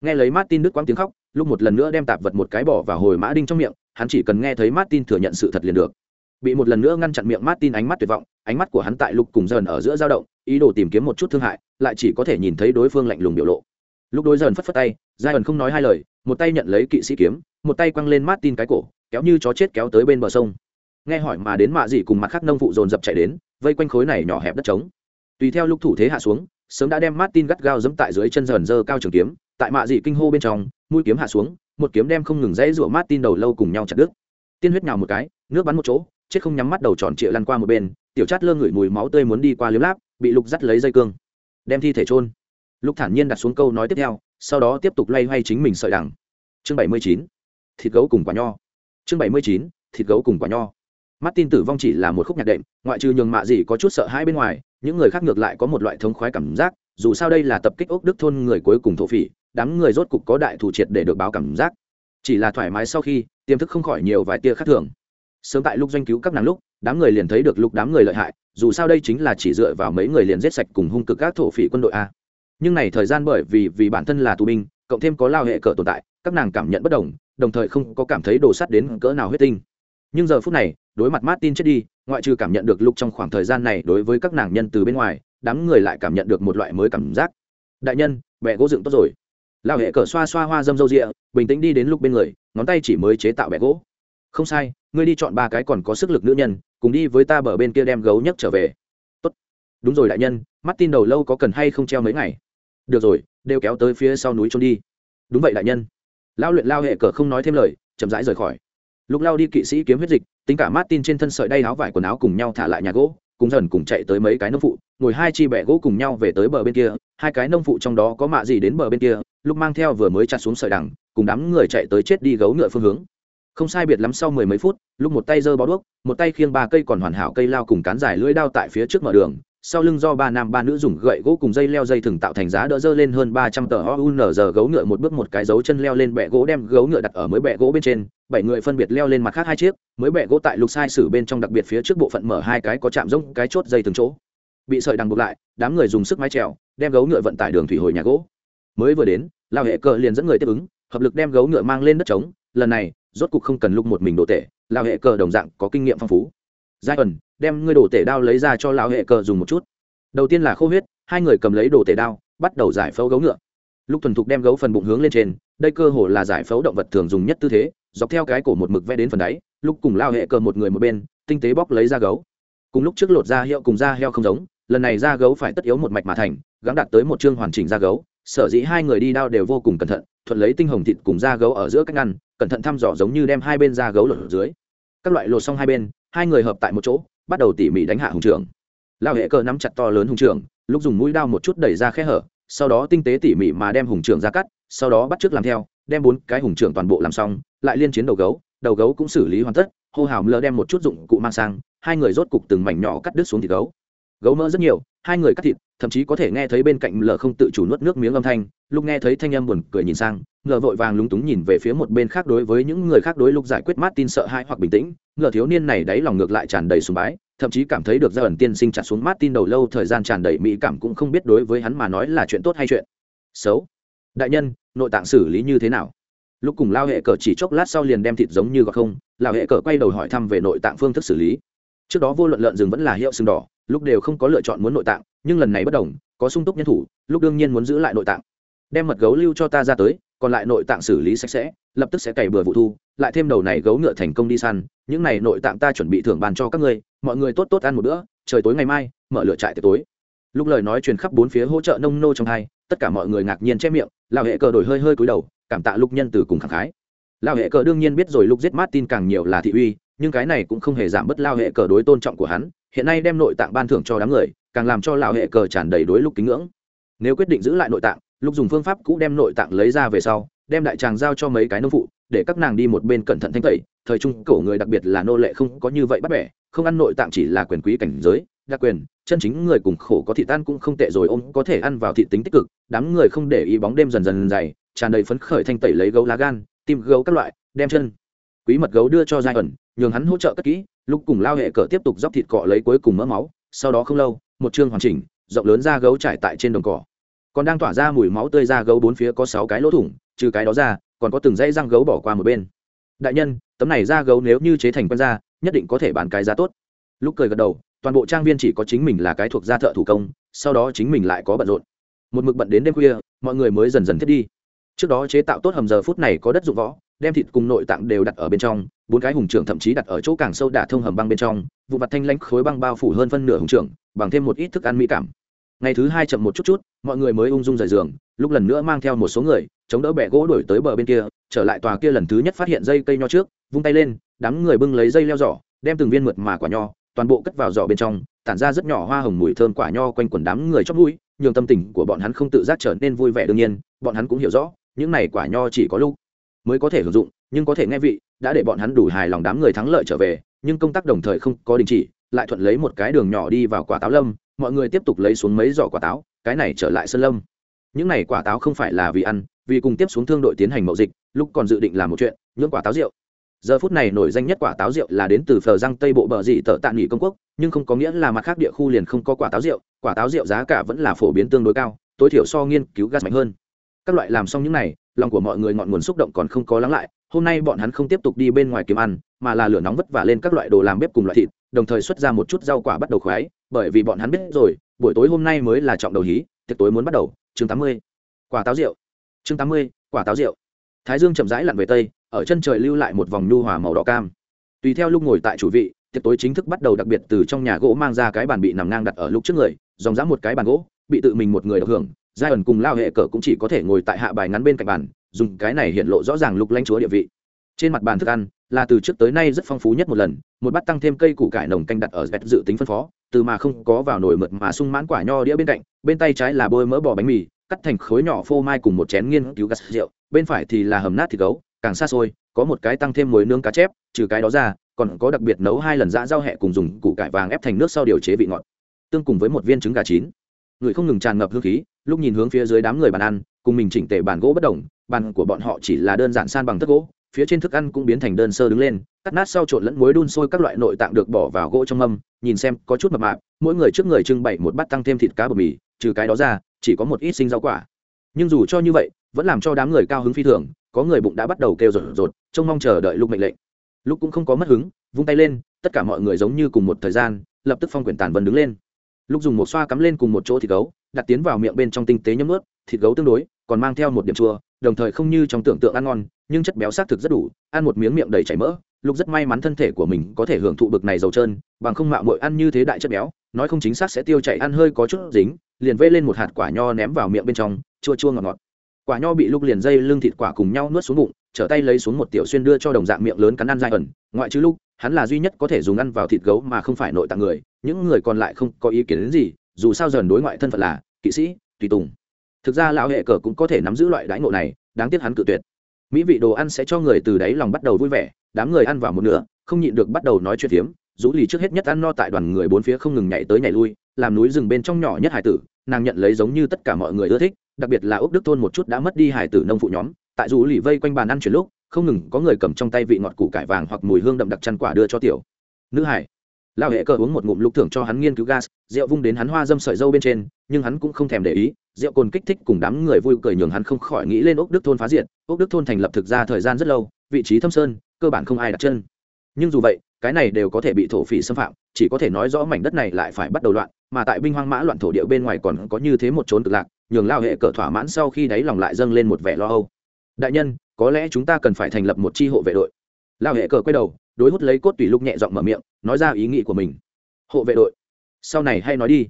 Nghe lấy martin đứt quãng tiếng khóc lúc một lần nữa đem tạp vật một cái bỏ vào hồi mã đinh trong miệng, hắn chỉ cần nghe thấy martin thừa nhận sự thật liền được bị một lần nữa ngăn chặn miệng martin ánh mắt tuyệt vọng, ánh mắt của hắn tại lục cùng dần ở giữa dao động, ý đồ tìm kiếm một chút thương hại, lại chỉ có thể nhìn thấy đối phương lạnh lùng biểu lộ. Lúc đối dần phất phất tay, giai ẩn không nói hai lời, một tay nhận lấy kỵ sĩ kiếm, một tay quăng lên martin cái cổ, kéo như chó chết kéo tới bên bờ sông. Nghe hỏi mà đến mạ gì cùng mặt khác nông phụ dồn dập chạy đến, vây quanh khối này nhỏ hẹp đất trống. Tùy theo lúc thủ thế hạ xuống, sớm đã đem martin gắt gao giẫm tại dưới chân dần dơ cao trường kiếm, tại mạ dị kinh hô bên trong, mũi kiếm hạ xuống, một kiếm đem không ngừng dãy rủa martin đầu lâu cùng nhau chặt đứt. Tiên huyết nhào một cái, nước bắn một chỗ chết không nhắm mắt đầu tròn trịa lăn qua một bên, tiểu chát lơ ngửi mùi máu tươi muốn đi qua liếm láp, bị lục dắt lấy dây cương. Đem thi thể trôn lục thản nhiên đặt xuống câu nói tiếp theo, sau đó tiếp tục loay hoay chính mình sợi đằng. Chương bảy mươi chín, thịt gấu cùng quả nho. Chương bảy mươi chín, thịt gấu cùng quả nho. Mắt tin tử vong chỉ là một khúc nhạc đệm, ngoại trừ nhường mạ gì có chút sợ hãi bên ngoài, những người khác ngược lại có một loại thống khoái cảm giác, dù sao đây là tập kích ốc đức thôn người cuối cùng thổ phỉ, đám người rốt cục có đại thủ triệt để được báo cảm giác. Chỉ là thoải mái sau khi, tiềm thức không khỏi nhiều vài tia khác thường sớm tại lúc doanh cứu các nàng lúc, đám người liền thấy được lúc đám người lợi hại, dù sao đây chính là chỉ dựa vào mấy người liền giết sạch cùng hung cực các thổ phỉ quân đội a. Nhưng này thời gian bởi vì vì bản thân là tù binh, cộng thêm có lao hệ cờ tồn tại, các nàng cảm nhận bất đồng đồng thời không có cảm thấy đồ sắt đến cỡ nào huyết tinh. Nhưng giờ phút này, đối mặt martin chết đi, ngoại trừ cảm nhận được lúc trong khoảng thời gian này đối với các nàng nhân từ bên ngoài, đám người lại cảm nhận được một loại mới cảm giác. Đại nhân bẹ gỗ dựng tốt rồi. Lao hệ cờ xoa xoa hoa dâm dâu rịa bình tĩnh đi đến lúc bên người, ngón tay chỉ mới chế tạo bẹ gỗ không sai, ngươi đi chọn ba cái còn có sức lực nữ nhân, cùng đi với ta bờ bên kia đem gấu nhấc trở về. Tốt. Đúng rồi đại nhân mắt tin đầu lâu có cần hay không treo mấy ngày? Được rồi, đều kéo tới phía sau núi trốn đi. Đúng vậy đại nhân. Lao luyện lao hệ cờ không nói thêm lời, chậm rãi rời khỏi. Lúc lao đi kỵ sĩ kiếm huyết dịch, tính cả martin trên thân sợi đay áo vải quần áo cùng nhau thả lại nhà gỗ, cùng dần cùng chạy tới mấy cái nông phụ, ngồi hai chi bẹ gỗ cùng nhau về tới bờ bên kia, hai cái nông phụ trong đó có mạ gì đến bờ bên kia lúc mang theo vừa mới chặt xuống sợi đằng, cùng đám người chạy tới chết đi gấu ngựa phương hướng không sai biệt lắm sau mười mấy phút, lúc một tay giơ bó đuốc, một tay khiêng ba cây còn hoàn hảo cây lao cùng cán dài lưỡi đao tại phía trước mở đường. Sau lưng do ba nam ba nữ dùng gậy gỗ cùng dây leo dây thừng tạo thành giá đỡ dơ lên hơn ba trăm tờ ounz gấu ngựa, một bước một cái dấu chân leo lên bẹ gỗ đem gấu ngựa đặt ở mới bẹ gỗ bên trên. Bảy người phân biệt leo lên mặt khác hai chiếc, mới bẹ gỗ tại lục sai sử bên trong đặc biệt phía trước bộ phận mở hai cái có chạm rông cái chốt dây từng chỗ. Bị sợi đằng buộc lại, đám người dùng sức mái trèo đem gấu ngựa vận tải đường thủy hồi nhà gỗ. Mới vừa đến, lao hệ cờ liền dẫn người tiếp ứng, hợp lực đem gấu ngựa mang lên đất trống. Lần này rốt cục không cần lúc một mình đồ tể lao hệ cờ đồng dạng có kinh nghiệm phong phú. Giai ẩn, đem ngươi đồ tể đao lấy ra cho lão hệ cờ dùng một chút. Đầu tiên là khô huyết, hai người cầm lấy đồ tể đao, bắt đầu giải phẫu gấu ngựa. Lúc thuần thục đem gấu phần bụng hướng lên trên, đây cơ hồ là giải phẫu động vật thường dùng nhất tư thế, dọc theo cái cổ một mực vẽ đến phần đáy, lúc cùng lao hệ cờ một người một bên, tinh tế bóc lấy da gấu. Cùng lúc trước lột da hiệu cùng da heo không giống, lần này da gấu phải tất yếu một mạch mà thành gắn đạt tới một chương hoàn chỉnh da gấu, sở dĩ hai người đi đao đều vô cùng cẩn thận thuận lấy tinh hồng thịt cùng da gấu ở giữa cách ngăn, cẩn thận thăm dò giống như đem hai bên da gấu lột ở dưới. Các loại lột xong hai bên, hai người hợp tại một chỗ, bắt đầu tỉ mỉ đánh hạ hùng trưởng. Lao hệ cờ nắm chặt to lớn hùng trưởng, lúc dùng mũi đao một chút đẩy ra khe hở, sau đó tinh tế tỉ mỉ mà đem hùng trưởng ra cắt, sau đó bắt t làm theo, đem bốn cái hùng trưởng toàn bộ làm xong, lại liên chiến đầu gấu đầu gấu cũng xử lý hoàn tất, hô hào lơ đem một chút dụng cụ mang sang, hai người rốt cục từng mảnh nhỏ cắt đứt xuống thịt gấu. Gấu mỡ rất nhiều hai người cắt thịt, thậm chí có thể nghe thấy bên cạnh lờ không tự chủ nuốt nước miếng âm thanh, lúc nghe thấy thanh âm buồn cười nhìn sang, ngờ vội vàng lúng túng nhìn về phía một bên khác đối với những người khác đối lúc giải quyết mát tin sợ hãi hoặc bình tĩnh, ngờ thiếu niên này đáy lòng ngược lại tràn đầy sùng bái, thậm chí cảm thấy được gia ẩn tiên sinh chặt xuống mát tin đầu lâu thời gian tràn đầy mỹ cảm cũng không biết đối với hắn mà nói là chuyện tốt hay chuyện xấu. Đại nhân, nội tạng xử lý như thế nào? Lúc cùng lao hệ cờ chỉ chốc lát sau liền đem thịt giống như gọt không, lao hệ cờ quay đầu hỏi thăm về nội tạng phương thức xử lý. Trước đó vô luận lợn rừng vẫn là hiệu sừng đỏ lúc đều không có lựa chọn muốn nội tạng, nhưng lần này bất đồng, có sung túc nhân thủ, lúc đương nhiên muốn giữ lại nội tạng. Đem mật gấu lưu cho ta ra tới, còn lại nội tạng xử lý sạch sẽ, lập tức sẽ cày bừa vụ thu, lại thêm đầu này gấu ngựa thành công đi săn, những này nội tạng ta chuẩn bị thưởng bàn cho các ngươi, mọi người tốt tốt ăn một bữa, trời tối ngày mai, mở lửa trại tới tối. Lúc lời nói truyền khắp bốn phía hỗ trợ nông nô trong hai, tất cả mọi người ngạc nhiên che miệng lao hệ cờ đổi hơi hơi cúi đầu, cảm tạ lục nhân từ cùng khẳng khái. Lao hệ cờ đương nhiên biết rồi lúc giết martin càng nhiều là thị uy, nhưng cái này cũng không hề giảm bớt lao hệ cờ đối tôn trọng của hắn hiện nay đem nội tạng ban thưởng cho đám người, càng làm cho lão hệ cờ tràn đầy đối lục kính ngưỡng. Nếu quyết định giữ lại nội tạng, lục dùng phương pháp cũ đem nội tạng lấy ra về sau, đem đại tràng giao cho mấy cái nông phụ, để các nàng đi một bên cẩn thận thanh tẩy. Thời trung cổ người đặc biệt là nô lệ không có như vậy bắt bẻ, không ăn nội tạng chỉ là quyền quý cảnh giới, đặc quyền, chân chính người cùng khổ có thị tan cũng không tệ rồi ông có thể ăn vào thị tính tích cực, đám người không để ý bóng đêm dần dần dày, tràn đầy phấn khởi thanh tẩy lấy gấu lá gan, tim gấu các loại, đem chân, quý mật gấu đưa cho giai ẩn, nhường hắn hỗ trợ cất kỹ lúc cùng lao hệ cờ tiếp tục dóc thịt cọ lấy cuối cùng mỡ máu, sau đó không lâu, một chương hoàn chỉnh, rộng lớn da gấu trải tại trên đồng cỏ. Còn đang tỏa ra mùi máu tươi da gấu bốn phía có sáu cái lỗ thủng, trừ cái đó ra, còn có từng dãy răng gấu bỏ qua một bên. Đại nhân, tấm này da gấu nếu như chế thành con da, nhất định có thể bán cái giá tốt. Lúc cười gật đầu, toàn bộ trang viên chỉ có chính mình là cái thuộc gia thợ thủ công, sau đó chính mình lại có bận rộn. Một mực bận đến đêm khuya, mọi người mới dần dần thiết đi. Trước đó chế tạo tốt hầm giờ phút này có đất dụng võ, đem thịt cùng nội tạng đều đặt ở bên trong bốn cái hùng trưởng thậm chí đặt ở chỗ càng sâu đả thông hầm băng bên trong, vụ mặt thanh lãnh khối băng bao phủ hơn phân nửa hùng trưởng, bằng thêm một ít thức ăn mỹ cảm. Ngày thứ hai chậm một chút chút, mọi người mới ung dung rời giường, lúc lần nữa mang theo một số người, chống đỡ bẹ gỗ đổi tới bờ bên kia, trở lại tòa kia lần thứ nhất phát hiện dây cây nho trước, vung tay lên, đám người bưng lấy dây leo giỏ, đem từng viên mượt mà quả nho, toàn bộ cất vào giỏ bên trong, tản ra rất nhỏ hoa hồng mùi thơm quả nho quanh quần đám người chót mũi, nhường tâm tình của bọn hắn không tự giác trở nên vui vẻ đương nhiên, bọn hắn cũng hiểu rõ, những này quả nho chỉ có lúc mới có thể hưởng dụng nhưng có thể nghe vị, đã để bọn hắn đủ hài lòng đám người thắng lợi trở về, nhưng công tác đồng thời không có đình chỉ, lại thuận lấy một cái đường nhỏ đi vào quả táo lâm, mọi người tiếp tục lấy xuống mấy giỏ quả táo, cái này trở lại sân lâm. Những này quả táo không phải là vì ăn, vì cùng tiếp xuống thương đội tiến hành mậu dịch, lúc còn dự định làm một chuyện nhưỡng quả táo rượu. Giờ phút này nổi danh nhất quả táo rượu là đến từ phờ răng tây bộ bờ dị tờ tạ nghỉ công quốc, nhưng không có nghĩa là mặt khác địa khu liền không có quả táo rượu, quả táo rượu giá cả vẫn là phổ biến tương đối cao, tối thiểu so nghiên cứu gas mạnh hơn. Các loại làm xong những này, lòng của mọi người ngọn nguồn xúc động còn không có lắng lại hôm nay bọn hắn không tiếp tục đi bên ngoài kiếm ăn, mà là lửa nóng vất vả lên các loại đồ làm bếp cùng loại thịt, đồng thời xuất ra một chút rau quả bắt đầu khoái, bởi vì bọn hắn biết rồi, buổi tối hôm nay mới là trọng đầu hí, tiệc tối muốn bắt đầu, chương tám mươi, quả táo rượu. Chương tám mươi, quả táo rượu. Thái dương chậm rãi lặn về tây, ở chân trời lưu lại một vòng nhu hòa màu đỏ cam. Tùy theo lúc ngồi tại chủ vị, tiệc tối chính thức bắt đầu đặc biệt từ trong nhà gỗ mang ra cái bàn bị nằm ngang đặt ở lúc trước người, dòng dã một cái bàn gỗ, bị tự mình một người được hưởng giai ẩn cùng lao hệ cờ cũng chỉ có thể ngồi tại hạ bài ngắn bên cạnh bàn dùng cái này hiện lộ rõ ràng lục lanh chúa địa vị. Trên mặt bàn thức ăn là từ trước tới nay rất phong phú nhất một lần, một bát tăng thêm cây củ cải nồng canh đặt ở vẹt dự tính phân phó, từ mà không có vào nồi mượt mà sung mãn quả nho đĩa bên cạnh, bên tay trái là bôi mỡ bò bánh mì, cắt thành khối nhỏ phô mai cùng một chén nghiên cứu gắt rượu, bên phải thì là hầm nát thịt gấu, càng xa xôi, có một cái tăng thêm muối nướng cá chép, trừ cái đó ra, còn có đặc biệt nấu hai lần dã rau hẹ cùng dùng củ cải vàng ép thành nước sau điều chế vị ngọt, tương cùng với một viên trứng gà chín. Người không ngừng tràn ngập hương khí, lúc nhìn hướng phía dưới đám người bàn ăn, cùng mình chỉnh tề bàn gỗ bất đồng bàn của bọn họ chỉ là đơn giản san bằng thất gỗ, phía trên thức ăn cũng biến thành đơn sơ đứng lên, cắt nát sau trộn lẫn muối đun sôi các loại nội tạng được bỏ vào gỗ trong mâm, nhìn xem có chút mập mạp, mỗi người trước người trưng bày một bát tăng thêm thịt cá bờ mì, trừ cái đó ra, chỉ có một ít sinh rau quả. Nhưng dù cho như vậy, vẫn làm cho đám người cao hứng phi thường, có người bụng đã bắt đầu kêu rột rột, trông mong chờ đợi lúc mệnh lệnh. Lúc cũng không có mất hứng, vung tay lên, tất cả mọi người giống như cùng một thời gian, lập tức phong quyển tàn vân đứng lên. Lúc dùng một xoa cắm lên cùng một chỗ thịt gấu, đặt tiến vào miệng bên trong tinh tế nhấm ướt, thịt gấu tương đối, còn mang theo một điểm chua đồng thời không như trong tưởng tượng ăn ngon, nhưng chất béo xác thực rất đủ, ăn một miếng miệng đầy chảy mỡ, lục rất may mắn thân thể của mình có thể hưởng thụ bực này dầu trơn, bằng không mạo mội ăn như thế đại chất béo, nói không chính xác sẽ tiêu chảy ăn hơi có chút dính, liền vây lên một hạt quả nho ném vào miệng bên trong, chua chua ngọt ngọt. Quả nho bị lúc liền dây lưng thịt quả cùng nhau nuốt xuống bụng, trở tay lấy xuống một tiểu xuyên đưa cho đồng dạng miệng lớn cắn ăn dai ẩn, ngoại trừ lúc hắn là duy nhất có thể dùng ăn vào thịt gấu mà không phải nội tạng người, những người còn lại không có ý kiến đến gì, dù sao dần đối ngoại thân phận là kỵ sĩ, tùy tùng thực ra lão hệ cờ cũng có thể nắm giữ loại đãi ngộ này, đáng tiếc hắn cự tuyệt. Mỹ vị đồ ăn sẽ cho người từ đáy lòng bắt đầu vui vẻ, đám người ăn vào một nửa, không nhịn được bắt đầu nói chuyện phiếm rũ lì trước hết nhất ăn no tại đoàn người bốn phía không ngừng nhảy tới nhảy lui, làm núi rừng bên trong nhỏ nhất hải tử, nàng nhận lấy giống như tất cả mọi người ưa thích, đặc biệt là úc đức thôn một chút đã mất đi hải tử nông phụ nhóm, tại rũ lì vây quanh bàn ăn chuyển lúc, không ngừng có người cầm trong tay vị ngọt củ cải vàng hoặc mùi hương đậm đặc chăn quả đưa cho tiểu nữ hải lao hệ cờ uống một ngụm lục thưởng cho hắn nghiên cứu gas, rượu vung đến hắn hoa dâm sợi dâu bên trên, nhưng hắn cũng không thèm để ý, rượu cồn kích thích cùng đám người vui cười nhường hắn không khỏi nghĩ lên ốc đức thôn phá diện. ốc đức thôn thành lập thực ra thời gian rất lâu, vị trí thâm sơn, cơ bản không ai đặt chân. Nhưng dù vậy, cái này đều có thể bị thổ phỉ xâm phạm, chỉ có thể nói rõ mảnh đất này lại phải bắt đầu loạn, mà tại binh hoang mã loạn thổ địa bên ngoài còn có như thế một trốn cực lạc, nhường lao hệ cờ thỏa mãn sau khi đáy lòng lại dâng lên một vẻ lo âu. Đại nhân, có lẽ chúng ta cần phải thành lập một tri hộ vệ đội. Lao hệ cờ quay đầu đối hút lấy cốt tùy lúc nhẹ giọng mở miệng, nói ra ý nghĩ của mình. Hộ vệ đội, sau này hay nói đi.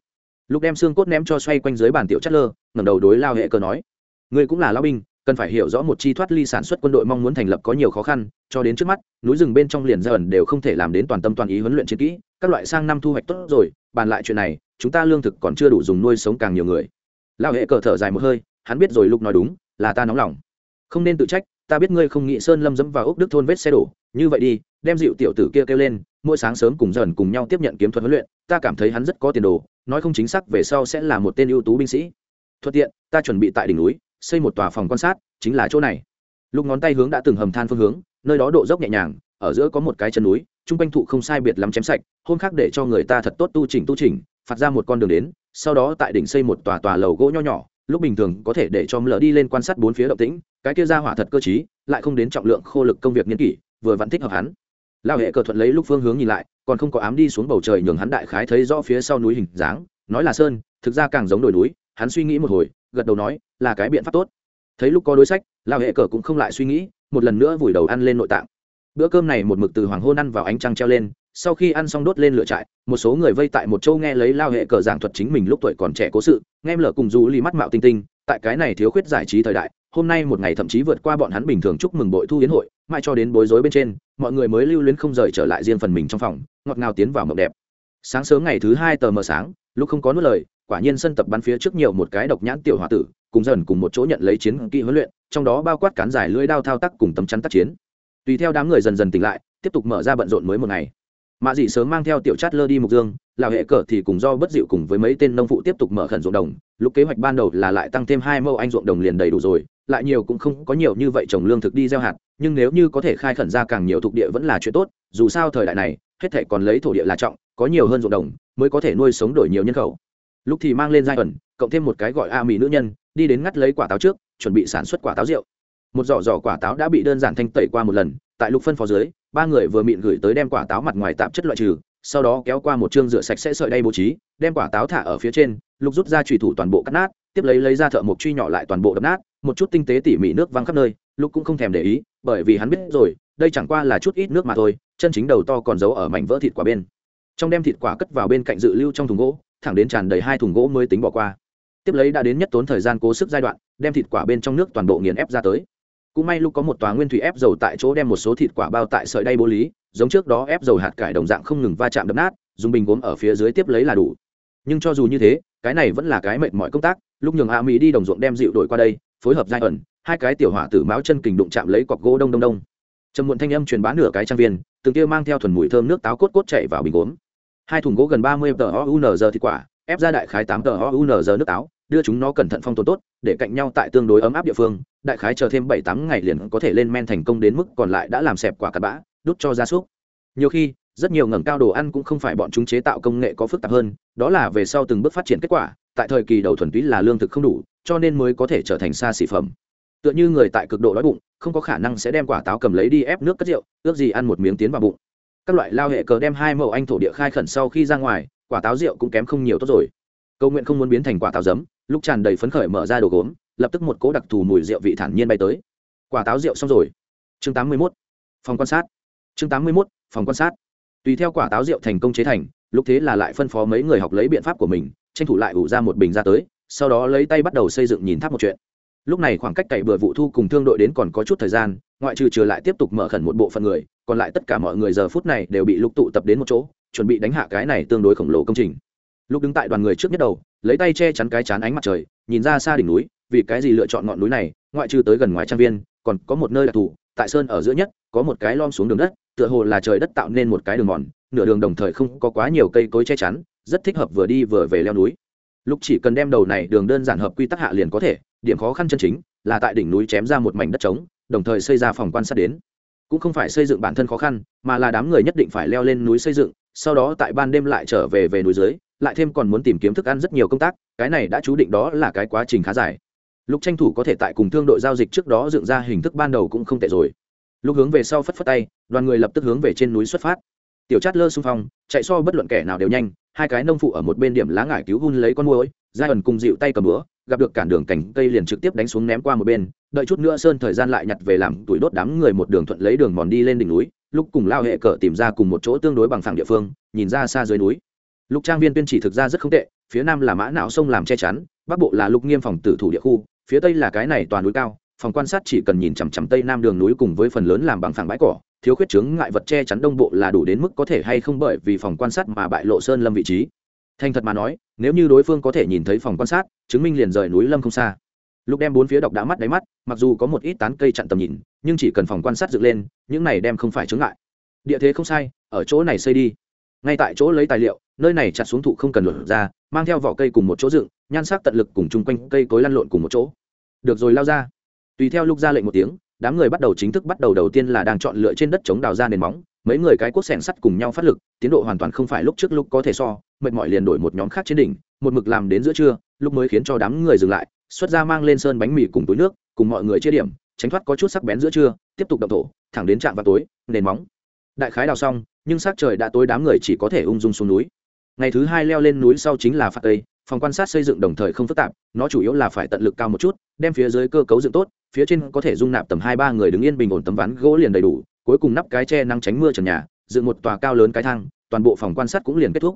Lúc đem xương cốt ném cho xoay quanh dưới bàn tiểu chất lơ, ngẩng đầu đối lao hệ cờ nói. Người cũng là lao binh, cần phải hiểu rõ một chi thoát ly sản xuất quân đội mong muốn thành lập có nhiều khó khăn, cho đến trước mắt, núi rừng bên trong liền ra ẩn đều không thể làm đến toàn tâm toàn ý huấn luyện chiến kỹ, các loại sang năm thu hoạch tốt rồi, bàn lại chuyện này, chúng ta lương thực còn chưa đủ dùng nuôi sống càng nhiều người. Lao hệ cờ thở dài một hơi, hắn biết rồi lúc nói đúng, là ta nóng lòng. Không nên tự trách, ta biết ngươi không nghĩ sơn lâm dẫm vào ốc đức thôn vết xe đổ, như vậy đi đem dịu tiểu tử kia kêu lên, mỗi sáng sớm cùng dần cùng nhau tiếp nhận kiếm thuật huấn luyện, ta cảm thấy hắn rất có tiền đồ, nói không chính xác về sau sẽ là một tên ưu tú binh sĩ. Thuận tiện, ta chuẩn bị tại đỉnh núi, xây một tòa phòng quan sát, chính là chỗ này. Lúc ngón tay hướng đã từng hầm than phương hướng, nơi đó độ dốc nhẹ nhàng, ở giữa có một cái chân núi, chung quanh thụ không sai biệt lắm chém sạch, hôm khác để cho người ta thật tốt tu chỉnh tu chỉnh, phạt ra một con đường đến, sau đó tại đỉnh xây một tòa tòa lầu gỗ nho nhỏ, lúc bình thường có thể để cho lỡ đi lên quan sát bốn phía động tĩnh, cái kia ra hỏa thật cơ chí lại không đến trọng lượng khô lực công việc nghiên kỷ, vừa vẫn thích hợp hắn lao hệ cờ thuận lấy lúc phương hướng nhìn lại, còn không có ám đi xuống bầu trời nhường hắn đại khái thấy rõ phía sau núi hình dáng, nói là sơn, thực ra càng giống đồi núi, hắn suy nghĩ một hồi, gật đầu nói, là cái biện pháp tốt. Thấy lúc có đối sách, lao hệ cờ cũng không lại suy nghĩ, một lần nữa vùi đầu ăn lên nội tạng. Bữa cơm này một mực từ hoàng hôn ăn vào ánh trăng treo lên, sau khi ăn xong đốt lên lửa trại, một số người vây tại một châu nghe lấy lao hệ cờ giảng thuật chính mình lúc tuổi còn trẻ cố sự, nghe lở cùng du ly mắt mạo tinh tinh, tại cái này thiếu khuyết giải trí thời đại hôm nay một ngày thậm chí vượt qua bọn hắn bình thường chúc mừng bội thu yến hội, mãi cho đến bối rối bên trên, mọi người mới lưu luyến không rời trở lại riêng phần mình trong phòng, ngọt ngào tiến vào mộng đẹp. Sáng sớm ngày thứ hai tờ mờ sáng, lúc không có nuốt lời, quả nhiên sân tập bắn phía trước nhiều một cái độc nhãn tiểu h o a tử, cùng dần cùng một chỗ nhận lấy chiến kỹ huấn luyện, trong đó bao quát cán dài lưỡi đao thao tác cùng tấm chắn tác chiến. Tùy theo đám người dần dần tỉnh lại, tiếp tục mở ra bận rộn mới một ngày mạ dị sớm mang theo tiểu chát lơ đi mục dương lào hệ cờ thì cùng do bất dịu cùng với mấy tên nông phụ tiếp tục mở khẩn ruộng đồng. Lúc kế hoạch ban đầu là lại tăng thêm hai mẫu anh ruộng đồng liền đầy đủ rồi, lại nhiều cũng không có nhiều như vậy trồng lương thực đi gieo hạt, nhưng nếu như có thể khai khẩn ra càng nhiều thuộc địa vẫn là chuyện tốt, dù sao thời đại này, hết thể còn lấy thổ địa là trọng, có nhiều hơn ruộng đồng mới có thể nuôi sống đổi nhiều nhân khẩu. Lúc thì mang lên giai ẩn, cộng thêm một cái gọi a mỹ nữ nhân, đi đến ngắt lấy quả táo trước, chuẩn bị sản xuất quả táo rượu. Một giỏ giỏ quả táo đã bị đơn giản thanh tẩy qua một lần tại lục phân phó dưới, ba người vừa mịn gửi tới đem quả táo mặt ngoài tạp chất loại trừ, sau đó kéo qua một chương rửa sạch sẽ sợi đay bố trí, đem quả táo thả ở phía trên, lục rút ra trùy thủ toàn bộ cắt nát, tiếp lấy lấy ra thợ mộc truy nhỏ lại toàn bộ đập nát, một chút tinh tế tỉ mỉ nước văng khắp nơi, lục cũng không thèm để ý, bởi vì hắn biết rồi, đây chẳng qua là chút ít nước mà thôi, chân chính đầu to còn giấu ở mảnh vỡ thịt quả bên. Trong đem thịt quả cất vào bên cạnh dự lưu trong thùng gỗ, thẳng đến tràn đầy hai thùng gỗ mới tính bỏ qua. Tiếp lấy đã đến nhất tốn thời gian cố sức giai đoạn, đem thịt quả bên trong nước toàn bộ nghiền ép ra tới cũng may lúc có một tòa nguyên thủy ép dầu tại chỗ đem một số thịt quả bao tại sợi đay bố lý, giống trước đó ép dầu hạt cải đồng dạng không ngừng va chạm đập nát, dùng bình gốm ở phía dưới tiếp lấy là đủ. Nhưng cho dù như thế, cái này vẫn là cái mệt mỏi công tác, lúc nhường a mỹ đi đồng ruộng đem dịu đổi qua đây, phối hợp giai ẩn, hai cái tiểu hỏa tử máu chân kình đụng chạm lấy cọc gỗ đông đông đông. Trầm muộn thanh âm truyền bá nửa cái trang viên, từng kia mang theo thuần mùi thơm nước táo cốt cốt chạy vào bình gốm. Hai thùng gỗ gần ba mươi tờ ounz thịt quả, ép ra đại khái tám tờ ounz nước táo đưa chúng nó cẩn thận phong tồn tốt, để cạnh nhau tại tương đối ấm áp địa phương, đại khái chờ thêm bảy tám ngày liền có thể lên men thành công đến mức còn lại đã làm xẹp quả cặp bã, đút cho gia súc. Nhiều khi, rất nhiều ngẩng cao đồ ăn cũng không phải bọn chúng chế tạo công nghệ có phức tạp hơn, đó là về sau từng bước phát triển kết quả, tại thời kỳ đầu thuần túy là lương thực không đủ, cho nên mới có thể trở thành xa xỉ phẩm. Tựa như người tại cực độ đói bụng, không có khả năng sẽ đem quả táo cầm lấy đi ép nước cất rượu, ước gì ăn một miếng tiến vào bụng. Các loại lao hệ cờ đem hai mẫu anh thổ địa khai khẩn sau khi ra ngoài, quả táo rượu cũng kém không nhiều tốt rồi cầu nguyện không muốn biến thành quả táo giấm, lúc tràn đầy phấn khởi mở ra đồ gốm, lập tức một cố đặc thù mùi rượu vị thản nhiên bay tới. Quả táo rượu xong rồi. Chương tám mươi 81. phòng quan sát. Chương tám mươi 81. phòng quan sát. Tùy theo quả táo rượu thành công chế thành, lúc thế là lại phân phó mấy người học lấy biện pháp của mình, tranh thủ lại ủ ra một bình ra tới, sau đó lấy tay bắt đầu xây dựng nhìn tháp một chuyện. Lúc này khoảng cách cậy bừa vụ thu cùng thương đội đến còn có chút thời gian, ngoại trừ trừ lại tiếp tục mở khẩn một bộ phận người, còn lại tất cả mọi người giờ phút này đều bị lục tụ tập đến một chỗ, chuẩn bị đánh hạ cái này tương đối khổng lồ công trình lúc đứng tại đoàn người trước nhất đầu, lấy tay che chắn cái chán ánh mặt trời, nhìn ra xa đỉnh núi, vì cái gì lựa chọn ngọn núi này, ngoại trừ tới gần ngoài trang viên, còn có một nơi đặc thù, tại sơn ở giữa nhất, có một cái lom xuống đường đất, tựa hồ là trời đất tạo nên một cái đường mòn, nửa đường đồng thời không có quá nhiều cây cối che chắn, rất thích hợp vừa đi vừa về leo núi. Lúc chỉ cần đem đầu này đường đơn giản hợp quy tắc hạ liền có thể, điểm khó khăn chân chính là tại đỉnh núi chém ra một mảnh đất trống, đồng thời xây ra phòng quan sát đến. Cũng không phải xây dựng bản thân khó khăn, mà là đám người nhất định phải leo lên núi xây dựng, sau đó tại ban đêm lại trở về về núi dưới lại thêm còn muốn tìm kiếm thức ăn rất nhiều công tác, cái này đã chú định đó là cái quá trình khá dài. Lúc tranh thủ có thể tại cùng thương đội giao dịch trước đó dựng ra hình thức ban đầu cũng không tệ rồi. Lúc hướng về sau phất phất tay, đoàn người lập tức hướng về trên núi xuất phát. Tiểu chát lơ xung phong, chạy so bất luận kẻ nào đều nhanh, hai cái nông phụ ở một bên điểm lá ngải cứu hun lấy con môi giai ẩn cùng dịu tay cầm bữa gặp được cản đường cảnh, cây liền trực tiếp đánh xuống ném qua một bên, đợi chút nữa sơn thời gian lại nhặt về làm tuổi đốt đám người một đường thuận lấy đường mòn đi lên đỉnh núi lúc cùng lao hệ cờ tìm ra cùng một chỗ tương đối bằng phẳng địa phương, nhìn ra xa dưới núi lục trang viên tuyên chỉ thực ra rất không tệ, phía nam là mã não sông làm che chắn, bắc bộ là lục nghiêm phòng tử thủ địa khu, phía tây là cái này toàn núi cao, phòng quan sát chỉ cần nhìn chằm chằm tây nam đường núi cùng với phần lớn làm bằng phẳng bãi cỏ, thiếu khuyết chướng ngại vật che chắn đông bộ là đủ đến mức có thể hay không bởi vì phòng quan sát mà bại lộ sơn lâm vị trí. Thành thật mà nói, nếu như đối phương có thể nhìn thấy phòng quan sát, chứng minh liền rời núi lâm không xa. Lúc đem bốn phía độc đã mắt đáy mắt, mặc dù có một ít tán cây chặn tầm nhìn, nhưng chỉ cần phòng quan sát dựng lên, những này đem không phải chướng ngại. Địa thế không sai, ở chỗ này xây đi ngay tại chỗ lấy tài liệu, nơi này chặt xuống thụ không cần lột ra, mang theo vỏ cây cùng một chỗ dựng, nhan sắc tận lực cùng chung quanh cây cối lăn lộn cùng một chỗ. Được rồi, lao ra. Tùy theo lúc ra lệnh một tiếng, đám người bắt đầu chính thức bắt đầu đầu tiên là đang chọn lựa trên đất chống đào ra nền móng. Mấy người cái cuốc sẻng sắt cùng nhau phát lực, tiến độ hoàn toàn không phải lúc trước lúc có thể so, mệt mỏi liền đổi một nhóm khác trên đỉnh, một mực làm đến giữa trưa, lúc mới khiến cho đám người dừng lại, xuất ra mang lên sơn bánh mì cùng túi nước, cùng mọi người chia điểm, tránh thoát có chút sắc bén giữa trưa, tiếp tục đập thổ, thẳng đến trạm vào tối, nền móng. Đại khái đào xong nhưng sắc trời đã tối đám người chỉ có thể ung dung xuống núi. Ngày thứ hai leo lên núi sau chính là phạt tây, phòng quan sát xây dựng đồng thời không phức tạp, nó chủ yếu là phải tận lực cao một chút, đem phía dưới cơ cấu dựng tốt, phía trên có thể dung nạp tầm hai ba người đứng yên bình ổn tấm ván gỗ liền đầy đủ, cuối cùng nắp cái che nắng tránh mưa trần nhà, dựng một tòa cao lớn cái thang, toàn bộ phòng quan sát cũng liền kết thúc.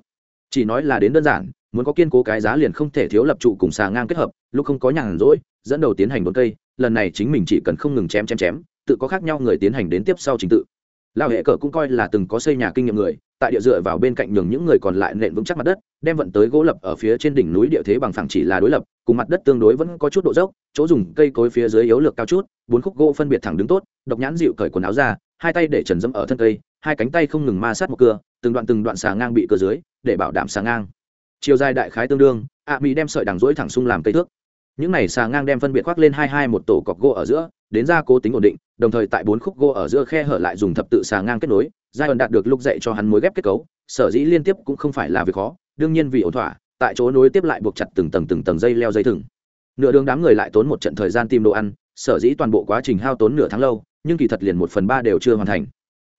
Chỉ nói là đến đơn giản, muốn có kiên cố cái giá liền không thể thiếu lập trụ cùng xà ngang kết hợp, lúc không có nhàn rỗi, dẫn đầu tiến hành đốn cây, lần này chính mình chỉ cần không ngừng chém chém chém, tự có khác nhau người tiến hành đến tiếp sau trình tự lao hệ cờ cũng coi là từng có xây nhà kinh nghiệm người, tại địa dựa vào bên cạnh nhường những người còn lại nện vững chắc mặt đất, đem vận tới gỗ lập ở phía trên đỉnh núi địa thế bằng phẳng chỉ là đối lập, cùng mặt đất tương đối vẫn có chút độ dốc, chỗ dùng cây cối phía dưới yếu lược cao chút, bốn khúc gỗ phân biệt thẳng đứng tốt, độc nhãn dịu cởi quần áo ra, hai tay để trần dẫm ở thân cây, hai cánh tay không ngừng ma sát một cưa từng đoạn từng đoạn xà ngang bị cưa dưới, để bảo đảm xà ngang. Chiều dài đại khái tương đương, ạ mỹ đem sợi đằng rỗi thẳng sung làm cây thước. Những này xà ngang đem phân biệt khoác lên hai hai một tổ cọc gỗ ở giữa, đến ra cố tính ổn định đồng thời tại bốn khúc gỗ ở giữa khe hở lại dùng thập tự xà ngang kết nối giai đoạn đạt được lúc dạy cho hắn mối ghép kết cấu, sở dĩ liên tiếp cũng không phải là việc khó, đương nhiên vì ổn thỏa, tại chỗ nối tiếp lại buộc chặt từng tầng từng tầng dây leo dây thừng. Nửa đường đám người lại tốn một trận thời gian tìm đồ ăn, sở dĩ toàn bộ quá trình hao tốn nửa tháng lâu, nhưng kỳ thật liền một phần ba đều chưa hoàn thành.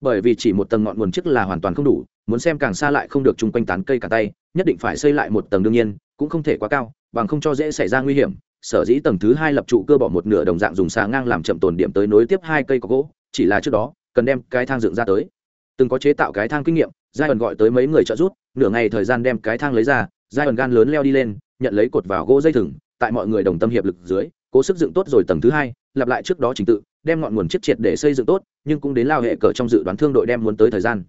Bởi vì chỉ một tầng ngọn nguồn trước là hoàn toàn không đủ, muốn xem càng xa lại không được chung quanh tán cây cả tay, nhất định phải xây lại một tầng đương nhiên, cũng không thể quá cao, bằng không cho dễ xảy ra nguy hiểm sở dĩ tầng thứ hai lập trụ cơ bỏ một nửa đồng dạng dùng xà ngang làm chậm tồn điểm tới nối tiếp hai cây có gỗ, chỉ là trước đó, cần đem cái thang dựng ra tới. Từng có chế tạo cái thang kinh nghiệm giai ẩn gọi tới mấy người trợ giúp, nửa ngày thời gian đem cái thang lấy ra giai ẩn gan lớn leo đi lên, nhận lấy cột vào gỗ dây thừng, tại mọi người đồng tâm hiệp lực dưới, cố sức dựng tốt rồi tầng thứ hai, lặp lại trước đó trình tự, đem ngọn nguồn chiếc triệt để xây dựng tốt, nhưng cũng đến lao hệ cờ trong dự đoán thương đội đem muốn tới thời gian.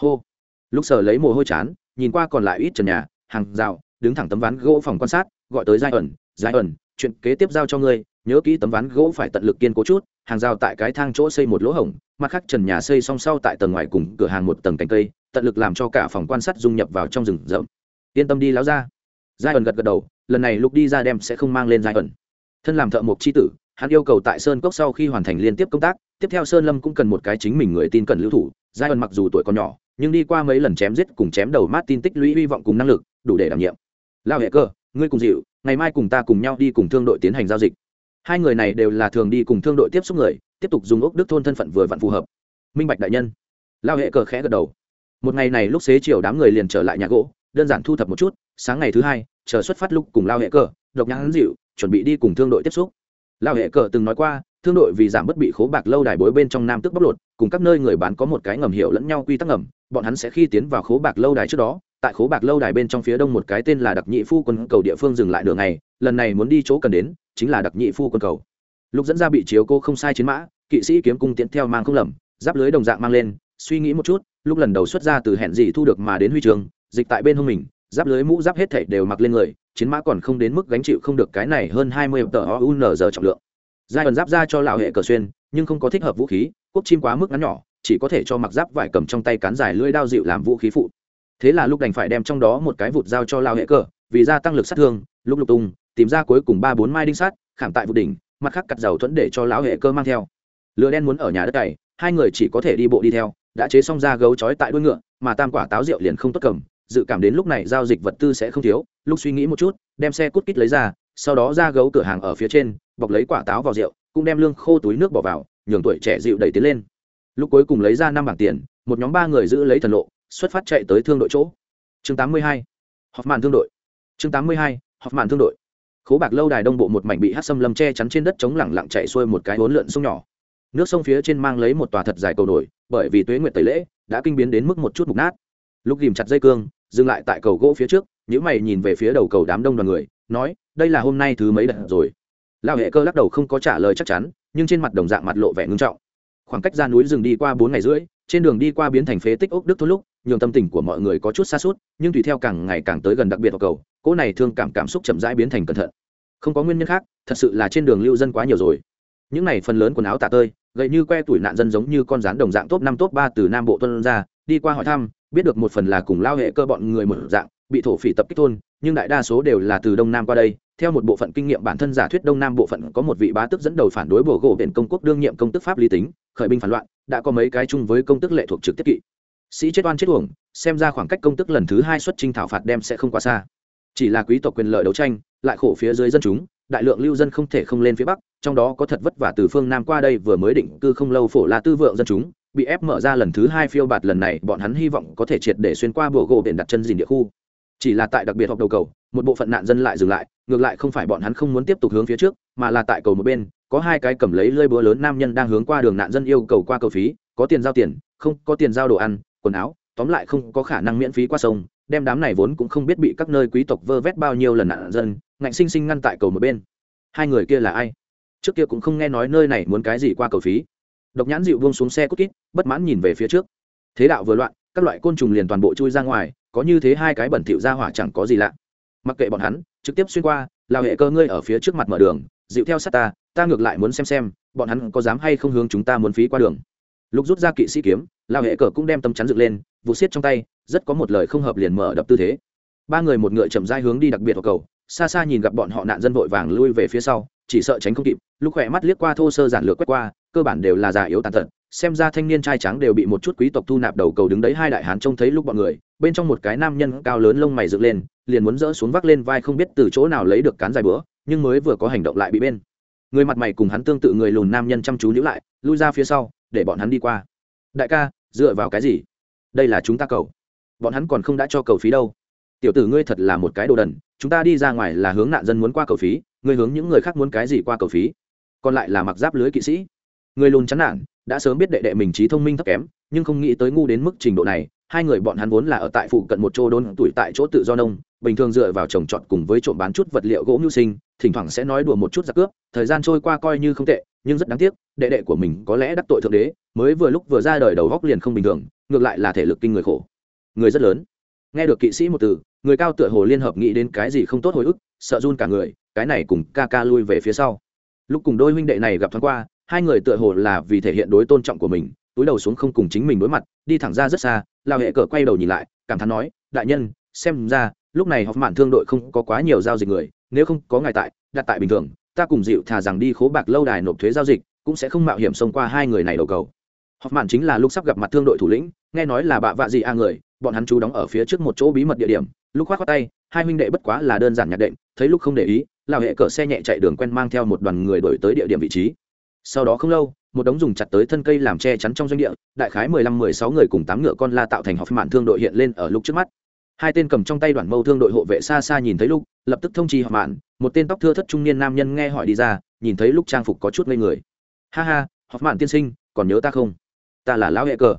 Hô. Lúc sở lấy mồ hôi chán, nhìn qua còn lại ít trần nhà, hàng rào, đứng thẳng tấm ván gỗ phòng quan sát, gọi tới giai ẩn giai ẩn chuyện kế tiếp giao cho ngươi, nhớ kỹ tấm ván gỗ phải tận lực kiên cố chút, hàng rào tại cái thang chỗ xây một lỗ hổng, mặt khác trần nhà xây song sau tại tầng ngoài cùng cửa hàng một tầng cành cây, tận lực làm cho cả phòng quan sát dung nhập vào trong rừng rậm. Yên tâm đi láo ra giai ẩn gật gật đầu, lần này lúc đi ra đem sẽ không mang lên giai ẩn. Thân làm thợ mộc c h i tử, hắn yêu cầu tại sơn cốc sau khi hoàn thành liên tiếp công tác, tiếp theo sơn lâm cũng cần một cái chính mình người tin cần lưu thủ, giai ẩn mặc dù tuổi còn nhỏ, nhưng đi qua mấy lần chém giết cùng chém đầu mát tin tích lũy hy vọng cùng năng lực, đủ để đảm nhiệm. Lao hệ cơ, ngươi cùng dịu ngày mai cùng ta cùng nhau đi cùng thương đội tiến hành giao dịch. Hai người này đều là thường đi cùng thương đội tiếp xúc người, tiếp tục dùng ốc đức thôn thân phận vừa vặn phù hợp. Minh bạch đại nhân. Lao hệ cờ khẽ gật đầu. Một ngày này lúc xế chiều đám người liền trở lại nhà gỗ, đơn giản thu thập một chút, sáng ngày thứ hai, chờ xuất phát lúc cùng lao hệ cờ, độc nhãn dịu, chuẩn bị đi cùng thương đội tiếp xúc. Lao hệ cờ từng nói qua, thương đội vì giảm bất bị khố bạc lâu đài bối bên trong nam tức bóc lột, cùng các nơi người bán có một cái ngầm hiểu lẫn nhau quy tắc ngầm, bọn hắn sẽ khi tiến vào khố bạc lâu đài trước đó tại khố bạc lâu đài bên trong phía đông một cái tên là đặc nhị phu quân cầu địa phương dừng lại đường này lần này muốn đi chỗ cần đến, chính là đặc nhị phu quân cầu. Lúc dẫn ra bị chiếu cô không sai chiến mã, kỵ sĩ kiếm cung tiễn theo mang không lầm, giáp lưới đồng dạng mang lên, suy nghĩ một chút, lúc lần đầu xuất ra từ hẹn gì thu được mà đến huy trường, dịch tại bên hông mình, giáp lưới mũ giáp hết thảy đều mặc lên người, chiến mã còn không đến mức gánh chịu không được cái này hơn hai mươi tờ o giờ trọng lượng. Giai ẩn giáp ra cho lão hệ cờ xuyên, nhưng không có thích hợp vũ khí quốc chim quá mức ngắn nhỏ, chỉ có thể cho mặc giáp vải cầm trong tay cán dài lưỡi đao dịu làm vũ khí phụ thế là lúc đành phải đem trong đó một cái vụt dao cho lao hệ cờ, vì gia tăng lực sát thương lúc lục tung tìm ra cuối cùng ba bốn mai đinh sát, khảm tại vụt đỉnh, mặt khác cắt dầu thuẫn để cho lão hệ cơ mang theo. Lửa đen muốn ở nhà đất này hai người chỉ có thể đi bộ đi theo, đã chế xong ra gấu trói tại đuôi ngựa, mà tam quả táo rượu liền không tốt cầm, dự cảm đến lúc này giao dịch vật tư sẽ không thiếu lúc suy nghĩ một chút, đem xe cút kít lấy ra, sau đó ra gấu cửa hàng ở phía trên, bọc lấy quả táo vào rượu, cũng đem lương khô túi nước bỏ vào, nhường tuổi trẻ dịu đẩy tiến lên. Lúc cuối cùng lấy ra năm bảng tiền, một nhóm ba người giữ lấy thần lộ xuất phát chạy tới thương đội chỗ. Chương 82. họp màn thương đội. Chương 82. họp màn thương đội. Khố bạc lâu đài đông bộ một mảnh bị hát xâm lâm che chắn trên đất chống lẳng lặng chạy xuôi một cái hốn lượn sông nhỏ. Nước sông phía trên mang lấy một tòa thật dài cầu nổi, bởi vì tuế nguyệt tẩy lễ, đã kinh biến đến mức một chút mục nát. Lúc ghìm chặt dây cương, dừng lại tại cầu gỗ phía trước nhữ mày nhìn về phía đầu cầu đám đông đoàn người, nói, đây là hôm nay thứ mấy đợt rồi? Lao hệ cơ lắc đầu không có trả lời chắc chắn, nhưng trên mặt đồng dạng mặt lộ vẻ ngưng trọng. Khoảng cách ra núi rừng đi qua bốn ngày rưỡi, trên đường đi qua biến thành phế tích ốc đức thôn lúc nhường tâm tình của mọi người có chút xa suốt, nhưng tùy theo càng ngày càng tới gần đặc biệt vào cầu, cỗ này thương cảm cảm xúc chậm rãi biến thành cẩn thận. Không có nguyên nhân khác, thật sự là trên đường lưu dân quá nhiều rồi. Những này phần lớn quần áo tả tơi, gậy như que tuổi nạn dân giống như con rán đồng dạng top năm top ba từ nam bộ tuân ra, đi qua hỏi thăm, biết được một phần là cùng lao hệ cơ bọn người một dạng, bị thổ phỉ tập kích thôn, nhưng đại đa số đều là từ đông nam qua đây. Theo một bộ phận kinh nghiệm bản thân giả thuyết đông nam bộ phận có một vị bá tước dẫn đầu phản đối bổ gỗ biển công quốc đương nhiệm công tức pháp lý tính, khởi binh phản loạn, đã có mấy cái chung với công tức lệ thuộc trực tiếp kỵ sĩ chết oan chết uổng, xem ra khoảng cách công tức lần thứ hai xuất trình thảo phạt đem sẽ không quá xa. Chỉ là quý tộc quyền lợi đấu tranh, lại khổ phía dưới dân chúng, đại lượng lưu dân không thể không lên phía bắc, trong đó có thật vất vả từ phương nam qua đây vừa mới định cư không lâu phổ là tư vượng dân chúng, bị ép mở ra lần thứ hai phiêu bạt lần này, bọn hắn hy vọng có thể triệt để xuyên qua bùa gỗ biển đặt chân dìn địa khu. Chỉ là tại đặc biệt học đầu cầu, một bộ phận nạn dân lại dừng lại, ngược lại không phải bọn hắn không muốn tiếp tục hướng phía trước, mà là tại cầu một bên, có hai cái cầm lấy lơi búa lớn nam nhân đang hướng qua đường nạn dân yêu cầu qua cầu phí, có tiền giao tiền, không có tiền giao đồ ăn quần áo, tóm lại không có khả năng miễn phí qua sông, đem đám này vốn cũng không biết bị các nơi quý tộc vơ vét bao nhiêu lần nạn dân, ngạnh sinh sinh ngăn tại cầu một bên. Hai người kia là ai? Trước kia cũng không nghe nói nơi này muốn cái gì qua cầu phí. Độc nhãn dịu buông xuống xe cút kít, bất mãn nhìn về phía trước. Thế đạo vừa loạn, các loại côn trùng liền toàn bộ chui ra ngoài, có như thế hai cái bẩn thỉu ra hỏa chẳng có gì lạ. Mặc kệ bọn hắn, trực tiếp xuyên qua lao hệ cơ ngươi ở phía trước mặt mở đường, dịu theo sát ta ta ngược lại muốn xem xem, bọn hắn có dám hay không hướng chúng ta muốn phí qua đường lúc rút ra kỵ sĩ kiếm lao hệ cờ cũng đem tâm chắn dựng lên, vụ xiết trong tay, rất có một lời không hợp liền mở đập tư thế. Ba người một ngựa chậm dai hướng đi đặc biệt vào cầu, xa xa nhìn gặp bọn họ nạn dân vội vàng lui về phía sau, chỉ sợ tránh không kịp, lúc khỏe mắt liếc qua thô sơ giản lược quét qua, cơ bản đều là già yếu tàn tật, xem ra thanh niên trai trắng đều bị một chút quý tộc thu nạp đầu cầu đứng đấy hai đại hán trông thấy lúc bọn người, bên trong một cái nam nhân cao lớn lông mày dựng lên, liền muốn dỡ xuống vác lên vai không biết từ chỗ nào lấy được cán dài bữa, nhưng mới vừa có hành động lại bị bên. Người mặt mày cùng hắn tương tự người lùn nam nhân chăm chú nhữ lại, lui ra phía sau để bọn hắn đi qua. Đại ca, dựa vào cái gì? Đây là chúng ta cầu. Bọn hắn còn không đã cho cầu phí đâu. Tiểu tử ngươi thật là một cái đồ đần, chúng ta đi ra ngoài là hướng nạn dân muốn qua cầu phí, ngươi hướng những người khác muốn cái gì qua cầu phí. Còn lại là mặc giáp lưới kỵ sĩ. Người lùn chán nản, đã sớm biết đệ đệ mình trí thông minh thấp kém, nhưng không nghĩ tới ngu đến mức trình độ này, hai người bọn hắn vốn là ở tại phụ cận một chỗ đốn tuổi tại chỗ tự do nông, bình thường dựa vào trồng trọt cùng với trộm bán chút vật liệu gỗ mưu sinh, thỉnh thoảng sẽ nói đùa một chút giặc cướp, thời gian trôi qua coi như không tệ nhưng rất đáng tiếc, đệ đệ của mình có lẽ đắc tội thượng đế, mới vừa lúc vừa ra đời đầu góc liền không bình thường, ngược lại là thể lực kinh người khổ. Người rất lớn. Nghe được kỵ sĩ một từ, người cao tựa hồ liên hợp nghĩ đến cái gì không tốt hồi ức, sợ run cả người, cái này cùng ca ca lui về phía sau. Lúc cùng đôi huynh đệ này gặp thoáng qua, hai người tựa hồ là vì thể hiện đối tôn trọng của mình, túi đầu xuống không cùng chính mình đối mặt, đi thẳng ra rất xa, lao hệ cờ quay đầu nhìn lại, cảm thán nói, đại nhân, xem ra, lúc này học mạn thương đội không có quá nhiều giao dịch người, nếu không có ngài tại, đặt tại bình thường ta cùng dịu thà rằng đi khố bạc lâu đài nộp thuế giao dịch, cũng sẽ không mạo hiểm xông qua hai người này đầu cầu. Họp mạn chính là lúc sắp gặp mặt thương đội thủ lĩnh, nghe nói là bạ vạ gì a người, bọn hắn chú đóng ở phía trước một chỗ bí mật địa điểm. Lúc khoác khoác tay, hai huynh đệ bất quá là đơn giản nhạc đệm, thấy lúc không để ý lào hệ cờ xe nhẹ chạy đường quen mang theo một đoàn người đổi tới địa điểm vị trí. Sau đó không lâu, một đống dùng chặt tới thân cây làm che chắn trong doanh địa, đại khái mười lăm mười sáu người cùng tám ngựa con la tạo thành họp mạn thương đội hiện lên ở lúc trước mắt hai tên cầm trong tay đoàn mâu thương đội hộ vệ xa xa nhìn thấy lúc lập tức thông trì họ mạn. Một tên tóc thưa thất trung niên nam nhân nghe hỏi đi ra, nhìn thấy lúc trang phục có chút ngây người. Ha ha, họ mạn tiên sinh, còn nhớ ta không? Ta là lão hệ cờ.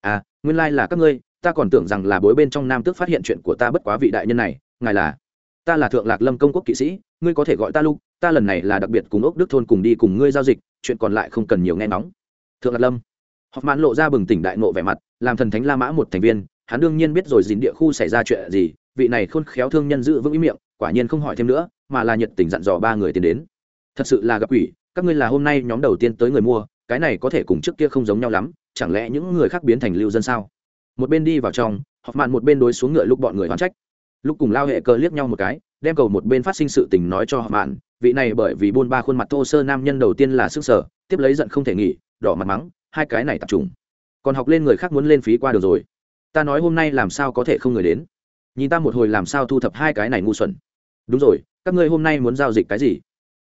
À nguyên lai là các ngươi, ta còn tưởng rằng là bối bên trong nam tước phát hiện chuyện của ta bất quá vị đại nhân này, ngài là? Ta là thượng lạc lâm công quốc kỵ sĩ, ngươi có thể gọi ta lúc ta lần này là đặc biệt cùng ốc đức thôn cùng đi cùng ngươi giao dịch, chuyện còn lại không cần nhiều nghe nóng thượng lạc lâm. Học mãn lộ ra bừng tỉnh đại nộ vẻ mặt, làm thần thánh la mã một thành viên hắn đương nhiên biết rồi dính địa khu xảy ra chuyện gì, vị này khôn khéo thương nhân giữ vững ý miệng, quả nhiên không hỏi thêm nữa, mà là nhiệt tình dặn dò ba người tiến đến. Thật sự là gặp quỷ, các ngươi là hôm nay nhóm đầu tiên tới người mua, cái này có thể cùng trước kia không giống nhau lắm, chẳng lẽ những người khác biến thành lưu dân sao? Một bên đi vào trong họp mạn một bên đối xuống ngựa lúc bọn người hoán trách. Lúc cùng lao hệ cơ liếc nhau một cái, đem cầu một bên phát sinh sự tình nói cho họp mạn, vị này bởi vì buôn ba khuôn mặt thô sơ nam nhân đầu tiên là sức sở, tiếp lấy giận không thể nghỉ, đỏ mặt mắng, hai cái này tập trung. Còn học lên người khác muốn lên phí qua được rồi ta nói hôm nay làm sao có thể không người đến? Nhìn ta một hồi làm sao thu thập hai cái này ngu xuẩn. Đúng rồi, các ngươi hôm nay muốn giao dịch cái gì?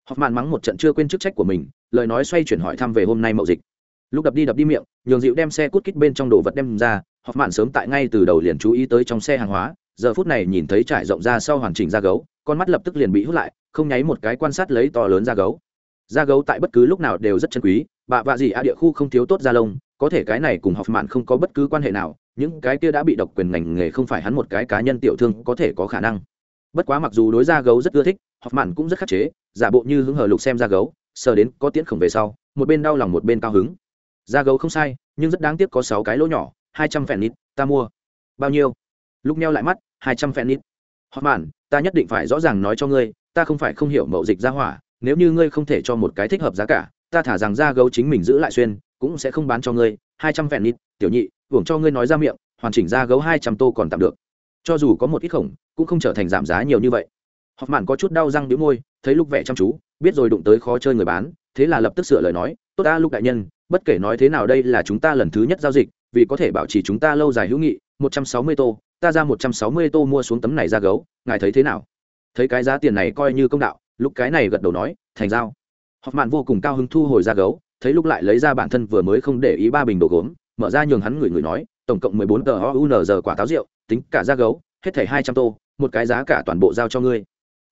Học mạn mắng một trận chưa quên chức trách của mình, lời nói xoay chuyển hỏi thăm về hôm nay mậu dịch. Lúc đập đi đập đi miệng, nhường dịu đem xe cút kít bên trong đồ vật đem ra học mạn sớm tại ngay từ đầu liền chú ý tới trong xe hàng hóa, giờ phút này nhìn thấy trải rộng ra sau hoàn chỉnh da gấu, con mắt lập tức liền bị hút lại, không nháy một cái quan sát lấy to lớn da gấu. Da gấu tại bất cứ lúc nào đều rất chân quý, bạ vạ gì a địa khu không thiếu tốt da lông, có thể cái này cùng học mạn không có bất cứ quan hệ nào những cái kia đã bị độc quyền ngành nghề không phải hắn một cái cá nhân tiểu thương có thể có khả năng. Bất quá mặc dù đối ra gấu rất ưa thích hoặc mạn cũng rất khắc chế, giả bộ như hứng hờ lục xem ra gấu, sờ đến có tiễn khổng về sau, một bên đau lòng một bên cao hứng. Da gấu không sai, nhưng rất đáng tiếc có sáu cái lỗ nhỏ, hai trăm phèn nít, ta mua. Bao nhiêu? Lúc neo lại mắt, hai trăm phèn nít. Hoặc mạn ta nhất định phải rõ ràng nói cho ngươi, ta không phải không hiểu mậu dịch ra hỏa, nếu như ngươi không thể cho một cái thích hợp giá cả, ta thả rằng da gấu chính mình giữ lại xuyên, cũng sẽ không bán cho ngươi hai trăm vẹn nít, tiểu nhị, hưởng cho ngươi nói ra miệng, hoàn chỉnh ra gấu hai trăm tô còn tạm được. Cho dù có một ít khổng, cũng không trở thành giảm giá nhiều như vậy. Họp mạn có chút đau răng đĩu môi, thấy lúc vẻ chăm chú, biết rồi đụng tới khó chơi người bán, thế là lập tức sửa lời nói, tốt ta lúc đại nhân, bất kể nói thế nào đây là chúng ta lần thứ nhất giao dịch, vì có thể bảo trì chúng ta lâu dài hữu nghị, một trăm sáu mươi tô, ta ra một trăm sáu mươi tô mua xuống tấm này ra gấu, ngài thấy thế nào? Thấy cái giá tiền này coi như công đạo lúc cái này gật đầu nói, thành giao. Họp mạn vô cùng cao hứng thu hồi ra gấu thấy lúc lại lấy ra bản thân vừa mới không để ý ba bình đồ gốm, mở ra nhường hắn người người nói, tổng cộng mười bốn tờ giờ quả táo rượu, tính cả ra gấu, hết thảy hai trăm tô, một cái giá cả toàn bộ giao cho ngươi.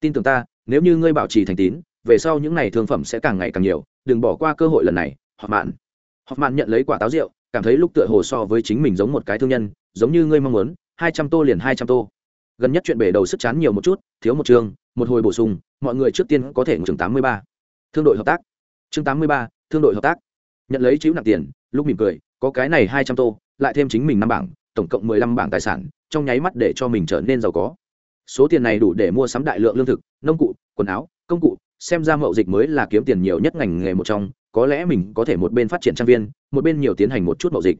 Tin tưởng ta, nếu như ngươi bảo trì thành tín, về sau những này thương phẩm sẽ càng ngày càng nhiều, đừng bỏ qua cơ hội lần này họp mạn họp mạn nhận lấy quả táo rượu, cảm thấy lúc tựa hồ so với chính mình giống một cái thương nhân, giống như ngươi mong muốn, hai trăm tô liền hai trăm tô. Gần nhất chuyện bể đầu sức chán nhiều một chút, thiếu một chương, một hồi bổ sung, mọi người trước tiên có thể chương tám mươi ba. Thương đội hợp tác. Chương tám mươi ba thương đội hợp tác. Nhận lấy chữ nặng tiền, lúc mỉm cười, có cái này hai trăm tô, lại thêm chính mình năm bảng, tổng cộng mười lăm bảng tài sản, trong nháy mắt để cho mình trở nên giàu có. Số tiền này đủ để mua sắm đại lượng lương thực, nông cụ, quần áo, công cụ, xem ra mậu dịch mới là kiếm tiền nhiều nhất ngành nghề một trong, có lẽ mình có thể một bên phát triển trang viên, một bên nhiều tiến hành một chút mậu dịch.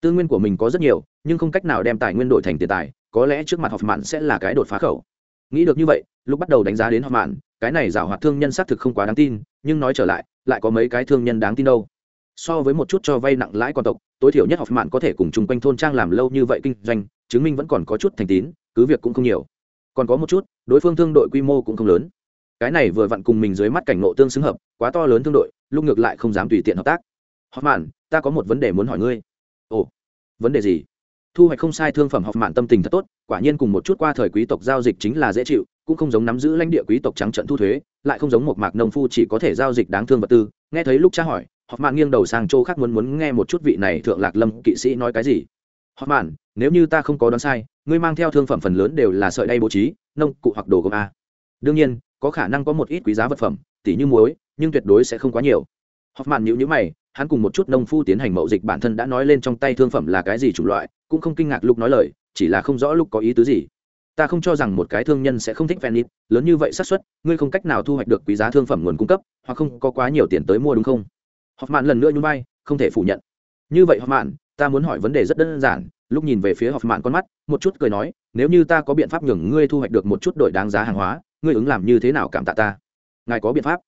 Tư nguyên của mình có rất nhiều, nhưng không cách nào đem tài nguyên đổi thành tiền tài, có lẽ trước mặt học mạn sẽ là cái đột phá khẩu. Nghĩ được như vậy, lúc bắt đầu đánh giá đến học mạn cái này giảo hoạt thương nhân xác thực không quá đáng tin, nhưng nói trở lại lại có mấy cái thương nhân đáng tin đâu. So với một chút cho vay nặng lãi con tộc, tối thiểu nhất học mạn có thể cùng chung quanh thôn trang làm lâu như vậy kinh doanh, chứng minh vẫn còn có chút thành tín, cứ việc cũng không nhiều. Còn có một chút, đối phương thương đội quy mô cũng không lớn. Cái này vừa vặn cùng mình dưới mắt cảnh ngộ tương xứng hợp, quá to lớn thương đội, lúc ngược lại không dám tùy tiện hợp tác. Học mạn, ta có một vấn đề muốn hỏi ngươi. Ồ, vấn đề gì? Thu hoạch không sai thương phẩm học mạn tâm tình thật tốt, quả nhiên cùng một chút qua thời quý tộc giao dịch chính là dễ chịu, cũng không giống nắm giữ lãnh địa quý tộc trắng trận thu thuế, lại không giống một mạc nông phu chỉ có thể giao dịch đáng thương vật tư. Nghe thấy lúc tra hỏi, học mạn nghiêng đầu sang chỗ khác muốn muốn nghe một chút vị này thượng lạc lâm kỵ sĩ nói cái gì. Học mạn, nếu như ta không có đoán sai, ngươi mang theo thương phẩm phần lớn đều là sợi đay bố trí, nông, cụ hoặc đồ gồm a. Đương nhiên, có khả năng có một ít quý giá vật phẩm, tỉ như muối, nhưng tuyệt đối sẽ không quá nhiều. Học mạn nhữ nhữ mày, hắn cùng một chút nông phu tiến hành mậu dịch bản thân đã nói lên trong tay thương phẩm là cái gì chủng loại cũng không kinh ngạc lúc nói lời, chỉ là không rõ lúc có ý tứ gì. Ta không cho rằng một cái thương nhân sẽ không thích phenit lớn như vậy xác suất, ngươi không cách nào thu hoạch được quý giá thương phẩm nguồn cung cấp, hoặc không có quá nhiều tiền tới mua đúng không? Họp mạn lần nữa nhún vai, không thể phủ nhận. Như vậy họp mạn ta muốn hỏi vấn đề rất đơn giản lúc nhìn về phía họp mạn con mắt, một chút cười nói, nếu như ta có biện pháp nhường ngươi thu hoạch được một chút đổi đáng giá hàng hóa, ngươi ứng làm như thế nào cảm tạ ta? Ngài có biện pháp?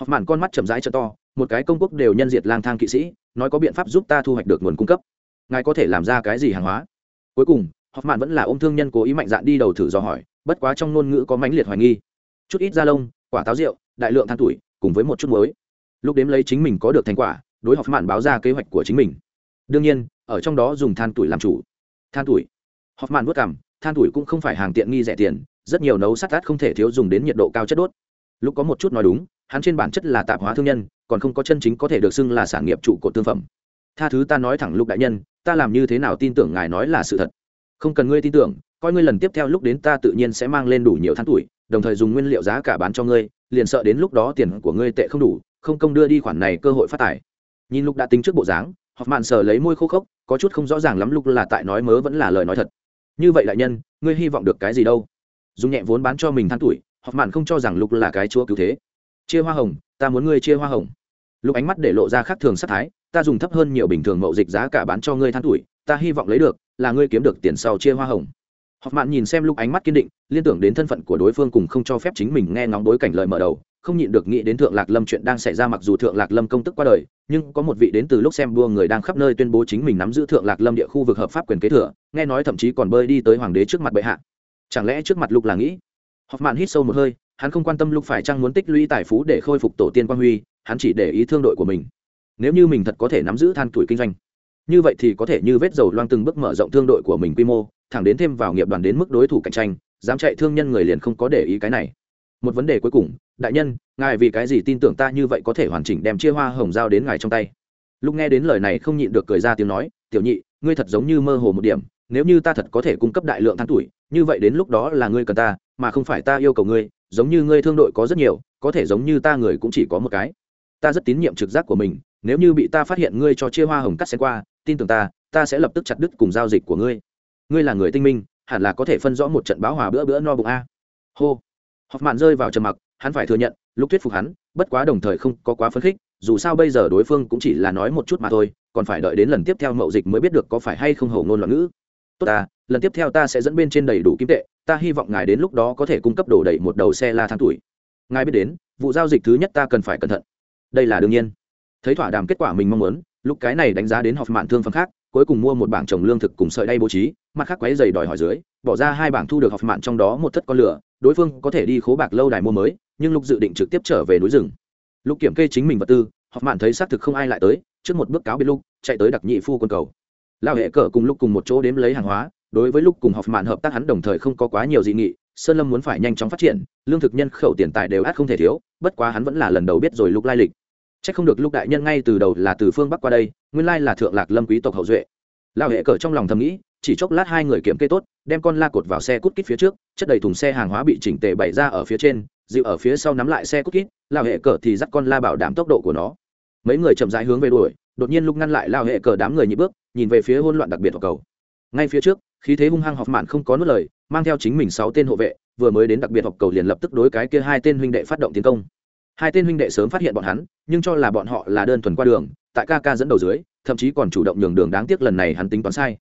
Họp mạn con mắt chậm rãi cho to, một cái công quốc đều nhân diệt lang thang kỵ sĩ, nói có biện pháp giúp ta thu hoạch được nguồn cung cấp ngài có thể làm ra cái gì hàng hóa? Cuối cùng họp mạn vẫn là ôm thương nhân cố ý mạnh dạn đi đầu thử dò hỏi, bất quá trong ngôn ngữ có mãnh liệt hoài nghi. Chút ít da lông, quả táo rượu, đại lượng than tuổi, cùng với một chút muối. Lúc đếm lấy chính mình có được thành quả, đối họp mạn báo ra kế hoạch của chính mình. Đương nhiên, ở trong đó dùng than tuổi làm chủ. Than tuổi. Họp mạn vất cảm than tuổi cũng không phải hàng tiện nghi rẻ tiền, rất nhiều nấu sắt át không thể thiếu dùng đến nhiệt độ cao chất đốt. Lúc có một chút nói đúng, hắn trên bản chất là tạp hóa thương nhân, còn không có chân chính có thể được xưng là sản nghiệp trụ cột tương phẩm. Tha thứ ta nói thẳng lục đại nhân ta làm như thế nào tin tưởng ngài nói là sự thật? Không cần ngươi tin tưởng, coi ngươi lần tiếp theo lúc đến ta tự nhiên sẽ mang lên đủ nhiều tháng tuổi, đồng thời dùng nguyên liệu giá cả bán cho ngươi, liền sợ đến lúc đó tiền của ngươi tệ không đủ, không công đưa đi khoản này cơ hội phát tài. Nhìn lúc đã tính trước bộ dáng hoặc mạn sờ lấy môi khô khốc, có chút không rõ ràng lắm lúc là tại nói mớ vẫn là lời nói thật. Như vậy đại nhân, ngươi hy vọng được cái gì đâu? Dùng nhẹ vốn bán cho mình tháng tuổi hoặc mạn không cho rằng lúc là cái chúa cứu thế. Chia hoa hồng, ta muốn ngươi chia hoa hồng. Lúc ánh mắt để lộ ra khác thường sắc thái ta dùng thấp hơn nhiều bình thường mậu dịch giá cả bán cho ngươi than tuổi, ta hy vọng lấy được, là ngươi kiếm được tiền sau chia hoa hồng. Học mạn nhìn xem lúc ánh mắt kiên định, liên tưởng đến thân phận của đối phương cùng không cho phép chính mình nghe ngóng đối cảnh lời mở đầu, không nhịn được nghĩ đến thượng lạc lâm chuyện đang xảy ra mặc dù thượng lạc lâm công tức qua đời, nhưng có một vị đến từ lúc xem đua người đang khắp nơi tuyên bố chính mình nắm giữ thượng lạc lâm địa khu vực hợp pháp quyền kế thừa, nghe nói thậm chí còn bơi đi tới hoàng đế trước mặt bệ hạ. Chẳng lẽ trước mặt lục là nghĩ? Học mạn hít sâu một hơi, hắn không quan tâm lúc phải chăng muốn tích lũy tài phú để khôi phục tổ tiên quan huy, hắn chỉ để ý thương đội của mình nếu như mình thật có thể nắm giữ than tuổi kinh doanh, như vậy thì có thể như vết dầu loang từng bước mở rộng thương đội của mình quy mô, thẳng đến thêm vào nghiệp đoàn đến mức đối thủ cạnh tranh, dám chạy thương nhân người liền không có để ý cái này. Một vấn đề cuối cùng, đại nhân, ngài vì cái gì tin tưởng ta như vậy có thể hoàn chỉnh đem chia hoa hồng giao đến ngài trong tay? Lúc nghe đến lời này không nhịn được cười ra tiếng nói, tiểu nhị, ngươi thật giống như mơ hồ một điểm, nếu như ta thật có thể cung cấp đại lượng than tuổi, như vậy đến lúc đó là ngươi cần ta, mà không phải ta yêu cầu ngươi, giống như ngươi thương đội có rất nhiều, có thể giống như ta người cũng chỉ có một cái. Ta rất tín nhiệm trực giác của mình nếu như bị ta phát hiện ngươi cho chia hoa hồng cắt xén qua, tin tưởng ta ta sẽ lập tức chặt đứt cùng giao dịch của ngươi. Ngươi là người tinh minh, hẳn là có thể phân rõ một trận báo hòa bữa bữa no bụng a. Hô. Họp mạn rơi vào trầm mặc, hắn phải thừa nhận, lúc thuyết phục hắn, bất quá đồng thời không có quá phấn khích, dù sao bây giờ đối phương cũng chỉ là nói một chút mà thôi, còn phải đợi đến lần tiếp theo mậu dịch mới biết được có phải hay không hầu ngôn loạn ngữ. Tốt ta, lần tiếp theo ta sẽ dẫn bên trên đầy đủ kim tệ, ta hy vọng ngài đến lúc đó có thể cung cấp đổ đầy một đầu xe la tháng tuổi. Ngài biết đến, vụ giao dịch thứ nhất ta cần phải cẩn thận. Đây là đương nhiên thấy thỏa đàm kết quả mình mong muốn, lúc cái này đánh giá đến họp mạn thương phẩm khác, cuối cùng mua một bảng trồng lương thực cùng sợi đay bố trí, mặt khác quấy dày đòi hỏi dưới, bỏ ra hai bảng thu được họp mạn trong đó một thất con lửa, đối phương có thể đi khố bạc lâu đài mua mới, nhưng lục dự định trực tiếp trở về núi rừng. Lục kiểm kê chính mình vật tư họp mạn thấy xác thực không ai lại tới, trước một bước cáo biệt lục, chạy tới đặc nhị phu quân cầu. Lao hệ cờ cùng lúc cùng một chỗ đếm lấy hàng hóa, đối với lúc cùng họp mạn hợp tác hắn đồng thời không có quá nhiều dị nghị, sơn lâm muốn phải nhanh chóng phát triển, lương thực nhân khẩu tiền tài đều át không thể thiếu, bất quá hắn vẫn là lần đầu biết rồi lúc lai lịch. Chắc không được lúc đại nhân ngay từ đầu là từ phương bắc qua đây, nguyên lai là thượng lạc lâm quý tộc hậu duệ. Lão hệ cờ trong lòng thầm nghĩ, chỉ chốc lát hai người kiểm kê tốt, đem con la cột vào xe cút kít phía trước, chất đầy thùng xe hàng hóa bị chỉnh tề bày ra ở phía trên, dịu ở phía sau nắm lại xe cút kít, lão hệ cờ thì dắt con la bảo đảm tốc độ của nó. Mấy người chậm rãi hướng về đuổi, đột nhiên lúc ngăn lại lão hệ cờ đám người nhị bước, nhìn về phía hỗn loạn đặc biệt của cầu. Ngay phía trước, khí thế hung hăng học mạn không có nuốt lời, mang theo chính mình sáu tên hộ vệ, vừa mới đến đặc biệt học cầu liền lập tức đối cái kia hai tên huynh đệ phát động tiến công hai tên huynh đệ sớm phát hiện bọn hắn, nhưng cho là bọn họ là đơn thuần qua đường, tại ca ca dẫn đầu dưới, thậm chí còn chủ động nhường đường đáng tiếc lần này hắn tính toán sai.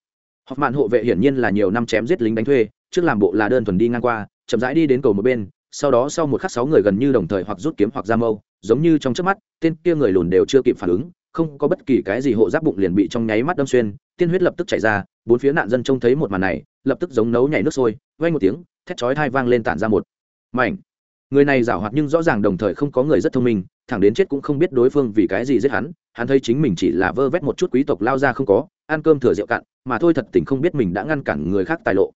Họp mạn hộ vệ hiển nhiên là nhiều năm chém giết lính đánh thuê, trước làm bộ là đơn thuần đi ngang qua, chậm rãi đi đến cầu một bên, sau đó sau một khắc sáu người gần như đồng thời hoặc rút kiếm hoặc ra mâu, giống như trong trước mắt, tên kia người lùn đều chưa kịp phản ứng, không có bất kỳ cái gì hộ giáp bụng liền bị trong nháy mắt đâm xuyên, tiên huyết lập tức chảy ra, bốn phía nạn dân trông thấy một màn này, lập tức giống nấu nhảy nước sôi vay một tiếng, thét chói thai vang lên tản ra một mảnh người này giảo hoạt nhưng rõ ràng đồng thời không có người rất thông minh, thẳng đến chết cũng không biết đối phương vì cái gì giết hắn hắn thấy chính mình chỉ là vơ vét một chút quý tộc lao ra không có, ăn cơm thừa rượu cạn, mà thôi thật tình không biết mình đã ngăn cản người khác tài lộ.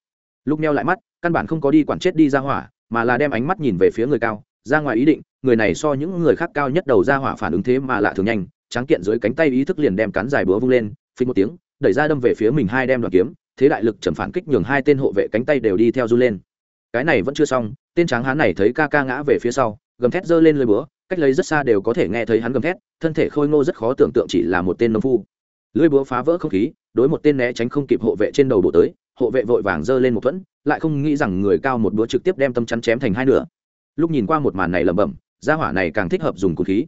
Lúc neo lại mắt, căn bản không có đi quản chết đi ra hỏa, mà là đem ánh mắt nhìn về phía người cao, ra ngoài ý định, người này so những người khác cao nhất đầu ra hỏa phản ứng thế mà lạ thường nhanh, tráng kiện dưới cánh tay ý thức liền đem cắn dài búa vung lên, phình một tiếng, đẩy ra đâm về phía mình hai đem đoạn kiếm, thế đại lực trầm phản kích nhường hai tên hộ vệ cánh tay đều đi theo du lên cái này vẫn chưa xong, tên tráng hán này thấy ca ca ngã về phía sau, gầm thét giơ lên lơi búa, cách lấy rất xa đều có thể nghe thấy hắn gầm thét, thân thể khôi ngô rất khó tưởng tượng chỉ là một tên nông phu. Lưỡi búa phá vỡ không khí, đối một tên né tránh không kịp hộ vệ trên đầu bộ tới, hộ vệ vội vàng giơ lên một thuẫn, lại không nghĩ rằng người cao một búa trực tiếp đem tâm chắn chém thành hai nửa. Lúc nhìn qua một màn này lẩm bẩm, gia hỏa này càng thích hợp dùng cồn khí.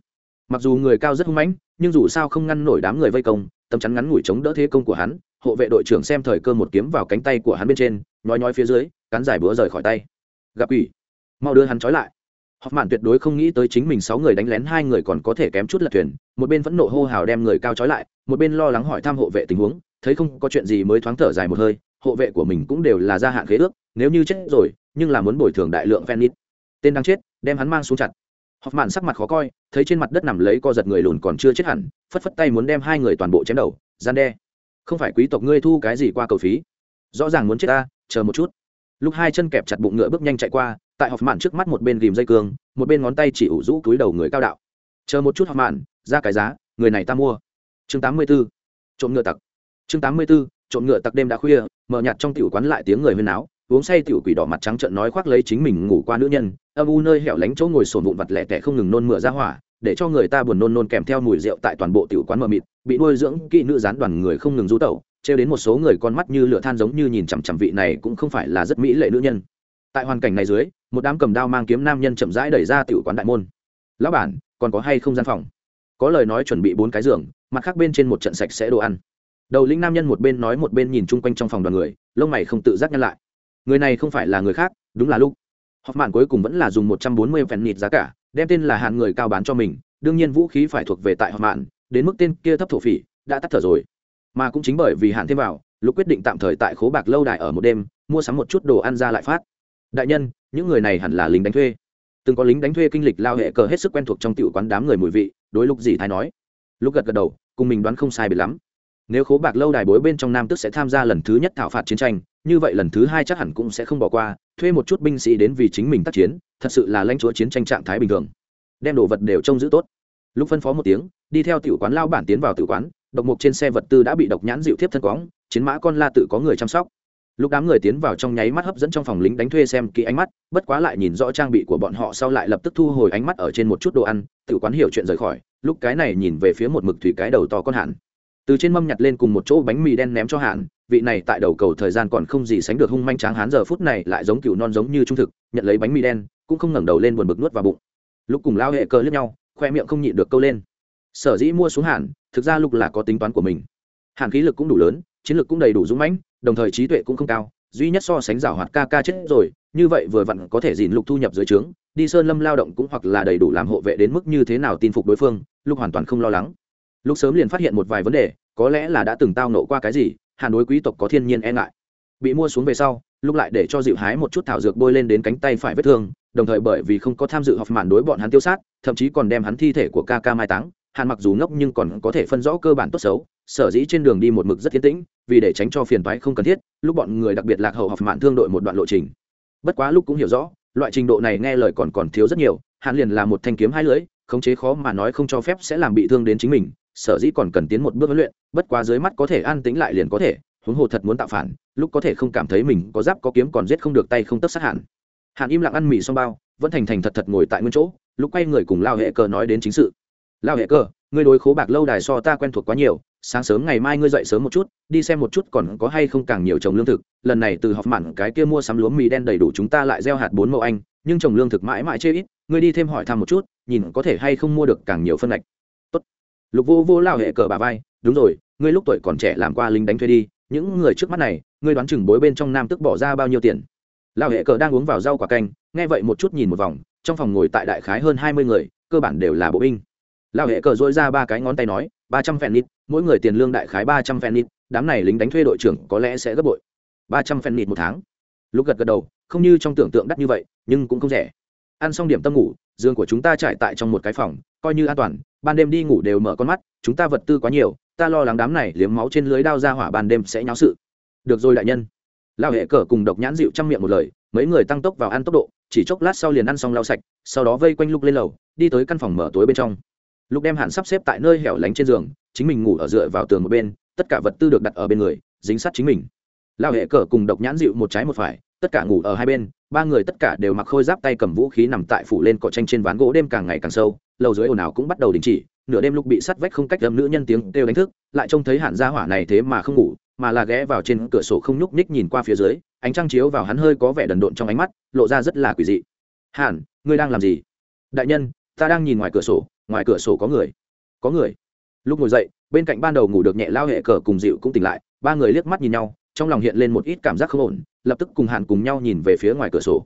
Mặc dù người cao rất hung mãnh, nhưng dù sao không ngăn nổi đám người vây công tấm chắn ngắn ngủi chống đỡ thế công của hắn, hộ vệ đội trưởng xem thời cơ một kiếm vào cánh tay của hắn bên trên nói nói phía dưới cắn giải búa rời khỏi tay. Gặp ủy mau đưa hắn trói lại. Họp mạn tuyệt đối không nghĩ tới chính mình sáu người đánh lén hai người còn có thể kém chút lật thuyền, một bên vẫn nộ hô hào đem người cao trói lại, một bên lo lắng hỏi thăm hộ vệ tình huống, thấy không có chuyện gì mới thoáng thở dài một hơi, hộ vệ của mình cũng đều là gia hạn khế ước, nếu như chết rồi, nhưng là muốn bồi thường đại lượng phen nít tên đang chết, đem hắn mang xuống chặt họp mạn sắc mặt khó coi, thấy trên mặt đất nằm lấy co giật người lùn còn chưa chết hẳn, phất phất tay muốn đem hai người toàn bộ chém đầu. Gian đe, không phải quý tộc ngươi thu cái gì qua cầu phí? Rõ ràng muốn chết ta, chờ một chút. Lúc hai chân kẹp chặt bụng ngựa bước nhanh chạy qua, tại họp mạn trước mắt một bên ghìm dây cương, một bên ngón tay chỉ ủ rũ túi đầu người cao đạo. Chờ một chút họp mạn ra cái giá, người này ta mua. Chương tám mươi b ố trộm ngựa tặc. Chương tám mươi b ố trộm ngựa tặc đêm đã khuya, mở nhạt trong tiểu quán lại tiếng người huyên náo uống say tiểu quỷ đỏ mặt trắng trợn nói khoác lấy chính mình ngủ qua nữ nhân, âm u nơi hẻo lánh chỗ ngồi sồn vụn vặt lẻ tẻ không ngừng nôn mửa ra hỏa, để cho người ta buồn nôn nôn kèm theo mùi rượu tại toàn bộ tiểu quán mờ mịt, bị nuôi dưỡng kỹ nữ gián đoàn người không ngừng rú tẩu, trêu đến một số người con mắt như lửa than giống như nhìn chằm chằm vị này cũng không phải là rất mỹ lệ nữ nhân. Tại hoàn cảnh này dưới, một đám cầm đao mang kiếm nam nhân chậm rãi đẩy ra tiểu quán đại môn. Lão bản, còn có hay không gian phòng? Có lời nói chuẩn bị bốn cái giường, mặt khác bên trên một trận sạch sẽ đồ ăn. Đầu lĩnh nam nhân một bên nói một bên nhìn chung quanh trong phòng đoàn người, lông mày không tự giác nhăn lại người này không phải là người khác, đúng là lúc họp mạn cuối cùng vẫn là dùng một trăm bốn mươi vẹn nịt giá cả, đem tên là hạn người cao bán cho mình, đương nhiên vũ khí phải thuộc về tại họp mạn đến mức tên kia thấp thổ phỉ, đã tắt thở rồi. Mà cũng chính bởi vì hạn thêm vào lúc quyết định tạm thời tại khố bạc lâu đài ở một đêm, mua sắm một chút đồ ăn ra lại phát. Đại nhân, những người này hẳn là lính đánh thuê. Từng có lính đánh thuê kinh lịch lao hệ cờ hết sức quen thuộc trong tiểu quán đám người mùi vị, đối lúc gì thái nói. Lúc gật gật đầu, cùng mình đoán không sai biệt lắm. Nếu khố bạc lâu đài bối bên trong nam tức sẽ tham gia lần thứ nhất thảo phạt chiến tranh như vậy lần thứ hai chắc hẳn cũng sẽ không bỏ qua, thuê một chút binh sĩ đến vì chính mình tác chiến, thật sự là lãnh chúa chiến tranh trạng thái bình thường. Đem đồ vật đều trông giữ tốt. Lúc phân phó một tiếng, đi theo tiểu quán lao bản tiến vào tiểu quán, độc mục trên xe vật tư đã bị độc nhãn dịu tiếp thân quõng, chiến mã con la tự có người chăm sóc. Lúc đám người tiến vào trong nháy mắt hấp dẫn trong phòng lính đánh thuê xem kỹ ánh mắt, bất quá lại nhìn rõ trang bị của bọn họ sau lại lập tức thu hồi ánh mắt ở trên một chút đồ ăn tự quán hiểu chuyện rời khỏi, lúc cái này nhìn về phía một mực thủy cái đầu to con hạn. Từ trên mâm nhặt lên cùng một chỗ bánh mì đen ném cho hạn vị này tại đầu cầu thời gian còn không gì sánh được hung manh tráng hán giờ phút này lại giống cựu non giống như trung thực, nhận lấy bánh mì đen, cũng không ngẩng đầu lên buồn bực nuốt vào bụng. Lúc cùng lao hệ cơ lướt nhau, khoe miệng không nhịn được câu lên. Sở dĩ mua xuống hạn thực ra lục là có tính toán của mình. Hàn khí lực cũng đủ lớn, chiến lược cũng đầy đủ dũng mãnh, đồng thời trí tuệ cũng không cao, duy nhất so sánh rào hoạt ca ca chết rồi, như vậy vừa vặn có thể dìn lục thu nhập dưới trướng, đi sơn lâm lao động cũng hoặc là đầy đủ làm hộ vệ đến mức như thế nào tin phục đối phương lục hoàn toàn không lo lắng. Lúc sớm liền phát hiện một vài vấn đề, có lẽ là đã từng tao nộ qua cái gì hàn đối quý tộc có thiên nhiên e ngại. Bị mua xuống về sau, lúc lại để cho dịu hái một chút thảo dược bôi lên đến cánh tay phải vết thương, đồng thời bởi vì không có tham dự học mạn đối bọn hắn tiêu sát, thậm chí còn đem hắn thi thể của ca ca mai táng, hàn mặc dù ngốc nhưng còn có thể phân rõ cơ bản tốt xấu, sở dĩ trên đường đi một mực rất tiến tĩnh, vì để tránh cho phiền toái không cần thiết, lúc bọn người đặc biệt lạc hậu học mạn thương đội một đoạn lộ trình. Bất quá lúc cũng hiểu rõ, loại trình độ này nghe lời còn còn thiếu rất nhiều, hàn liền là một thanh kiếm hai lưỡi, khống chế khó mà nói không cho phép sẽ làm bị thương đến chính mình sở dĩ còn cần tiến một bước huấn luyện, bất quá dưới mắt có thể an tĩnh lại liền có thể, huống hồ thật muốn tạo phản, lúc có thể không cảm thấy mình có giáp có kiếm còn giết không được tay không tất sát hạn. Hạn im lặng ăn mì xong bao, vẫn thành thành thật thật ngồi tại nguyên chỗ, lúc quay người cùng lao hệ cờ nói đến chính sự. Lao hệ cờ, ngươi đối khố bạc lâu đài so ta quen thuộc quá nhiều, sáng sớm ngày mai ngươi dậy sớm một chút, đi xem một chút còn có hay không càng nhiều trồng lương thực, lần này từ họp mặn cái kia mua sắm lúa mì đen đầy đủ chúng ta lại gieo hạt bốn mẫu anh, nhưng trồng lương thực mãi mãi chê ít, ngươi đi thêm hỏi thăm một chút, nhìn có thể hay không mua được càng nhiều phân ngạch lục vô vô lao hệ cờ bà vai, đúng rồi, ngươi lúc tuổi còn trẻ làm qua lính đánh thuê đi, những người trước mắt này, ngươi đoán chừng bối bên trong nam tức bỏ ra bao nhiêu tiền? Lao hệ cờ đang uống vào rau quả canh, nghe vậy một chút nhìn một vòng, trong phòng ngồi tại đại khái hơn hai mươi người, cơ bản đều là bộ binh. Lao hệ cờ dỗi ra ba cái ngón tay nói, ba trăm phen nít mỗi người tiền lương đại khái ba trăm phen nít đám này lính đánh thuê đội trưởng có lẽ sẽ gấp bội. Ba trăm phen nít một tháng. Lúc gật gật đầu, không như trong tưởng tượng đắt như vậy, nhưng cũng không rẻ. Ăn xong điểm tâm ngủ, giường của chúng ta trải tại trong một cái phòng, coi như an toàn ban đêm đi ngủ đều mở con mắt, chúng ta vật tư quá nhiều, ta lo lắng đám này liếm máu trên lưới đao ra hỏa ban đêm sẽ nháo sự. Được rồi đại nhân. Lao hệ cờ cùng độc nhãn dịu chăm miệng một lời, mấy người tăng tốc vào ăn tốc độ, chỉ chốc lát sau liền ăn xong lau sạch, sau đó vây quanh lúc lên lầu, đi tới căn phòng mở tối bên trong. Lúc đem hạn sắp xếp tại nơi hẻo lánh trên giường, chính mình ngủ ở dựa vào tường một bên, tất cả vật tư được đặt ở bên người, dính sát chính mình. Lao hệ cờ cùng độc nhãn dịu một trái một phải, tất cả ngủ ở hai bên, ba người tất cả đều mặc khôi giáp tay cầm vũ khí nằm tại phủ lên cọ tranh trên ván gỗ đêm càng ngày càng sâu lầu dưới ồn ào cũng bắt đầu đình chỉ, nửa đêm lúc bị sắt vách không cách đâm nữ nhân tiếng kêu đánh thức, lại trông thấy hạn gia hỏa này thế mà không ngủ, mà là ghé vào trên cửa sổ không nhúc nhích nhìn qua phía dưới, ánh trăng chiếu vào hắn hơi có vẻ đần độn trong ánh mắt, lộ ra rất là quỷ dị. Hẳn ngươi đang làm gì? Đại nhân, ta đang nhìn ngoài cửa sổ, ngoài cửa sổ có người. Có người? Lúc ngồi dậy, bên cạnh ban đầu ngủ được nhẹ lao hệ cờ cùng dịu cũng tỉnh lại, ba người liếc mắt nhìn nhau, trong lòng hiện lên một ít cảm giác không ổn, lập tức cùng hàn cùng nhau nhìn về phía ngoài cửa sổ.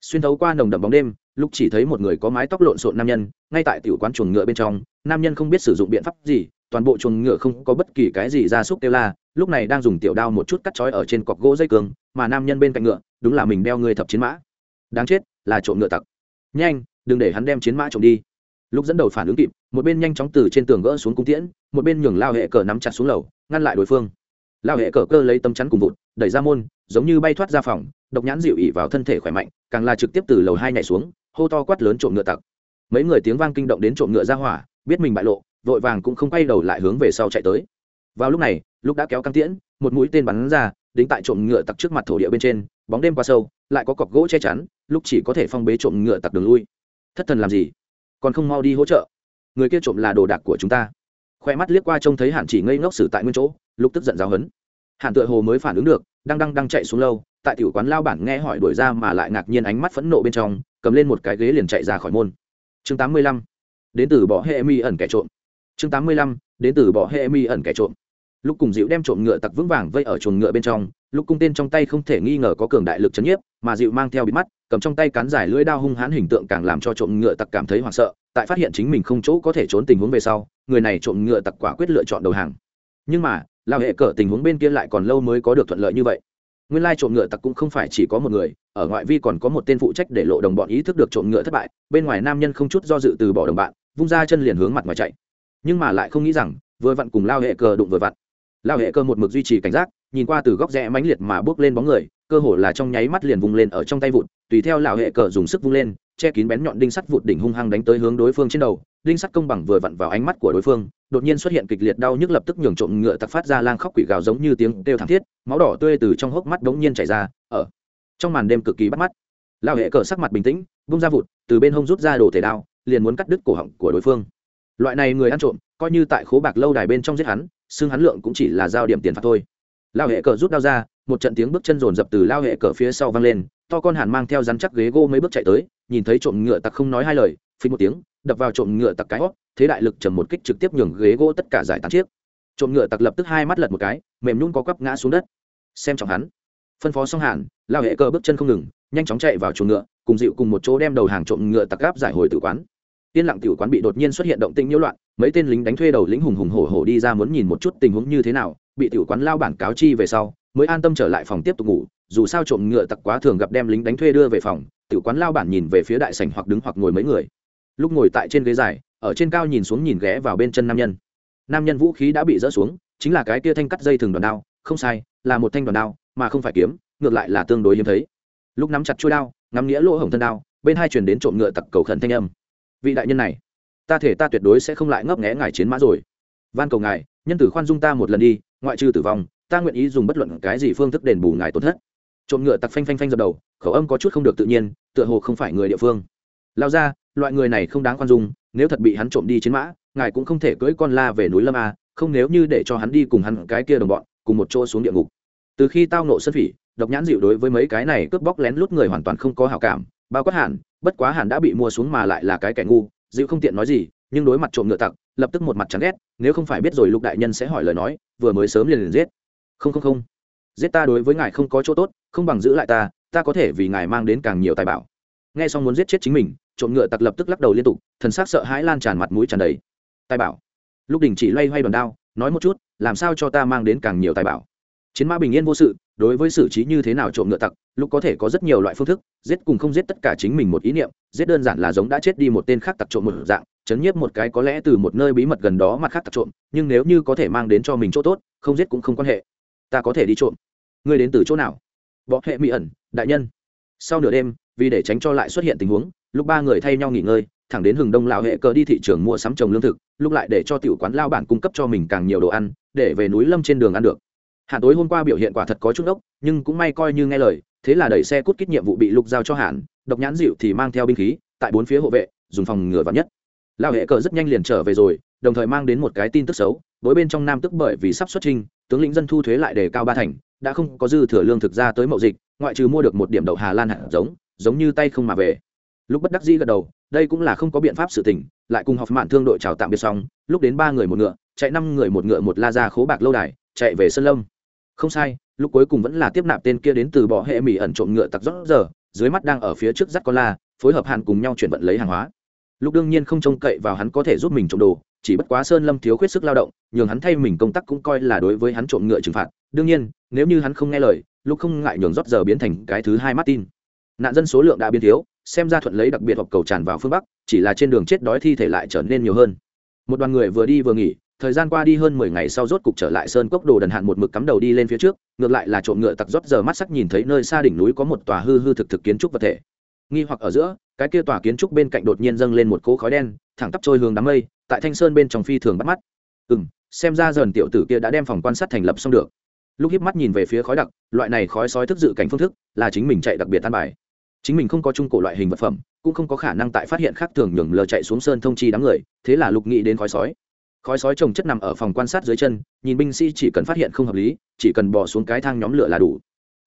Xuyên thấu qua nồng đậm bóng đêm lúc chỉ thấy một người có mái tóc lộn xộn nam nhân, ngay tại tiểu quán chuồng ngựa bên trong, nam nhân không biết sử dụng biện pháp gì, toàn bộ chuồng ngựa không có bất kỳ cái gì ra súc kêu la, lúc này đang dùng tiểu đao một chút cắt chói ở trên cọc gỗ dây cường mà nam nhân bên cạnh ngựa, đúng là mình đeo người thập chiến mã. Đáng chết, là trộm ngựa tặc. Nhanh, đừng để hắn đem chiến mã trộm đi. Lúc dẫn đầu phản ứng kịp, một bên nhanh chóng từ trên tường gỡ xuống cung tiễn, một bên nhường lao hệ cờ nắm chặt xuống lầu, ngăn lại đối phương. Lao hệ cờ cơ lấy tấm chắn cùng vụt, đẩy ra môn, giống như bay thoát ra phòng, độc nhãn dịu ỉ vào thân thể khỏe mạnh, càng là trực tiếp từ lầu hai nhảy xuống hô to quát lớn trộm ngựa tặc. Mấy người tiếng vang kinh động đến trộm ngựa ra hỏa, biết mình bại lộ, vội vàng cũng không quay đầu lại hướng về sau chạy tới. Vào lúc này, lúc đã kéo căng tiễn, một mũi tên bắn ra, đính tại trộm ngựa tặc trước mặt thổ địa bên trên, bóng đêm qua sâu, lại có cọc gỗ che chắn, lúc chỉ có thể phong bế trộm ngựa tặc đường lui. Thất thần làm gì? Còn không mau đi hỗ trợ. Người kia trộm là đồ đạc của chúng ta. Khoe mắt liếc qua trông thấy hạn chỉ ngây ngốc xử tại nguyên chỗ, lúc tức giận giáo hấn hạn tựa hồ mới phản ứng được, đang đang đang chạy xuống lâu tại tiểu quán lao bản nghe hỏi đuổi ra mà lại ngạc nhiên ánh mắt phẫn nộ bên trong, cầm lên một cái ghế liền chạy ra khỏi môn chương 85. đến từ bỏ hệ mi ẩn kẻ trộm chương 85. đến từ bỏ hệ mi ẩn kẻ trộm lúc cùng dịu đem trộm ngựa tặc vững vàng vây ở chuồng ngựa bên trong, lúc cung tên trong tay không thể nghi ngờ có cường đại lực chấn nhiếp, mà dịu mang theo bị mắt, cầm trong tay cán dài lưỡi đao hung hãn hình tượng càng làm cho trộm ngựa tặc cảm thấy hoảng sợ, tại phát hiện chính mình không chỗ có thể trốn tình huống về sau, người này trộm ngựa tặc quả quyết lựa chọn đầu hàng nhưng mà, lao hệ cờ tình huống bên kia lại còn lâu mới có được thuận lợi như vậy nguyên lai trộm ngựa tặc cũng không phải chỉ có một người, ở ngoại vi còn có một tên phụ trách để lộ đồng bọn ý thức được trộm ngựa thất bại, bên ngoài nam nhân không chút do dự từ bỏ đồng bạn, vung ra chân liền hướng mặt ngoài chạy. Nhưng mà lại không nghĩ rằng, vừa vặn cùng lao hệ cờ đụng vừa vặn. Lao hệ cờ một mực duy trì cảnh giác, nhìn qua từ góc rẽ mãnh liệt mà bước lên bóng người, cơ hồ là trong nháy mắt liền vung lên ở trong tay vụt, tùy theo lão hệ cờ dùng sức vung lên, che kín bén nhọn đinh sắt vụt đỉnh hung hăng đánh tới hướng đối phương trên đầu đinh sắt công bằng vừa vặn vào ánh mắt của đối phương, đột nhiên xuất hiện kịch liệt đau nhức lập tức nhường trộm ngựa tặc phát ra lang khóc quỷ gào giống như tiếng kêu thảm thiết, máu đỏ tươi từ trong hốc mắt đống nhiên chảy ra, ở trong màn đêm cực kỳ bắt mắt. Lao hệ cờ sắc mặt bình tĩnh bung ra vụt, từ bên hông rút ra đồ thể đao, liền muốn cắt đứt cổ họng của đối phương. Loại này người ăn trộm, coi như tại khố bạc lâu đài bên trong giết hắn xương hắn lượng cũng chỉ là giao điểm tiền phạt thôi. Lao hệ cờ rút đao ra, một trận tiếng bước chân rồn rập từ lao hệ cờ phía sau vang lên, to con hàn mang theo rắn chắc ghế gỗ mấy bước chạy tới, nhìn thấy trộm ngựa tặc không nói hai lời phí một tiếng, đập vào trộm ngựa tặc cái hót thế đại lực trầm một kích trực tiếp nhường ghế gỗ tất cả giải tán chiếc. Trộm ngựa tặc lập tức hai mắt lật một cái, mềm nhún có quắp ngã xuống đất. Xem trọng hắn. Phân phó xong hàn lao hệ cơ bước chân không ngừng, nhanh chóng chạy vào chuồng ngựa, cùng dịu cùng một chỗ đem đầu hàng trộm ngựa tặc gáp giải hồi tử quán. Yên lặng tiểu quán bị đột nhiên xuất hiện động tĩnh nhiễu loạn, mấy tên lính đánh thuê đầu lính hùng hùng hổ hổ đi ra muốn nhìn một chút tình huống như thế nào, bị tiểu quán lao bản cáo chi về sau, mới an tâm trở lại phòng tiếp tục ngủ, dù sao trộm ngựa tặc quá thường gặp đem lính đánh thuê đưa về phòng, tiểu quán lao bản nhìn về phía đại sảnh hoặc đứng hoặc ngồi mấy người lúc ngồi tại trên ghế dài, ở trên cao nhìn xuống nhìn ghé vào bên chân nam nhân. Nam nhân vũ khí đã bị dỡ xuống, chính là cái kia thanh cắt dây thừng đòn đao, không sai, là một thanh đòn đao, mà không phải kiếm, ngược lại là tương đối hiếm thấy. Lúc nắm chặt chuôi đao, ngắm nghĩa lỗ hổng thân đao, bên hai chuyển đến trộm ngựa tặc cầu khẩn thanh âm. Vị đại nhân này, ta thể ta tuyệt đối sẽ không lại ngấp nghé ngài chiến mã rồi. Van cầu ngài, nhân tử khoan dung ta một lần đi, ngoại trừ tử vong, ta nguyện ý dùng bất luận cái gì phương thức đền bù ngài tổn thất. Trộm ngựa tặc phanh phanh phanh dập đầu, khẩu âm có chút không được tự nhiên, tựa hồ không phải người địa phương lao ra, loại người này không đáng khoan dung, nếu thật bị hắn trộm đi chiến mã, ngài cũng không thể cưỡi con la về núi lâm a, không nếu như để cho hắn đi cùng hắn cái kia đồng bọn, cùng một chỗ xuống địa ngục. Từ khi tao nộ sân phỉ, độc nhãn dịu đối với mấy cái này cướp bóc lén lút người hoàn toàn không có hảo cảm, bao quát hẳn, bất quá hẳn đã bị mua xuống mà lại là cái kẻ ngu, dịu không tiện nói gì, nhưng đối mặt trộm ngựa tặc, lập tức một mặt chán ghét, nếu không phải biết rồi lục đại nhân sẽ hỏi lời nói, vừa mới sớm liền liền giết. Không không không. Giết ta đối với ngài không có chỗ tốt, không bằng giữ lại ta ta có thể vì ngài mang đến càng nhiều tài bảo nghe xong muốn giết chết chính mình, trộm ngựa tặc lập tức lắc đầu liên tục, thần sắc sợ hãi lan tràn mặt mũi tràn đầy. Tài bảo. Lúc đình chỉ loay hoay đòn đao, nói một chút, làm sao cho ta mang đến càng nhiều tài bảo? Chiến mã bình yên vô sự, đối với xử trí như thế nào trộm ngựa tặc, lúc có thể có rất nhiều loại phương thức, giết cùng không giết tất cả chính mình một ý niệm, giết đơn giản là giống đã chết đi một tên khác tặc trộm một dạng, chấn nhiếp một cái có lẽ từ một nơi bí mật gần đó mặt khác tặc trộm, nhưng nếu như có thể mang đến cho mình chỗ tốt, không giết cũng không quan hệ. Ta có thể đi trộm. Ngươi đến từ chỗ nào? Bọ hệ mỹ ẩn, đại nhân. Sau nửa đêm vì để tránh cho lại xuất hiện tình huống, lúc ba người thay nhau nghỉ ngơi, thẳng đến hừng đông lão hệ cờ đi thị trường mua sắm trồng lương thực, lúc lại để cho tiểu quán lao bản cung cấp cho mình càng nhiều đồ ăn, để về núi lâm trên đường ăn được. Hạn tối hôm qua biểu hiện quả thật có chút ốc nhưng cũng may coi như nghe lời, thế là đẩy xe cút kít nhiệm vụ bị lục giao cho hạn độc nhãn dịu thì mang theo binh khí, tại bốn phía hộ vệ, dùng phòng ngừa vắn nhất. Lao hệ cờ rất nhanh liền trở về rồi, đồng thời mang đến một cái tin tức xấu, đối bên trong nam tức bởi vì sắp xuất trình, tướng lĩnh dân thu thuế lại đề cao ba thành, đã không có dư thừa lương thực ra tới mậu dịch, ngoại trừ mua được một điểm đậu hà lan hạt giống giống như tay không mà về. Lúc bất đắc dĩ gật đầu, đây cũng là không có biện pháp sự tình, lại cùng học mạn thương đội chào tạm biệt xong, lúc đến ba người một ngựa, chạy năm người một ngựa một la ra khố bạc lâu đài, chạy về sân lâm. Không sai, lúc cuối cùng vẫn là tiếp nạp tên kia đến từ bỏ hệ mỹ ẩn trộm ngựa tặc rót giờ, dưới mắt đang ở phía trước dắt con la, phối hợp hàn cùng nhau chuyển vận lấy hàng hóa. Lúc đương nhiên không trông cậy vào hắn có thể giúp mình trộm đồ, chỉ bất quá sơn lâm thiếu khuyết sức lao động, nhường hắn thay mình công tác cũng coi là đối với hắn trộm ngựa trừng phạt. Đương nhiên, nếu như hắn không nghe lời, lúc không ngại nhường rót giờ biến thành cái thứ hai martin nạn dân số lượng đã biến thiếu, xem ra thuận lấy đặc biệt hoặc cầu tràn vào phương bắc, chỉ là trên đường chết đói thi thể lại trở nên nhiều hơn. Một đoàn người vừa đi vừa nghỉ, thời gian qua đi hơn mười ngày sau rốt cục trở lại sơn cốc đồ đần hạn một mực cắm đầu đi lên phía trước, ngược lại là trộm ngựa tặc rót giờ mắt sắc nhìn thấy nơi xa đỉnh núi có một tòa hư hư thực thực kiến trúc vật thể. Nghi hoặc ở giữa, cái kia tòa kiến trúc bên cạnh đột nhiên dâng lên một cỗ khói đen, thẳng tắp trôi hướng đám mây, tại thanh sơn bên trong phi thường bắt mắt. Ừ m xem ra dần tiểu tử kia đã đem phòng quan sát thành lập xong được. Lúc hiếp mắt nhìn về phía khói đặc, loại này khói sói thức dự cảnh phương thức là chính mình chạy đặc biệt tan bài chính mình không có trung cổ loại hình vật phẩm, cũng không có khả năng tại phát hiện khác thường nhường lờ chạy xuống sơn thông chi đám người, thế là lục nghĩ đến khói sói. Khói sói trồng chất nằm ở phòng quan sát dưới chân, nhìn binh sĩ chỉ cần phát hiện không hợp lý, chỉ cần bỏ xuống cái thang nhóm lửa là đủ.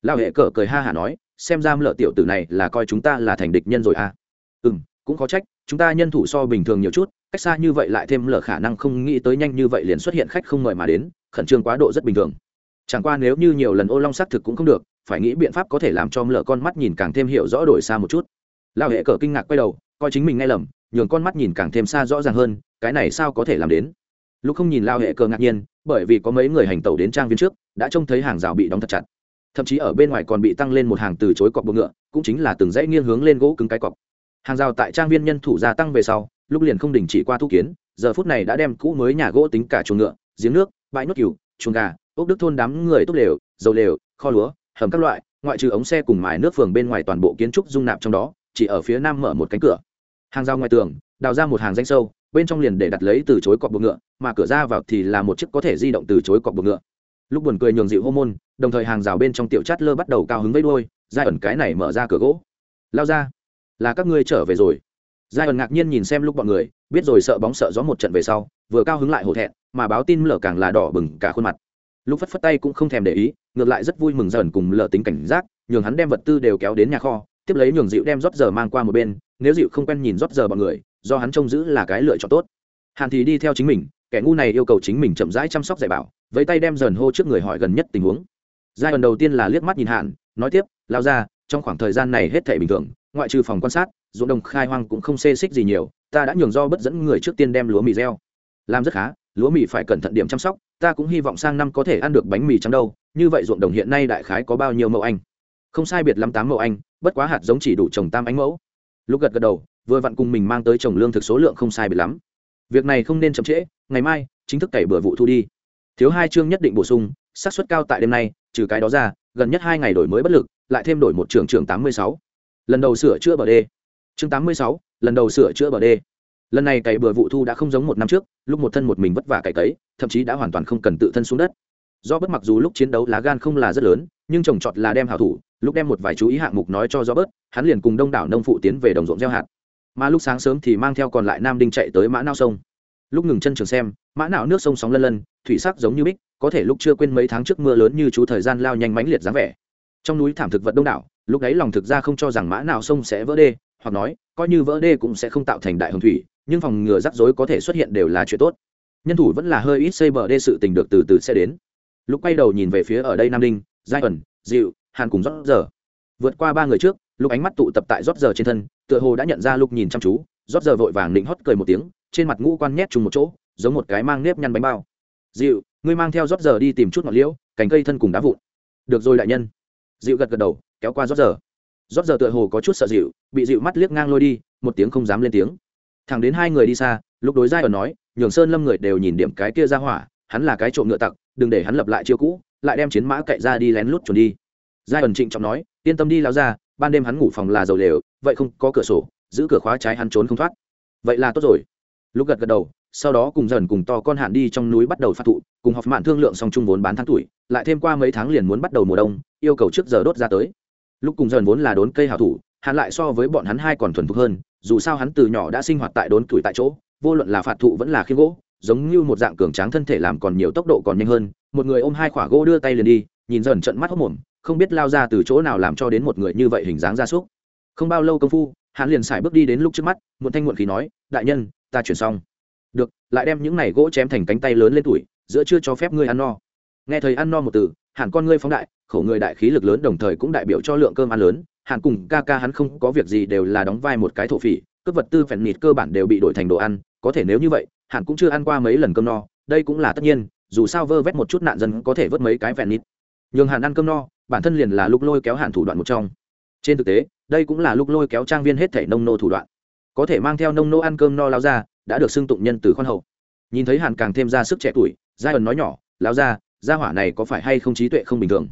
Lao hệ cờ cười ha hả nói, xem ra lợ tiểu tử này là coi chúng ta là thành địch nhân rồi à? Ừ m cũng có trách, chúng ta nhân thủ so bình thường nhiều chút, cách xa như vậy lại thêm lở khả năng không nghĩ tới nhanh như vậy liền xuất hiện khách không mời mà đến, khẩn trương quá độ rất bình thường. Chẳng qua nếu như nhiều lần ô long xác thực cũng không được phải nghĩ biện pháp có thể làm cho lỡ con mắt nhìn càng thêm hiểu rõ đổi xa một chút. Lao hệ cờ kinh ngạc quay đầu, coi chính mình nghe lầm, nhường con mắt nhìn càng thêm xa rõ ràng hơn, cái này sao có thể làm đến? Lúc không nhìn lao hệ cờ ngạc nhiên, bởi vì có mấy người hành tẩu đến trang viên trước, đã trông thấy hàng rào bị đóng thật chặt. Thậm chí ở bên ngoài còn bị tăng lên một hàng từ chối cọc bông ngựa, cũng chính là từng dãy nghiêng hướng lên gỗ cứng cái cọc. Hàng rào tại trang viên nhân thủ gia tăng về sau lúc liền không đình chỉ qua thu kiến, giờ phút này đã đem cũ mới nhà gỗ tính cả chuồng ngựa, giếng nước, bãi nốt cừu, chuồng gà, ốc đức thôn đám người tốt lều, dầu lều, kho lúa hầm các loại, ngoại trừ ống xe cùng mài nước phường bên ngoài toàn bộ kiến trúc dung nạp trong đó, chỉ ở phía nam mở một cánh cửa. Hàng rào ngoài tường, đào ra một hàng danh sâu, bên trong liền để đặt lấy từ chối cọc buộc ngựa, mà cửa ra vào thì là một chiếc có thể di động từ chối cọc buộc ngựa. Lúc buồn cười nhường dịu hô môn, đồng thời hàng rào bên trong tiểu chát lơ bắt đầu cao hứng với đôi giai ẩn cái này mở ra cửa gỗ. Lao ra, là các ngươi trở về rồi. Giai ẩn ngạc nhiên nhìn xem lúc bọn người, biết rồi sợ bóng sợ gió một trận về sau, vừa cao hứng lại hổ thẹn, mà báo tin lở càng là đỏ bừng cả khuôn mặt lúc phất phất tay cũng không thèm để ý, ngược lại rất vui mừng dần cùng lờ tính cảnh giác, nhường hắn đem vật tư đều kéo đến nhà kho, tiếp lấy nhường dịu đem rót giờ mang qua một bên, nếu dịu không quen nhìn rót giờ bọn người, do hắn trông giữ là cái lựa chọn tốt. Hàn thì đi theo chính mình, kẻ ngu này yêu cầu chính mình chậm rãi chăm sóc dạy bảo với tay đem dần hô trước người hỏi gần nhất tình huống. Giai đoạn đầu tiên là liếc mắt nhìn hạn nói tiếp lao ra trong khoảng thời gian này hết thể bình thường, ngoại trừ phòng quan sát, ruộng đồng khai hoang cũng không xê xích gì nhiều, ta đã nhường do bất dẫn người trước tiên đem lúa mì gieo. Làm rất khá, lúa mì phải cẩn thận điểm chăm sóc ta cũng hy vọng sang năm có thể ăn được bánh mì trắng đâu, như vậy ruộng đồng hiện nay đại khái có bao nhiêu mẫu anh? Không sai biệt lắm tám mẫu anh, bất quá hạt giống chỉ đủ trồng tam ánh mẫu. Lúc gật gật đầu, vừa vặn cùng mình mang tới trồng lương thực số lượng không sai biệt lắm. Việc này không nên chậm trễ, ngày mai, chính thức cày bừa vụ thu đi. Thiếu hai chương nhất định bổ sung, xác suất cao tại đêm nay, trừ cái đó ra, gần nhất hai ngày đổi mới bất lực, lại thêm đổi một trường trường tám mươi sáu. Lần đầu sửa chữa bờ đê. Chương tám mươi sáu, lần đầu sửa chữa bờ đê lần này cày bừa vụ thu đã không giống một năm trước, lúc một thân một mình vất vả cày cấy, thậm chí đã hoàn toàn không cần tự thân xuống đất. Do bất mặc dù lúc chiến đấu lá gan không là rất lớn, nhưng trồng trọt là đem hảo thủ, lúc đem một vài chú ý hạng mục nói cho do bớt hắn liền cùng đông đảo nông phụ tiến về đồng ruộng gieo hạt. Mà lúc sáng sớm thì mang theo còn lại nam đinh chạy tới mã nao sông. Lúc ngừng chân trường xem, mã não nước sông sóng lân lân, thủy sắc giống như bích, có thể lúc chưa quên mấy tháng trước mưa lớn như chú thời gian lao nhanh mãnh liệt dáng vẻ. Trong núi thảm thực vật đông đảo, lúc đấy lòng thực ra không cho rằng mã nào sông sẽ vỡ đê, hoặc nói, coi như vỡ đê cũng sẽ không tạo thành đại hồng thủy nhưng phòng ngừa rắc rối có thể xuất hiện đều là chuyện tốt. Nhân thủ vẫn là hơi ít xây bờ đê sự tình được từ từ sẽ đến. Lúc quay đầu nhìn về phía ở đây nam ninh giai ẩn dịu hàn cùng rót giờ. Vượt qua ba người trước lúc ánh mắt tụ tập tại rót giờ trên thân, tựa hồ đã nhận ra lúc nhìn chăm chú. Rót giờ vội vàng nịnh hót cười một tiếng, trên mặt ngũ quan nhét chung một chỗ, giống một cái mang nếp nhăn bánh bao. Dịu ngươi mang theo rót giờ đi tìm chút ngọn liễu, cành cây thân cùng đá vụn. Được rồi đại nhân. Dịu gật gật đầu, kéo qua rót giờ. Rót giờ tựa hồ có chút sợ dịu bị dịu mắt liếc ngang lôi đi, một tiếng không dám lên tiếng thẳng đến hai người đi xa, lúc đối giai ở nói, nhường sơn lâm người đều nhìn điểm cái kia ra hỏa, hắn là cái trộm ngựa tặc, đừng để hắn lập lại chiêu cũ, lại đem chiến mã cậy ra đi lén lút trốn đi. Giai ẩn trịnh trọng nói, yên tâm đi lao ra ban đêm hắn ngủ phòng là dầu lều, vậy không có cửa sổ, giữ cửa khóa trái hắn trốn không thoát. Vậy là tốt rồi. Lúc gật gật đầu, sau đó cùng dần cùng to con hạn đi trong núi bắt đầu phát thụ, cùng họp mạn thương lượng xong chung vốn bán tháng tuổi, lại thêm qua mấy tháng liền muốn bắt đầu mùa đông, yêu cầu trước giờ đốt ra tới. Lúc cùng dần vốn là đốn cây hảo thủ hắn lại so với bọn hắn hai còn thuần thục hơn, dù sao hắn từ nhỏ đã sinh hoạt tại đốn tuổi tại chỗ, vô luận là phạt thụ vẫn là khiên gỗ, giống như một dạng cường tráng thân thể làm còn nhiều tốc độ còn nhanh hơn, một người ôm hai khỏa gỗ đưa tay liền đi, nhìn dần trận mắt hốc mồm, không biết lao ra từ chỗ nào làm cho đến một người như vậy hình dáng ra súc. Không bao lâu công phu, hắn liền xài bước đi đến lúc trước mắt, muộn thanh muộn khí nói, đại nhân, ta chuyển xong. Được, lại đem những này gỗ chém thành cánh tay lớn lên tuổi, giữa chưa cho phép ngươi ăn no. Nghe thấy ăn no một từ, hẳn con ngươi phóng đại, khổ người đại khí lực lớn đồng thời cũng đại biểu cho lượng cơm ăn lớn Hàn cùng ca ca hắn không có việc gì đều là đóng vai một cái thổ phỉ, cướp vật tư phèn nịt cơ bản đều bị đổi thành đồ ăn, có thể nếu như vậy, Hàn cũng chưa ăn qua mấy lần cơm no, đây cũng là tất nhiên, dù sao vơ vét một chút nạn dân có thể vớt mấy cái phèn nịt. Nhường hàn ăn cơm no, bản thân liền là lúc lôi kéo hạn thủ đoạn một trong. Trên thực tế, đây cũng là lúc lôi kéo trang viên hết thể nông nô thủ đoạn. Có thể mang theo nông nô ăn cơm no lao ra, đã được xưng tụng nhân từ khoan hậu. Nhìn thấy hàn càng thêm ra sức trẻ tuổi, giai ẩn nói nhỏ lao ra gia hỏa này có phải hay không trí tuệ không bình thường?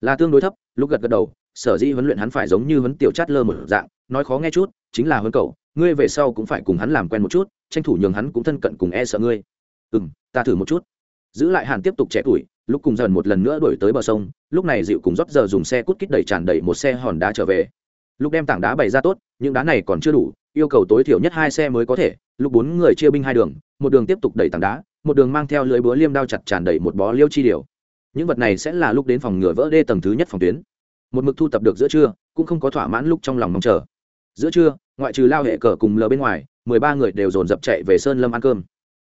Là tương đối thấp lúc gật gật đầu sở dĩ huấn luyện hắn phải giống như huấn tiểu chát lơ một dạng, nói khó nghe chút, chính là huấn cậu, ngươi về sau cũng phải cùng hắn làm quen một chút, tranh thủ nhường hắn cũng thân cận cùng e sợ ngươi. Ừ m ta thử một chút. Giữ lại hàn tiếp tục trẻ tuổi, lúc cùng dần một lần nữa đổi tới bờ sông, lúc này dịu cùng rót giờ dùng xe cút kít đẩy tràn đầy một xe hòn đá trở về. Lúc đem tảng đá bày ra tốt, những đá này còn chưa đủ, yêu cầu tối thiểu nhất hai xe mới có thể, lúc bốn người chia binh hai đường, một đường tiếp tục đẩy tảng đá, một đường mang theo lưới búa liêm đao chặt tràn đầy một bó liêu chi điều những vật này sẽ là lúc đến phòng ngừa vỡ đê tầng thứ nhất phòng tuyến một mực thu tập được giữa trưa, cũng không có thỏa mãn lúc trong lòng mong chờ. Giữa trưa, ngoại trừ lao hệ cờ cùng lờ bên ngoài, mười ba người đều dồn dập chạy về sơn lâm ăn cơm.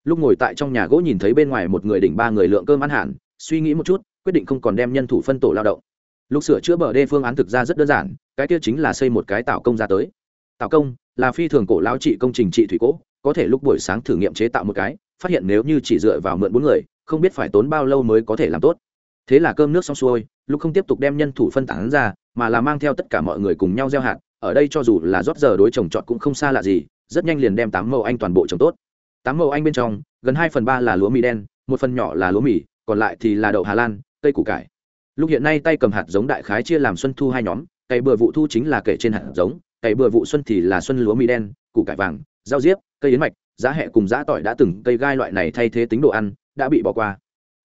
Lúc ngồi tại trong nhà gỗ nhìn thấy bên ngoài một người đỉnh ba người lượng cơm ăn hẳn, suy nghĩ một chút, quyết định không còn đem nhân thủ phân tổ lao động. Lúc sửa chữa bờ đê phương án thực ra rất đơn giản, cái kia chính là xây một cái tạo công ra tới. Tạo công là phi thường cổ lao trị công trình trị thủy cố, có thể lúc buổi sáng thử nghiệm chế tạo một cái, phát hiện nếu như chỉ dựa vào mượn bốn người, không biết phải tốn bao lâu mới có thể làm tốt thế là cơm nước xong xuôi lúc không tiếp tục đem nhân thủ phân tán ra, mà là mang theo tất cả mọi người cùng nhau gieo hạt. Ở đây cho dù là rót giờ đối trồng trọt cũng không xa lạ gì, rất nhanh liền đem tám mẫu anh toàn bộ trồng tốt. Tám mẫu anh bên trong, gần hai phần ba là lúa mì đen, một phần nhỏ là lúa mì, còn lại thì là đậu hà lan, cây củ cải. Lúc hiện nay tay cầm hạt giống đại khái chia làm xuân thu hai nhóm, cày bừa vụ thu chính là kể trên hạt giống, cày bừa vụ xuân thì là xuân lúa mì đen, củ cải vàng, rau diếp, cây yến mạch, giá hẹ cùng giá tỏi đã từng cây gai loại này thay thế tính đồ ăn, đã bị bỏ qua.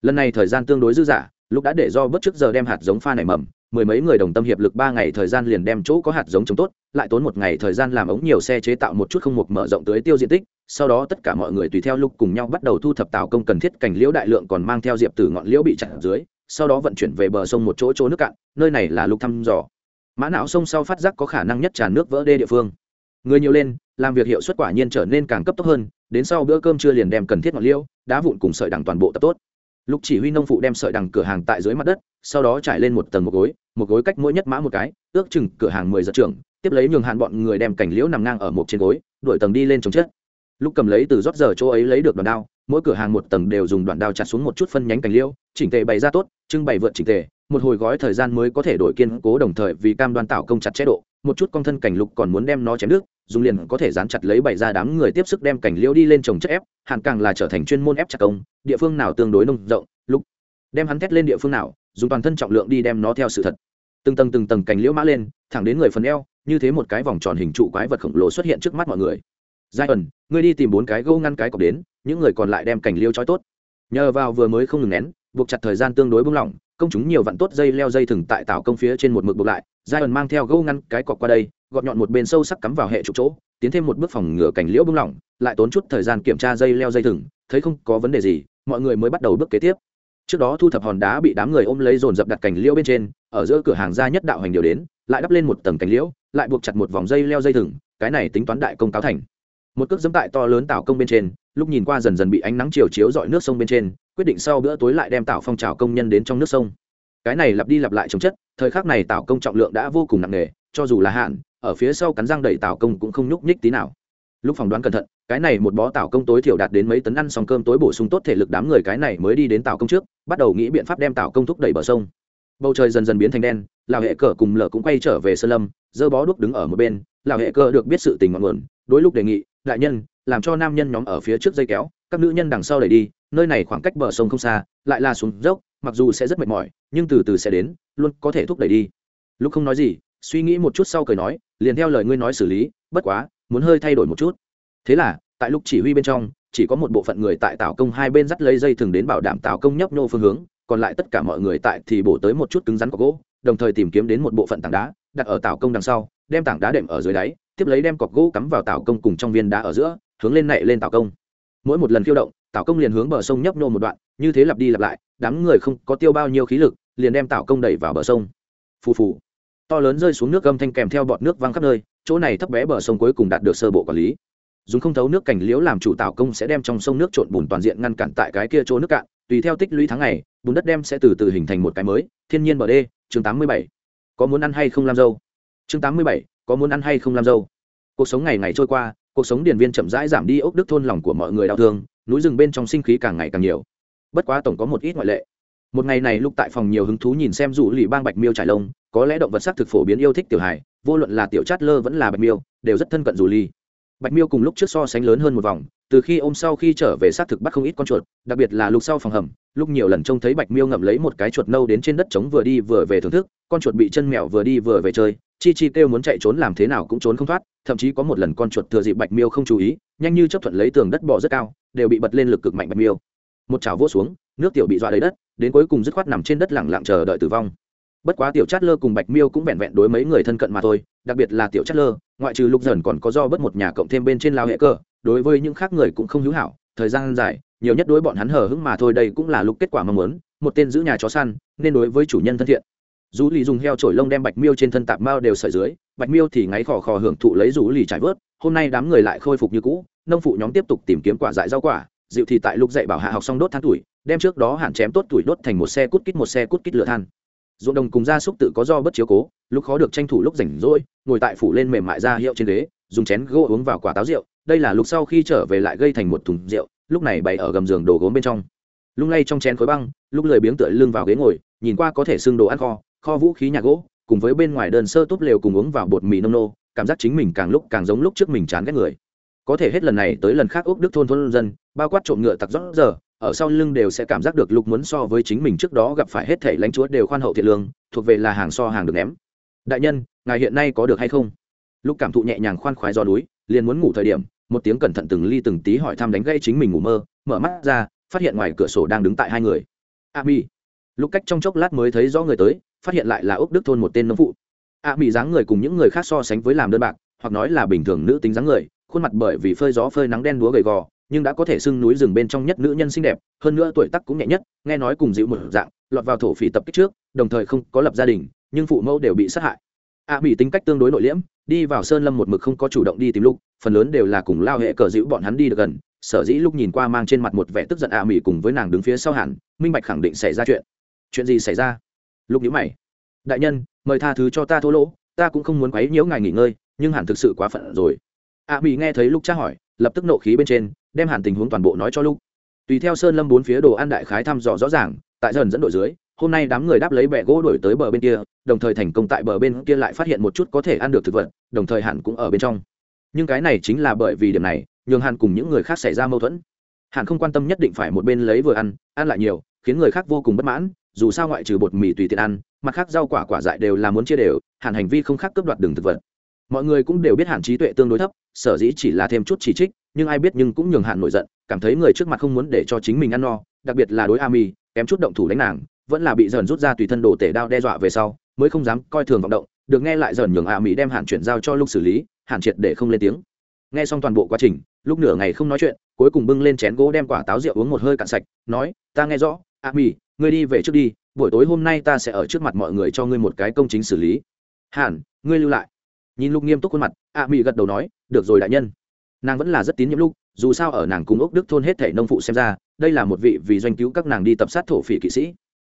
Lần này thời gian tương đối dư dả lúc đã để do bất trước giờ đem hạt giống pha nảy mầm, mười mấy người đồng tâm hiệp lực ba ngày thời gian liền đem chỗ có hạt giống trồng tốt, lại tốn một ngày thời gian làm ống nhiều xe chế tạo một chút không mục mở rộng tưới tiêu diện tích. Sau đó tất cả mọi người tùy theo lúc cùng nhau bắt đầu thu thập tạo công cần thiết cảnh liễu đại lượng còn mang theo diệp từ ngọn liễu bị chặn ở dưới, sau đó vận chuyển về bờ sông một chỗ chỗ nước cạn, nơi này là lúc thăm dò. Mã não sông sau phát giác có khả năng nhất tràn nước vỡ đê địa phương. Người nhiều lên, làm việc hiệu suất quả nhiên trở nên càng cấp tốc hơn, đến sau bữa cơm trưa liền đem cần thiết ngọn liễu, đá vụn cùng sợi đằng toàn bộ tập tốt lúc chỉ huy nông phụ đem sợi đằng cửa hàng tại dưới mặt đất, sau đó trải lên một tầng một gối một gối cách mỗi nhất mã một cái, ước chừng cửa hàng mười giật trưởng, tiếp lấy nhường hạn bọn người đem cảnh liễu nằm ngang ở một trên gối, đuổi tầng đi lên chống chết lúc cầm lấy từ rót giờ chỗ ấy lấy được đoạn đao, mỗi cửa hàng một tầng đều dùng đoạn đao chặt xuống một chút phân nhánh cảnh liễu, chỉnh tề bày ra tốt, trưng bày vượt chỉnh tề một hồi gói thời gian mới có thể đổi kiên cố đồng thời vì cam đoan tạo công chặt chế độ, một chút con thân cảnh lục còn muốn đem nó chém nước, dùng liền có thể dán chặt lấy bảy ra đám người tiếp sức đem cảnh liễu đi lên trồng chất ép hạn càng là trở thành chuyên môn ép chặt công, địa phương nào tương đối nông rộng lúc đem hắn thét lên địa phương nào, dùng toàn thân trọng lượng đi đem nó theo sự thật. Từng tầng từng tầng cành liễu mã lên, thẳng đến người phần eo, như thế một cái vòng tròn hình trụ quái vật khổng lồ xuất hiện trước mắt mọi người. Giai ẩn ngươi đi tìm bốn cái gâu ngăn cái cọc đến, những người còn lại đem cành liêu trói tốt. Nhờ vào vừa mới không ngừng nén buộc chặt thời gian tương đối bung lỏng, công chúng nhiều vặn tốt dây leo dây thừng tại tảo công phía trên một mực buộc lại giai ẩn mang theo gâu ngăn cái cọc qua đây, gọt nhọn một bên sâu sắc cắm vào hệ trục chỗ, tiến thêm một bước phòng ngừa cảnh liễu bung lỏng, lại tốn chút thời gian kiểm tra dây leo dây thừng, thấy không có vấn đề gì, mọi người mới bắt đầu bước kế tiếp. Trước đó thu thập hòn đá bị đám người ôm lấy dồn dập đặt cảnh liễu bên trên, ở giữa cửa hàng ra nhất đạo hành điều đến, lại đắp lên một tầng cảnh liễu, lại buộc chặt một vòng dây leo dây thừng, cái này tính toán đại công cáo thành. Một cước dẫm tại to lớn tạo công bên trên, lúc nhìn qua dần dần bị ánh nắng chiều chiếu dọi nước sông bên trên quyết định sau bữa tối lại đem tạo phong trào công nhân đến trong nước sông. Cái này lặp đi lặp lại chống chất, thời khắc này tạo công trọng lượng đã vô cùng nặng nề, cho dù là hạn, ở phía sau cắn răng đẩy tạo công cũng không nhúc nhích tí nào. Lúc phỏng đoán cẩn thận, cái này một bó tạo công tối thiểu đạt đến mấy tấn ăn xong cơm tối bổ sung tốt thể lực đám người cái này mới đi đến tạo công trước, bắt đầu nghĩ biện pháp đem tạo công thúc đẩy bờ sông. Bầu trời dần dần biến thành đen lào hệ cờ cùng lở cũng quay trở về sơn lâm, dơ bó đuốc đứng ở một bên lào hệ cờ được biết sự tình ngọn nguồn, đối lúc đề nghị, đại nhân, làm cho nam nhân nhóm ở phía trước dây kéo, các nữ nhân đằng sau đẩy đi nơi này khoảng cách bờ sông không xa, lại là xuống dốc, mặc dù sẽ rất mệt mỏi, nhưng từ từ sẽ đến, luôn có thể thúc đẩy đi. Lúc không nói gì, suy nghĩ một chút sau cười nói, liền theo lời ngươi nói xử lý, bất quá, muốn hơi thay đổi một chút. Thế là, tại lúc chỉ huy bên trong, chỉ có một bộ phận người tại tảo công hai bên dắt lấy dây thừng đến bảo đảm tảo công nhấp nhô phương hướng, còn lại tất cả mọi người tại thì bổ tới một chút cứng rắn có gỗ, đồng thời tìm kiếm đến một bộ phận tảng đá, đặt ở tảo công đằng sau, đem tảng đá đệm ở dưới đáy, tiếp lấy đem cọc gỗ cắm vào tảo công cùng trong viên đá ở giữa, hướng lên nảy lên tảo công. Mỗi một lần khiêu động tảo công liền hướng bờ sông nhấp nhô một đoạn, như thế lặp đi lặp lại, đám người không có tiêu bao nhiêu khí lực, liền đem tảo công đẩy vào bờ sông. Phù phù. To lớn rơi xuống nước gâm thanh kèm theo bọt nước văng khắp nơi, chỗ này thấp bé bờ sông cuối cùng đạt được sơ bộ quản lý. Dùng không thấu nước cảnh liễu làm chủ tảo công sẽ đem trong sông nước trộn bùn toàn diện ngăn cản tại cái kia chỗ nước cạn, tùy theo tích lũy tháng ngày, bùn đất đem sẽ từ từ hình thành một cái mới. Thiên nhiên bờ đê, chương tám mươi bảy. Có muốn ăn hay không làm dâu? Chương tám mươi bảy, có muốn ăn hay không làm dâu? Cuộc sống ngày ngày trôi qua, cuộc sống điền viên chậm rãi giảm đi ốc đức thôn lòng của mọi người đau thương núi rừng bên trong sinh khí càng ngày càng nhiều. Bất quá tổng có một ít ngoại lệ. Một ngày này lúc tại phòng nhiều hứng thú nhìn xem rủ lì bang bạch miêu trải lông, có lẽ động vật sắc thực phổ biến yêu thích tiểu hài, vô luận là tiểu chát lơ vẫn là bạch miêu, đều rất thân cận rủ lì. Bạch miêu cùng lúc trước so sánh lớn hơn một vòng từ khi ôm sau khi trở về xác thực bắt không ít con chuột, đặc biệt là lúc sau phòng hầm, lúc nhiều lần trông thấy bạch miêu ngậm lấy một cái chuột nâu đến trên đất trống vừa đi vừa về thưởng thức, con chuột bị chân mèo vừa đi vừa về chơi, chi chi kêu muốn chạy trốn làm thế nào cũng trốn không thoát, thậm chí có một lần con chuột thừa dịp bạch miêu không chú ý, nhanh như chấp thuận lấy tường đất bỏ rất cao, đều bị bật lên lực cực mạnh bạch miêu. Một chảo vỗ xuống, nước tiểu bị dọa đầy đất, đến cuối cùng dứt khoát nằm trên đất lẳng lặng chờ đợi tử vong. Bất quá tiểu chát lơ cùng bạch miêu cũng vẹn vẹn đối mấy người thân cận mà thôi, đặc biệt là tiểu chát lơ, ngoại trừ lục dần còn có do bất một nhà cộng thêm bên trên lao hệ cơ đối với những khác người cũng không hữu hảo, thời gian dài, nhiều nhất đối bọn hắn hờ hững mà thôi, đây cũng là lúc kết quả mong muốn, một tên giữ nhà chó săn, nên đối với chủ nhân thân thiện. Dù lì dùng heo trổi lông đem bạch miêu trên thân tạp mao đều sợi dưới, bạch miêu thì ngáy khò khò hưởng thụ lấy rủ lì trải vớt, hôm nay đám người lại khôi phục như cũ, nông phụ nhóm tiếp tục tìm kiếm quả dại rau quả, dịu thì tại lúc dạy bảo hạ học xong đốt than tuổi, đem trước đó hạn chém tốt tuổi đốt thành một xe cút kít một xe cút kít lửa than. Ruộng đồng cùng gia súc tự có do bất chiếu cố, lúc khó được tranh thủ lúc rảnh rỗi, ngồi tại phủ lên mềm mại ra hiệu trên ghế, dùng chén gỗ uống vào quả táo rượu đây là lúc sau khi trở về lại gây thành một thùng rượu, lúc này bày ở gầm giường đồ gốm bên trong. Lung lay trong chén khối băng, lúc lười biếng tựa lưng vào ghế ngồi, nhìn qua có thể xưng đồ ăn kho kho vũ khí nhà gỗ, cùng với bên ngoài đơn sơ túp lều cùng uống vào bột mì nông nô, cảm giác chính mình càng lúc càng giống lúc trước mình chán ghét người. Có thể hết lần này tới lần khác úc đức thôn thôn dân, bao quát trộm ngựa tặc rót giờ, ở sau lưng đều sẽ cảm giác được lục muốn so với chính mình trước đó gặp phải hết thể lãnh chúa đều khoan hậu thiện lương, thuộc về là hàng so hàng được ném. Đại nhân, ngài hiện nay có được hay không? Lúc cảm thụ nhẹ nhàng khoan khoái gió núi, liền muốn ngủ thời điểm một tiếng cẩn thận từng ly từng tí hỏi thăm đánh gây chính mình ngủ mơ, mở mắt ra, phát hiện ngoài cửa sổ đang đứng tại hai người. A mi lúc cách trong chốc lát mới thấy rõ người tới, phát hiện lại là úc đức thôn một tên nông phụ. A mi dáng người cùng những người khác so sánh với làm đơn bạc, hoặc nói là bình thường nữ tính dáng người, khuôn mặt bởi vì phơi gió phơi nắng đen đúa gầy gò, nhưng đã có thể sưng núi rừng bên trong nhất nữ nhân xinh đẹp, hơn nữa tuổi tắc cũng nhẹ nhất, nghe nói cùng dịu một dạng, lọt vào thổ phỉ tập kích trước, đồng thời không có lập gia đình, nhưng phụ mẫu đều bị sát hại. A mỹ tính cách tương đối nội liễm đi vào sơn lâm một mực không có chủ động đi tìm lúc phần lớn đều là cùng lao hệ cờ dịu bọn hắn đi được gần. Sở dĩ lúc nhìn qua mang trên mặt một vẻ tức giận ạ à mỹ cùng với nàng đứng phía sau hẳn, minh bạch khẳng định xảy ra chuyện. Chuyện gì xảy ra? Lúc nhữ mày. Đại nhân, mời tha thứ cho ta thô lỗ, ta cũng không muốn quấy nhiễu ngài nghỉ ngơi, nhưng hẳn thực sự quá phận rồi. Ạ mỹ nghe thấy lúc tra hỏi, lập tức nộ khí bên trên, đem hẳn tình huống toàn bộ nói cho lúc tùy theo sơn lâm bốn phía đồ ăn đại khái thăm dò rõ ràng, tại dần dẫn đội dưới hôm nay đám người đáp lấy bẹ gỗ đổi tới bờ bên kia đồng thời thành công tại bờ bên kia lại phát hiện một chút có thể ăn được thực vật đồng thời hẳn cũng ở bên trong. Nhưng cái này chính là bởi vì điểm này nhường hàn cùng những người khác xảy ra mâu thuẫn. Hàn không quan tâm nhất định phải một bên lấy vừa ăn ăn lại nhiều khiến người khác vô cùng bất mãn dù sao ngoại trừ bột mì tùy tiện ăn mặt khác rau quả quả dại đều là muốn chia đều hàn hành vi không khác cướp đoạt đường thực vật. Mọi người cũng đều biết hàn trí tuệ tương đối thấp sở dĩ chỉ là thêm chút chỉ trích nhưng ai biết nhưng cũng nhường hàn nổi giận cảm thấy người trước mặt không muốn để cho chính mình ăn no đặc biệt là đối Ami, kém chút động thủ đánh nàng vẫn là bị dần rút ra tùy thân đồ tể đao đe dọa về sau, mới không dám coi thường vọng động, được nghe lại dần nhường a mỹ đem hạn chuyển giao cho lúc xử lý hạn triệt để không lên tiếng. Nghe xong toàn bộ quá trình, lúc nửa ngày không nói chuyện, cuối cùng bưng lên chén gỗ đem quả táo rượu uống một hơi cạn sạch, nói, ta nghe rõ a mỹ, ngươi đi về trước đi, buổi tối hôm nay ta sẽ ở trước mặt mọi người cho ngươi một cái công chính xử lý. Hạn ngươi lưu lại. Nhìn lúc nghiêm túc khuôn mặt a mỹ gật đầu nói, được rồi đại nhân. Nàng vẫn là rất tín nhiệm lúc, dù sao ở nàng cùng ốc đức thôn hết thể nông phụ xem ra, đây là một vị vì doanh cứu các nàng đi tập sát thổ phỉ kỵ sĩ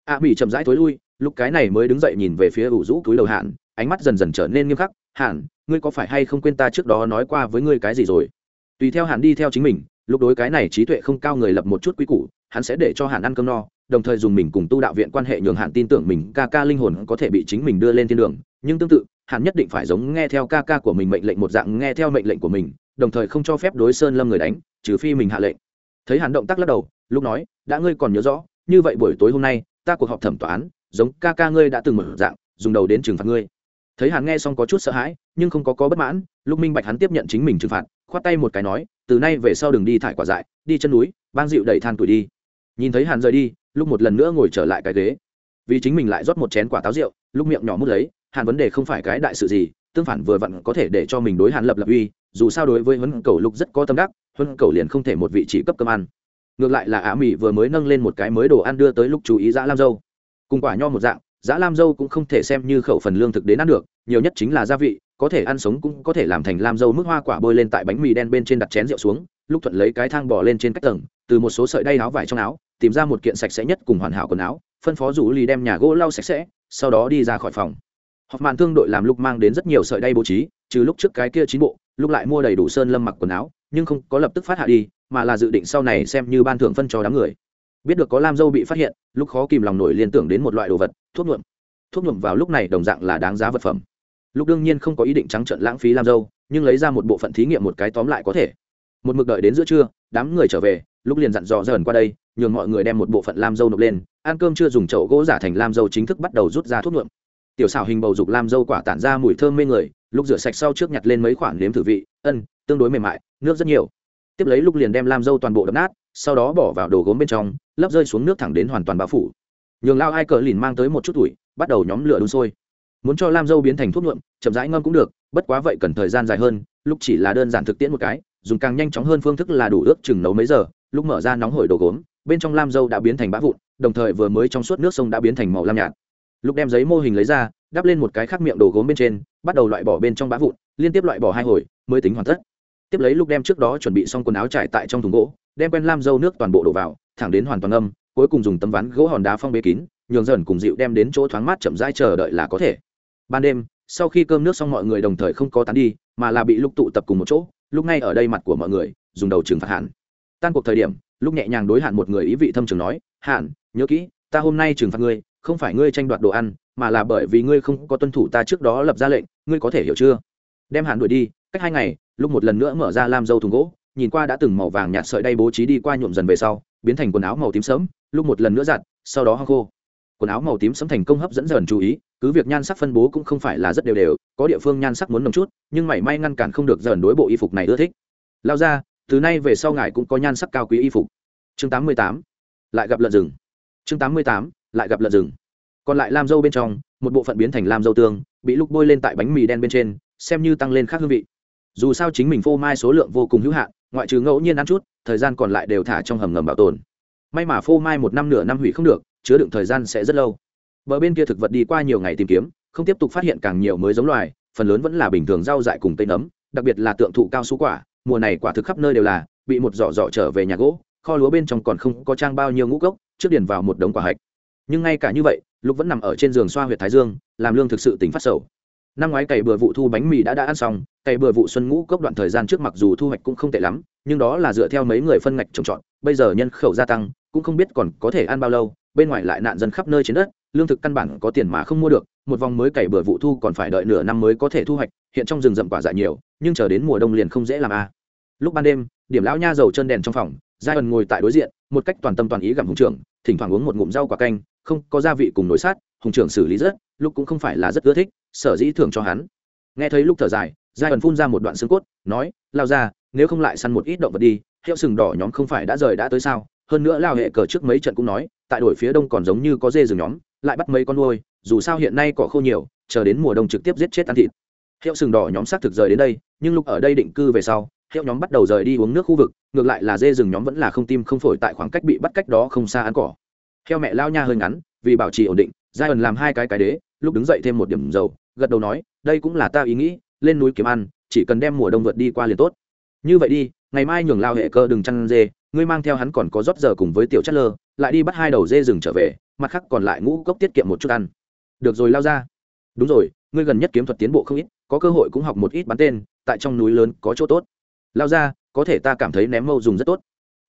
a mỹ chậm rãi thối lui, lúc cái này mới đứng dậy nhìn về phía ủ rũ túi đầu hạn ánh mắt dần dần trở nên nghiêm khắc. Hạn ngươi có phải hay không quên ta trước đó nói qua với ngươi cái gì rồi? Tùy theo hạn đi theo chính mình, lúc đối cái này trí tuệ không cao người lập một chút quý củ, hắn sẽ để cho hạn ăn cơm no, đồng thời dùng mình cùng tu đạo viện quan hệ nhường hạn tin tưởng mình ca ca linh hồn có thể bị chính mình đưa lên thiên đường. Nhưng tương tự hạn nhất định phải giống nghe theo ca ca của mình mệnh lệnh một dạng nghe theo mệnh lệnh của mình, đồng thời không cho phép đối sơn lâm người đánh, trừ phi mình hạ lệnh. Thấy hạn động tác lắc đầu, lúc nói, đã ngươi còn nhớ rõ, như vậy buổi tối hôm nay ta cuộc họp thẩm toán giống ca ca ngươi đã từng mở dạng, dùng đầu đến trừng phạt ngươi. Thấy hắn nghe xong có chút sợ hãi, nhưng không có có bất mãn lúc minh bạch hắn tiếp nhận chính mình trừng phạt, khoát tay một cái nói, từ nay về sau đừng đi thải quả dại, đi chân núi, bang dịu đẩy than tuổi đi. Nhìn thấy hắn rời đi lúc một lần nữa ngồi trở lại cái ghế. Vì chính mình lại rót một chén quả táo rượu lúc miệng nhỏ mút lấy, hàn vấn đề không phải cái đại sự gì, tương phản vừa vặn có thể để cho mình đối hàn lập lập uy, dù sao đối với huấn cầu lục rất có tâm đắc, huấn cầu liền không thể một vị trí cấp cơm ăn ngược lại là ả mị vừa mới nâng lên một cái mới đồ ăn đưa tới lúc chú ý dã lam dâu. Cùng quả nho một dạng dã lam dâu cũng không thể xem như khẩu phần lương thực đến ăn được, nhiều nhất chính là gia vị, có thể ăn sống cũng có thể làm thành lam dâu mức hoa quả bôi lên tại bánh mì đen bên trên đặt chén rượu xuống, lúc thuận lấy cái thang bỏ lên trên cách tầng, từ một số sợi đay áo vải trong áo, tìm ra một kiện sạch sẽ nhất cùng hoàn hảo quần áo, phân phó rủ lì đem nhà gỗ lau sạch sẽ, sau đó đi ra khỏi phòng. Họp màn thương đội làm lúc mang đến rất nhiều sợi đay bố trí, trừ lúc trước cái kia chín bộ, lúc lại mua đầy đủ sơn lâm mặc quần áo, nhưng không có lập tức phát hạ đi mà là dự định sau này xem như ban thưởng phân cho đám người. Biết được có lam dâu bị phát hiện, lúc khó kìm lòng nổi liên tưởng đến một loại đồ vật, thuốc nhuộm. Thuốc nhuộm vào lúc này đồng dạng là đáng giá vật phẩm. Lúc đương nhiên không có ý định trắng trợn lãng phí lam dâu, nhưng lấy ra một bộ phận thí nghiệm một cái tóm lại có thể. Một mực đợi đến giữa trưa, đám người trở về, lúc liền dặn dò dần qua đây, nhường mọi người đem một bộ phận lam dâu nộp lên. Ăn cơm chưa dùng chậu gỗ giả thành lam dâu chính thức bắt đầu rút ra thuốc nhuộm. Tiểu xảo hình bầu dục lam dâu quả tản ra mùi thơm mê người, lúc rửa sạch sau trước nhặt lên mấy khoản nếm thử vị, ân, tương đối mềm mại, nước rất nhiều tiếp lấy lúc liền đem lam dâu toàn bộ đập nát, sau đó bỏ vào đồ gốm bên trong, lấp rơi xuống nước thẳng đến hoàn toàn bao phủ. Nhường lao ai cờ lìn mang tới một chút tuổi, bắt đầu nhóm lửa đun sôi. Muốn cho lam dâu biến thành thuốc nhuộm, chậm rãi ngâm cũng được, bất quá vậy cần thời gian dài hơn lúc chỉ là đơn giản thực tiễn một cái, dùng càng nhanh chóng hơn phương thức là đủ ước chừng nấu mấy giờ, lúc mở ra nóng hổi đồ gốm, bên trong lam dâu đã biến thành bã vụn, đồng thời vừa mới trong suốt nước sông đã biến thành màu lam nhạt. Lúc đem giấy mô hình lấy ra, đắp lên một cái khác miệng đồ gốm bên trên, bắt đầu loại bỏ bên trong bã vụn, liên tiếp loại bỏ hai hồi, mới tính hoàn tất tiếp lấy lúc đem trước đó chuẩn bị xong quần áo trải tại trong thùng gỗ, đem quen lam dâu nước toàn bộ đổ vào, thẳng đến hoàn toàn âm cuối cùng dùng tấm ván gỗ hòn đá phong bế kín, nhường dần cùng dịu đem đến chỗ thoáng mát chậm rãi chờ đợi là có thể. Ban đêm, sau khi cơm nước xong mọi người đồng thời không có tán đi, mà là bị lúc tụ tập cùng một chỗ, lúc ngay ở đây mặt của mọi người, dùng đầu trừng phạt hạn tan cuộc thời điểm lúc nhẹ nhàng đối hạn một người ý vị thâm trường nói hạn nhớ kỹ, ta hôm nay trừng phạt ngươi, không phải ngươi tranh đoạt đồ ăn, mà là bởi vì ngươi không có tuân thủ ta trước đó lập ra lệnh, ngươi có thể hiểu chưa? Đem hạn đuổi đi, cách hai ngày lúc một lần nữa mở ra lam dâu thùng gỗ, nhìn qua đã từng màu vàng nhạt sợi đay bố trí đi qua nhuộm dần về sau, biến thành quần áo màu tím sớm lúc một lần nữa giặt, sau đó hăng khô quần áo màu tím sẫm thành công hấp dẫn dần chú ý, cứ việc nhan sắc phân bố cũng không phải là rất đều đều, có địa phương nhan sắc muốn nồng chút, nhưng mảy may ngăn cản không được dần đối bộ y phục này ưa thích lao ra, từ nay về sau ngài cũng có nhan sắc cao quý y phục chương 88. lại gặp lợn rừng chương 88. lại gặp lợn rừng còn lại lam dâu bên trong, một bộ phận biến thành lam dâu tương, bị lúc bôi lên tại bánh mì đen bên trên, xem như tăng lên khác hương vị dù sao chính mình phô mai số lượng vô cùng hữu hạn, ngoại trừ ngẫu nhiên ăn chút, thời gian còn lại đều thả trong hầm ngầm bảo tồn. May mà phô mai một năm nửa năm hủy không được, chứa đựng thời gian sẽ rất lâu. Bờ bên kia thực vật đi qua nhiều ngày tìm kiếm, không tiếp tục phát hiện càng nhiều mới giống loài, phần lớn vẫn là bình thường rau dại cùng cây nấm, đặc biệt là tượng thụ cao su quả, mùa này quả thực khắp nơi đều là, bị một giỏ giỏ trở về nhà gỗ, kho lúa bên trong còn không có trang bao nhiêu ngũ cốc, trước điền vào một đống quả hạch. Nhưng ngay cả như vậy, lục vẫn nằm ở trên giường xoa huyệt thái dương, làm lương thực sự tỉnh phát sầu. Năm ngoái cày bừa vụ thu bánh mì đã đã ăn xong cày bừa vụ xuân ngũ cốc đoạn thời gian trước mặc dù thu hoạch cũng không tệ lắm, nhưng đó là dựa theo mấy người phân ngạch trồng trọt, bây giờ nhân khẩu gia tăng, cũng không biết còn có thể ăn bao lâu, bên ngoài lại nạn dân khắp nơi trên đất, lương thực căn bản có tiền mà không mua được, một vòng mới cày bừa vụ thu còn phải đợi nửa năm mới có thể thu hoạch, hiện trong rừng rậm quả dại nhiều, nhưng chờ đến mùa đông liền không dễ làm a à. lúc ban đêm, điểm lão nha dầu chân đèn trong phòng, giai ẩn ngồi tại đối diện, một cách toàn tâm toàn ý gặm hùng trưởng, thỉnh thoảng uống một ngụm rau quả canh, không có gia vị cùng nồi sát hùng trưởng xử lý rất, lúc cũng không phải là rất ưa thích, sở dĩ thưởng cho hắn nghe thấy lúc thở dài giai ẩn phun ra một đoạn xương cốt, nói, lao ra, nếu không lại săn một ít động vật đi, hiệu sừng đỏ nhóm không phải đã rời đã tới sao? Hơn nữa lao hệ cờ trước mấy trận cũng nói, tại đổi phía đông còn giống như có dê rừng nhóm, lại bắt mấy con nuôi, dù sao hiện nay cỏ khô nhiều, chờ đến mùa đông trực tiếp giết chết ăn thịt. Hiệu sừng đỏ nhóm xác thực rời đến đây, nhưng lúc ở đây định cư về sau, hiệu nhóm bắt đầu rời đi uống nước khu vực, ngược lại là dê rừng nhóm vẫn là không tim không phổi tại khoảng cách bị bắt cách đó không xa ăn cỏ. Theo mẹ lao nha hơi ngắn, vì bảo trì ổn định, giai ẩn làm hai cái cái đế, lúc đứng dậy thêm một điểm dầu, gật đầu nói, đây cũng là ta ý nghĩ lên núi kiếm ăn, chỉ cần đem mùa đông vượt đi qua liền tốt. Như vậy đi, ngày mai nhường lao hệ cơ đừng chăn dê, ngươi mang theo hắn còn có rót giờ cùng với tiểu chất lơ, lại đi bắt hai đầu dê rừng trở về, mặt khác còn lại ngũ cốc tiết kiệm một chút ăn. Được rồi lao ra. Đúng rồi, ngươi gần nhất kiếm thuật tiến bộ không ít, có cơ hội cũng học một ít bắn tên, tại trong núi lớn có chỗ tốt. Lao ra, có thể ta cảm thấy ném mâu dùng rất tốt.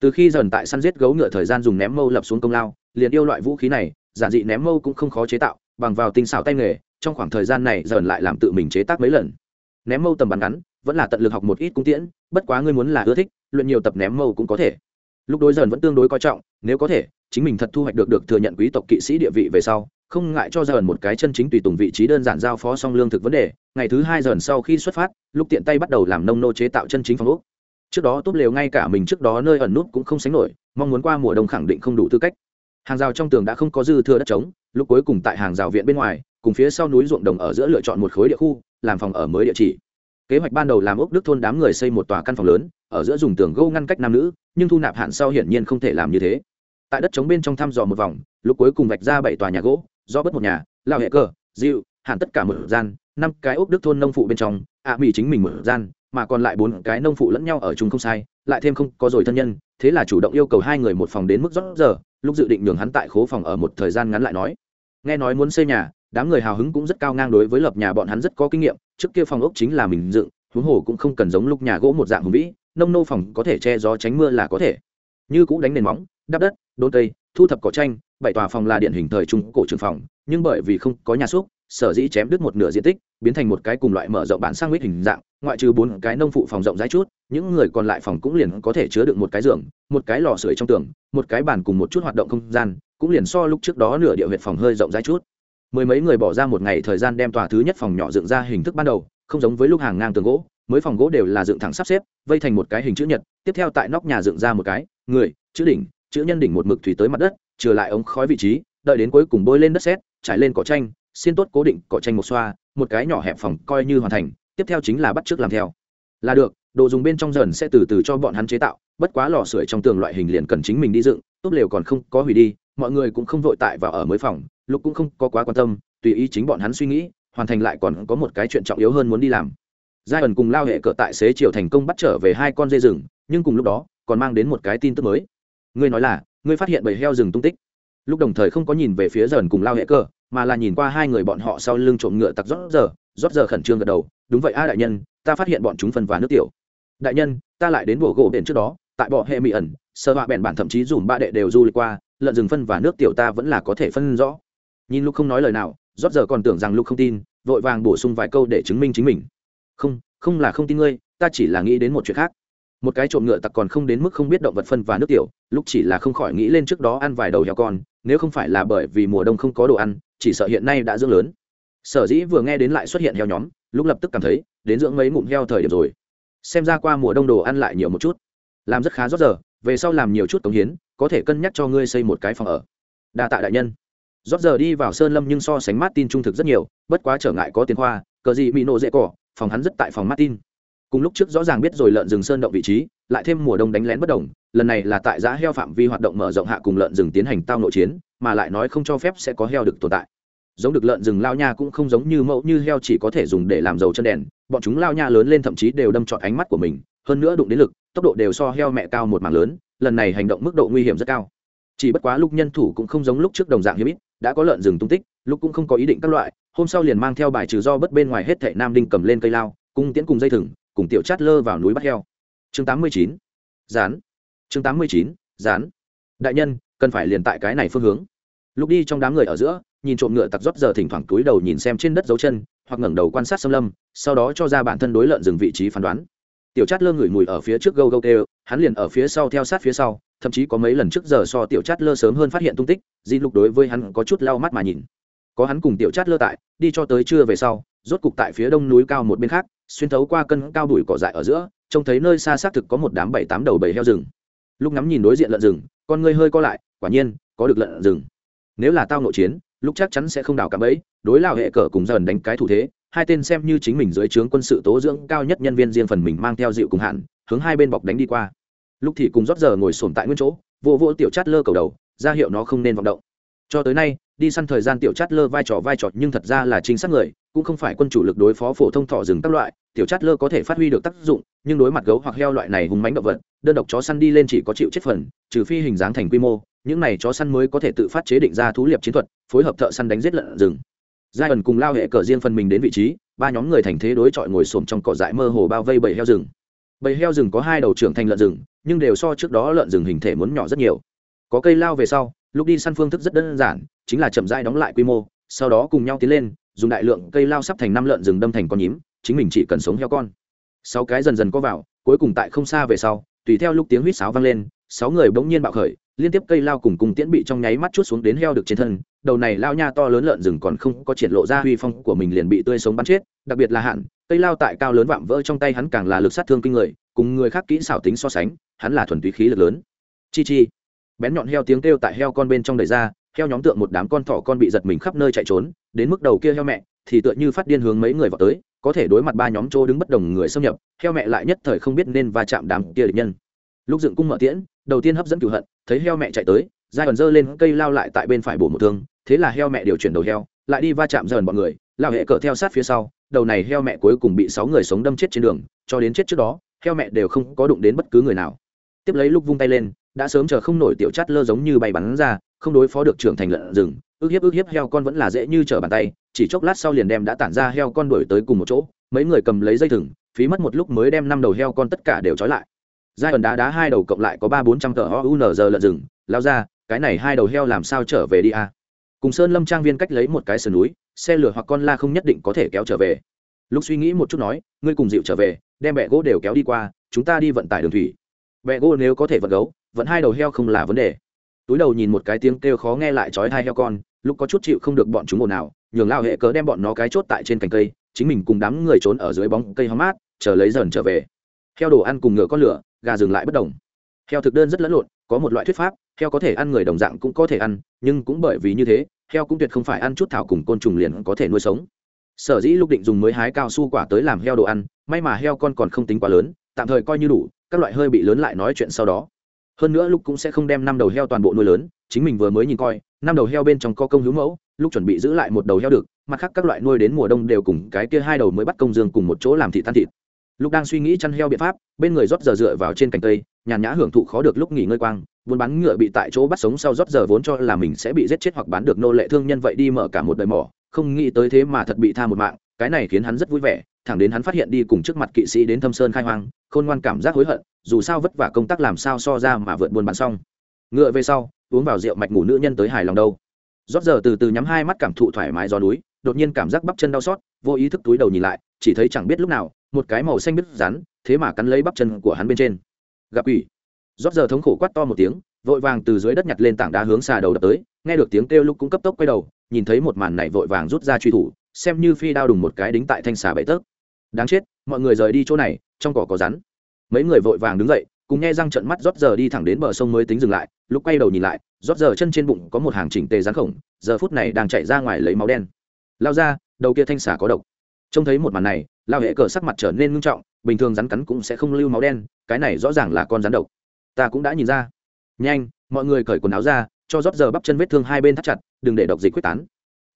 Từ khi dần tại săn giết gấu ngựa thời gian dùng ném mâu lập xuống công lao, liền yêu loại vũ khí này, giản dị ném mâu cũng không khó chế tạo, bằng vào tinh xảo tay nghề, trong khoảng thời gian này dần lại làm tự mình chế tác mấy lần ném mâu tầm bắn ngắn, vẫn là tận lực học một ít cung tiễn, bất quá ngươi muốn là ưa thích, luyện nhiều tập ném mâu cũng có thể. Lúc đối dần vẫn tương đối coi trọng, nếu có thể, chính mình thật thu hoạch được được thừa nhận quý tộc kỵ sĩ địa vị về sau, không ngại cho dần một cái chân chính tùy tùng vị trí đơn giản giao phó xong lương thực vấn đề, ngày thứ hai dần sau khi xuất phát, lúc tiện tay bắt đầu làm nông nô chế tạo chân chính phòng úc trước đó tốt lều ngay cả mình trước đó nơi ẩn nút cũng không sánh nổi, mong muốn qua mùa đông khẳng định không đủ tư cách. Hàng rào trong tường đã không có dư thừa đất trống, lúc cuối cùng tại hàng rào viện bên ngoài cùng phía sau núi ruộng đồng ở giữa lựa chọn một khối địa khu, làm phòng ở mới địa chỉ. Kế hoạch ban đầu làm ốc đức thôn đám người xây một tòa căn phòng lớn, ở giữa dùng tường gỗ ngăn cách nam nữ, nhưng thu nạp hạn sau hiển nhiên không thể làm như thế. Tại đất trống bên trong thăm dò một vòng, lúc cuối cùng vạch ra bảy tòa nhà gỗ, do bất một nhà lao hệ cơ dịu hạn tất cả một gian, năm cái ốc đức thôn nông phụ bên trong, ạ mỹ chính mình một gian, mà còn lại bốn cái nông phụ lẫn nhau ở chung không sai, lại thêm không có rồi thân nhân, thế là chủ động yêu cầu hai người một phòng đến mức rót giờ, lúc dự định nhường hắn tại khố phòng ở một thời gian ngắn lại nói. Nghe nói muốn xây nhà đám người hào hứng cũng rất cao ngang đối với lập nhà bọn hắn rất có kinh nghiệm, trước kia phòng ốc chính là mình dựng, huống hồ cũng không cần giống lúc nhà gỗ một dạng hùng vĩ, nông nô phòng có thể che gió tránh mưa là có thể. Như cũ đánh nền móng, đắp đất đôn cây, thu thập cỏ tranh, bảy tòa phòng là điện hình thời trung cổ trường phòng, nhưng bởi vì không có nhà xúc, sở dĩ chém đứt một nửa diện tích, biến thành một cái cùng loại mở rộng bản sang mít hình dạng, ngoại trừ bốn cái nông phụ phòng rộng rãi chút, những người còn lại phòng cũng liền có thể chứa được một cái giường, một cái lò sưởi trong tường, một cái bàn cùng một chút hoạt động không gian, cũng liền so lúc trước đó nửa địa huyệt phòng hơi rộng rãi chút mười mấy người bỏ ra một ngày thời gian đem tòa thứ nhất phòng nhỏ dựng ra hình thức ban đầu, không giống với lúc hàng ngang tường gỗ, mới phòng gỗ đều là dựng thẳng sắp xếp, vây thành một cái hình chữ nhật, tiếp theo tại nóc nhà dựng ra một cái, người, chữ đỉnh, chữ nhân đỉnh một mực thủy tới mặt đất, trừ lại ống khói vị trí, đợi đến cuối cùng bôi lên đất sét, trải lên cỏ tranh xin tốt cố định cỏ tranh một xoa, một cái nhỏ hẹp phòng coi như hoàn thành, tiếp theo chính là bắt trước làm theo. Là được, đồ dùng bên trong dần sẽ từ từ cho bọn hắn chế tạo, bất quá lò sưởi trong tường loại hình liền cần chính mình đi dựng tốt lều còn không có hủy đi mọi người cũng không vội tại vào ở mới phòng, lục cũng không có quá quan tâm, tùy ý chính bọn hắn suy nghĩ, hoàn thành lại còn có một cái chuyện trọng yếu hơn muốn đi làm. Giai ẩn cùng lao hệ cỡ tại xế chiều thành công bắt trở về hai con dê rừng, nhưng cùng lúc đó, còn mang đến một cái tin tức mới. Ngươi nói là, ngươi phát hiện bầy heo rừng tung tích. Lúc đồng thời không có nhìn về phía dần cùng lao hệ cờ, mà là nhìn qua hai người bọn họ sau lưng trộm ngựa tặc rót giờ rót giờ khẩn trương gật đầu, đúng vậy a, đại nhân, ta phát hiện bọn chúng phân và nước tiểu. Đại nhân, ta lại đến bổ gỗ biển trước đó tại bọ hệ mỹ ẩn, sơ họa bèn bản thậm chí dùm ba đệ đều du lịch qua, lợn rừng phân và nước tiểu ta vẫn là có thể phân rõ. Nhìn lúc không nói lời nào, rót giờ còn tưởng rằng lúc không tin, vội vàng bổ sung vài câu để chứng minh chính mình. Không không là không tin ngươi, ta chỉ là nghĩ đến một chuyện khác. Một cái trộm ngựa tặc còn không đến mức không biết động vật phân và nước tiểu lúc chỉ là không khỏi nghĩ lên trước đó ăn vài đầu heo con, nếu không phải là bởi vì mùa đông không có đồ ăn, chỉ sợ hiện nay đã dưỡng lớn. Sở dĩ vừa nghe đến lại xuất hiện heo nhóm lúc lập tức cảm thấy, đến dưỡng mấy ngụm heo thời điểm rồi. Xem ra qua mùa đông đồ ăn lại nhiều một chút làm rất khá rót giờ, về sau làm nhiều chút cống hiến, có thể cân nhắc cho ngươi xây một cái phòng ở. Đa tạ đại nhân. Rót giờ đi vào sơn lâm nhưng so sánh martin trung thực rất nhiều, bất quá trở ngại có tiền khoa, cờ gì bị nổ dễ cỏ, phòng hắn rất tại phòng martin. Cùng lúc trước rõ ràng biết rồi lợn rừng sơn động vị trí, lại thêm mùa đông đánh lén bất đồng, lần này là tại giá heo phạm vi hoạt động mở rộng hạ cùng lợn rừng tiến hành tao nội chiến, mà lại nói không cho phép sẽ có heo được tồn tại. Giống được lợn rừng lao nha cũng không giống như mẫu như heo chỉ có thể dùng để làm dầu chân đèn, bọn chúng lao nha lớn lên thậm chí đều đâm trọn ánh mắt của mình hơn nữa đụng đến lực, tốc độ đều so heo mẹ cao một mảng lớn, lần này hành động mức độ nguy hiểm rất cao. Chỉ bất quá lúc nhân thủ cũng không giống lúc trước đồng dạng hiếm ít, đã có lợn rừng tung tích lúc cũng không có ý định các loại, hôm sau liền mang theo bài trừ do bất bên ngoài hết thệ nam đinh cầm lên cây lao, cung tiễn cùng dây thừng, cùng tiểu chát lơ vào núi bắt heo. Chương tám mươi chín rán chương tám mươi chín rán đại nhân, cần phải liền tại cái này phương hướng. Lúc đi trong đám người ở giữa, nhìn trộm ngựa tặc rót giờ thỉnh thoảng túi đầu nhìn xem trên đất dấu chân, hoặc ngẩng đầu quan sát xâm lâm, sau đó cho ra bản thân đối lợn rừng vị trí phán đoán tiểu chát lơ ngửi mùi ở phía trước gâu gâu kêu, hắn liền ở phía sau theo sát phía sau, thậm chí có mấy lần trước giờ so tiểu chát lơ sớm hơn phát hiện tung tích, di lục đối với hắn có chút lau mắt mà nhìn. Có hắn cùng tiểu chát lơ tại, đi cho tới trưa về sau, rốt cục tại phía đông núi cao một bên khác, xuyên thấu qua cân cao đùi cỏ dại ở giữa, trông thấy nơi xa xác thực có một đám bảy tám đầu bầy heo rừng. Lúc ngắm nhìn đối diện lợn rừng, con ngươi hơi co lại, quả nhiên, có được lợn rừng. Nếu là tao nội chiến lúc chắc chắn sẽ không đào cạm ấy đối lao hệ cờ cùng dần đánh cái thủ thế hai tên xem như chính mình dưới trướng quân sự tố dưỡng cao nhất nhân viên riêng phần mình mang theo dịu cùng hạn, hướng hai bên bọc đánh đi qua. Lúc thì cùng rót giờ ngồi sồn tại nguyên chỗ, vô vô tiểu chát lơ cầu đầu, ra hiệu nó không nên vọng động. Cho tới nay, đi săn thời gian tiểu chát lơ vai trò vai trò nhưng thật ra là chính xác người, cũng không phải quân chủ lực đối phó phổ thông thọ rừng các loại, tiểu chát lơ có thể phát huy được tác dụng, nhưng đối mặt gấu hoặc heo loại này hùng mánh động vật, đơn độc chó săn đi lên chỉ có chịu chết phần, trừ phi hình dáng thành quy mô, những này chó săn mới có thể tự phát chế định ra thú liệp chiến thuật, phối hợp thợ săn đánh giết lợn rừng giai ẩn cùng lao hệ cờ riêng phần mình đến vị trí, ba nhóm người thành thế đối chọi ngồi xổm trong cỏ dại mơ hồ bao vây bầy heo rừng. Bầy heo rừng có hai đầu trưởng thành lợn rừng, nhưng đều so trước đó lợn rừng hình thể muốn nhỏ rất nhiều. Có cây lao về sau, lúc đi săn phương thức rất đơn giản, chính là chậm rãi đóng lại quy mô, sau đó cùng nhau tiến lên, dùng đại lượng cây lao sắp thành năm lợn rừng đâm thành con nhím, chính mình chỉ cần sống heo con. Sáu cái dần dần có vào, cuối cùng tại không xa về sau, tùy theo lúc tiếng huýt sáo vang lên, sáu người bỗng nhiên bạo khởi liên tiếp cây lao cùng cung tiễn bị trong nháy mắt chút xuống đến heo được trên thân, đầu này lao nha to lớn lợn rừng còn không có triển lộ ra huy phong của mình liền bị tươi sống bắn chết, đặc biệt là hạn, cây lao tại cao lớn vạm vỡ trong tay hắn càng là lực sát thương kinh người, cùng người khác kỹ xảo tính so sánh, hắn là thuần túy khí lực lớn. Chi chi. Bén nhọn heo tiếng kêu tại heo con bên trong đầy ra, heo nhóm tượng một đám con thỏ con bị giật mình khắp nơi chạy trốn, đến mức đầu kia heo mẹ thì tựa như phát điên hướng mấy người vào tới, có thể đối mặt ba nhóm chỗ đứng bất đồng người xâm nhập, heo mẹ lại nhất thời không biết nên va chạm đám kia địch nhân. Lúc dựng cung mở tiễn đầu tiên hấp dẫn cửu hận, thấy heo mẹ chạy tới, giai ẩn giơ lên cây lao lại tại bên phải bổ một thương, thế là heo mẹ điều chuyển đầu heo, lại đi va chạm dần bọn người, lao hệ cỡ theo sát phía sau, đầu này heo mẹ cuối cùng bị sáu người sống đâm chết trên đường, cho đến chết trước đó, heo mẹ đều không có đụng đến bất cứ người nào. Tiếp lấy lúc vung tay lên, đã sớm chờ không nổi tiểu chát lơ giống như bay bắn ra, không đối phó được trưởng thành lợn rừng, ước hiếp ước hiếp heo con vẫn là dễ như trở bàn tay, chỉ chốc lát sau liền đem đã tản ra heo con đuổi tới cùng một chỗ, mấy người cầm lấy dây thừng, phí mất một lúc mới đem năm đầu heo con tất cả đều trói lại giai ẩn đá đá hai đầu cộng lại có ba bốn trăm tờ giờ lợn rừng. Lao ra, cái này hai đầu heo làm sao trở về đi a cùng sơn lâm trang viên cách lấy một cái sườn núi, xe lửa hoặc con la không nhất định có thể kéo trở về. Lúc suy nghĩ một chút nói, ngươi cùng dịu trở về, đem bẹ gỗ đều kéo đi qua, chúng ta đi vận tải đường thủy. Bẹ gỗ nếu có thể vận gấu, vận hai đầu heo không là vấn đề. Túi đầu nhìn một cái tiếng kêu khó nghe lại trói hai heo con, lúc có chút chịu không được bọn chúng ồn nào nhường lao hệ cớ đem bọn nó cái chốt tại trên cành cây, chính mình cùng đám người trốn ở dưới bóng cây hóng mát, chờ lấy dần trở về heo đồ ăn cùng ngựa con lửa, gà dừng lại bất đồng. Heo thực đơn rất lẫn lộn, có một loại thuyết pháp, heo có thể ăn người đồng dạng cũng có thể ăn, nhưng cũng bởi vì như thế, heo cũng tuyệt không phải ăn chút thảo cùng côn trùng liền có thể nuôi sống. Sở dĩ lúc định dùng mới hái cao su quả tới làm heo đồ ăn, may mà heo con còn không tính quá lớn, tạm thời coi như đủ, các loại hơi bị lớn lại nói chuyện sau đó. Hơn nữa lúc cũng sẽ không đem năm đầu heo toàn bộ nuôi lớn, chính mình vừa mới nhìn coi, năm đầu heo bên trong có công hữu mẫu lúc chuẩn bị giữ lại một đầu heo được, mặt khác các loại nuôi đến mùa đông đều cùng cái kia hai đầu mới bắt công dương cùng một chỗ làm thịt tan thịt lúc đang suy nghĩ chăn heo biện pháp, bên người rót giờ dựa vào trên cành cây, nhàn nhã hưởng thụ khó được lúc nghỉ ngơi quang, buôn bán ngựa bị tại chỗ bắt sống sau rót giờ vốn cho là mình sẽ bị giết chết hoặc bán được nô lệ thương nhân vậy đi mở cả một đời mỏ, không nghĩ tới thế mà thật bị tha một mạng, cái này khiến hắn rất vui vẻ, thẳng đến hắn phát hiện đi cùng trước mặt kỵ sĩ đến thâm sơn khai hoang, khôn ngoan cảm giác hối hận, dù sao vất vả công tác làm sao so ra mà vượt buôn bán xong. Ngựa về sau, uống vào rượu mạch ngủ nữ nhân tới hài lòng đâu. Rót giờ từ từ nhắm hai mắt cảm thụ thoải mái gió núi, đột nhiên cảm giác bắp chân đau xót, vô ý thức túi đầu nhìn lại chỉ thấy chẳng biết lúc nào, một cái màu xanh biết rắn, thế mà cắn lấy bắp chân của hắn bên trên. Gặp ủy rót giờ thống khổ quát to một tiếng, vội vàng từ dưới đất nhặt lên tảng đá hướng xà đầu đập tới, nghe được tiếng kêu lúc cũng cấp tốc quay đầu, nhìn thấy một màn này vội vàng rút ra truy thủ, xem như phi đao đùng một cái đính tại thanh xà bậy tớp. Đáng chết, mọi người rời đi chỗ này, trong cỏ có rắn. Mấy người vội vàng đứng dậy, cùng nghe răng trận mắt rót giờ đi thẳng đến bờ sông mới tính dừng lại, lúc quay đầu nhìn lại, rót giờ chân trên bụng có một hàng chỉnh tề rắn khổng, giờ phút này đang chạy ra ngoài lấy máu đen. Lao ra, đầu kia thanh xà có độc trông thấy một màn này lao hệ cờ sắc mặt trở nên ngưng trọng, bình thường rắn cắn cũng sẽ không lưu máu đen, cái này rõ ràng là con rắn độc. Ta cũng đã nhìn ra. Nhanh, mọi người cởi quần áo ra, cho rót giờ bắp chân vết thương hai bên thắt chặt, đừng để độc dịch quyết tán.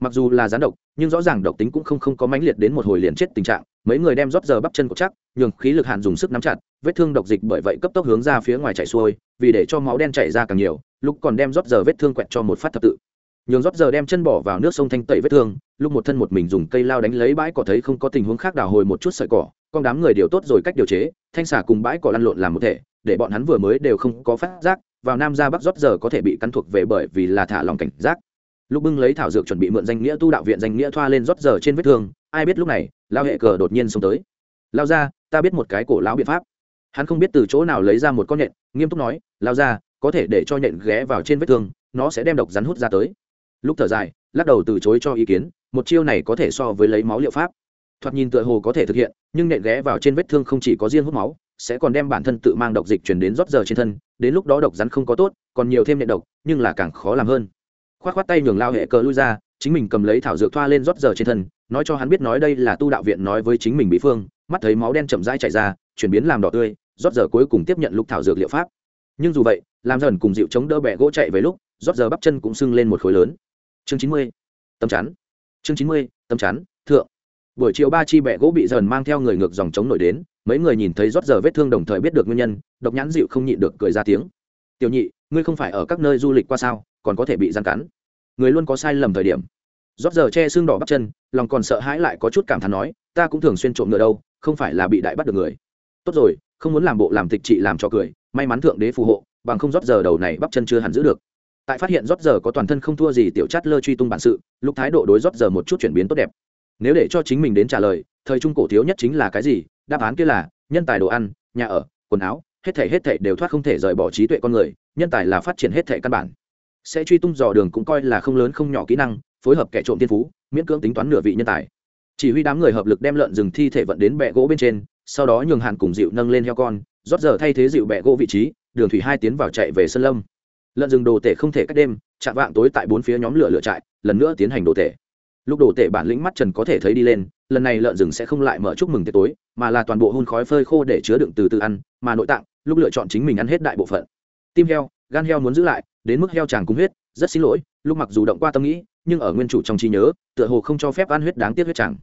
Mặc dù là rắn độc, nhưng rõ ràng độc tính cũng không không có mãnh liệt đến một hồi liền chết tình trạng, mấy người đem rót giờ bắp chân cột chắc, nhường khí lực hạn dùng sức nắm chặt, vết thương độc dịch bởi vậy cấp tốc hướng ra phía ngoài chảy xuôi, vì để cho máu đen chảy ra càng nhiều, lúc còn đem rót giờ vết thương quẹt cho một phát thập tự nhường rót giờ đem chân bỏ vào nước sông thanh tẩy vết thương, lúc một thân một mình dùng cây lao đánh lấy bãi cỏ thấy không có tình huống khác đào hồi một chút sợi cỏ, con đám người đều tốt rồi cách điều chế, thanh xả cùng bãi cỏ lăn lộn làm một thể, để bọn hắn vừa mới đều không có phát giác, vào nam ra bắc rót giờ có thể bị cắn thuộc về bởi vì là thả lòng cảnh giác. Lúc bưng lấy thảo dược chuẩn bị mượn danh nghĩa tu đạo viện danh nghĩa thoa lên rót giờ trên vết thương, ai biết lúc này lao hệ cờ đột nhiên xông tới. Lao ra ta biết một cái cổ lão biện pháp. Hắn không biết từ chỗ nào lấy ra một con nhện, nghiêm túc nói lao ra có thể để cho nhện ghé vào trên vết thương, nó sẽ đem độc rắn hút ra tới lúc thở dài, lắc đầu từ chối cho ý kiến, một chiêu này có thể so với lấy máu liệu pháp. Thoạt nhìn tựa hồ có thể thực hiện, nhưng nện ghé vào trên vết thương không chỉ có riêng hút máu, sẽ còn đem bản thân tự mang độc dịch chuyển đến rót giờ trên thân, đến lúc đó độc rắn không có tốt, còn nhiều thêm nện độc, nhưng là càng khó làm hơn. Khoát khoát tay nhường lao hệ cờ lui ra, chính mình cầm lấy thảo dược thoa lên rót giờ trên thân, nói cho hắn biết nói đây là tu đạo viện nói với chính mình bị phương, mắt thấy máu đen chậm rãi chạy ra, chuyển biến làm đỏ tươi, rót giờ cuối cùng tiếp nhận lục thảo dược liệu pháp. Nhưng dù vậy, làm dần cùng dịu chống đỡ bẹ gỗ chạy về lúc, rót giờ bắp chân cũng sưng lên một khối lớn chương chín mươi tấm chắn. Chương chín mươi tấm chắn, thượng. Buổi chiều ba chi bẹ gỗ bị dần mang theo người ngược dòng chống nổi đến, mấy người nhìn thấy rót giờ vết thương đồng thời biết được nguyên nhân, độc nhãn dịu không nhịn được cười ra tiếng. Tiểu nhị, ngươi không phải ở các nơi du lịch qua sao, còn có thể bị gian cắn. Người luôn có sai lầm thời điểm. Rót giờ che xương đỏ bắp chân, lòng còn sợ hãi lại có chút cảm thán nói, ta cũng thường xuyên trộm ngựa đâu, không phải là bị đại bắt được người. Tốt rồi, không muốn làm bộ làm tịch trị làm cho cười, may mắn thượng đế phù hộ, bằng không rót giờ đầu này bắp chân chưa hẳn giữ được tại phát hiện rót giờ có toàn thân không thua gì tiểu chát lơ truy tung bản sự, lúc thái độ đối rót giờ một chút chuyển biến tốt đẹp. Nếu để cho chính mình đến trả lời, thời trung cổ thiếu nhất chính là cái gì? Đáp án kia là, nhân tài đồ ăn, nhà ở, quần áo, hết thể hết thể đều thoát không thể rời bỏ trí tuệ con người, nhân tài là phát triển hết thể căn bản. Sẽ truy tung dò đường cũng coi là không lớn không nhỏ kỹ năng, phối hợp kẻ trộm tiên phú, miễn cưỡng tính toán nửa vị nhân tài. Chỉ huy đám người hợp lực đem lợn rừng thi thể vận đến bẹ gỗ bên trên, sau đó nhường hàn cùng dịu nâng lên heo con, rót giờ thay thế dịu bẹ gỗ vị trí, đường thủy hai tiến vào chạy về sân lâm lợn rừng đồ tể không thể cách đêm, chạm vạng tối tại bốn phía nhóm lửa lửa trại, lần nữa tiến hành đồ tể. Lúc đồ tể bản lĩnh mắt trần có thể thấy đi lên, lần này lợn rừng sẽ không lại mở chúc mừng tiệc tối, mà là toàn bộ hun khói phơi khô để chứa đựng từ từ ăn, mà nội tạng, lúc lựa chọn chính mình ăn hết đại bộ phận. Tim heo, gan heo muốn giữ lại, đến mức heo chàng cung huyết, rất xin lỗi, lúc mặc dù động qua tâm nghĩ, nhưng ở nguyên chủ trong trí nhớ, tựa hồ không cho phép ăn huyết đáng tiếc huyết chàng.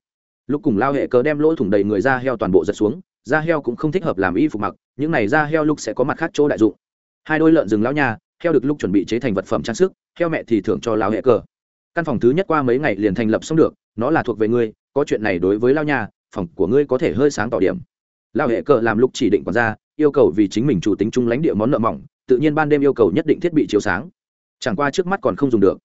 Lúc cùng lao hệ cờ đem lỗ thủng đầy người da heo toàn bộ giật xuống, da heo cũng không thích hợp làm y phục mặc, những này da heo lúc sẽ có mặt khác chỗ đại dụng. Hai đôi lợn rừng lão nha heo được lúc chuẩn bị chế thành vật phẩm trang sức heo mẹ thì thưởng cho lao hệ cờ. Căn phòng thứ nhất qua mấy ngày liền thành lập xong được nó là thuộc về ngươi có chuyện này đối với lao nhà, phòng của ngươi có thể hơi sáng tỏ điểm. Lao hệ cờ làm lúc chỉ định còn ra yêu cầu vì chính mình chủ tính chung lãnh địa món nợ mỏng tự nhiên ban đêm yêu cầu nhất định thiết bị chiếu sáng. Chẳng qua trước mắt còn không dùng được.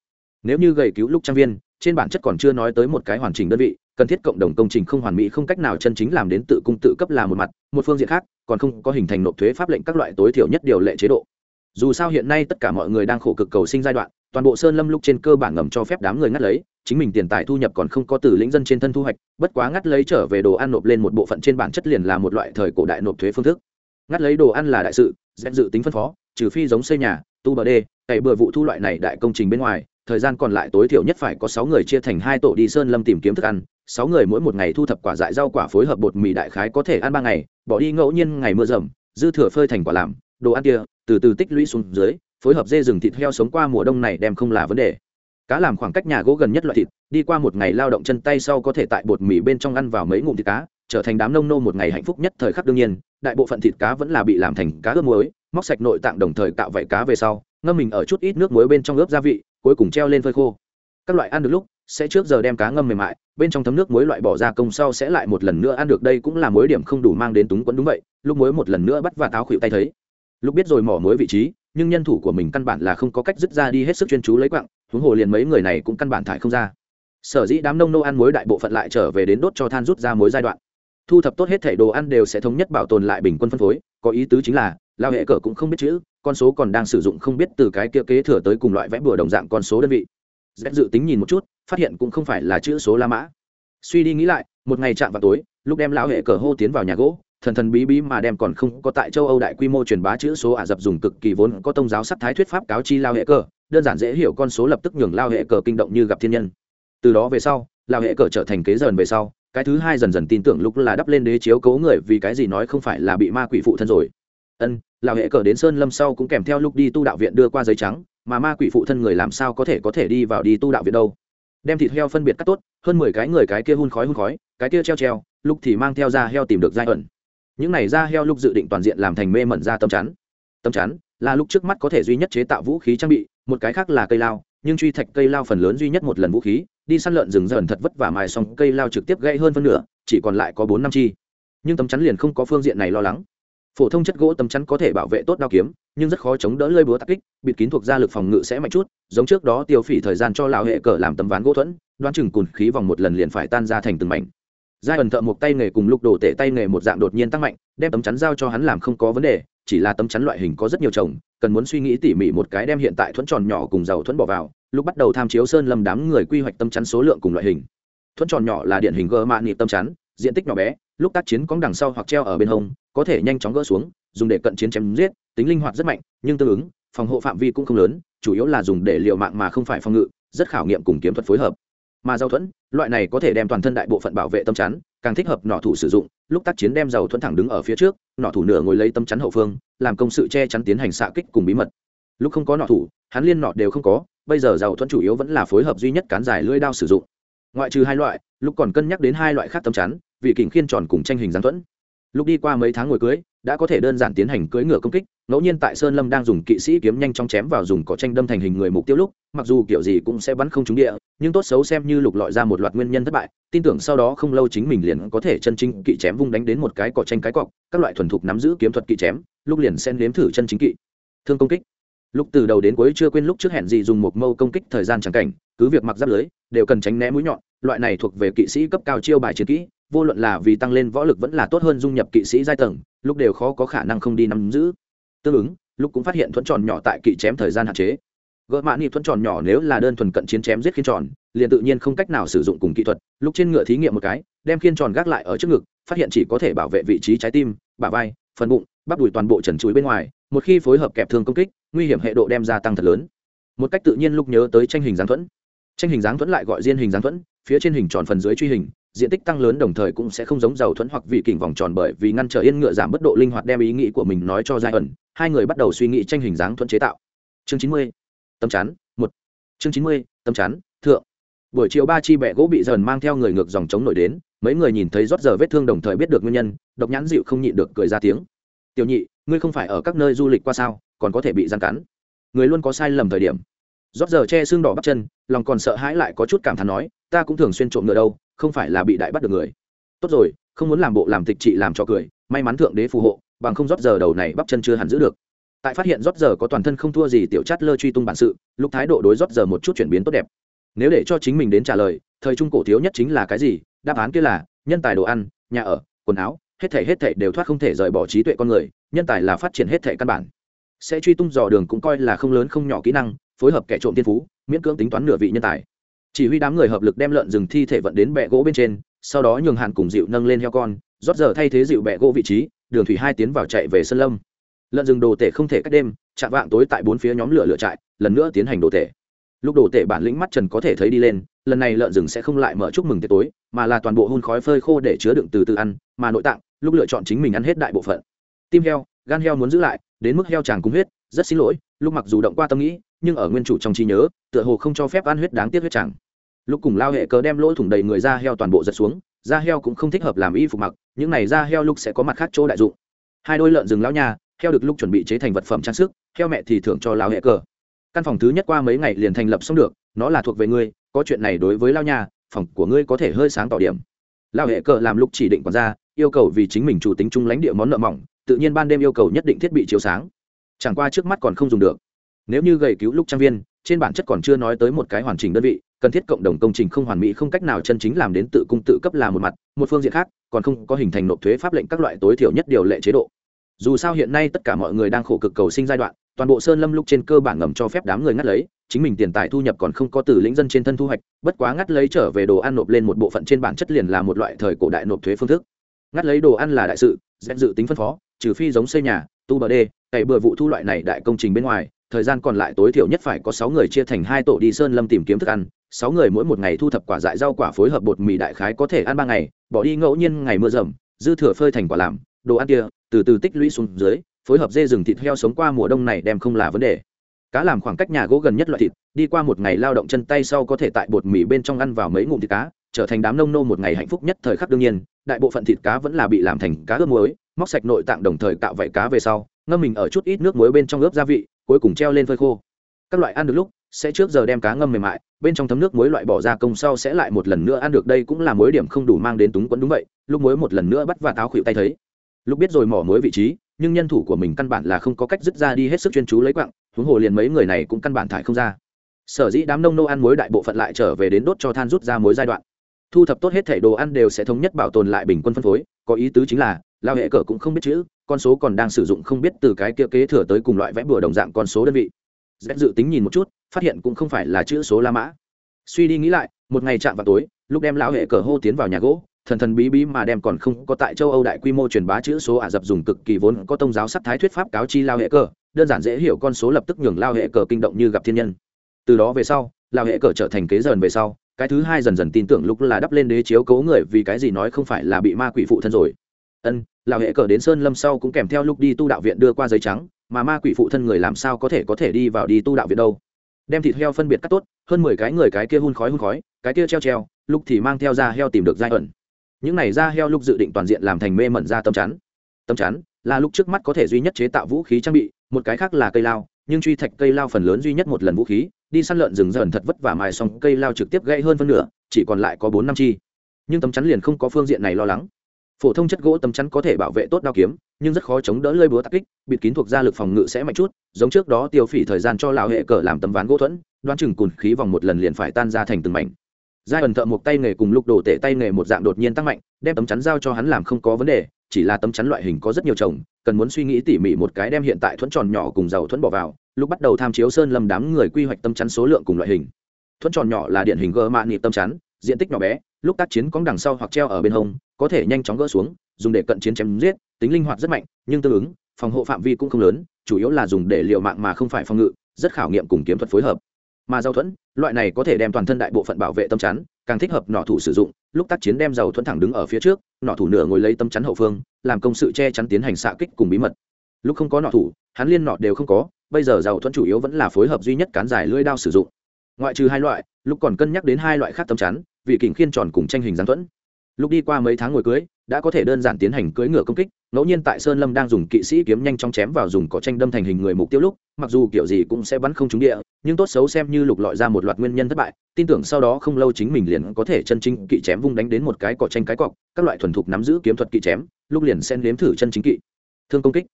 Nếu như gầy cứu lúc trang viên trên bản chất còn chưa nói tới một cái hoàn chỉnh đơn vị cần thiết cộng đồng công trình không hoàn mỹ không cách nào chân chính làm đến tự cung tự cấp là một mặt một phương diện khác còn không có hình thành nộp thuế pháp lệnh các loại tối thiểu nhất điều lệ chế độ dù sao hiện nay tất cả mọi người đang khổ cực cầu sinh giai đoạn, toàn bộ sơn lâm lúc trên cơ bản ngầm cho phép đám người ngắt lấy, chính mình tiền tài thu nhập còn không có từ lĩnh dân trên thân thu hoạch, bất quá ngắt lấy trở về đồ ăn nộp lên một bộ phận trên bản chất liền là một loại thời cổ đại nộp thuế phương thức. Ngắt lấy đồ ăn là đại sự dẹp dự tính phân phó, trừ phi giống xây nhà, tu bờ đê, cày bừa vụ thu loại này đại công trình bên ngoài, thời gian còn lại tối thiểu nhất phải có sáu người chia thành hai tổ đi sơn lâm tìm kiếm thức ăn, sáu người mỗi một ngày thu thập quả dại rau quả phối hợp bột mì đại khái có thể ăn ba ngày, bỏ đi ngẫu nhiên ngày mưa rầm, dư thừa phơi thành quả làm đồ ăn kia, từ từ tích lũy xuống dưới, phối hợp dê rừng thịt heo sống qua mùa đông này đem không là vấn đề. Cá làm khoảng cách nhà gỗ gần nhất loại thịt, đi qua một ngày lao động chân tay sau có thể tại bột mì bên trong ăn vào mấy ngụm thịt cá, trở thành đám nông nô một ngày hạnh phúc nhất thời khắc đương nhiên, đại bộ phận thịt cá vẫn là bị làm thành cá ướp muối, móc sạch nội tạng đồng thời tạo vảy cá về sau, ngâm mình ở chút ít nước muối bên trong ướp gia vị, cuối cùng treo lên phơi khô. Các loại ăn được lúc, sẽ trước giờ đem cá ngâm mềm mại, bên trong thấm nước muối loại bỏ ra công sau sẽ lại một lần nữa ăn được, đây cũng là mối điểm không đủ mang đến túng quẫn đúng vậy, lúc muối một lần nữa bắt và táo khuỵu tay thấy lúc biết rồi mỏ mối vị trí, nhưng nhân thủ của mình căn bản là không có cách dứt ra đi hết sức chuyên chú lấy quặng, huống hồ liền mấy người này cũng căn bản thải không ra. Sở dĩ đám nông nô ăn muối đại bộ phận lại trở về đến đốt cho than rút ra mối giai đoạn. Thu thập tốt hết thảy đồ ăn đều sẽ thống nhất bảo tồn lại bình quân phân phối, có ý tứ chính là, lao hệ cờ cũng không biết chữ, con số còn đang sử dụng không biết từ cái kia kế thừa tới cùng loại vẽ bừa đồng dạng con số đơn vị. Z dự tính nhìn một chút, phát hiện cũng không phải là chữ số la mã. Suy đi nghĩ lại, một ngày chạm vào tối, lúc đem lão hệ cờ hô tiến vào nhà gỗ thần thần bí bí mà đem còn không có tại châu âu đại quy mô truyền bá chữ số ả rập dùng cực kỳ vốn có tông giáo sắc thái thuyết pháp cáo chi lao hệ cờ, đơn giản dễ hiểu con số lập tức nhường lao hệ cờ kinh động như gặp thiên nhân. Từ đó về sau, lao hệ cờ trở thành kế dần về sau, cái thứ hai dần dần tin tưởng lúc là đắp lên đế chiếu cấu người vì cái gì nói không phải là bị ma quỷ phụ thân rồi. Ân, lao hệ cờ đến sơn lâm sau cũng kèm theo lúc đi tu đạo viện đưa qua giấy trắng, mà ma quỷ phụ thân người làm sao có thể có thể đi vào đi tu đạo viện đâu. Đem thịt heo phân biệt cắt tốt, hơn mười cái người cái kia hun khói hun khói, cái kia treo treo, lúc thì mang theo ra heo tìm được giai ẩn những này da heo lúc dự định toàn diện làm thành mê mẩn ra tâm chắn. Tâm chắn là lúc trước mắt có thể duy nhất chế tạo vũ khí trang bị, một cái khác là cây lao, nhưng truy thạch cây lao phần lớn duy nhất một lần vũ khí, đi săn lợn rừng dần thật vất vả mài xong, cây lao trực tiếp gây hơn phân nửa, chỉ còn lại có bốn năm chi. Nhưng tấm chắn liền không có phương diện này lo lắng. Phổ thông chất gỗ tấm chắn có thể bảo vệ tốt đao kiếm, nhưng rất khó chống đỡ lơi búa tắc kích, bịt kín thuộc Ra lực phòng ngự sẽ mạnh chút, giống trước đó tiêu phỉ thời gian cho lão hệ cờ làm tấm ván gỗ thuẫn, đoán chừng cùn khí vòng một lần liền phải tan ra thành từng mảnh giai ẩn thợ một tay nghề cùng lục đổ tể tay nghề một dạng đột nhiên tăng mạnh, đem tấm chắn giao cho hắn làm không có vấn đề, chỉ là tấm chắn loại hình có rất nhiều chồng, cần muốn suy nghĩ tỉ mỉ một cái đem hiện tại thuẫn tròn nhỏ cùng dầu thuẫn bỏ vào, lúc bắt đầu tham chiếu sơn lâm đám người quy hoạch tấm chắn số lượng cùng loại hình. Thuẫn tròn nhỏ là điện hình gơ mạ nịp tấm chắn, diện tích nhỏ bé, lúc tác chiến cóng đằng sau hoặc treo ở bên hông, có thể nhanh chóng gỡ xuống, dùng để cận chiến chém giết, tính linh hoạt rất mạnh, nhưng tương ứng, phòng hộ phạm vi cũng không lớn, chủ yếu là dùng để liệu mạng mà không phải phòng ngự, rất khảo nghiệm cùng kiếm thuật phối hợp mà dầu thuẫn, loại này có thể đem toàn thân đại bộ phận bảo vệ tâm chắn, càng thích hợp nỏ thủ sử dụng, lúc tác chiến đem dầu thuẫn thẳng đứng ở phía trước, nỏ thủ nửa ngồi lấy tâm chắn hậu phương, làm công sự che chắn tiến hành xạ kích cùng bí mật. Lúc không có nọ thủ, hắn liên nọ đều không có, bây giờ dầu thuẫn chủ yếu vẫn là phối hợp duy nhất cán dài lưỡi đao sử dụng. Ngoại trừ hai loại, lúc còn cân nhắc đến hai loại khác tâm chắn vì kình khiên tròn cùng tranh hình gián thuẫn. Lúc đi qua mấy tháng ngồi cưới đã có thể đơn giản tiến hành cưỡi ngựa công kích, ngẫu nhiên tại sơn lâm đang dùng kỵ sĩ kiếm nhanh chóng chém vào dùng cỏ tranh đâm thành hình người mục tiêu lúc, mặc dù kiểu gì cũng sẽ bắn không trúng địa, nhưng tốt xấu xem như lục lọi ra một loạt nguyên nhân thất bại, tin tưởng sau đó không lâu chính mình liền có thể chân chính kỵ chém vung đánh đến một cái cỏ tranh cái cọc, các loại thuần thục nắm giữ kiếm thuật kỵ chém, lúc liền xen nếm thử chân chính kỵ. Thương công kích. Lúc từ đầu đến cuối chưa quên lúc trước hẹn gì dùng một mâu công kích thời gian chẳng cảnh, cứ việc mặc giáp lưới, đều cần tránh né mũi nhọn, loại này thuộc về kỵ sĩ cấp cao chiêu bài chiến kỹ vô luận là vì tăng lên võ lực vẫn là tốt hơn dung nhập kỵ sĩ giai tầng, lúc đều khó có khả năng không đi nắm giữ. Tương ứng, lúc cũng phát hiện thuẫn tròn nhỏ tại kỵ chém thời gian hạn chế. Gỡ mạn nị thuẫn tròn nhỏ nếu là đơn thuần cận chiến chém giết khiên tròn, liền tự nhiên không cách nào sử dụng cùng kỹ thuật, lúc trên ngựa thí nghiệm một cái, đem khiên tròn gác lại ở trước ngực, phát hiện chỉ có thể bảo vệ vị trí trái tim, bả vai, phần bụng, bắp đùi toàn bộ trần chuối bên ngoài, một khi phối hợp kẹp thương công kích, nguy hiểm hệ độ đem gia tăng thật lớn. Một cách tự nhiên lúc nhớ tới tranh hình giáng thuẫn. Tranh hình dáng thuẫn lại gọi diên hình dáng thuẫn, phía trên hình tròn phần dưới truy hình diện tích tăng lớn đồng thời cũng sẽ không giống dầu thuẫn hoặc vị kình vòng tròn bởi vì ngăn trở yên ngựa giảm bất độ linh hoạt đem ý nghĩ của mình nói cho giai ẩn hai người bắt đầu suy nghĩ tranh hình dáng thuẫn chế tạo. Chương chín mươi, tấm chắn, một. Chương chín mươi, tấm chắn, thượng. Buổi chiều ba chi bẹ gỗ bị dần mang theo người ngược dòng chống nổi đến, mấy người nhìn thấy rót giờ vết thương đồng thời biết được nguyên nhân, độc nhãn dịu không nhịn được cười ra tiếng. Tiểu nhị, ngươi không phải ở các nơi du lịch qua sao, còn có thể bị gian cắn. Người luôn có sai lầm thời điểm. Rót giờ che xương đỏ bắt chân, lòng còn sợ hãi lại có chút cảm thán nói, ta cũng thường xuyên trộm ngựa đâu không phải là bị đại bắt được người. Tốt rồi, không muốn làm bộ làm tịch trị làm cho cười, may mắn thượng đế phù hộ, bằng không rót giờ đầu này bắp chân chưa hẳn giữ được. Tại phát hiện rót giờ có toàn thân không thua gì tiểu chát lơ truy tung bản sự, lúc thái độ đối rót giờ một chút chuyển biến tốt đẹp. Nếu để cho chính mình đến trả lời, thời trung cổ thiếu nhất chính là cái gì? Đáp án kia là, nhân tài đồ ăn, nhà ở, quần áo, hết thể hết thể đều thoát không thể rời bỏ trí tuệ con người, nhân tài là phát triển hết thể căn bản. Sẽ truy tung dò đường cũng coi là không lớn không nhỏ kỹ năng, phối hợp kẻ trộm tiên phú, miễn cưỡng tính toán nửa vị nhân tài chỉ huy đám người hợp lực đem lợn rừng thi thể vận đến bẹ gỗ bên trên, sau đó nhường hàn cùng dịu nâng lên heo con, rót giờ thay thế dịu bẹ gỗ vị trí, đường thủy hai tiến vào chạy về sân lâm. Lợn rừng đồ tể không thể cách đêm, chạm vạng tối tại bốn phía nhóm lửa lửa trại, lần nữa tiến hành đồ tể. Lúc đồ tể bản lĩnh mắt trần có thể thấy đi lên, lần này lợn rừng sẽ không lại mở chúc mừng tiệc tối, mà là toàn bộ hun khói phơi khô để chứa đựng từ từ ăn, mà nội tạng, lúc lựa chọn chính mình ăn hết đại bộ phận. Tim heo, gan heo muốn giữ lại, đến mức heo chàng cung huyết, rất xin lỗi, lúc mặc dù động qua tâm nghĩ, nhưng ở nguyên chủ trong trí nhớ, tựa hồ không cho phép ăn huyết đáng tiếc huyết chẳng lúc cùng lao hệ cờ đem lỗ thủng đầy người da heo toàn bộ giật xuống, da heo cũng không thích hợp làm y phục mặc, những này da heo lúc sẽ có mặt khác chỗ đại dụng. Hai đôi lợn rừng lao nhà heo được lúc chuẩn bị chế thành vật phẩm trang sức, heo mẹ thì thưởng cho lao hệ cờ căn phòng thứ nhất qua mấy ngày liền thành lập xong được, nó là thuộc về ngươi, có chuyện này đối với lao nhà phòng của ngươi có thể hơi sáng tỏ điểm. Lao hệ cờ làm lúc chỉ định còn ra yêu cầu vì chính mình chủ tính chung lãnh địa món nợ mỏng, tự nhiên ban đêm yêu cầu nhất định thiết bị chiếu sáng. Chẳng qua trước mắt còn không dùng được. Nếu như gầy cứu lúc trang viên, trên bản chất còn chưa nói tới một cái hoàn chỉnh đơn vị cần thiết cộng đồng công trình không hoàn mỹ không cách nào chân chính làm đến tự cung tự cấp là một mặt, một phương diện khác, còn không có hình thành nộp thuế pháp lệnh các loại tối thiểu nhất điều lệ chế độ. Dù sao hiện nay tất cả mọi người đang khổ cực cầu sinh giai đoạn, toàn bộ sơn lâm lúc trên cơ bản ngầm cho phép đám người ngắt lấy, chính mình tiền tài thu nhập còn không có từ lĩnh dân trên thân thu hoạch, bất quá ngắt lấy trở về đồ ăn nộp lên một bộ phận trên bản chất liền là một loại thời cổ đại nộp thuế phương thức. Ngắt lấy đồ ăn là đại sự dẹp dự tính phân phó, trừ phi giống xây nhà, tu bờ đê, cày bừa vụ thu loại này đại công trình bên ngoài thời gian còn lại tối thiểu nhất phải có sáu người chia thành hai tổ đi sơn lâm tìm kiếm thức ăn, sáu người mỗi một ngày thu thập quả dại rau quả phối hợp bột mì đại khái có thể ăn ba ngày, bỏ đi ngẫu nhiên ngày mưa rầm, dư thừa phơi thành quả làm, đồ ăn kia, từ từ tích lũy xuống dưới, phối hợp dê rừng thịt heo sống qua mùa đông này đem không là vấn đề. Cá làm khoảng cách nhà gỗ gần nhất loại thịt, đi qua một ngày lao động chân tay sau có thể tại bột mì bên trong ăn vào mấy ngụm thịt cá, trở thành đám nông nô một ngày hạnh phúc nhất thời khắc đương nhiên, đại bộ phận thịt cá vẫn là bị làm thành cá ướp muối, móc sạch nội tạng đồng thời tạo vảy cá về sau, ngâm mình ở chút ít nước muối bên trong ướp gia vị cuối cùng treo lên phơi khô. Các loại ăn được lúc, sẽ trước giờ đem cá ngâm mềm mại, bên trong thấm nước muối loại bỏ ra công sau sẽ lại một lần nữa ăn được, đây cũng là muối điểm không đủ mang đến túng quẫn đúng vậy, lúc muối một lần nữa bắt và táo khuỵu tay thấy. Lúc biết rồi mỏ muối vị trí, nhưng nhân thủ của mình căn bản là không có cách dứt ra đi hết sức chuyên chú lấy quặng, huống hồ liền mấy người này cũng căn bản thải không ra. Sở dĩ đám nông nô ăn muối đại bộ phận lại trở về đến đốt cho than rút ra muối giai đoạn. Thu thập tốt hết thể đồ ăn đều sẽ thống nhất bảo tồn lại bình quân phân phối, có ý tứ chính là, lao hệ cờ cũng không biết chữ con số còn đang sử dụng không biết từ cái kia kế thừa tới cùng loại vẽ bừa đồng dạng con số đơn vị. Z dự tính nhìn một chút, phát hiện cũng không phải là chữ số la mã. Suy đi nghĩ lại, một ngày chạm vào tối, lúc đem lão hệ cờ hô tiến vào nhà gỗ, thần thần bí bí mà đem còn không có tại châu âu đại quy mô truyền bá chữ số ả rập dùng cực kỳ vốn có tôn giáo sắc thái thuyết pháp cáo chi lao hệ cờ, đơn giản dễ hiểu con số lập tức nhường lao hệ cờ kinh động như gặp thiên nhân. Từ đó về sau lao hệ cờ trở thành kế dần về sau, cái thứ hai dần dần tin tưởng lúc là đắp lên đế chiếu cố người vì cái gì nói không phải là bị ma quỷ phụ thân rồi. Ân lão hệ cờ đến sơn lâm sau cũng kèm theo lúc đi tu đạo viện đưa qua giấy trắng, mà ma quỷ phụ thân người làm sao có thể có thể đi vào đi tu đạo viện đâu. Đem thịt heo phân biệt cắt tốt, hơn mười cái người cái kia hun khói hun khói, cái kia treo treo, lúc thì mang theo da heo tìm được giai ẩn. Những này da heo lúc dự định toàn diện làm thành mê mẩn ra tâm chắn. Tâm chắn là lúc trước mắt có thể duy nhất chế tạo vũ khí trang bị, một cái khác là cây lao, nhưng truy thạch cây lao phần lớn duy nhất một lần vũ khí, đi săn lợn rừng dần thật vất vả mài xong, cây lao trực tiếp gãy hơn phân nửa, chỉ còn lại có bốn năm chi. Nhưng tấm chắn liền không có phương diện này lo lắng phổ thông chất gỗ tấm chắn có thể bảo vệ tốt đao kiếm, nhưng rất khó chống đỡ lơi búa tắc kích, bịt kín thuộc gia lực phòng ngự sẽ mạnh chút, giống trước đó tiêu phỉ thời gian cho lão hệ cờ làm tấm ván gỗ thuẫn, đoán chừng cùn khí vòng một lần liền phải tan ra thành từng mảnh. Giai ẩn thợ một tay nghề cùng lúc đổ tể tay nghề một dạng đột nhiên tăng mạnh, đem tấm chắn giao cho hắn làm không có vấn đề, chỉ là tấm chắn loại hình có rất nhiều chồng, cần muốn suy nghĩ tỉ mỉ một cái đem hiện tại thuẫn tròn nhỏ cùng dầu thuẫn bỏ vào, lúc bắt đầu tham chiếu sơn lâm đám người quy hoạch tấm chắn số lượng cùng loại hình. Thuẫn tròn nhỏ là điển hình gơ mạ nịp tấm chắn, diện tích nhỏ bé lúc tác chiến cóng đằng sau hoặc treo ở bên hông, có thể nhanh chóng gỡ xuống, dùng để cận chiến chém giết, tính linh hoạt rất mạnh, nhưng tương ứng, phòng hộ phạm vi cũng không lớn, chủ yếu là dùng để liệu mạng mà không phải phòng ngự, rất khảo nghiệm cùng kiếm thuật phối hợp. Mà giao thuẫn, loại này có thể đem toàn thân đại bộ phận bảo vệ tâm chắn, càng thích hợp nỏ thủ sử dụng, lúc tác chiến đem giàu thuẫn thẳng đứng ở phía trước, nỏ thủ nửa ngồi lấy tâm chắn hậu phương, làm công sự che chắn tiến hành xạ kích cùng bí mật. Lúc không có nỏ thủ, hắn liên nọ đều không có, bây giờ giàu thuẫn chủ yếu vẫn là phối hợp duy nhất cán dài lưỡi đao sử dụng ngoại trừ hai loại lúc còn cân nhắc đến hai loại khác tấm chắn vị kình khiên tròn cùng tranh hình giáng thuẫn. Lúc đi qua mấy tháng ngồi cưới, đã có thể đơn giản tiến hành cưỡi ngựa công kích, ngẫu nhiên tại sơn lâm đang dùng kỵ sĩ kiếm nhanh chóng chém vào dùng cỏ tranh đâm thành hình người mục tiêu lúc, mặc dù kiểu gì cũng sẽ bắn không trúng địa, nhưng tốt xấu xem như lục lọi ra một loạt nguyên nhân thất bại, tin tưởng sau đó không lâu chính mình liền có thể chân chính kỵ chém vung đánh đến một cái cỏ tranh cái cọc, các loại thuần thục nắm giữ kiếm thuật kỵ chém lúc liền xen nếm thử chân chính kỵ. Thương công kích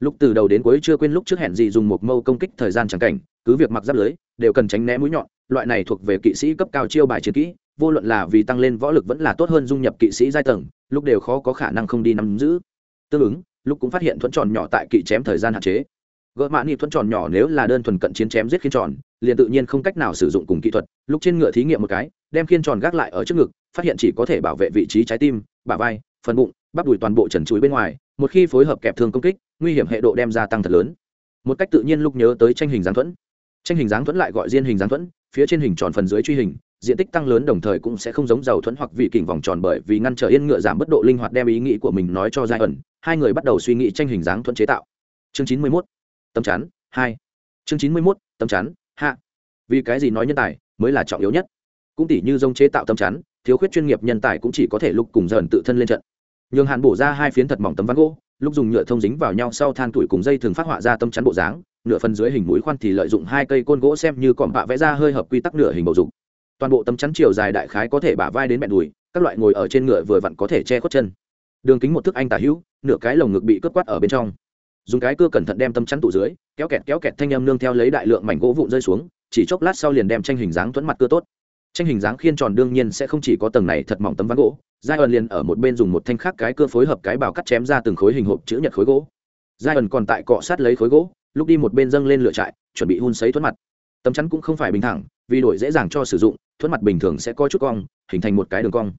lúc từ đầu đến cuối chưa quên lúc trước hẹn gì dùng một mâu công kích thời gian chẳng cảnh, cứ việc mặc giáp lưới, đều cần tránh né mũi nhọn, loại này thuộc về kỵ sĩ cấp cao chiêu bài chiến kỹ, vô luận là vì tăng lên võ lực vẫn là tốt hơn dung nhập kỵ sĩ giai tầng, lúc đều khó có khả năng không đi nắm giữ. Tương ứng lúc cũng phát hiện thuẫn tròn nhỏ tại kỵ chém thời gian hạn chế. Gỡ mã ni thuẫn tròn nhỏ nếu là đơn thuần cận chiến chém giết khiên tròn, liền tự nhiên không cách nào sử dụng cùng kỹ thuật, lúc trên ngựa thí nghiệm một cái, đem khiên tròn gác lại ở trước ngực, phát hiện chỉ có thể bảo vệ vị trí trái tim, bả vai, phần bụng, bắp đùi toàn bộ trần chuối bên ngoài, một khi phối hợp kẹp thương công kích nguy hiểm hệ độ đem gia tăng thật lớn. Một cách tự nhiên lúc nhớ tới tranh hình giáng thuẫn. Tranh hình dáng thuẫn lại gọi diên hình dáng thuẫn, phía trên hình tròn phần dưới truy hình, diện tích tăng lớn đồng thời cũng sẽ không giống dầu thuẫn hoặc vị kình vòng tròn bởi vì ngăn trở yên ngựa giảm bất độ linh hoạt đem ý nghĩ của mình nói cho giai ẩn, hai người bắt đầu suy nghĩ tranh hình dáng thuẫn chế tạo. Chương chín mươi mốt tấm chắn, hai. Chương chín mươi mốt tấm chắn, hạ. Vì cái gì nói nhân tài mới là trọng yếu nhất? Cũng tỷ như dông chế tạo tấm chắn, thiếu khuyết chuyên nghiệp nhân tài cũng chỉ có thể lục cùng dần tự thân lên trận. Nhường hàn bổ ra hai phiến thật mỏng tấm ván gỗ lúc dùng nhựa thông dính vào nhau sau than tuổi cùng dây thường phát họa ra tấm chắn bộ dáng, nửa phần dưới hình mũi khoan thì lợi dụng hai cây côn gỗ xem như cọm bạ vẽ ra hơi hợp quy tắc nửa hình bầu dục. Toàn bộ tấm chắn chiều dài đại khái có thể bả vai đến bẹn đùi, các loại ngồi ở trên ngựa vừa vặn có thể che khuất chân. Đường kính một thước anh tả hữu, nửa cái lồng ngực bị cướp quát ở bên trong. Dùng cái cưa cẩn thận đem tấm chắn tụ dưới, kéo kẹt kéo kẹt thanh âm nương theo lấy đại lượng mảnh gỗ vụn rơi xuống, chỉ chốc lát sau liền đem tranh hình dáng thuẫn mặt cưa tốt. Tranh hình dáng khiên tròn đương nhiên sẽ không chỉ có tầng này thật mỏng tấm ván gỗ giai ẩn liền ở một bên dùng một thanh khác cái cưa phối hợp cái bào cắt chém ra từng khối hình hộp chữ nhật khối gỗ. Giai ẩn còn tại cọ sát lấy khối gỗ, lúc đi một bên dâng lên lửa trại, chuẩn bị hun sấy thuẫn mặt. Tấm chắn cũng không phải bình thẳng, vì đổi dễ dàng cho sử dụng, thuẫn mặt bình thường sẽ có chút cong, hình thành một cái đường cong.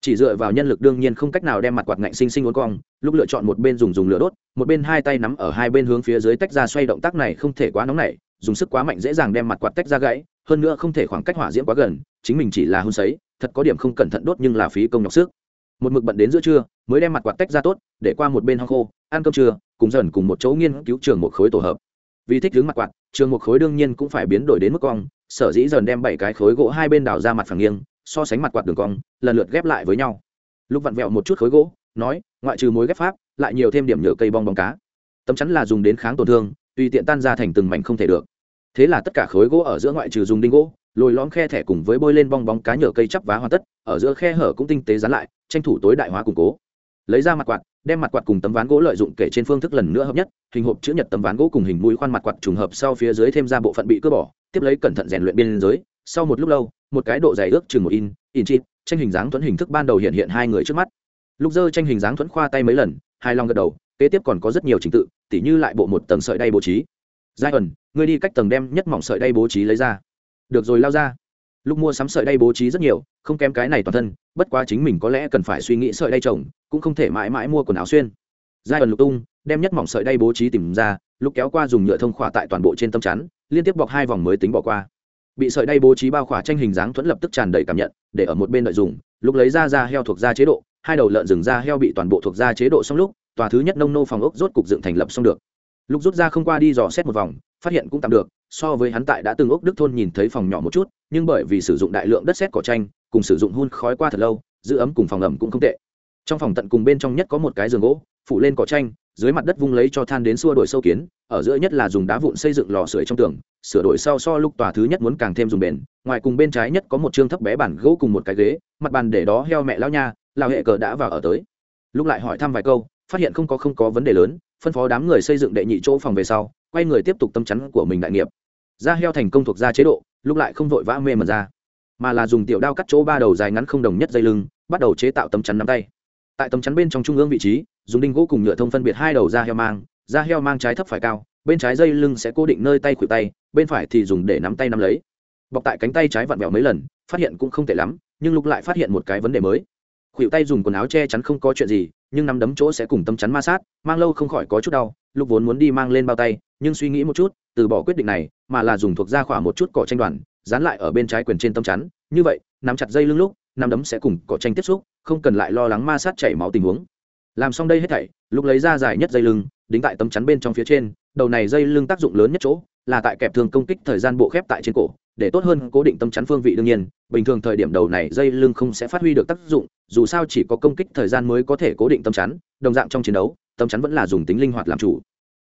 Chỉ dựa vào nhân lực đương nhiên không cách nào đem mặt quạt ngạnh sinh sinh uốn cong, lúc lựa chọn một bên dùng dùng lửa đốt, một bên hai tay nắm ở hai bên hướng phía dưới tách ra xoay động tác này không thể quá nóng nảy, dùng sức quá mạnh dễ dàng đem mặt quạt tách ra gãy hơn nữa không thể khoảng cách hỏa diễm quá gần, chính mình chỉ là hôn sấy, thật có điểm không cẩn thận đốt nhưng là phí công nhọc sức. Một mực bận đến giữa trưa, mới đem mặt quạt tách ra tốt, để qua một bên hong khô, ăn cơm trưa, cùng dần cùng một chỗ nghiên cứu trường một khối tổ hợp. Vì thích đứng mặt quạt, trường một khối đương nhiên cũng phải biến đổi đến mức cong, sở dĩ dần đem bảy cái khối gỗ hai bên đào ra mặt phẳng nghiêng, so sánh mặt quạt đường cong, lần lượt ghép lại với nhau. Lúc vặn vẹo một chút khối gỗ, nói, ngoại trừ mối ghép pháp, lại nhiều thêm điểm nhựa cây bong bóng cá. Tấm chắn là dùng đến kháng tổn thương, tùy tiện tan ra thành từng mảnh không thể được thế là tất cả khối gỗ ở giữa ngoại trừ dùng đinh gỗ, lồi lõm khe thẻ cùng với bôi lên bong bóng cá nhựa cây chắp vá hoàn tất, ở giữa khe hở cũng tinh tế dán lại, tranh thủ tối đại hóa củng cố. Lấy ra mặt quạt, đem mặt quạt cùng tấm ván gỗ lợi dụng kể trên phương thức lần nữa hợp nhất, hình hộp chữ nhật tấm ván gỗ cùng hình mũi khoan mặt quạt trùng hợp sau phía dưới thêm ra bộ phận bị cưa bỏ, tiếp lấy cẩn thận rèn luyện biên giới. Sau một lúc lâu, một cái độ dày ước chừng một in in chi tranh hình dáng thuẫn hình thức ban đầu hiện hiện hai người trước mắt. Lúc dơ tranh hình dáng thuẫn khoa tay mấy lần hai long gật đầu, kế tiếp còn có rất nhiều trình tự, tỉ như lại bộ một tầng sợi đay bố trí giai ẩn, ngươi đi cách tầng đem nhất mỏng sợi đay bố trí lấy ra. Được rồi, lao ra. Lúc mua sắm sợi đay bố trí rất nhiều, không kém cái này toàn thân, bất quá chính mình có lẽ cần phải suy nghĩ sợi đay trồng, cũng không thể mãi mãi mua quần áo xuyên. Giai ẩn lục tung, đem nhất mỏng sợi đay bố trí tìm ra, lúc kéo qua dùng nhựa thông khỏa tại toàn bộ trên tâm chắn, liên tiếp bọc hai vòng mới tính bỏ qua. Bị sợi đay bố trí bao khỏa tranh hình dáng thuẫn lập tức tràn đầy cảm nhận, để ở một bên đợi dùng, lúc lấy ra da heo thuộc da chế độ, hai đầu lợn rừng da heo bị toàn bộ thuộc da chế độ xong lúc, tòa thứ nhất nông nô phòng ốc rốt cục dựng thành lập xong được lúc rút ra không qua đi dò xét một vòng, phát hiện cũng tạm được, so với hắn tại đã từng ốc đức thôn nhìn thấy phòng nhỏ một chút, nhưng bởi vì sử dụng đại lượng đất xét cỏ tranh, cùng sử dụng hun khói qua thật lâu, giữ ấm cùng phòng ẩm cũng không tệ. Trong phòng tận cùng bên trong nhất có một cái giường gỗ, phủ lên cỏ tranh, dưới mặt đất vung lấy cho than đến xua đổi sâu kiến, ở giữa nhất là dùng đá vụn xây dựng lò sưởi trong tường, sửa đổi sau so lúc tòa thứ nhất muốn càng thêm dùng bền, ngoài cùng bên trái nhất có một chương thấp bé bản gỗ cùng một cái ghế, mặt bàn để đó heo mẹ lao nha lao hệ cờ đã vào ở tới. Lúc lại hỏi thăm vài câu, phát hiện không có không có vấn đề lớn phân phó đám người xây dựng đệ nhị chỗ phòng về sau, quay người tiếp tục tâm chắn của mình đại nghiệp. Da heo thành công thuộc ra chế độ, lúc lại không vội vã mê mật ra, mà là dùng tiểu đao cắt chỗ ba đầu dài ngắn không đồng nhất dây lưng, bắt đầu chế tạo tấm chắn nắm tay. Tại tấm chắn bên trong trung ương vị trí, dùng đinh gỗ cùng nhựa thông phân biệt hai đầu da heo mang da heo mang trái thấp phải cao, bên trái dây lưng sẽ cố định nơi tay khuỷu tay, bên phải thì dùng để nắm tay nắm lấy. Bọc tại cánh tay trái vặn vẹo mấy lần, phát hiện cũng không tệ lắm, nhưng lúc lại phát hiện một cái vấn đề mới khuỷu tay dùng quần áo che chắn không có chuyện gì, nhưng nắm đấm chỗ sẽ cùng tâm chắn ma sát, mang lâu không khỏi có chút đau, lúc vốn muốn đi mang lên bao tay, nhưng suy nghĩ một chút, từ bỏ quyết định này, mà là dùng thuộc ra khỏa một chút cỏ tranh đoàn, dán lại ở bên trái quyền trên tâm chắn. Như vậy, nắm chặt dây lưng lúc, nắm đấm sẽ cùng cỏ tranh tiếp xúc, không cần lại lo lắng ma sát chảy máu tình huống. Làm xong đây hết thảy, lúc lấy ra dài nhất dây lưng, đính tại tấm chắn bên trong phía trên, đầu này dây lưng tác dụng lớn nhất chỗ, là tại kẹp thường công kích thời gian bộ khép tại trên cổ để tốt hơn cố định tâm chắn phương vị đương nhiên, bình thường thời điểm đầu này dây lưng không sẽ phát huy được tác dụng, dù sao chỉ có công kích thời gian mới có thể cố định tâm chắn, đồng dạng trong chiến đấu, tâm chắn vẫn là dùng tính linh hoạt làm chủ.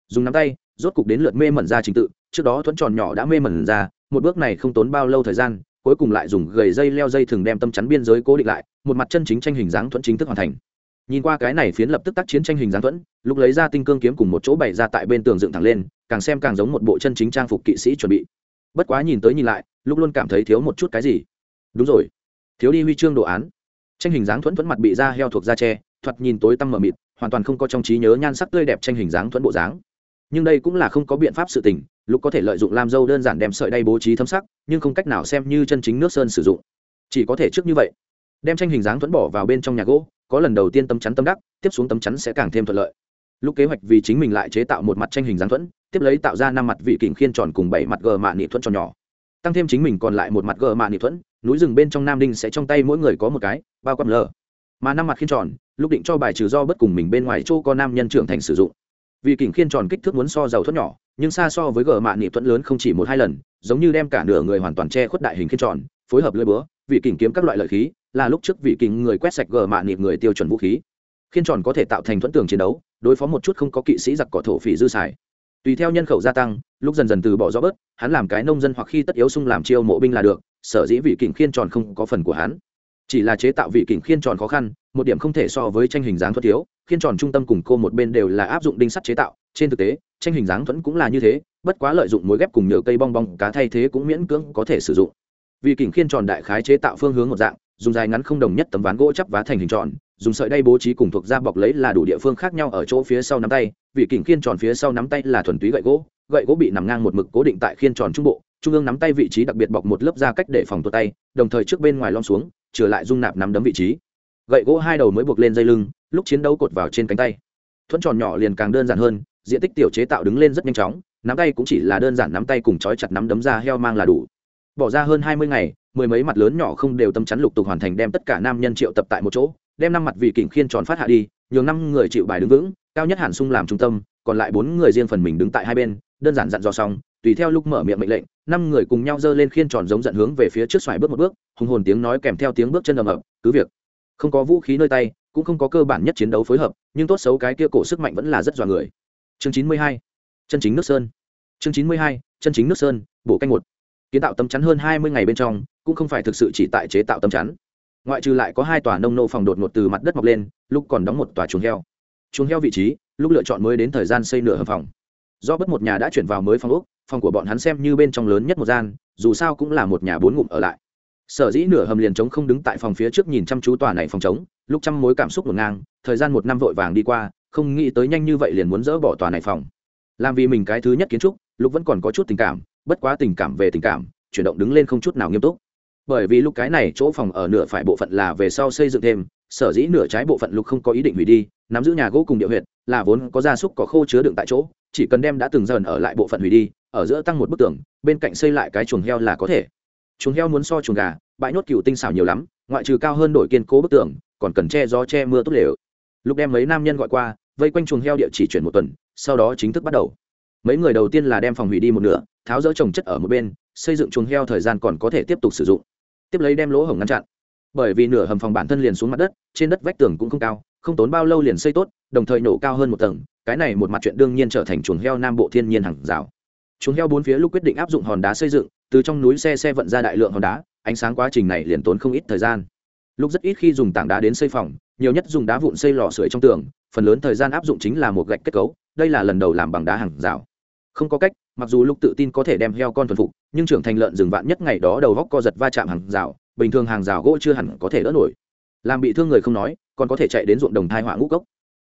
Dùng nắm tay, rốt cục đến lượt mê mẩn ra trình tự, trước đó thuẫn tròn nhỏ đã mê mẩn ra, một bước này không tốn bao lâu thời gian, cuối cùng lại dùng gầy dây leo dây thường đem tâm chắn biên giới cố định lại, một mặt chân chính tranh hình dáng thuẫn chính thức hoàn thành. Nhìn qua cái này phiến lập tức tác chiến tranh hình dáng thuẫn, lúc lấy ra tinh cương kiếm cùng một chỗ bày ra tại bên tường dựng thẳng lên, càng xem càng giống một bộ chân chính trang phục kỵ sĩ chuẩn bị bất quá nhìn tới nhìn lại lúc luôn cảm thấy thiếu một chút cái gì. Đúng rồi, thiếu đi huy chương đồ án. Tranh hình dáng thuẫn thuẫn mặt bị da heo thuộc da tre thoạt nhìn tối tăm mờ mịt, hoàn toàn không có trong trí nhớ nhan sắc tươi đẹp tranh hình dáng thuẫn bộ dáng. Nhưng đây cũng là không có biện pháp sự tình lúc có thể lợi dụng làm dâu đơn giản đem sợi đay bố trí thâm sắc, nhưng không cách nào xem như chân chính nước sơn sử dụng. Chỉ có thể trước như vậy, đem tranh hình dáng thuẫn bỏ vào bên trong nhà gỗ, có lần đầu tiên tấm chắn tâm đắc, tiếp xuống tấm chắn sẽ càng thêm thuận lợi lúc kế hoạch vì chính mình lại chế tạo một mặt tranh hình dáng thuẫn, tiếp lấy tạo ra năm mặt vị kình khiên tròn cùng bảy mặt gờ mạ nị thuẫn tròn nhỏ. Tăng thêm chính mình còn lại một mặt gờ mạ nị thuẫn, núi rừng bên trong nam đinh sẽ trong tay mỗi người có một cái, bao quát lờ mà năm mặt khiên tròn, lúc định cho bài trừ do bất cùng mình bên ngoài chỗ có nam nhân trưởng thành sử dụng. Vì kình khiên tròn kích thước muốn so giàu thuẫn nhỏ, nhưng xa so với gờ mạ nị thuẫn lớn không chỉ một hai lần, giống như đem cả nửa người hoàn toàn che khuất đại hình khiên tròn, phối hợp lưỡi búa, vị kình kiếm các loại lợi khí, là lúc trước vị kình người quét sạch gờ mạ nị người tiêu chuẩn vũ khí. Khiên tròn có thể tạo thành thuẫn tường chiến đấu đối phó một chút không có kỵ sĩ giặc cỏ thổ phỉ dư xài. Tùy theo nhân khẩu gia tăng, lúc dần dần từ bỏ gió bớt, hắn làm cái nông dân hoặc khi tất yếu sung làm chiêu mộ binh là được, sở dĩ vị kình khiên tròn không có phần của hắn. Chỉ là chế tạo vị kình khiên tròn khó khăn, một điểm không thể so với tranh hình dáng thuật thiếu, khiên tròn trung tâm cùng cô một bên đều là áp dụng đinh sắt chế tạo, trên thực tế, tranh hình dáng thuẫn cũng là như thế, bất quá lợi dụng mối ghép cùng nhựa cây bong bong, cá thay thế cũng miễn cưỡng có thể sử dụng. Vì kình khiên tròn đại khái chế tạo phương hướng một dạng dùng dài ngắn không đồng nhất tấm ván gỗ chắp vá thành hình tròn, dùng sợi đay bố trí cùng thuộc da bọc lấy là đủ địa phương khác nhau ở chỗ phía sau nắm tay vị kình khiên tròn phía sau nắm tay là thuần túy gậy gỗ gậy gỗ bị nằm ngang một mực cố định tại khiên tròn trung bộ, trung ương nắm tay vị trí đặc biệt bọc một lớp da cách để phòng tuột tay, đồng thời trước bên ngoài lom xuống, trở lại dung nạp nắm đấm vị trí. Gậy gỗ hai đầu mới buộc lên dây lưng, lúc chiến đấu cột vào trên cánh tay. Thuẫn tròn nhỏ liền càng đơn giản hơn, diện tích tiểu chế tạo đứng lên rất nhanh chóng, nắm tay cũng chỉ là đơn giản nắm tay cùng chói chặt nắm đấm ra heo mang là đủ bỏ ra hơn hai mươi ngày, mười mấy mặt lớn nhỏ không đều tâm chắn lục tục hoàn thành đem tất cả nam nhân triệu tập tại một chỗ, đem năm mặt vị kình khiên tròn phát hạ đi, nhường năm người chịu bài đứng vững, cao nhất hàn sung làm trung tâm, còn lại bốn người riêng phần mình đứng tại hai bên, đơn giản dặn dò xong, tùy theo lúc mở miệng mệnh lệnh, năm người cùng nhau giơ lên khiên tròn giống dẫn hướng về phía trước xoài bước một bước, hùng hồn tiếng nói kèm theo tiếng bước chân ầm ầm, cứ việc không có vũ khí nơi tay, cũng không có cơ bản nhất chiến đấu phối hợp, nhưng tốt xấu cái kia cổ sức mạnh vẫn là rất dọa người. Chương chín mươi hai, chân chính nước sơn. Chương chín mươi hai, chân chính nước sơn bộ canh một kiến tạo tấm chắn hơn hai mươi ngày bên trong, cũng không phải thực sự chỉ tại chế tạo tấm chắn. Ngoại trừ lại có hai tòa nông nô phòng đột ngột từ mặt đất mọc lên, lúc còn đóng một tòa chuồng heo. Chuồng heo vị trí, lúc lựa chọn mới đến thời gian xây nửa hầm phòng. Do bất một nhà đã chuyển vào mới phòng úc phòng của bọn hắn xem như bên trong lớn nhất một gian, dù sao cũng là một nhà bốn ngụm ở lại. Sở dĩ nửa hầm liền trống không đứng tại phòng phía trước nhìn chăm chú tòa này phòng trống, lúc trăm mối cảm xúc ngổn ngang, thời gian một năm vội vàng đi qua, không nghĩ tới nhanh như vậy liền muốn dỡ bỏ tòa này phòng. Làm vì mình cái thứ nhất kiến trúc, lúc vẫn còn có chút tình cảm bất quá tình cảm về tình cảm, chuyển động đứng lên không chút nào nghiêm túc. Bởi vì lúc cái này chỗ phòng ở nửa phải bộ phận là về sau xây dựng thêm, sở dĩ nửa trái bộ phận lục không có ý định hủy đi, nắm giữ nhà gỗ cùng địa huyệt, là vốn có gia súc có khô chứa đựng tại chỗ, chỉ cần đem đã từng dần ở lại bộ phận hủy đi, ở giữa tăng một bức tường, bên cạnh xây lại cái chuồng heo là có thể. Chuồng heo muốn so chuồng gà, bãi nhốt cựu tinh xảo nhiều lắm, ngoại trừ cao hơn đổi kiên cố bức tường, còn cần che gió che mưa tốt lều. Lúc đem mấy nam nhân gọi qua, vây quanh chuồng heo địa chỉ chuyển một tuần, sau đó chính thức bắt đầu mấy người đầu tiên là đem phòng hủy đi một nửa, tháo rỡ trồng chất ở một bên, xây dựng chuồng heo thời gian còn có thể tiếp tục sử dụng. Tiếp lấy đem lỗ hổng ngăn chặn. Bởi vì nửa hầm phòng bản thân liền xuống mặt đất, trên đất vách tường cũng không cao, không tốn bao lâu liền xây tốt, đồng thời nổ cao hơn một tầng, cái này một mặt chuyện đương nhiên trở thành chuồng heo nam bộ thiên nhiên hàng rào. Chuồng heo bốn phía lúc quyết định áp dụng hòn đá xây dựng, từ trong núi xe xe vận ra đại lượng hòn đá, ánh sáng quá trình này liền tốn không ít thời gian. Lúc rất ít khi dùng tảng đá đến xây phòng, nhiều nhất dùng đá vụn xây lò sưởi trong tường, phần lớn thời gian áp dụng chính là một gạch kết cấu, đây là lần đầu làm bằng đá hàng rào không có cách, mặc dù lúc tự tin có thể đem heo con thuần phục, nhưng trưởng thành lợn rừng vạn nhất ngày đó đầu góc co giật va chạm hàng rào, bình thường hàng rào gỗ chưa hẳn có thể đỡ nổi. Làm bị thương người không nói, còn có thể chạy đến ruộng đồng thai họa ngũ cốc.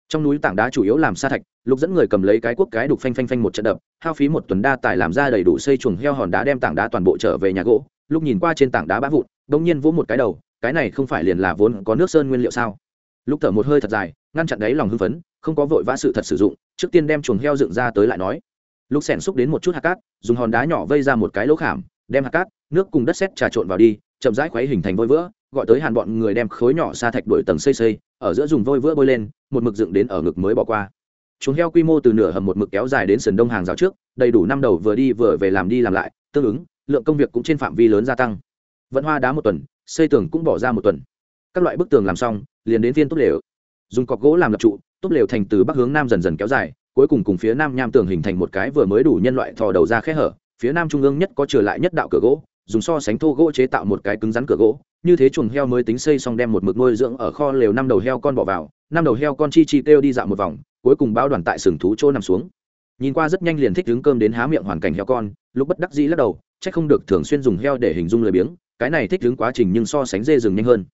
Trong núi tảng đá chủ yếu làm sa thạch, lục dẫn người cầm lấy cái cuốc cái đục phanh phanh phanh một trận đập, hao phí một tuần đa tài làm ra đầy đủ xây chuồng heo hòn đá đem tảng đá toàn bộ trở về nhà gỗ. Lúc nhìn qua trên tảng đá bã vụn, bỗng nhiên vỗ một cái đầu, cái này không phải liền là vốn có nước sơn nguyên liệu sao? Lúc thở một hơi thật dài, ngăn chặn đáy lòng hưng phấn, không có vội vã sự thật sử dụng, trước tiên đem chuồng heo dựng ra tới lại nói lúc xẻn xúc đến một chút hạt cát, dùng hòn đá nhỏ vây ra một cái lỗ khảm, đem hạt cát, nước cùng đất sét trà trộn vào đi, chậm rãi khuấy hình thành vôi vữa, gọi tới hàn bọn người đem khối nhỏ sa thạch đổi tầng xây xây, ở giữa dùng vôi vữa bôi lên, một mực dựng đến ở ngực mới bỏ qua. Chúng heo quy mô từ nửa hầm một mực kéo dài đến sườn đông hàng rào trước, đầy đủ năm đầu vừa đi vừa về làm đi làm lại, tương ứng, lượng công việc cũng trên phạm vi lớn gia tăng. Vận hoa đá một tuần, xây tường cũng bỏ ra một tuần. Các loại bức tường làm xong, liền đến viên tốt lều. Dùng cọc gỗ làm lập trụ tốt lều thành từ bắc hướng nam dần dần kéo dài cuối cùng cùng phía nam nham tường hình thành một cái vừa mới đủ nhân loại thò đầu ra khe hở, phía nam trung ương nhất có trở lại nhất đạo cửa gỗ, dùng so sánh thô gỗ chế tạo một cái cứng rắn cửa gỗ, như thế chuồng heo mới tính xây xong đem một mực nuôi dưỡng ở kho lều năm đầu heo con bỏ vào, năm đầu heo con chi chi kêu đi dạo một vòng, cuối cùng báo đoàn tại sừng thú chỗ nằm xuống. Nhìn qua rất nhanh liền thích đứng cơm đến há miệng hoàn cảnh heo con, lúc bất đắc dĩ lắc đầu, chắc không được thường xuyên dùng heo để hình dung lời biếng, cái này thích đứng quá trình nhưng so sánh dê rừng nhanh hơn.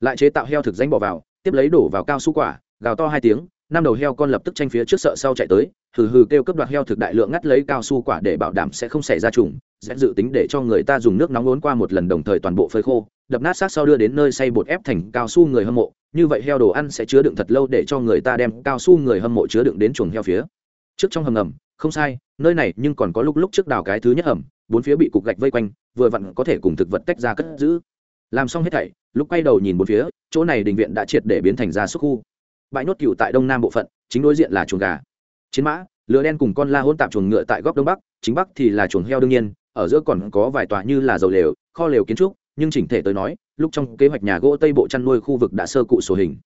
Lại chế tạo heo thực danh bỏ vào, tiếp lấy đổ vào cao su quả, gào to hai tiếng năm đầu heo con lập tức tranh phía trước sợ sau chạy tới, hừ hừ kêu cấp đoạt heo thực đại lượng ngắt lấy cao su quả để bảo đảm sẽ không xảy ra trùng, sẽ dự tính để cho người ta dùng nước nóng ốn qua một lần đồng thời toàn bộ phơi khô, đập nát xác sau đưa đến nơi xay bột ép thành cao su người hâm mộ. Như vậy heo đồ ăn sẽ chứa đựng thật lâu để cho người ta đem cao su người hâm mộ chứa đựng đến chuồng heo phía. Trước trong hầm ngầm, không sai, nơi này nhưng còn có lúc lúc trước đào cái thứ nhất hầm, bốn phía bị cục gạch vây quanh, vừa vặn có thể cùng thực vật tách ra cất giữ. Làm xong hết thảy, lúc quay đầu nhìn bốn phía, chỗ này đình viện đã triệt để biến thành ra xuất khu bãi nốt cừu tại đông nam bộ phận, chính đối diện là chuồng gà. Chiến mã, lửa đen cùng con la hôn tạp chuồng ngựa tại góc đông bắc, chính bắc thì là chuồng heo đương nhiên, ở giữa còn có vài tòa như là dầu lều, kho lều kiến trúc, nhưng chỉnh thể tới nói, lúc trong kế hoạch nhà gỗ tây bộ chăn nuôi khu vực đã sơ cụ sổ hình.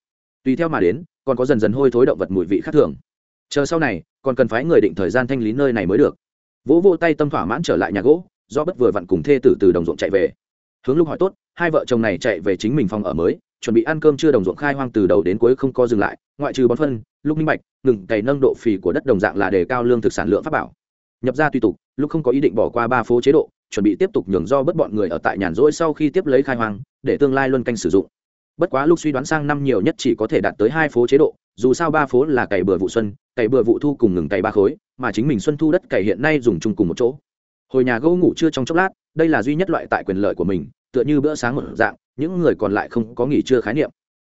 Tùy theo mà đến, còn có dần dần hôi thối động vật mùi vị khác thường. Chờ sau này, còn cần phái người định thời gian thanh lý nơi này mới được. Vỗ vô tay tâm thỏa mãn trở lại nhà gỗ, do bất vừa vặn cùng thê tử từ đồng ruộng chạy về. Hướng lúc hỏi tốt, hai vợ chồng này chạy về chính mình phòng ở mới chuẩn bị ăn cơm chưa đồng ruộng khai hoang từ đầu đến cuối không có dừng lại, ngoại trừ bón phân lúc minh bạch, ngừng cày nâng độ phì của đất đồng dạng là đề cao lương thực sản lượng pháp bảo. Nhập ra tùy tục lúc không có ý định bỏ qua ba phố chế độ, chuẩn bị tiếp tục nhường do bất bọn người ở tại nhàn rỗi sau khi tiếp lấy khai hoang, để tương lai luân canh sử dụng. Bất quá lúc suy đoán sang năm nhiều nhất chỉ có thể đạt tới hai phố chế độ, dù sao ba phố là cày bừa vụ xuân, cày bừa vụ thu cùng ngừng cày ba khối, mà chính mình xuân thu đất cày hiện nay dùng chung cùng một chỗ. Hồi nhà gỗ ngủ chưa trong chốc lát, đây là duy nhất loại tại quyền lợi của mình tựa như bữa sáng một dạng, những người còn lại không có nghỉ trưa khái niệm.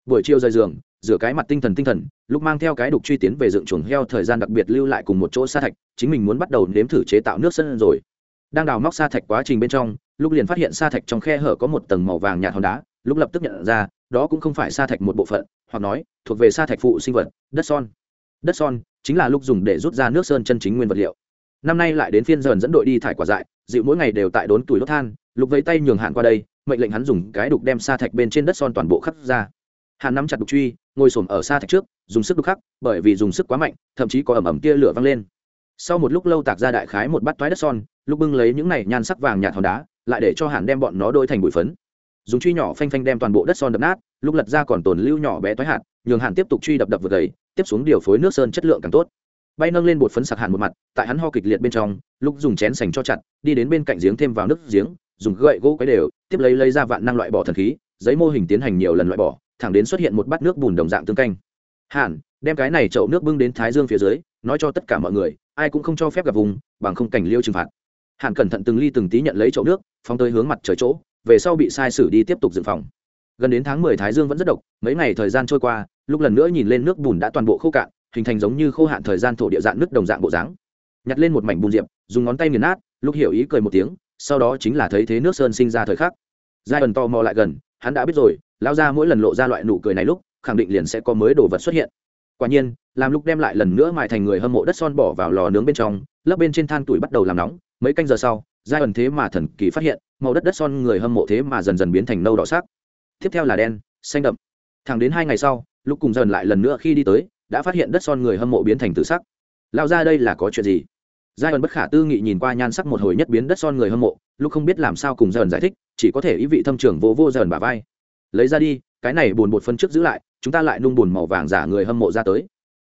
Buổi chiều rời giường, rửa cái mặt tinh thần tinh thần, lúc mang theo cái đục truy tiến về dựng chuồng heo thời gian đặc biệt lưu lại cùng một chỗ sa thạch, chính mình muốn bắt đầu nếm thử chế tạo nước sân rồi. Đang đào móc sa thạch quá trình bên trong, lúc liền phát hiện sa thạch trong khe hở có một tầng màu vàng nhạt hòn đá, lúc lập tức nhận ra, đó cũng không phải sa thạch một bộ phận, hoặc nói, thuộc về sa thạch phụ sinh vật, đất son. Đất son chính là lúc dùng để rút ra nước sơn chân chính nguyên vật liệu. Năm nay lại đến phiên dần dẫn đội đi thải quả dại, dịu mỗi ngày đều tại đốn tuổi đốt than lục vẫy tay nhường hạn qua đây, mệnh lệnh hắn dùng cái đục đem sa thạch bên trên đất son toàn bộ khắc ra. Hạn nắm chặt đục truy, ngồi xổm ở sa thạch trước, dùng sức đục khắc, bởi vì dùng sức quá mạnh, thậm chí có ẩm ẩm tia lửa văng lên. Sau một lúc lâu tạc ra đại khái một bát toái đất son lúc bưng lấy những này nhan sắc vàng nhạt hòn đá, lại để cho hạn đem bọn nó đôi thành bụi phấn. Dùng truy nhỏ phanh phanh đem toàn bộ đất son đập nát lúc lật ra còn tồn lưu nhỏ bé toái hạt, nhường hạn tiếp tục truy đập đập vượt gầy, tiếp xuống điều phối nước sơn chất lượng càng tốt. Bay nâng lên bột phấn sặc hàn một mặt, tại hắn ho kịch liệt bên trong lúc dùng chén sành cho chặt, đi đến bên cạnh giếng thêm vào nước giếng dùng gậy gỗ quấy đều, tiếp lấy lấy ra vạn năng loại bỏ thần khí, giấy mô hình tiến hành nhiều lần loại bỏ, thẳng đến xuất hiện một bát nước bùn đồng dạng tương canh. Hàn, đem cái này chậu nước bưng đến thái dương phía dưới, nói cho tất cả mọi người, ai cũng không cho phép gặp vùng, bằng không cảnh liêu trừng phạt. Hàn cẩn thận từng ly từng tí nhận lấy chậu nước, phóng tới hướng mặt trời chỗ, về sau bị sai sử đi tiếp tục dựng phòng. Gần đến tháng mười thái dương vẫn rất độc, mấy ngày thời gian trôi qua, lúc lần nữa nhìn lên nước bùn đã toàn bộ khô cạn, hình thành giống như khô hạn thời gian thổ địa dạng nước đồng dạng bộ dáng. Nhặt lên một mảnh bùn diệp, dùng ngón tay nghiền nát lúc hiểu ý cười một tiếng sau đó chính là thấy thế nước sơn sinh ra thời khắc. Giai ẩn tò mò lại gần, hắn đã biết rồi, lao ra mỗi lần lộ ra loại nụ cười này lúc, khẳng định liền sẽ có mới đồ vật xuất hiện. Quả nhiên, làm lúc đem lại lần nữa mài thành người hâm mộ đất son bỏ vào lò nướng bên trong, lớp bên trên than tuổi bắt đầu làm nóng, mấy canh giờ sau, giai ẩn thế mà thần kỳ phát hiện, màu đất đất son người hâm mộ thế mà dần dần biến thành nâu đỏ sắc. Tiếp theo là đen, xanh đậm. Thẳng đến hai ngày sau lúc cùng dần lại lần nữa khi đi tới, đã phát hiện đất son người hâm mộ biến thành tự sắc. Lao ra đây là có chuyện gì? Giai ẩn bất khả tư nghị nhìn qua nhan sắc một hồi nhất biến đất son người hâm mộ, lúc không biết làm sao cùng dần giải thích, chỉ có thể ý vị thâm trưởng vô vô dần bả vai. Lấy ra đi, cái này buồn bột phân trước giữ lại, chúng ta lại nung buồn màu vàng giả người hâm mộ ra tới.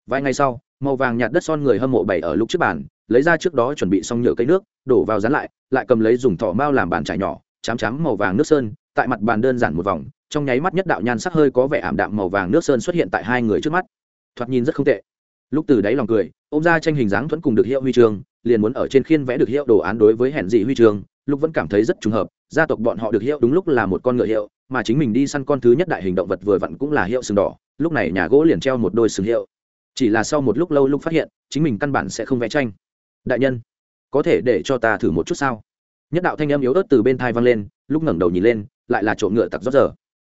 Vài ngày sau, màu vàng nhạt đất son người hâm mộ bày ở lúc trước bàn, lấy ra trước đó chuẩn bị xong nhựa cây nước, đổ vào dán lại lại cầm lấy dùng thỏ mao làm bàn trải nhỏ, chám chám màu vàng nước sơn, tại mặt bàn đơn giản một vòng, trong nháy mắt nhất đạo nhan sắc hơi có vẻ ảm đạm màu vàng nước sơn xuất hiện tại hai người trước mắt. Thoạt nhìn rất không tệ. Lúc từ đáy lòng cười, ôm ra tranh hình dáng thuẫn cùng được hiệu huy chương liền muốn ở trên khiên vẽ được hiệu đồ án đối với hẹn dị huy trường, lúc vẫn cảm thấy rất trùng hợp gia tộc bọn họ được hiệu đúng lúc là một con ngựa hiệu mà chính mình đi săn con thứ nhất đại hình động vật vừa vặn cũng là hiệu sừng đỏ lúc này nhà gỗ liền treo một đôi sừng hiệu. Chỉ là sau một lúc lâu lúc phát hiện chính mình căn bản sẽ không vẽ tranh. Đại nhân có thể để cho ta thử một chút sao? Nhất đạo thanh âm yếu ớt từ bên thai vang lên lúc ngẩng đầu nhìn lên lại là trộm ngựa tặc rót giờ.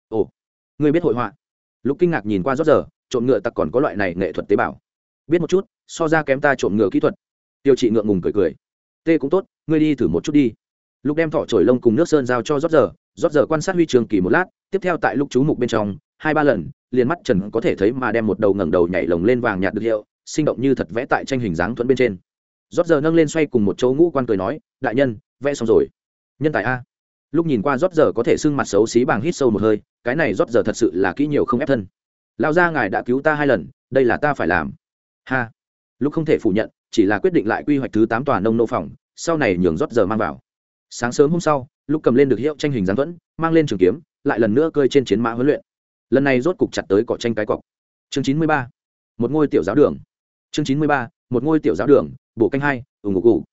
Ồ ngươi biết hội họa? Lúc kinh ngạc nhìn qua rót giờ trộm ngựa tặc còn có loại này nghệ thuật tế bào. Biết một chút so ra kém ta trộm ngựa kỹ thuật tiêu trị ngượng ngùng cười cười. Tê cũng tốt, ngươi đi thử một chút đi. Lúc đem thỏ trổi lông cùng nước sơn giao cho rót giờ. Rót giờ quan sát huy trường kỳ một lát, tiếp theo tại lúc chú mục bên trong, hai ba lần, liền mắt trần có thể thấy mà đem một đầu ngẩng đầu nhảy lồng lên vàng nhạt được hiệu, sinh động như thật vẽ tại tranh hình dáng thuẫn bên trên. Rót giờ nâng lên xoay cùng một chỗ ngũ quan cười nói, đại nhân, vẽ xong rồi. Nhân tài a. Lúc nhìn qua rót giờ có thể sưng mặt xấu xí bằng hít sâu một hơi, cái này rót giờ thật sự là kỹ nhiều không ép thân. Lao ra ngài đã cứu ta hai lần, đây là ta phải làm. Ha. Lúc không thể phủ nhận chỉ là quyết định lại quy hoạch thứ tám tòa nông nô phòng, sau này nhường rót giờ mang vào. Sáng sớm hôm sau, lúc cầm lên được hiệu tranh hình gián thuẫn mang lên trường kiếm, lại lần nữa cơi trên chiến mã huấn luyện. Lần này rốt cục chặt tới cỏ tranh cái cọc. Chương chín mươi ba, một ngôi tiểu giáo đường. Chương chín mươi ba, một ngôi tiểu giáo đường, bổ canh hai ủng ngục cụ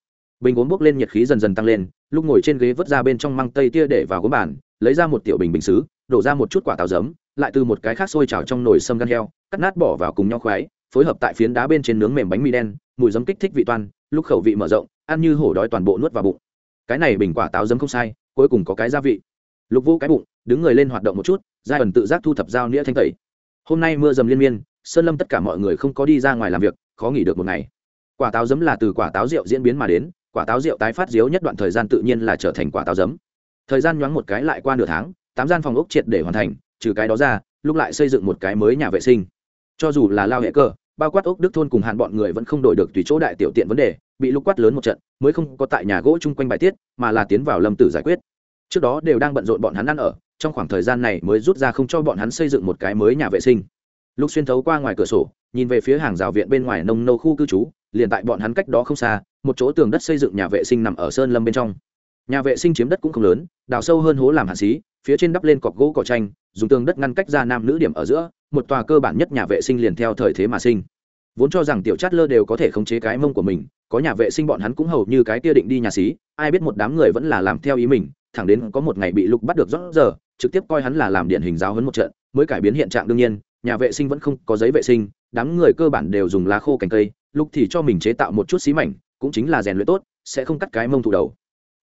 bình gốm bốc lên nhiệt khí dần dần tăng lên, lúc ngồi trên ghế vớt ra bên trong măng tây tia để vào gốm bàn, lấy ra một tiểu bình bình xứ đổ ra một chút quả táo giấm, lại từ một cái khác sôi trào trong nồi sâm gan heo, cắt nát bỏ vào cùng nhau khoái, phối hợp tại phiến đá bên trên nướng mềm bánh mì đen mùi giấm kích thích vị toan, lúc khẩu vị mở rộng, ăn như hổ đói toàn bộ nuốt vào bụng. Cái này bình quả táo giấm không sai, cuối cùng có cái gia vị. Lục vô cái bụng, đứng người lên hoạt động một chút, giai ẩn tự giác thu thập dao nĩa thanh tẩy. Hôm nay mưa dầm liên miên, sơn lâm tất cả mọi người không có đi ra ngoài làm việc, khó nghỉ được một ngày. Quả táo giấm là từ quả táo rượu diễn biến mà đến, quả táo rượu tái phát diếu nhất đoạn thời gian tự nhiên là trở thành quả táo giấm. Thời gian nhoáng một cái lại qua nửa tháng, tám gian phòng ốc triệt để hoàn thành, trừ cái đó ra, lúc lại xây dựng một cái mới nhà vệ sinh. Cho dù là lao hệ cơ bao quát ốc đức thôn cùng hạn bọn người vẫn không đổi được tùy chỗ đại tiểu tiện vấn đề, bị lục quát lớn một trận, mới không có tại nhà gỗ chung quanh bài tiết, mà là tiến vào lâm tử giải quyết. Trước đó đều đang bận rộn bọn hắn ăn ở, trong khoảng thời gian này mới rút ra không cho bọn hắn xây dựng một cái mới nhà vệ sinh. Lục xuyên thấu qua ngoài cửa sổ, nhìn về phía hàng rào viện bên ngoài nông nâu khu cư trú, liền tại bọn hắn cách đó không xa, một chỗ tường đất xây dựng nhà vệ sinh nằm ở sơn lâm bên trong. Nhà vệ sinh chiếm đất cũng không lớn, đào sâu hơn hố làm hạt xí, phía trên đắp lên cọc gỗ cỏ tranh dùng tường đất ngăn cách ra nam nữ điểm ở giữa một tòa cơ bản nhất nhà vệ sinh liền theo thời thế mà sinh. Vốn cho rằng tiểu chát lơ đều có thể khống chế cái mông của mình, có nhà vệ sinh bọn hắn cũng hầu như cái kia định đi nhà xí, ai biết một đám người vẫn là làm theo ý mình, thẳng đến có một ngày bị lục bắt được rõ giờ, trực tiếp coi hắn là làm điển hình giáo hấn một trận, mới cải biến hiện trạng đương nhiên, nhà vệ sinh vẫn không có giấy vệ sinh, đám người cơ bản đều dùng lá khô cành cây lục thì cho mình chế tạo một chút xí mảnh, cũng chính là rèn luyện tốt, sẽ không cắt cái mông thủ đầu.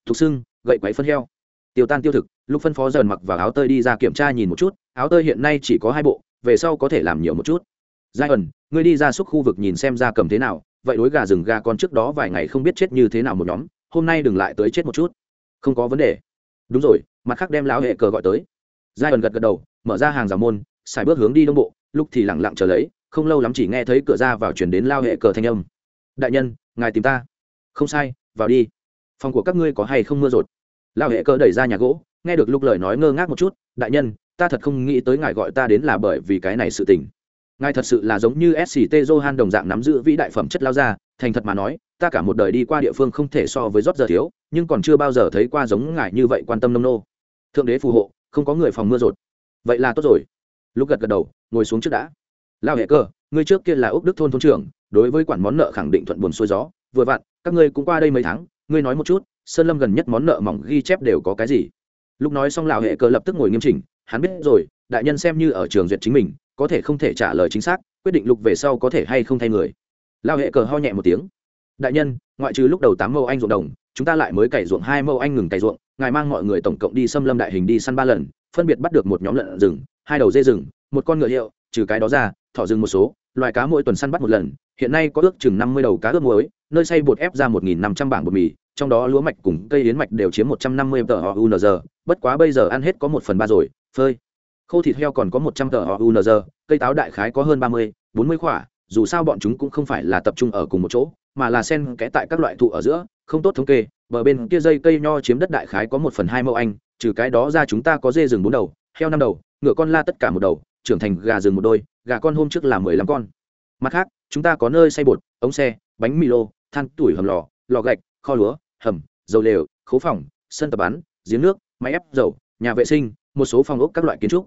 Thục xưng gậy quáy phân heo. Tiêu tan tiêu thực, lúc phân phó dần mặc vào áo tơi đi ra kiểm tra nhìn một chút, áo tơi hiện nay chỉ có hai bộ về sau có thể làm nhiều một chút. Giai ẩn ngươi đi ra xúc khu vực nhìn xem ra cầm thế nào, vậy đối gà rừng gà con trước đó vài ngày không biết chết như thế nào một nhóm, hôm nay đừng lại tới chết một chút. Không có vấn đề. Đúng rồi, mặt khác đem lão hệ cờ gọi tới. Giai ẩn gật gật đầu, mở ra hàng rào môn, xài bước hướng đi đông bộ, lúc thì lẳng lặng chờ lấy, không lâu lắm chỉ nghe thấy cửa ra vào chuyển đến lao hệ cờ thanh âm. Đại nhân, ngài tìm ta. Không sai, vào đi. Phòng của các ngươi có hay không mưa rột? Lao hệ cờ đẩy ra nhà gỗ, nghe được lúc lời nói ngơ ngác một chút, đại nhân ta thật không nghĩ tới ngài gọi ta đến là bởi vì cái này sự tình. Ngài thật sự là giống như sct johan đồng dạng nắm giữ vĩ đại phẩm chất lao ra, thành thật mà nói, ta cả một đời đi qua địa phương không thể so với rót giờ thiếu, nhưng còn chưa bao giờ thấy qua giống ngài như vậy quan tâm nông nô. Thượng đế phù hộ, không có người phòng mưa rột. Vậy là tốt rồi. Lúc gật gật đầu, ngồi xuống trước đã. Lao hệ cơ, ngươi trước kia là úc đức thôn thôn trưởng, đối với quản món nợ khẳng định thuận buồn xuôi gió. Vừa vặn, các ngươi cũng qua đây mấy tháng, ngươi nói một chút, sơn lâm gần nhất món nợ mỏng ghi chép đều có cái gì? Lúc nói xong lào hệ cơ lập tức ngồi nghiêm chỉnh hắn biết rồi, đại nhân xem như ở trường duyệt chính mình, có thể không thể trả lời chính xác, quyết định lục về sau có thể hay không thay người. Lao hệ cờ ho nhẹ một tiếng. Đại nhân, ngoại trừ lúc đầu tám mẫu anh ruộng đồng, chúng ta lại mới cày ruộng hai mẫu anh ngừng cày ruộng, ngài mang mọi người tổng cộng đi xâm lâm đại hình đi săn ba lần, phân biệt bắt được một nhóm lợn rừng, hai đầu dê rừng, một con ngựa hiệu, trừ cái đó ra, thỏ rừng một số, loài cá mỗi tuần săn bắt một lần, hiện nay có ước chừng năm mươi đầu cá ướp muối, nơi xây bột ép ra một nghìn năm trăm bảng bột mì, trong đó lúa mạch cùng cây yến mạch đều chiếm một trăm năm mươi tờ họ unr bất quá bây giờ ăn hết có một phần ba rồi phơi. Khô thịt heo còn có một trăm tờ họ unz cây táo đại khái có hơn ba mươi bốn mươi quả, dù sao bọn chúng cũng không phải là tập trung ở cùng một chỗ mà là sen kẽ tại các loại thụ ở giữa không tốt thống kê bờ bên kia dây cây nho chiếm đất đại khái có một phần hai mẫu anh trừ cái đó ra chúng ta có dê rừng bốn đầu heo năm đầu ngựa con la tất cả một đầu trưởng thành gà rừng một đôi gà con hôm trước là mười lăm con. Mặt khác chúng ta có nơi xay bột ống xe bánh mì lô than tủi hầm lò lò gạch kho lúa hầm dầu lều khố phòng sân tập bắn giếng nước máy ép dầu nhà vệ sinh một số phòng ốc các loại kiến trúc.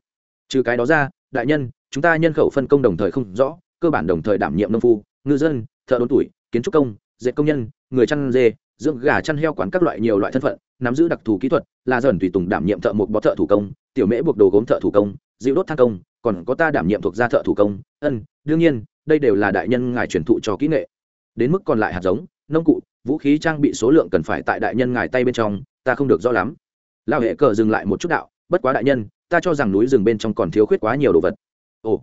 Trừ cái đó ra, đại nhân, chúng ta nhân khẩu phân công đồng thời không rõ, cơ bản đồng thời đảm nhiệm nông phu, ngư dân, thợ đốn tuổi, kiến trúc công, dệt công nhân, người chăn dê, dưỡng gà chăn heo quán các loại nhiều loại thân phận, nắm giữ đặc thù kỹ thuật, là dần tùy tùng đảm nhiệm thợ một bó thợ thủ công, tiểu mễ buộc đồ gốm thợ thủ công, dịu đốt than công, còn có ta đảm nhiệm thuộc gia thợ thủ công, ân, đương nhiên, đây đều là đại nhân ngài truyền thụ cho kỹ nghệ. Đến mức còn lại hạt giống, nông cụ, vũ khí trang bị số lượng cần phải tại đại nhân ngài tay bên trong, ta không được rõ lắm. Lao hệ cờ dừng lại một chút đạo bất quá đại nhân, ta cho rằng núi rừng bên trong còn thiếu khuyết quá nhiều đồ vật. Ồ,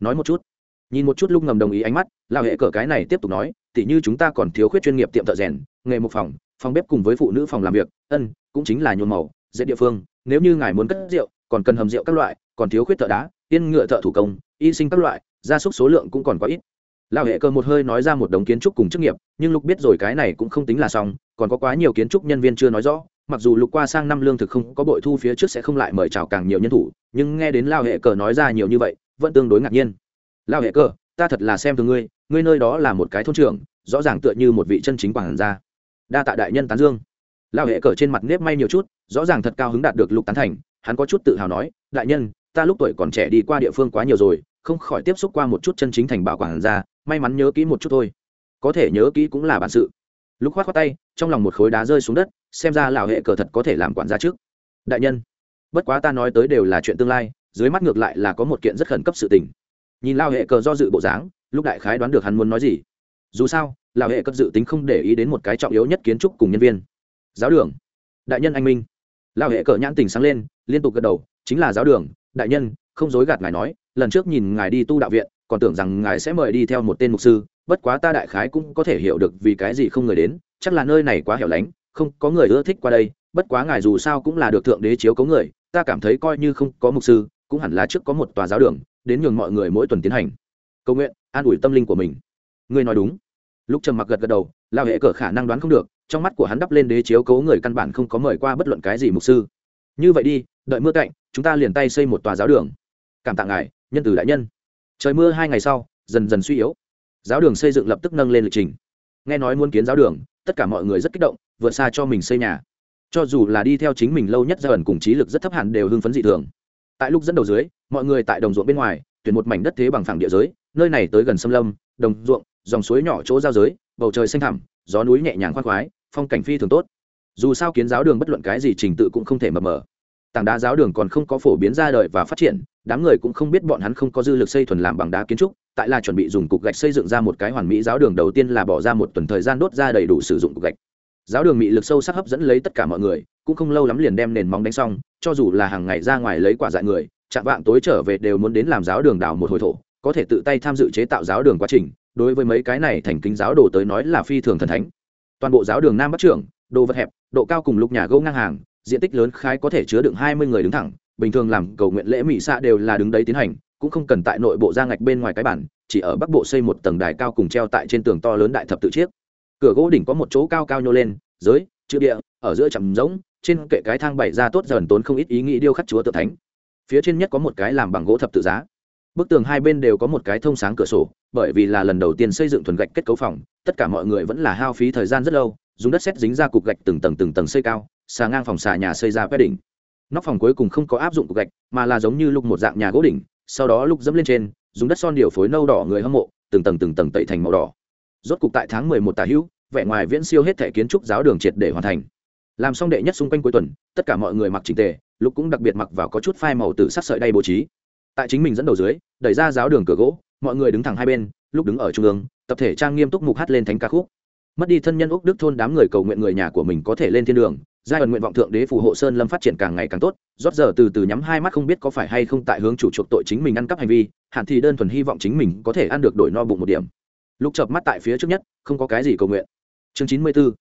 nói một chút. Nhìn một chút lúc ngầm đồng ý ánh mắt lao hệ cờ cái này tiếp tục nói, tỉ như chúng ta còn thiếu khuyết chuyên nghiệp tiệm thợ rèn, nghề mục phòng phòng bếp cùng với phụ nữ phòng làm việc, ân, cũng chính là nhuộm màu, dễ địa phương, nếu như ngài muốn cất rượu, còn cần hầm rượu các loại, còn thiếu khuyết thợ đá, tiên ngựa thợ thủ công, y sinh các loại, gia súc số lượng cũng còn quá ít. Lao hệ cơ một hơi nói ra một đống kiến trúc cùng chức nghiệp, nhưng lúc biết rồi cái này cũng không tính là xong, còn có quá nhiều kiến trúc nhân viên chưa nói rõ mặc dù lục qua sang năm lương thực không có bội thu phía trước sẽ không lại mời chào càng nhiều nhân thủ, nhưng nghe đến lao hệ cờ nói ra nhiều như vậy, vẫn tương đối ngạc nhiên. Lao hệ cờ, ta thật là xem từ ngươi ngươi nơi đó là một cái thôn trưởng, rõ ràng tựa như một vị chân chính quản gia. Đa tạ đại nhân tán dương. Lao hệ cờ trên mặt nếp may nhiều chút, rõ ràng thật cao hứng đạt được lục tán thành, hắn có chút tự hào nói, đại nhân, ta lúc tuổi còn trẻ đi qua địa phương quá nhiều rồi, không khỏi tiếp xúc qua một chút chân chính thành bảo quản gia, may mắn nhớ kỹ một chút thôi. Có thể nhớ kỹ cũng là bản sự. Lúc khoát khoát tay, trong lòng một khối đá rơi xuống đất xem ra lão hệ cờ thật có thể làm quản gia trước. Đại nhân, bất quá ta nói tới đều là chuyện tương lai, dưới mắt ngược lại là có một kiện rất khẩn cấp sự tình. Nhìn lao hệ cờ do dự bộ dáng, lúc đại khái đoán được hắn muốn nói gì. Dù sao, lão hệ cất dự tính không để ý đến một cái trọng yếu nhất kiến trúc cùng nhân viên. Giáo đường. Đại nhân anh minh. Lão hệ cờ nhãn tình sáng lên, liên tục gật đầu, chính là giáo đường. Đại nhân, không dối gạt ngài nói, lần trước nhìn ngài đi tu đạo viện, còn tưởng rằng ngài sẽ mời đi theo một tên mục sư, bất quá ta đại khái cũng có thể hiểu được vì cái gì không người đến, chắc là nơi này quá hẻo lánh không có người ưa thích qua đây, bất quá ngài dù sao cũng là được thượng đế chiếu cấu người, ta cảm thấy coi như không có mục sư, cũng hẳn là trước có một tòa giáo đường, đến nhường mọi người mỗi tuần tiến hành. Cầu nguyện, an ủi tâm linh của mình. Ngươi nói đúng. Lúc trầm mặc gật gật đầu, lao hệ cờ khả năng đoán không được, trong mắt của hắn đắp lên đế chiếu cấu người căn bản không có mời qua bất luận cái gì mục sư. Như vậy đi, đợi mưa cạnh chúng ta liền tay xây một tòa giáo đường. Cảm tạ ngài, nhân từ đại nhân. Trời mưa hai ngày sau, dần dần suy yếu. Giáo đường xây dựng lập tức nâng lên lịch trình nghe nói muốn kiến giáo đường, tất cả mọi người rất kích động, vượt xa cho mình xây nhà. Cho dù là đi theo chính mình lâu nhất ra ẩn cùng trí lực rất thấp hẳn đều hưng phấn dị thường. Tại lúc dẫn đầu dưới, mọi người tại đồng ruộng bên ngoài, tuyển một mảnh đất thế bằng phẳng địa giới, nơi này tới gần xâm lâm, đồng ruộng, dòng suối nhỏ chỗ giao giới, bầu trời xanh thẳm, gió núi nhẹ nhàng khoan khoái, phong cảnh phi thường tốt. Dù sao kiến giáo đường bất luận cái gì trình tự cũng không thể mập mờ tảng đá giáo đường còn không có phổ biến ra đời và phát triển, đám người cũng không biết bọn hắn không có dư lực xây thuần làm bằng đá kiến trúc, tại là chuẩn bị dùng cục gạch xây dựng ra một cái hoàn mỹ giáo đường đầu tiên là bỏ ra một tuần thời gian đốt ra đầy đủ sử dụng cục gạch. Giáo đường mỹ lực sâu sắc hấp dẫn lấy tất cả mọi người, cũng không lâu lắm liền đem nền móng đánh xong, cho dù là hàng ngày ra ngoài lấy quả dại người, chạm vạng tối trở về đều muốn đến làm giáo đường đào một hồi thổ, có thể tự tay tham dự chế tạo giáo đường quá trình, đối với mấy cái này thành kính giáo đồ tới nói là phi thường thần thánh. Toàn bộ giáo đường nam bắc trưởng, đồ vật hẹp, độ cao cùng lục nhà gỗ ngang hàng diện tích lớn khái có thể chứa đựng hai mươi người đứng thẳng, bình thường làm cầu nguyện lễ mỹ xạ đều là đứng đấy tiến hành, cũng không cần tại nội bộ ra ngạch bên ngoài cái bản, chỉ ở bắc bộ xây một tầng đài cao cùng treo tại trên tường to lớn đại thập tự chiếc. Cửa gỗ đỉnh có một chỗ cao cao nhô lên dưới chữ địa, ở giữa chầm rỗng trên kệ cái thang bày ra tốt dần tốn không ít ý nghĩ điêu khắc chúa tự thánh. Phía trên nhất có một cái làm bằng gỗ thập tự giá. Bức tường hai bên đều có một cái thông sáng cửa sổ, bởi vì là lần đầu tiên xây dựng thuần gạch kết cấu phòng, tất cả mọi người vẫn là hao phí thời gian rất lâu, dùng đất xét dính ra cục gạch từng tầng từng tầng xây cao xà ngang phòng xà nhà xây ra quét đỉnh. Nóc phòng cuối cùng không có áp dụng cục gạch, mà là giống như lúc một dạng nhà gỗ đỉnh, sau đó lúc dẫm lên trên, dùng đất son điều phối nâu đỏ người hâm mộ, từng tầng từng tầng tẩy thành màu đỏ. Rốt cục tại tháng mười một tà hữu, vẻ ngoài viễn siêu hết thể kiến trúc giáo đường triệt để hoàn thành. Làm xong đệ nhất xung quanh cuối tuần, tất cả mọi người mặc chỉnh tề, lúc cũng đặc biệt mặc vào có chút phai màu từ sắc sợi đay bố trí. Tại chính mình dẫn đầu dưới, đẩy ra giáo đường cửa gỗ, mọi người đứng thẳng hai bên, lúc đứng ở trung ương, tập thể trang nghiêm túc mục hát lên thánh ca khúc. Mất đi thân nhân úc đức thôn đám người cầu nguyện người nhà của mình có thể lên thiên đường giai ẩn nguyện vọng thượng đế phù hộ sơn lâm phát triển càng ngày càng tốt, rót giờ từ từ nhắm hai mắt không biết có phải hay không tại hướng chủ chuộc tội chính mình ăn cắp hành vi hạn thì đơn thuần hy vọng chính mình có thể ăn được đổi no bụng một điểm lúc chợp mắt tại phía trước nhất, không có cái gì cầu nguyện chương chín mươi 94.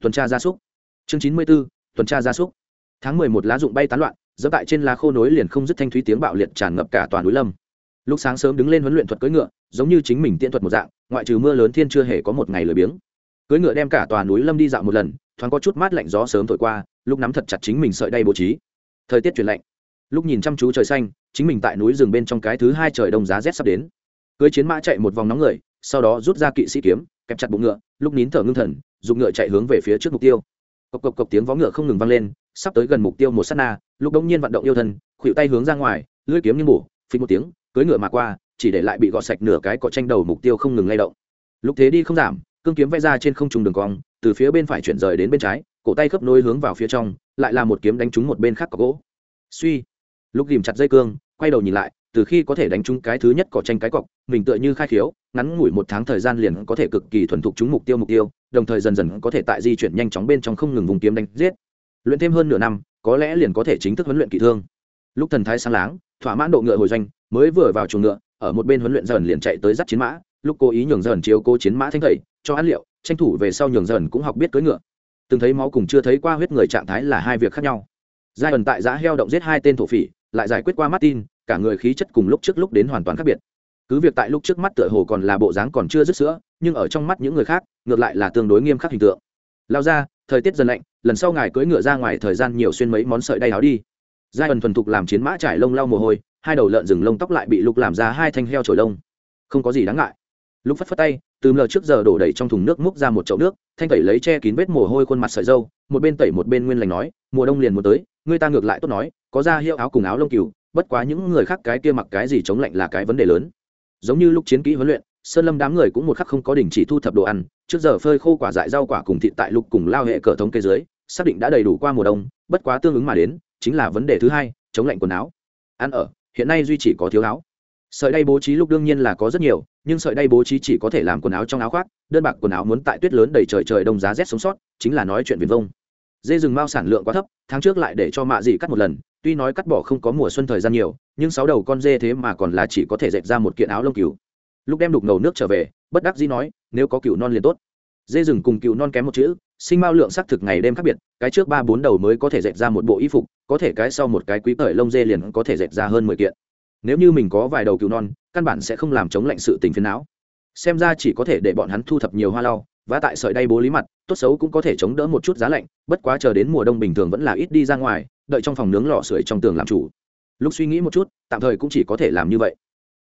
tuần tra gia súc chương chín mươi 94. tuần tra gia súc tháng mười một lá dụng bay tán loạn dẫm tại trên lá khô nối liền không dứt thanh thúy tiếng bạo liệt tràn ngập cả toàn núi lâm lúc sáng sớm đứng lên huấn luyện thuật cưỡi ngựa, giống như chính mình tiện thuật một dạng, ngoại trừ mưa lớn thiên chưa hề có một ngày lười biếng cưỡi ngựa đem cả toàn núi lâm đi dạo một lần thoáng có chút mát lạnh gió sớm thổi qua, lúc nắm thật chặt chính mình sợi đay bố trí. Thời tiết chuyển lạnh. Lúc nhìn chăm chú trời xanh, chính mình tại núi rừng bên trong cái thứ hai trời đông giá rét sắp đến. Cưới chiến mã chạy một vòng nóng người, sau đó rút ra kỵ sĩ kiếm, kẹp chặt bụng ngựa, lúc nín thở ngưng thần, dùng ngựa chạy hướng về phía trước mục tiêu. Cộc cộc cộc tiếng vó ngựa không ngừng vang lên, sắp tới gần mục tiêu một sát na, lúc đông nhiên vận động yêu thân khuỵu tay hướng ra ngoài, lưỡi kiếm như bổ phí một tiếng cưới ngựa mà qua, chỉ để lại bị gọt sạch nửa cái cọ tranh đầu mục tiêu không ngừng lay động. Lúc thế đi không giảm cương kiếm vẽ ra trên không trùng đường cong, từ phía bên phải chuyển rời đến bên trái, cổ tay khớp nối hướng vào phía trong, lại là một kiếm đánh trúng một bên khác có gỗ. Suy. Lúc ghìm chặt dây cương, quay đầu nhìn lại, từ khi có thể đánh trúng cái thứ nhất cỏ tranh cái cọc, mình tựa như khai khiếu, ngắn ngủi một tháng thời gian liền có thể cực kỳ thuần thục trúng mục tiêu mục tiêu, đồng thời dần dần có thể tại di chuyển nhanh chóng bên trong không ngừng vùng kiếm đánh giết. Luyện thêm hơn nửa năm, có lẽ liền có thể chính thức huấn luyện kỹ thương. Lúc thần thái sáng láng, thỏa mãn độ ngựa hồi doanh, mới vừa vào chuồng ngựa, ở một bên huấn luyện dần liền chạy tới dắt chiến mã lúc cố ý nhường dần chiếu cố chiến mã thanh thầy, cho ăn liệu, tranh thủ về sau nhường dần cũng học biết cưỡi ngựa. Từng thấy máu cùng chưa thấy qua huyết người trạng thái là hai việc khác nhau. Giai ẩn tại giã heo động giết hai tên thổ phỉ, lại giải quyết qua martin cả người khí chất cùng lúc trước lúc đến hoàn toàn khác biệt. Cứ việc tại lúc trước mắt tựa hồ còn là bộ dáng còn chưa dứt sữa, nhưng ở trong mắt những người khác, ngược lại là tương đối nghiêm khắc hình tượng. Lao ra, thời tiết dần lạnh, lần sau ngài cưỡi ngựa ra ngoài thời gian nhiều xuyên mấy món sợi đay áo đi. Giai ẩn thuần thục làm chiến mã trải lông lau mồ hôi, hai đầu lợn rừng lông tóc lại bị lục làm ra hai thanh heo trổi lông. Không có gì đáng ngại lúc phất phất tay, từ lờ trước giờ đổ đầy trong thùng nước múc ra một chậu nước, thanh tẩy lấy che kín vết mồ hôi khuôn mặt sợi dâu một bên tẩy một bên nguyên lành nói, mùa đông liền muốn tới người ta ngược lại tốt nói, có ra hiệu áo cùng áo lông cừu, bất quá những người khác cái kia mặc cái gì chống lạnh là cái vấn đề lớn. Giống như lúc chiến kỹ huấn luyện, sơn lâm đám người cũng một khắc không có đình chỉ thu thập đồ ăn, trước giờ phơi khô quả dại rau quả cùng thịt tại lục cùng lao hệ cờ thống kê dưới, xác định đã đầy đủ qua mùa đông, bất quá tương ứng mà đến, chính là vấn đề thứ hai, chống lạnh quần áo. Ăn ở, hiện nay duy chỉ có thiếu áo sợi đay bố trí lúc đương nhiên là có rất nhiều, nhưng sợi đay bố trí chỉ có thể làm quần áo trong áo khoác, đơn bạc quần áo muốn tại tuyết lớn đầy trời trời đông giá rét sống sót, chính là nói chuyện viền vông. Dê rừng mao sản lượng quá thấp, tháng trước lại để cho mạ dị cắt một lần, tuy nói cắt bỏ không có mùa xuân thời gian nhiều, nhưng sáu đầu con dê thế mà còn là chỉ có thể dệt ra một kiện áo lông cừu. Lúc đem đục ngầu nước trở về, bất đắc dĩ nói, nếu có cừu non liền tốt. Dê rừng cùng cừu non kém một chữ, sinh mao lượng xác thực ngày đêm khác biệt, cái trước ba bốn đầu mới có thể dệt ra một bộ y phục, có thể cái sau một cái quý tởi lông dê liền có thể dệt ra hơn mười kiện nếu như mình có vài đầu cừu non, căn bản sẽ không làm chống lạnh sự tình phiền não. Xem ra chỉ có thể để bọn hắn thu thập nhiều hoa lau và tại sợi đay bố lý mặt, tốt xấu cũng có thể chống đỡ một chút giá lạnh, bất quá chờ đến mùa đông bình thường vẫn là ít đi ra ngoài, đợi trong phòng nướng lò sưởi trong tường làm chủ. Lúc suy nghĩ một chút, tạm thời cũng chỉ có thể làm như vậy.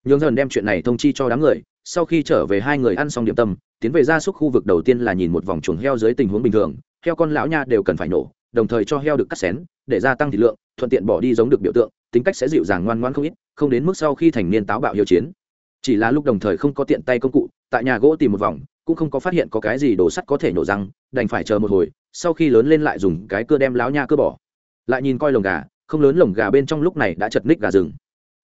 Nhường dần đem chuyện này thông chi cho đám người, sau khi trở về hai người ăn xong điểm tâm, tiến về gia súc khu vực đầu tiên là nhìn một vòng chuồng heo dưới tình huống bình thường, heo con lão nha đều cần phải nổ, đồng thời cho heo được cắt xén, để gia tăng thịt lượng, thuận tiện bỏ đi giống được biểu tượng tính cách sẽ dịu dàng ngoan ngoan không ít, không đến mức sau khi thành niên táo bạo hiệu chiến. Chỉ là lúc đồng thời không có tiện tay công cụ, tại nhà gỗ tìm một vòng, cũng không có phát hiện có cái gì đồ sắt có thể nổ răng, đành phải chờ một hồi, sau khi lớn lên lại dùng cái cưa đem láo nha cưa bỏ. Lại nhìn coi lồng gà, không lớn lồng gà bên trong lúc này đã chật ních gà rừng.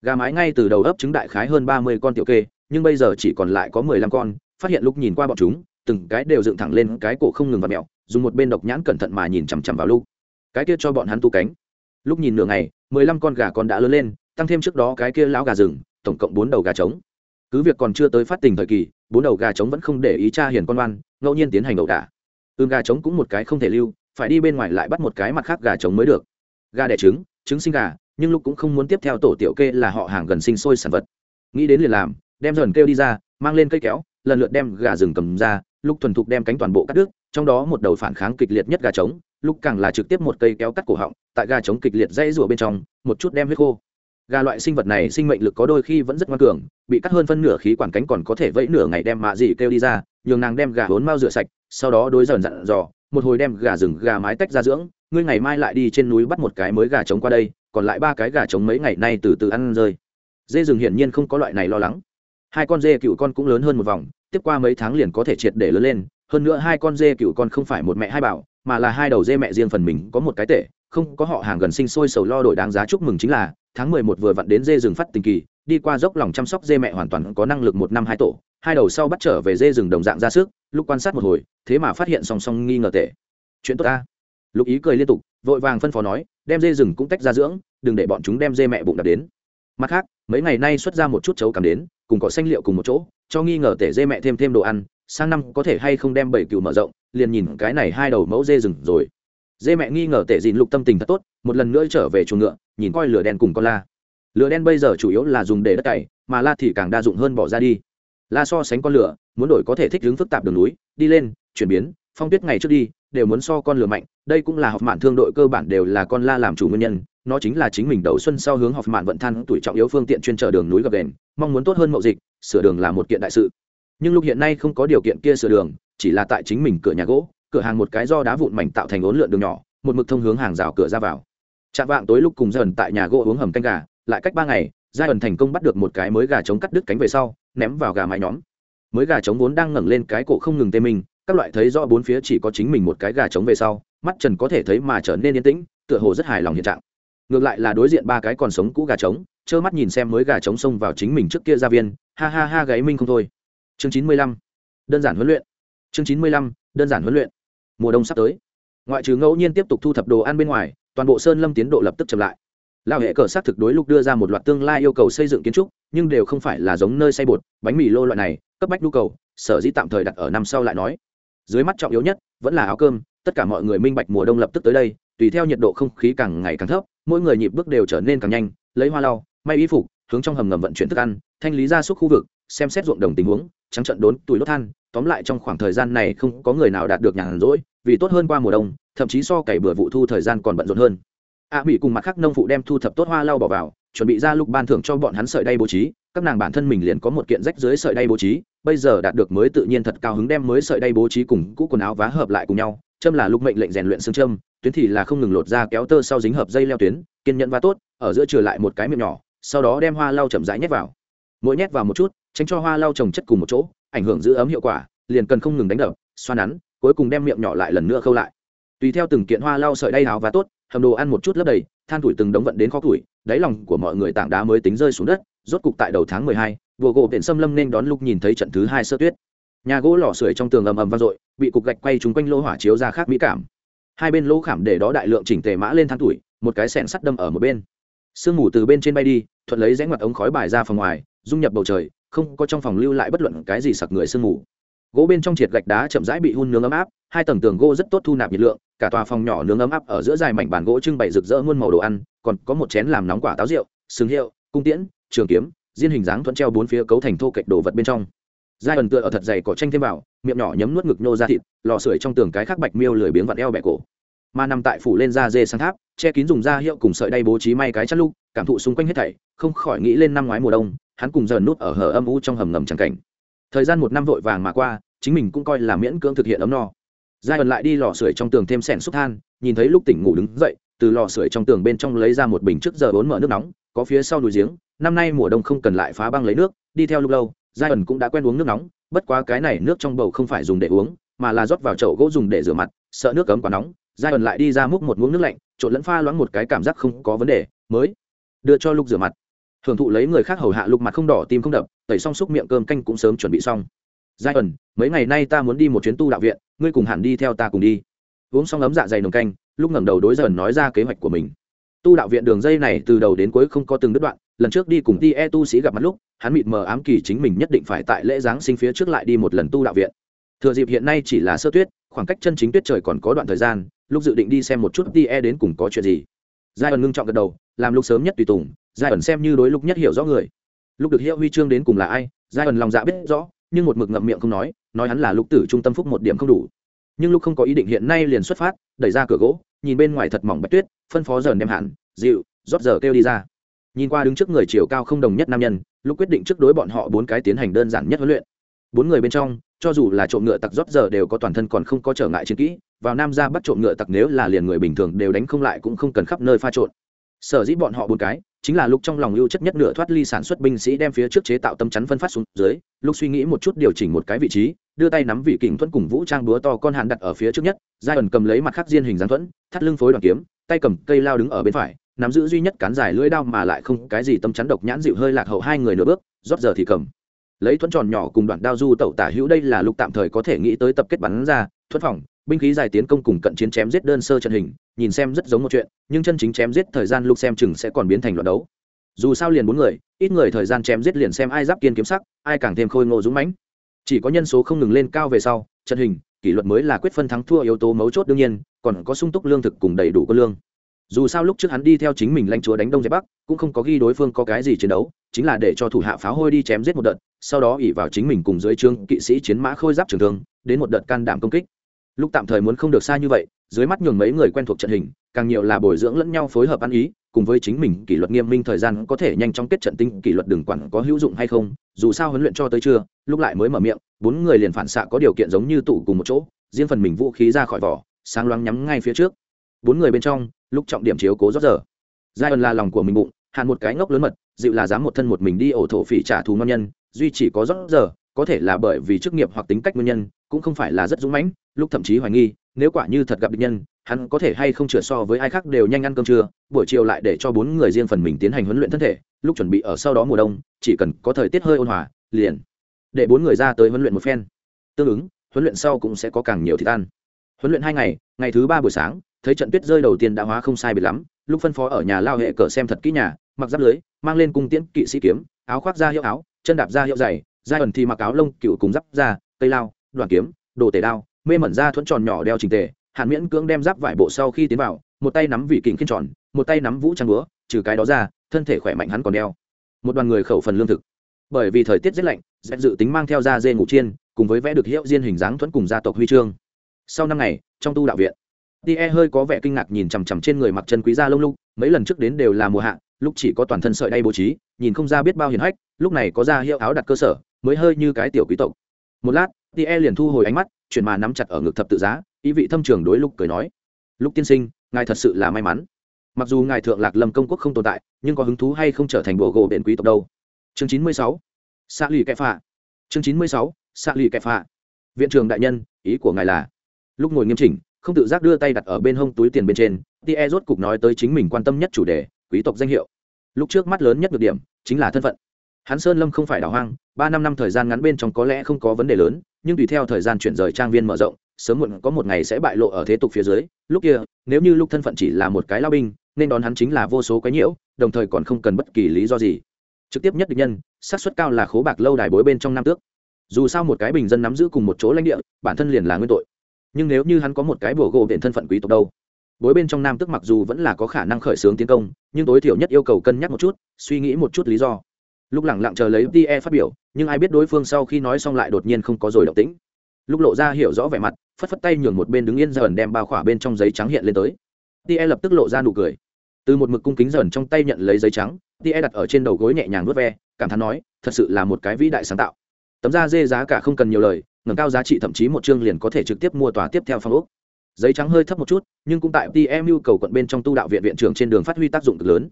Gà mái ngay từ đầu ấp trứng đại khái hơn ba mươi con tiểu kê, nhưng bây giờ chỉ còn lại có mười lăm con, phát hiện lúc nhìn qua bọn chúng, từng cái đều dựng thẳng lên cái cổ không ngừng và mẹo, dùng một bên độc nhãn cẩn thận mà nhìn chằm chằm vào lúc. Cái kia cho bọn hắn tu cánh lúc nhìn nửa ngày, mười lăm con gà còn đã lớn lên, tăng thêm trước đó cái kia lão gà rừng, tổng cộng bốn đầu gà trống. Cứ việc còn chưa tới phát tình thời kỳ, bốn đầu gà trống vẫn không để ý cha hiền con oan, ngẫu nhiên tiến hành ẩu đả. Ương gà trống cũng một cái không thể lưu, phải đi bên ngoài lại bắt một cái mặt khác gà trống mới được. Gà đẻ trứng trứng sinh gà, nhưng lúc cũng không muốn tiếp theo tổ tiểu kê là họ hàng gần sinh sôi sản vật. Nghĩ đến liền làm, đem dần kêu đi ra, mang lên cây kéo, lần lượt đem gà rừng cầm ra, lúc thuần thục đem cánh toàn bộ cắt đứt, trong đó một đầu phản kháng kịch liệt nhất gà trống lúc càng là trực tiếp một cây kéo cắt cổ họng, tại gà trống kịch liệt dây rủa bên trong, một chút đem huyết khô. Gà loại sinh vật này sinh mệnh lực có đôi khi vẫn rất ngoan cường, bị cắt hơn phân nửa khí quản cánh còn có thể vẫy nửa ngày đem mạ dị kêu đi ra, nhường nàng đem gà hốn mau rửa sạch, sau đó đối dần dặn dò, một hồi đem gà rừng gà mái tách ra dưỡng, ngươi ngày mai lại đi trên núi bắt một cái mới gà trống qua đây, còn lại ba cái gà trống mấy ngày nay từ từ ăn rơi. Dê rừng hiển nhiên không có loại này lo lắng. Hai con dê cựu con cũng lớn hơn một vòng, tiếp qua mấy tháng liền có thể triệt để lớn lên, hơn nữa hai con dê cựu con không phải một mẹ hai bảo mà là hai đầu dê mẹ riêng phần mình có một cái tệ không có họ hàng gần sinh sôi sầu lo đổi đáng giá chúc mừng chính là, tháng mười một vừa vặn đến dê rừng phát tình kỳ, đi qua dốc lòng chăm sóc dê mẹ hoàn toàn có năng lực một năm hai tổ, hai đầu sau bắt trở về dê rừng đồng dạng ra sức, lúc quan sát một hồi, thế mà phát hiện song song nghi ngờ tệ chuyện tốt ta lục ý cười liên tục, vội vàng phân phó nói, đem dê rừng cũng tách ra dưỡng, đừng để bọn chúng đem dê mẹ bụng đập đến. Mặt khác, mấy ngày nay xuất ra một chút chấu cảm đến, cùng cỏ xanh liệu cùng một chỗ, cho nghi ngờ tể dê mẹ thêm thêm đồ ăn, sang năm có thể hay không đem bảy cừu mở rộng liền nhìn cái này hai đầu mẫu dê rừng rồi. Dê mẹ nghi ngờ tệ dịn lục tâm tình thật tốt, một lần nữa trở về chuồng ngựa, nhìn coi lửa đen cùng con la. Lửa đen bây giờ chủ yếu là dùng để đất cày, mà la thì càng đa dụng hơn bỏ ra đi. La so sánh con lửa, muốn đổi có thể thích hướng phức tạp đường núi, đi lên, chuyển biến, phong tuyết ngày trước đi, đều muốn so con lửa mạnh, đây cũng là học mạn thương đội cơ bản đều là con la làm chủ nguyên nhân, nó chính là chính mình đầu xuân sau hướng học mạn vận than tuổi trọng yếu phương tiện chuyên trở đường núi gập đền, mong muốn tốt hơn mậu dịch, sửa đường là một kiện đại sự. Nhưng lúc hiện nay không có điều kiện kia sửa đường chỉ là tại chính mình cửa nhà gỗ, cửa hàng một cái do đá vụn mảnh tạo thành ốn lượn đường nhỏ, một mực thông hướng hàng rào cửa ra vào. Chạm vạng tối lúc cùng dần tại nhà gỗ uống hầm canh gà, lại cách ba ngày giai ẩn thành công bắt được một cái mới gà trống cắt đứt cánh về sau, ném vào gà mái nhóm. Mới gà trống vốn đang ngẩng lên cái cổ không ngừng tê mình, các loại thấy rõ bốn phía chỉ có chính mình một cái gà trống về sau, mắt trần có thể thấy mà trở nên yên tĩnh, tựa hồ rất hài lòng hiện trạng. Ngược lại là đối diện ba cái còn sống cũ gà trống, trơ mắt nhìn xem mới gà trống xông vào chính mình trước kia ra viên, ha ha ha gáy minh không thôi. Chương chín mươi lăm, đơn giản huấn luyện chương chín mươi lăm, đơn giản huấn luyện. Mùa đông sắp tới. Ngoại trừ ngẫu nhiên tiếp tục thu thập đồ ăn bên ngoài, toàn bộ sơn lâm tiến độ lập tức chậm lại. Lao hệ cờ s á t thực đối lúc đưa ra một loạt tương lai yêu cầu xây dựng kiến trúc, nhưng đều không phải là giống nơi xây bột, bánh mì lô loại này, cấp bách nhu cầu, sở dĩ tạm thời đặt ở năm sau lại nói. Dưới mắt trọng yếu nhất, vẫn là áo cơm, tất cả mọi người minh bạch mùa đông lập tức tới đây, tùy theo nhiệt độ không khí càng ngày càng thấp, mỗi người nhịp bước đều trở nên càng nhanh, lấy hoa lau, may y phục, hướng trong hầm ngầm vận chuyển thức ăn, thanh lý ra suốt khu vực, xem xét ruộng đồng tình huống, trắng trận đốn tuổi lốt than tóm lại trong khoảng thời gian này không có người nào đạt được nhàn rỗi vì tốt hơn qua mùa đông thậm chí so cày bừa vụ thu thời gian còn bận rộn hơn. A à, mỹ cùng mặt khác nông phụ đem thu thập tốt hoa lau bỏ vào chuẩn bị ra lúc ban thưởng cho bọn hắn sợi đay bố trí. Các nàng bản thân mình liền có một kiện rách dưới sợi đay bố trí bây giờ đạt được mới tự nhiên thật cao hứng đem mới sợi đay bố trí cùng cũ quần áo vá hợp lại cùng nhau. Châm là lúc mệnh lệnh rèn luyện xương châm tuyến thì là không ngừng lột ra kéo tơ sau dính hợp dây leo tuyến kiên nhẫn và tốt ở giữa trừ lại một cái miệng nhỏ sau đó đem hoa lau chậm rãi nhét vào. Mỗi nhét vào một chút tránh cho hoa lau trồng chất cùng một chỗ ảnh hưởng giữ ấm hiệu quả, liền cần không ngừng đánh đập, xoa nắn, cuối cùng đem miệng nhỏ lại lần nữa khâu lại. Tùy theo từng kiện hoa lau sợi đay áo và tốt, hầm đồ ăn một chút lấp đầy, than tuổi từng đống vận đến kho tuổi, đáy lòng của mọi người tảng đá mới tính rơi xuống đất, rốt cục tại đầu tháng mười hai vừa gỗ biển xâm lâm nên đón lúc nhìn thấy trận thứ hai sơ tuyết. Nhà gỗ lò sưởi trong tường ầm ầm vang dội, bị cục gạch quay trúng quanh lỗ hỏa chiếu ra khác mỹ cảm. Hai bên lỗ khảm để đó đại lượng chỉnh tề mã lên than tuổi, một cái sẹn sắt đâm ở một bên. Sương mù từ bên trên bay đi, thuận lấy rẽ ngoặt ống khói bài ra phòng ngoài, dung nhập bầu trời không có trong phòng lưu lại bất luận cái gì sặc người sương mù. Gỗ bên trong triệt gạch đá chậm rãi bị hun nướng ấm áp, hai tầng tường gỗ rất tốt thu nạp nhiệt lượng, cả tòa phòng nhỏ nướng ấm áp ở giữa dài mảnh bàn gỗ trưng bày rực rỡ muôn màu đồ ăn, còn có một chén làm nóng quả táo rượu, sừng hiệu, cung tiễn, trường kiếm, diên hình dáng thuận treo bốn phía cấu thành thô kệch đồ vật bên trong. Giai ẩn tựa ở thật dày cỏ tranh thêm vào, miệng nhỏ nhấm nuốt ngực nhô ra thịt, lò sưởi trong tường cái khắc bạch miêu lười biếng vặn eo bẹ cổ. Mà nằm tại phủ lên da dê sang tháp, che kín dùng da hiệu cùng sợi đay bố trí may cái chắt lúc cảm thụ xung quanh hết thảy, không khỏi nghĩ lên năm ngoái mùa đông hắn cùng dần nút ở hở âm u trong hầm ngầm trắng cảnh. Thời gian một năm vội vàng mà qua, chính mình cũng coi là miễn cưỡng thực hiện ấm no. Giai ẩn lại đi lò sưởi trong tường thêm sẻn xúc than, nhìn thấy lúc tỉnh ngủ đứng dậy, từ lò sưởi trong tường bên trong lấy ra một bình trước giờ bốn mở nước nóng, có phía sau đùi giếng, năm nay mùa đông không cần lại phá băng lấy nước, đi theo lúc lâu, giai ẩn cũng đã quen uống nước nóng, bất quá cái này nước trong bầu không phải dùng để uống, mà là rót vào chậu gỗ dùng để rửa mặt, sợ nước cấm quá nóng, giai ẩn lại đi ra múc một muỗng nước lạnh, trộn lẫn pha loãng một cái cảm giác không có vấn đề, mới đưa cho lúc rửa mặt hưởng thụ lấy người khác hầu hạ lục mặt không đỏ, tim không đập, tẩy xong xúc miệng cơm canh cũng sớm chuẩn bị xong. Giai ẩn, mấy ngày nay ta muốn đi một chuyến tu đạo viện, ngươi cùng hẳn đi theo ta cùng đi. Uống xong ấm dạ dày nồng canh, lúc ngẩng đầu đối dần nói ra kế hoạch của mình. Tu đạo viện đường dây này từ đầu đến cuối không có từng đứt đoạn, lần trước đi cùng ti e tu sĩ gặp mặt lúc, hắn mịt mờ ám kỳ chính mình nhất định phải tại lễ giáng sinh phía trước lại đi một lần tu đạo viện. Thừa dịp hiện nay chỉ là sơ tuyết, khoảng cách chân chính tuyết trời còn có đoạn thời gian, lúc dự định đi xem một chút ti e đến cùng có chuyện gì. Giai ẩn ngưng trọng gật đầu, làm lúc sớm nhất tùy tùng giai ẩn xem như đối lúc nhất hiểu rõ người. Lúc được hiệu huy chương đến cùng là ai, giai ẩn lòng dạ biết rõ, nhưng một mực ngậm miệng không nói nói hắn là lục tử trung tâm phúc một điểm không đủ. Nhưng lúc không có ý định hiện nay liền xuất phát, đẩy ra cửa gỗ, nhìn bên ngoài thật mỏng bạch tuyết, phân phó dần đem hẳn, dịu, rót giờ kêu đi ra. Nhìn qua đứng trước người chiều cao không đồng nhất nam nhân lúc quyết định trước đối bọn họ bốn cái tiến hành đơn giản nhất huấn luyện. Bốn người bên trong, cho dù là trộm ngựa tặc rót giờ đều có toàn thân còn không có trở ngại chiến kỹ, vào nam ra bắt trộm ngựa tặc nếu là liền người bình thường đều đánh không lại cũng không cần khắp nơi pha trộn. Sở dĩ bọn họ bốn cái chính là lúc trong lòng lưu chất nhất nửa thoát ly sản xuất binh sĩ đem phía trước chế tạo tâm chắn phân phát xuống dưới lúc suy nghĩ một chút điều chỉnh một cái vị trí, đưa tay nắm vị kình thuẫn cùng vũ trang búa to con hạn đặt ở phía trước nhất, giai ẩn cầm lấy mặt khắc diên hình dáng thuẫn, thắt lưng phối đoàn kiếm, tay cầm cây lao đứng ở bên phải, nắm giữ duy nhất cán dài lưỡi đao mà lại không cái gì tâm chắn độc nhãn dịu hơi lạc hậu hai người nửa bước, rót giờ thì cầm. Lấy thuẫn tròn nhỏ cùng đoạn đao du tẩu tả hữu đây là lúc tạm thời có thể nghĩ tới tập kết bắn ra, thuẫn phòng binh khí dài tiến công cùng cận chiến chém giết đơn sơ trận hình, nhìn xem rất giống một chuyện, nhưng chân chính chém giết thời gian lúc xem chừng sẽ còn biến thành loạt đấu. Dù sao liền bốn người, ít người thời gian chém giết liền xem ai giáp kiên kiếm sắc, ai càng thêm khôi ngộ dũng mãnh. Chỉ có nhân số không ngừng lên cao về sau, trận hình, kỷ luật mới là quyết phân thắng thua yếu tố mấu chốt đương nhiên, còn có sung túc lương thực cùng đầy đủ quân lương. Dù sao lúc trước hắn đi theo chính mình lãnh chúa đánh đông giải bắc, cũng không có ghi đối phương có cái gì chiến đấu, chính là để cho thủ hạ pháo hôi đi chém giết một đợt, sau đó ỉ vào chính mình cùng dưới trương kỵ sĩ chiến mã khôi giáp trường thương, đến một đợt can đảm công kích lúc tạm thời muốn không được xa như vậy, dưới mắt nhường mấy người quen thuộc trận hình, càng nhiều là bồi dưỡng lẫn nhau phối hợp ăn ý, cùng với chính mình kỷ luật nghiêm minh thời gian có thể nhanh chóng kết trận tinh kỷ luật đừng quản có hữu dụng hay không, dù sao huấn luyện cho tới chưa lúc lại mới mở miệng, bốn người liền phản xạ có điều kiện giống như tụ cùng một chỗ, riêng phần mình vũ khí ra khỏi vỏ, sáng loáng nhắm ngay phía trước. Bốn người bên trong, lúc trọng điểm chiếu cố rót giờ. Giai ẩn là lòng của mình bụng, hạn một cái ngốc lớn mật, dịu là dám một thân một mình đi ổ thổ phỉ trả thù ngon nhân, duy chỉ có rót giờ có thể là bởi vì chức nghiệp hoặc tính cách nguyên nhân, cũng không phải là rất dũng mãnh, lúc thậm chí hoài nghi, nếu quả như thật gặp địch nhân, hắn có thể hay không chữa so với ai khác đều nhanh ăn cơm trưa, buổi chiều lại để cho bốn người riêng phần mình tiến hành huấn luyện thân thể, lúc chuẩn bị ở sau đó mùa đông, chỉ cần có thời tiết hơi ôn hòa, liền để bốn người ra tới huấn luyện một phen. Tương ứng, huấn luyện sau cũng sẽ có càng nhiều thịt ăn. Huấn luyện hai ngày ngày thứ ba buổi sáng, thấy trận tuyết rơi đầu tiên đã hóa không sai biệt lắm, lúc phân phó ở nhà lao hệ cờ xem thật kỹ nhà, mặc giáp lưới, mang lên cung tiễn kỵ sĩ kiếm, áo khoác da hiệu áo, chân đạp da hiệu dày giai ẩn thì mặc áo lông, cựu cùng giáp da, cây lao đoàn kiếm, đồ tể đao, mê mẩn ra thuẫn tròn nhỏ đeo trình tề, hàn miễn cưỡng đem giáp vải bộ sau khi tiến vào, một tay nắm vị kình khiên tròn, một tay nắm vũ trang búa, trừ cái đó ra, thân thể khỏe mạnh hắn còn đeo. Một đoàn người khẩu phần lương thực. Bởi vì thời tiết rất lạnh dẹp dự tính mang theo da dê ngủ chiên, cùng với vẽ được hiệu diên hình dáng thuẫn cùng gia tộc huy chương. Sau năm ngày, trong tu đạo viện tie hơi có vẻ kinh ngạc nhìn chằm chằm trên người mặc chân quý da lông lục, mấy lần trước đến đều là mùa hạ, lúc chỉ có toàn thân sợi đay bố trí, nhìn không ra biết bao hiền hách, lúc này có ra hiệu áo đặt cơ sở mới hơi như cái tiểu quý tộc. Một lát tie liền thu hồi ánh mắt, chuyển mà nắm chặt ở ngực thập tự giá, ý vị thâm trường đối lúc cười nói lúc tiên sinh, ngài thật sự là may mắn. Mặc dù ngài thượng lạc lâm công quốc không tồn tại, nhưng có hứng thú hay không trở thành bộ gỗ biển quý tộc đâu? Chương chín mươi sáu xạ lì kẹp phạ. Chương chín mươi sáu xạ lì kẹp phạ. Viện trưởng đại nhân, ý của ngài là? Lúc ngồi nghiêm chỉnh, không tự giác đưa tay đặt ở bên hông túi tiền bên trên tie rốt cục nói tới chính mình quan tâm nhất chủ đề, quý tộc danh hiệu. Lúc trước mắt lớn nhất được điểm, chính là thân phận hắn sơn lâm không phải đảo hoang, ba năm năm thời gian ngắn bên trong có lẽ không có vấn đề lớn, nhưng tùy theo thời gian chuyển rời trang viên mở rộng, sớm muộn có một ngày sẽ bại lộ ở thế tục phía dưới. Lúc kia, nếu như lúc thân phận chỉ là một cái lao binh, nên đón hắn chính là vô số cái nhiễu, đồng thời còn không cần bất kỳ lý do gì. Trực tiếp nhất định nhân, xác suất cao là khố bạc lâu đài bối bên trong nam tước. Dù sao một cái bình dân nắm giữ cùng một chỗ lãnh địa, bản thân liền là nguyên tội. Nhưng nếu như hắn có một cái bùa gỗ biện thân phận quý tộc đâu? Bối bên trong nam tước mặc dù vẫn là có khả năng khởi xướng tiến công, nhưng tối thiểu nhất yêu cầu cân nhắc một chút, suy nghĩ một chút lý do lúc lẳng lặng chờ lấy tie phát biểu, nhưng ai biết đối phương sau khi nói xong lại đột nhiên không có rồi động tĩnh. Lúc lộ ra hiểu rõ vẻ mặt, phất phất tay nhường một bên đứng yên dần đem bao khỏa bên trong giấy trắng hiện lên tới. Tie lập tức lộ ra nụ cười. Từ một mực cung kính dần trong tay nhận lấy giấy trắng tie đặt ở trên đầu gối nhẹ nhàng nuốt ve, cảm thán nói, thật sự là một cái vĩ đại sáng tạo. Tấm da dê giá cả không cần nhiều lời, ngẩng cao giá trị thậm chí một chương liền có thể trực tiếp mua tòa tiếp theo phong ốc. Giấy trắng hơi thấp một chút, nhưng cũng tại tie yêu cầu quận bên trong tu đạo viện viện trưởng trên đường phát huy tác dụng cực lớn.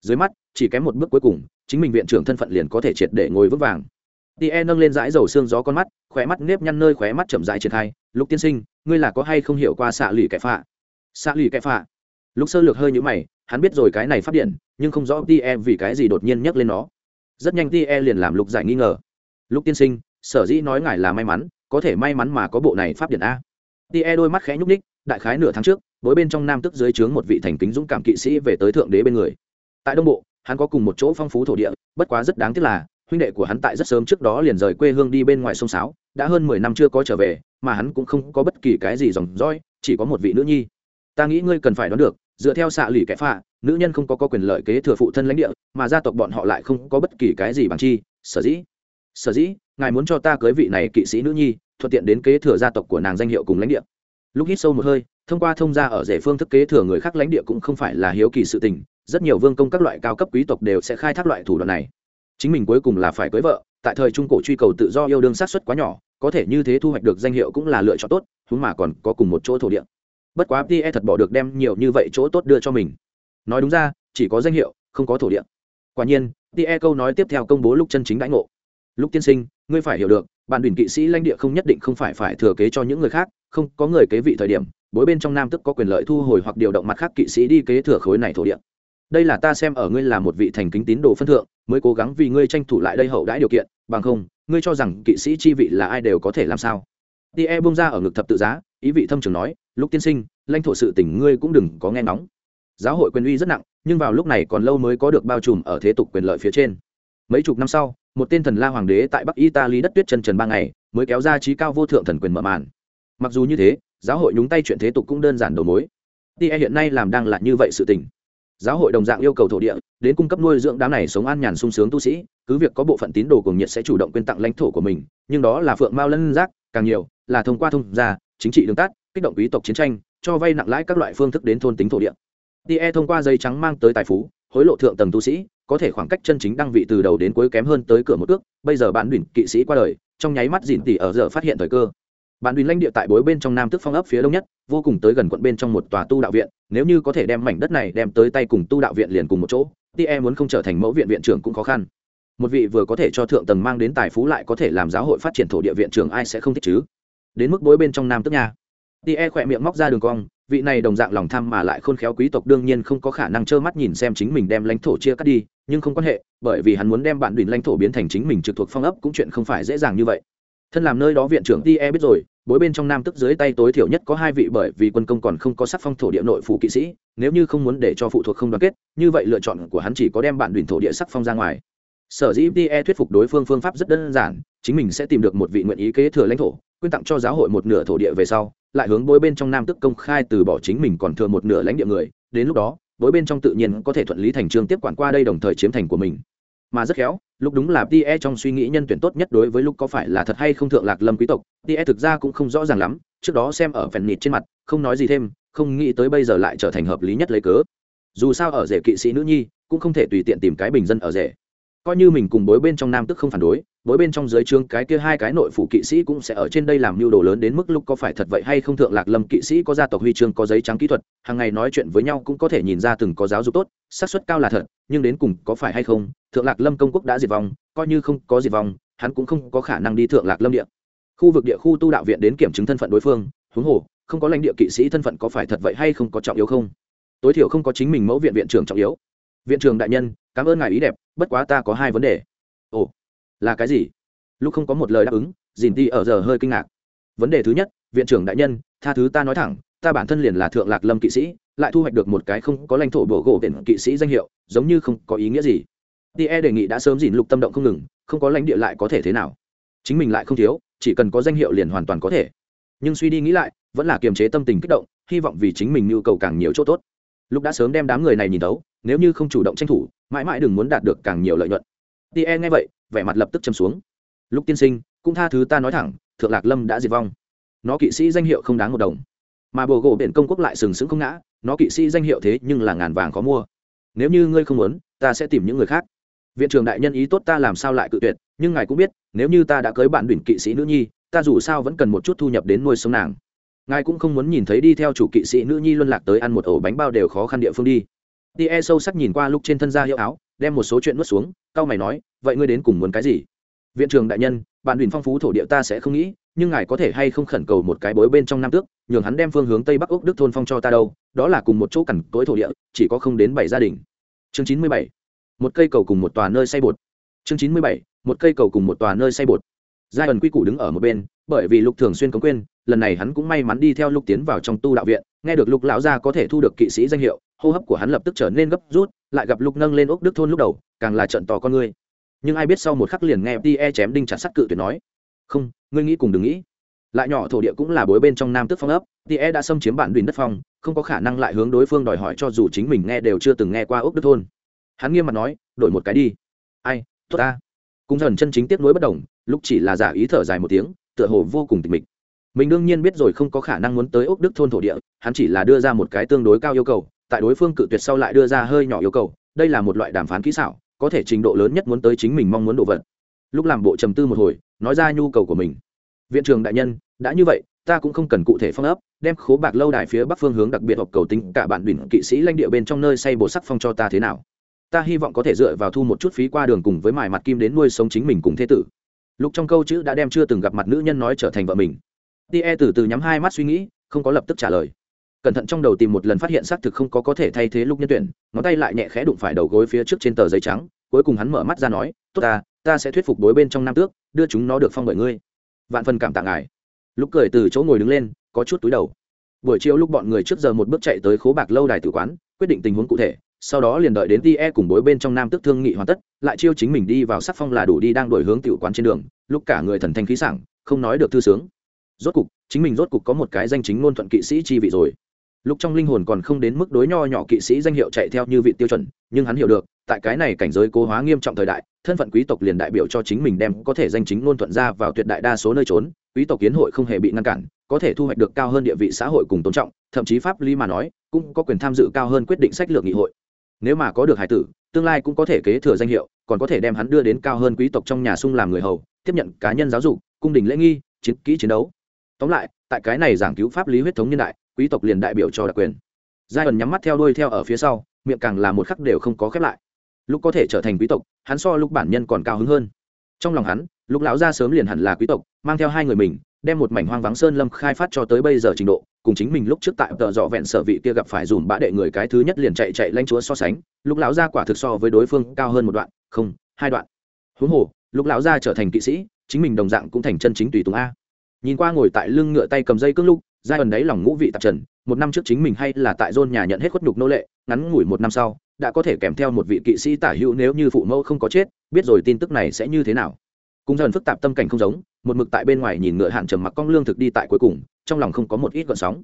Dưới mắt, chỉ kém một bước cuối cùng chính mình viện trưởng thân phận liền có thể triệt để ngồi vững vàng. Tie nâng lên dãi dầu xương gió con mắt, khóe mắt nếp nhăn nơi khóe mắt chậm rãi triển khai, lục tiên sinh, ngươi là có hay không hiểu qua xạ lì kẻ phạ? Xạ lì kẻ phạ? Lúc sơ lược hơi nhũ mày, hắn biết rồi cái này phát điện, nhưng không rõ tie vì cái gì đột nhiên nhắc lên nó. Rất nhanh tie liền làm lục giải nghi ngờ. Lục tiên sinh, sở dĩ nói ngài là may mắn, có thể may mắn mà có bộ này pháp điện a? Tie đôi mắt khẽ nhúc ních đại khái nửa tháng trước, đối bên trong nam tức dưới trướng một vị thành kính dũng cảm kỵ sĩ về tới thượng đế bên người. Tại đông bộ hắn có cùng một chỗ phong phú thổ địa bất quá rất đáng tiếc là huynh đệ của hắn tại rất sớm trước đó liền rời quê hương đi bên ngoài sông sáo đã hơn mười năm chưa có trở về mà hắn cũng không có bất kỳ cái gì dòng dõi chỉ có một vị nữ nhi. Ta nghĩ ngươi cần phải đoán được dựa theo xạ lì kẻ phạ nữ nhân không có, có quyền lợi kế thừa phụ thân lãnh địa mà gia tộc bọn họ lại không có bất kỳ cái gì bằng chi. Sở dĩ sở dĩ ngài muốn cho ta cưới vị này kỵ sĩ nữ nhi thuận tiện đến kế thừa gia tộc của nàng danh hiệu cùng lãnh địa. Lúc hít sâu một hơi thông qua thông gia ở rể phương thức kế thừa người khác lãnh địa cũng không phải là hiếu kỳ sự tình rất nhiều vương công các loại cao cấp quý tộc đều sẽ khai thác loại thủ đoạn này. Chính mình cuối cùng là phải cưới vợ, tại thời trung cổ truy cầu tự do yêu đương sát xuất quá nhỏ, có thể như thế thu hoạch được danh hiệu cũng là lựa chọn tốt chúng mà còn có cùng một chỗ thổ địa. Bất quá tie thật bỏ được đem nhiều như vậy chỗ tốt đưa cho mình. Nói đúng ra, chỉ có danh hiệu, không có thổ địa. Quả nhiên tie câu nói tiếp theo công bố lúc chân chính đãi ngộ. Lúc tiên sinh, ngươi phải hiểu được bản đỉnh kỵ sĩ lãnh địa không nhất định không phải phải thừa kế cho những người khác, không có người kế vị thời điểm, bối bên trong nam tức có quyền lợi thu hồi hoặc điều động mặt khác kỵ sĩ đi kế thừa khối này thổ địa đây là ta xem ở ngươi là một vị thành kính tín đồ phân thượng, mới cố gắng vì ngươi tranh thủ lại đây hậu đãi điều kiện, bằng không, ngươi cho rằng kỵ sĩ chi vị là ai đều có thể làm sao. Tie bông ra ở ngực thập tự giá, ý vị thâm trường nói lúc tiên sinh, lãnh thổ sự tình ngươi cũng đừng có nghe nóng giáo hội quyền uy rất nặng, nhưng vào lúc này còn lâu mới có được bao trùm ở thế tục quyền lợi phía trên. Mấy chục năm sau, một tên thần la hoàng đế tại bắc italy đất tuyết chân trần ba ngày, mới kéo ra trí cao vô thượng thần quyền mở màn. Mặc dù như thế, giáo hội nhúng tay chuyện thế tục cũng đơn giản đầu mối. Tie hiện nay làm đang là như vậy sự tình giáo hội đồng dạng yêu cầu thổ địa, đến cung cấp nuôi dưỡng đám này sống an nhàn sung sướng tu sĩ, cứ việc có bộ phận tín đồ cùng nhiệt sẽ chủ động quyên tặng lãnh thổ của mình, nhưng đó là phượng mao lân giác, càng nhiều, là thông qua thông gia, chính trị đường tắt, kích động quý tộc chiến tranh, cho vay nặng lãi các loại phương thức đến thôn tính thổ địa. Tie thông qua dây trắng mang tới tài phú, hối lộ thượng tầng tu sĩ, có thể khoảng cách chân chính đăng vị từ đầu đến cuối kém hơn tới cửa một ước bây giờ bạn đỉnh kỵ sĩ qua đời, trong nháy mắt dìn tỉ ở giờ phát hiện thời cơ bạn đùi lãnh địa tại bối bên trong nam tức phong ấp phía đông nhất, vô cùng tới gần quận bên trong một tòa tu đạo viện, nếu như có thể đem mảnh đất này đem tới tay cùng tu đạo viện liền cùng một chỗ tie muốn không trở thành mẫu viện viện trưởng cũng khó khăn. Một vị vừa có thể cho thượng tầng mang đến tài phú lại có thể làm giáo hội phát triển thổ địa viện trưởng ai sẽ không thích chứ? Đến mức bối bên trong nam tức nha. Tie khỏe miệng móc ra đường cong, vị này đồng dạng lòng tham mà lại khôn khéo quý tộc đương nhiên không có khả năng trơ mắt nhìn xem chính mình đem lãnh thổ chia cắt đi, nhưng không quan hệ, bởi vì hắn muốn đem bạn đùi lãnh thổ biến thành chính mình trực thuộc phong ấp cũng chuyện không phải dễ dàng như vậy thân làm nơi đó viện trưởng tie biết rồi, bối bên trong nam tức dưới tay tối thiểu nhất có hai vị bởi vì quân công còn không có sắc phong thổ địa nội phủ kỵ sĩ, nếu như không muốn để cho phụ thuộc không đoàn kết, như vậy lựa chọn của hắn chỉ có đem bạn đùn thổ địa sắc phong ra ngoài. Sở dĩ tie thuyết phục đối phương phương pháp rất đơn giản, chính mình sẽ tìm được một vị nguyện ý kế thừa lãnh thổ, quyên tặng cho giáo hội một nửa thổ địa về sau, lại hướng bối bên trong nam tức công khai từ bỏ chính mình còn thừa một nửa lãnh địa người, đến lúc đó, bối bên trong tự nhiên có thể thuận lý thành trương tiếp quản qua đây đồng thời chiếm thành của mình mà rất khéo, lúc đúng là tie trong suy nghĩ nhân tuyển tốt nhất đối với lúc có phải là thật hay không thượng lạc lâm quý tộc tie thực ra cũng không rõ ràng lắm, trước đó xem ở phèn nịt trên mặt, không nói gì thêm, không nghĩ tới bây giờ lại trở thành hợp lý nhất lấy cớ. Dù sao ở rể kỵ sĩ nữ nhi, cũng không thể tùy tiện tìm cái bình dân ở rể. Coi như mình cùng bối bên trong nam tức không phản đối, bối bên trong dưới trương cái kia hai cái nội phủ kỵ sĩ cũng sẽ ở trên đây làm mưu đồ lớn đến mức lúc có phải thật vậy hay không thượng lạc lâm kỵ sĩ có gia tộc huy chương, có giấy trắng kỹ thuật, hàng ngày nói chuyện với nhau cũng có thể nhìn ra từng có giáo dục tốt, xác suất cao là thật, nhưng đến cùng có phải hay không thượng lạc lâm công quốc đã diệt vong, coi như không có diệt vong, hắn cũng không có khả năng đi thượng lạc lâm địa. Khu vực địa khu tu đạo viện đến kiểm chứng thân phận đối phương, huống hồ, không có lãnh địa kỵ sĩ thân phận có phải thật vậy hay không có trọng yếu không? Tối thiểu không có chính mình mẫu viện viện trưởng trọng yếu. Viện trưởng đại nhân, cảm ơn ngài ý đẹp, bất quá ta có hai vấn đề. Ồ, là cái gì? Lúc không có một lời đáp ứng, dìn ti ở giờ hơi kinh ngạc. Vấn đề thứ nhất, viện trưởng đại nhân, tha thứ ta nói thẳng, ta bản thân liền là thượng lạc lâm kỵ sĩ, lại thu hoạch được một cái không có lãnh thổ bổ gỗ viện kỵ sĩ danh hiệu, giống như không có ý nghĩa gì tie đề nghị đã sớm dìn lục tâm động không ngừng, không có lãnh địa lại có thể thế nào. Chính mình lại không thiếu, chỉ cần có danh hiệu liền hoàn toàn có thể. Nhưng suy đi nghĩ lại, vẫn là kiềm chế tâm tình kích động, hy vọng vì chính mình nhu cầu càng nhiều chỗ tốt. Lúc đã sớm đem đám người này nhìn tấu, nếu như không chủ động tranh thủ, mãi mãi đừng muốn đạt được càng nhiều lợi nhuận. Tie nghe vậy, vẻ mặt lập tức châm xuống. Lúc tiên sinh, cũng tha thứ ta nói thẳng, thượng lạc lâm đã diệt vong. Nó kỵ sĩ danh hiệu không đáng một đồng. Mà bồ gỗ biển công quốc lại sừng sững không ngã, nó kỵ sĩ danh hiệu thế nhưng là ngàn vàng khó mua. Nếu như ngươi không muốn, ta sẽ tìm những người khác viện trưởng đại nhân ý tốt ta làm sao lại cự tuyệt, nhưng ngài cũng biết, nếu như ta đã cưới bạn đỉnh kỵ sĩ nữ nhi, ta dù sao vẫn cần một chút thu nhập đến nuôi sống nàng. Ngài cũng không muốn nhìn thấy đi theo chủ kỵ sĩ nữ nhi luân lạc tới ăn một ổ bánh bao đều khó khăn địa phương đi. Tia e sâu sắc nhìn qua lúc trên thân ra hiệu áo, đem một số chuyện nuốt xuống cao mày nói, vậy ngươi đến cùng muốn cái gì? Viện trưởng đại nhân, bạn huyền phong phú thổ địa ta sẽ không nghĩ, nhưng ngài có thể hay không khẩn cầu một cái bối bên trong nam tước, nhường hắn đem phương hướng tây bắc úc đức thôn phong cho ta đâu, đó là cùng một chỗ cằn tối thổ địa, chỉ có không đến bảy gia đình. Chương chín mươi bảy một cây cầu cùng một tòa nơi xây bột. Chương chín mươi bảy, một cây cầu cùng một tòa nơi xây bột. Giai ẩn quy củ đứng ở một bên, bởi vì lục thường xuyên cống quên, lần này hắn cũng may mắn đi theo lục tiến vào trong tu đạo viện, nghe được lục lão gia có thể thu được kỵ sĩ danh hiệu, hô hấp của hắn lập tức trở nên gấp rút, lại gặp lục nâng lên ốc đức thôn lúc đầu, càng là trận tò con ngươi nhưng ai biết sau một khắc liền nghe tie chém đinh chặt sắt cự tuyệt nói, không, ngươi nghĩ cùng đừng nghĩ. Lại nhỏ thổ địa cũng là bối bên trong nam tước phong ấp tie đã xâm chiếm bản đùn đất phong, không có khả năng lại hướng đối phương đòi hỏi cho dù chính mình nghe đều chưa từng nghe qua ốc đức thôn hắn nghiêm mặt nói, đổi một cái đi. Ai, tốt ta. Cung dần chân chính tiếp nối bất đồng lúc chỉ là giả ý thở dài một tiếng, tựa hồ vô cùng tịch mịch. Mình đương nhiên biết rồi không có khả năng muốn tới ốc đức thôn thổ địa, hắn chỉ là đưa ra một cái tương đối cao yêu cầu, tại đối phương cự tuyệt sau lại đưa ra hơi nhỏ yêu cầu, đây là một loại đàm phán kỹ xảo, có thể trình độ lớn nhất muốn tới chính mình mong muốn đồ vật. Lúc làm bộ trầm tư một hồi, nói ra nhu cầu của mình. Viện trưởng đại nhân, đã như vậy, ta cũng không cần cụ thể phong ấp, đem khố bạc lâu đài phía bắc phương hướng đặc biệt hoặc cầu tính cả bạn đỉnh kỵ sĩ lãnh địa bên trong nơi xây bộ sắc phong cho ta thế nào? Ta hy vọng có thể dựa vào thu một chút phí qua đường cùng với mài mặt kim đến nuôi sống chính mình cùng thế tử. Lục trong câu chữ đã đem chưa từng gặp mặt nữ nhân nói trở thành vợ mình. Tie từ từ nhắm hai mắt suy nghĩ, không có lập tức trả lời. Cẩn thận trong đầu tìm một lần phát hiện xác thực không có có thể thay thế lúc nhân tuyển, ngón tay lại nhẹ khẽ đụng phải đầu gối phía trước trên tờ giấy trắng, cuối cùng hắn mở mắt ra nói, tốt ta ta sẽ thuyết phục đối bên trong nam tước, đưa chúng nó được phong bởi ngươi. Vạn phần cảm tạ ngài. Lúc cười từ chỗ ngồi đứng lên, có chút túi đầu. Buổi chiều lúc bọn người trước giờ một bước chạy tới khố bạc lâu đài tử quán, quyết định tình huống cụ thể sau đó liền đợi đến tie cùng bối bên trong nam tức thương nghị hoàn tất, lại chiêu chính mình đi vào sắc phong là đủ đi đang đổi hướng tiểu quán trên đường, lúc cả người thần thanh khí sảng, không nói được thư sướng. Rốt cục, chính mình rốt cục có một cái danh chính ngôn thuận kỵ sĩ chi vị rồi. Lúc trong linh hồn còn không đến mức đối nho nhỏ kỵ sĩ danh hiệu chạy theo như vị tiêu chuẩn, nhưng hắn hiểu được, tại cái này cảnh giới cố hóa nghiêm trọng thời đại, thân phận quý tộc liền đại biểu cho chính mình đem có thể danh chính ngôn thuận ra vào tuyệt đại đa số nơi trốn, quý tộc kiến hội không hề bị ngăn cản, có thể thu hoạch được cao hơn địa vị xã hội cùng tôn trọng, thậm chí pháp lý mà nói, cũng có quyền tham dự cao hơn quyết định sách lược nghị hội nếu mà có được hải tử, tương lai cũng có thể kế thừa danh hiệu, còn có thể đem hắn đưa đến cao hơn quý tộc trong nhà sung làm người hầu, tiếp nhận cá nhân giáo dục, cung đình lễ nghi, chiến, kỹ chiến đấu. Tóm lại, tại cái này giảng cứu pháp lý huyết thống nhân đại, quý tộc liền đại biểu cho đặc quyền. Giai ẩn nhắm mắt theo đuôi theo ở phía sau, miệng càng là một khắc đều không có khép lại. Lúc có thể trở thành quý tộc, hắn so lúc bản nhân còn cao hứng hơn. Trong lòng hắn lúc lão ra sớm liền hẳn là quý tộc, mang theo hai người mình, đem một mảnh hoang vắng sơn lâm khai phát cho tới bây giờ trình độ, cùng chính mình lúc trước tại tợ dọ vẹn sở vị kia gặp phải dùm bã đệ người cái thứ nhất liền chạy chạy lanh chúa so sánh. Lúc lão gia quả thực so với đối phương cao hơn một đoạn, không, hai đoạn. Huống hồ lúc lão gia trở thành kỵ sĩ, chính mình đồng dạng cũng thành chân chính tùy tùng a. Nhìn qua ngồi tại lưng ngựa tay cầm dây cương lúc, giai ẩn đấy lòng ngũ vị tạp trần, một năm trước chính mình hay là tại dôn nhà nhận hết khuất nhục nô lệ, ngắn ngủi một năm sau, đã có thể kèm theo một vị kỵ sĩ tả hữu nếu như phụ mẫu không có chết, biết rồi tin tức này sẽ như thế nào cũng dần phức tạp tâm cảnh không giống, một mực tại bên ngoài nhìn ngựa hạn trầm mặc con lương thực đi tại cuối cùng, trong lòng không có một ít gọn sóng.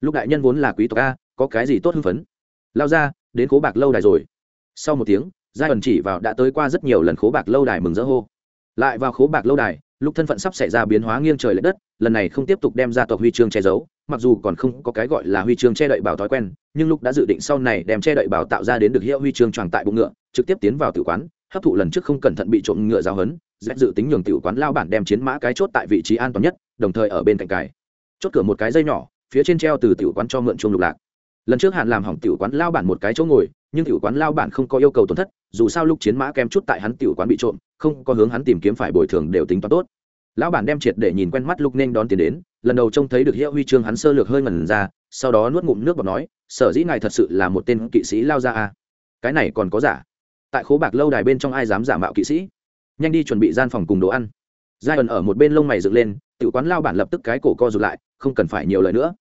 Lúc đại nhân vốn là quý tộc a, có cái gì tốt hưng phấn? Lao ra, đến khố bạc lâu đài rồi. Sau một tiếng, giai ẩn chỉ vào đã tới qua rất nhiều lần khố bạc lâu đài mừng rỡ hô. Lại vào khố bạc lâu đài, lúc thân phận sắp xảy ra biến hóa nghiêng trời l ệ đất, lần này không tiếp tục đem ra tộc huy chương che giấu, mặc dù còn không có cái gọi là huy chương che đậy bảo thói quen, nhưng lúc đã dự định sau này đem che đậy bảo tạo ra đến được hiệu huy chương tròn tại bụng ngựa, trực tiếp tiến vào tử quán, hấp thụ lần trước không cẩn thận bị trộm ngựa giáo hấn z dự tính nhường tiểu quán lao bản đem chiến mã cái chốt tại vị trí an toàn nhất, đồng thời ở bên cạnh cài. Chốt cửa một cái dây nhỏ, phía trên treo từ tiểu quán cho mượn chuông lục lạc. Lần trước hạn làm hỏng tiểu quán lao bản một cái chỗ ngồi, nhưng tiểu quán lao bản không có yêu cầu tổn thất, dù sao lúc chiến mã kém chút tại hắn tiểu quán bị trộm, không có hướng hắn tìm kiếm phải bồi thường đều tính toán tốt. Lão bản đem triệt để nhìn quen mắt lúc nên đón tiền đến, lần đầu trông thấy được hiệu huy chương hắn sơ lược hơi ngẩn ra, sau đó nuốt ngụm nước bọt nói, sở dĩ ngài thật sự là một tên kỵ sĩ lao ra à. cái này còn có giả. Tại khố bạc lâu đài bên trong ai dám giả mạo kỵ sĩ? Nhanh đi chuẩn bị gian phòng cùng đồ ăn. Giai ẩn ở một bên lông mày dựng lên tự quán lao bản lập tức cái cổ co rụt lại, không cần phải nhiều lời nữa.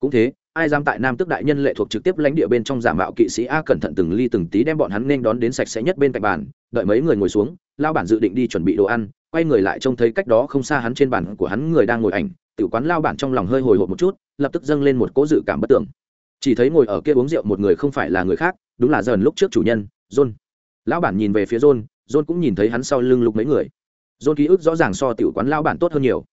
Cũng thế, ai dám tại nam tức đại nhân lệ thuộc trực tiếp lãnh địa bên trong giả mạo kỵ sĩ a cẩn thận từng ly từng tí đem bọn hắn nên đón đến sạch sẽ nhất bên cạnh bàn, đợi mấy người ngồi xuống, lao bản dự định đi chuẩn bị đồ ăn, quay người lại trông thấy cách đó không xa hắn trên bàn của hắn người đang ngồi ảnh tự quán lao bản trong lòng hơi hồi hộp một chút, lập tức dâng lên một cỗ dự cảm bất tưởng. Chỉ thấy ngồi ở kia uống rượu một người không phải là người khác, đúng là dần lúc trước chủ nhân, john. Lão bản nhìn về phía john john cũng nhìn thấy hắn sau lưng lục mấy người. John ký ức rõ ràng so tiểu quán lao bản tốt hơn nhiều.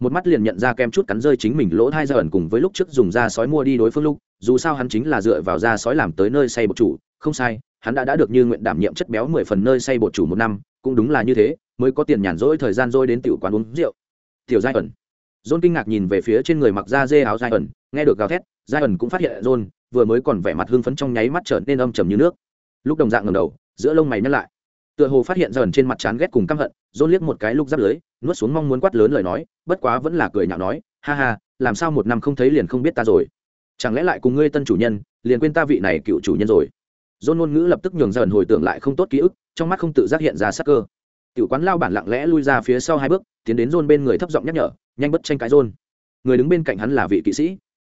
Một mắt liền nhận ra kem chút cắn rơi chính mình lỗ thai ra ẩn cùng với lúc trước dùng da sói mua đi đối phương lúc dù sao hắn chính là dựa vào da sói làm tới nơi xây bột chủ, không sai, hắn đã đã được như nguyện đảm nhiệm chất béo mười phần nơi xây bột chủ một năm, cũng đúng là như thế, mới có tiền nhàn rỗi thời gian rỗi đến tiểu quán uống rượu. Tiểu giai ẩn. John kinh ngạc nhìn về phía trên người mặc da dê áo giai ẩn, nghe được gào thét, giai ẩn cũng phát hiện john, vừa mới còn vẻ mặt hưng phấn trong nháy mắt trở nên âm trầm như nước. Lúc đồng dạng ngầm đầu, giữa lông mày nhắc lại tựa hồ phát hiện dần trên mặt chán ghét cùng căm hận dôn liếc một cái lúc giáp lưới, nuốt xuống mong muốn quát lớn lời nói, bất quá vẫn là cười nhạo nói, ha ha, làm sao một năm không thấy liền không biết ta rồi? Chẳng lẽ lại cùng ngươi tân chủ nhân, liền quên ta vị này cựu chủ nhân rồi? Dôn ngôn ngữ lập tức nhường dần hồi tưởng lại không tốt ký ức, trong mắt không tự giác hiện ra sắc cơ. Tiểu quán lao bản lặng lẽ lui ra phía sau hai bước, tiến đến dôn bên người thấp giọng nhắc nhở, nhanh bất tranh cãi dôn người đứng bên cạnh hắn là vị kỵ sĩ.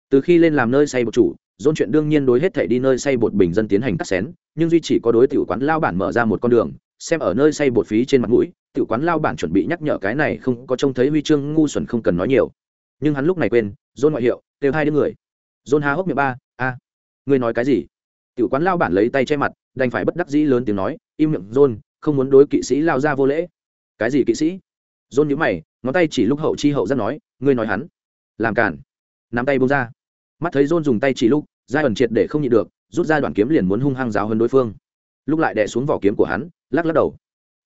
Từ khi lên làm nơi say bột chủ dôn chuyện đương nhiên đối hết thể đi nơi say bột bình dân tiến hành cắt xén, nhưng duy chỉ có đối tiểu quán lao bản mở ra một con đường xem ở nơi say bột phí trên mặt mũi, tiểu quán lao bản chuẩn bị nhắc nhở cái này không có trông thấy huy chương ngu xuẩn không cần nói nhiều. Nhưng hắn lúc này quên dôn ngoại hiệu đều hai đứa người. Dôn há hốc miệng ba, a, ngươi nói cái gì? Tiểu quán lao bản lấy tay che mặt, đành phải bất đắc dĩ lớn tiếng nói, im miệng dôn không muốn đối kỵ sĩ lao ra vô lễ. Cái gì kỵ sĩ? Dôn nhíu mày, ngón tay chỉ lúc hậu chi hậu ra nói, ngươi nói hắn, làm cản nắm tay bông ra. Mắt thấy dôn dùng tay chỉ lúc giai ẩn triệt để không nhịn được, rút ra đoạn kiếm liền muốn hung hăng giáo hơn đối phương lúc lại đè xuống vỏ kiếm của hắn, lắc lắc đầu.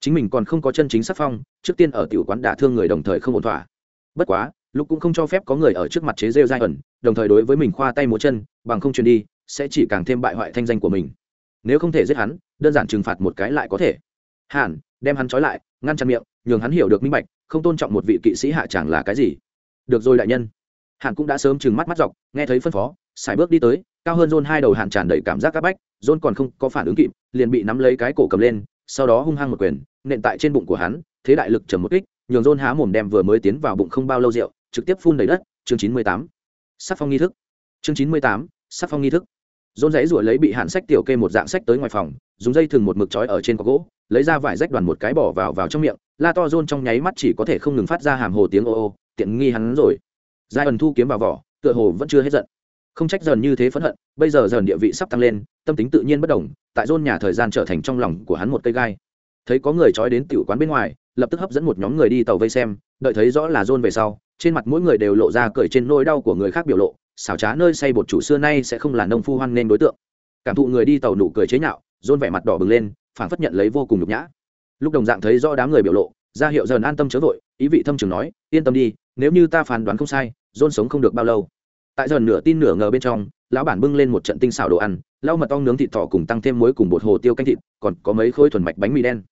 Chính mình còn không có chân chính sắc phong, trước tiên ở tiểu quán đả thương người đồng thời không ổn thỏa. Bất quá, lúc cũng không cho phép có người ở trước mặt chế rêu giai ẩn, đồng thời đối với mình khoa tay múa chân, bằng không truyền đi, sẽ chỉ càng thêm bại hoại thanh danh của mình. Nếu không thể giết hắn, đơn giản trừng phạt một cái lại có thể. Hẳn đem hắn trói lại, ngăn chặn miệng, nhường hắn hiểu được minh bạch, không tôn trọng một vị kỵ sĩ hạ chẳng là cái gì. Được rồi đại nhân. Hàn cũng đã sớm trừng mắt mắt dọc, nghe thấy phân phó xài bước đi tới cao hơn john hai đầu hạn tràn đầy cảm giác c áp bách john còn không có phản ứng kịp, liền bị nắm lấy cái cổ cầm lên, sau đó hung hăng một quyền, nện tại trên bụng của hắn, thế đại lực trầm một kích, nhường john há mồm đem vừa mới tiến vào bụng không bao lâu rượu, trực tiếp phun đầy đất. Chương chín mươi tám. Sắc phong nghi thức. Chương chín mươi tám. Sắc phong nghi thức. Dôn dãy ruổi lấy bị hạn sách tiểu kê một dạng sách tới ngoài phòng, dùng dây thừng một mực trói ở trên có gỗ, lấy ra vải rách đoàn một cái bỏ vào vào trong miệng, la to dôn trong nháy mắt chỉ có thể không ngừng phát ra hàm hồ tiếng ô ô, tiện nghi hắn rồi. Giai ẩn thu kiếm vào vỏ, tựa hồ vẫn chưa hết giận không trách dần như thế phẫn hận, bây giờ dần địa vị sắp tăng lên, tâm tính tự nhiên bất đồng, tại dôn nhà thời gian trở thành trong lòng của hắn một cây gai. Thấy có người trói đến tiểu quán bên ngoài, lập tức hấp dẫn một nhóm người đi tàu vây xem, đợi thấy rõ là dôn về sau, trên mặt mỗi người đều lộ ra cởi trên nỗi đau của người khác biểu lộ, xảo trá nơi say bột chủ xưa nay sẽ không là nông phu hoan nên đối tượng. Cảm thụ người đi tàu nụ cười chế nhạo, dôn vẻ mặt đỏ bừng lên phản phất nhận lấy vô cùng nhục nhã. Lúc đồng dạng thấy rõ đám người biểu lộ, ra hiệu dần an tâm chớ vội, ý vị thâm trường nói, yên tâm đi, nếu như ta phán đoán không sai, dôn sống không được bao lâu tại dần nửa tin nửa ngờ bên trong, lão bản bưng lên một trận tinh xào đồ ăn, lau mật ong nướng thịt thỏ cùng tăng thêm muối cùng bột hồ tiêu canh thịt, còn có mấy khối thuần mạch bánh mì đen.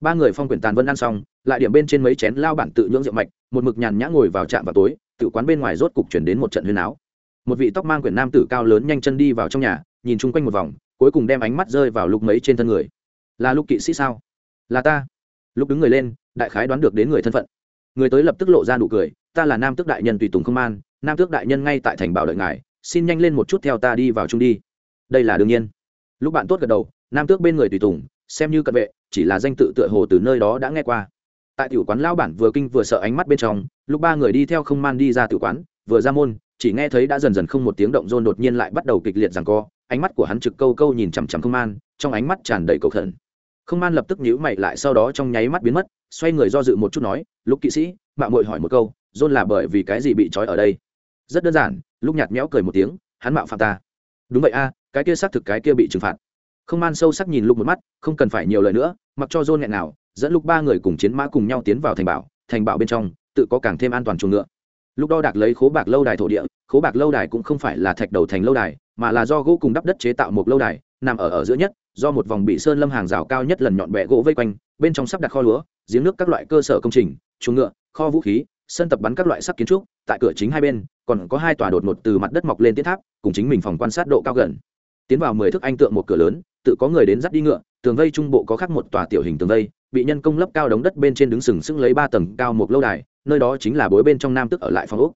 Ba người phong quyển tàn vân ăn xong, lại điểm bên trên mấy chén lao bản tự nhưỡng rượu mạch, một mực nhàn nhã ngồi vào trạm vào tối, tự quán bên ngoài rốt cục chuyển đến một trận huyên áo. Một vị tóc mang quyển nam tử cao lớn nhanh chân đi vào trong nhà, nhìn chung quanh một vòng, cuối cùng đem ánh mắt rơi vào lúc mấy trên thân người. Là lúc kỵ sĩ sao? Là ta. Lúc đứng người lên, đại khái đoán được đến người thân phận. Người tới lập tức lộ ra nụ cười, ta là nam tức đại nhân tùy tùng không man nam tước đại nhân ngay tại thành bảo đợi ngài, xin nhanh lên một chút theo ta đi vào chung đi. Đây là đương nhiên. Lúc bạn tốt gật đầu, nam tước bên người tùy tùng, xem như cận vệ, chỉ là danh tự tựa hồ từ nơi đó đã nghe qua. Tại tiểu quán lao bản vừa kinh vừa sợ ánh mắt bên trong, lúc ba người đi theo không man đi ra tiểu quán, vừa ra môn, chỉ nghe thấy đã dần dần không một tiếng động rôn đột nhiên lại bắt đầu kịch liệt rằng co, ánh mắt của hắn trực câu câu nhìn chằm chằm không man, trong ánh mắt tràn đầy cầu khẩn. Không man lập tức nhíu mày lại sau đó trong nháy mắt biến mất, xoay người do dự một chút nói lúc kỵ sĩ mạng mội hỏi một câu, rôn là bởi vì cái gì bị trói ở đây? Rất đơn giản, lúc nhạt méo cười một tiếng, hắn mạo phạm ta. Đúng vậy a, cái kia xác thực cái kia bị trừng phạt. Không man sâu sắc nhìn lúc một mắt, không cần phải nhiều lời nữa, mặc cho john nghẹn nào, dẫn lúc ba người cùng chiến mã cùng nhau tiến vào thành bảo thành bảo bên trong, tự có càng thêm an toàn chuồng ngựa. Lúc đo đạc lấy khố bạc lâu đài thổ địa, khố bạc lâu đài cũng không phải là thạch đầu thành lâu đài, mà là do gỗ cùng đắp đất chế tạo một lâu đài, nằm ở ở giữa nhất, do một vòng bị sơn lâm hàng rào cao nhất lần nhọn bẹ gỗ vây quanh, bên trong sắp đặt kho lúa, giếng nước các loại cơ sở công trình, chuồng ngựa, kho vũ khí sân tập bắn các loại sắc kiến trúc, tại cửa chính hai bên, còn có hai tòa đột ngột từ mặt đất mọc lên tiến tháp, cùng chính mình phòng quan sát độ cao gần. Tiến vào mười thước anh tượng một cửa lớn, tự có người đến dắt đi ngựa, tường vây trung bộ có khác một tòa tiểu hình tường vây, bị nhân công lấp cao đống đất bên trên đứng sừng sững lấy ba tầng cao một lâu đài, nơi đó chính là bối bên trong nam tức ở lại phòng úc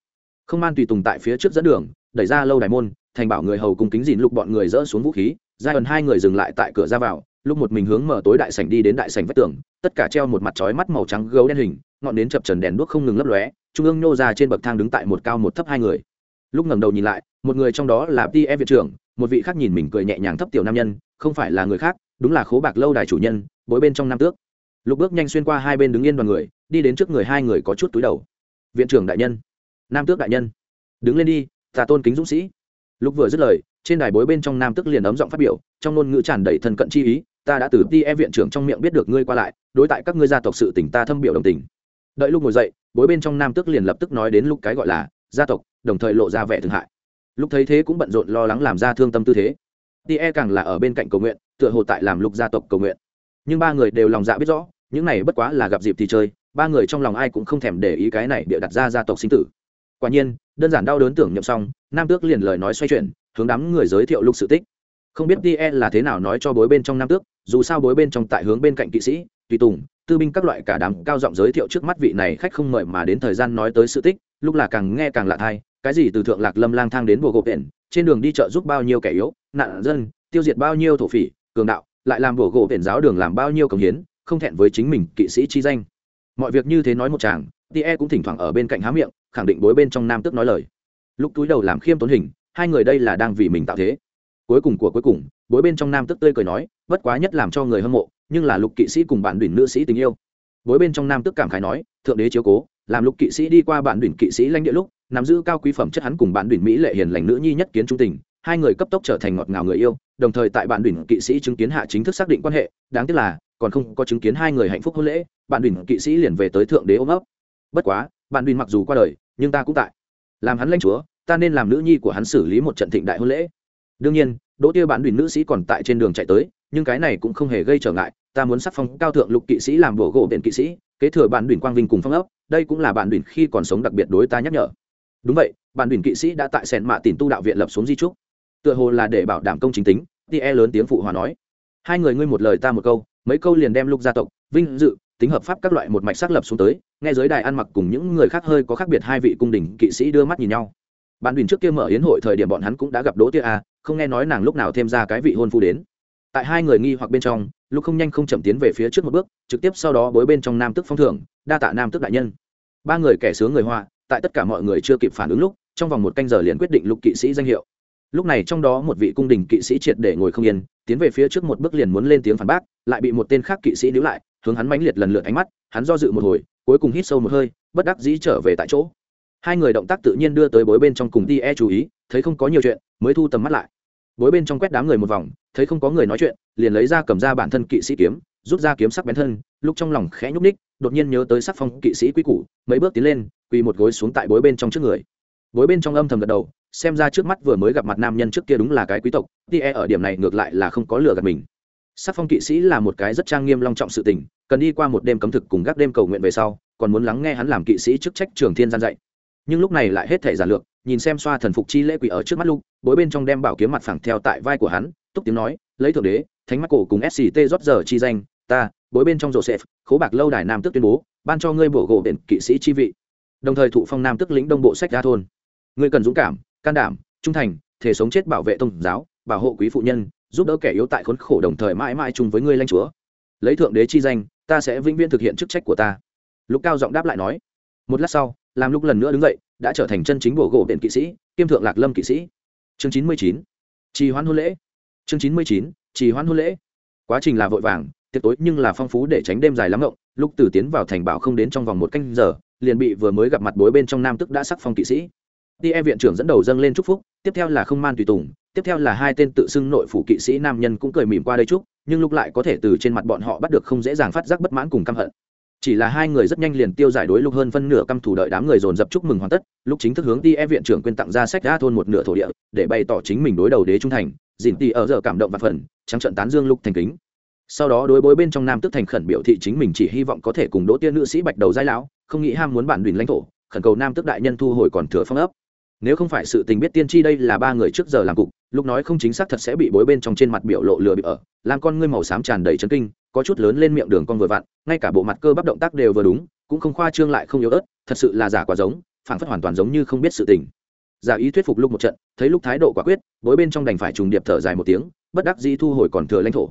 không man tùy tùng tại phía trước dẫn đường, đẩy ra lâu đài môn, thành bảo người hầu cùng kính dìn lục bọn người dỡ xuống vũ khí, giai ẩn hai người dừng lại tại cửa ra vào, lúc một mình hướng mở tối đại sảnh đi đến đại sảnh vách tường, tất cả treo một mặt chói mắt màu trắng gấu đen hình ngọn nến chập trần đèn đuốc không ngừng lấp lóe, trung ương nhô ra trên bậc thang đứng tại một cao một thấp hai người. Lúc ngẩng đầu nhìn lại, một người trong đó là ti e viện trưởng, một vị khác nhìn mình cười nhẹ nhàng thấp tiểu nam nhân, không phải là người khác, đúng là khố bạc lâu đài chủ nhân, bối bên trong nam tước. Lục bước nhanh xuyên qua hai bên đứng yên đoàn người, đi đến trước người hai người có chút túi đầu. Viện trưởng đại nhân. Nam tước đại nhân. Đứng lên đi, ta tôn kính dũng sĩ. Lúc vừa dứt lời, trên đài bối bên trong nam tước liền ấm giọng phát biểu, trong ngôn ngữ tràn đầy thân cận chi ý, ta đã từ ti e viện trưởng trong miệng biết được ngươi qua lại, đối tại các ngươi gia tộc sự tỉnh ta thâm biểu đồng tình đợi lúc ngồi dậy, bối bên trong nam tước liền lập tức nói đến lúc cái gọi là gia tộc, đồng thời lộ ra vẻ thương hại. Lúc thấy thế cũng bận rộn lo lắng làm ra thương tâm tư thế. Ti e càng là ở bên cạnh cầu nguyện, tựa hồ tại làm lục gia tộc cầu nguyện. Nhưng ba người đều lòng dạ biết rõ, những này bất quá là gặp dịp thì chơi, ba người trong lòng ai cũng không thèm để ý cái này bịa đặt ra gia tộc sinh tử. Quả nhiên, đơn giản đau đớn tưởng nhậm xong, nam tước liền lời nói xoay chuyển, hướng đám người giới thiệu lục sự tích. Không biết tie là thế nào nói cho bối bên trong nam tước, dù sao bối bên trong tại hướng bên cạnh kỵ sĩ tùy tùng, tư binh các loại cả đám cao giọng giới thiệu trước mắt vị này khách không mời mà đến thời gian nói tới sự tích, lúc là càng nghe càng lạ thai, cái gì từ thượng lạc lâm lang thang đến bồ gộp biển trên đường đi chợ giúp bao nhiêu kẻ yếu, nạn dân, tiêu diệt bao nhiêu thổ phỉ, cường đạo, lại làm bồ gỗ biển giáo đường làm bao nhiêu công hiến, không thẹn với chính mình kỵ sĩ chi danh. Mọi việc như thế nói một chàng tie cũng thỉnh thoảng ở bên cạnh há miệng, khẳng định bối bên trong nam tức nói lời. Lúc túi đầu làm khiêm tốn hình, hai người đây là đang vì mình tạo thế cuối cùng của cuối cùng, bối bên trong nam tức tươi cười nói, bất quá nhất làm cho người hâm mộ, nhưng là lục kỵ sĩ cùng bạn đỉnh nữ sĩ tình yêu. Bối bên trong nam tức cảm khái nói, thượng đế chiếu cố, làm lục kỵ sĩ đi qua bạn đỉnh kỵ sĩ lãnh địa lúc, nắm giữ cao quý phẩm chất hắn cùng bạn đỉnh mỹ lệ hiền lành nữ nhi nhất kiến trung tình, hai người cấp tốc trở thành ngọt ngào người yêu, đồng thời tại bạn đỉnh kỵ sĩ chứng kiến hạ chính thức xác định quan hệ, đáng tiếc là, còn không có chứng kiến hai người hạnh phúc hôn lễ, bạn đỉnh kỵ sĩ liền về tới thượng đế ôm ấp. Bất quá, bạn đỉnh mặc dù qua đời, nhưng ta cũng tại. Làm hắn lãnh chúa, ta nên làm nữ nhi của hắn xử lý một trận thịnh đại hôn lễ đương nhiên, đỗ tiêu bán đùi nữ sĩ còn tại trên đường chạy tới, nhưng cái này cũng không hề gây trở ngại, ta muốn sắc phong cao thượng lục kỵ sĩ làm bổ gỗ biện kỵ sĩ, kế thừa bản đùi quang vinh cùng phong ấp, đây cũng là bản đùi khi còn sống đặc biệt đối ta nhắc nhở. Đúng vậy bản đùi kỵ sĩ đã tại sẹn mạ tìm tu đạo viện lập xuống di trúc. Tựa hồ là để bảo đảm công chính tính tie lớn tiếng phụ hòa nói. Hai người ngươi một lời ta một câu, mấy câu liền đem lục gia tộc, vinh dự, tính hợp pháp các loại một mạch xác lập xuống tới, nghe giới đài ăn mặc cùng những người khác hơi có khác biệt hai vị cung đình kỵ sĩ đưa mắt nhìn nhau. Bạn đỉnh trước kia mở yến hội thời điểm bọn hắn cũng đã gặp đỗ tia a không nghe nói nàng lúc nào thêm ra cái vị hôn phu đến. Tại hai người nghi hoặc bên trong lúc không nhanh không chậm tiến về phía trước một bước, trực tiếp sau đó bối bên trong nam tức phong thưởng, đa tạ nam tức đại nhân. Ba người kẻ sướng người hoa tại tất cả mọi người chưa kịp phản ứng lúc, trong vòng một canh giờ liền quyết định lục kỵ sĩ danh hiệu. Lúc này trong đó một vị cung đình kỵ sĩ triệt để ngồi không yên, tiến về phía trước một bước liền muốn lên tiếng phản bác, lại bị một tên khác kỵ sĩ níu lại, hướng hắn mãnh liệt lần lượt ánh mắt, hắn do dự một hồi, cuối cùng hít sâu một hơi, bất đắc dĩ trở về tại chỗ. Hai người động tác tự nhiên đưa tới bối bên trong cùng đi e chú ý, thấy không có nhiều chuyện, mới thu tầm mắt lại bối bên trong quét đám người một vòng, thấy không có người nói chuyện, liền lấy ra cầm ra bản thân kỵ sĩ kiếm, rút ra kiếm sắc bén thân, lúc trong lòng khẽ nhúc ních đột nhiên nhớ tới sắc phong kỵ sĩ quý củ, mấy bước tiến lên, quỳ một gối xuống tại bối bên trong trước người. Bối bên trong âm thầm gật đầu, xem ra trước mắt vừa mới gặp mặt nam nhân trước kia đúng là cái quý tộc tie ở điểm này ngược lại là không có lừa gạt mình. Sắc phong kỵ sĩ là một cái rất trang nghiêm long trọng sự tình, cần đi qua một đêm cấm thực cùng gác đêm cầu nguyện về sau, còn muốn lắng nghe hắn làm kỵ sĩ chức trách trường thiên gian dạy. Nhưng lúc này lại hết thể giản lược nhìn xem xoa thần phục chi lễ quỷ ở trước mắt lúc bối bên trong đem bảo kiếm mặt phẳng theo tại vai của hắn, túc tiếng nói, lấy thượng đế, thánh mắt cổ cùng sct rót giờ chi danh, ta, bối bên trong joseph khố bạc lâu đài nam tức tuyên bố, ban cho ngươi bổ gỗ đền kỵ sĩ chi vị. Đồng thời thụ phong nam tức lĩnh đông bộ sách ra thôn. Ngươi cần dũng cảm, can đảm, trung thành, thể sống chết bảo vệ tôn giáo, bảo hộ quý phụ nhân, giúp đỡ kẻ yếu tại khốn khổ đồng thời mãi mãi chung với ngươi lãnh chúa. Lấy thượng đế chi danh, ta sẽ vĩnh viễn thực hiện chức trách của ta. Lục cao giọng đáp lại nói. Một lát sau, làm lúc lần nữa đứng dậy đã trở thành chân chính bổ gỗ biện kỵ sĩ, kiêm thượng lạc lâm kỵ sĩ. Chương chín mươi chín, trì hoãn hôn lễ. Chương chín mươi chín, trì hoãn hôn lễ. Quá trình là vội vàng, tiệc tối nhưng là phong phú để tránh đêm dài lắm ngộng, lúc từ tiến vào thành bảo không đến trong vòng một canh giờ, liền bị vừa mới gặp mặt bối bên trong nam tức đã sắc phong kỵ sĩ. Ti e viện trưởng dẫn đầu dâng lên chúc phúc, tiếp theo là không man tùy tùng, tiếp theo là hai tên tự xưng nội phủ kỵ sĩ nam nhân cũng cười mỉm qua đây chúc, nhưng lúc lại có thể từ trên mặt bọn họ bắt được không dễ dàng phát giác bất mãn cùng căm hận chỉ là hai người rất nhanh liền tiêu giải đối lúc hơn phân nửa căm thủ đợi đám người dồn dập chúc mừng hoàn tất, lúc chính thức hướng đi e viện trưởng quyên tặng ra sách đa thôn một nửa thổ địa, để bày tỏ chính mình đối đầu đế trung thành dìn tì ở giờ cảm động và phần trắng trận tán dương lúc thành kính. Sau đó đối bối bên trong nam tức thành khẩn biểu thị chính mình chỉ hy vọng có thể cùng đỗ tiên nữ sĩ bạch đầu giai lão, không nghĩ ham muốn bản đùn lãnh thổ, khẩn cầu nam tức đại nhân thu hồi còn thừa phong ấp. Nếu không phải sự tình biết tiên tri đây là ba người trước giờ làm cục, lúc nói không chính xác thật sẽ bị bối bên trong trên mặt biểu lộ lừa bị ở, làm con ngươi màu xám tràn đầy chấn kinh có chút lớn lên miệng đường con vừa vặn, ngay cả bộ mặt cơ bắp động tác đều vừa đúng, cũng không khoa trương lại không yếu ớt, thật sự là giả quá giống phản phất hoàn toàn giống như không biết sự tình. Giả ý thuyết phục lúc một trận, thấy lúc thái độ quả quyết, bối bên trong đành phải trùng điệp thở dài một tiếng, bất đắc dĩ thu hồi còn thừa lãnh thổ.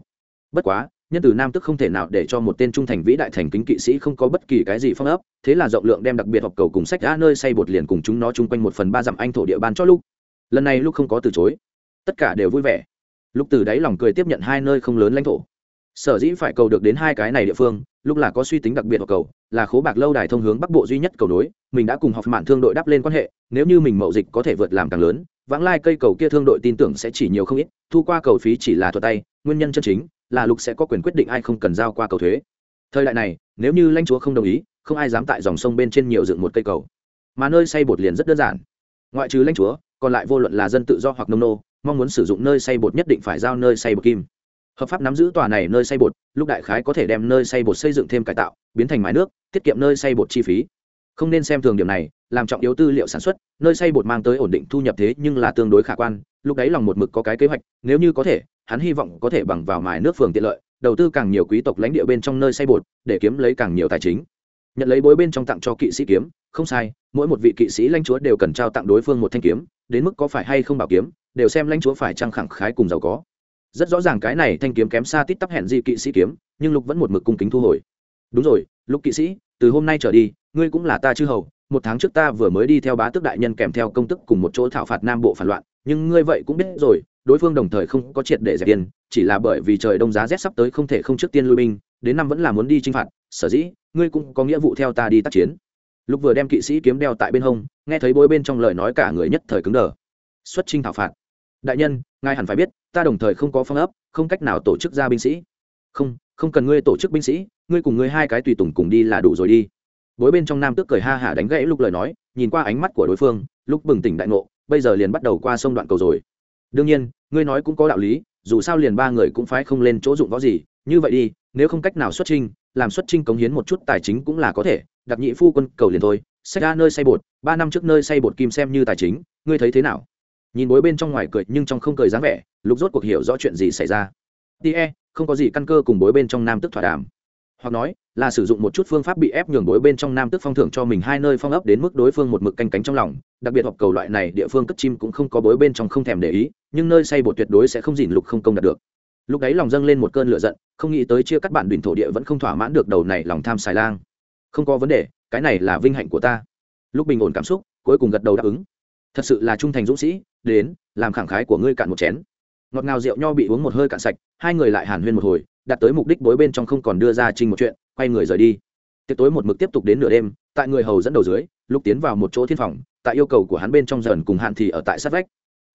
Bất quá, nhân từ nam tức không thể nào để cho một tên trung thành vĩ đại thành kính kỵ sĩ không có bất kỳ cái gì phong ấp, thế là rộng lượng đem đặc biệt học cầu cùng sách đã nơi xây bột liền cùng chúng nó chung quanh một phần ba dặm anh thổ địa bàn cho lúc. Lần này lúc không có từ chối. Tất cả đều vui vẻ. Lúc từ đáy lòng cười tiếp nhận hai nơi không lớn lãnh thổ sở dĩ phải cầu được đến hai cái này địa phương, lúc là có suy tính đặc biệt ở cầu, là khố bạc lâu đài thông hướng bắc bộ duy nhất cầu nối, mình đã cùng học mạn thương đội đáp lên quan hệ, nếu như mình mậu dịch có thể vượt làm càng lớn, vãng lai cây cầu kia thương đội tin tưởng sẽ chỉ nhiều không ít, thu qua cầu phí chỉ là thuật tay, nguyên nhân chân chính là lục sẽ có quyền quyết định ai không cần giao qua cầu thuế. Thời đại này, nếu như lãnh chúa không đồng ý, không ai dám tại dòng sông bên trên nhiều dựng một cây cầu. Mà nơi xây bột liền rất đơn giản. Ngoại trừ lãnh chúa, còn lại vô luận là dân tự do hoặc nông nô, mong muốn sử dụng nơi xây bột nhất định phải giao nơi xây bột kim hợp pháp nắm giữ tòa này nơi xây bột, lúc đại khái có thể đem nơi xây bột xây dựng thêm cải tạo, biến thành mái nước, tiết kiệm nơi xây bột chi phí. Không nên xem thường điểm này, làm trọng yếu tư liệu sản xuất, nơi xây bột mang tới ổn định thu nhập thế nhưng là tương đối khả quan, lúc đấy lòng một mực có cái kế hoạch, nếu như có thể, hắn hy vọng có thể bằng vào mài nước phường tiện lợi, đầu tư càng nhiều quý tộc lãnh địa bên trong nơi xây bột, để kiếm lấy càng nhiều tài chính. Nhận lấy bối bên trong tặng cho kỵ sĩ kiếm, không sai, mỗi một vị kỵ sĩ lãnh chúa đều cần trao tặng đối phương một thanh kiếm, đến mức có phải hay không bảo kiếm, đều xem lãnh chúa phải trăng khẳng khái cùng giàu có rất rõ ràng cái này thanh kiếm kém xa tít tắp hẹn di kỵ sĩ kiếm, nhưng lục vẫn một mực cung kính thu hồi. Đúng rồi, lục kỵ sĩ, từ hôm nay trở đi, ngươi cũng là ta chư hầu, một tháng trước ta vừa mới đi theo bá tước đại nhân kèm theo công tức cùng một chỗ thảo phạt nam bộ phản loạn, nhưng ngươi vậy cũng biết rồi, đối phương đồng thời không có triệt để dẹp tiền chỉ là bởi vì trời đông giá rét sắp tới không thể không trước tiên lui binh, đến năm vẫn là muốn đi chinh phạt, sở dĩ, ngươi cũng có nghĩa vụ theo ta đi tác chiến. Lúc vừa đem kỵ sĩ kiếm đeo tại bên hông, nghe thấy bối bên trong lời nói cả người nhất thời cứng đờ. Xuất trinh thảo phạt đại nhân, ngài hẳn phải biết, ta đồng thời không có phong ấp, không cách nào tổ chức ra binh sĩ. Không không cần ngươi tổ chức binh sĩ, ngươi cùng ngươi hai cái tùy tùng cùng đi là đủ rồi đi. Bối bên trong nam tước cười ha hả đánh gãy lúc lời nói, nhìn qua ánh mắt của đối phương, lúc bừng tỉnh đại ngộ, bây giờ liền bắt đầu qua sông đoạn cầu rồi. Đương nhiên, ngươi nói cũng có đạo lý, dù sao liền ba người cũng phải không lên chỗ dụng võ gì, như vậy đi, nếu không cách nào xuất trinh làm xuất trinh cống hiến một chút tài chính cũng là có thể, đặc nhị phu quân cầu liền thôi xét ra nơi xây bột, ba năm trước nơi xây bột kim xem như tài chính, ngươi thấy thế nào? Nhìn bối bên trong ngoài cười nhưng trong không cười dáng vẻ, lục rốt cuộc hiểu rõ chuyện gì xảy ra. Tie không có gì căn cơ cùng bối bên trong nam tức thỏa đàm. Hoặc nói, là sử dụng một chút phương pháp bị ép nhường bối bên trong nam tức phong thưởng cho mình hai nơi phong ấp đến mức đối phương một mực canh cánh trong lòng. Đặc biệt hoặc cầu loại này địa phương cất chim cũng không có bối bên trong không thèm để ý, nhưng nơi xây bột tuyệt đối sẽ không dìn lục không công đạt được. Lúc ấy lòng dâng lên một cơn lửa giận, không nghĩ tới chia cắt bản đỉnh thổ địa vẫn không thỏa mãn được đầu này lòng tham xài lang. Không có vấn đề, cái này là vinh hạnh của ta. Lúc bình ổn cảm xúc, cuối cùng gật đầu đáp ứng. Thật sự là trung thành dũng sĩ đến, làm khẳng khái của ngươi cạn một chén. Ngọt ngào rượu nho bị uống một hơi cạn sạch, hai người lại hàn huyên một hồi đạt tới mục đích bối bên trong không còn đưa ra trình một chuyện, quay người rời đi. Tiệc tối một mực tiếp tục đến nửa đêm, tại người hầu dẫn đầu dưới lúc tiến vào một chỗ thiên phòng, tại yêu cầu của hắn bên trong dần cùng hạn thì ở tại sát vách.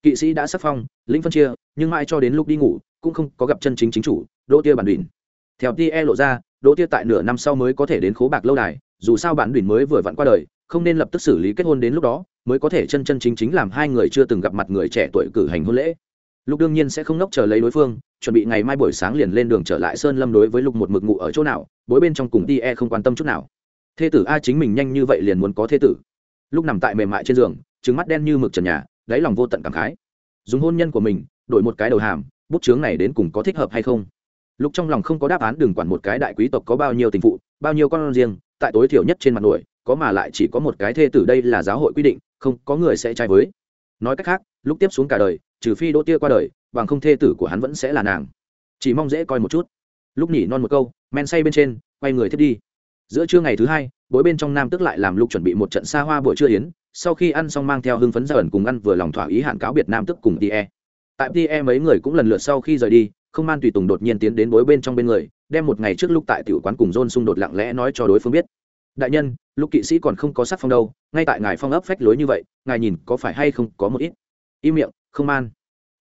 Kỵ sĩ đã sắc phong, lĩnh phân chia, nhưng mãi cho đến lúc đi ngủ, cũng không có gặp chân chính chính chủ, đỗ tia bản đùn theo tia lộ ra, đỗ tia tại nửa năm sau mới có thể đến khố bạc lâu đài, dù sao bản đùn mới vừa vặn qua đời, không nên lập tức xử lý kết hôn đến lúc đó mới có thể chân chân chính chính làm hai người chưa từng gặp mặt người trẻ tuổi cử hành hôn lễ. Lục đương nhiên sẽ không nốc chờ lấy đối phương, chuẩn bị ngày mai buổi sáng liền lên đường trở lại sơn lâm đối với lục một mực ngụ ở chỗ nào, bối bên trong cùng ti e không quan tâm chút nào. Thê tử a chính mình nhanh như vậy liền muốn có thê tử. Lúc nằm tại mềm mại trên giường trứng mắt đen như mực trần nhà, đáy lòng vô tận cảm khái. Dùng hôn nhân của mình, đổi một cái đầu hàm, bút chướng này đến cùng có thích hợp hay không? Lúc trong lòng không có đáp án đừng quản một cái đại quý tộc có bao nhiêu tình phụ, bao nhiêu con riêng, tại tối thiểu nhất trên mặt nổi, có mà lại chỉ có một cái thê tử đây là giáo hội quy định không, có người sẽ trai với. Nói cách khác, lúc tiếp xuống cả đời, trừ phi đỗ tia qua đời, bằng không thê tử của hắn vẫn sẽ là nàng. Chỉ mong dễ coi một chút. Lúc nhỉ non một câu, men say bên trên, quay người thiết đi. Giữa trưa ngày thứ hai, bối bên trong nam tức lại làm lúc chuẩn bị một trận xa hoa buổi trưa yến, sau khi ăn xong mang theo hưng phấn dởn cùng ăn vừa lòng thỏa ý hạn cáo biệt nam tức cùng tie tại tie mấy người cũng lần lượt sau khi rời đi, không man tùy tùng đột nhiên tiến đến bối bên trong bên người, đem một ngày trước lúc tại tiểu quán cùng john xung đột lặng lẽ nói cho đối phương biết đại nhân lúc kỵ sĩ còn không có sắc phong đâu, ngay tại ngài phong ấp phách lối như vậy, ngài nhìn có phải hay không có một ít. Im miệng, không man.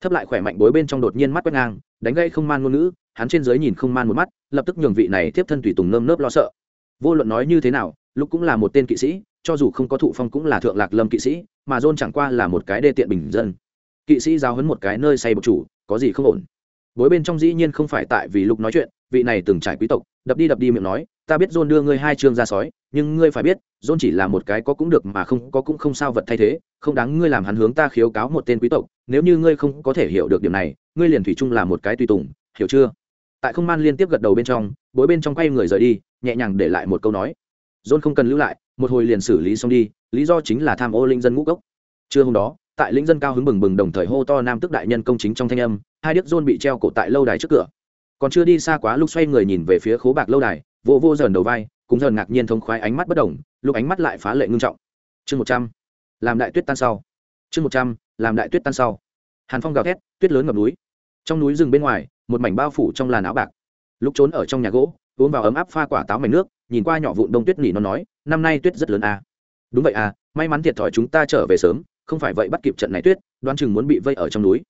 Thấp lại khỏe mạnh bối bên trong đột nhiên mắt quét ngang, đánh gây không man ngôn ngữ, hắn trên dưới nhìn không man một mắt, lập tức nhường vị này tiếp thân tùy tùng nơm nớp lo sợ. Vô luận nói như thế nào lúc cũng là một tên kỵ sĩ, cho dù không có thụ phong cũng là thượng lạc lâm kỵ sĩ, mà john chẳng qua là một cái đê tiện bình dân. Kỵ sĩ giao hấn một cái nơi say bộc chủ, có gì không ổn? Bối bên trong dĩ nhiên không phải tại vì lúc nói chuyện vị này từng trải quý tộc, đập đi đập đi miệng nói, ta biết john đưa ngươi hai chương ra sói, nhưng ngươi phải biết, john chỉ là một cái có cũng được mà không có cũng không sao vật thay thế, không đáng ngươi làm hắn hướng ta khiếu cáo một tên quý tộc. Nếu như ngươi không có thể hiểu được điểm này, ngươi liền thủy chung là một cái tùy tùng, hiểu chưa? Tại không man liên tiếp gật đầu bên trong, bối bên trong quay người rời đi, nhẹ nhàng để lại một câu nói. John không cần lưu lại, một hồi liền xử lý xong đi, lý do chính là tham ô linh dân ngũ cốc. Trưa hôm đó, tại lĩnh dân cao hứng bừng bừng đồng thời hô to nam tức đại nhân công chính trong thanh âm, hai điếc john bị treo cổ tại lâu đài trước cửa còn chưa đi xa quá lúc xoay người nhìn về phía khố bạc lâu đài, vô vô dần đầu vai cũng dần ngạc nhiên thông khoái ánh mắt bất đồng, lúc ánh mắt lại phá lệ ngưng trọng. Chương một trăm, làm đại tuyết tan sau. Chương một trăm, làm đại tuyết tan sau. Hàn phong gào thét, tuyết lớn ngập núi. Trong núi rừng bên ngoài, một mảnh bao phủ trong làn áo bạc. Lúc trốn ở trong nhà gỗ, uống vào ấm áp pha quả táo mảnh nước, nhìn qua nhỏ vụn đông tuyết nỉ nó nói, năm nay tuyết rất lớn à. đúng vậy à may mắn thiệt thòi chúng ta trở về sớm, không phải vậy bắt kịp trận này tuyết, đoán chừng muốn bị vây ở trong núi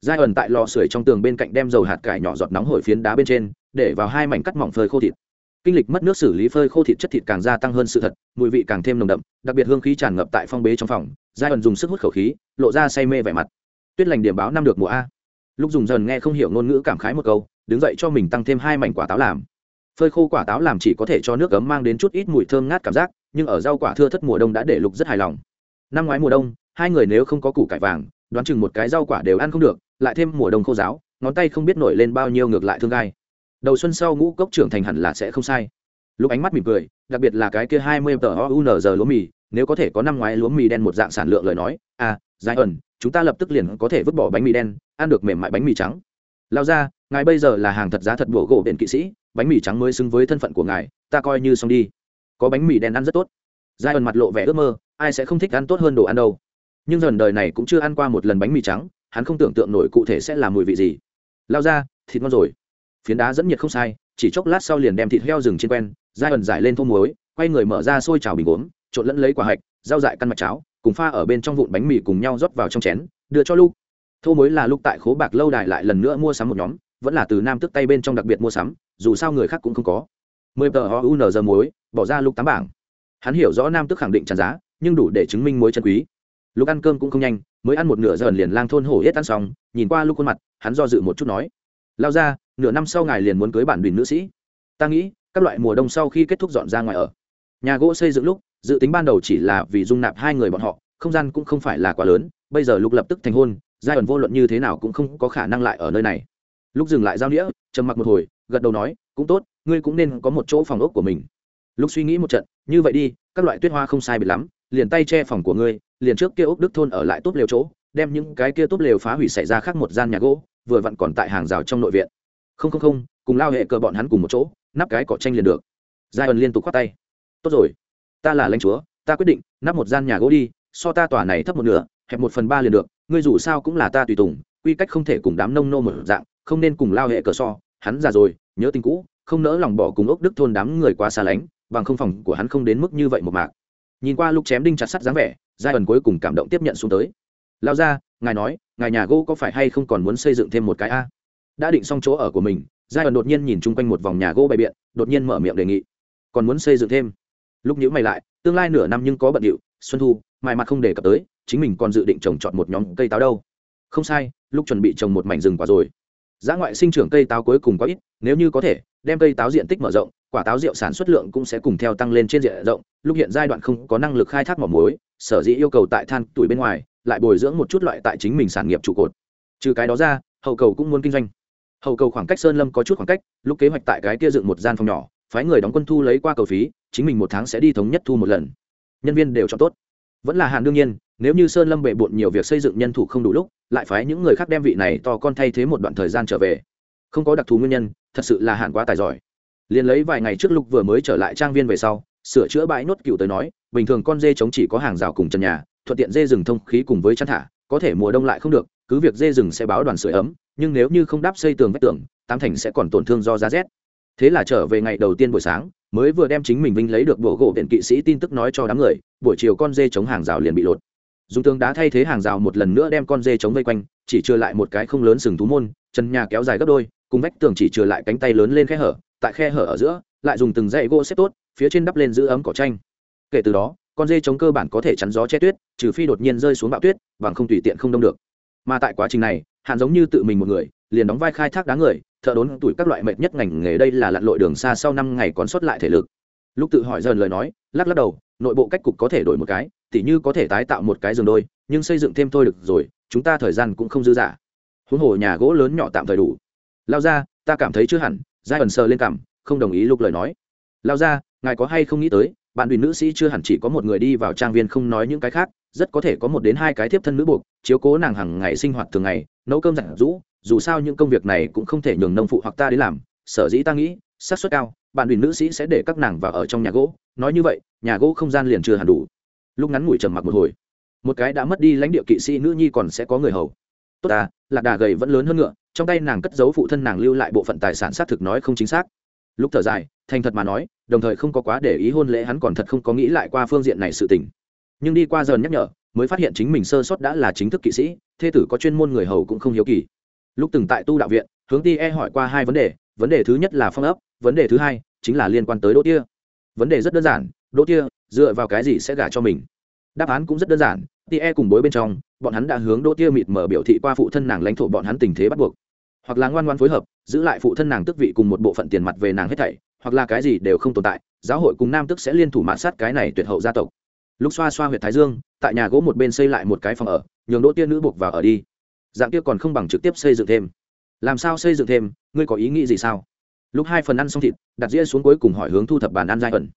giai ẩn tại lò sưởi trong tường bên cạnh đem dầu hạt cải nhỏ giọt nóng hổi phiến đá bên trên, để vào hai mảnh cắt mỏng phơi khô thịt. Kinh lịch mất nước xử lý phơi khô thịt chất thịt càng gia tăng hơn sự thật, mùi vị càng thêm nồng đậm, đặc biệt hương khí tràn ngập tại phong bế trong phòng, giai ẩn dùng sức hút khẩu khí, lộ ra say mê vẻ mặt. Tuyết lành điểm báo năm được mùa a. Lúc dùng dần nghe không hiểu ngôn ngữ cảm khái một câu, đứng dậy cho mình tăng thêm hai mảnh quả táo làm. Phơi khô quả táo làm chỉ có thể cho nước cấm mang đến chút ít mùi thơm ngát cảm giác, nhưng ở rau quả thưa thất mùa đông đã để lục rất hài lòng. Năm ngoái mùa đông, hai người nếu không có củ cải vàng, đoán chừng một cái rau quả đều ăn không được lại thêm mùa đông khô giáo, ngón tay không biết nổi lên bao nhiêu ngược lại thương gai. Đầu xuân sau ngũ cốc trưởng thành hẳn là sẽ không sai. Lúc ánh mắt mỉm cười, đặc biệt là cái kia hai mươi tờ unz lúa mì, nếu có thể có năm ngoái lúa mì đen một dạng sản lượng lời nói à dài ẩn, chúng ta lập tức liền có thể vứt bỏ bánh mì đen, ăn được mềm mại bánh mì trắng. Lao ra, ngài bây giờ là hàng thật giá thật bổ gỗ đền kỵ sĩ, bánh mì trắng mới xứng với thân phận của ngài, ta coi như xong đi. Có bánh mì đen ăn rất tốt. Giai ẩn mặt lộ vẻ ước mơ, ai sẽ không thích ăn tốt hơn đồ ăn đâu. Nhưng dần đời này cũng chưa ăn qua một lần bánh mì trắng hắn không tưởng tượng nổi cụ thể sẽ là mùi vị gì. Lao ra, thịt ngon rồi. Phiến đá dẫn nhiệt không sai, chỉ chốc lát sau liền đem thịt heo rừng trên quen dai ẩn dải lên thô muối, quay người mở ra xôi chảo bình uống trộn lẫn lấy quả hạch, rau dại căn mặt cháo, cùng pha ở bên trong vụn bánh mì cùng nhau rót vào trong chén, đưa cho lúc thô muối là lúc tại khố bạc lâu đài lại lần nữa mua sắm một nhóm, vẫn là từ nam tức tay bên trong đặc biệt mua sắm, dù sao người khác cũng không có. Mười tờ họ u n giờ muối, bỏ ra lúc tám bảng. Hắn hiểu rõ nam tức khẳng định tràn giá, nhưng đủ để chứng minh muối chân quý. Lúc ăn cơm cũng không nhanh mới ăn một nửa giờ liền lang thôn hổ hết ăn xong, nhìn qua lúc khuôn mặt, hắn do dự một chút nói, lao ra, nửa năm sau ngài liền muốn cưới bản đình nữ sĩ. Ta nghĩ, các loại mùa đông sau khi kết thúc dọn ra ngoài ở. Nhà gỗ xây dựng lúc, dự tính ban đầu chỉ là vì dung nạp hai người bọn họ, không gian cũng không phải là quá lớn, bây giờ lúc lập tức thành hôn, giai ẩn vô luận như thế nào cũng không có khả năng lại ở nơi này. Lúc dừng lại giao nghĩa trầm mặc một hồi, gật đầu nói, cũng tốt, ngươi cũng nên có một chỗ phòng ốc của mình. Lúc suy nghĩ một trận, như vậy đi, các loại tuyết hoa không sai biệt lắm liền tay che phòng của ngươi, liền trước kia úc đức thôn ở lại tốt lều chỗ, đem những cái kia tốt lều phá hủy xảy ra khác một gian nhà gỗ, vừa vặn còn tại hàng rào trong nội viện. Không không không, cùng lao hệ cờ bọn hắn cùng một chỗ, nắp cái cỏ tranh liền được. Giai ẩn liên tục khoát tay. Tốt rồi, ta là lãnh chúa, ta quyết định, nắp một gian nhà gỗ đi, so ta tòa này thấp một nửa, hẹp một phần ba liền được, ngươi dù sao cũng là ta tùy tùng, quy cách không thể cùng đám nông nô một dạng, không nên cùng lao hệ cờ so, hắn già rồi, nhớ tình cũ, không nỡ lòng bỏ cùng ốc đức thôn đám người quá xa lánh, bằng không phòng của hắn không đến mức như vậy một mạc nhìn qua lúc chém đinh chặt sắt dáng vẻ, giai ẩn cuối cùng cảm động tiếp nhận xuống tới. Lao ra ngài nói, ngài nhà gỗ có phải hay không còn muốn xây dựng thêm một cái a? Đã định xong chỗ ở của mình, giai ẩn đột nhiên nhìn chung quanh một vòng nhà gỗ bày biện, đột nhiên mở miệng đề nghị. Còn muốn xây dựng thêm? Lúc nhữ mày lại, tương lai nửa năm nhưng có bận điệu, xuân thu mài mặt không đề cập tới, chính mình còn dự định trồng trọt một nhóm cây táo đâu. Không sai, lúc chuẩn bị trồng một mảnh rừng quả rồi. Giá ngoại sinh trưởng cây táo cuối cùng có ít, nếu như có thể đem cây táo diện tích mở rộng, quả táo rượu sản xuất lượng cũng sẽ cùng theo tăng lên trên diện rộng, lúc hiện giai đoạn không có năng lực khai thác mỏ muối, sở dĩ yêu cầu tại than tuổi bên ngoài, lại bồi dưỡng một chút loại tại chính mình sản nghiệp trụ cột. Trừ cái đó ra, hậu cầu cũng muốn kinh doanh. Hậu cầu khoảng cách sơn lâm có chút khoảng cách, lúc kế hoạch tại cái kia dựng một gian phòng nhỏ, phái người đóng quân thu lấy qua cầu phí, chính mình một tháng sẽ đi thống nhất thu một lần. Nhân viên đều chọn tốt. Vẫn là hàn đương nhiên, nếu như sơn lâm bệ bộn nhiều việc xây dựng nhân thủ không đủ lúc, lại phái những người khác đem vị này to con thay thế một đoạn thời gian trở về không có đặc thù nguyên nhân, thật sự là hạn quá tài giỏi. Liền lấy vài ngày trước lục vừa mới trở lại trang viên về sau, sửa chữa bãi nốt cựu tới nói, bình thường con dê chống chỉ có hàng rào cùng trần nhà, thuận tiện dê rừng thông khí cùng với chăn thả, có thể mùa đông lại không được, cứ việc dê rừng sẽ báo đoàn sửa ấm, nhưng nếu như không đáp xây tường vách tường, tám thành sẽ còn tổn thương do giá rét. Thế là trở về ngày đầu tiên buổi sáng, mới vừa đem chính mình vinh lấy được bộ gỗ viện kỵ sĩ tin tức nói cho đám người, buổi chiều con dê chống hàng rào liền bị lột. Dùng tường đá thay thế hàng rào một lần nữa đem con dê chống vây quanh, chỉ chưa lại một cái không lớn sừng thú môn chân nhà kéo dài gấp đôi cùng vách tường chỉ trừ lại cánh tay lớn lên khe hở, tại khe hở ở giữa, lại dùng từng dãy gỗ xếp tốt, phía trên đắp lên giữ ấm cỏ tranh kể từ đó, con dê chống cơ bản có thể chắn gió che tuyết, trừ phi đột nhiên rơi xuống bão tuyết và không tùy tiện không đông được. Mà tại quá trình này hạn giống như tự mình một người, liền đóng vai khai thác đá người, thợ đốn tuổi các loại mệt nhất ngành nghề đây là lặn lội đường xa sau năm ngày còn sót lại thể lực. Lúc tự hỏi dần lời nói, lắc lắc đầu, nội bộ cách cục có thể đổi một cái, tỉ như có thể tái tạo một cái giường đôi, nhưng xây dựng thêm thôi được rồi, chúng ta thời gian cũng không dư dả. Huống hồ nhà gỗ lớn nhỏ tạm thời đủ lao ra, ta cảm thấy chưa hẳn, giai ẩn sờ lên cảm, không đồng ý lục lời nói. Lao ra, ngài có hay không nghĩ tới, bạn đùi nữ sĩ chưa hẳn chỉ có một người đi vào trang viên không nói những cái khác, rất có thể có một đến hai cái tiếp thân nữ buộc, chiếu cố nàng hàng ngày sinh hoạt thường ngày, nấu cơm giặt rũ dù sao những công việc này cũng không thể nhường nông phụ hoặc ta đến làm. Sở dĩ ta nghĩ, xác suất cao, bạn đùi nữ sĩ sẽ để các nàng vào ở trong nhà gỗ. Nói như vậy, nhà gỗ không gian liền chưa hẳn đủ. Lúc ngắn ngủi trầm mặc một hồi. Một cái đã mất đi lãnh địa kỵ sĩ nữ nhi còn sẽ có người hầu. Tốt à lạc đà gầy vẫn lớn hơn ngựa trong tay nàng cất giấu phụ thân nàng lưu lại bộ phận tài sản xác thực nói không chính xác. Lúc thở dài, thành thật mà nói, đồng thời không có quá để ý hôn lễ hắn còn thật không có nghĩ lại qua phương diện này sự tình. Nhưng đi qua giờ nhắc nhở, mới phát hiện chính mình sơ sót đã là chính thức kỵ sĩ, thê tử có chuyên môn người hầu cũng không hiếu kỳ. Lúc từng tại tu đạo viện, hướng ti e hỏi qua hai vấn đề vấn đề thứ nhất là phong ấp, vấn đề thứ hai chính là liên quan tới đỗ tia. Vấn đề rất đơn giản, đỗ tia, dựa vào cái gì sẽ gả cho mình? Đáp án cũng rất đơn giản, ti e cùng bối bên trong, bọn hắn đã hướng đỗ tia mịt mở biểu thị qua phụ thân nàng lãnh thổ bọn hắn tình thế bắt buộc hoặc là ngoan ngoan phối hợp, giữ lại phụ thân nàng tức vị cùng một bộ phận tiền mặt về nàng hết thảy, hoặc là cái gì đều không tồn tại, giáo hội cùng nam tức sẽ liên thủ mạ sát cái này tuyệt hậu gia tộc. Lúc xoa xoa huyện thái dương, tại nhà gỗ một bên xây lại một cái phòng ở, nhường đỗ tiên nữ buộc vào ở đi. Dạng kia còn không bằng trực tiếp xây dựng thêm. Làm sao xây dựng thêm, ngươi có ý nghĩ gì sao? Lúc hai phần ăn xong thịt, đặt dĩa xuống cuối cùng hỏi hướng thu thập bàn ăn giai ẩn.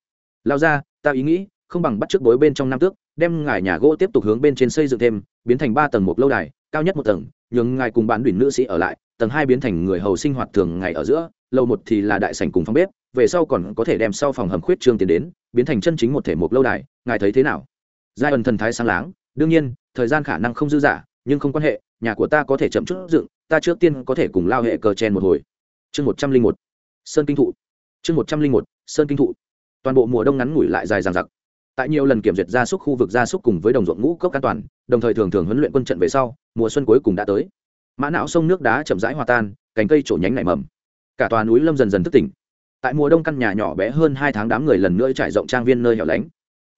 Lao ra, ta ý nghĩ, không bằng bắt trước bối bên trong nam tước, đem ngài nhà gỗ tiếp tục hướng bên trên xây dựng thêm, biến thành ba tầng một lâu đài, cao nhất một tầng nhường ngài cùng bán đùn nữ sĩ ở lại, tầng hai biến thành người hầu sinh hoạt thường ngày ở giữa lầu một thì là đại sảnh cùng phòng bếp, về sau còn có thể đem sau phòng hầm khuyết trương tiền đến, biến thành chân chính một thể một lâu đài, ngài thấy thế nào? Giai ẩn thần thái sáng láng, đương nhiên, thời gian khả năng không dư giả nhưng không quan hệ, nhà của ta có thể chậm chút dựng, ta trước tiên có thể cùng lao hệ cờ chen một hồi. Chương một trăm linh một, sơn kinh thụ. Chương một trăm linh một, sơn kinh thụ. Toàn bộ mùa đông ngắn ngủi lại dài dằng dặc tại nhiều lần kiểm duyệt gia súc khu vực gia súc cùng với đồng ruộng ngũ cốc an toàn, đồng thời thường thường huấn luyện quân trận về sau, mùa xuân cuối cùng đã tới. Mã não sông nước đá chậm rãi hòa tan, cành cây trổ nhánh nảy mầm. Cả tòa núi lâm dần dần thức tỉnh. Tại mùa đông căn nhà nhỏ bé hơn hai tháng đám người lần nữa trải rộng trang viên nơi hẻo lánh.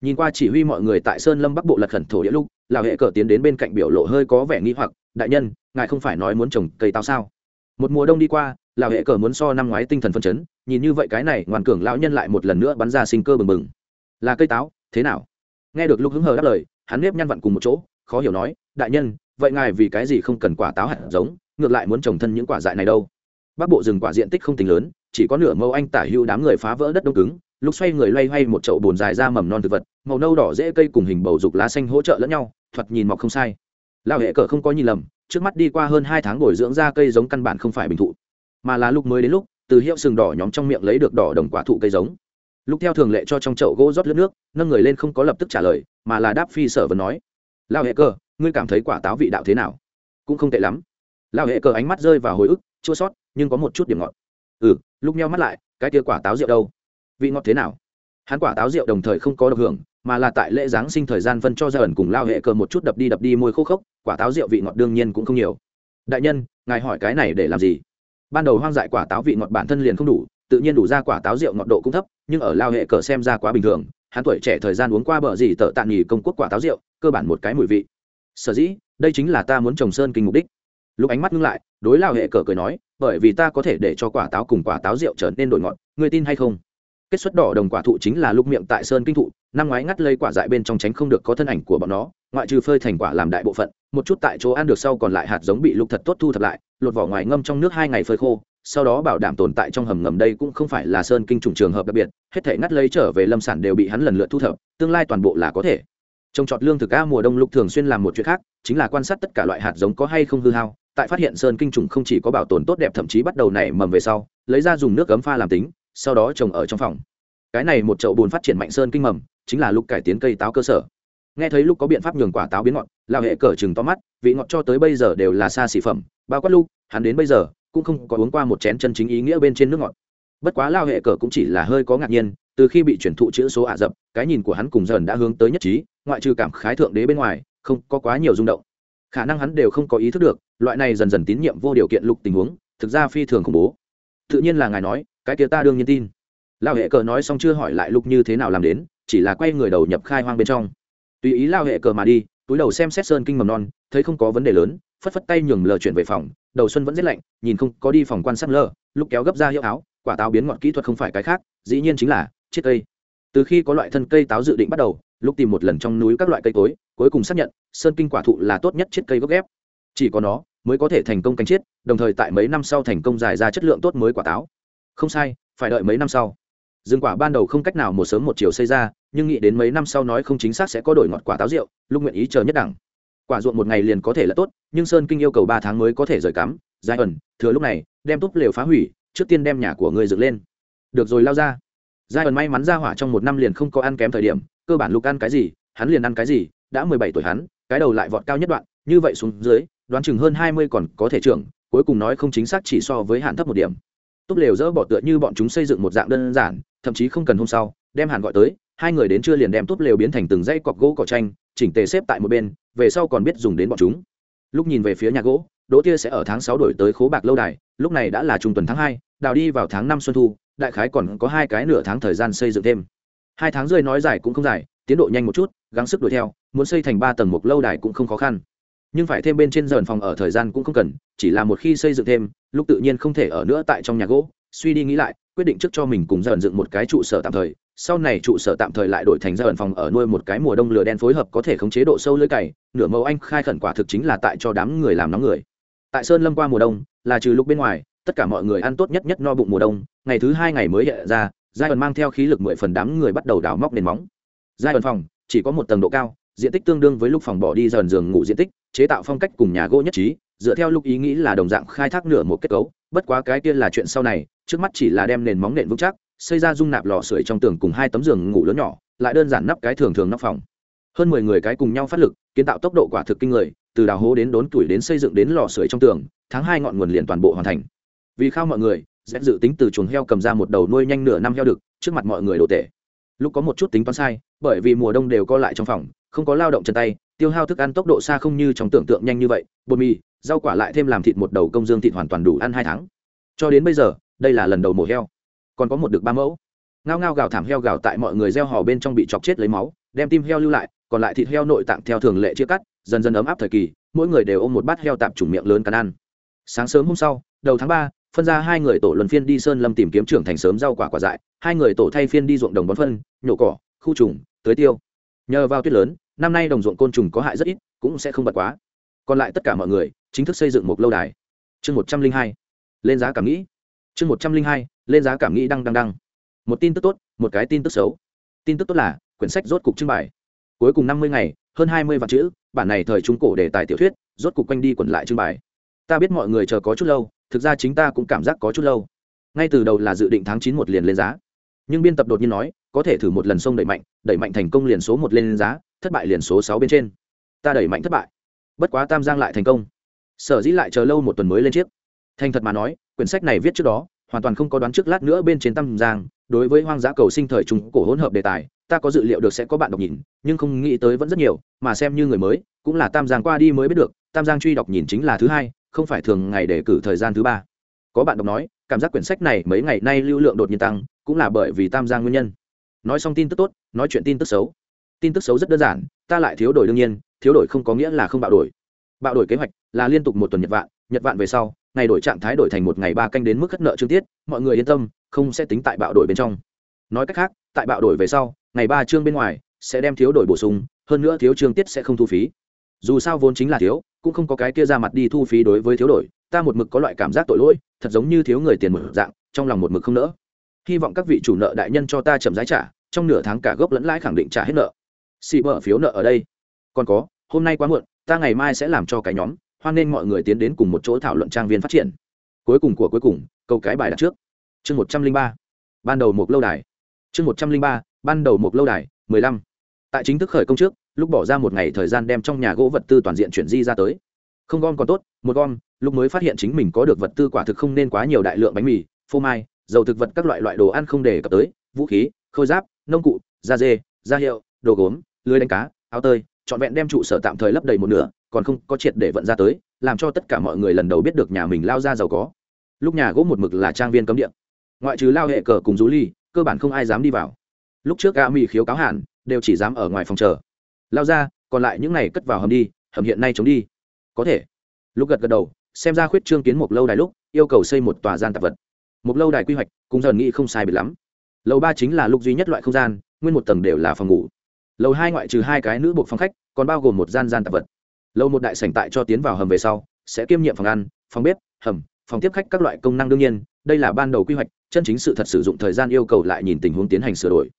Nhìn qua chỉ huy mọi người tại sơn lâm bắc bộ lật khẩn thổ địa lúc là hệ cờ tiến đến bên cạnh biểu lộ hơi có vẻ nghi hoặc, đại nhân, ngài không phải nói muốn trồng cây táo sao? Một mùa đông đi qua là hệ cờ muốn so năm ngoái tinh thần phân chấn, nhìn như vậy cái này, ngoan cường lão nhân lại một lần nữa bắn ra sinh cơ bừng bừng. Là cây táo thế nào? Nghe được lúc hứng hờ đáp lời, hắn nếp nhăn vặn cùng một chỗ, khó hiểu nói, đại nhân, vậy ngài vì cái gì không cần quả táo hạt giống, ngược lại muốn trồng thân những quả dại này đâu? Bắc bộ rừng quả diện tích không tính lớn, chỉ có nửa mẫu anh tả hưu đám người phá vỡ đất đông cứng lúc xoay người loay hoay một chậu bồn dài ra mầm non thực vật, màu nâu đỏ dễ cây cùng hình bầu dục lá xanh hỗ trợ lẫn nhau, thoạt nhìn mọc không sai. Lao hệ cờ không có nhìn lầm, trước mắt đi qua hơn hai tháng bồi dưỡng ra cây giống căn bản không phải bình thụ, mà là lúc mới đến lúc, từ hiệu sừng đỏ nhóm trong miệng lấy được đỏ đồng quả thụ cây giống lúc theo thường lệ cho trong chậu gỗ rót lướt nước nâng người lên không có lập tức trả lời mà là đáp phi sở vẫn nói. Lao hệ Cơ, ngươi cảm thấy quả táo vị đạo thế nào? Cũng không tệ lắm. Lao hệ Cơ ánh mắt rơi vào hồi ức chua sót nhưng có một chút điểm ngọt. Ừ lúc nhau mắt lại cái tia quả táo rượu đâu? Vị ngọt thế nào? Hắn quả táo rượu đồng thời không có độc hưởng mà là tại lễ giáng sinh thời gian phân cho ra ẩn cùng lao hệ Cơ một chút đập đi đập đi môi khô khốc quả táo rượu vị ngọt đương nhiên cũng không nhiều. Đại nhân ngài hỏi cái này để làm gì? Ban đầu hoang dại quả táo vị ngọt bản thân liền không đủ tự nhiên đủ ra quả táo rượu ngọt độ cũng thấp nhưng ở lao hệ cờ xem ra quá bình thường, hắn tuổi trẻ thời gian uống qua bờ gì tợ tạ nghỉ công quốc quả táo rượu, cơ bản một cái mùi vị. Sở dĩ, đây chính là ta muốn trồng sơn kinh mục đích. Lúc ánh mắt ngưng lại, đối lao hệ cờ cười nói, bởi vì ta có thể để cho quả táo cùng quả táo rượu trở nên đổi ngọt người tin hay không? Kết xuất đỏ đồng quả thụ chính là lúc miệng tại sơn kinh thụ, năm ngoái ngắt lây quả dại bên trong tránh không được có thân ảnh của bọn nó, ngoại trừ phơi thành quả làm đại bộ phận, một chút tại chỗ ăn được sau còn lại hạt giống bị lục thật tốt thu thập lại, lột vỏ ngoài ngâm trong nước hai ngày phơi khô sau đó bảo đảm tồn tại trong hầm ngầm đây cũng không phải là sơn kinh trùng trường hợp đặc biệt, hết thể ngắt lấy trở về lâm sản đều bị hắn lần lượt thu thập, tương lai toàn bộ là có thể. Trồng trọt lương thực a mùa đông lục thường xuyên làm một chuyện khác, chính là quan sát tất cả loại hạt giống có hay không hư hao, tại phát hiện sơn kinh trùng không chỉ có bảo tồn tốt đẹp thậm chí bắt đầu nảy mầm về sau, lấy ra dùng nước cấm pha làm tính, sau đó trồng ở trong phòng. Cái này một chậu bùn phát triển mạnh sơn kinh mầm, chính là lúc cải tiến cây táo cơ sở. Nghe thấy lúc có biện pháp nhường quả táo biến ngọt lao hệ cờ chừng to mắt, vị ngọt cho tới bây giờ đều là xa xỉ phẩm, bao quát lúc, hắn đến bây giờ cũng không có uống qua một chén chân chính ý nghĩa bên trên nước ngọt. Bất quá lao hệ cờ cũng chỉ là hơi có ngạc nhiên, từ khi bị chuyển thụ chữ số ả rập, cái nhìn của hắn cùng dần đã hướng tới nhất trí, ngoại trừ cảm khái thượng đế bên ngoài, không có quá nhiều rung động. Khả năng hắn đều không có ý thức được, loại này dần dần tín nhiệm vô điều kiện lục tình huống, thực ra phi thường khủng bố. Tự nhiên là ngài nói, cái kia ta đương nhiên tin. Lao hệ cờ nói xong chưa hỏi lại lục như thế nào làm đến, chỉ là quay người đầu nhập khai hoang bên trong. Tùy ý lao hệ cờ mà đi, túi đầu xem xét sơn kinh mầm non, thấy không có vấn đề lớn phất phất tay nhường lờ chuyển về phòng, đầu xuân vẫn rất lạnh, nhìn không có đi phòng quan sát lờ, lúc kéo gấp ra hiệu áo, quả táo biến ngọn kỹ thuật không phải cái khác, dĩ nhiên chính là chiếc cây. Từ khi có loại thân cây táo dự định bắt đầu, lúc tìm một lần trong núi các loại cây cối, cuối cùng xác nhận, sơn kinh quả thụ là tốt nhất chiếc cây gốc ghép. Chỉ có nó mới có thể thành công cánh chiết, đồng thời tại mấy năm sau thành công dài ra chất lượng tốt mới quả táo. Không sai, phải đợi mấy năm sau. Rừng quả ban đầu không cách nào một sớm một chiều xây ra, nhưng nghĩ đến mấy năm sau nói không chính xác sẽ có đổi ngọt quả táo rượu, lúc nguyện ý chờ nhất đẳng quả ruộng một ngày liền có thể là tốt, nhưng sơn kinh yêu cầu ba tháng mới có thể rời cắm. Dài ẩn, thừa lúc này, đem túp lều phá hủy, trước tiên đem nhà của người dựng lên. Được rồi, lao ra. Giai ẩn may mắn ra hỏa trong một năm liền không có ăn kém thời điểm, cơ bản lục ăn cái gì, hắn liền ăn cái gì, đã mười bảy tuổi hắn, cái đầu lại vọt cao nhất đoạn, như vậy xuống dưới, đoán chừng hơn hai mươi còn có thể trưởng, cuối cùng nói không chính xác chỉ so với hạn thấp một điểm. Túp lều dỡ bỏ tựa như bọn chúng xây dựng một dạng đơn giản, thậm chí không cần hôm sau đem hàn gọi tới, hai người đến trưa liền đem túp lều biến thành từng dãy cọc gỗ cỏ tranh, chỉnh tề xếp tại một bên, về sau còn biết dùng đến bọn chúng. Lúc nhìn về phía nhà gỗ, đỗ tia sẽ ở tháng sáu đổi tới khố bạc lâu đài, lúc này đã là trung tuần tháng hai, đào đi vào tháng năm xuân thu, đại khái còn có hai cái nửa tháng thời gian xây dựng thêm. Hai tháng rơi nói dài cũng không dài, tiến độ nhanh một chút, gắng sức đuổi theo, muốn xây thành ba tầng một lâu đài cũng không khó khăn. Nhưng phải thêm bên trên dần phòng ở thời gian cũng không cần, chỉ là một khi xây dựng thêm, lúc tự nhiên không thể ở nữa tại trong nhà gỗ suy đi nghĩ lại, quyết định trước cho mình cùng dần dựng một cái trụ sở tạm thời. Sau này trụ sở tạm thời lại đổi thành dần phòng ở nuôi một cái mùa đông lửa đen phối hợp có thể khống chế độ sâu lưỡi cày, nửa mẫu anh khai khẩn quả thực chính là tại cho đám người làm nóng người. Tại sơn lâm qua mùa đông, là trừ lúc bên ngoài, tất cả mọi người ăn tốt nhất nhất no bụng mùa đông, ngày thứ hai ngày mới hiện ra giai đoạn mang theo khí lực mười phần đám người bắt đầu đào móc nền móng. Giai đoạn phòng, chỉ có một tầng độ cao, diện tích tương đương với lúc phòng bỏ đi dần giường ngủ diện tích, chế tạo phong cách cùng nhà gỗ nhất trí, dựa theo lúc ý nghĩ là đồng dạng khai thác nửa một kết cấu, bất quá cái kia là chuyện sau này trước mắt chỉ là đem nền móng nền vững chắc, xây ra dung nạp lò sưởi trong tường cùng hai tấm giường ngủ lớn nhỏ, lại đơn giản nắp cái thường thường nắp phòng. Hơn mười người cái cùng nhau phát lực, kiến tạo tốc độ quả thực kinh người, từ đào hố đến đốn tuổi đến xây dựng đến lò sưởi trong tường, tháng hai ngọn nguồn liền toàn bộ hoàn thành. Vì khao mọi người dẹp dự tính từ chuồng heo cầm ra một đầu nuôi nhanh nửa năm heo đực, trước mặt mọi người đổ tệ lúc có một chút tính toán sai, bởi vì mùa đông đều co lại trong phòng, không có lao động chân tay, tiêu hao thức ăn tốc độ xa không như trong tưởng tượng nhanh như vậy, bột mì, rau quả lại thêm làm thịt một đầu công dương thịt hoàn toàn đủ ăn hai tháng. Cho đến bây giờ đây là lần đầu mổ heo. Còn có một được ba mẫu. Ngao ngao gào thảm heo gào tại mọi người gieo hò bên trong bị chọc chết lấy máu, đem tim heo lưu lại, còn lại thịt heo nội tạng theo thường lệ chia cắt, dần dần ấm áp thời kỳ, mỗi người đều ôm một bát heo tạp chủng miệng lớn cắn ăn. Sáng sớm hôm sau, đầu tháng ba, phân ra hai người tổ luân phiên đi sơn lâm tìm kiếm trưởng thành sớm rau quả quả dại, hai người tổ thay phiên đi ruộng đồng bón phân, nhổ cỏ, khu trùng, tưới tiêu. Nhờ vào tuyết lớn, năm nay đồng ruộng côn trùng có hại rất ít, cũng sẽ không bật quá. Còn lại tất cả mọi người, chính thức xây dựng một lâu đài. Chương một trăm linh hai, lên giá cảm nghĩ chương một trăm linh hai, lên giá cảm nghĩ đăng đăng đăng. Một tin tức tốt, một cái tin tức xấu. Tin tức tốt là, quyển sách rốt cục trưng bày. Cuối cùng năm mươi ngày, hơn hai mươi vạn chữ, bản này thời trung cổ đề tài tiểu thuyết, rốt cục quanh đi quẩn lại trưng bày. Ta biết mọi người chờ có chút lâu, thực ra chính ta cũng cảm giác có chút lâu. Ngay từ đầu là dự định tháng chín một liền lên giá. Nhưng biên tập đột nhiên nói, có thể thử một lần sông đẩy mạnh đẩy mạnh thành công liền số một lên giá, thất bại liền số sáu bên trên. Ta đẩy mạnh thất bại. Bất quá tam giang lại thành công. Sở dĩ lại chờ lâu một tuần mới lên chiếc. Thành thật mà nói quyển sách này viết trước đó, hoàn toàn không có đoán trước lát nữa bên trên tam giang, đối với hoang dã cầu sinh thời trung cổ hỗn hợp đề tài, ta có dự liệu được sẽ có bạn đọc nhìn, nhưng không nghĩ tới vẫn rất nhiều, mà xem như người mới, cũng là tam giang qua đi mới biết được, tam giang truy đọc nhìn chính là thứ hai, không phải thường ngày để cử thời gian thứ ba. Có bạn đọc nói, cảm giác quyển sách này mấy ngày nay lưu lượng đột nhiên tăng, cũng là bởi vì tam giang nguyên nhân. Nói xong tin tức tốt, nói chuyện tin tức xấu. Tin tức xấu rất đơn giản, ta lại thiếu đổi đương nhiên, thiếu đổi không có nghĩa là không bạo đổi. Bạo đổi kế hoạch là liên tục một tuần nhật vạn nhật vạn về sau ngày đổi trạng thái đổi thành một ngày ba canh đến mức khất nợ trương tiết, mọi người yên tâm, không sẽ tính tại bạo đổi bên trong. Nói cách khác, tại bạo đổi về sau, ngày ba chương bên ngoài sẽ đem thiếu đổi bổ sung, hơn nữa thiếu chương tiết sẽ không thu phí. Dù sao vốn chính là thiếu, cũng không có cái kia ra mặt đi thu phí đối với thiếu đổi, ta một mực có loại cảm giác tội lỗi, thật giống như thiếu người tiền một dạng, trong lòng một mực không nỡ. Hy vọng các vị chủ nợ đại nhân cho ta chậm giá trả, trong nửa tháng cả gốc lẫn lãi khẳng định trả hết nợ. Xị mở phiếu nợ ở đây. Còn có, hôm nay quá muộn, ta ngày mai sẽ làm cho cái nhóm hoan nên mọi người tiến đến cùng một chỗ thảo luận trang viên phát triển. Cuối cùng của cuối cùng, câu cái bài đặt trước. Chương một trăm linh ba, ban đầu một lâu đài. Chương một trăm linh ba, ban đầu một lâu đài, mười lăm. Tại chính thức khởi công trước, lúc bỏ ra một ngày thời gian đem trong nhà gỗ vật tư toàn diện chuyển di ra tới. Không gom còn tốt, một gom, lúc mới phát hiện chính mình có được vật tư quả thực không nên quá nhiều đại lượng bánh mì, phô mai, dầu thực vật các loại loại đồ ăn không để cập tới, vũ khí, khôi giáp, nông cụ, da dê, da hiệu, đồ gốm, lưới đánh cá, áo tơi, trọn vẹn đem trụ sở tạm thời lấp đầy một nửa còn không có triệt để vận ra tới, làm cho tất cả mọi người lần đầu biết được nhà mình lao ra giàu có. Lúc nhà gỗ một mực là trang viên cấm địa. Ngoại trừ lao hệ cờ cùng rú ly cơ bản không ai dám đi vào. Lúc trước a mỹ khiếu cáo hạn đều chỉ dám ở ngoài phòng chờ. Lao ra, còn lại những này cất vào hầm đi, hầm hiện nay chống đi. Có thể. Lúc gật gật đầu, xem ra khuyết trương kiến một lâu đài lúc, yêu cầu xây một tòa gian tạp vật. Một lâu đài quy hoạch, cũng dần nghĩ không sai biệt lắm. Lầu ba chính là lúc duy nhất loại không gian, nguyên một tầng đều là phòng ngủ. Lầu hai ngoại trừ hai cái nữ bộ phòng khách, còn bao gồm một gian gian tạp vật lâu một đại sảnh tại cho tiến vào hầm về sau, sẽ kiêm nhiệm phòng ăn, phòng bếp, hầm, phòng tiếp khách các loại công năng đương nhiên, đây là ban đầu quy hoạch, chân chính sự thật sử dụng thời gian yêu cầu lại nhìn tình huống tiến hành sửa đổi.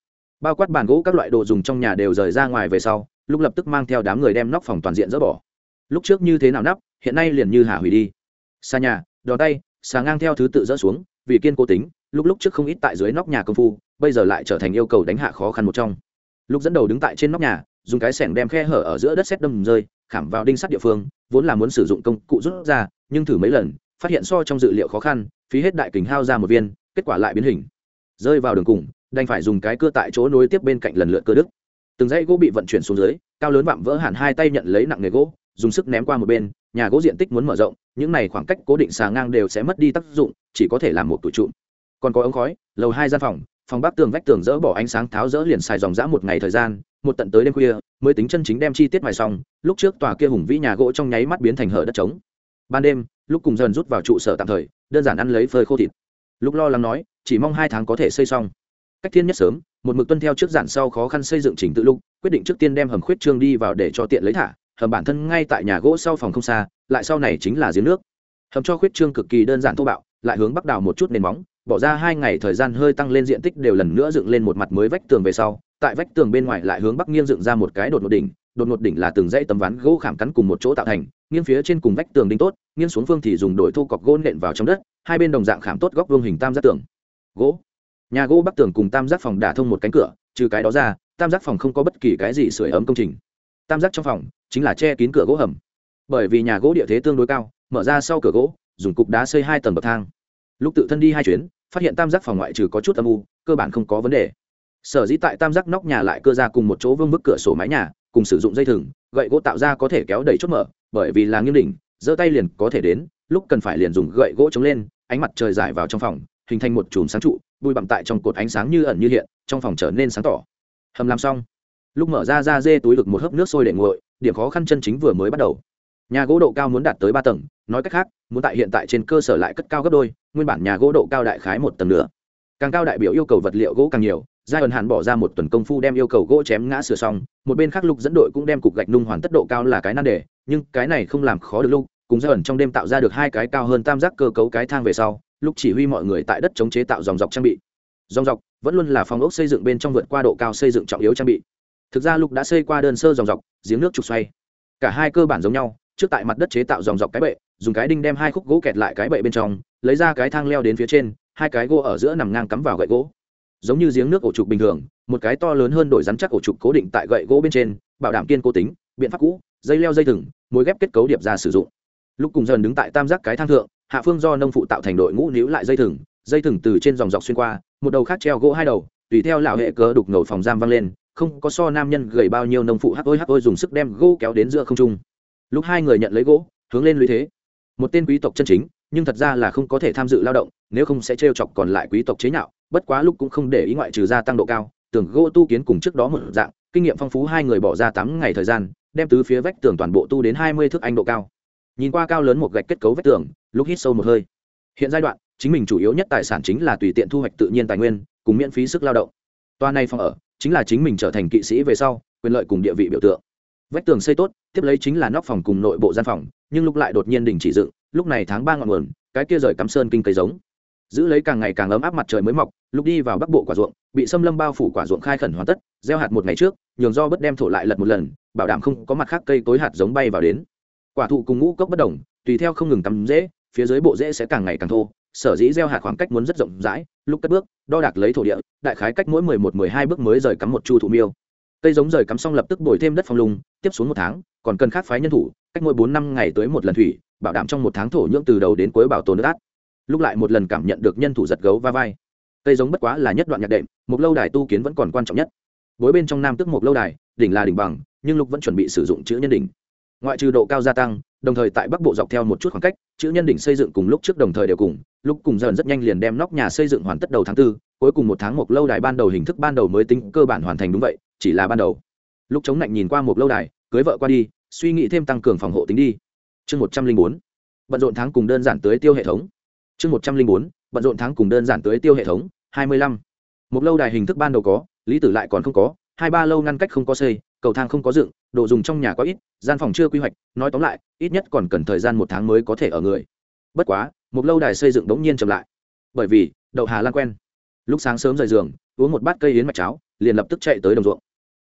Bao quát bàn gỗ các loại đồ dùng trong nhà đều rời ra ngoài về sau, lúc lập tức mang theo đám người đem nóc phòng toàn diện dỡ bỏ. Lúc trước như thế nào nắp, hiện nay liền như hà hủy đi. Xa nhà đò tay, xà ngang theo thứ tự dỡ xuống, vì kiên cố tính, lúc lúc trước không ít tại dưới nóc nhà công phu, bây giờ lại trở thành yêu cầu đánh hạ khó khăn một trong. Lúc dẫn đầu đứng tại trên nóc nhà, dùng cái sẻng đem khe hở ở giữa đất xét đâm rơi khảm vào đinh sắt địa phương, vốn là muốn sử dụng công cụ rút ra, nhưng thử mấy lần, phát hiện so trong dự liệu khó khăn, phí hết đại kính hao ra một viên, kết quả lại biến hình. Rơi vào đường cùng, đành phải dùng cái cưa tại chỗ nối tiếp bên cạnh lần lượt cơ đức từng dãy gỗ bị vận chuyển xuống dưới, cao lớn vạm vỡ hẳn hai tay nhận lấy nặng nghề gỗ, dùng sức ném qua một bên, nhà gỗ diện tích muốn mở rộng, những này khoảng cách cố định xà ngang đều sẽ mất đi tác dụng, chỉ có thể làm một tủ trụ. Còn có ống khói, lầu hai gian phòng phòng bắc tường vách tường dỡ bỏ ánh sáng tháo dỡ liền xài dòng dã một ngày thời gian, một tận tới đêm khuya, mới tính chân chính đem chi tiết mài xong, lúc trước tòa kia hùng vĩ nhà gỗ trong nháy mắt biến thành hở đất trống. Ban đêm, lúc cùng dần rút vào trụ sở tạm thời, đơn giản ăn lấy phơi khô thịt. Lúc lo lắng nói, chỉ mong hai tháng có thể xây xong. Cách thiên nhất sớm, một mực tuân theo trước giản sau khó khăn xây dựng chỉnh tự lúc quyết định trước tiên đem hầm khuyết trương đi vào để cho tiện lấy thả, hầm bản thân ngay tại nhà gỗ sau phòng không xa, lại sau này chính là giếng nước. Hầm cho khuyết trương cực kỳ đơn giản thô bạo, lại hướng bắc đào một chút nền móng bỏ ra hai ngày thời gian hơi tăng lên diện tích đều lần nữa dựng lên một mặt mới vách tường về sau, tại vách tường bên ngoài lại hướng bắc nghiêng dựng ra một cái đột một đỉnh, đột một đỉnh là từng dãy tấm ván gỗ khảm cắn cùng một chỗ tạo thành, nghiêng phía trên cùng vách tường đinh tốt, nghiêng xuống phương thì dùng đổi thu cọc gỗ nện vào trong đất, hai bên đồng dạng khảm tốt góc vương hình tam giác tường. Gỗ. Nhà gỗ bắc tường cùng tam giác phòng đả thông một cánh cửa, trừ cái đó ra, tam giác phòng không có bất kỳ cái gì sửa ấm công trình. Tam giác trong phòng chính là che kín cửa gỗ hầm. Bởi vì nhà gỗ địa thế tương đối cao, mở ra sau cửa gỗ, dùng cục đá xây hai tầng bậc thang lúc tự thân đi hai chuyến, phát hiện tam giác phòng ngoại trừ có chút âm u, cơ bản không có vấn đề. Sở dĩ tại tam giác nóc nhà lại cơ ra cùng một chỗ vương bức cửa sổ mái nhà, cùng sử dụng dây thừng, gậy gỗ tạo ra có thể kéo đẩy chốt mở, bởi vì là nghiêm đỉnh, giơ tay liền có thể đến, lúc cần phải liền dùng gậy gỗ chống lên, ánh mặt trời giải vào trong phòng, hình thành một chùm sáng trụ, bụi bặm tại trong cột ánh sáng như ẩn như hiện, trong phòng trở nên sáng tỏ. Hầm làm xong. Lúc mở ra ra dê túi được một hớp nước sôi để nguội, điểm khó khăn chân chính vừa mới bắt đầu. Nhà gỗ độ cao muốn đạt tới ba tầng, nói cách khác, muốn tại hiện tại trên cơ sở lại cất cao gấp đôi nguyên bản nhà gỗ độ cao đại khái một tầng nữa. Càng cao đại biểu yêu cầu vật liệu gỗ càng nhiều giai ẩn hàn bỏ ra một tuần công phu đem yêu cầu gỗ chém ngã sửa xong, một bên khác lục dẫn đội cũng đem cục gạch nung hoàn tất độ cao là cái nan đề, nhưng cái này không làm khó được lúc cùng giai ẩn trong đêm tạo ra được hai cái cao hơn tam giác cơ cấu cái thang về sau lúc chỉ huy mọi người tại đất chống chế tạo dòng dọc trang bị. Dòng dọc vẫn luôn là phòng ốc xây dựng bên trong vượt qua độ cao xây dựng trọng yếu trang bị. Thực ra lục đã xây qua đơn sơ dòng dọc, giếng nước trục xoay. Cả hai cơ bản giống nhau trước tại mặt đất chế tạo dòng dọc cái bệ, dùng cái đinh đem hai khúc gỗ kẹt lại cái bệ bên trong, lấy ra cái thang leo đến phía trên, hai cái gỗ ở giữa nằm ngang cắm vào gậy gỗ. Giống như giếng nước ổ trục bình thường, một cái to lớn hơn đổi rắn chắc ổ trục cố định tại gậy gỗ bên trên, bảo đảm kiên cố tính, biện pháp cũ, dây leo dây thừng, mối ghép kết cấu điệp ra sử dụng. Lúc cùng dần đứng tại tam giác cái thang thượng, hạ phương do nông phụ tạo thành đội ngũ níu lại dây thừng dây thừng từ trên dòng dọc xuyên qua, một đầu khác treo gỗ hai đầu, tùy theo lão hệ cơ đục ngầu phòng giam văng lên, không có so nam nhân gầy bao nhiêu nông phụ hắc ôi hắc ôi dùng sức đem gỗ kéo đến giữa không trung lúc hai người nhận lấy gỗ, hướng lên lũy thế. Một tên quý tộc chân chính, nhưng thật ra là không có thể tham dự lao động, nếu không sẽ trêu chọc còn lại quý tộc chế nhạo, bất quá lúc cũng không để ý ngoại trừ gia tăng độ cao, tưởng gỗ tu kiến cùng trước đó một dạng, kinh nghiệm phong phú hai người bỏ ra tám ngày thời gian, đem tứ phía vách tường toàn bộ tu đến hai mươi thước anh độ cao. Nhìn qua cao lớn một gạch kết cấu vách tường, lúc hít sâu một hơi. Hiện giai đoạn, chính mình chủ yếu nhất tài sản chính là tùy tiện thu hoạch tự nhiên tài nguyên, cùng miễn phí sức lao động. Toa này phòng ở, chính là chính mình trở thành kỵ sĩ về sau, quyền lợi cùng địa vị biểu tượng vách tường xây tốt, tiếp lấy chính là nóc phòng cùng nội bộ gian phòng, nhưng lúc lại đột nhiên đình chỉ dựng, lúc này tháng ba ngọn nguồn, cái kia rời cắm sơn kinh cây giống. Giữ lấy càng ngày càng ấm áp mặt trời mới mọc, lúc đi vào bắc bộ quả ruộng, bị xâm lâm bao phủ quả ruộng khai khẩn hoàn tất, gieo hạt một ngày trước, nhường do bất đem thổ lại lật một lần, bảo đảm không có mặt khác cây tối hạt giống bay vào đến. Quả thụ cùng ngũ cốc bất đồng, tùy theo không ngừng tắm dễ phía dưới bộ dễ sẽ càng ngày càng thô, sở dĩ gieo hạt khoảng cách muốn rất rộng rãi, lúc cất bước, đo đạc lấy thổ địa, đại khái cách mỗi mười một, mười hai bước mới rời cắm một chu thụ miêu cây giống rời cắm xong lập tức bồi thêm đất phong lùng, tiếp xuống một tháng, còn cần khác phái nhân thủ, cách mỗi bốn năm ngày tới một lần thủy, bảo đảm trong một tháng thổ nhưỡng từ đầu đến cuối bảo tồn nước át. Lúc lại một lần cảm nhận được nhân thủ giật gấu va vai. Cây giống bất quá là nhất đoạn nhạc đệm, một lâu đài tu kiến vẫn còn quan trọng nhất. Bối bên trong nam tức một lâu đài, đỉnh là đỉnh bằng, nhưng lục vẫn chuẩn bị sử dụng chữ nhân đỉnh. Ngoại trừ độ cao gia tăng, đồng thời tại bắc bộ dọc theo một chút khoảng cách, chữ nhân đỉnh xây dựng cùng lúc trước đồng thời đều cùng, lúc cùng dần rất nhanh liền đem nóc nhà xây dựng hoàn tất đầu tháng tư, cuối cùng một tháng một lâu đài ban đầu hình thức ban đầu mới tính cơ bản hoàn thành đúng vậy chỉ là ban đầu. Lúc chống lạnh nhìn qua một lâu đài, cưới vợ qua đi, suy nghĩ thêm tăng cường phòng hộ tính đi. Chương một trăm linh bốn, bận rộn tháng cùng đơn giản tới tiêu hệ thống. Chương một trăm linh bốn, bận rộn tháng cùng đơn giản tới tiêu hệ thống, hai mươi lăm. Một lâu đài hình thức ban đầu có, lý tử lại còn không có, hai ba lâu ngăn cách không có xây, cầu thang không có dựng, đồ dùng trong nhà có ít, gian phòng chưa quy hoạch, nói tóm lại, ít nhất còn cần thời gian một tháng mới có thể ở người. Bất quá, một lâu đài xây dựng đống nhiên chậm lại. Bởi vì, đậu hà lan quen. Lúc sáng sớm rời giường, uống một bát cây yến mạch cháo, liền lập tức chạy tới đồng ruộng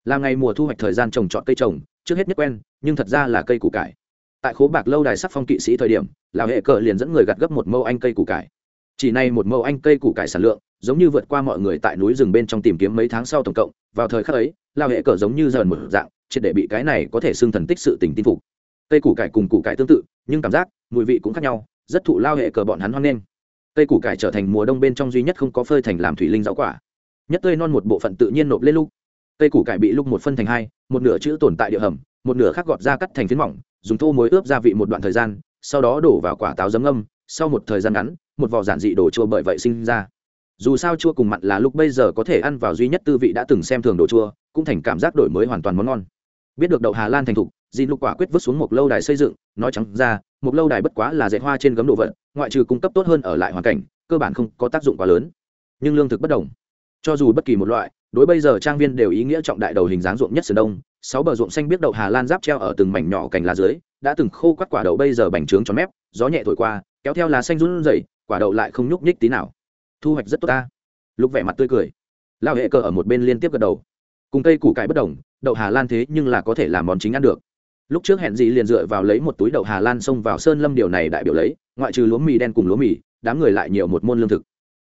là ngày mùa thu hoạch thời gian trồng trọt cây trồng, trước hết nhất quen, nhưng thật ra là cây củ cải. Tại khố bạc lâu đài sắc phong kỵ sĩ thời điểm là hệ cờ liền dẫn người gặt gấp một mâu anh cây củ cải. Chỉ nay một mâu anh cây củ cải sản lượng, giống như vượt qua mọi người tại núi rừng bên trong tìm kiếm mấy tháng sau tổng cộng, vào thời khắc ấy lao hệ cờ giống như dần một dạng, triệt để bị cái này có thể xưng thần tích sự tình tin phục. Cây củ cải cùng củ cải tương tự, nhưng cảm giác, mùi vị cũng khác nhau, rất thụ lao hệ cờ bọn hắn hoan nghênh. Cây củ cải trở thành mùa đông bên trong duy nhất không có phơi thành làm thủy linh rau quả. Nhất tươi non một bộ phận tự nhiên nộp lên lúc cây củ cải bị lúc một phân thành hai, một nửa chữ tồn tại địa hầm, một nửa khác gọt ra cắt thành phiến mỏng, dùng thô muối ướp gia vị một đoạn thời gian, sau đó đổ vào quả táo giấm âm sau một thời gian ngắn, một vỏ giản dị đồ chua bởi vậy sinh ra. Dù sao chua cùng mặn là lúc bây giờ có thể ăn vào duy nhất tư vị đã từng xem thường đồ chua, cũng thành cảm giác đổi mới hoàn toàn món ngon. Biết được đậu hà lan thành thục dì lục quả quyết vứt xuống một lâu đài xây dựng, nói trắng ra, một lâu đài bất quá là dạy hoa trên gấm đồ vật, ngoại trừ cung cấp tốt hơn ở lại hoàn cảnh, cơ bản không có tác dụng quá lớn. Nhưng lương thực bất đồng. Cho dù bất kỳ một loại đối bây giờ trang viên đều ý nghĩa trọng đại đầu hình dáng ruộng nhất sườn đông, sáu bờ ruộng xanh biết đậu hà lan giáp treo ở từng mảnh nhỏ cành lá dưới, đã từng khô quắt quả đậu bây giờ bành trướng tròn mép, gió nhẹ thổi qua, kéo theo lá xanh run rẩy, quả đậu lại không nhúc nhích tí nào. Thu hoạch rất tốt ta. Lúc vẻ mặt tươi cười. Lao hệ cờ ở một bên liên tiếp gật đầu. Cùng cây củ cải bất đồng, đậu hà lan thế nhưng là có thể làm món chính ăn được. Lúc trước hẹn gì liền dựa vào lấy một túi đậu hà lan xông vào sơn lâm điều này đại biểu lấy, ngoại trừ lúa mì đen cùng lúa mì, đám người lại nhiều một môn lương thực.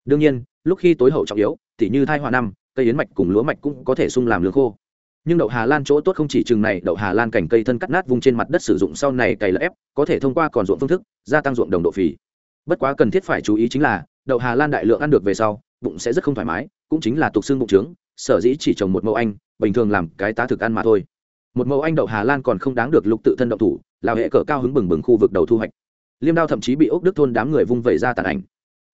Đương nhiên, lúc khi tối hậu trọng yếu thì như thai hoa năm cây yến mạch cùng lúa mạch cũng có thể sung làm lương khô. Nhưng đậu hà lan chỗ tốt không chỉ chừng này, đậu hà lan cành cây thân cắt nát vùng trên mặt đất sử dụng sau này cày lợp ép, có thể thông qua còn ruộng phương thức, gia tăng ruộng đồng độ phì. Bất quá cần thiết phải chú ý chính là, đậu hà lan đại lượng ăn được về sau, bụng sẽ rất không thoải mái, cũng chính là tục xương bụng trướng, sở dĩ chỉ trồng một mẫu anh, bình thường làm cái tá thực ăn mà thôi. Một mẫu anh đậu hà lan còn không đáng được lục tự thân đậu thủ, là hệ cỡ cao hứng bừng bừng khu vực đầu thu hoạch. Liêm đao thậm chí bị ốc đức thôn đám người vung vẩy ra tàn ảnh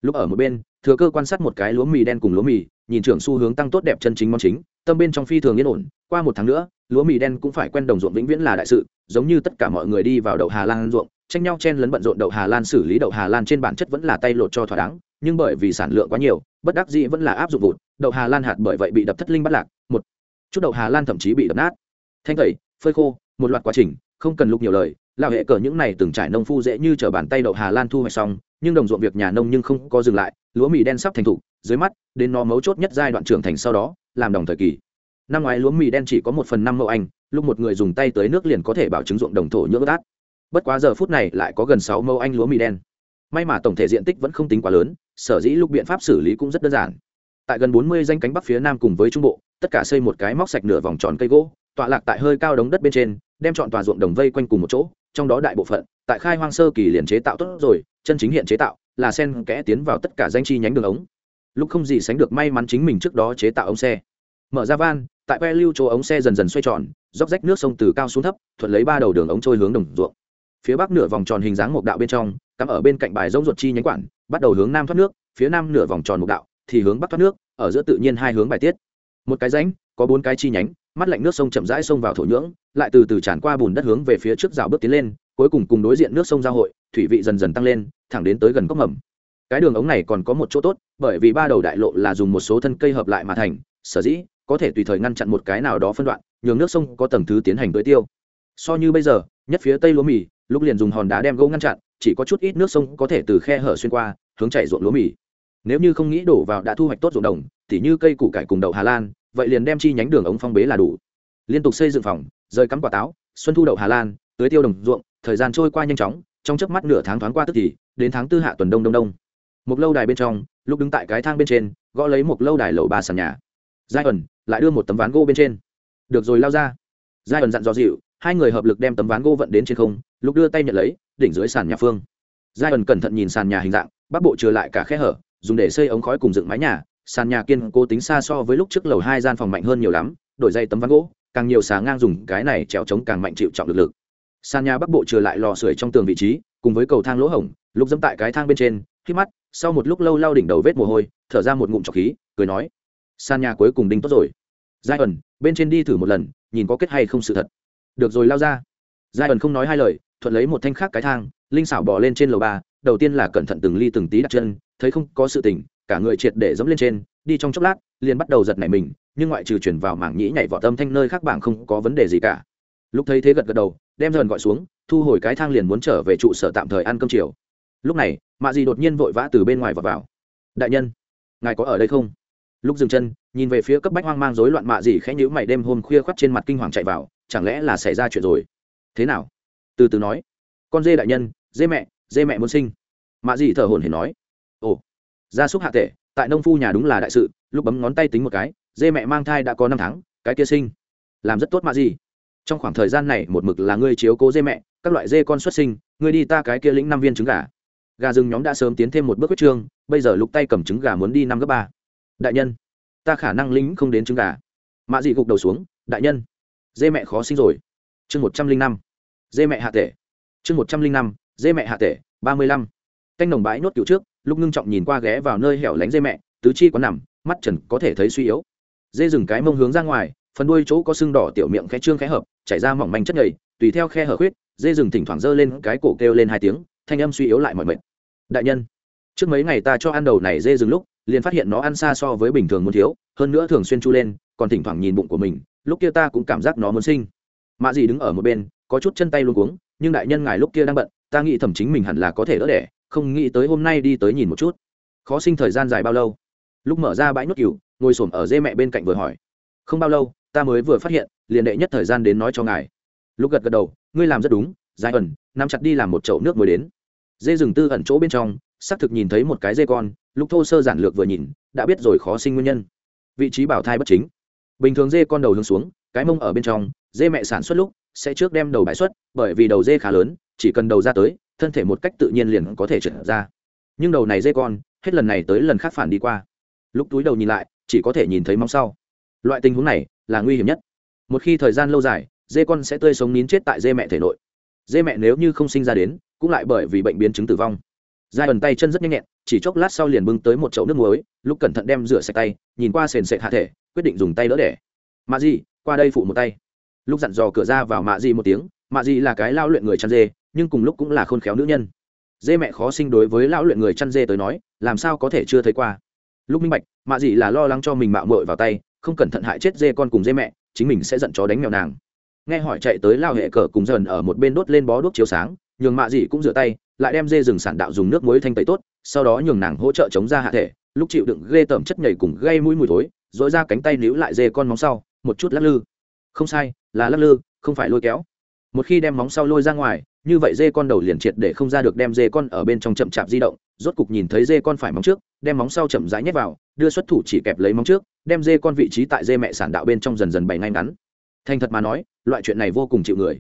lúc ở một bên, thừa cơ quan sát một cái lúa mì đen cùng lúa mì, nhìn trưởng xu hướng tăng tốt đẹp chân chính món chính, tâm bên trong phi thường yên ổn. Qua một tháng nữa, lúa mì đen cũng phải quen đồng ruộng vĩnh viễn là đại sự, giống như tất cả mọi người đi vào đậu hà lan ruộng, tranh nhau chen lấn bận rộn đậu hà lan xử lý đậu hà lan trên bản chất vẫn là tay lột cho thỏa đáng, nhưng bởi vì sản lượng quá nhiều, bất đắc dĩ vẫn là áp dụng vụt, đậu hà lan hạt bởi vậy bị đập thất linh bắt lạc. Một, chút đậu hà lan thậm chí bị đập nát. Thanh tẩy, phơi khô, một loạt quá trình, không cần lúc nhiều lời lão hệ cờ những này từng trải nông phu dễ như t bàn tay đậu hà lan thu hoạch xong, nhưng đồng ruộng việc nhà nông nhưng không có dừng lại, lúa mì đen sắp thành thủ dưới mắt, đến nó mấu chốt nhất giai đoạn trưởng thành sau đó, làm đồng thời kỳ. Năm ngoái lúa mì đen chỉ có một phần năm mẫu anh, lúc một người dùng tay tới nước liền có thể bảo chứng ruộng đồng thổ nhưỡng ướt bất quá giờ phút này lại có gần sáu mẫu anh lúa mì đen. May mà tổng thể diện tích vẫn không tính quá lớn, sở dĩ lúc biện pháp xử lý cũng rất đơn giản. Tại gần bốn mươi danh cánh bắc phía nam cùng với trung bộ, tất cả xây một cái móc sạch nửa vòng tròn cây gỗ, tọa lạc tại hơi cao đống đất bên trên đem chọn tòa ruộng đồng vây quanh cùng một chỗ, trong đó đại bộ phận, tại khai hoang sơ kỳ liền chế tạo tốt rồi, chân chính hiện chế tạo, là sen kẽ tiến vào tất cả danh chi nhánh đường ống. Lúc không gì sánh được may mắn chính mình trước đó chế tạo ống xe. Mở ra van, tại que lưu chỗ ống xe dần dần xoay tròn róc rách nước sông từ cao xuống thấp, thuận lấy ba đầu đường ống trôi hướng đồng ruộng. Phía bắc nửa vòng tròn hình dáng một đạo bên trong, cắm ở bên cạnh bài rông ruột chi nhánh quản, bắt đầu hướng nam thoát nước, phía nam nửa vòng tròn một đạo thì hướng bắc thoát nước, ở giữa tự nhiên hai hướng bài tiết. Một cái rãnh, có bốn cái chi nhánh mắt lạnh nước sông chậm rãi xông vào thổ nhưỡng, lại từ từ tràn qua bùn đất hướng về phía trước rào bước tiến lên, cuối cùng cùng đối diện nước sông giao hội, thủy vị dần dần tăng lên, thẳng đến tới gần cốc mầm. Cái đường ống này còn có một chỗ tốt, bởi vì ba đầu đại lộ là dùng một số thân cây hợp lại mà thành, sở dĩ có thể tùy thời ngăn chặn một cái nào đó phân đoạn, nhường nước sông có tầng thứ tiến hành tưới tiêu. So như bây giờ, nhất phía tây lúa mì, lúc liền dùng hòn đá đem gỗ ngăn chặn, chỉ có chút ít nước sông có thể từ khe hở xuyên qua, hướng chảy ruộng lúa mì. Nếu như không nghĩ đổ vào đã thu hoạch tốt ruộng đồng thì như cây củ cải cùng đậu hà lan vậy liền đem chi nhánh đường ống phong bế là đủ. Liên tục xây dựng phòng, rời cắm quả táo, xuân thu đậu hà lan, tưới tiêu đồng ruộng, thời gian trôi qua nhanh chóng, trong chớp mắt nửa tháng thoáng qua tức thì, đến tháng tư hạ tuần đông đông đông. Một lâu đài bên trong, lúc đứng tại cái thang bên trên, gõ lấy một lâu đài lầu ba sàn nhà. Giai ẩn, lại đưa một tấm ván gỗ bên trên. Được rồi, lao ra. Giai ẩn dặn dò dịu, hai người hợp lực đem tấm ván gỗ vận đến trên không, lúc đưa tay nhận lấy, đỉnh dưới sàn nhà phương. Giai ẩn cẩn thận nhìn sàn nhà hình dạng bắc bộ trừ lại cả khe hở, dùng để xây ống khói cùng dựng mái nhà sàn nhà kiên cố tính xa so với lúc trước lầu hai gian phòng mạnh hơn nhiều lắm, đổi dây tấm ván gỗ, càng nhiều xà ngang dùng cái này trèo trống càng mạnh chịu trọng lực lực. Sàn nhà bắc bộ trừ lại lò sưởi trong tường vị trí, cùng với cầu thang lỗ hổng lúc dẫm tại cái thang bên trên, khi mắt, sau một lúc lâu lao đỉnh đầu vết mồ hôi, thở ra một ngụm trọc khí, cười nói, sàn nhà cuối cùng đinh tốt rồi. Giai ẩn, bên trên đi thử một lần, nhìn có kết hay không sự thật. Được rồi, lao ra. Giai ẩn không nói hai lời, thuận lấy một thanh khác cái thang, linh xảo bỏ lên trên lầu ba, đầu tiên là cẩn thận từng ly từng tí đặt chân, thấy không có sự tỉnh cả người triệt để dẫm lên trên, đi trong chốc lát, liền bắt đầu giật nảy mình, nhưng ngoại trừ chuyển vào mảng nhĩ nhảy vọt tâm thanh nơi khác bảng không có vấn đề gì cả. Lúc thấy thế gật gật đầu, đem dần gọi xuống, thu hồi cái thang liền muốn trở về trụ sở tạm thời ăn cơm chiều. Lúc này, mạ dì đột nhiên vội vã từ bên ngoài vào vào. Đại nhân, ngài có ở đây không? Lúc dừng chân, nhìn về phía cấp bách hoang mang rối loạn mạ dì khẽ nhữ mày đêm hôm khuya khoắt trên mặt kinh hoàng chạy vào, chẳng lẽ là xảy ra chuyện rồi? Thế nào? Từ từ nói. Con dê đại nhân, dê mẹ dê mẹ muốn sinh. Mạ dì thở hồn hển nói. Ồ gia súc hạ tệ, tại nông phu nhà đúng là đại sự, lúc bấm ngón tay tính một cái, dê mẹ mang thai đã có năm tháng, cái kia sinh. Làm rất tốt mà gì? Trong khoảng thời gian này, một mực là ngươi chiếu cố dê mẹ, các loại dê con xuất sinh, ngươi đi ta cái kia lĩnh năm viên trứng gà. Gà rừng nhóm đã sớm tiến thêm một bước huyết trương, bây giờ lục tay cầm trứng gà muốn đi năm gấp ba. Đại nhân, ta khả năng lính không đến trứng gà. Mạ dị gục đầu xuống, đại nhân, dê mẹ khó sinh rồi. Chương một trăm linh năm, dê mẹ hạ tể chương một trăm linh năm, dê mẹ hạ tể ba mươi lăm. Canh nồng bãi nốt cựu trước lúc ngưng trọng nhìn qua ghé vào nơi hẻo lánh dê mẹ, tứ chi có nằm, mắt trần có thể thấy suy yếu. Dê dừng cái mông hướng ra ngoài, phần đuôi chỗ có sưng đỏ tiểu miệng khẽ trương khẽ hợp, chảy ra mỏng manh chất nhầy, tùy theo khe hở khuyết, dê rừng thỉnh thoảng giơ lên cái cổ kêu lên hai tiếng, thanh âm suy yếu lại mọi mệt. Đại nhân, trước mấy ngày ta cho ăn đầu này dê rừng lúc, liền phát hiện nó ăn xa so với bình thường muốn thiếu, hơn nữa thường xuyên chu lên, còn thỉnh thoảng nhìn bụng của mình, lúc kia ta cũng cảm giác nó muốn sinh. Mạ dì đứng ở một bên, có chút chân tay luôn cuống, nhưng đại nhân ngài lúc kia đang bận, ta nghĩ thẩm chính mình hẳn là có thể đỡ đẻ không nghĩ tới hôm nay đi tới nhìn một chút. Khó sinh thời gian dài bao lâu? Lúc mở ra bãi nốt cừu, ngồi s ở dê mẹ bên cạnh vừa hỏi. Không bao lâu, ta mới vừa phát hiện, liền đệ nhất thời gian đến nói cho ngài. Lúc gật gật đầu, ngươi làm rất đúng, dài ẩn, nắm chặt đi làm một chậu nước mới đến. Dê rừng tư ẩn chỗ bên trong, xác thực nhìn thấy một cái dê con lúc thô sơ giản lược vừa nhìn, đã biết rồi khó sinh nguyên nhân. Vị trí bảo thai bất chính. Bình thường dê con đầu hướng xuống, cái mông ở bên trong, dê mẹ sản xuất lúc sẽ trước đem đầu bài xuất, bởi vì đầu dê khá lớn, chỉ cần đầu ra tới thân thể một cách tự nhiên liền có thể trở ra. Nhưng đầu này dê con, hết lần này tới lần khác phản đi qua. Lúc túi đầu nhìn lại, chỉ có thể nhìn thấy móng sau. Loại tình huống này là nguy hiểm nhất. Một khi thời gian lâu dài, dê con sẽ tươi sống nín chết tại dê mẹ thể nội. Dê mẹ nếu như không sinh ra đến, cũng lại bởi vì bệnh biến chứng tử vong. Giai ẩn tay chân rất nhanh nhẹn, chỉ chốc lát sau liền bưng tới một chậu nước muối, lúc cẩn thận đem rửa sạch tay, nhìn qua sền sệt hạ thể, quyết định dùng tay đỡ đẻ. Mạ di, qua đây phụ một tay. Lúc dặn dò cửa ra vào mạ di một tiếng mạ dì là cái lao luyện người chăn dê, nhưng cùng lúc cũng là khôn khéo nữ nhân. Dê mẹ khó sinh đối với lão luyện người chăn dê tới nói, làm sao có thể chưa thấy qua. Lúc minh bạch, mạ dị là lo lắng cho mình mạo mội vào tay, không cẩn thận hại chết dê con cùng dê mẹ, chính mình sẽ giận chó đánh mèo nàng. Nghe hỏi chạy tới lao hệ cờ cùng dần ở một bên đốt lên bó đuốc chiếu sáng, nhường mạ dị cũng rửa tay, lại đem dê rừng sản đạo dùng nước muối thanh tẩy tốt, sau đó nhường nàng hỗ trợ chống ra hạ thể, lúc chịu đựng ghê tởm chất nhảy cùng gây mũi mùi thối dội ra cánh tay níu lại dê con móng sau, một chút lắc lư. Không sai, là lắc lư, không phải lôi kéo một khi đem móng sau lôi ra ngoài, như vậy dê con đầu liền triệt để không ra được đem dê con ở bên trong chậm chạp di động, rốt cục nhìn thấy dê con phải móng trước, đem móng sau chậm rãi nhét vào, đưa xuất thủ chỉ kẹp lấy móng trước, đem dê con vị trí tại dê mẹ sản đạo bên trong dần dần bày ngay ngắn. Thành thật mà nói, loại chuyện này vô cùng chịu người.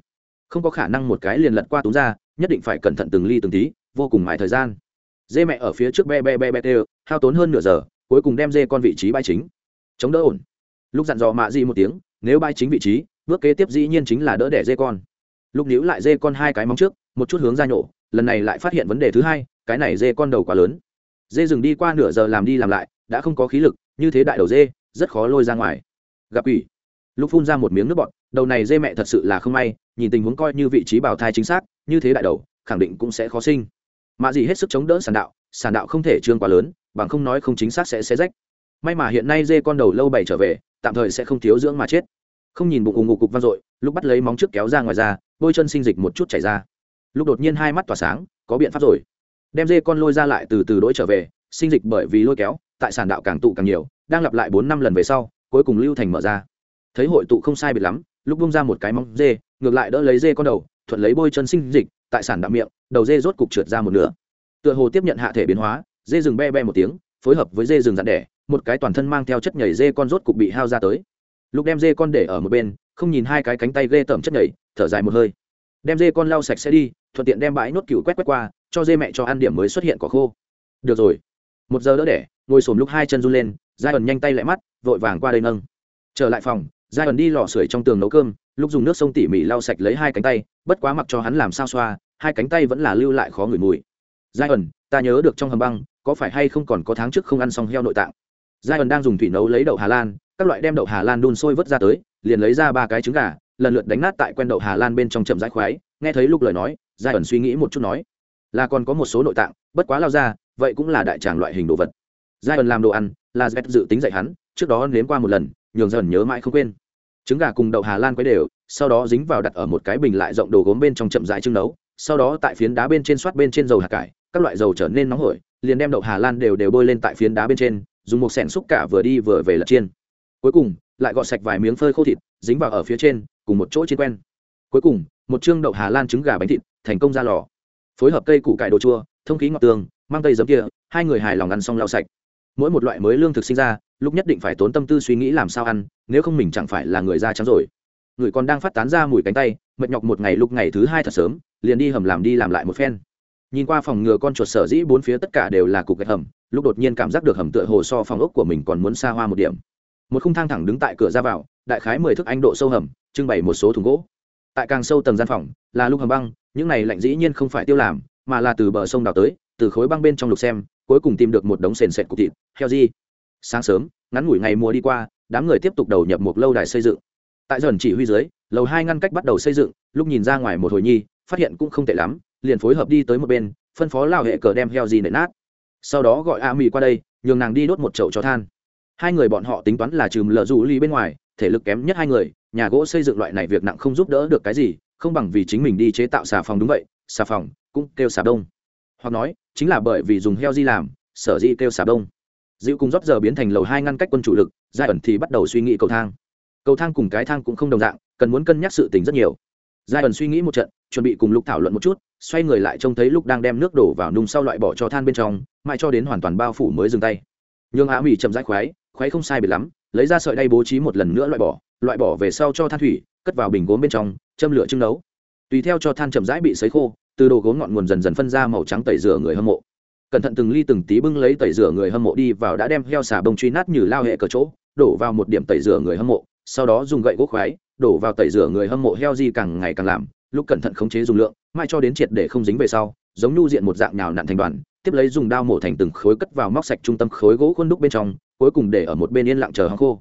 Không có khả năng một cái liền lật qua túm ra, nhất định phải cẩn thận từng ly từng tí, vô cùng mãi thời gian. Dê mẹ ở phía trước be be be be tê hao tốn hơn nửa giờ, cuối cùng đem dê con vị trí bay chính. Chống đỡ ổn. Lúc dặn dò mạ di một tiếng, nếu bay chính vị trí, bước kế tiếp dĩ nhiên chính là đỡ đẻ dê con lúc níu lại dê con hai cái móng trước, một chút hướng ra nhổ, lần này lại phát hiện vấn đề thứ hai, cái này dê con đầu quá lớn. Dê dừng đi qua nửa giờ làm đi làm lại, đã không có khí lực, như thế đại đầu dê, rất khó lôi ra ngoài. Gặp ủy lúc phun ra một miếng nước bọt, đầu này dê mẹ thật sự là không may, nhìn tình huống coi như vị trí bào thai chính xác, như thế đại đầu, khẳng định cũng sẽ khó sinh. Mạ gì hết sức chống đỡ sản đạo sản đạo không thể trương quá lớn, bằng không nói không chính xác sẽ xé rách. May mà hiện nay dê con đầu lâu bảy trở về, tạm thời sẽ không thiếu dưỡng mà chết. Không nhìn bụng ù ngụ cục vang dội lúc bắt lấy móng trước kéo ra ngoài ra bôi chân sinh dịch một chút chảy ra. Lúc đột nhiên hai mắt tỏa sáng, có biện pháp rồi. Đem dê con lôi ra lại từ từ đỗi trở về, sinh dịch bởi vì lôi kéo, tại sản đạo càng tụ càng nhiều, đang lặp lại bốn năm lần về sau, cuối cùng lưu thành mở ra. Thấy hội tụ không sai biệt lắm, lúc bung ra một cái móng dê, ngược lại đỡ lấy dê con đầu, thuận lấy bôi chân sinh dịch, tại sản đạo miệng, đầu dê rốt cục trượt ra một nửa. Tựa hồ tiếp nhận hạ thể biến hóa, dê rừng be be một tiếng, phối hợp với dê rừng dặn đẻ, một cái toàn thân mang theo chất nhảy dê con rốt cục bị hao ra tới. Lúc đem dê con để ở một bên không nhìn hai cái cánh tay ghê tởm chất nhảy, thở dài một hơi. Đem dê con lau sạch sẽ đi, thuận tiện đem bãi nốt cừu quét quét qua, cho dê mẹ cho ăn điểm mới xuất hiện cỏ khô. Được rồi. Một giờ đỡ đẻ, ngồi sổm lúc hai chân run lên, giai ẩn nhanh tay lại mắt, vội vàng qua đây nâng. Trở lại phòng, giai ẩn đi lò sưởi trong tường nấu cơm, lúc dùng nước sông tỉ mỉ lau sạch lấy hai cánh tay, bất quá mặc cho hắn làm sao xoa, hai cánh tay vẫn là lưu lại khó ngửi mùi. Giai ẩn, ta nhớ được trong hầm băng, có phải hay không còn có tháng trước không ăn xong heo nội tạng? Giai ẩn đang dùng thủy nấu lấy đậu hà lan, các loại đem đậu hà lan đun sôi vớt ra tới liền lấy ra ba cái trứng gà, lần lượt đánh nát tại quen đậu hà lan bên trong chậm rãi khoái, nghe thấy lúc lời nói, giai ẩn suy nghĩ một chút nói, là còn có một số nội tạng, bất quá lao ra, vậy cũng là đại tràng loại hình đồ vật. Giai ẩn làm đồ ăn, là z dự tính dạy hắn, trước đó nếm qua một lần, nhường dần nhớ mãi không quên. Trứng gà cùng đậu hà lan quấy đều, sau đó dính vào đặt ở một cái bình lại rộng đồ gốm bên trong chậm rãi trưng nấu, sau đó tại phiến đá bên trên soát bên trên dầu hạt cải, các loại dầu trở nên nóng hổi, liền đem đậu hà lan đều đều bôi lên tại phiến đá bên trên, dùng một sẻn xúc cả vừa đi vừa về lật chiên. Cuối cùng lại gọt sạch vài miếng phơi khô thịt, dính vào ở phía trên, cùng một chỗ trên quen. Cuối cùng, một chương đậu hà lan trứng gà bánh thịt, thành công ra lò. Phối hợp cây củ cải đồ chua, thông khí ngọt tường, mang tây giấm kia, hai người hài lòng ăn xong lau sạch. Mỗi một loại mới lương thực sinh ra, lúc nhất định phải tốn tâm tư suy nghĩ làm sao ăn, nếu không mình chẳng phải là người da trắng rồi. Người còn đang phát tán ra mùi cánh tay, mệt nhọc một ngày lúc ngày thứ hai thật sớm, liền đi hầm làm đi làm lại một phen. Nhìn qua phòng ngừa con chuột sở dĩ bốn phía tất cả đều là cục gạch hầm, lúc đột nhiên cảm giác được hầm tựa hồ so phòng ốc của mình còn muốn xa hoa một điểm một khung thang thẳng đứng tại cửa ra vào, đại khái mười thước anh độ sâu hầm, trưng bày một số thùng gỗ. Tại càng sâu tầng gian phòng, là lúc hầm băng, những này lạnh dĩ nhiên không phải tiêu làm, mà là từ bờ sông đào tới, từ khối băng bên trong lục xem, cuối cùng tìm được một đống sền sệt cục thịt, heo di. Sáng sớm, ngắn ngủi ngày mùa đi qua, đám người tiếp tục đầu nhập một lâu đài xây dựng. Tại dần chỉ huy dưới, lầu hai ngăn cách bắt đầu xây dựng, lúc nhìn ra ngoài một hồi nhi, phát hiện cũng không tệ lắm, liền phối hợp đi tới một bên, phân phó lao hệ cờ đem heo gì nệ nát. Sau đó gọi a mì qua đây, nhường nàng đi đốt một chậu cho than hai người bọn họ tính toán là chùm lờ rủ ly bên ngoài, thể lực kém nhất hai người, nhà gỗ xây dựng loại này việc nặng không giúp đỡ được cái gì, không bằng vì chính mình đi chế tạo xà phòng đúng vậy, xà phòng cũng kêu xà đông. Hoặc nói, chính là bởi vì dùng heo di làm, sở di kêu xà đông. Dịu cùng rót giờ biến thành lầu hai ngăn cách quân chủ lực, giai ẩn thì bắt đầu suy nghĩ cầu thang. Cầu thang cùng cái thang cũng không đồng dạng, cần muốn cân nhắc sự tình rất nhiều. Giai ẩn suy nghĩ một trận, chuẩn bị cùng lúc thảo luận một chút, xoay người lại trông thấy lúc đang đem nước đổ vào nung sau loại bỏ cho than bên trong, mãi cho đến hoàn toàn bao phủ mới dừng tay. Nhường hạ mỹ chậm rãi khoái khoái không sai biệt lắm, lấy ra sợi đay bố trí một lần nữa loại bỏ loại bỏ về sau cho than thủy, cất vào bình gốm bên trong, châm lửa trưng nấu. Tùy theo cho than chậm rãi bị sấy khô, từ đồ gốm ngọn nguồn dần dần phân ra màu trắng tẩy rửa người hâm mộ. Cẩn thận từng ly từng tí bưng lấy tẩy rửa người hâm mộ đi vào đã đem heo xà bông truy nát như lao hệ cờ chỗ, đổ vào một điểm tẩy rửa người hâm mộ, sau đó dùng gậy gỗ khoái, đổ vào tẩy rửa người hâm mộ heo di càng ngày càng làm, lúc cẩn thận khống chế dùng lượng, mai cho đến triệt để không dính về sau, giống nhu diện một dạng nhào nặn thành đoàn tiếp lấy dùng đao mổ thành từng khối cất vào móc sạch trung tâm khối gỗ khuôn đúc bên trong, cuối cùng để ở một bên yên lặng chờ hăng khô.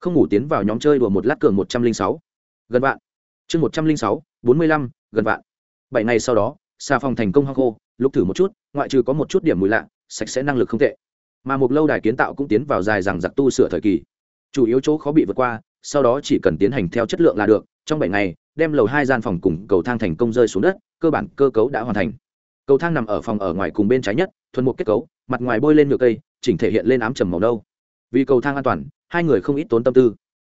Không ngủ tiến vào nhóm chơi đùa một lát cường một trăm linh sáu. Gần vạn. Chương một trăm linh sáu, bốn mươi lăm, gần vạn. Bảy ngày sau đó xà phòng thành công hăng khô lúc thử một chút, ngoại trừ có một chút điểm mùi lạ, sạch sẽ năng lực không tệ. Mà một lâu đài kiến tạo cũng tiến vào dài rằng giặc tu sửa thời kỳ. Chủ yếu chỗ khó bị vượt qua, sau đó chỉ cần tiến hành theo chất lượng là được, trong bảy ngày, đem lầu hai gian phòng cùng cầu thang thành công rơi xuống đất, cơ bản cơ cấu đã hoàn thành cầu thang nằm ở phòng ở ngoài cùng bên trái nhất, thuần một kết cấu, mặt ngoài bôi lên nhựa cây, chỉnh thể hiện lên ám trầm màu nâu. Vì cầu thang an toàn, hai người không ít tốn tâm tư.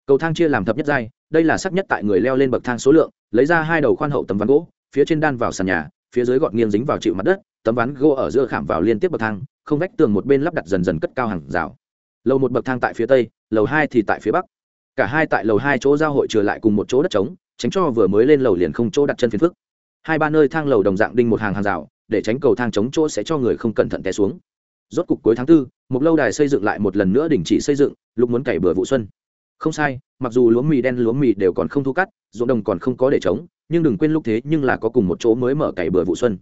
Cầu thang chia làm thập nhất giai, đây là sắc nhất tại người leo lên bậc thang số lượng, lấy ra hai đầu khoan hậu tấm ván gỗ, phía trên đan vào sàn nhà, phía dưới gọn nghiêng dính vào chịu mặt đất, tấm ván gỗ ở giữa khảm vào liên tiếp bậc thang, không vách tường một bên lắp đặt dần dần cất cao hàng rào. Lầu một bậc thang tại phía tây, lầu hai thì tại phía bắc. Cả hai tại lầu hai chỗ giao hội trừ lại cùng một chỗ đất trống, tránh cho vừa mới lên lầu liền không chỗ đặt chân phiền phức. Hai ba nơi thang lầu đồng dạng đinh một hàng hàng rào để tránh cầu thang chống chỗ sẽ cho người không cẩn thận té xuống. Rốt cục cuối tháng tư, một lâu đài xây dựng lại một lần nữa đình chỉ xây dựng, lúc muốn cày bừa vụ xuân. Không sai, mặc dù lúa mì đen, lúa mì đều còn không thu cắt, ruộng đồng còn không có để trống, nhưng đừng quên lúc thế nhưng là có cùng một chỗ mới mở cày bừa vụ xuân.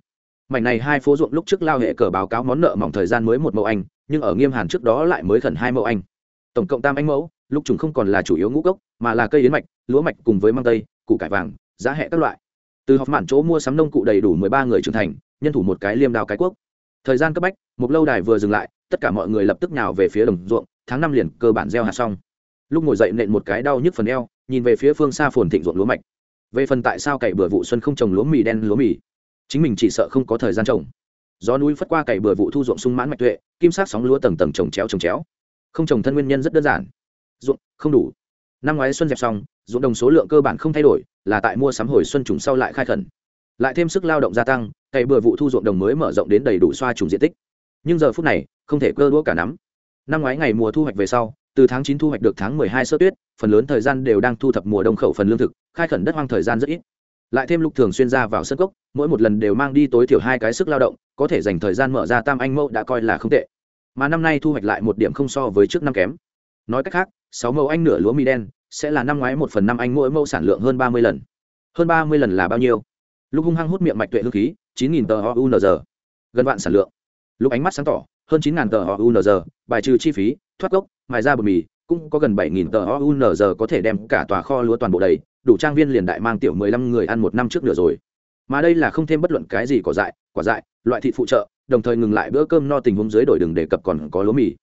Mảnh này hai phố ruộng lúc trước lao hệ cờ báo cáo món nợ mỏng thời gian mới một mẫu anh, nhưng ở nghiêm hàn trước đó lại mới khẩn hai mẫu anh. Tổng cộng tam anh mẫu, lúc chúng không còn là chủ yếu ngũ cốc, mà là cây yến mạch, lúa mạch cùng với măng tây, củ cải vàng, giá hẹ các loại. Từ họp mạn chỗ mua sắm nông cụ đầy đủ mười ba người trưởng thành nhân thủ một cái liêm đao cái quốc. Thời gian cấp bách, một lâu đài vừa dừng lại, tất cả mọi người lập tức nhào về phía đồng ruộng, tháng năm liền cơ bản gieo hạt xong. Lúc ngồi dậy nện một cái đau nhức phần eo, nhìn về phía phương xa phồn thịnh ruộng lúa mạch. Về phần tại sao cày bừa vụ xuân không trồng lúa mì đen, lúa mì? Chính mình chỉ sợ không có thời gian trồng. Gió núi phất qua cày bừa vụ thu ruộng sung mãn mạch tuệ, kim sắc sóng lúa tầng tầng trồng chéo trồng chéo. Không trồng thân nguyên nhân rất đơn giản. Ruộng, không đủ. Năm ngoái xuân dẹp xong, ruộng đồng số lượng cơ bản không thay đổi, là tại mua sắm hồi xuân trùng sau lại khai khẩn lại thêm sức lao động gia tăng, cày bừa vụ thu ruộng đồng mới mở rộng đến đầy đủ xoa trùng diện tích. Nhưng giờ phút này, không thể cơ đũa cả nắm. Năm ngoái ngày mùa thu hoạch về sau, từ tháng chín thu hoạch được tháng mười hai sơ tuyết, phần lớn thời gian đều đang thu thập mùa đông khẩu phần lương thực, khai khẩn đất hoang thời gian rất ít. Lại thêm lục thường xuyên ra vào sân cốc, mỗi một lần đều mang đi tối thiểu hai cái sức lao động, có thể dành thời gian mở ra tam anh mẫu đã coi là không tệ. Mà năm nay thu hoạch lại một điểm không so với trước năm kém. Nói cách khác, sáu mẫu anh nửa lúa mì đen sẽ là năm ngoái một phần năm anh mỗi mẫu sản lượng hơn ba mươi lần. Hơn ba mươi lần là bao nhiêu? Lúc hung hăng hút miệng mạch tuệ hương khí, chín nghìn tờ unz gần vạn sản lượng. Lúc ánh mắt sáng tỏ, hơn chín ngàn tờ unz bài trừ chi phí, thoát gốc, mài ra bột mì, cũng có gần bảy nghìn tờ unz có thể đem cả tòa kho lúa toàn bộ đầy, đủ trang viên liền đại mang tiểu mười lăm người ăn một năm trước nữa rồi. Mà đây là không thêm bất luận cái gì cỏ dại, quả dại, loại thịt phụ trợ, đồng thời ngừng lại bữa cơm no tình huống dưới đổi đường đề cập còn có lúa mì.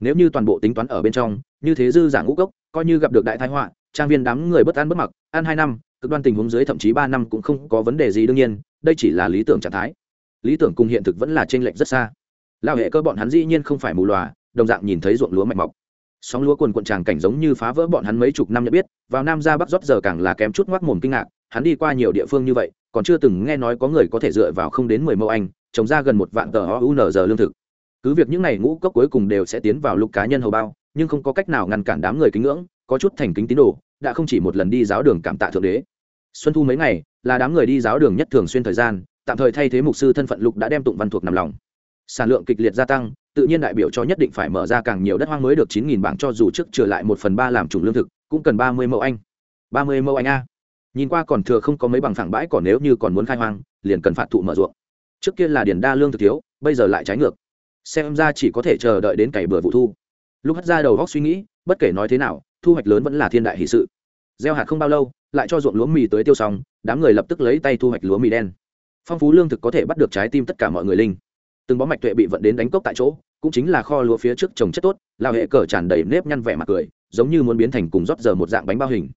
Nếu như toàn bộ tính toán ở bên trong, như thế dư giả ngũ cốc, coi như gặp được đại thái họa, trang viên đám người bất ăn bất mặc, ăn hai năm cực đoan tình huống dưới thậm chí ba năm cũng không có vấn đề gì, đương nhiên, đây chỉ là lý tưởng trạng thái. Lý tưởng cùng hiện thực vẫn là t r ê n lệch rất xa. Lao hệ cơ bọn hắn dĩ nhiên không phải mù loà, đồng dạng nhìn thấy ruộng lúa mạnh mọc. Sóng lúa quần quận tràng cảnh giống như phá vỡ bọn hắn mấy chục năm nhận biết, vào nam ra bắc rót giờ càng là kém chút ngoác mồm kinh ngạc, hắn đi qua nhiều địa phương như vậy, còn chưa từng nghe nói có người có thể dựa vào không đến mười mẫu anh, trồng ra gần một vạn tờ giờ lương thực. Cứ việc những n à y ngũ cốc cuối cùng đều sẽ tiến vào lục cá nhân hầu bao, nhưng không có cách nào ngăn cản đám người kính ngưỡng, có chút thành kính tín đồ, đã không chỉ một lần đi giáo đường cảm tạ thượng đế xuân thu mấy ngày, là đám người đi giáo đường nhất thường xuyên thời gian, tạm thời thay thế mục sư thân phận lục đã đem tụng văn thuộc nằm lòng. Sản lượng kịch liệt gia tăng, tự nhiên đại biểu cho nhất định phải mở ra càng nhiều đất hoang mới được chín nghìn bảng cho dù trước trở lại một phần ba làm chủng lương thực, cũng cần ba mươi mẫu anh. ba mươi mẫu anh a. Nhìn qua còn thừa không có mấy bằng phẳng bãi còn nếu như còn muốn khai hoang, liền cần phạt thụ mở ruộng. Trước kia là điền đa lương thực thiếu, bây giờ lại trái ngược. Xem ra chỉ có thể chờ đợi đến cày bừa vụ thu. Lúc hất ra đầu góc suy nghĩ, bất kể nói thế nào, thu hoạch lớn vẫn là thiên đại hỷ sự gieo hạt không bao lâu, lại cho ruộng lúa mì tới tiêu xong, đám người lập tức lấy tay thu hoạch lúa mì đen. Phong phú lương thực có thể bắt được trái tim tất cả mọi người linh. Từng bó mạch tuệ bị vận đến đánh cốc tại chỗ, cũng chính là kho lúa phía trước trồng chất tốt lao hệ cờ tràn đầy nếp nhăn vẻ mặt cười, giống như muốn biến thành cùng rót giờ một dạng bánh bao hình.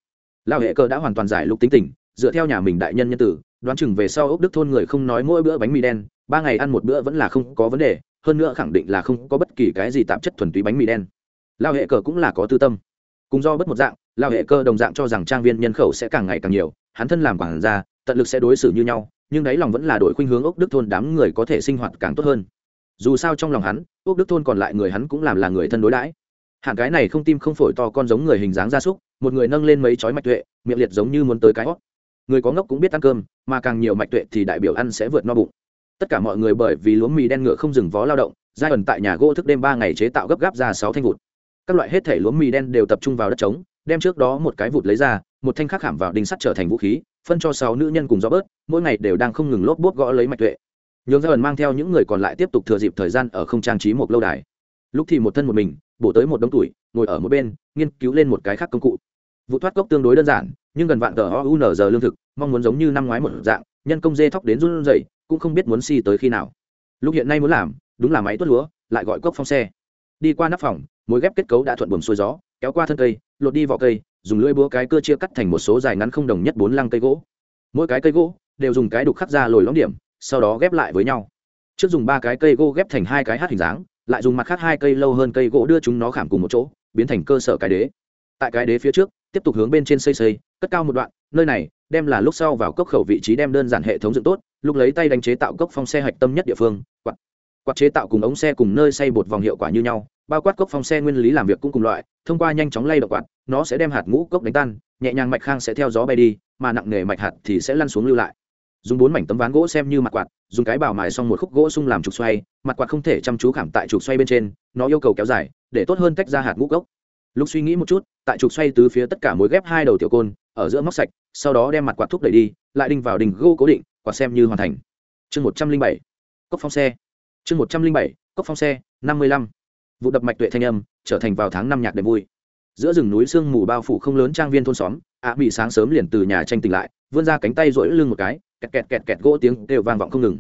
Lao hệ cờ đã hoàn toàn giải lục tính tình, dựa theo nhà mình đại nhân nhân tử, đoán chừng về sau ốc đức thôn người không nói mỗi bữa bánh mì đen, ba ngày ăn một bữa vẫn là không có vấn đề, hơn nữa khẳng định là không có bất kỳ cái gì tạp chất thuần túy bánh mì đen. Lao hệ cờ cũng là có tư tâm. Cùng do bất một dạng lao hệ cơ đồng dạng cho rằng trang viên nhân khẩu sẽ càng ngày càng nhiều, hắn thân làm quản gia, tận lực sẽ đối xử như nhau, nhưng đáy lòng vẫn là đổi khuynh hướng ốc đức thôn đám người có thể sinh hoạt càng tốt hơn. Dù sao trong lòng hắn ốc đức thôn còn lại người hắn cũng làm là người thân đối đãi. Hạng cái này không tim không phổi to con giống người hình dáng gia súc, một người nâng lên mấy chói mạch tuệ, miệng liệt giống như muốn tới cái hót. Người có ngốc cũng biết ăn cơm, mà càng nhiều mạch tuệ thì đại biểu ăn sẽ vượt no bụng. Tất cả mọi người bởi vì lúa mì đen ngựa không dừng vó lao động, giai ẩn tại nhà gỗ thức đêm ba ngày chế tạo gấp gáp ra sáu thanh vụt các loại hết thể lúa mì đen đều tập trung vào đất trống đem trước đó một cái vụt lấy ra, một thanh khắc khảm vào đinh sắt trở thành vũ khí, phân cho sáu nữ nhân cùng gió bớt, mỗi ngày đều đang không ngừng lốp bốt gõ lấy mạch tuệ. Nhường ra ẩn mang theo những người còn lại tiếp tục thừa dịp thời gian ở không trang trí một lâu đài. Lúc thì một thân một mình, bổ tới một đống tuổi, ngồi ở một bên, nghiên cứu lên một cái khác công cụ. Vụ thoát cốc tương đối đơn giản, nhưng gần vạn tờ o giờ lương thực, mong muốn giống như năm ngoái một dạng, nhân công dê thóc đến run rẩy, cũng không biết muốn si tới khi nào. Lúc hiện nay muốn làm, đúng là máy tuốt lúa, lại gọi cốc phong xe. Đi qua nắp phòng, mối ghép kết cấu đã thuận buồm xuôi gió, kéo qua thân cây lột đi vỏ cây, dùng lưỡi búa cái cưa chia cắt thành một số dài ngắn không đồng nhất bốn lăng cây gỗ. Mỗi cái cây gỗ đều dùng cái đục khắc ra lồi lõm điểm, sau đó ghép lại với nhau. Trước dùng ba cái cây gỗ ghép thành hai cái hát hình dáng, lại dùng mặt khác hai cây lâu hơn cây gỗ đưa chúng nó khảm cùng một chỗ, biến thành cơ sở cái đế. Tại cái đế phía trước, tiếp tục hướng bên trên xây xây, cất cao một đoạn, nơi này đem là lúc sau vào cốc khẩu vị trí đem đơn giản hệ thống dựng tốt, lúc lấy tay đánh chế tạo cốc phong xe hạch tâm nhất địa phương, quạt. Quạt chế tạo cùng ống xe cùng nơi xây bột vòng hiệu quả như nhau bao quát cốc phong xe nguyên lý làm việc cũng cùng loại, thông qua nhanh chóng lay động quạt, nó sẽ đem hạt ngũ cốc đánh tan, nhẹ nhàng mạch khang sẽ theo gió bay đi, mà nặng nề mạch hạt thì sẽ lăn xuống lưu lại. Dùng bốn mảnh tấm ván gỗ xem như mặt quạt, dùng cái bào mài xong một khúc gỗ sung làm trục xoay, mặt quạt không thể chăm chú khảm tại trục xoay bên trên, nó yêu cầu kéo dài, để tốt hơn tách ra hạt ngũ cốc. Lúc suy nghĩ một chút, tại trục xoay từ phía tất cả mối ghép hai đầu tiểu côn, ở giữa móc sạch, sau đó đem mặt quạt thúc đẩy đi, lại đinh vào đỉnh gỗ cố định quạt xem như hoàn thành. Chương một trăm linh bảy, cốc phong xe. Chương một trăm linh bảy, cốc phong xe, năm mươi lăm vụ đập mạch tuệ thanh âm, trở thành vào tháng năm nhạc đêm vui. Giữa rừng núi sương mù bao phủ không lớn trang viên thôn xóm, ạ bị sáng sớm liền từ nhà tranh tỉnh lại, vươn ra cánh tay rỗi lưng một cái, kẹt kẹt kẹt kẹt gỗ tiếng đều vang vọng không ngừng.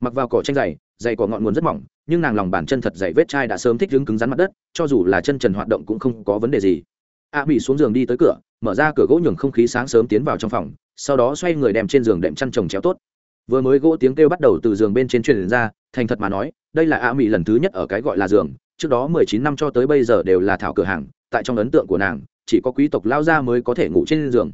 Mặc vào cỏ tranh dày dày cỏ ngọn nguồn rất mỏng, nhưng nàng lòng bàn chân thật dày vết chai đã sớm thích đứng cứng rắn mặt đất, cho dù là chân trần hoạt động cũng không có vấn đề gì. A bị xuống giường đi tới cửa, mở ra cửa gỗ nhường không khí sáng sớm tiến vào trong phòng, sau đó xoay người đem trên giường đệm chăn trồng chéo tốt. Vừa mới gỗ tiếng kêu bắt đầu từ giường bên trên truyền ra, thành thật mà nói, đây là a mỹ lần thứ nhất ở cái gọi là giường trước đó mười chín năm cho tới bây giờ đều là thảo cửa hàng, tại trong ấn tượng của nàng, chỉ có quý tộc lao ra mới có thể ngủ trên giường.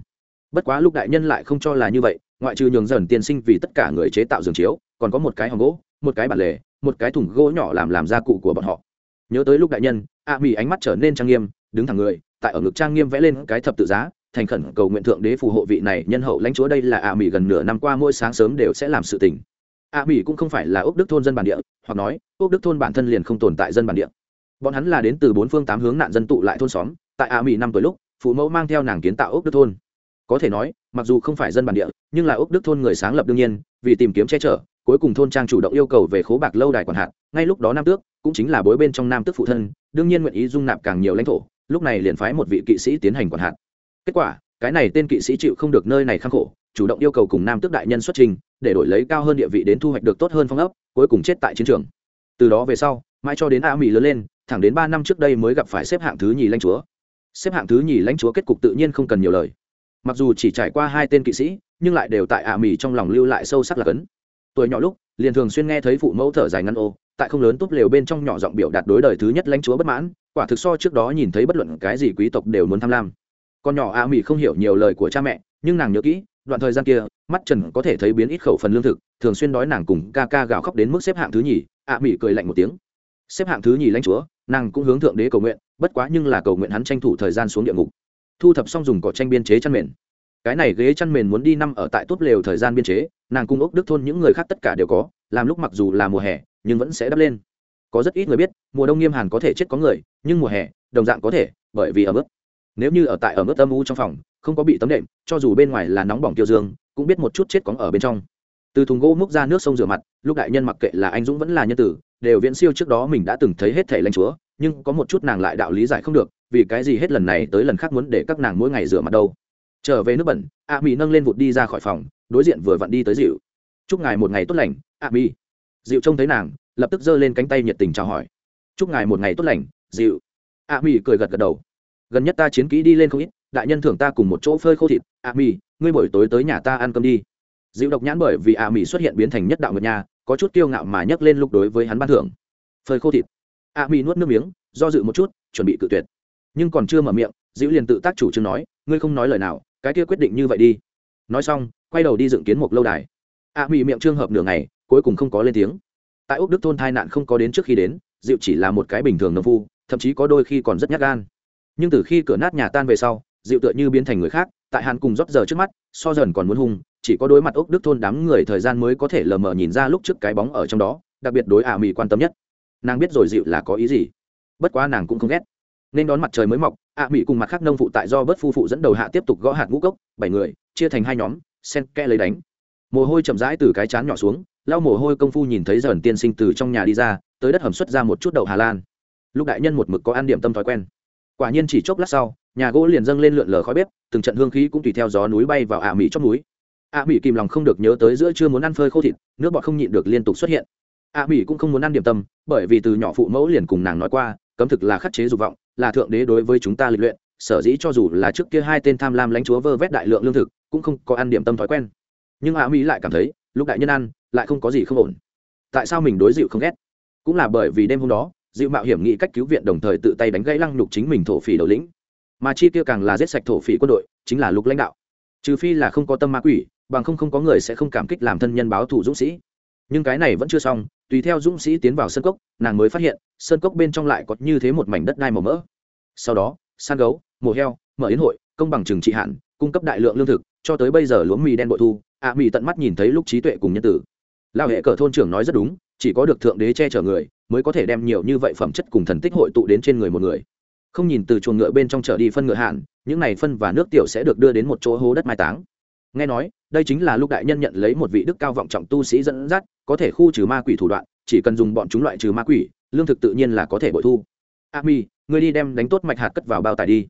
Bất quá lúc đại nhân lại không cho là như vậy, ngoại trừ nhường dần tiên sinh vì tất cả người chế tạo giường chiếu, còn có một cái hòm gỗ, một cái bản lề, một cái thùng gỗ nhỏ làm làm gia cụ của bọn họ. Nhớ tới lúc đại nhân, a mỹ ánh mắt trở nên trang nghiêm, đứng thẳng người, tại ở ngực trang nghiêm vẽ lên cái thập tự giá, thành khẩn cầu nguyện thượng đế phù hộ vị này nhân hậu lãnh chúa đây là a mỹ gần nửa năm qua mỗi sáng sớm đều sẽ làm sự tình a mỹ cũng không phải là ốc đức thôn dân bản địa, hoặc nói ốc đức thôn bản thân liền không tồn tại dân bản địa. Bọn hắn là đến từ bốn phương tám hướng nạn dân tụ lại thôn xóm, tại a mỹ năm tuổi lúc, phụ mẫu mang theo nàng kiến tạo ốc đức thôn. Có thể nói, mặc dù không phải dân bản địa, nhưng là ốc đức thôn người sáng lập đương nhiên, vì tìm kiếm che chở, cuối cùng thôn trang chủ động yêu cầu về khố bạc lâu đài quản hạt, ngay lúc đó nam tước, cũng chính là bối bên trong nam tước phụ thân, đương nhiên nguyện ý dung nạp càng nhiều lãnh thổ, lúc này liền phái một vị kỵ sĩ tiến hành quản hạt. Kết quả, cái này tên kỵ sĩ chịu không được nơi này khắc khổ chủ động yêu cầu cùng nam tước đại nhân xuất trình, để đổi lấy cao hơn địa vị đến thu hoạch được tốt hơn phong ấp, cuối cùng chết tại chiến trường. Từ đó về sau, mãi cho đến a mỹ lớn lên, thẳng đến ba năm trước đây mới gặp phải xếp hạng thứ nhì lãnh chúa. Xếp hạng thứ nhì lãnh chúa kết cục tự nhiên không cần nhiều lời. Mặc dù chỉ trải qua hai tên kỵ sĩ, nhưng lại đều tại a mỹ trong lòng lưu lại sâu sắc là cấn. Tuổi nhỏ lúc, liền thường xuyên nghe thấy phụ mẫu thở dài ngăn ô, tại không lớn tốt lều bên trong nhỏ giọng biểu đạt đối đời thứ nhất lãnh chúa bất mãn, quả thực so trước đó nhìn thấy bất luận cái gì quý tộc đều muốn tham lam. Con nhỏ a mỹ không hiểu nhiều lời của cha mẹ, nhưng nàng nhớ kỹ đoạn thời gian kia, mắt trần có thể thấy biến ít khẩu phần lương thực, thường xuyên đói nàng cùng ca ca gào khóc đến mức xếp hạng thứ nhì, ạ mỹ cười lạnh một tiếng. Xếp hạng thứ nhì lãnh chúa, nàng cũng hướng thượng đế cầu nguyện, bất quá nhưng là cầu nguyện hắn tranh thủ thời gian xuống địa ngục. Thu thập xong dùng cỏ tranh biên chế chăn mền. Cái này ghế chăn mền muốn đi năm ở tại tốt lều thời gian biên chế, nàng cung ốc đức thôn những người khác tất cả đều có, làm lúc mặc dù là mùa hè, nhưng vẫn sẽ đắp lên. Có rất ít người biết, mùa đông nghiêm hàn có thể chết có người, nhưng mùa hè, đồng dạng có thể, bởi vì ở mức nếu như ở tại ở mức âm u trong phòng không có bị tấm đệm, cho dù bên ngoài là nóng bỏng tiêu dương, cũng biết một chút chết cóng ở bên trong. Từ thùng gỗ múc ra nước sông rửa mặt, lúc đại nhân mặc kệ là anh dũng vẫn là nhân tử, đều viễn siêu trước đó mình đã từng thấy hết thể lãnh chúa, nhưng có một chút nàng lại đạo lý giải không được, vì cái gì hết lần này tới lần khác muốn để các nàng mỗi ngày rửa mặt đâu. Trở về nước bẩn, a mỹ nâng lên vụt đi ra khỏi phòng, đối diện vừa vặn đi tới dịu chúc ngài một ngày tốt lành, a mỹ dịu trông thấy nàng, lập tức giơ lên cánh tay nhiệt tình chào hỏi. Chúc ngài một ngày tốt lành dịu a mỹ cười gật gật đầu. Gần nhất ta chiến kỹ đi lên không ít đại nhân thưởng ta cùng một chỗ phơi khô thịt a Mi, ngươi buổi tối tới nhà ta ăn cơm đi. Dịu độc nhãn bởi vì a Mi xuất hiện biến thành nhất đạo ngược nhà có chút kiêu ngạo mà nhấc lên lúc đối với hắn ban thưởng. Phơi khô thịt. A Mi nuốt nước miếng do dự một chút chuẩn bị cự tuyệt. Nhưng còn chưa mở miệng dịu liền tự tác chủ trương nói ngươi không nói lời nào cái kia quyết định như vậy đi. Nói xong quay đầu đi dựng kiến một lâu đài. A Mi miệng trương hợp nửa ngày cuối cùng không có lên tiếng. Tại úc đức thôn thai nạn không có đến trước khi đến dịu chỉ là một cái bình thường nông phu thậm chí có đôi khi còn rất nhát gan. Nhưng từ khi cửa nát nhà tan về sau dịu tựa như biến thành người khác, tại hàn cùng rót giờ trước mắt, so dần còn muốn hung, chỉ có đối mặt ốc đức thôn đám người thời gian mới có thể lờ mờ nhìn ra lúc trước cái bóng ở trong đó, đặc biệt đối ả mỹ quan tâm nhất. Nàng biết rồi dịu là có ý gì. Bất quá nàng cũng không ghét. Nên đón mặt trời mới mọc ạ mỹ cùng mặt khác nông phụ tại do bớt phu phụ dẫn đầu hạ tiếp tục gõ hạt ngũ cốc, bảy người, chia thành hai nhóm sen kẽ lấy đánh. Mồ hôi chậm rãi từ cái chán nhỏ xuống, lau mồ hôi công phu nhìn thấy dần tiên sinh từ trong nhà đi ra, tới đất hầm xuất ra một chút đậu hà lan. Lúc đại nhân một mực có ăn điểm tâm thói quen. Quả nhiên chỉ chốc lát sau nhà gỗ liền dâng lên lượn lờ khói bếp, từng trận hương khí cũng tùy theo gió núi bay vào ả mỹ trong núi. ả mỹ kìm lòng không được nhớ tới giữa chưa muốn ăn phơi khô thịt, nước bọt không nhịn được liên tục xuất hiện. ả mỹ cũng không muốn ăn điểm tâm, bởi vì từ nhỏ phụ mẫu liền cùng nàng nói qua, cấm thực là khắc chế dục vọng, là thượng đế đối với chúng ta lịch luyện, sở dĩ cho dù là trước kia hai tên tham lam lãnh chúa vơ vét đại lượng lương thực, cũng không có ăn điểm tâm thói quen. Nhưng ả mỹ lại cảm thấy, lúc đại nhân ăn, lại không có gì không ổn. Tại sao mình đối dịu không ghét? Cũng là bởi vì đêm hôm đó, dịu mạo hiểm nghĩ cách cứu viện đồng thời tự tay đánh gãy lăng nhục chính mình thổ phỉ đầu lĩnh mà chi kia càng là giết sạch thổ phỉ quân đội, chính là lục lãnh đạo. Trừ phi là không có tâm ma quỷ, bằng không không có người sẽ không cảm kích làm thân nhân báo thủ dũng sĩ. Nhưng cái này vẫn chưa xong, tùy theo dũng sĩ tiến vào sân cốc, nàng mới phát hiện, sân cốc bên trong lại có như thế một mảnh đất đai màu mỡ. Sau đó, san gấu, mổ heo, mở yến hội, công bằng trừng trị hạn, cung cấp đại lượng lương thực, cho tới bây giờ lúa mì đen bội thu, ạ mì tận mắt nhìn thấy lúc trí tuệ cùng nhân tử. Lao hệ cờ thôn trưởng nói rất đúng, chỉ có được thượng đế che chở người, mới có thể đem nhiều như vậy phẩm chất cùng thần tích hội tụ đến trên người một người không nhìn từ chuồng ngựa bên trong trở đi phân ngựa hạn, những này phân và nước tiểu sẽ được đưa đến một chỗ hố đất mai táng. Nghe nói, đây chính là lúc đại nhân nhận lấy một vị đức cao vọng trọng tu sĩ dẫn dắt, có thể khu trừ ma quỷ thủ đoạn, chỉ cần dùng bọn chúng loại trừ ma quỷ, lương thực tự nhiên là có thể bội thu. A mi người đi đem đánh tốt mạch hạt cất vào bao tải đi.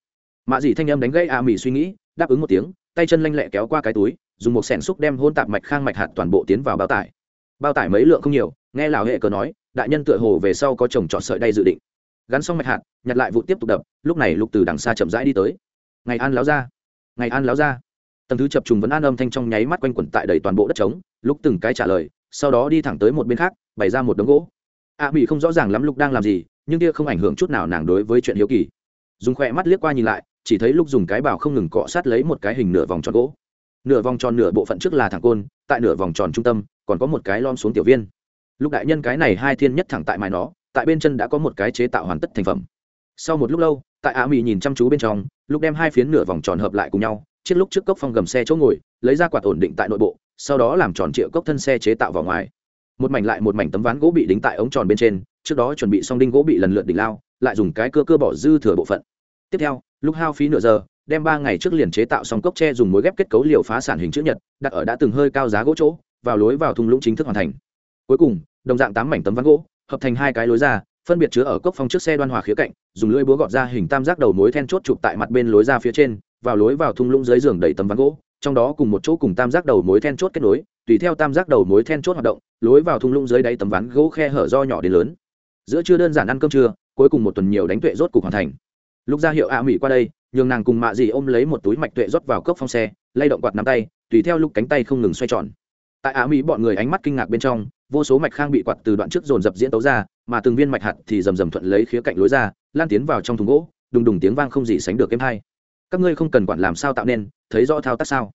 Mạ Dị thanh âm đánh gây a mi suy nghĩ, đáp ứng một tiếng, tay chân lanh lẹ kéo qua cái túi, dùng một sẻn xúc đem hôn tạp mạch khang mạch hạt toàn bộ tiến vào bao tải. Bao tải mấy lượng không nhiều, nghe lào hệ cờ nói, đại nhân tựa hồ về sau có trồng trọt sợi đay dự định gắn xong mạch hạt nhặt lại vụ tiếp tục đập lúc này lục từ đằng xa chậm rãi đi tới. Ngày an láo ra ngày an láo ra. Tầng thứ chập trùng vẫn an âm thanh trong nháy mắt quanh quẩn tại đầy toàn bộ đất trống lúc từng cái trả lời sau đó đi thẳng tới một bên khác bày ra một đống gỗ. A à, mỹ không rõ ràng lắm lúc đang làm gì nhưng kia không ảnh hưởng chút nào nàng đối với chuyện hiếu kỳ. Dùng khoe mắt liếc qua nhìn lại chỉ thấy lúc dùng cái bảo không ngừng cọ sát lấy một cái hình nửa vòng tròn gỗ. Nửa vòng tròn nửa bộ phận trước là thẳng côn tại nửa vòng tròn trung tâm còn có một cái lom xuống tiểu viên. Lúc đại nhân cái này hai thiên nhất thẳng tại mài nó tại bên chân đã có một cái chế tạo hoàn tất thành phẩm. Sau một lúc lâu, tại á mỹ nhìn chăm chú bên trong, lúc đem hai phiến nửa vòng tròn hợp lại cùng nhau, chiếc lúc trước cốc phong gầm xe chỗ ngồi, lấy ra quạt ổn định tại nội bộ, sau đó làm tròn triệu cốc thân xe chế tạo vào ngoài. Một mảnh lại một mảnh tấm ván gỗ bị đính tại ống tròn bên trên, trước đó chuẩn bị xong đinh gỗ bị lần lượt đỉnh lao, lại dùng cái cưa cưa bỏ dư thừa bộ phận. Tiếp theo, lúc hao phí nửa giờ, đem ba ngày trước liền chế tạo xong cốc tre dùng mối ghép kết cấu liều phá sản hình chữ nhật, đặt ở đã từng hơi cao giá gỗ chỗ, vào lối vào thung lũng chính thức hoàn thành. Cuối cùng, đồng dạng tám mảnh tấm ván gỗ hợp thành hai cái lối ra, phân biệt chứa ở cốc phong trước xe đoan hòa khía cạnh, dùng lưỡi búa gọt ra hình tam giác đầu mối then chốt chụp tại mặt bên lối ra phía trên, vào lối vào thung lũng dưới giường đầy tấm ván gỗ, trong đó cùng một chỗ cùng tam giác đầu mối then chốt kết nối, tùy theo tam giác đầu mối then chốt hoạt động, lối vào thung lũng dưới đáy tấm ván gỗ khe hở do nhỏ đến lớn. Giữa chưa đơn giản ăn cơm trưa, cuối cùng một tuần nhiều đánh tuệ rốt cục hoàn thành. Lúc ra hiệu a mỹ qua đây, nhường nàng cùng mạ dì ôm lấy một túi mạch tuệ rót vào cốc phong xe, lay động quạt nắm tay, tùy theo lúc cánh tay không ngừng xoay tròn. Tại á mỹ bọn người ánh mắt kinh ngạc bên trong vô số mạch khang bị quạt từ đoạn trước dồn dập diễn tấu ra, mà từng viên mạch hạt thì rầm rầm thuận lấy khía cạnh lối ra, lan tiến vào trong thùng gỗ, đùng đùng tiếng vang không gì sánh được kém hai. các ngươi không cần quản làm sao tạo nên, thấy rõ thao tác sao?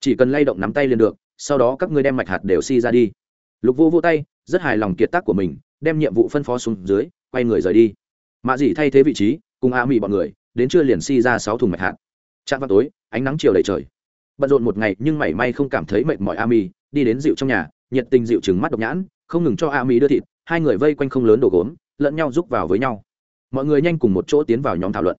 Chỉ cần lay động nắm tay liền được, sau đó các ngươi đem mạch hạt đều si ra đi. Lục vô vô tay, rất hài lòng kiệt tác của mình, đem nhiệm vụ phân phó xuống dưới, quay người rời đi. Mạ dỉ thay thế vị trí, cùng a mị bọn người, đến trưa liền si ra sáu thùng mạch hạt. Chạm vào tối, ánh nắng chiều đầy trời. Bận rộn một ngày nhưng mảy may không cảm thấy mệt mỏi a mị, đi đến dịu trong nhà nhiệt tình dịu chừng mắt độc nhãn, không ngừng cho a mỹ đưa thịt, hai người vây quanh không lớn đồ gốm, lẫn nhau rúc vào với nhau. Mọi người nhanh cùng một chỗ tiến vào nhóm thảo luận.